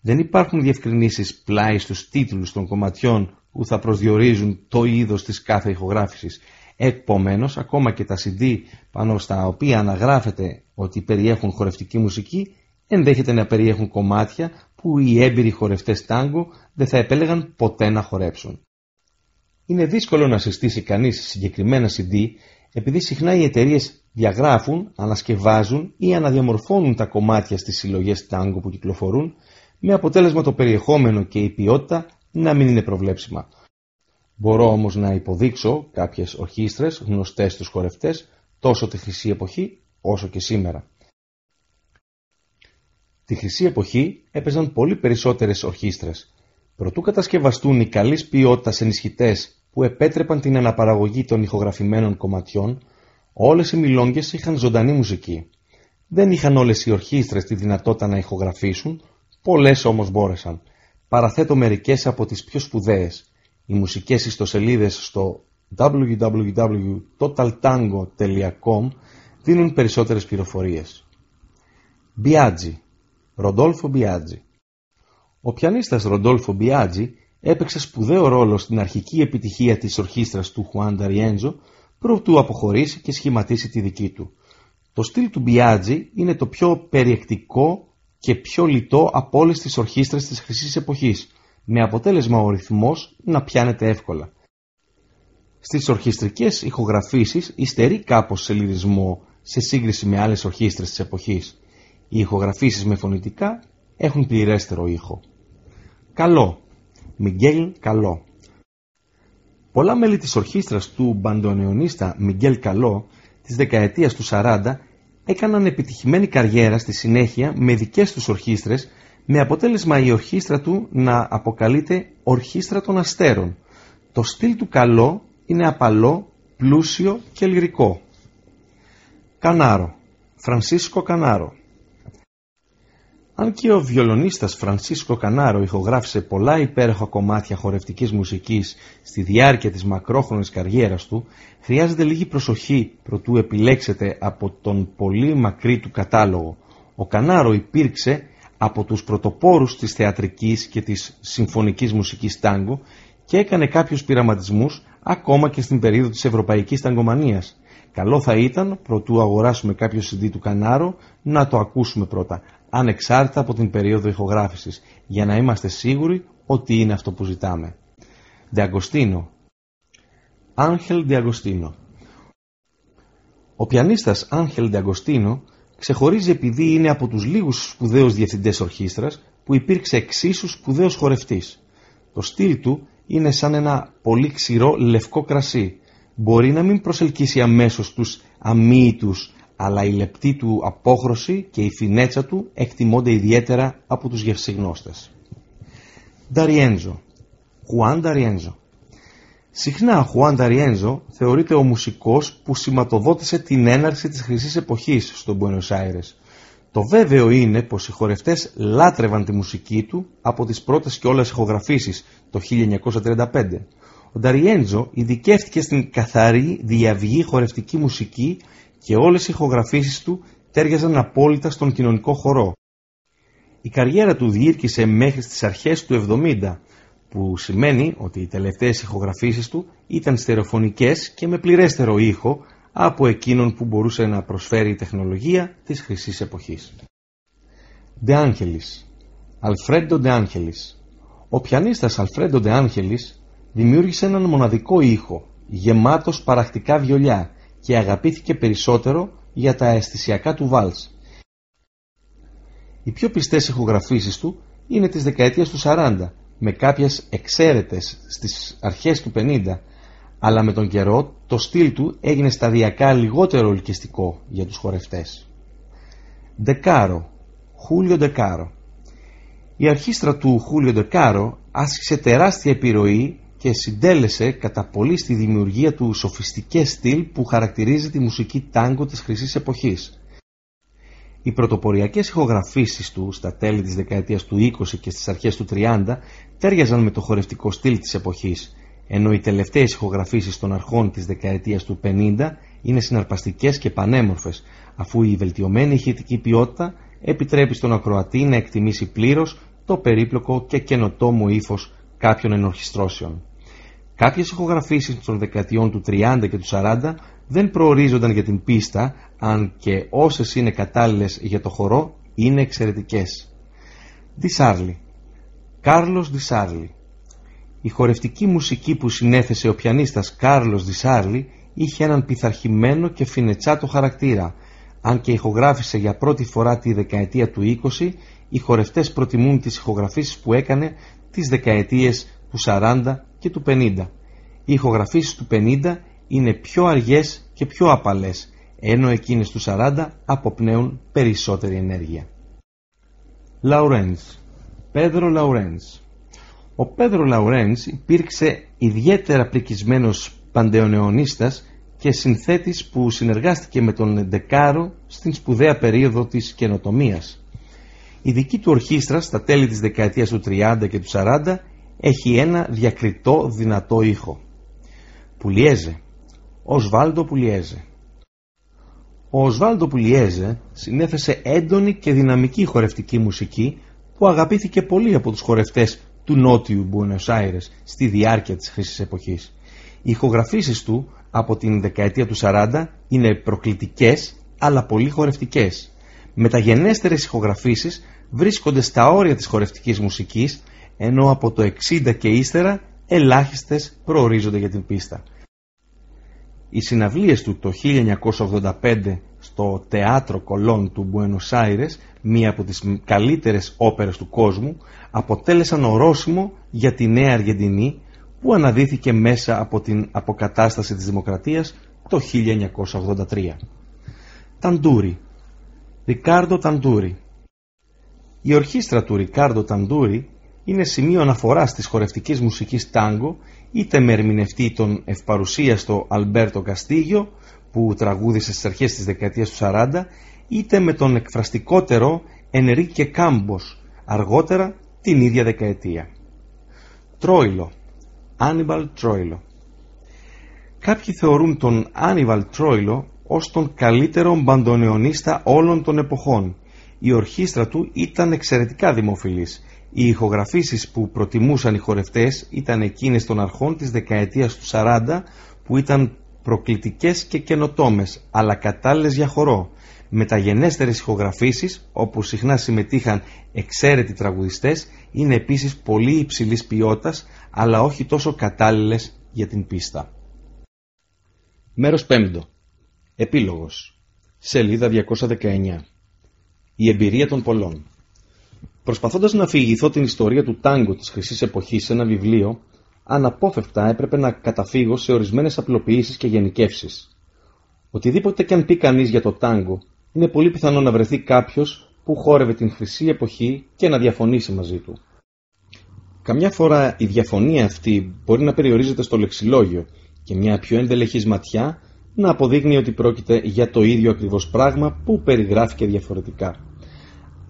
Δεν υπάρχουν διευκρινήσεις πλάι στους τίτλους των κομματιών που θα προσδιορίζουν το είδος της κάθε ηχογράφησης. Επομένως, ακόμα και τα CD πάνω στα οποία αναγράφεται ότι περιέχουν χορευτική μουσική ενδέχεται να περιέχουν κομμάτια που οι έμπειροι χορευτές τάγκο δεν θα επέλεγαν ποτέ να χορέψουν. Είναι δύσκολο να συστήσει κανείς συγκεκριμένα CD επειδή συχνά οι εταιρείες διαγράφουν, ανασκευάζουν ή αναδιαμορφώνουν τα κομμάτια στις συλλογές τάγκο που κυκλοφορούν με αποτέλεσμα το περιεχόμενο και η ποιότητα να μην είναι προβλέψιμα. Μπορώ όμως να υποδείξω κάποιες ορχήστρες γνωστές στους χορευτές τόσο τη χρυσή εποχή όσο και σήμερα. Στη χρυσή εποχή έπαιζαν πολύ περισσότερες ορχήστρες. Προτού κατασκευαστούν οι καλής ποιότητας ενισχυτές που επέτρεπαν την αναπαραγωγή των ηχογραφημένων κομματιών, όλες οι μιλόγγες είχαν ζωντανή μουσική. Δεν είχαν όλες οι ορχήστρες τη δυνατότητα να ηχογραφήσουν, πολλές όμως μπόρεσαν. Παραθέτω μερικές από τις πιο σπουδαίες. Οι μουσικές ιστοσελίδες στο www.totaltango.com δίνουν περισσότερες πληροφορίες. Μπιάτζι Ροντόλφο Μπιάτζι Ο πιανίστας Ροντόλφο Μπιάτζι έπαιξε σπουδαίο ρόλο στην αρχική επιτυχία της ορχήστρας του Χουάν Νταριέντζο προτού αποχωρήσει και σχηματίσει τη δική του. Το στυλ του Μπιάτζι είναι το πιο περιεκτικό και πιο λιτό από όλες τις ορχήστρες της χρυσής εποχής, με αποτέλεσμα ο ρυθμός να πιάνεται εύκολα. Στις ορχιστρικές ηχογραφήσεις υστερεί κάπως σε λυρισμό σε σύγκριση με άλλες ορχήστρες της εποχής. Οι ηχογραφήσεις με φωνητικά έχουν πληρέστερο ήχο. Καλό. Μιγγέλ Καλό. Πολλά μέλη της ορχήστρας του μπαντονεωνίστα Μιγγέλ Καλό της δεκαετίας του 40 έκαναν επιτυχημένη καριέρα στη συνέχεια με δικές τους ορχήστρες με αποτέλεσμα η ορχήστρα του να αποκαλείται Ορχήστρα των Αστέρων. Το στυλ του Καλό είναι απαλό, πλούσιο και λυρικό. Κανάρο. Φρανσίσκο Κανάρο. Αν και ο βιολονίστας Φρανσίσκο Κανάρο ηχογράφησε πολλά υπέροχα κομμάτια χορευτικής μουσικής στη διάρκεια της μακρόχρονης καριέρας του, χρειάζεται λίγη προσοχή προτού επιλέξετε από τον πολύ μακρύ του κατάλογο. Ο Κανάρο υπήρξε από τους πρωτοπόρους της θεατρικής και της συμφωνικής μουσικής τάγκο και έκανε κάποιους πειραματισμούς ακόμα και στην περίοδο της ευρωπαϊκής ταγκομανίας. Καλό θα ήταν, προτού αγοράσουμε κάποιο CD του Κανάρο, να το ακούσουμε πρώτα, ανεξάρτητα από την περίοδο ηχογράφησης, για να είμαστε σίγουροι ότι είναι αυτό που ζητάμε. Διαγκοστίνο Άγχελ Διαγκοστίνο Ο πιανίστας Άγχελ Διαγκοστίνο ξεχωρίζει επειδή είναι από τους λίγους σπουδαίους διευθυντές ορχήστρας που υπήρξε εξίσου σπουδαίος χορευτής. Το στυλ του είναι σαν ένα πολύ ξηρό λευκό κρασί. Μπορεί να μην προσελκύσει αμέσως τους αμύητους, αλλά η λεπτή του απόχρωση και η φινέτσα του εκτιμώνται ιδιαίτερα από τους γευσιγνώστες. Νταριέντζο Χουάν Νταριέντζο Συχνά ο Χουάν Νταριέντζο θεωρείται ο μουσικός που σηματοδότησε την έναρξη της χρυσής εποχής στον Buenos Aires το βέβαιο είναι πως οι χορευτές λάτρευαν τη μουσική του από τις πρώτες και όλες ηχογραφήσεις το 1935. Ο Νταριέντζο ειδικεύτηκε στην καθαρή διαυγή χορευτική μουσική και όλες οι ηχογραφήσεις του τέριαζαν απόλυτα στον κοινωνικό χορό. Η καριέρα του διήρκησε μέχρι στις αρχές του 70, που σημαίνει ότι οι τελευταίες ηχογραφήσεις του ήταν στερεοφωνικές και με πληρέστερο ήχο από εκείνον που μπορούσε να προσφέρει η τεχνολογία της χρυσής εποχής. De Angelis Αλφρέντο De Angelis Ο πιανίστας Αλφρέντο De Angelis δημιούργησε έναν μοναδικό ήχο, γεμάτος παρακτικά βιολιά και αγαπήθηκε περισσότερο για τα αισθησιακά του βάλς. Οι πιο πιστές ηχογραφήσεις του είναι της δεκαετίας του 40, με κάποιες εξαίρετες στις αρχές του 50 αλλά με τον καιρό το στυλ του έγινε σταδιακά λιγότερο ελκυστικό για τους χορευτές. Δεκάρο, Χούλιο Δεκάρο Η αρχίστρα του Χούλιο Δεκάρο άσκησε τεράστια επιρροή και συντέλεσε κατά πολύ στη δημιουργία του σοφιστικές στυλ που χαρακτηρίζει τη μουσική τάγκο της χρυσής εποχής. Οι πρωτοποριακές ηχογραφήσεις του στα τέλη της δεκαετίας του 20 και στις αρχές του 30 τέριαζαν με το χορευτικό στυλ της εποχής ενώ οι τελευταίες ηχογραφήσεις των αρχών της δεκαετίας του 50 είναι συναρπαστικές και πανέμορφες, αφού η βελτιωμένη ηχητική ποιότητα επιτρέπει στον ακροατή να εκτιμήσει πλήρως το περίπλοκο και καινοτόμο ύφος κάποιων ενορχιστρώσεων. Κάποιες ηχογραφήσεις των δεκαετιών του 30 και του 40 δεν προορίζονταν για την πίστα, αν και όσες είναι κατάλληλες για το χορό είναι εξαιρετικές. Δισάρλι Κάρλος Δισάρλι η χορευτική μουσική που συνέθεσε ο πιανίστας Κάρλος Δισάρλι είχε έναν πειθαρχημένο και φινετσάτο χαρακτήρα. Αν και ηχογράφησε για πρώτη φορά τη δεκαετία του 20, οι χορευτές προτιμούν τις ηχογραφήσεις που έκανε τις δεκαετίες του 40 και του 50. Οι ηχογραφήσεις του 50 είναι πιο αργές και πιο απαλές, ενώ εκείνες του 40 αποπνέουν περισσότερη ενέργεια. Λαουρένς Πέδρο Λαουρένς Ο Πέδρο Λαουρένς υπήρξε ιδιαίτερα πρικισμένος παντεονεωνίστας και συνθέτης που συνεργάστηκε με τον Ντεκάρο στην σπουδαία περίοδο της καινοτομίας. Η δική του ορχήστρα στα τέλη της δεκαετίας του 30 και του 40 έχει ένα διακριτό δυνατό ήχο. Πουλιέζε. Οσβάλντο Πουλιέζε. Ο Οσβάλντο Πουλιέζε συνέθεσε έντονη και δυναμική χορευτική μουσική που αγαπήθηκε πολύ από τους χορευτές του νότιου Μπουένος Άιρες στη διάρκεια της χρήσης εποχής. Οι ηχογραφήσεις του από την δεκαετία του 40 είναι προκλητικές αλλά πολύ χορευτικές. Μεταγενέστερες ηχογραφήσεις βρίσκονται στα όρια της χορευτικής μουσικής ενώ από το 60 και ύστερα ελάχιστες προορίζονται για την πίστα. Οι συναυλίες του το 1985 στο Teatro Colón του Buenos Aires, μία από τις καλύτερες όπερες του κόσμου, αποτέλεσαν ορόσημο για τη Νέα Αργεντινή που αναδύθηκε μέσα από την αποκατάσταση της δημοκρατίας το 1983. Ταντούρι Ρικάρντο Ταντούρι Η ορχήστρα του Ρικάρντο Ταντούρι είναι σημείο αναφοράς της χορευτικής μουσικής τάγκο είτε με ερμηνευτή τον ευπαρουσίαστο Αλμπέρτο Καστίγιο που τραγούδισε στις αρχές της δεκαετίας του 40 είτε με τον εκφραστικότερο Ενρίκε Κάμπος αργότερα την ίδια δεκαετία. Τρόιλο Άνιβαλ Τρόιλο Κάποιοι θεωρούν τον Άνιβαλ Τρόιλο ως τον καλύτερο μπαντονεωνίστα όλων των εποχών. Η ορχήστρα του ήταν εξαιρετικά δημοφιλής οι ηχογραφήσεις που προτιμούσαν οι χορευτές ήταν εκείνες των αρχών της δεκαετίας του 40 που ήταν προκλητικές και καινοτόμες αλλά κατάλληλες για χορό. Μεταγενέστερες ηχογραφήσεις όπου συχνά συμμετείχαν εξαίρετοι τραγουδιστές είναι επίσης πολύ υψηλής ποιότητας αλλά όχι τόσο κατάλληλες για την πίστα. Μέρος 5. Επίλογος. Σελίδα 219. Η εμπειρία των πολλών. Προσπαθώντας να αφηγηθώ την ιστορία του τάγκο της χρυσής εποχής σε ένα βιβλίο, αναπόφευκτα έπρεπε να καταφύγω σε ορισμένες απλοποιήσεις και γενικεύσεις. Οτιδήποτε και αν πει κανείς για το τάγκο, είναι πολύ πιθανό να βρεθεί κάποιος που χόρευε την χρυσή εποχή και να διαφωνήσει μαζί του. Καμιά φορά η διαφωνία αυτή μπορεί να περιορίζεται στο λεξιλόγιο και μια πιο εντελεχής ματιά να αποδείγνει ότι πρόκειται για το ίδιο ακριβώς πράγμα που περιγράφηκε διαφορετικά.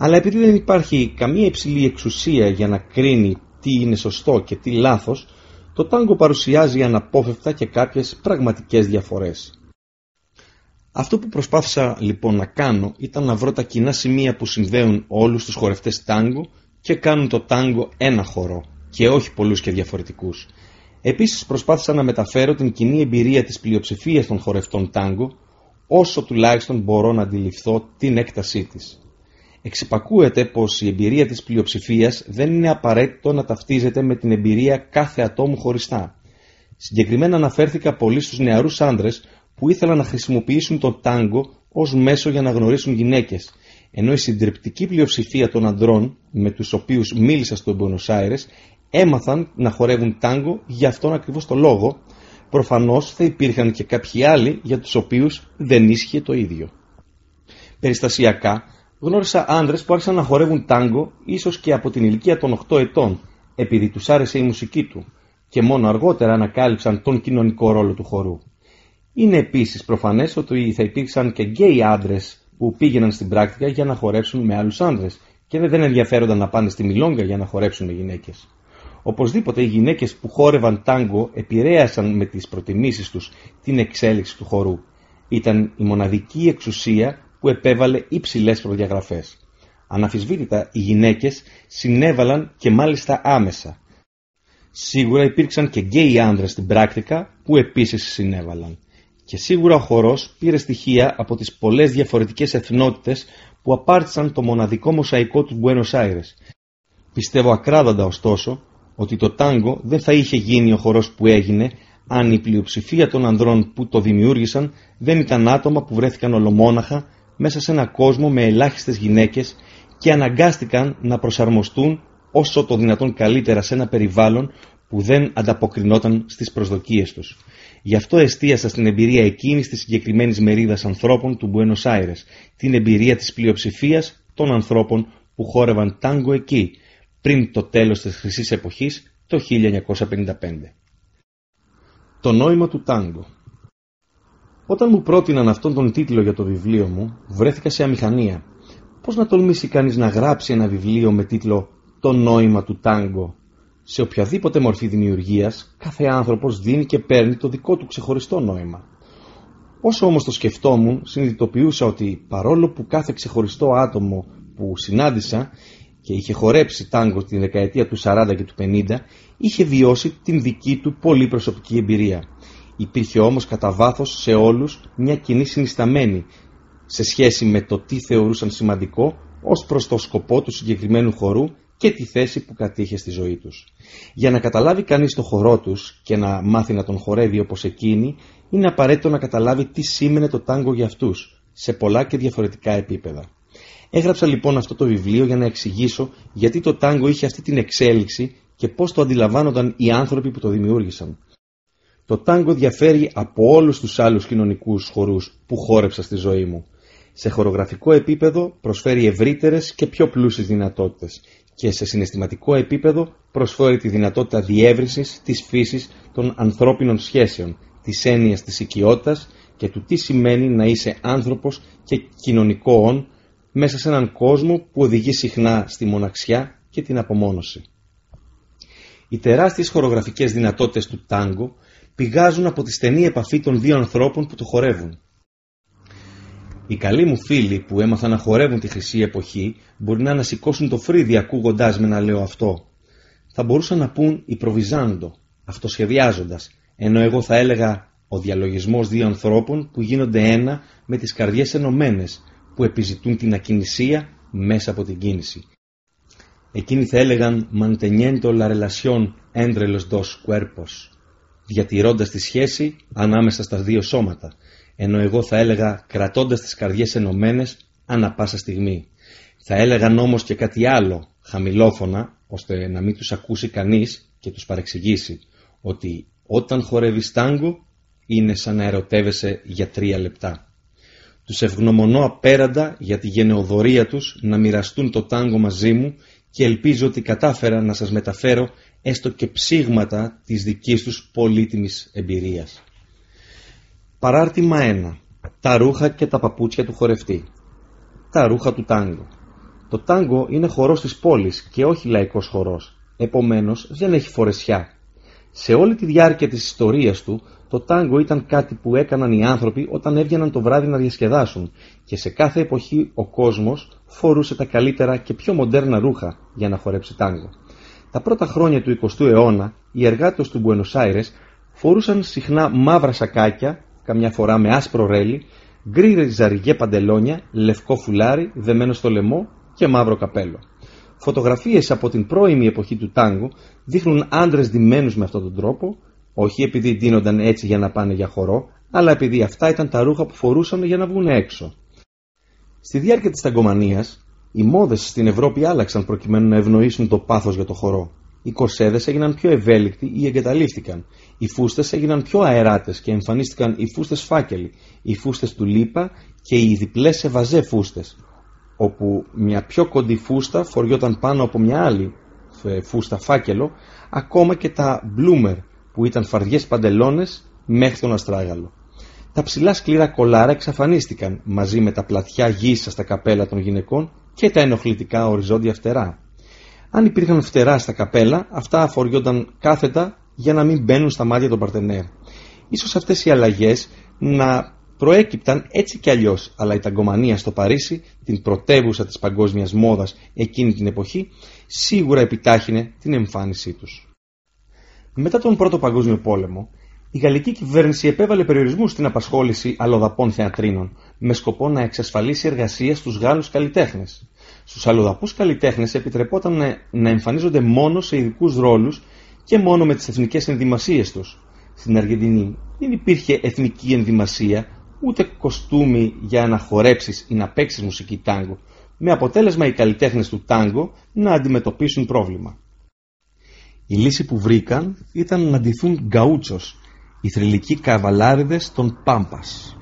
Αλλά επειδή δεν υπάρχει καμία υψηλή εξουσία για να κρίνει τι είναι σωστό και τι λάθος, το τάγκο παρουσιάζει αναπόφευκτα και κάποιες πραγματικές διαφορές. Αυτό που προσπάθησα λοιπόν να κάνω ήταν να βρω τα κοινά σημεία που συνδέουν όλους τους χορευτές τάγκο και κάνουν το τάγκο ένα χορό και όχι πολλούς και διαφορετικούς. Επίσης προσπάθησα να μεταφέρω την κοινή εμπειρία της πλειοψηφίας των χορευτών τάγκο όσο τουλάχιστον μπορώ να αντιληφθώ την έκτασή της. Εξυπακούεται πως η εμπειρία της πλειοψηφίας δεν είναι απαραίτητο να ταυτίζεται με την εμπειρία κάθε ατόμου χωριστά. Συγκεκριμένα αναφέρθηκα πολύ στους νεαρούς άντρες που ήθελαν να χρησιμοποιήσουν το τάγκο ως μέσο για να γνωρίσουν γυναίκες, ενώ η συντριπτική πλειοψηφία των ανδρών με τους οποίους μίλησα στον Buenos Aires έμαθαν να χορεύουν τάγκο για αυτόν ακριβώς το λόγο, προφανώς θα υπήρχαν και κάποιοι άλλοι για τους οποίους δεν ίσχυε το ίδιο. Περιστασιακά, Γνώρισα άντρες που άρχισαν να χορεύουν τάγκο ίσως και από την ηλικία των 8 ετών, επειδή τους άρεσε η μουσική του, και μόνο αργότερα ανακάλυψαν τον κοινωνικό ρόλο του χορού. Είναι επίσης προφανές ότι θα υπήρξαν και γκέι άντρες που πήγαιναν στην πράκτικα για να χορέψουν με άλλους άντρες και δεν ενδιαφέρονταν να πάνε στη μιλόγκα για να χορέψουν με γυναίκες. Οπωσδήποτε οι γυναίκες που χόρευαν τάγκο επηρέασαν με τις προτιμήσεις τους την εξέλιξη του χορού. Ήταν η μοναδική εξουσία που επέβαλε υψηλές προδιαγραφές. Αναφυσβήτητα οι γυναίκες συνέβαλαν και μάλιστα άμεσα. Σίγουρα υπήρξαν και γκέι άνδρες στην πράκτικα που επίσης συνέβαλαν. Και σίγουρα ο χορός πήρε στοιχεία από τις πολλές διαφορετικές εθνότητες που απάρτησαν το μοναδικό μοσαϊκό του Buenos Aires. Πιστεύω ακράδαντα ωστόσο ότι το τάγκο δεν θα είχε γίνει ο χορός που έγινε αν η πλειοψηφία των ανδρών που το δημιούργησαν δεν ήταν άτομα που βρέθηκαν ολομόναχα μέσα σε ένα κόσμο με ελάχιστες γυναίκες και αναγκάστηκαν να προσαρμοστούν όσο το δυνατόν καλύτερα σε ένα περιβάλλον που δεν ανταποκρινόταν στις προσδοκίες τους. Γι' αυτό εστίασα στην εμπειρία εκείνης της συγκεκριμένης μερίδας ανθρώπων του Buenos Aires, την εμπειρία της πλειοψηφίας των ανθρώπων που χόρευαν τάγκο εκεί πριν το τέλος της χρυσής εποχής το 1955. Το νόημα του τάγκο Όταν μου πρότειναν αυτόν τον τίτλο για το βιβλίο μου, βρέθηκα σε αμηχανία. Πώς να τολμήσει κανείς να γράψει ένα βιβλίο με τίτλο «Το νόημα του τάγκο» Σε οποιαδήποτε μορφή δημιουργίας, κάθε άνθρωπος δίνει και παίρνει το δικό του ξεχωριστό νόημα. Όσο όμως το σκεφτόμουν, συνειδητοποιούσα ότι παρόλο που κάθε ξεχωριστό άτομο που συνάντησα και είχε χορέψει τάγκο την δεκαετία του 40 και του 50, είχε βιώσει την δική του πολύ προσωπική εμπειρία. Υπήρχε όμως κατά βάθος σε όλους μια κοινή συνισταμένη σε σχέση με το τι θεωρούσαν σημαντικό ως προς το σκοπό του συγκεκριμένου χορού και τη θέση που κατήχε στη ζωή τους. Για να καταλάβει κανείς το χορό τους και να μάθει να τον χορεύει όπως εκείνη, είναι απαραίτητο να καταλάβει τι σήμαινε το τάγκο για αυτούς, σε πολλά και διαφορετικά επίπεδα. Έγραψα λοιπόν αυτό το βιβλίο για να εξηγήσω γιατί το τάγκο είχε αυτή την εξέλιξη και πώς το αντιλαμβάνονταν οι άνθρωποι που το δημιούργησαν. Το τάγκο διαφέρει από όλους τους άλλους κοινωνικούς χορούς που χόρεψα στη ζωή μου. Σε χορογραφικό επίπεδο προσφέρει ευρύτερες και πιο πλούσιες δυνατότητες και σε συναισθηματικό επίπεδο προσφέρει τη δυνατότητα διεύρυνσης της φύσης των ανθρώπινων σχέσεων, της έννοιας της οικειότητας και του τι σημαίνει να είσαι άνθρωπος και κοινωνικό όν μέσα σε έναν κόσμο που οδηγεί συχνά στη μοναξιά και την απομόνωση. Οι τεράστιες χορογραφικές δυνατότητες του τάγκο πηγάζουν από τη στενή επαφή των δύο ανθρώπων που το χορεύουν. Οι καλοί μου φίλοι που έμαθαν να χορεύουν τη χρυσή εποχή μπορεί να ανασηκώσουν το φρύδι ακούγοντάς με να λέω αυτό. Θα μπορούσαν να πούν υπροβιζάντο, αυτοσχεδιάζοντας, ενώ εγώ θα έλεγα ο διαλογισμός δύο ανθρώπων που γίνονται ένα με τις καρδιές ενωμένες, που επιζητούν την ακινησία μέσα από την κίνηση. Εκείνοι θα έλεγαν «manteniendo la relación entre los dos cuerpos», διατηρώντας τη σχέση ανάμεσα στα δύο σώματα, ενώ εγώ θα έλεγα κρατώντας τις καρδιές ενωμένες ανά πάσα στιγμή. Θα έλεγαν όμως και κάτι άλλο, χαμηλόφωνα, ώστε να μην τους ακούσει κανείς και τους παρεξηγήσει, ότι όταν χορεύεις τάγκο είναι σαν να ερωτεύεσαι για τρία λεπτά. Τους ευγνωμονώ απέραντα για τη γενεοδορία τους να μοιραστούν το τάγκο μαζί μου και ελπίζω ότι κατάφερα να σας μεταφέρω έστω και ψήγματα της δικής τους πολύτιμης εμπειρίας. Παράρτημα 1. Τα ρούχα και τα παπούτσια του χορευτή. Τα ρούχα του τάγκο. Το τάγκο είναι χορός της πόλης και όχι λαϊκός χορός. Επομένως δεν έχει φορεσιά. Σε όλη τη διάρκεια της ιστορίας του, το τάγκο ήταν κάτι που έκαναν οι άνθρωποι όταν έβγαιναν το βράδυ να διασκεδάσουν και σε κάθε εποχή ο κόσμος φορούσε τα καλύτερα και πιο μοντέρνα ρούχα για να χορέψει τάγκο. Τα πρώτα χρόνια του 20ου αιώνα, οι εργάτες του Μπουένος Άιρες φορούσαν συχνά μαύρα σακάκια, καμιά φορά με άσπρο ρέλι, γκρι ζαριγέ παντελόνια, λευκό φουλάρι, δεμένο στο λαιμό και μαύρο καπέλο. Φωτογραφίες από την πρώιμη εποχή του τάγκο δείχνουν άντρες ντυμένους με αυτόν τον τρόπο, όχι επειδή ντύνονταν έτσι για να πάνε για χορό, αλλά επειδή αυτά ήταν τα ρούχα που φορούσαν για να βγουν έξω. Στη διάρκεια της ταγκομανίας, οι μόδες στην Ευρώπη άλλαξαν προκειμένου να ευνοήσουν το πάθος για το χορό. Οι κορσέδες έγιναν πιο ευέλικτοι ή εγκαταλείφθηκαν. Οι φούστες έγιναν πιο αεράτες και εμφανίστηκαν οι φούστες φάκελοι, οι φούστες του λίπα και οι διπλές σε βαζέ φούστες, όπου μια πιο κοντή φούστα φοριόταν πάνω από μια άλλη ε, φούστα φάκελο, ακόμα και τα μπλούμερ που ήταν φαρδιές παντελόνες μέχρι τον αστράγαλο. Τα ψηλά σκληρά κολάρα εξαφανίστηκαν μαζί με τα πλατιά γύσα στα καπέλα των γυναικών και τα ενοχλητικά οριζόντια φτερά. Αν υπήρχαν φτερά στα καπέλα, αυτά αφοριόνταν κάθετα για να μην μπαίνουν στα μάτια των παρτενέρ. Ίσως αυτές οι αλλαγές να προέκυπταν έτσι κι αλλιώς, αλλά η ταγκομανία στο Παρίσι, την πρωτεύουσα της παγκόσμιας μόδας εκείνη την εποχή, σίγουρα επιτάχυνε την εμφάνισή τους. Μετά τον Πρώτο Παγκόσμιο Πόλεμο, η γαλλική κυβέρνηση επέβαλε περιορισμούς στην απασχόληση αλλοδαπών θεατρίνων, με σκοπό να εξασφαλίσει εργασία στους Γάλλους καλλιτέχνες. Στους αλλοδαπούς καλλιτέχνες επιτρεπόταν να εμφανίζονται μόνο σε ειδικούς ρόλους και μόνο με τις εθνικές ενδυμασίες τους. Στην Αργεντινή δεν υπήρχε εθνική ενδυμασία, ούτε κοστούμι για να χορέψει ή να παίξεις μουσική τάγκο, με αποτέλεσμα οι καλλιτέχνες του τάγκο να αντιμετωπίσουν πρόβλημα. Η λύση που βρήκαν ήταν να ντυθούν γκαούτσος, οι θρηλυκοί καβαλάριδες των Πάμπας.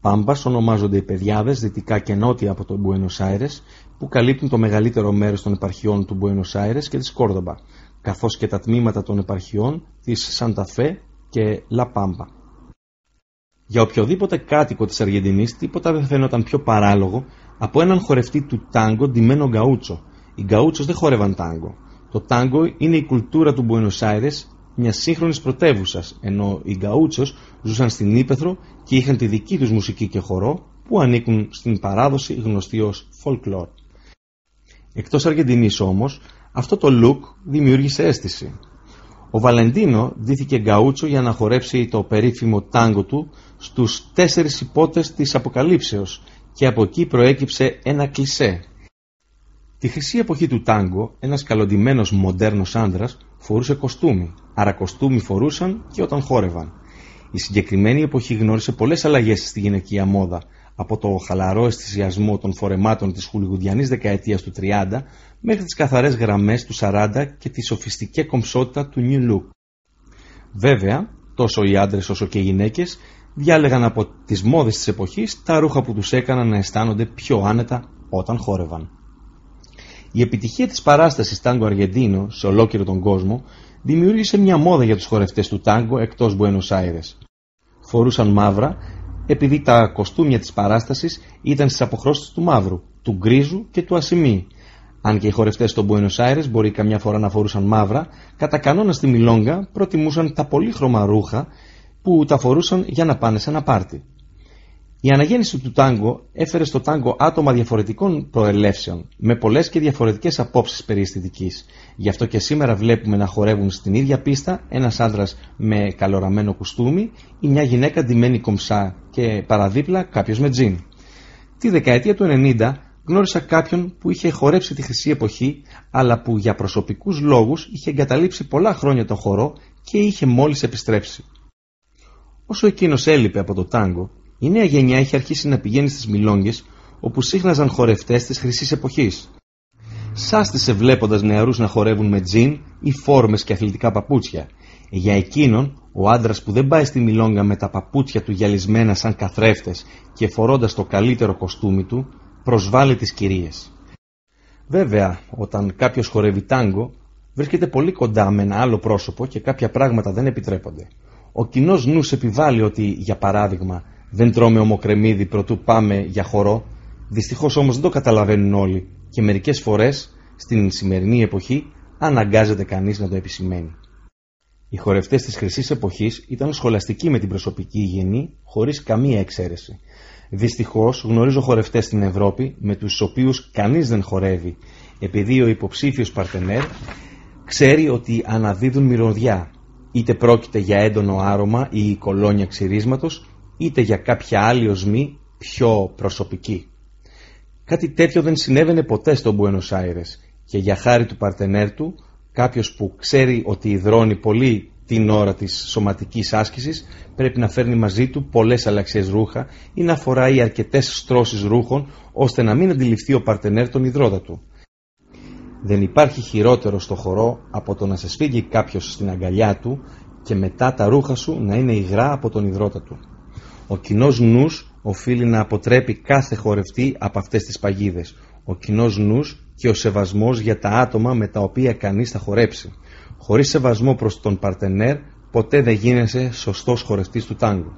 Πάμπας ονομάζονται οι παιδιάδες δυτικά και νότια από τον Μπουένος Άιρες που καλύπτουν το μεγαλύτερο μέρος των επαρχιών του Buenos Aires και της Κόρδομπα, καθώς και τα τμήματα των επαρχιών της Σανταφέ και Λα Πάμπα. Για οποιοδήποτε κάτοικο της Αργεντινής τίποτα δεν φαίνονταν πιο παράλογο από έναν χορευτή του τάγκο ντυμένο γκαούτσο. Οι γκαούτσος δεν χόρευαν τάγκο. Το τάγκο είναι η κουλτούρα του Buenos Aires μια σύγχρονης πρωτεύουσας, ενώ οι γκαούτσος ζούσαν στην Ήπεθρο και είχαν τη δική τους μουσική και χορό που ανήκουν στην παράδοση γνωστή ως folklore. Εκτός Αργεντινής όμως, αυτό το look δημιούργησε αίσθηση. Ο Βαλεντίνο δίθηκε γκαούτσο για να χορέψει το περίφημο τάγκο του στους τέσσερις υπότες της Αποκαλύψεως και από εκεί προέκυψε ένα κλισέ. Τη χρυσή εποχή του τάγκο, ένας καλοντημένος μοντέρνος άντρας φορούσε κοστούμι, άρα κοστούμι φορούσαν και όταν χόρευαν. Η συγκεκριμένη εποχή γνώρισε πολλές αλλαγές στη γυναικεία μόδα, από το χαλαρό αισθησιασμό των φορεμάτων της χουλιγουδιανής δεκαετίας του 30 μέχρι τις καθαρές γραμμές του 40 και τη σοφιστική κομψότητα του New Look. Βέβαια, τόσο οι άντρες όσο και οι γυναίκες διάλεγαν από τις μόδες της εποχής τα ρούχα που τους έκαναν να αισθάνονται πιο άνετα όταν χόρευαν. Η επιτυχία της παράστασης τάγκο αργεντίνο σε ολόκληρο τον κόσμο δημιούργησε μια μόδα για τους χορευτές του τάγκο εκτός Buenos Aires. Φορούσαν μαύρα επειδή τα κοστούμια της παράστασης ήταν στις αποχρώσεις του μαύρου, του γκρίζου και του ασημί. Αν και οι χορευτές στο Buenos Aires μπορεί καμιά φορά να φορούσαν μαύρα, κατά κανόνα στη Μιλόγκα προτιμούσαν τα πολύχρωμα ρούχα που τα φορούσαν για να πάνε σε ένα πάρτι. Η αναγέννηση του τάγκο έφερε στο τάγκο άτομα διαφορετικών προελεύσεων, με πολλές και διαφορετικές απόψεις περί αισθητικής. Γι' αυτό και σήμερα βλέπουμε να χορεύουν στην ίδια πίστα ένας άντρα με καλοραμένο κουστούμι ή μια γυναίκα ντυμένη κομψά και παραδίπλα κάποιος με τζιν. Τη δεκαετία του 90 γνώρισα κάποιον που είχε χορέψει τη χρυσή εποχή, αλλά που για προσωπικούς λόγους είχε εγκαταλείψει πολλά χρόνια το χορό και είχε μόλις επιστρέψει. Όσο εκείνος έλειπε από το τάγκο, η νέα γενιά είχε αρχίσει να πηγαίνει στις μιλόγγες όπου σύχναζαν χορευτές της χρυσής εποχής. Σάστησε βλέποντας νεαρούς να χορεύουν με τζιν ή φόρμες και αθλητικά παπούτσια. Για εκείνον, ο άντρας που δεν πάει στη μιλόγκα με τα παπούτσια του γυαλισμένα σαν καθρέφτες και φορώντας το καλύτερο κοστούμι του, προσβάλλει τις κυρίες. Βέβαια, όταν κάποιος χορεύει τάγκο, βρίσκεται πολύ κοντά με ένα άλλο πρόσωπο και κάποια πράγματα δεν επιτρέπονται. Ο κοινός νους επιβάλλει ότι, για παράδειγμα, δεν τρώμε ομοκρεμίδι προτού πάμε για χορό. Δυστυχώς όμως δεν το καταλαβαίνουν όλοι και μερικές φορές στην σημερινή εποχή αναγκάζεται κανείς να το επισημαίνει. Οι χορευτές της χρυσής εποχής ήταν σχολαστικοί με την προσωπική υγιεινή χωρίς καμία εξαίρεση. Δυστυχώς γνωρίζω χορευτές στην Ευρώπη με τους οποίους κανείς δεν χορεύει επειδή ο υποψήφιος παρτενέρ ξέρει ότι αναδίδουν μυρωδιά είτε πρόκειται για έντονο άρωμα ή κολόνια ξυρίσματος είτε για κάποια άλλη οσμή πιο προσωπική. Κάτι τέτοιο δεν συνέβαινε ποτέ στο Buenos Aires και για χάρη του παρτενέρ του, κάποιος που ξέρει ότι υδρώνει πολύ την ώρα της σωματικής άσκησης πρέπει να φέρνει μαζί του πολλές αλλαξιές ρούχα ή να φοράει αρκετές στρώσεις ρούχων ώστε να μην αντιληφθεί ο παρτενέρ τον υδρότα του. Δεν υπάρχει χειρότερο στο χορό από το να σε σφίγγει κάποιος στην αγκαλιά του και μετά τα ρούχα σου να είναι υγρά από τον υδρότα του. Ο κοινός νους οφείλει να αποτρέπει κάθε χορευτή από αυτές τις παγίδες. Ο κοινός νους και ο σεβασμός για τα άτομα με τα οποία κανείς θα χορέψει. Χωρίς σεβασμό προς τον παρτενέρ ποτέ δεν γίνεσαι σωστός χορευτής του τάγκου.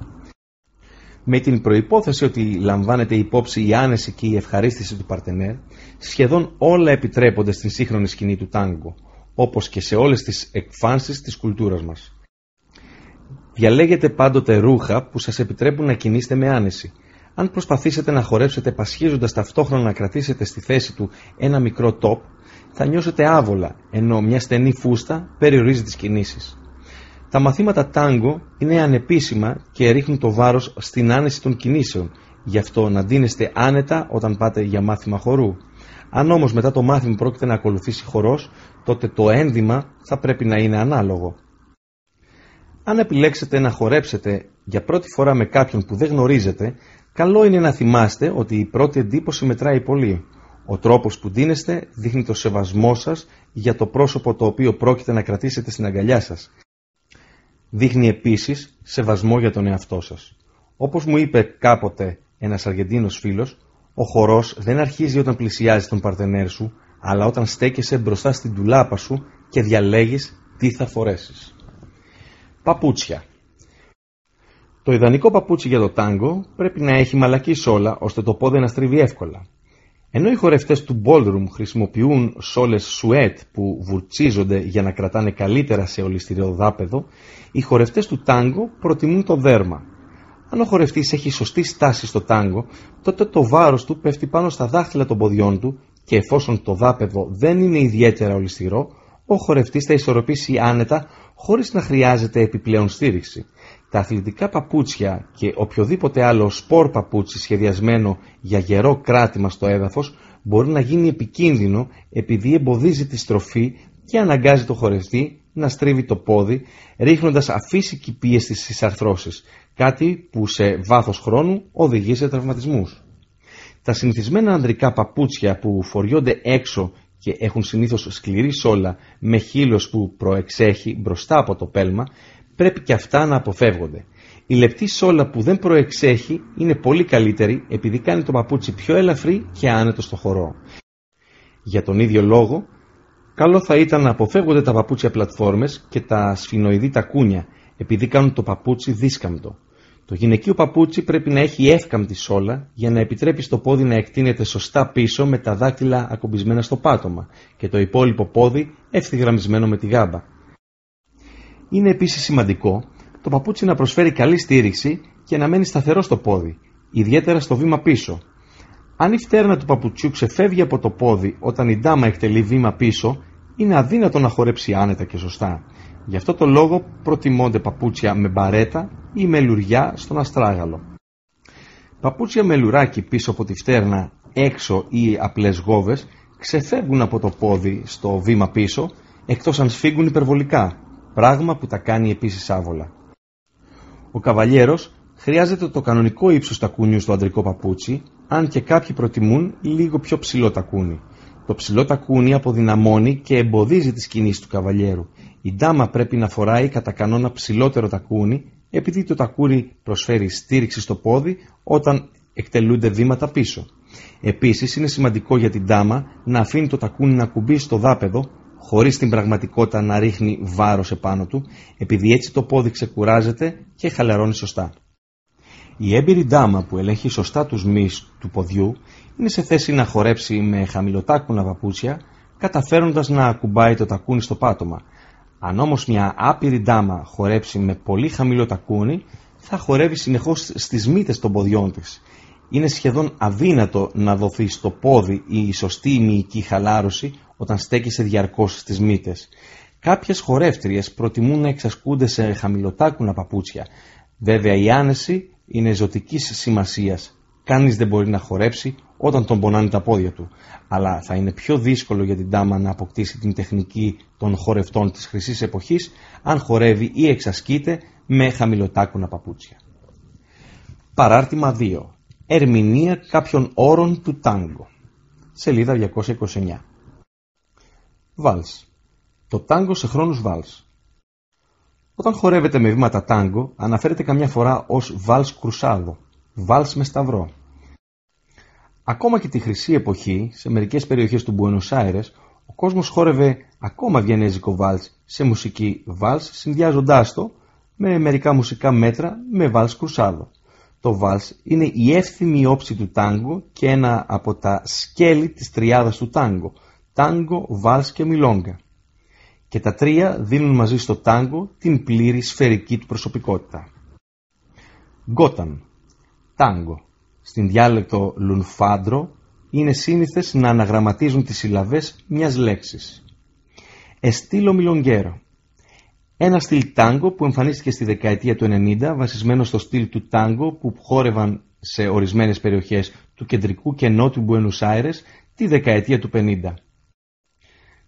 Με την προϋπόθεση ότι λαμβάνεται υπόψη η άνεση και η ευχαρίστηση του παρτενέρ, σχεδόν όλα επιτρέπονται στην σύγχρονη σκηνή του τάγκου, όπως και σε όλες τις εκφάνσεις της κουλτούρας μας. Διαλέγετε πάντοτε ρούχα που σας επιτρέπουν να κινήσετε με άνεση. Αν προσπαθήσετε να χορέψετε πασχίζοντας ταυτόχρονα να κρατήσετε στη θέση του ένα μικρό τόπ, θα νιώσετε άβολα, ενώ μια στενή φούστα περιορίζει τις κινήσεις. Τα μαθήματα τάγκο είναι ανεπίσημα και ρίχνουν το βάρος στην άνεση των κινήσεων, γι' αυτό να δίνεστε άνετα όταν πάτε για μάθημα χορού. Αν όμως μετά το μάθημα πρόκειται να ακολουθήσει χορός, τότε το ένδυμα θα πρέπει να είναι ανάλογο. Αν επιλέξετε να χορέψετε για πρώτη φορά με κάποιον που δεν γνωρίζετε, καλό είναι να θυμάστε ότι η πρώτη εντύπωση μετράει πολύ. Ο τρόπος που δίνεστε δείχνει το σεβασμό σας για το πρόσωπο το οποίο πρόκειται να κρατήσετε στην αγκαλιά σας. Δείχνει επίσης σεβασμό για τον εαυτό σας. Όπως μου είπε κάποτε ένας Αργεντίνος φίλος, Ο χορός δεν αρχίζει όταν πλησιάζει τον παρτενέρ σου, αλλά όταν στέκεσαι μπροστά στην τουλάπα σου και διαλέγεις τι θα φορέσεις. Παπούτσια Το ιδανικό παπούτσι για το τάγκο πρέπει να έχει μαλακή σόλα ώστε το πόδι να στρίβει εύκολα. Ενώ οι χορευτές του ballroom χρησιμοποιούν σόλες σουέτ που βουρτσίζονται για να κρατάνε καλύτερα σε ολιστηριό δάπεδο, οι χορευτές του τάγκο προτιμούν το δέρμα. Αν ο χορευτής έχει σωστή στάση στο τάγκο, τότε το βάρος του πέφτει πάνω στα δάχτυλα των ποδιών του και εφόσον το δάπεδο δεν είναι ιδιαίτερα ολιστηρό, ο χορευτής θα ισορροπήσει άνετα χωρίς να χρειάζεται επιπλέον στήριξη. Τα αθλητικά παπούτσια και οποιοδήποτε άλλο σπορ παπούτσι σχεδιασμένο για γερό κράτημα στο έδαφος μπορεί να γίνει επικίνδυνο επειδή εμποδίζει τη στροφή και αναγκάζει το χορευτή να στρίβει το πόδι ρίχνοντας αφύσικη πίεση στις αρθρώσεις, κάτι που σε βάθος χρόνου οδηγεί σε τραυματισμούς. Τα συνηθισμένα ανδρικά παπούτσια που φοριώνται έξω και έχουν συνήθως σκληρή σόλα με χείλος που προεξέχει μπροστά από το πέλμα πρέπει και αυτά να αποφεύγονται. Η λεπτή σόλα που δεν προεξέχει είναι πολύ καλύτερη επειδή κάνει το παπούτσι πιο ελαφρύ και άνετο στο χορό. Για τον ίδιο λόγο, καλό θα ήταν να αποφεύγονται τα παπούτσια πλατφόρμες και τα σφινοειδή τακούνια επειδή κάνουν το παπούτσι δίσκαμπτο. Το γυναικείο παπούτσι πρέπει να έχει εύκαμπτη σόλα για να επιτρέπει στο πόδι να εκτείνεται σωστά πίσω με τα δάκτυλα ακουμπισμένα στο πάτωμα και το υπόλοιπο πόδι ευθυγραμμισμένο με τη γάμπα. Είναι επίσης σημαντικό το παπούτσι να προσφέρει καλή στήριξη και να μένει σταθερό στο πόδι, ιδιαίτερα στο βήμα πίσω. Αν η φτέρνα του παπουτσιού ξεφεύγει από το πόδι όταν η ντάμα εκτελεί βήμα πίσω, είναι αδύνατο να χορέψει άνετα και σωστά. Γι' αυτό το λόγο προτιμώνται παπούτσια με μπαρέτα ή με λουριά στον αστράγαλο. Παπούτσια με λουράκι πίσω από τη φτέρνα έξω ή απλές γόβες ξεφεύγουν από το πόδι στο βήμα πίσω εκτός αν σφίγγουν υπερβολικά, πράγμα που τα κάνει επίσης άβολα. Ο καβαλιέρος χρειάζεται το κανονικό ύψος τακούνιου στο αντρικό παπούτσι, αν και κάποιοι προτιμούν λίγο πιο ψηλό τακούνι. Το ψηλό τακούνι αποδυναμώνει και εμποδίζει τις κινήσεις του καβαλιέρου. Η ντάμα πρέπει να φοράει κατά κανόνα ψηλότερο τακούνι, επειδή το τακούνι προσφέρει στήριξη στο πόδι όταν εκτελούνται βήματα πίσω. Επίσης είναι σημαντικό για την ντάμα να αφήνει το τακούνι να κουμπεί στο δάπεδο χωρίς την πραγματικότητα να ρίχνει βάρος επάνω του, επειδή έτσι το πόδι ξεκουράζεται και χαλαρώνει σωστά. Η έμπειρη ντάμα που ελέγχει σωστά τους μυς του ποδιού είναι σε θέση να χορέψει με χαμηλοτάκουνα παπούτσια, καταφέροντας να ακουμπάει το τακούνι στο πάτωμα. Αν όμως μια άπειρη ντάμα χορέψει με πολύ χαμηλό τακούνι, θα χορεύει συνεχώς στις μύτες των ποδιών της. Είναι σχεδόν αδύνατο να δοθεί στο πόδι η σωστή ημιική χαλάρωση όταν στέκεσαι διαρκώς στις μύτες. Κάποιες χορεύτριες προτιμούν να εξασκούνται σε χαμηλοτάκουνα παπούτσια. Βέβαια η άνεση είναι ζωτικής σημασίας. Κανείς δεν μπορεί να χορέψει όταν τον πονάνε τα πόδια του. Αλλά θα είναι πιο δύσκολο για την τάμα να αποκτήσει την τεχνική των χορευτών της χρυσής εποχής αν χορεύει ή εξασκείται με χαμηλοτάκουνα παπούτσια. Παράρτημα 2. Ερμηνεία κάποιων όρων του τάγκο. Σελίδα 229. Βάλς. Το τάγκο σε χρόνους βάλς. Όταν χορεύεται με βήματα τάγκο, αναφέρεται καμιά φορά ως βάλς κρουσάδο, βάλς με σταυρό. Ακόμα και τη χρυσή εποχή, σε μερικές περιοχές του Μπουένος Άιρες, ο κόσμος χόρευε ακόμα βιενέζικο βάλς σε μουσική βάλς, συνδυάζοντάς το με μερικά μουσικά μέτρα με βάλς κρουσάδο. Το βάλς είναι η εύθυμη όψη του τάγκο και ένα από τα σκέλη της τριάδας του τάγκο, τάγκο, βάλς και μιλόγκα. Και τα τρία δίνουν μαζί στο τάγκο την πλήρη σφαιρική του προσωπικότητα. Γκόταν, τάγκο, στην διάλεκτο λουνφάντρο είναι σύνηθες να αναγραμματίζουν τις συλλαβές μιας λέξης. Εστίλο μιλονγκέρο, ένα στυλ τάγκο που εμφανίστηκε στη δεκαετία του 90 βασισμένο στο στυλ του τάγκο που χόρευαν σε ορισμένες περιοχές του κεντρικού και νότιου Μπουένους Άιρες τη δεκαετία του 50.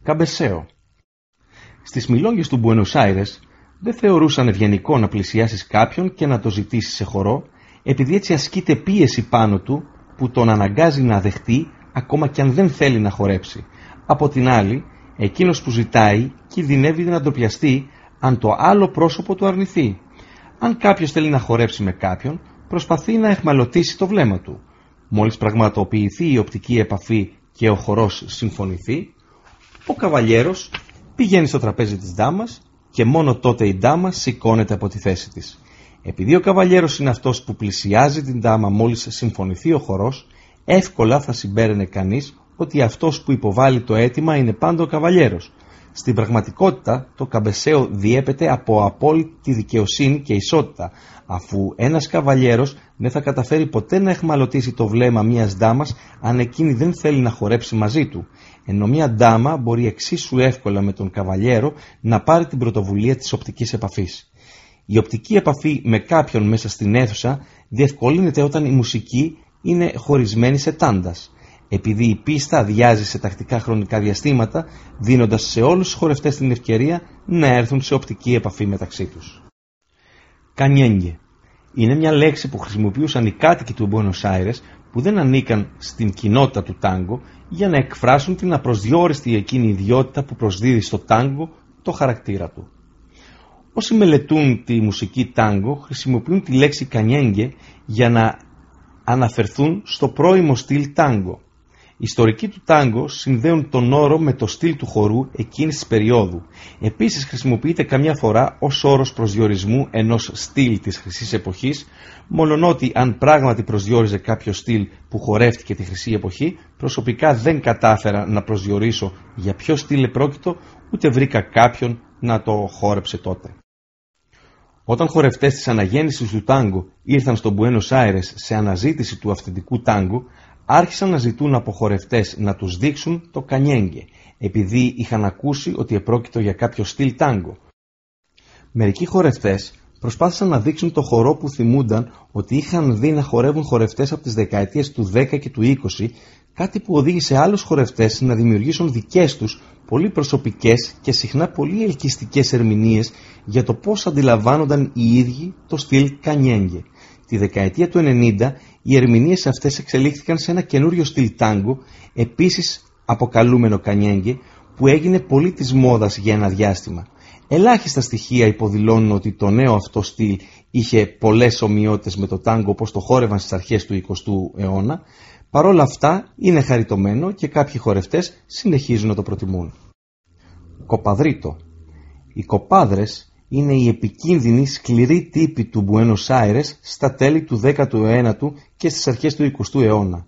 Καμπεσέο. Στις μιλόγγες του Μπουένος Άιρες δεν θεωρούσαν ευγενικό να πλησιάσεις κάποιον και να το ζητήσεις σε χορό, επειδή έτσι ασκείται πίεση πάνω του που τον αναγκάζει να δεχτεί ακόμα και αν δεν θέλει να χορέψει. Από την άλλη, εκείνος που ζητάει κινδυνεύει να ντροπιαστεί αν το άλλο πρόσωπο του αρνηθεί. Αν κάποιος θέλει να χορέψει με κάποιον, προσπαθεί να εχμαλωτήσει το βλέμμα του. Μόλις πραγματοποιηθεί η οπτική επαφή και ο χορός συμφωνηθεί, ο καβαλιέρος πηγαίνει στο τραπέζι της ντάμας και μόνο τότε η ντάμα σηκώνεται από τη θέση της. Επειδή ο καβαλιέρος είναι αυτός που πλησιάζει την ντάμα μόλις συμφωνηθεί ο χορός, εύκολα θα συμπέραινε κανείς ότι αυτός που υποβάλλει το αίτημα είναι πάντα ο καβαλιέρος. Στην πραγματικότητα το καμπεσαίο διέπεται από απόλυτη δικαιοσύνη και ισότητα, αφού ένας καβαλιέρος δεν θα καταφέρει ποτέ να εχμαλωτήσει το βλέμμα μιας ντάμας αν εκείνη δεν θέλει να χορέψει μαζί του, ενώ μια ντάμα μπορεί εξίσου εύκολα με τον καβαλιέρο να πάρει την πρωτοβουλία της οπτικής επαφής. Η οπτική επαφή με κάποιον μέσα στην αίθουσα διευκολύνεται όταν η μουσική είναι χωρισμένη σε τάντας, επειδή η πίστα αδειάζει σε τακτικά χρονικά διαστήματα, δίνοντας σε όλους τους χορευτές την ευκαιρία να έρθουν σε οπτική επαφή μεταξύ τους. Κανιέγγε είναι μια λέξη που χρησιμοποιούσαν οι κάτοικοι του Buenos Aires που δεν ανήκαν στην κοινότητα του τάγκο για να εκφράσουν την απροσδιόριστη εκείνη ιδιότητα που προσδίδει στο τάγκο το χαρακτήρα του. Όσοι μελετούν τη μουσική τάγκο χρησιμοποιούν τη λέξη κανιέγγε για να αναφερθούν στο πρώιμο στυλ τάγκο. Οι ιστορικοί του τάγκο συνδέουν τον όρο με το στυλ του χορού εκείνης της περίοδου. Επίσης χρησιμοποιείται καμιά φορά ως όρος προσδιορισμού ενός στυλ της χρυσής εποχής, μολονότι αν πράγματι προσδιορίζε κάποιο στυλ που χορεύτηκε τη χρυσή εποχή, προσωπικά δεν κατάφερα να προσδιορίσω για ποιο στυλ επρόκειτο, ούτε βρήκα κάποιον να το χόρεψε τότε. Όταν χορευτές της αναγέννησης του τάγκο ήρθαν στο Buenos Aires σε αναζήτηση του αυθεντικού τάγκο, άρχισαν να ζητούν από χορευτές να τους δείξουν το κανιέγγε, επειδή είχαν ακούσει ότι επρόκειτο για κάποιο στυλ τάγκο. Μερικοί χορευτές προσπάθησαν να δείξουν το χορό που θυμούνταν ότι είχαν δει να χορεύουν χορευτές από τις δεκαετίες του 10 και του 20, κάτι που οδήγησε άλλους χορευτές να δημιουργήσουν δικές τους πολύ προσωπικές και συχνά πολύ ελκυστικές ερμηνείες για το πώς αντιλαμβάνονταν οι ίδιοι το στυλ κανιέγγε. Τη δεκαετία του 90 οι ερμηνείες αυτές εξελίχθηκαν σε ένα καινούριο στυλ τάγκο, επίσης αποκαλούμενο κανιέγγε, που έγινε πολύ της μόδας για ένα διάστημα. Ελάχιστα στοιχεία υποδηλώνουν ότι το νέο αυτό στυλ είχε πολλές ομοιότητες με το τάγκο όπως το χόρευαν στις αρχές του 20ου αιώνα, παρόλα αυτά είναι χαριτωμένο και κάποιοι χορευτές συνεχίζουν να το προτιμούν. Κοπαδρίτο Οι κοπάδρες είναι η επικίνδυνη σκληρή τύπη του Buenos Aires στα τέλη του 19ου και στις αρχές του 20ου αιώνα.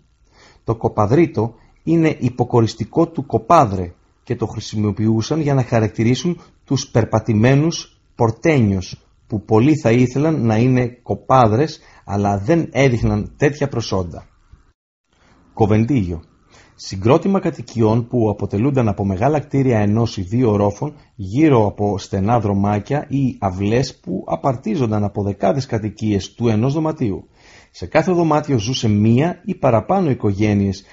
Το κοπαδρίτο είναι υποκοριστικό του κοπάδρε και το χρησιμοποιούσαν για να χαρακτηρίσουν τους περπατημένους πορτένιος που πολλοί θα ήθελαν να είναι κοπάδρες αλλά δεν έδειχναν τέτοια προσόντα. Κοβεντίγιο Συγκρότημα κατοικιών που αποτελούνταν από μεγάλα κτίρια ενός ή δύο ορόφων γύρω από στενά δρομάκια ή αυλές που απαρτίζονταν από δεκάδες κατοικίες του ενός δωματίου. Σε κάθε δωμάτιο ζούσε μία ή παραπάνω οικογένειες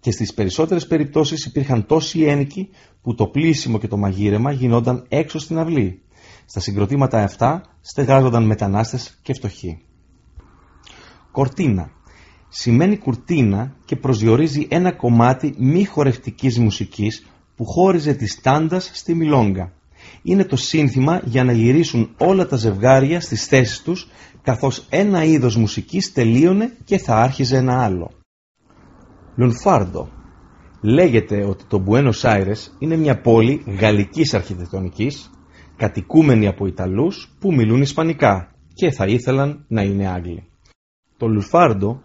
και στις περισσότερες περιπτώσεις υπήρχαν τόσοι ένοικοι που το πλήσιμο και το μαγείρεμα γινόταν έξω στην αυλή. Στα συγκροτήματα αυτά στεγάζονταν μετανάστες και φτωχοί. Κορτίνα σημαίνει κουρτίνα και προσδιορίζει ένα κομμάτι μη χορευτικής μουσικής που χώριζε τη στάντας στη μιλόγκα. Είναι το σύνθημα για να γυρίσουν όλα τα ζευγάρια στις θέσεις τους καθώς ένα είδος μουσικής τελείωνε και θα άρχιζε ένα άλλο. Λουνφάρντο Λέγεται ότι το Buenos Aires είναι μια πόλη γαλλικής αρχιτεκτονικής κατοικούμενη από Ιταλούς που μιλούν Ισπανικά και θα ήθελαν να είναι Άγγλοι. Το Λουφάρντο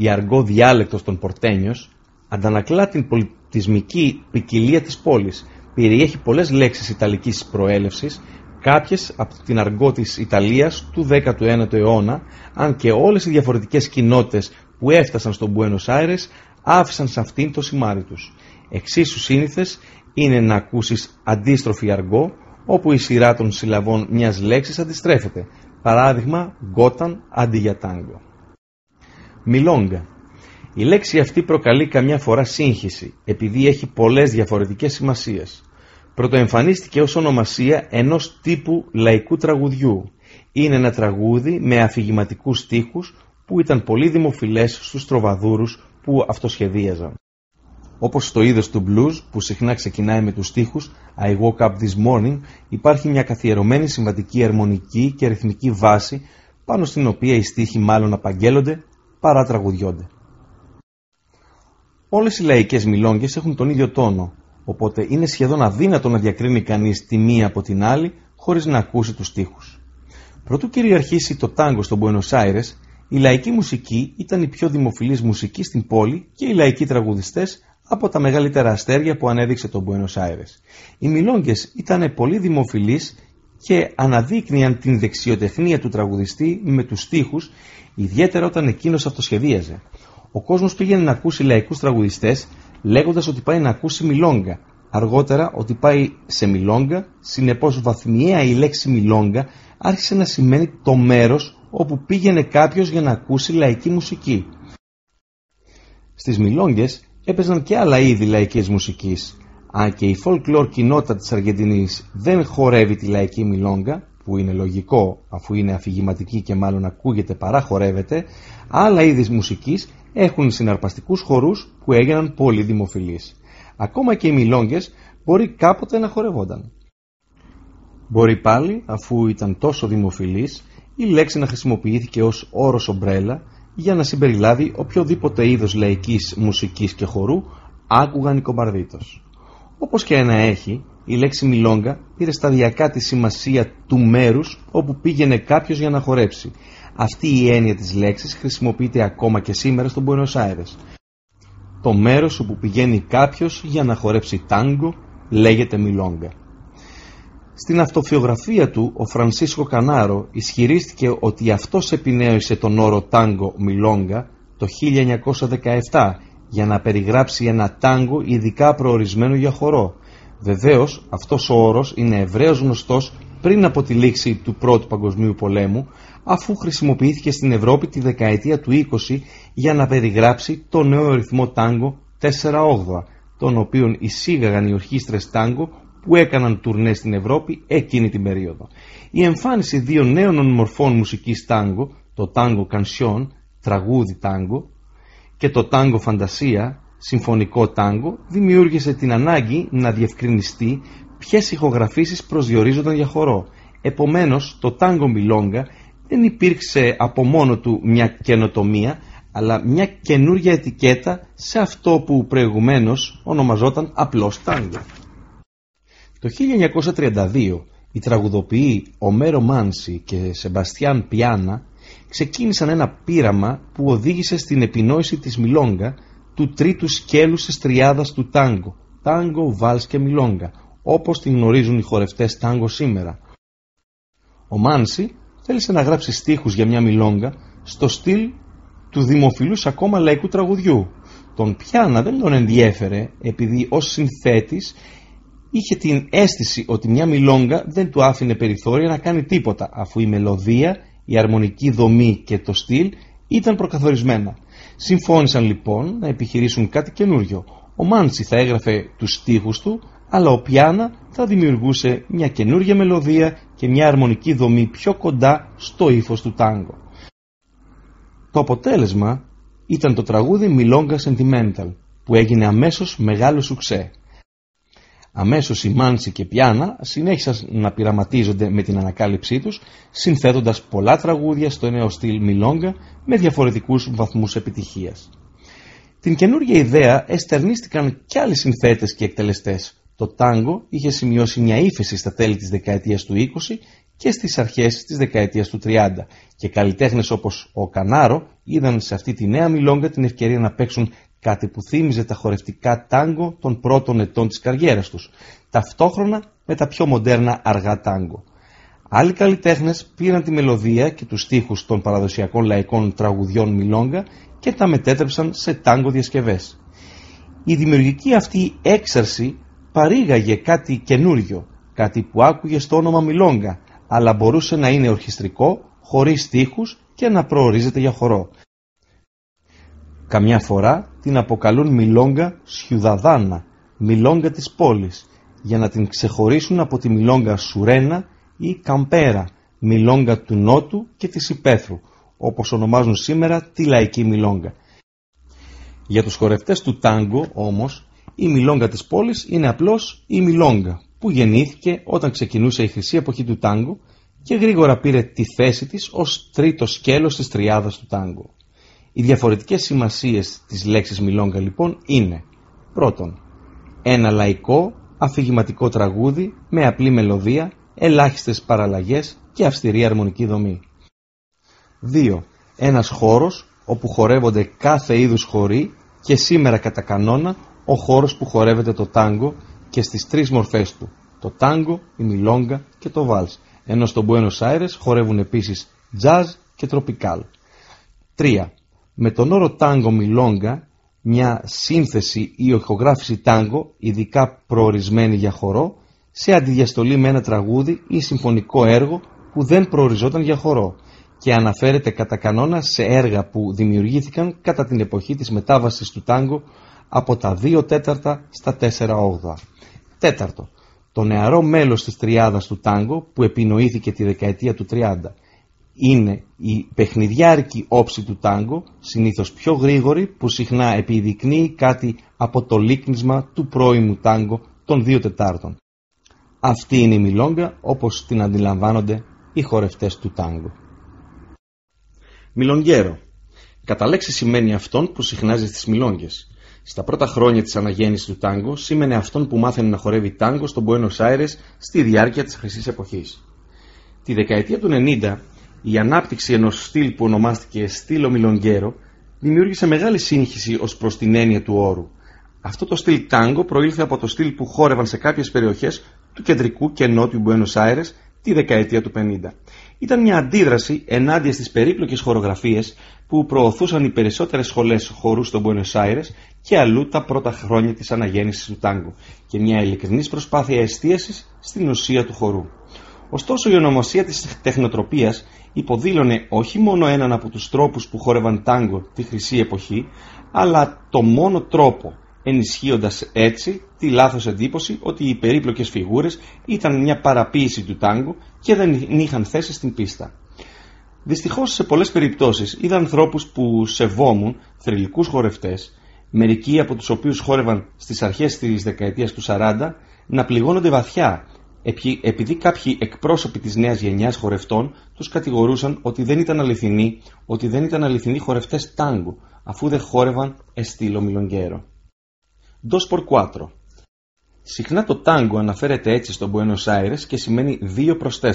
η αργό διάλεκτος των Πορτένιος αντανακλά την πολιτισμική ποικιλία της πόλης. Περιέχει πολλές λέξεις ιταλικής προέλευσης, κάποιες από την αργό της Ιταλίας του 19ου αιώνα, αν και όλες οι διαφορετικές κοινότητες που έφτασαν στον Buenos Aires άφησαν σε αυτήν το σημάδι τους. Εξίσου σύνηθες είναι να ακούσεις αντίστροφη αργό, όπου η σειρά των συλλαβών μιας λέξης αντιστρέφεται. Παράδειγμα, γκόταν αντί για τάγκο. Μιλόγκα. Η λέξη αυτή προκαλεί καμιά φορά σύγχυση, επειδή έχει πολλές διαφορετικές σημασίες. Πρωτοεμφανίστηκε ως ονομασία ενός τύπου λαϊκού τραγουδιού. Είναι ένα τραγούδι με αφηγηματικούς στίχους που ήταν πολύ δημοφιλές στους τροβαδούρους που αυτοσχεδίαζαν. Όπως στο είδος του blues που συχνά ξεκινάει με τους στίχους I woke up this morning υπάρχει μια καθιερωμένη συμβατική αρμονική και ρυθμική βάση πάνω στην οποία οι στίχοι μάλλον απαγγέλλονται παρά τραγουδιώνται. Όλες οι λαϊκές μιλόγγες έχουν τον ίδιο τόνο, οπότε είναι σχεδόν αδύνατο να διακρίνει κανείς τη μία από την άλλη χωρίς να ακούσει τους στίχους. Προτού κυριαρχήσει το τάγκο στον Buenos Aires, η λαϊκή μουσική ήταν η πιο δημοφιλής μουσική στην πόλη και οι λαϊκοί τραγουδιστές από τα μεγαλύτερα αστέρια που ανέδειξε το Buenos Aires. Οι μιλόγγες ήταν πολύ δημοφιλείς και αναδείκνυαν την δεξιοτεχνία του τραγουδιστή με τους στίχους, ιδιαίτερα όταν εκείνος αυτοσχεδίαζε. Ο κόσμος πήγαινε να ακούσει λαϊκούς τραγουδιστές λέγοντας ότι πάει να ακούσει μιλόγκα. Αργότερα ότι πάει σε μιλόγκα, συνεπώς βαθμιαία η λέξη μιλόγκα άρχισε να σημαίνει το μέρος όπου πήγαινε κάποιος για να ακούσει λαϊκή μουσική. Στις μιλόγγες έπαιζαν και άλλα είδη λαϊκής μουσικής. Αν και η folklore κοινότητα της Αργεντινής δεν χορεύει τη λαϊκή μιλόγκα, που είναι λογικό αφού είναι αφηγηματική και μάλλον ακούγεται παρά χορεύεται, άλλα είδη μουσικής έχουν συναρπαστικούς χορούς που έγιναν πολύ δημοφιλείς. Ακόμα και οι μιλόγγες μπορεί κάποτε να χορευόνταν. Μπορεί πάλι, αφού ήταν τόσο δημοφιλής, η λέξη να χρησιμοποιήθηκε ως όρος ομπρέλα για να συμπεριλάβει οποιοδήποτε είδος λαϊκής μουσικής και χορού άκουγαν οι κομπαρδίτος. Όπως και ένα έχει, η λέξη μιλόγκα πήρε σταδιακά τη σημασία του μέρους όπου πήγαινε κάποιος για να χορέψει. Αυτή η έννοια της λέξης χρησιμοποιείται ακόμα και σήμερα στον Buenos Aires. Το μέρος όπου πηγαίνει κάποιος για να χορέψει τάγκο λέγεται μιλόγκα. Στην αυτοφιογραφία του, ο Φρανσίσκο Κανάρο ισχυρίστηκε ότι αυτός επινέωσε τον όρο τάγκο μιλόγκα το 1917 για να περιγράψει ένα τάγκο ειδικά προορισμένο για χορό. Βεβαίως, αυτός ο όρος είναι ευρέως γνωστός πριν από τη λήξη του Πρώτου Παγκοσμίου Πολέμου, αφού χρησιμοποιήθηκε στην Ευρώπη τη δεκαετία του 20 για να περιγράψει το νέο ρυθμό τάγκο 4-8, τον οποίον εισήγαγαν οι ορχήστρες τάγκο που έκαναν τουρνέ στην Ευρώπη εκείνη την περίοδο. Η εμφάνιση δύο νέων μορφών μουσικής τάγκο, το τάγκο κανσιόν, τραγούδι τάγκο, και το τάγκο φαντασία, συμφωνικό τάγκο, δημιούργησε την ανάγκη να διευκρινιστεί ποιες ηχογραφήσεις προσδιορίζονταν για χορό. Επομένως, το τάγκο μιλόγκα δεν υπήρξε από μόνο του μια καινοτομία, αλλά μια καινούργια ετικέτα σε αυτό που προηγουμένως ονομαζόταν απλώς τάγκο. Το 1932 οι τραγουδοποιοί Ομέρο Μάνση και Σεμπαστιάν Πιάνα ξεκίνησαν ένα πείραμα που οδήγησε στην επινόηση της Μιλόγκα του τρίτου σκέλους της τριάδας του τάγκο, τάγκο, βάλς και Μιλόγκα, όπως την γνωρίζουν οι χορευτές τάγκο σήμερα. Ο Μάνση θέλησε να γράψει στίχους για μια Μιλόγκα στο στυλ του δημοφιλούς ακόμα λαϊκού τραγουδιού. Τον Πιάνα δεν τον ενδιέφερε επειδή ως συνθέτης είχε την αίσθηση ότι μια μιλόγκα δεν του άφηνε περιθώρια να κάνει τίποτα αφού η μελωδία, η αρμονική δομή και το στυλ ήταν προκαθορισμένα. Συμφώνησαν λοιπόν να επιχειρήσουν κάτι καινούριο. Ο Μάντσι θα έγραφε τους στίχους του, αλλά ο Πιάνα θα δημιουργούσε μια καινούργια μελωδία και μια αρμονική δομή πιο κοντά στο ύφος του τάγκο. Το αποτέλεσμα ήταν το τραγούδι Milonga Sentimental, που έγινε αμέσως μεγάλο σουξέ. Αμέσως η Μάνση και Πιάνα συνέχισαν να πειραματίζονται με την ανακάλυψή τους, συνθέτοντας πολλά τραγούδια στο νέο στυλ Μιλόγκα με διαφορετικούς βαθμούς επιτυχίας. Την καινούργια ιδέα εστερνίστηκαν και άλλοι συνθέτες και εκτελεστές. Το τάγκο είχε σημειώσει μια ύφεση στα τέλη της δεκαετίας του 20 και στις αρχές της δεκαετίας του 30 και καλλιτέχνες όπως ο Κανάρο είδαν σε αυτή τη νέα μιλόγκα την ευκαιρία να παίξουν κάτι που θύμιζε τα χορευτικά τάγκο των πρώτων ετών της καριέρας τους, ταυτόχρονα με τα πιο μοντέρνα αργά τάγκο. Άλλοι καλλιτέχνες πήραν τη μελωδία και τους στίχους των παραδοσιακών λαϊκών τραγουδιών μιλόγκα και τα μετέτρεψαν σε τάγκο διασκευές. Η δημιουργική αυτή έξαρση παρήγαγε κάτι καινούριο, κάτι που άκουγε στο όνομα μιλόγκα, αλλά μπορούσε να είναι ορχιστρικό, χωρίς στίχους και να προορίζεται για χορό. Καμιά φορά την αποκαλούν μιλόγκα σιουδαδάνα, μιλόγκα της πόλης, για να την ξεχωρίσουν από τη μιλόγκα σουρένα ή καμπέρα, μιλόγκα του νότου και της υπαίθρου, όπως ονομάζουν σήμερα τη λαϊκή μιλόγκα. Για τους χορευτές του τάγκο όμως, η μιλόγκα της πόλης είναι απλώς η μιλόγκα, που γεννήθηκε όταν ξεκινούσε η χρυσή εποχή του τάγκο και γρήγορα πήρε τη θέση της ως τρίτο σκέλος της τριάδας του τάγκο. Οι διαφορετικές σημασίες της λέξης μιλόγκα λοιπόν είναι πρώτον ένα λαϊκό αφηγηματικό τραγούδι με απλή μελωδία, ελάχιστες παραλλαγές και αυστηρή αρμονική δομή. 2. Ένας χώρος όπου χορεύονται κάθε είδους χωρί και σήμερα κατά κανόνα ο χώρος που χορεύεται το τάγκο και στις τρεις μορφές του, το τάγκο, η μιλόγκα και το βάλς, ενώ στο Buenos Aires χορεύουν επίσης jazz και τροπικάλ. 3. Με τον όρο τάγκο μιλόγκα, μια σύνθεση ή οχογράφηση τάγκο, ειδικά προορισμένη για χορό, σε αντιδιαστολή με ένα τραγούδι ή συμφωνικό έργο που δεν προοριζόταν για χορό και αναφέρεται κατά κανόνα σε έργα που δημιουργήθηκαν κατά την εποχή της μετάβασης του τάγκο από τα 2 τέταρτα στα 4 όγδοα. Τέταρτο, το νεαρό μέλος της τριάδας του τάγκο που επινοήθηκε τη δεκαετία του 30 είναι η παιχνιδιάρικη όψη του τάγκο, συνήθως πιο γρήγορη που συχνά επιδεικνύει κάτι από το λίκνισμα του πρώιμου τάγκο των 2 τετάρτων. Αυτή είναι η μιλόγκα όπως την αντιλαμβάνονται οι χορευτές του τάγκο. Μιλονγκέρο. Κατά λέξη σημαίνει αυτόν που συχνάζει στις μιλόγγες. Στα πρώτα χρόνια της αναγέννησης του τάγκο σήμαινε αυτόν που μάθαινε να χορεύει τάγκο στον Buenos Aires στη διάρκεια της χρυσής εποχής. Τη δεκαετία του 90 η ανάπτυξη ενός στυλ που ονομάστηκε στήλο μιλονγκέρο δημιούργησε μεγάλη σύγχυση ως προς την έννοια του όρου. Αυτό το στυλ τάγκο προήλθε από το στυλ που χόρευαν σε κάποιες περιοχές του κεντρικού και νότιου Buenos Aires τη δεκαετία του 50. Ήταν μια αντίδραση ενάντια στις περίπλοκες χορογραφίες που προωθούσαν οι περισσότερες σχολές χορού στο Buenos Aires και αλλού τα πρώτα χρόνια της αναγέννησης του τάγκο και μια ειλικρινής προσπάθεια εστίασης στην ουσία του χορού. Ωστόσο η ονομασία της τεχνοτροπίας υποδήλωνε όχι μόνο έναν από τους τρόπους που χόρευαν τάγκο τη χρυσή εποχή, αλλά το μόνο τρόπο ενισχύοντας έτσι τη λάθος εντύπωση ότι οι περίπλοκες φιγούρες ήταν μια παραποίηση του τάγκο και δεν είχαν θέση στην πίστα. Δυστυχώς σε πολλές περιπτώσεις είδα ανθρώπους που σεβόμουν θρηλυκούς χορευτές, μερικοί από τους οποίους χόρευαν στις αρχές της δεκαετίας του 40, να πληγώνονται βαθιά επειδή κάποιοι εκπρόσωποι της νέας γενιάς χορευτών τους κατηγορούσαν ότι δεν ήταν αληθινοί, ότι δεν ήταν αληθινοί χορευτές τάγκου, αφού δεν χόρευαν εστίλο μιλονγκέρο. Dos por cuatro. Συχνά το τάγκο αναφέρεται έτσι στο Buenos Aires και σημαίνει 2 προς 4.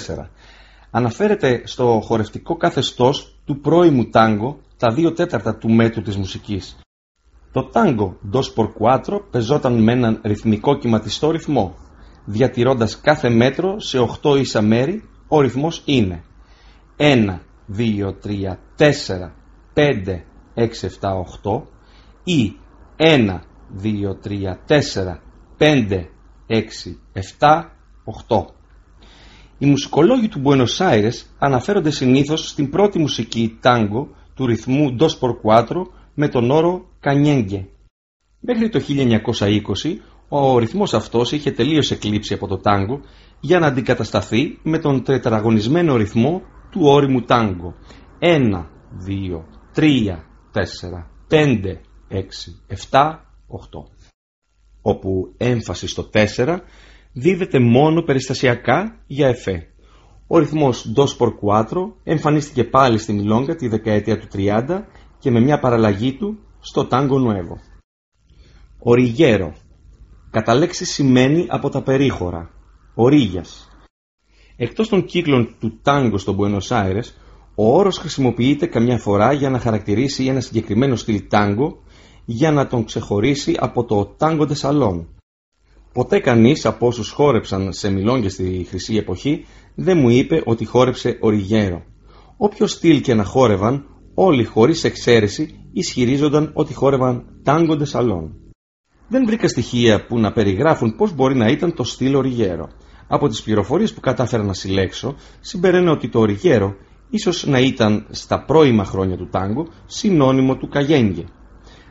Αναφέρεται στο χορευτικό καθεστώς του πρώιμου τάγκο τα 2 τέταρτα του μέτρου της μουσικής. Το τάγκο Dos por cuatro πεζόταν με έναν ρυθμικό κυματιστό ρυθμό. Διατηρώντας κάθε μέτρο σε 8 ίσα μέρη, ο ρυθμός είναι 1, 2, 3, 4, 5, 6, 7, 8 ή 1, 2, 3, 4, 5, 6, 7, 8. Οι μουσικολόγοι του Buenos Aires αναφέρονται συνήθως στην πρώτη μουσική τάγκο του ρυθμού Dos por Cuatro με τον όρο «κανιέγγε». Μέχρι το 1920 ο ρυθμός αυτός είχε τελείως εκλείψει από το τάγκο για να αντικατασταθεί με τον τετραγωνισμένο ρυθμό του όριμου τάγκο. 1, 2, 3, 4, 5, 6, 7, 8 όπου έμφαση στο 4 δίδεται μόνο περιστασιακά για εφέ. Ο ρυθμός Dos por Cuatro εμφανίστηκε πάλι στη Μιλόγκα τη δεκαετία του 30 και με μια παραλλαγή του στο Tango Nuevo. Οριγέρο κατά λέξη σημαίνει από τα περίχωρα, ορίγιας. Εκτός των κύκλων του τάγκο στο Buenos Aires, ο όρος χρησιμοποιείται καμιά φορά για να χαρακτηρίσει ένα συγκεκριμένο στυλ τάγκο για να τον ξεχωρίσει από το τάγκο Σαλόν. Ποτέ κανείς από όσους χόρεψαν σε μιλόγγες στη χρυσή εποχή δεν μου είπε ότι χόρεψε οριγέρο. Όποιο στυλ και να χόρευαν, όλοι χωρίς εξαίρεση ισχυρίζονταν ότι χόρευαν τάγκο Σαλόν. Δεν βρήκα στοιχεία που να περιγράφουν πώς μπορεί να ήταν το στυλ οριγέρο. Από τις πληροφορίες που κατάφερα να συλλέξω, συμπεραίνω ότι το οριγέρο ίσως να ήταν στα πρώιμα χρόνια του τάγκο συνώνυμο του καγένγε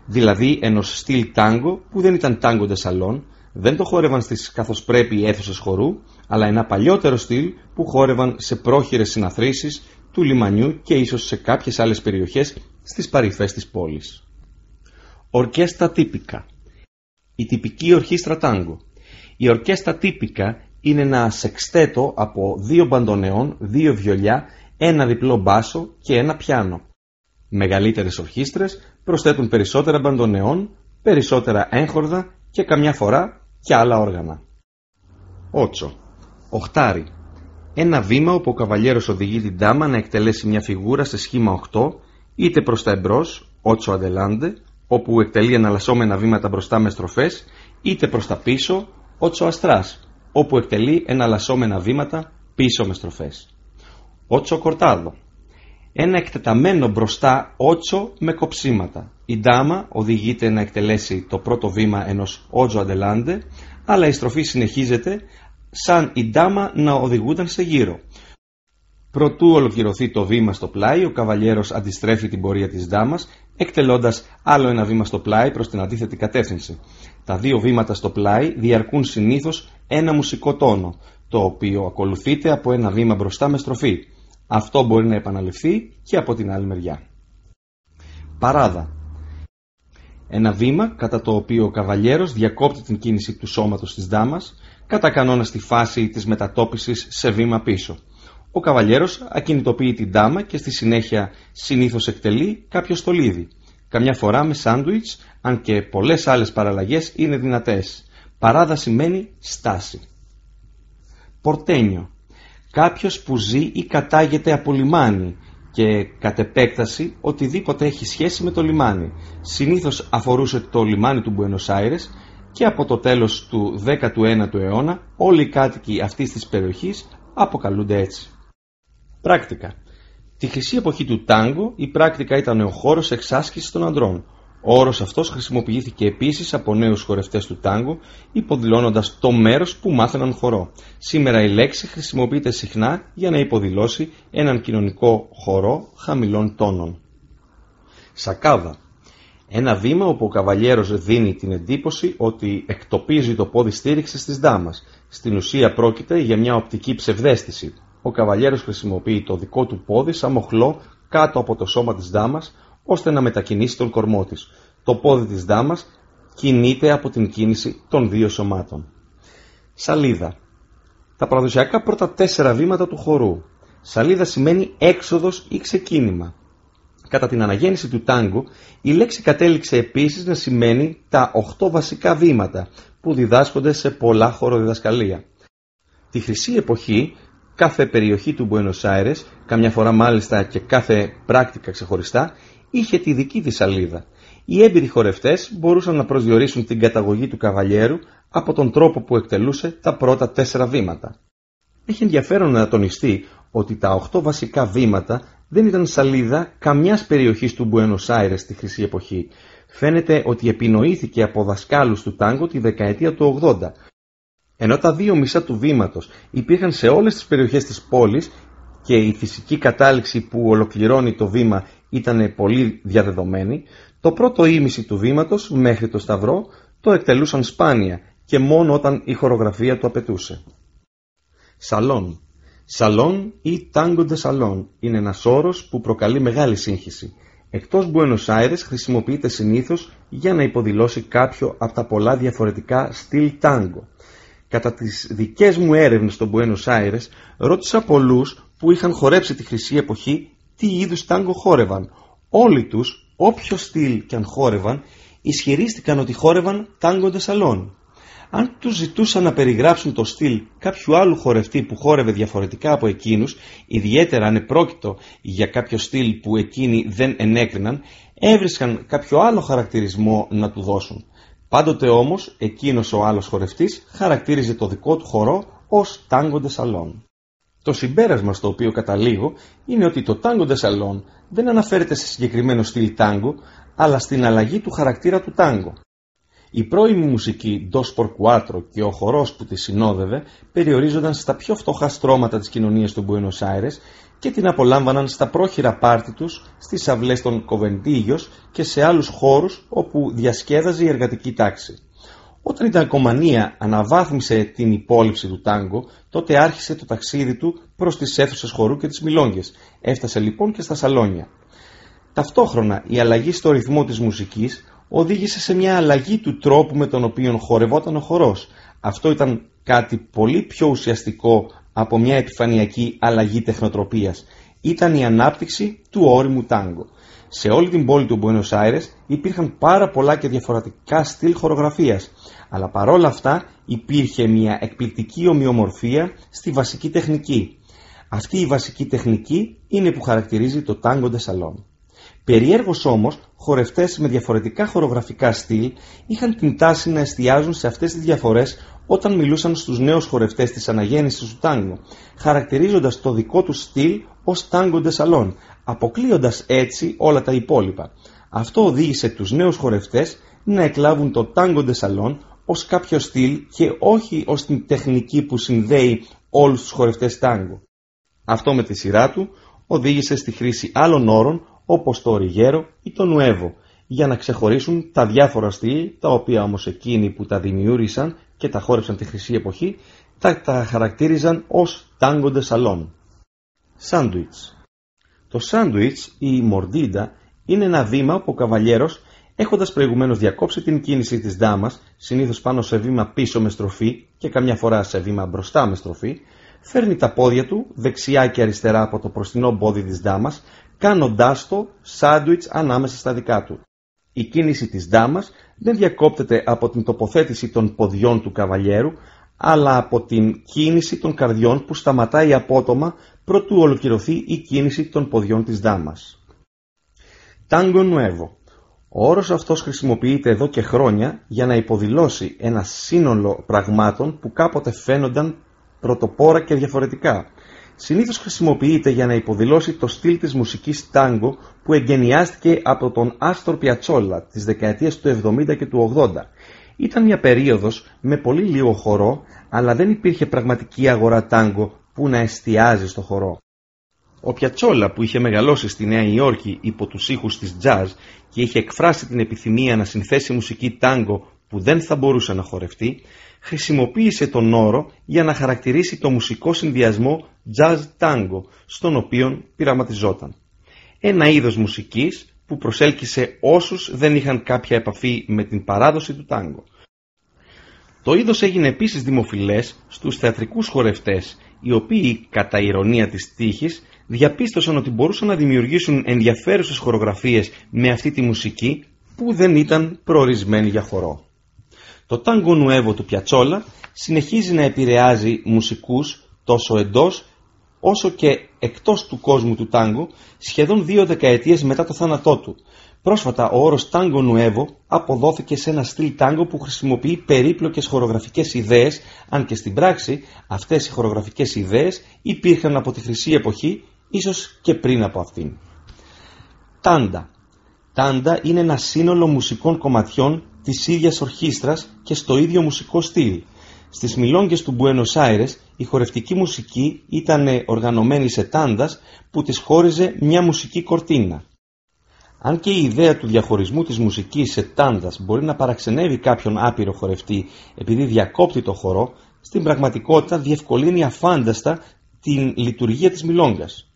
δηλαδή ενός στυλ τάγκο που δεν ήταν τάγκο ντεσαλόν, δεν το χόρευαν στις καθώς πρέπει αίθουσες χορού, αλλά ένα παλιότερο στυλ που χόρευαν σε πρόχειρες συναθρήσεις του λιμανιού και ίσως σε κάποιες άλλες περιοχές στις παρυφές της πόλης. Ορκέστα τύπικα Η τυπική ορχήστρα τάγκο Η ορκέστα τύπικα είναι ένα σεξτέτο από δύο μπαντονεών, δύο βιολιά, ένα διπλό μπάσο και ένα πιάνο. Μεγαλύτερες ορχήστρες προσθέτουν περισσότερα μπαντονεών, περισσότερα έγχορδα και καμιά φορά και άλλα όργανα. Ότσο. Οχτάρι. Ένα βήμα όπου ο καβαλιέρος οδηγεί την τάμα να εκτελέσει μια φιγούρα σε σχήμα 8, είτε προς τα εμπρός, ότσο αντελάντε, όπου εκτελεί εναλλασσόμενα βήματα μπροστά με στροφές, είτε προς τα πίσω, ότσο αστράς, όπου εκτελεί εναλλασσόμενα βήματα πίσω με στροφές. Ότσο κορτάδο. Ένα εκτεταμένο μπροστά ότσο με κοψίματα. Η ντάμα οδηγείται να εκτελέσει το πρώτο βήμα ενός ότσο αντελάντε, αλλά η στροφή συνεχίζεται σαν η ντάμα να οδηγούνταν σε γύρο. Προτού ολοκληρωθεί το βήμα στο πλάι, ο καβαλιέρος αντιστρέφει την πορεία της ντάμας, εκτελώντας άλλο ένα βήμα στο πλάι προς την αντίθετη κατεύθυνση. Τα δύο βήματα στο πλάι διαρκούν συνήθως ένα μουσικό τόνο, το οποίο ακολουθείται από ένα βήμα μπροστά με στροφή. Αυτό μπορεί να επαναληφθεί και από την άλλη μεριά. Παράδα. Ένα βήμα κατά το οποίο ο καβαλιέρος διακόπτει την κίνηση του σώματος της δάμας, κατά κανόνα στη φάση της μετατόπισης σε βήμα πίσω. Ο καβαλιέρος ακινητοποιεί την ντάμα και στη συνέχεια συνήθως εκτελεί κάποιο στολίδι. Καμιά φορά με σάντουιτς, αν και πολλές άλλες παραλλαγές είναι δυνατές. Παράδα σημαίνει στάση. Πορτένιο. Κάποιος που ζει ή κατάγεται από λιμάνι και κατ' επέκταση οτιδήποτε έχει σχέση με το λιμάνι. Συνήθως αφορούσε το λιμάνι του Μπουένος Άιρες και από το τέλος του 19ου αιώνα όλοι οι κάτοικοι αυτής της περιοχής αποκαλούνται έτσι. Πράκτικα. Τη χρυσή εποχή του τάγκο η πράκτικα ήταν ο χώρος εξάσκησης των ανδρών. Ο όρος αυτός χρησιμοποιήθηκε επίσης από νέους χορευτές του τάγκο, υποδηλώνοντας το μέρος που μάθαιναν χορό. Σήμερα η λέξη χρησιμοποιείται συχνά για να υποδηλώσει έναν κοινωνικό χορό χαμηλών τόνων. Σακάδα. Ένα βήμα όπου ο καβαλιέρος δίνει την εντύπωση ότι εκτοπίζει το πόδι στήριξης της δάμας. Στην ουσία πρόκειται για μια οπτική ψευδέστηση. Ο καβαλιέρος χρησιμοποιεί το δικό του πόδι σαν μοχλό κάτω από το σώμα της δάμας ώστε να μετακινήσει τον κορμό της. Το πόδι της δάμας κινείται από την κίνηση των δύο σωμάτων. Σαλίδα. Τα παραδοσιακά πρώτα τέσσερα βήματα του χορού. Σαλίδα σημαίνει έξοδος ή ξεκίνημα. Κατά την αναγέννηση του τάγκου, η λέξη κατέληξε επίσης να σημαίνει τα οχτώ βασικά βήματα που διδάσκονται σε πολλά χωροδιδασκαλία. Τη χρυσή εποχή, κάθε περιοχή του Buenos Aires, καμιά φορά μάλιστα και κάθε πράκτικα ξεχωριστά, είχε τη δική της σαλίδα. Οι έμπειροι χορευτές μπορούσαν να προσδιορίσουν την καταγωγή του καβαλιέρου από τον τρόπο που εκτελούσε τα πρώτα τέσσερα βήματα. Έχει ενδιαφέρον να τονιστεί ότι τα οχτώ βασικά βήματα δεν ήταν σαλίδα καμιάς περιοχής του Μπουένος Άιρες στη Χρυσή Εποχή. Φαίνεται ότι επινοήθηκε από δασκάλους του τάγκο τη δεκαετία του 80. Ενώ τα δύο μισά του βήματος υπήρχαν σε όλες τις περιοχές της πόλης και η φυσική κατάληξη που ολοκληρώνει το βήμα ήταν πολύ διαδεδομένη, το πρώτο ήμιση του βήματος μέχρι το σταυρό το εκτελούσαν σπάνια και μόνο όταν η χορογραφία το απαιτούσε. Σαλόν Σαλόν ή τάγκο ντε σαλόν είναι ένας όρος που προκαλεί μεγάλη σύγχυση. Εκτός Buenos Aires χρησιμοποιείται συνήθως για να υποδηλώσει κάποιο από τα πολλά διαφορετικά στυλ τάγκο. Κατά τις δικές μου έρευνες στο Buenos Aires ρώτησα πολλούς που είχαν χορέψει τη χρυσή εποχή τι είδους τάγκο χόρευαν. Όλοι τους, όποιο στυλ και αν χόρευαν, ισχυρίστηκαν ότι χόρευαν τάγκο ντε σαλόν αν τους ζητούσαν να περιγράψουν το στυλ κάποιου άλλου χορευτή που χόρευε διαφορετικά από εκείνους, ιδιαίτερα αν επρόκειτο για κάποιο στυλ που εκείνοι δεν ενέκριναν, έβρισκαν κάποιο άλλο χαρακτηρισμό να του δώσουν. Πάντοτε όμως εκείνος ο άλλος χορευτής χαρακτήριζε το δικό του χορό ως τάγκο σαλόν. Το συμπέρασμα στο οποίο καταλήγω είναι ότι το τάγκο σαλόν δεν αναφέρεται σε συγκεκριμένο στυλ τάγκο, αλλά στην αλλαγή του χαρακτήρα του τάγκο. Η πρώιμη μουσική Dos por Cuatro και ο χορός που τη συνόδευε περιορίζονταν στα πιο φτωχά στρώματα της κοινωνίας του Buenos Aires και την απολάμβαναν στα πρόχειρα πάρτι τους, στις αυλές των Κοβεντίγιος και σε άλλους χώρους όπου διασκέδαζε η εργατική τάξη. Όταν η ταγκομανία αναβάθμισε την υπόλοιψη του τάγκο, τότε άρχισε το ταξίδι του προς τις αίθουσες χορού και τις μιλόγγες. Έφτασε λοιπόν και στα σαλόνια. Ταυτόχρονα η αλλαγή στο ρυθμό της μουσικής οδήγησε σε μια αλλαγή του τρόπου με τον οποίο χορευόταν ο χορός. Αυτό ήταν κάτι πολύ πιο ουσιαστικό από μια επιφανειακή αλλαγή τεχνοτροπίας. Ήταν η ανάπτυξη του όριμου τάγκο. Σε όλη την πόλη του Buenos Aires υπήρχαν πάρα πολλά και διαφορετικά στυλ χορογραφίας, αλλά παρόλα αυτά υπήρχε μια εκπληκτική ομοιομορφία στη βασική τεχνική. Αυτή η βασική τεχνική είναι που χαρακτηρίζει το Tango de Salon. Περιέργως όμως, χορευτές με διαφορετικά χορογραφικά στυλ είχαν την τάση να εστιάζουν σε αυτές τις διαφορές όταν μιλούσαν στους νέους χορευτές της αναγέννησης του τάγκο, χαρακτηρίζοντας το δικό τους στυλ ως τάγκο ντεσαλόν, αποκλείοντας έτσι όλα τα υπόλοιπα. Αυτό οδήγησε τους νέους χορευτές να εκλάβουν το τάγκο ντεσαλόν ως κάποιο στυλ και όχι ως την τεχνική που συνδέει όλους τους χορευτές τάγκο. Αυτό με τη σειρά του οδήγησε στη χρήση άλλων όρων όπως το οριγέρο ή το νουέβο για να ξεχωρίσουν τα διάφορα στυλ τα οποία όμως εκείνοι που τα δημιούργησαν και τα χόρεψαν τη χρυσή εποχή τα, τα χαρακτήριζαν ως τάγκοντε σαλόν. Σάντουιτς Το σάντουιτς ή η μορντίντα είναι ένα βήμα όπου ο καβαλιέρος έχοντας προηγουμένως διακόψει την κίνηση της δάμας συνήθως πάνω σε βήμα πίσω με στροφή και καμιά φορά σε βήμα μπροστά με στροφή φέρνει τα πόδια του δεξιά και αριστερά από το προστινό πόδι της δάμας κάνοντάς το σάντουιτς ανάμεσα στα δικά του. Η κίνηση της δάμας δεν διακόπτεται από την τοποθέτηση των ποδιών του καβαλιέρου, αλλά από την κίνηση των καρδιών που σταματάει απότομα προτού ολοκληρωθεί η κίνηση των ποδιών της δάμας. Τάγκο Νουέβο Ο όρος αυτός χρησιμοποιείται εδώ και χρόνια για να υποδηλώσει ένα σύνολο πραγμάτων που κάποτε φαίνονταν πρωτοπόρα και διαφορετικά, συνήθως χρησιμοποιείται για να υποδηλώσει το στυλ της μουσικής τάγκο που εγκαινιάστηκε από τον Άστορ Πιατσόλα της δεκαετίας του 70 και του 80. Ήταν μια περίοδος με πολύ λίγο χορό, αλλά δεν υπήρχε πραγματική αγορά τάγκο που να εστιάζει στο χορό. Ο Πιατσόλα που είχε μεγαλώσει στη Νέα Υόρκη υπό τους ήχους της jazz και είχε εκφράσει την επιθυμία να συνθέσει μουσική τάγκο που δεν θα μπορούσε να χορευτεί, χρησιμοποίησε τον όρο για να χαρακτηρίσει το μουσικό συνδυασμό jazz tango, στον οποίο πειραματιζόταν. Ένα είδος μουσικής που προσέλκυσε όσους δεν είχαν κάποια επαφή με την παράδοση του τάγκο. Το είδος έγινε επίσης δημοφιλές στους θεατρικούς χορευτές, οι οποίοι, κατά ηρωνία της τύχης, διαπίστωσαν ότι μπορούσαν να δημιουργήσουν ενδιαφέρουσες χορογραφίες με αυτή τη μουσική που δεν ήταν προορισμένη για χορό. Το τάγκο νουέβο του Πιατσόλα συνεχίζει να επηρεάζει μουσικούς τόσο εντός όσο και εκτός του κόσμου του τάγκο σχεδόν δύο δεκαετίες μετά το θάνατό του. Πρόσφατα ο όρος τάγκο νουέβο αποδόθηκε σε ένα στυλ τάγκο που χρησιμοποιεί περίπλοκες χορογραφικές ιδέες, αν και στην πράξη αυτές οι χορογραφικές ιδέες υπήρχαν από τη χρυσή εποχή, ίσως και πριν από αυτήν. Τάντα Τάντα είναι ένα σύνολο μουσικών κομματιών της ίδιας ορχήστρας και στο ίδιο μουσικό στυλ. Στις μιλόγγες του Buenos Aires η χορευτική μουσική ήταν οργανωμένη σε τάντας που της χώριζε μια μουσική κορτίνα. Αν και η ιδέα του διαχωρισμού της μουσικής σε τάντας μπορεί να παραξενεύει κάποιον άπειρο χορευτή επειδή διακόπτει το χορό, στην πραγματικότητα διευκολύνει αφάνταστα την λειτουργία της μιλόγκας.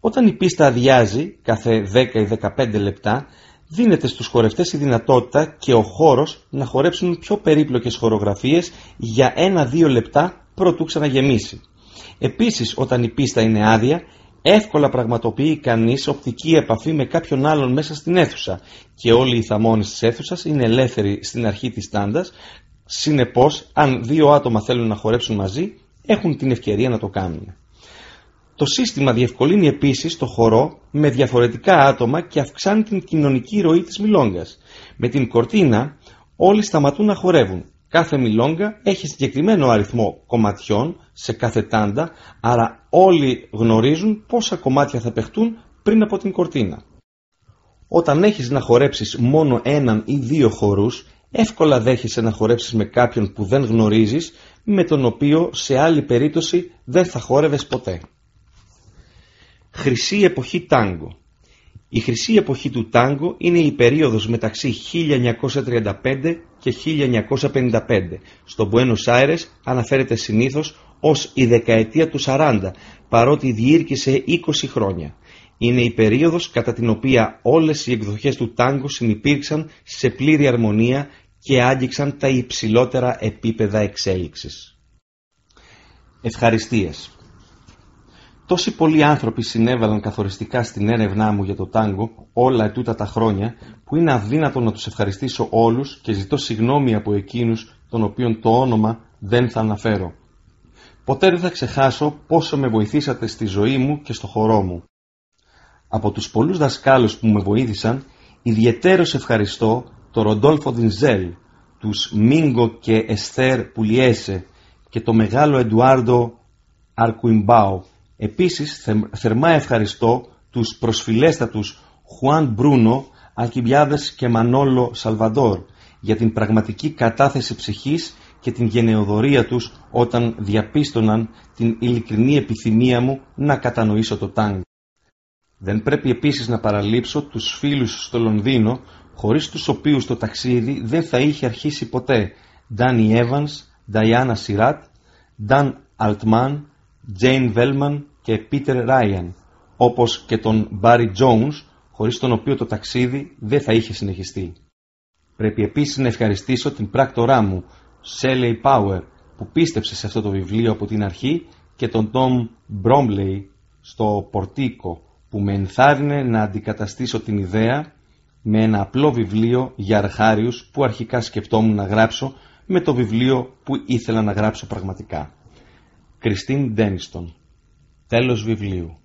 Όταν η πίστα αδειάζει κάθε 10 ή 15 λεπτά, δίνεται στους χορευτές η δυνατότητα και ο χώρος να χορέψουν πιο περίπλοκες χορογραφίες για ένα-δύο λεπτά προτού ξαναγεμίσει. Επίσης, όταν η πίστα είναι άδεια, εύκολα πραγματοποιεί κανείς οπτική επαφή με κάποιον άλλον μέσα στην αίθουσα και όλοι οι θαμώνες της αίθουσας είναι ελεύθεροι στην αρχή της τάντας, συνεπώς αν δύο άτομα θέλουν να χορέψουν μαζί, έχουν την ευκαιρία να το κάνουν. Το σύστημα διευκολύνει επίσης το χορό με διαφορετικά άτομα και αυξάνει την κοινωνική ροή της μιλόγκας. Με την κορτίνα όλοι σταματούν να χορεύουν. Κάθε μιλόγκα έχει συγκεκριμένο αριθμό κομματιών σε κάθε τάντα, άρα όλοι γνωρίζουν πόσα κομμάτια θα παιχτούν πριν από την κορτίνα. Όταν έχεις να χορέψεις μόνο έναν ή δύο χορούς, εύκολα δέχεσαι να χορέψεις με κάποιον που δεν γνωρίζεις, με τον οποίο σε άλλη περίπτωση δεν θα χόρευες ποτέ. Χρυσή εποχή τάγκο Η χρυσή εποχή του τάγκο είναι η περίοδος μεταξύ 1935 και 1955. Στο Buenos Aires αναφέρεται συνήθως ως η δεκαετία του 40, παρότι διήρκησε 20 χρόνια. Είναι η περίοδος κατά την οποία όλες οι εκδοχές του τάγκο συνυπήρξαν σε πλήρη αρμονία και άγγιξαν τα υψηλότερα επίπεδα εξέλιξης. Ευχαριστίες Τόσοι πολλοί άνθρωποι συνέβαλαν καθοριστικά στην έρευνά μου για το τάγκο όλα ετούτα τα χρόνια που είναι αδύνατο να τους ευχαριστήσω όλους και ζητώ συγγνώμη από εκείνους των οποίων το όνομα δεν θα αναφέρω. Ποτέ δεν θα ξεχάσω πόσο με βοηθήσατε στη ζωή μου και στο χωρό μου. Από τους πολλούς δασκάλους που με βοήθησαν, ιδιαιτέρως ευχαριστώ το Ροντόλφο Δινζέλ, τους Μίνγκο και Εστέρ Πουλιέσε και το μεγάλο Εντουάρντο Αρκουιμπάο. Επίσης θερμά ευχαριστώ τους προσφυλέστατους Χουάν Μπρούνο, Αλκιμπιάδες και Μανόλο Σαλβαντόρ για την πραγματική κατάθεση ψυχής και την γενεοδορία τους όταν διαπίστωναν την ειλικρινή επιθυμία μου να κατανοήσω το τάγκ. Δεν πρέπει επίσης να παραλείψω τους φίλους στο Λονδίνο χωρίς τους οποίους το ταξίδι δεν θα είχε αρχίσει ποτέ. Ντάνι Evans, Diana Sirat, Dan Altman, Jane Velman και Peter Ryan, όπως και τον Barry Jones, χωρίς τον οποίο το ταξίδι δεν θα είχε συνεχιστεί. Πρέπει επίσης να ευχαριστήσω την πράκτορά μου, Shelley Power, που πίστεψε σε αυτό το βιβλίο από την αρχή και τον Tom Bromley στο Πορτίκο, που με ενθάρρυνε να αντικαταστήσω την ιδέα με ένα απλό βιβλίο για αρχάριους που αρχικά σκεφτόμουν να γράψω με το βιβλίο που ήθελα να γράψω πραγματικά. Κριστίν Ντένιστον Τέλος βιβλίου